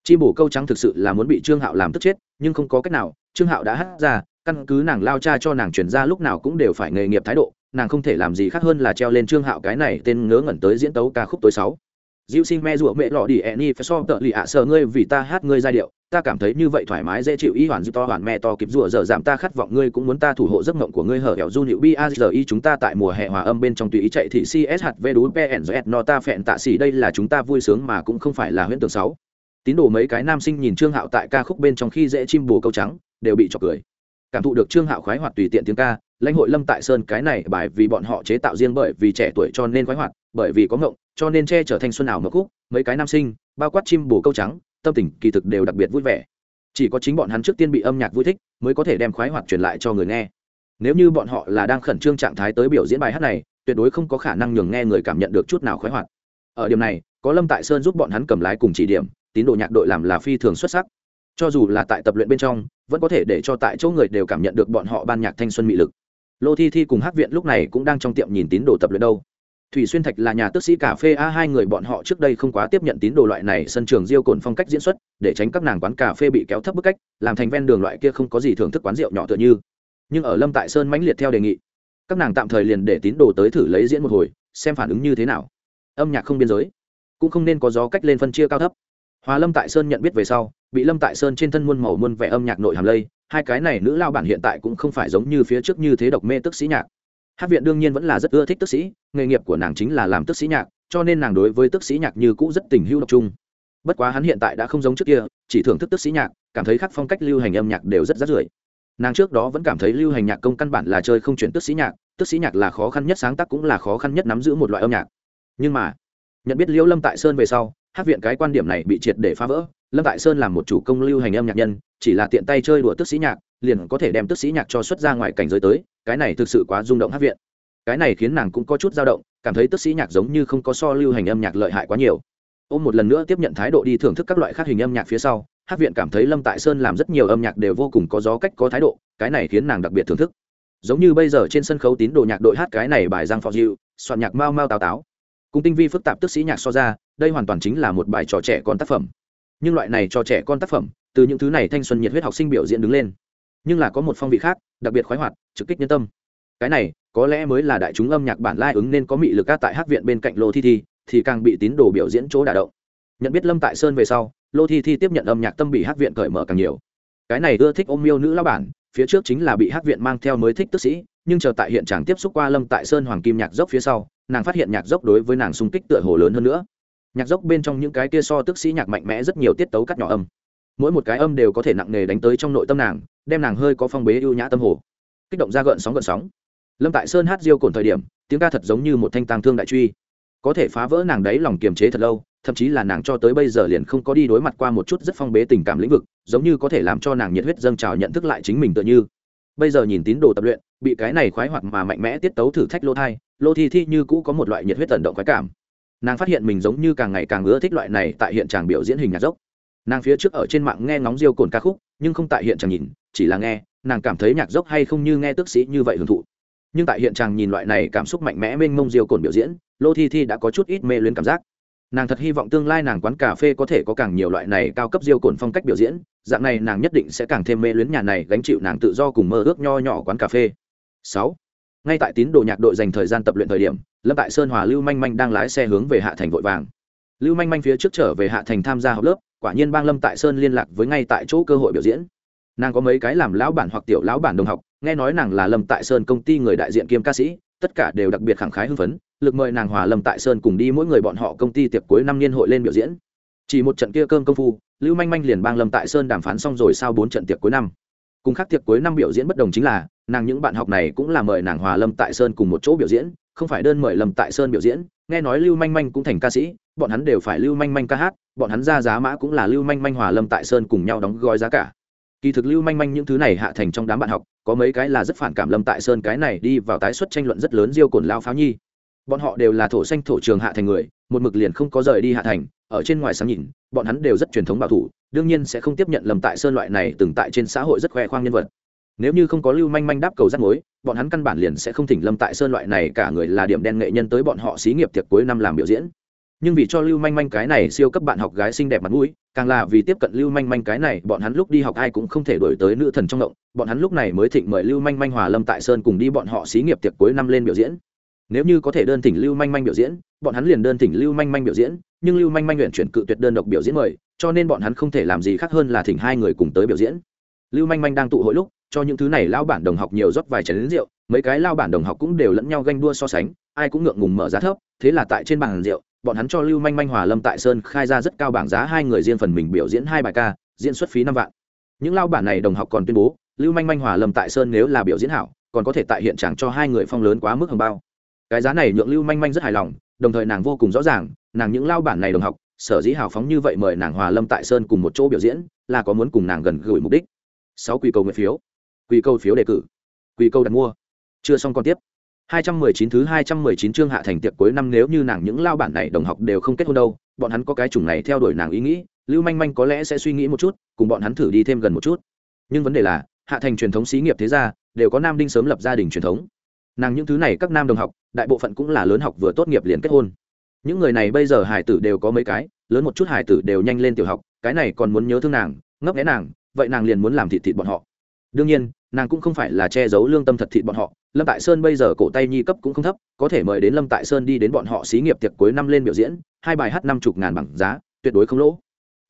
Chim bồ câu trắng thực sự là muốn bị trương hạo làm tức chết, nhưng không có cách nào, trương hạo đã hát ra căn cứ nàng lao cha cho nàng chuyển ra lúc nào cũng đều phải nghề nghiệp thái độ, nàng không thể làm gì khác hơn là treo lên trương hạo cái này tên ngớ ngẩn tới diễn tấu ca khúc tối sáu. Diệu sinh me rủa mẹ lọ đi eni phải so tợ lì ạ, sợ ngươi vì ta hát ngươi giai điệu, ta cảm thấy như vậy thoải mái dễ chịu, y hoàn dư to hoàn mẹ to kịp rủa dở giảm ta khát vọng ngươi cũng muốn ta thủ hộ giấc mộng của ngươi, hở hẻo du nịu, bi a giờ y chúng ta tại mùa hè hòa âm bên trong tùy ý chạy thị cshv đú pnz no ta phẹn tạ xỉ đây là chúng ta vui sướng mà cũng không phải là huyễn tưởng sáu. Tín đồ mấy cái nam sinh nhìn trương hạo tại ca khúc bên trong khi dễ chim bồ câu trắng, đều bị chọc cười cảm thụ được trương hạo khoái hoạt tùy tiện tiếng ca, lãnh hội lâm tại sơn cái này bài vì bọn họ chế tạo riêng bởi vì trẻ tuổi cho nên khoái hoạt, bởi vì có ngộng, cho nên che trở thành xuân ảo mập khúc, mấy cái nam sinh, bao quát chim bồ câu trắng, tâm tình, kỳ thực đều đặc biệt vui vẻ. Chỉ có chính bọn hắn trước tiên bị âm nhạc vui thích, mới có thể đem khoái hoạt truyền lại cho người nghe. Nếu như bọn họ là đang khẩn trương trạng thái tới biểu diễn bài hát này, tuyệt đối không có khả năng nhường nghe người cảm nhận được chút nào khoái hoạt. Ở điểm này, có lâm tại sơn giúp bọn hắn cầm lái cùng chỉ điểm, tín đồ nhạc đội làm là phi thường xuất sắc cho dù là tại tập luyện bên trong, vẫn có thể để cho tại chỗ người đều cảm nhận được bọn họ ban nhạc thanh xuân mị lực. Lô thi thi cùng hát viện lúc này cũng đang trong tiệm nhìn tín đồ tập luyện đâu. Thủy xuyên thạch là nhà tước sĩ cà phê a, hai người bọn họ trước đây không quá tiếp nhận tín đồ loại này sân trường diêu cồn phong cách diễn xuất, để tránh các nàng quán cà phê bị kéo thấp bức cách, làm thành ven đường loại kia không có gì thưởng thức quán rượu nhỏ tựa như. Nhưng ở lâm tại sơn mãnh liệt theo đề nghị, các nàng tạm thời liền để tín đồ tới thử lấy diễn một hồi, xem phản ứng như thế nào. Âm nhạc không biên giới, cũng không nên có gió cách lên phân chia cao thấp hòa lâm tại sơn nhận biết về sau, bị lâm tại sơn trên thân muôn màu muôn vẻ âm nhạc nội hàm lây, hai cái này nữ lao bản hiện tại cũng không phải giống như phía trước như thế độc mê tức sĩ nhạc. Hát viện đương nhiên vẫn là rất ưa thích tức sĩ, nghề nghiệp của nàng chính là làm tức sĩ nhạc, cho nên nàng đối với tức sĩ nhạc như cũ rất tình hữu độc trung bất quá hắn hiện tại đã không giống trước kia, chỉ thưởng thức tức sĩ nhạc, cảm thấy các phong cách lưu hành âm nhạc đều rất rát rưởi. Nàng trước đó vẫn cảm thấy lưu hành nhạc công căn bản là chơi không chuyển tức sĩ nhạc, tức sĩ nhạc là khó khăn nhất sáng tác cũng là khó khăn nhất nắm giữ một loại âm nhạc. Nhưng mà, nhận biết liễu lâm tại sơn về sau hát viện cái quan điểm này bị triệt để phá vỡ, lâm tại sơn làm một chủ công lưu hành âm nhạc nhân, chỉ là tiện tay chơi đùa tức sĩ nhạc, liền có thể đem tức sĩ nhạc cho xuất ra ngoài cảnh giới tới, cái này thực sự quá rung động hát viện. Cái này khiến nàng cũng có chút dao động, cảm thấy tức sĩ nhạc giống như không có so lưu hành âm nhạc lợi hại quá nhiều. Ôm một lần nữa tiếp nhận thái độ đi thưởng thức các loại khác hình âm nhạc phía sau hát viện cảm thấy lâm tại sơn làm rất nhiều âm nhạc đều vô cùng có gió cách có thái độ, cái này khiến nàng đặc biệt thưởng thức. Giống như bây giờ trên sân khấu tín đồ nhạc đội hát cái này bài giang phò dịu soạn nhạc mau mau tào táo cùng tinh vi phức tạp tức sĩ nhạc so ra, đây hoàn toàn chính là một bài trò trẻ con tác phẩm. Nhưng loại này cho trẻ con tác phẩm, từ những thứ này thanh xuân nhiệt huyết học sinh biểu diễn đứng lên. Nhưng là có một phong vị khác, đặc biệt khoái hoạt, trực kích nhân tâm. Cái này, có lẽ mới là đại chúng âm nhạc bản lai ứng nên có mị lực ca tại hát viện bên cạnh lô thi thi, thì càng bị tín đồ biểu diễn chỗ đả động. Nhận biết lâm tại sơn về sau, lô thi thi tiếp nhận âm nhạc tâm bị hát viện cởi mở càng nhiều. Cái này ưa thích ôm miêu nữ lao bản, phía trước chính là bị hát viện mang theo mới thích tức sĩ nhưng chờ tại hiện trạng tiếp xúc qua lâm tại sơn hoàng kim nhạc dốc phía sau, nàng phát hiện nhạc dốc đối với nàng xung kích tựa hồ lớn hơn nữa. Nhạc dốc bên trong những cái kia so tức sĩ nhạc mạnh mẽ rất nhiều tiết tấu cắt nhỏ âm. Mỗi một cái âm đều có thể nặng nề đánh tới trong nội tâm nàng, đem nàng hơi có phong bế ưu nhã tâm hồ. Kích động ra gợn sóng gợn sóng. Lâm tại sơn hát diêu cồn thời điểm, tiếng ca thật giống như một thanh tàng thương đại truy. Có thể phá vỡ nàng đấy lòng kiềm chế thật lâu, thậm chí là nàng cho tới bây giờ liền không có đi đối mặt qua một chút rất phong bế tình cảm lĩnh vực, giống như có thể làm cho nàng nhiệt huyết dâng trào nhận thức lại chính mình tựa như bây giờ nhìn tín đồ tập luyện, bị cái này khoái hoạt mà mạnh mẽ tiết tấu thử thách lô thai, lô thi thi như cũ có một loại nhiệt huyết tần động khoái cảm. Nàng phát hiện mình giống như càng ngày càng ưa thích loại này tại hiện tràng biểu diễn hình nhạc dốc. Nàng phía trước ở trên mạng nghe ngóng diêu cồn ca khúc, nhưng không tại hiện tràng nhìn, chỉ là nghe, nàng cảm thấy nhạc dốc hay không như nghe tức sĩ như vậy hưởng thụ. Nhưng tại hiện tràng nhìn loại này cảm xúc mạnh mẽ mênh mông diêu cồn biểu diễn, lô thi thi đã có chút ít mê luyến cảm giác nàng thật hy vọng tương lai nàng quán cà phê có thể có càng nhiều loại này cao cấp diêu cồn phong cách biểu diễn, dạng này nàng nhất định sẽ càng thêm mê luyến nhà này gánh chịu nàng tự do cùng mơ ước nho nhỏ quán cà phê. Sáu, ngay tại tín đồ nhạc đội dành thời gian tập luyện thời điểm, lâm tại sơn hòa lưu manh manh đang lái xe hướng về hạ thành vội vàng. Lưu manh manh phía trước trở về hạ thành tham gia học lớp, quả nhiên bang lâm tại sơn liên lạc với ngay tại chỗ cơ hội biểu diễn. Nàng có mấy cái làm lão bản hoặc tiểu lão bản đồng học, nghe nói nàng là lâm tại sơn công ty người đại diện kiêm ca sĩ, tất cả đều đặc biệt khẳng khái hưng phấn lực mời nàng hòa lâm tại sơn cùng đi mỗi người bọn họ công ty tiệc cuối năm niên hội lên biểu diễn. Chỉ một trận kia cơm công phu, lưu manh manh liền bang lâm tại sơn đàm phán xong rồi sau bốn trận tiệc cuối năm. Cùng khác tiệc cuối năm biểu diễn bất đồng chính là, nàng những bạn học này cũng là mời nàng hòa lâm tại sơn cùng một chỗ biểu diễn, không phải đơn mời lâm tại sơn biểu diễn. Nghe nói lưu manh manh cũng thành ca sĩ, bọn hắn đều phải lưu manh manh ca hát, bọn hắn ra giá mã cũng là lưu manh manh hòa lâm tại sơn cùng nhau đóng gói giá cả. Kỳ thực lưu manh manh những thứ này hạ thành trong đám bạn học, có mấy cái là rất phản cảm lâm tại sơn, cái này đi vào tái xuất tranh luận rất lớn diêu cồn lao pháo nhi bọn họ đều là thổ xanh thổ trường hạ thành người, một mực liền không có rời đi hạ thành, ở trên ngoài sáng nhìn, bọn hắn đều rất truyền thống bảo thủ, đương nhiên sẽ không tiếp nhận lâm tại sơn loại này từng tại trên xã hội rất khoe khoang nhân vật. Nếu như không có lưu manh manh đáp cầu rắt mối, bọn hắn căn bản liền sẽ không thỉnh lâm tại sơn loại này cả người là điểm đen nghệ nhân tới bọn họ xí nghiệp tiệc cuối năm làm biểu diễn. Nhưng vì cho lưu manh manh cái này siêu cấp bạn học gái xinh đẹp mặt mũi, càng là vì tiếp cận lưu manh manh cái này, bọn hắn lúc đi học ai cũng không thể đổi tới nữ thần trong động, bọn hắn lúc này mới thịnh mời lưu manh manh hòa lâm tại sơn cùng đi bọn họ xí nghiệp tiệc cuối năm lên biểu diễn nếu như có thể đơn thỉnh lưu manh manh biểu diễn, bọn hắn liền đơn thỉnh lưu manh manh biểu diễn, nhưng lưu manh manh nguyện chuyển cự tuyệt đơn độc biểu diễn mời, cho nên bọn hắn không thể làm gì khác hơn là thỉnh hai người cùng tới biểu diễn. Lưu manh manh đang tụ hội lúc, cho những thứ này lao bản đồng học nhiều rót vài chén rượu, mấy cái lao bản đồng học cũng đều lẫn nhau ganh đua so sánh, ai cũng ngượng ngùng mở giá thấp, thế là tại trên bàn rượu, bọn hắn cho lưu manh manh hòa lâm tại sơn khai ra rất cao bảng giá hai người riêng phần mình biểu diễn hai bài ca, diễn xuất phí năm vạn. Những lao bản này đồng học còn tuyên bố, lưu manh manh hòa lâm tại sơn nếu là biểu diễn hảo, còn có thể tại hiện trạng cho hai người phong lớn quá mức hồng bao cái giá này nhượng lưu manh manh rất hài lòng, đồng thời nàng vô cùng rõ ràng, nàng những lao bản này đồng học, sở dĩ hào phóng như vậy mời nàng hòa lâm tại sơn cùng một chỗ biểu diễn, là có muốn cùng nàng gần gũi mục đích. Sáu quy cầu nguyện phiếu. Quy cầu phiếu đề cử. Quy cầu đặt mua. Chưa xong còn tiếp. 219 thứ 219 chương hạ thành tiệc cuối năm nếu như nàng những lao bản này đồng học đều không kết hôn đâu, bọn hắn có cái chủng này theo đuổi nàng ý nghĩ, lưu manh manh có lẽ sẽ suy nghĩ một chút, cùng bọn hắn thử đi thêm gần một chút. Nhưng vấn đề là, hạ thành truyền thống xí nghiệp thế gia, đều có nam đinh sớm lập gia đình truyền thống nàng những thứ này các nam đồng học, đại bộ phận cũng là lớn học vừa tốt nghiệp liền kết hôn. Những người này bây giờ hải tử đều có mấy cái, lớn một chút hải tử đều nhanh lên tiểu học, cái này còn muốn nhớ thương nàng, ngấp nghẽ nàng, vậy nàng liền muốn làm thịt thịt bọn họ. Đương nhiên, nàng cũng không phải là che giấu lương tâm thật thịt bọn họ, lâm tại sơn bây giờ cổ tay nhi cấp cũng không thấp, có thể mời đến lâm tại sơn đi đến bọn họ xí nghiệp tiệc cuối năm lên biểu diễn, hai bài hát năm chục ngàn bằng giá, tuyệt đối không lỗ.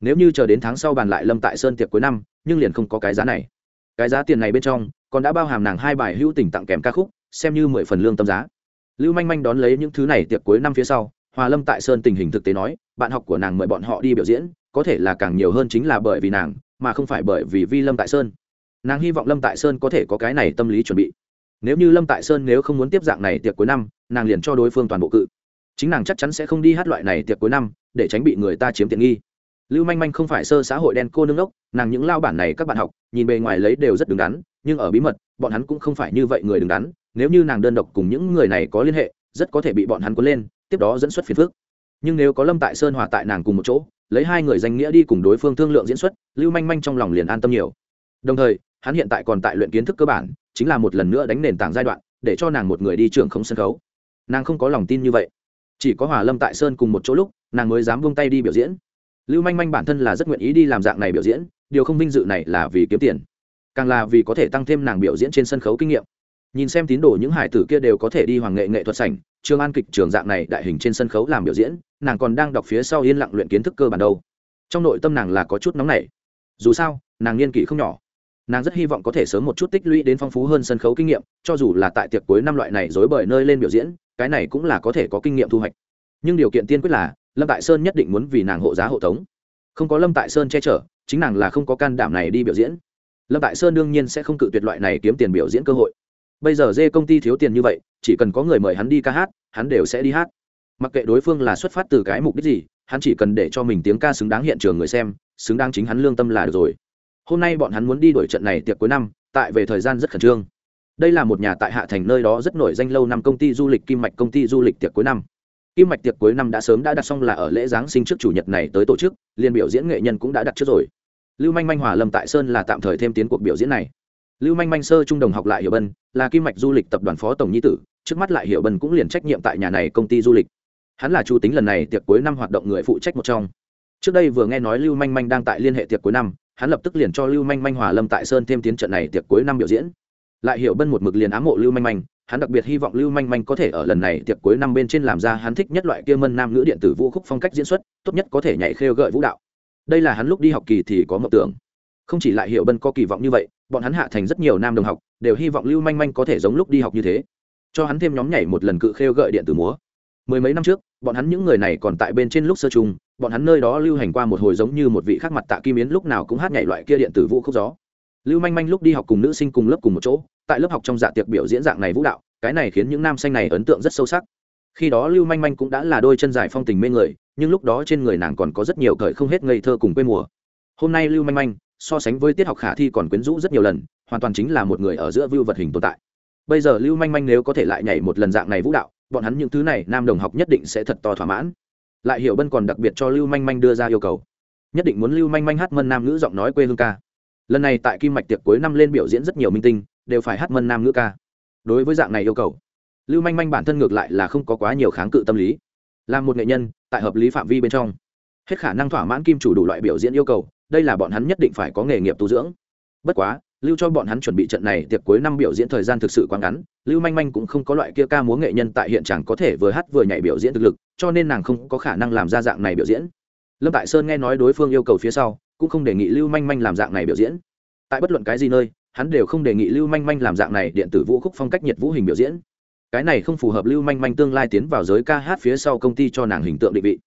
Nếu như chờ đến tháng sau bàn lại lâm tại sơn tiệc cuối năm, nhưng liền không có cái giá này. Cái giá tiền này bên trong, còn đã bao hàm nàng hai bài hữu tình tặng kèm ca khúc xem như mười phần lương tâm giá. Lưu manh manh đón lấy những thứ này tiệc cuối năm phía sau, hòa lâm tại sơn tình hình thực tế nói, bạn học của nàng mời bọn họ đi biểu diễn, có thể là càng nhiều hơn chính là bởi vì nàng, mà không phải bởi vì vi lâm tại sơn. Nàng hy vọng lâm tại sơn có thể có cái này tâm lý chuẩn bị. Nếu như lâm tại sơn nếu không muốn tiếp dạng này tiệc cuối năm, nàng liền cho đối phương toàn bộ cự. Chính nàng chắc chắn sẽ không đi hát loại này tiệc cuối năm, để tránh bị người ta chiếm tiện nghi. Lưu manh manh không phải sơ xã hội đen cô nương ốc nàng những lao bản này các bạn học, nhìn bề ngoài lấy đều rất đứng đắn, nhưng ở bí mật, bọn hắn cũng không phải như vậy người đứng đắn nếu như nàng đơn độc cùng những người này có liên hệ, rất có thể bị bọn hắn cuốn lên, tiếp đó dẫn xuất phiền phức. Nhưng nếu có lâm tại sơn hòa tại nàng cùng một chỗ, lấy hai người danh nghĩa đi cùng đối phương thương lượng diễn xuất, lưu manh manh trong lòng liền an tâm nhiều. Đồng thời, hắn hiện tại còn tại luyện kiến thức cơ bản, chính là một lần nữa đánh nền tảng giai đoạn, để cho nàng một người đi trường không sân khấu. Nàng không có lòng tin như vậy. Chỉ có hòa lâm tại sơn cùng một chỗ lúc, nàng mới dám vung tay đi biểu diễn. Lưu manh manh bản thân là rất nguyện ý đi làm dạng này biểu diễn, điều không vinh dự này là vì kiếm tiền, càng là vì có thể tăng thêm nàng biểu diễn trên sân khấu kinh nghiệm nhìn xem tín đồ những hải tử kia đều có thể đi hoàng nghệ nghệ thuật sảnh trường an kịch trường dạng này đại hình trên sân khấu làm biểu diễn, nàng còn đang đọc phía sau yên lặng luyện kiến thức cơ bản đâu. Trong nội tâm nàng là có chút nóng nảy. Dù sao, nàng niên kỷ không nhỏ. Nàng rất hy vọng có thể sớm một chút tích lũy đến phong phú hơn sân khấu kinh nghiệm, cho dù là tại tiệc cuối năm loại này dối bời nơi lên biểu diễn, cái này cũng là có thể có kinh nghiệm thu hoạch. Nhưng điều kiện tiên quyết là, lâm tại sơn nhất định muốn vì nàng hộ giá hộ tống. Không có lâm tại sơn che chở, chính nàng là không có can đảm này đi biểu diễn. Lâm tại sơn đương nhiên sẽ không cự tuyệt loại này kiếm tiền biểu diễn cơ hội bây giờ dê công ty thiếu tiền như vậy, chỉ cần có người mời hắn đi ca hát, hắn đều sẽ đi hát. Mặc kệ đối phương là xuất phát từ cái mục đích gì, hắn chỉ cần để cho mình tiếng ca xứng đáng hiện trường người xem, xứng đáng chính hắn lương tâm là được rồi. Hôm nay bọn hắn muốn đi đổi trận này tiệc cuối năm, tại về thời gian rất khẩn trương. Đây là một nhà tại hạ thành nơi đó rất nổi danh lâu năm công ty du lịch kim mạch công ty du lịch tiệc cuối năm. Kim mạch tiệc cuối năm đã sớm đã đặt xong là ở lễ giáng sinh trước chủ nhật này tới tổ chức liên biểu diễn nghệ nhân cũng đã đặt trước rồi. Lưu manh manh hòa lâm tại sơn là tạm thời thêm tiến cuộc biểu diễn này lưu manh manh sơ trung đồng học lại hiểu bân, là kim mạch du lịch tập đoàn phó tổng nhi tử, trước mắt lại hiểu bân cũng liền trách nhiệm tại nhà này công ty du lịch. Hắn là chủ tính lần này tiệc cuối năm hoạt động người phụ trách một trong. Trước đây vừa nghe nói lưu manh manh đang tại liên hệ tiệc cuối năm, hắn lập tức liền cho lưu manh manh hòa lâm tại sơn thêm tiến trận này tiệc cuối năm biểu diễn. Lại hiểu bân một mực liền ám mộ lưu manh manh, hắn đặc biệt hy vọng lưu manh manh có thể ở lần này tiệc cuối năm bên trên làm ra hắn thích nhất loại kia mân nam ngữ điện tử vũ khúc phong cách diễn xuất, tốt nhất có thể nhảy khêu gợi vũ đạo. Đây là hắn lúc đi học kỳ thì có mộng tưởng. Không chỉ lại hiểu bân có kỳ vọng như vậy bọn hắn hạ thành rất nhiều nam đồng học, đều hy vọng lưu manh manh có thể giống lúc đi học như thế. Cho hắn thêm nhóm nhảy một lần cự khêu gợi điện tử múa. Mười mấy năm trước, bọn hắn những người này còn tại bên trên lúc sơ chung, bọn hắn nơi đó lưu hành qua một hồi giống như một vị khác mặt tạ kim yến lúc nào cũng hát nhảy loại kia điện tử vũ khúc gió. Lưu manh manh lúc đi học cùng nữ sinh cùng lớp cùng một chỗ, tại lớp học trong dạ tiệc biểu diễn dạng này vũ đạo, cái này khiến những nam sinh này ấn tượng rất sâu sắc. Khi đó lưu manh manh cũng đã là đôi chân dài phong tình mê người, nhưng lúc đó trên người nàng còn có rất nhiều cởi không hết ngây thơ cùng quê mùa. Hôm nay lưu manh manh so sánh với tiết học khả thi còn quyến rũ rất nhiều lần, hoàn toàn chính là một người ở giữa vưu vật hình tồn tại. Bây giờ lưu manh manh nếu có thể lại nhảy một lần dạng này vũ đạo, bọn hắn những thứ này nam đồng học nhất định sẽ thật to thỏa mãn. Lại hiểu bân còn đặc biệt cho lưu manh manh đưa ra yêu cầu. Nhất định muốn lưu manh manh hát mân nam ngữ giọng nói quê hương ca. Lần này tại kim mạch tiệc cuối năm lên biểu diễn rất nhiều minh tinh, đều phải hát mân nam ngữ ca. Đối với dạng này yêu cầu, lưu manh manh bản thân ngược lại là không có quá nhiều kháng cự tâm lý. Là một nghệ nhân, tại hợp lý phạm vi bên trong, hết khả năng thỏa mãn kim chủ đủ loại biểu diễn yêu cầu đây là bọn hắn nhất định phải có nghề nghiệp tu dưỡng. Bất quá, lưu cho bọn hắn chuẩn bị trận này tiệc cuối năm biểu diễn thời gian thực sự quá ngắn, lưu manh manh cũng không có loại kia ca múa nghệ nhân tại hiện chẳng có thể vừa hát vừa nhảy biểu diễn thực lực, cho nên nàng không có khả năng làm ra dạng này biểu diễn. Lâm tại sơn nghe nói đối phương yêu cầu phía sau, cũng không đề nghị lưu manh manh làm dạng này biểu diễn. Tại bất luận cái gì nơi, hắn đều không đề nghị lưu manh manh làm dạng này điện tử vũ khúc phong cách nhiệt vũ hình biểu diễn. Cái này không phù hợp lưu manh manh tương lai tiến vào giới ca hát phía sau công ty cho nàng hình tượng định vị.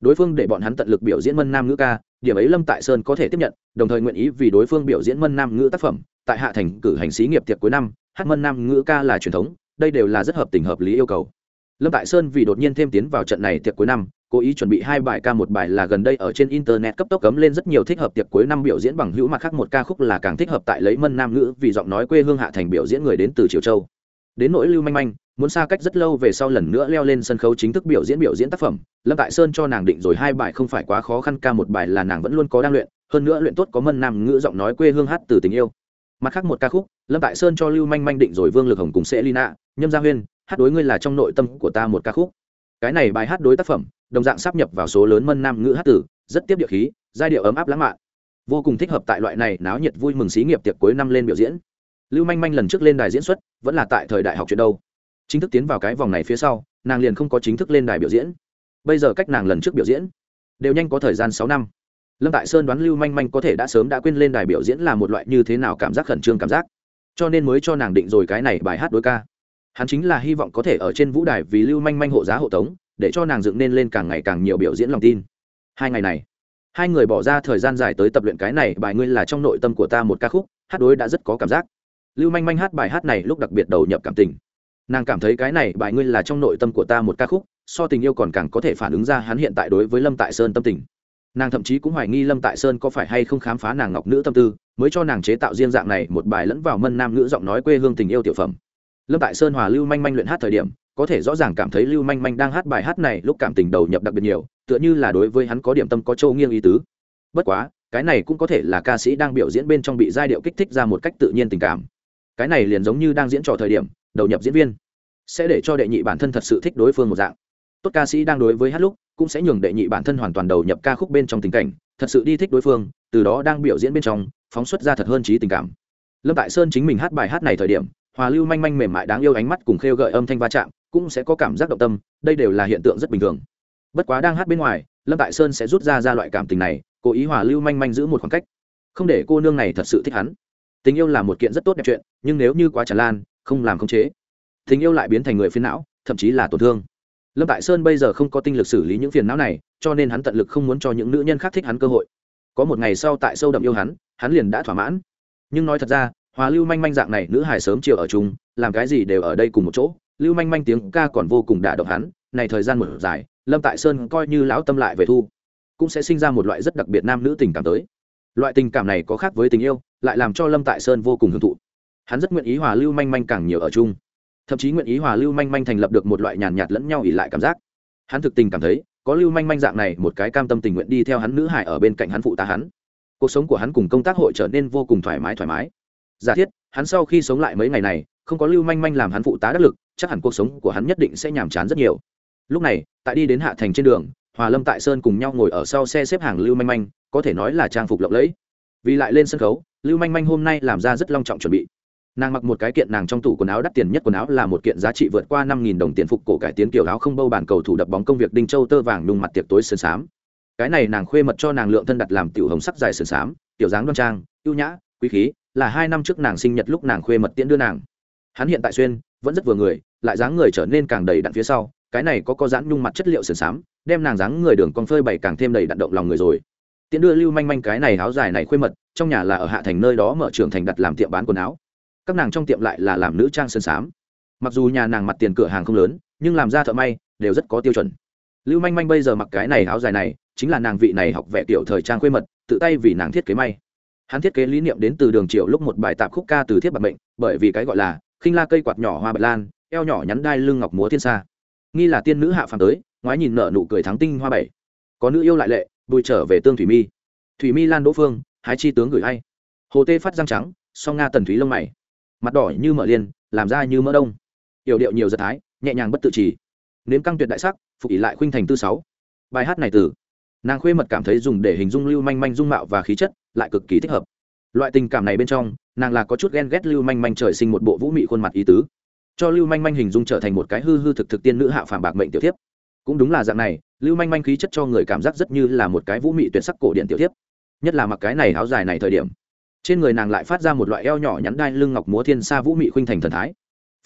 Đối phương để bọn hắn tận lực biểu diễn mân nam ngữ ca điểm ấy lâm tại sơn có thể tiếp nhận, đồng thời nguyện ý vì đối phương biểu diễn mân nam ngữ tác phẩm, tại hạ thành cử hành xí nghiệp tiệc cuối năm, hát mân nam ngữ ca là truyền thống, đây đều là rất hợp tình hợp lý yêu cầu. Lâm tại sơn vì đột nhiên thêm tiến vào trận này tiệc cuối năm, cố ý chuẩn bị hai bài ca một bài là gần đây ở trên internet cấp tốc cấm lên rất nhiều thích hợp tiệc cuối năm biểu diễn bằng hữu mặt khác một ca khúc là càng thích hợp tại lấy mân nam ngữ vì giọng nói quê hương hạ thành biểu diễn người đến từ triều châu đến nỗi lưu manh manh, muốn xa cách rất lâu về sau lần nữa leo lên sân khấu chính thức biểu diễn biểu diễn tác phẩm, lâm tại sơn cho nàng định rồi hai bài không phải quá khó khăn ca, một bài là nàng vẫn luôn có đang luyện, hơn nữa luyện tốt có mân nam ngữ giọng nói quê hương hát từ tình yêu. Mặt khác một ca khúc, lâm tại sơn cho lưu manh manh định rồi vương lực hồng cùng sẽ lina nhâm gia huyên, hát đối ngươi là trong nội tâm của ta một ca khúc. Cái này bài hát đối tác phẩm, đồng dạng sắp nhập vào số lớn mân nam ngữ hát tử rất tiếp địa khí, giai điệu ấm áp lãng mạn. Vô cùng thích hợp tại loại này náo nhiệt vui mừng xí nghiệp tiệc cuối năm lên biểu diễn lưu manh manh lần trước lên đài diễn xuất, vẫn là tại thời đại học chuyện đâu. Chính thức tiến vào cái vòng này phía sau, nàng liền không có chính thức lên đài biểu diễn. Bây giờ cách nàng lần trước biểu diễn đều nhanh có thời gian sáu năm. Lâm tại sơn đoán lưu manh manh có thể đã sớm đã quên lên đài biểu diễn là một loại như thế nào cảm giác khẩn trương cảm giác. Cho nên mới cho nàng định rồi cái này bài hát đối ca. Hắn chính là hy vọng có thể ở trên vũ đài vì lưu manh manh hộ giá hộ tống, để cho nàng dựng nên lên càng ngày càng nhiều biểu diễn lòng tin. Hai ngày này, hai người bỏ ra thời gian dài tới tập luyện cái này, bài ngươi là trong nội tâm của ta một ca khúc, hát đối đã rất có cảm giác lưu manh manh hát bài hát này lúc đặc biệt đầu nhập cảm tình. Nàng cảm thấy cái này bài ngươi là trong nội tâm của ta một ca khúc, so tình yêu còn càng có thể phản ứng ra hắn hiện tại đối với lâm tại sơn tâm tình. Nàng thậm chí cũng hoài nghi lâm tại sơn có phải hay không khám phá nàng ngọc nữ tâm tư, mới cho nàng chế tạo riêng dạng này một bài lẫn vào mân nam ngữ giọng nói quê hương tình yêu tiểu phẩm. Lâm tại sơn hòa lưu manh manh luyện hát thời điểm, có thể rõ ràng cảm thấy lưu manh manh đang hát bài hát này lúc cảm tình đầu nhập đặc biệt nhiều, tựa như là đối với hắn có điểm tâm có châu nghiêng ý tứ. Bất quá, cái này cũng có thể là ca sĩ đang biểu diễn bên trong bị giai điệu kích thích ra một cách tự nhiên tình cảm cái này liền giống như đang diễn trò thời điểm, đầu nhập diễn viên, sẽ để cho đệ nhị bản thân thật sự thích đối phương một dạng. Tốt ca sĩ đang đối với hát lúc, cũng sẽ nhường đệ nhị bản thân hoàn toàn đầu nhập ca khúc bên trong tình cảnh, thật sự đi thích đối phương, từ đó đang biểu diễn bên trong, phóng xuất ra thật hơn trí tình cảm. Lâm tại sơn chính mình hát bài hát này thời điểm, hòa lưu manh manh mềm mại đáng yêu ánh mắt cùng khêu gợi âm thanh va chạm, cũng sẽ có cảm giác động tâm, đây đều là hiện tượng rất bình thường. Bất quá đang hát bên ngoài, lâm tại sơn sẽ rút ra ra loại cảm tình này, cố ý hòa lưu manh manh giữ một khoảng cách, không để cô nương này thật sự thích hắn tình yêu là một kiện rất tốt đẹp chuyện, nhưng nếu như quá tràn lan, không làm khống chế, tình yêu lại biến thành người phiền não, thậm chí là tổn thương. Lâm tại sơn bây giờ không có tinh lực xử lý những phiền não này, cho nên hắn tận lực không muốn cho những nữ nhân khác thích hắn cơ hội. Có một ngày sau tại sâu đậm yêu hắn hắn liền đã thỏa mãn. Nhưng nói thật ra, hòa lưu manh manh dạng này nữ hài sớm chiều ở chung, làm cái gì đều ở đây cùng một chỗ. Lưu manh manh tiếng ca còn vô cùng đả động hắn, này thời gian một dài, lâm tại sơn coi như lão tâm lại về thu, cũng sẽ sinh ra một loại rất đặc biệt nam nữ tình cảm tới. Loại tình cảm này có khác với tình yêu lại làm cho lâm tại sơn vô cùng hưởng thụ. Hắn rất nguyện ý hòa lưu manh manh càng nhiều ở chung. Thậm chí nguyện ý hòa lưu manh manh thành lập được một loại nhàn nhạt lẫn nhau ỉ lại cảm giác. Hắn thực tình cảm thấy, có lưu manh manh dạng này một cái cam tâm tình nguyện đi theo hắn nữ hải ở bên cạnh hắn phụ tá hắn. Cuộc sống của hắn cùng công tác hội trở nên vô cùng thoải mái thoải mái. Giả thiết, hắn sau khi sống lại mấy ngày này, không có lưu manh manh làm hắn phụ tá đắc lực, chắc hẳn cuộc sống của hắn nhất định sẽ nhàm chán rất nhiều. Lúc này, tại đi đến hạ thành trên đường, hòa lâm tại sơn cùng nhau ngồi ở sau xe xếp hàng lưu manh manh, có thể nói là trang phục lộng lẫy vì lại lên sân khấu, lưu manh manh hôm nay làm ra rất long trọng chuẩn bị. Nàng mặc một cái kiện nàng trong tủ quần áo đắt tiền nhất quần áo là một kiện giá trị vượt qua năm nghìn đồng tiền phục cổ cải tiến kiểu áo không bâu bàn cầu thủ đập bóng công việc đinh châu tơ vàng nung mặt tiệc tối sườn xám. Cái này nàng khuê mật cho nàng lượng thân đặt làm tiểu hồng sắc dài sườn xám, tiểu dáng đoan trang, ưu nhã, quý khí, là hai năm trước nàng sinh nhật lúc nàng khuê mật tiễn đưa nàng. Hắn hiện tại xuyên, vẫn rất vừa người, lại dáng người trở nên càng đầy đặn phía sau, cái này có có dáng nhung mặt chất liệu sườn xám, đem nàng dáng người đường con phơi bày càng thêm đầy đặn động lòng người rồi tiễn đưa lưu manh manh cái này áo dài này khuê mật, trong nhà là ở hạ thành nơi đó mở trường thành đặt làm tiệm bán quần áo. Các nàng trong tiệm lại là làm nữ trang sơn sám. Mặc dù nhà nàng mặt tiền cửa hàng không lớn, nhưng làm ra thợ may đều rất có tiêu chuẩn. Lưu manh manh bây giờ mặc cái này áo dài này, chính là nàng vị này học vẽ tiểu thời trang khuê mật, tự tay vì nàng thiết kế may. Hắn thiết kế lý niệm đến từ đường triệu lúc một bài tạp khúc ca từ thiết bạc mệnh, bởi vì cái gọi là khinh la cây quạt nhỏ hoa bạch lan, eo nhỏ nhắn đai lưng ngọc múa thiên sa. Nghi là tiên nữ hạ phàm tới, ngoái nhìn nở nụ cười thắng tinh hoa bảy. Có nữ yêu lại lệ bùi trở về tương thủy mi. Thủy mi lan đỗ phương, hái chi tướng gửi hay. Hồ tê phát răng trắng, song nga tần thúy lông mày. Mặt đỏ như mỡ liên, làm ra như mỡ đông. Yểu điệu nhiều giật thái, nhẹ nhàng bất tự trì. Nếm căng tuyệt đại sắc, phục ỷ lại khuynh thành tư sáu. Bài hát này từ, nàng khuê mật cảm thấy dùng để hình dung lưu manh manh dung mạo và khí chất, lại cực kỳ thích hợp. Loại tình cảm này bên trong, nàng là có chút ghen ghét lưu manh manh trời sinh một bộ vũ mị khuôn mặt ý tứ. Cho lưu manh manh hình dung trở thành một cái hư hư thực thực tiên nữ hạ phàm bạc mệnh tiểu thiếp cũng đúng là dạng này, lưu manh manh khí chất cho người cảm giác rất như là một cái vũ mị tuyệt sắc cổ điện tiểu thiếp, nhất là mặc cái này áo dài này thời điểm. Trên người nàng lại phát ra một loại eo nhỏ nhắn đai lưng ngọc múa thiên sa vũ mị khuynh thành thần thái.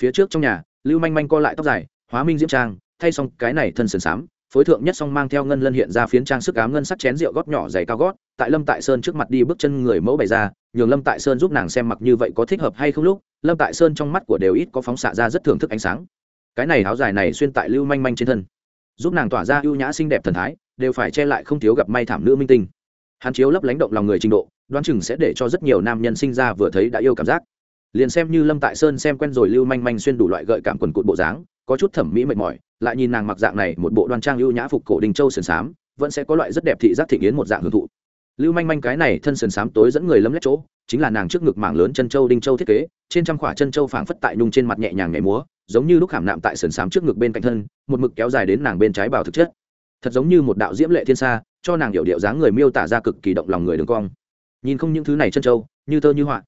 Phía trước trong nhà, lưu manh manh co lại tóc dài, hóa minh diễm trang, thay xong cái này thân sườn xám, phối thượng nhất song mang theo ngân lân hiện ra phiến trang sức ám ngân sắc chén rượu gót nhỏ dày cao gót, tại lâm tại sơn trước mặt đi bước chân người mẫu bày ra, nhường lâm tại sơn giúp nàng xem mặc như vậy có thích hợp hay không lúc, lâm tại sơn trong mắt của đều ít có phóng xạ ra rất thưởng thức ánh sáng. Cái này áo dài này xuyên tại lưu manh manh trên thân giúp nàng tỏa ra ưu nhã xinh đẹp thần thái, đều phải che lại không thiếu gặp may thảm nữ minh tinh. Hắn chiếu lấp lánh động lòng người trình độ, đoán chừng sẽ để cho rất nhiều nam nhân sinh ra vừa thấy đã yêu cảm giác. Liền xem như lâm tại sơn xem quen rồi lưu manh manh xuyên đủ loại gợi cảm quần cụt bộ dáng, có chút thẩm mỹ mệt mỏi, lại nhìn nàng mặc dạng này một bộ đoan trang ưu nhã phục cổ đình châu sườn xám, vẫn sẽ có loại rất đẹp thị giác thị kiến một dạng hưởng thụ. Lưu manh manh cái này thân sườn xám tối dẫn người lấm lét chỗ, chính là nàng trước ngực mảng lớn chân châu đinh châu thiết kế, trên trăm khỏa chân châu phảng phất tại nhung trên mặt nhẹ nhàng nhảy múa giống như lúc khảm nạm tại sườn xám trước ngực bên cạnh thân, một mực kéo dài đến nàng bên trái bảo thực chất. Thật giống như một đạo diễm lệ thiên sa, cho nàng hiểu điệu dáng người miêu tả ra cực kỳ động lòng người đường cong. Nhìn không những thứ này chân châu, như thơ như họa.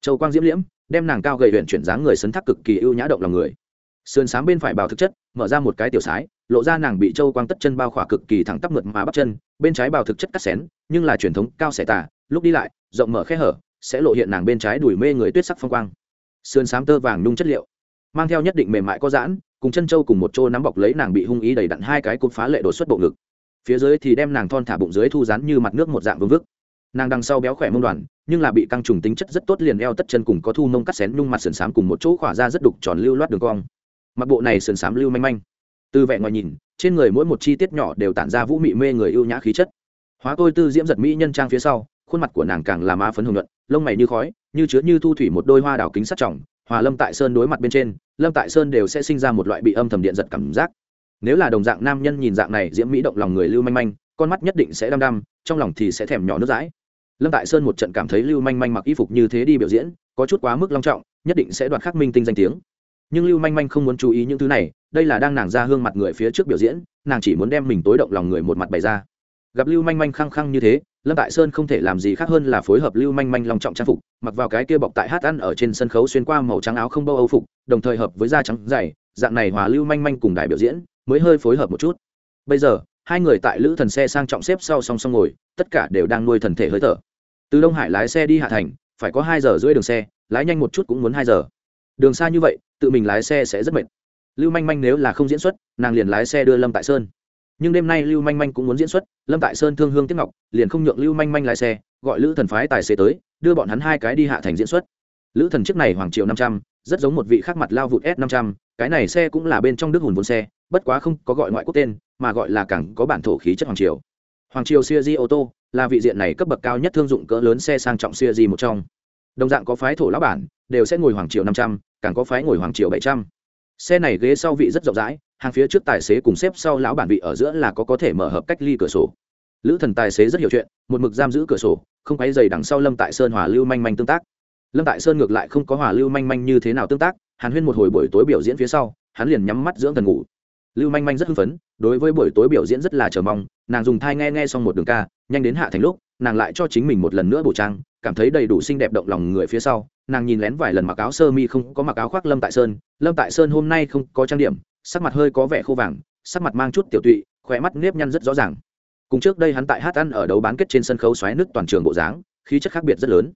Châu quang diễm liễm, đem nàng cao gầy huyện chuyển dáng người sấn thác cực kỳ ưu nhã động lòng người. Sườn xám bên phải bào thực chất, mở ra một cái tiểu sái, lộ ra nàng bị châu quang tất chân bao khỏa cực kỳ thẳng tắp mượt mà bắp chân, bên trái bào thực chất cắt xén, nhưng là truyền thống cao xẻ tả lúc đi lại, rộng mở khe hở, sẽ lộ hiện nàng bên trái đùi mê người tuyết sắc phong quang. Sườn xám tơ vàng nhung chất liệu mang theo nhất định mềm mại có giãn, cùng chân trâu cùng một chỗ nắm bọc lấy nàng bị hung ý đầy đặn hai cái cột phá lệ đột xuất bộ ngực. Phía dưới thì đem nàng thon thả bụng dưới thu rán như mặt nước một dạng vương vức. Nàng đằng sau béo khỏe mông đoàn, nhưng là bị căng trùng tính chất rất tốt liền eo tất chân cùng có thu mông cắt xén nhung mặt sườn xám cùng một chỗ khỏa ra rất đục tròn lưu loát đường cong. Mặc bộ này sườn xám lưu manh manh. Từ vẻ ngoài nhìn, trên người mỗi một chi tiết nhỏ đều tản ra vũ mị mê người ưu nhã khí chất. Hóa tôi tư diễm giật mỹ nhân trang phía sau, khuôn mặt của nàng càng là má phấn hồng nhuận, lông mày như khói, như chứa như thu thủy một đôi hoa đào kính sắt trọng hòa lâm tại sơn đối mặt bên trên, lâm tại sơn đều sẽ sinh ra một loại bị âm thầm điện giật cảm giác. Nếu là đồng dạng nam nhân nhìn dạng này, diễm mỹ động lòng người lưu manh manh, con mắt nhất định sẽ đăm đăm, trong lòng thì sẽ thèm nhỏ nước dãi. Lâm tại sơn một trận cảm thấy lưu manh manh mặc y phục như thế đi biểu diễn, có chút quá mức long trọng, nhất định sẽ đoạt khắc minh tinh danh tiếng. Nhưng lưu manh manh không muốn chú ý những thứ này, đây là đang nàng ra hương mặt người phía trước biểu diễn, nàng chỉ muốn đem mình tối động lòng người một mặt bày ra gặp lưu manh manh khăng khăng như thế, lâm tại sơn không thể làm gì khác hơn là phối hợp lưu manh manh long trọng trang phục, mặc vào cái kia bọc tại hát ăn ở trên sân khấu xuyên qua màu trắng áo không bâu âu phục, đồng thời hợp với da trắng dày, dạng này hòa lưu manh manh cùng đài biểu diễn, mới hơi phối hợp một chút. Bây giờ, hai người tại lữ thần xe sang trọng xếp sau song song ngồi, tất cả đều đang nuôi thần thể hơi thở. Từ đông hải lái xe đi hạ thành, phải có hai giờ rưỡi đường xe, lái nhanh một chút cũng muốn hai giờ. Đường xa như vậy, tự mình lái xe sẽ rất mệt. Lưu manh manh nếu là không diễn xuất, nàng liền lái xe đưa lâm tại sơn nhưng đêm nay lưu manh manh cũng muốn diễn xuất, lâm tại sơn thương hương tiếp ngọc, liền không nhượng lưu manh manh lái xe, gọi lữ thần phái tài xế tới, đưa bọn hắn hai cái đi hạ thành diễn xuất. Lữ thần chiếc này hoàng triệu năm trăm, rất giống một vị khác mặt lao vụt s năm trăm, cái này xe cũng là bên trong đức hùn vốn xe, bất quá không có gọi ngoại quốc tên, mà gọi là cảng có bản thổ khí chất hoàng triều. Hoàng triều siêu di ô tô, là vị diện này cấp bậc cao nhất thương dụng cỡ lớn xe sang trọng siêu di một trong. Đồng dạng có phái thổ lão bản, đều sẽ ngồi hoàng triều năm trăm, càng có phái ngồi hoàng triều bảy trăm xe này ghế sau vị rất rộng rãi, hàng phía trước tài xế cùng xếp sau lão bản vị ở giữa là có có thể mở hợp cách ly cửa sổ. Lữ thần tài xế rất hiểu chuyện, một mực giam giữ cửa sổ, không quay dày đằng sau lâm tại sơn hòa lưu manh manh tương tác. Lâm tại sơn ngược lại không có hòa lưu manh manh như thế nào tương tác, hàn huyên một hồi buổi tối biểu diễn phía sau, hắn liền nhắm mắt dưỡng thần ngủ. Lưu manh manh rất hưng phấn, đối với buổi tối biểu diễn rất là chờ mong, nàng dùng thai nghe nghe xong một đường ca, nhanh đến hạ thành lúc nàng lại cho chính mình một lần nữa bổ trang, cảm thấy đầy đủ xinh đẹp động lòng người phía sau, nàng nhìn lén vài lần mặc áo sơ mi không có mặc áo khoác lâm tại sơn, lâm tại sơn hôm nay không có trang điểm, sắc mặt hơi có vẻ khô vàng, sắc mặt mang chút tiểu tụy khỏe mắt nếp nhăn rất rõ ràng. Cùng trước đây hắn tại hát ăn ở đấu bán kết trên sân khấu xoáy nước toàn trường bộ dáng, khí chất khác biệt rất lớn.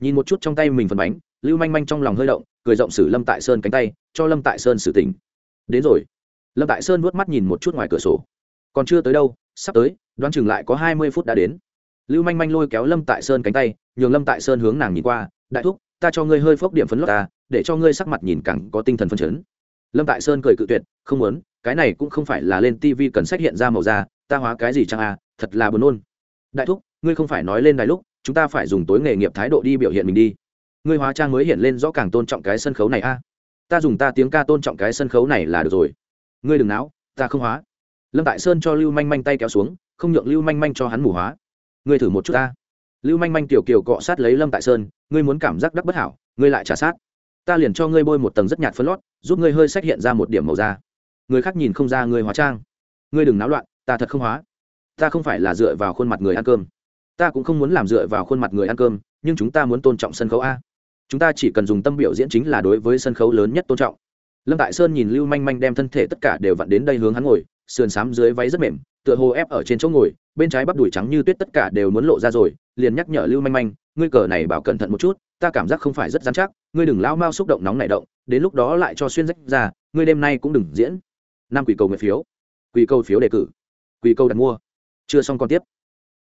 Nhìn một chút trong tay mình phần bánh, lưu manh manh trong lòng hơi động, cười rộng xử lâm tại sơn cánh tay, cho lâm tại sơn xử tỉnh đến rồi. Lâm tại sơn vuốt mắt nhìn một chút ngoài cửa sổ. Còn chưa tới đâu, sắp tới, đoán chừng lại có hai mươi phút đã đến lưu manh manh lôi kéo lâm tại sơn cánh tay nhường lâm tại sơn hướng nàng nhìn qua đại thúc ta cho ngươi hơi phốc điểm phấn lót ta để cho ngươi sắc mặt nhìn càng có tinh thần phấn chấn. Lâm tại sơn cười cự tuyệt không muốn cái này cũng không phải là lên tv cần sách hiện ra màu da ta hóa cái gì chăng à thật là buồn nôn. Đại thúc ngươi không phải nói lên đài lúc chúng ta phải dùng tối nghề nghiệp thái độ đi biểu hiện mình đi. Ngươi hóa trang mới hiện lên rõ càng tôn trọng cái sân khấu này a. Ta dùng ta tiếng ca tôn trọng cái sân khấu này là được rồi. Ngươi đừng não, ta không hóa. Lâm tại sơn cho lưu manh manh tay kéo xuống không nhượng lưu manh manh cho hắn mù hóa ngươi thử một chút ta. Lưu manh manh tiểu kiều cọ sát lấy lâm tại sơn, ngươi muốn cảm giác đắc bất hảo, ngươi lại trả sát. Ta liền cho ngươi bôi một tầng rất nhạt phân lót, giúp ngươi hơi xét hiện ra một điểm màu da. Người khác nhìn không ra ngươi hóa trang. Ngươi đừng náo loạn, ta thật không hóa. Ta không phải là dựa vào khuôn mặt người ăn cơm. Ta cũng không muốn làm dựa vào khuôn mặt người ăn cơm, nhưng chúng ta muốn tôn trọng sân khấu a. Chúng ta chỉ cần dùng tâm biểu diễn chính là đối với sân khấu lớn nhất tôn trọng. Lâm tại sơn nhìn lưu manh manh đem thân thể tất cả đều vặn đến đây hướng hắn ngồi sườn xám dưới váy rất mềm, tựa hồ ép ở trên chỗ ngồi, bên trái bắp đùi trắng như tuyết tất cả đều muốn lộ ra rồi, liền nhắc nhở lưu manh manh, ngươi cờ này bảo cẩn thận một chút, ta cảm giác không phải rất dán chắc, ngươi đừng lao mau xúc động nóng nảy động, đến lúc đó lại cho xuyên rách ra, ngươi đêm nay cũng đừng diễn. Năm quỷ cầu nguyện phiếu. Quỷ cầu phiếu đề cử. Quỷ cầu đặt mua. Chưa xong còn tiếp.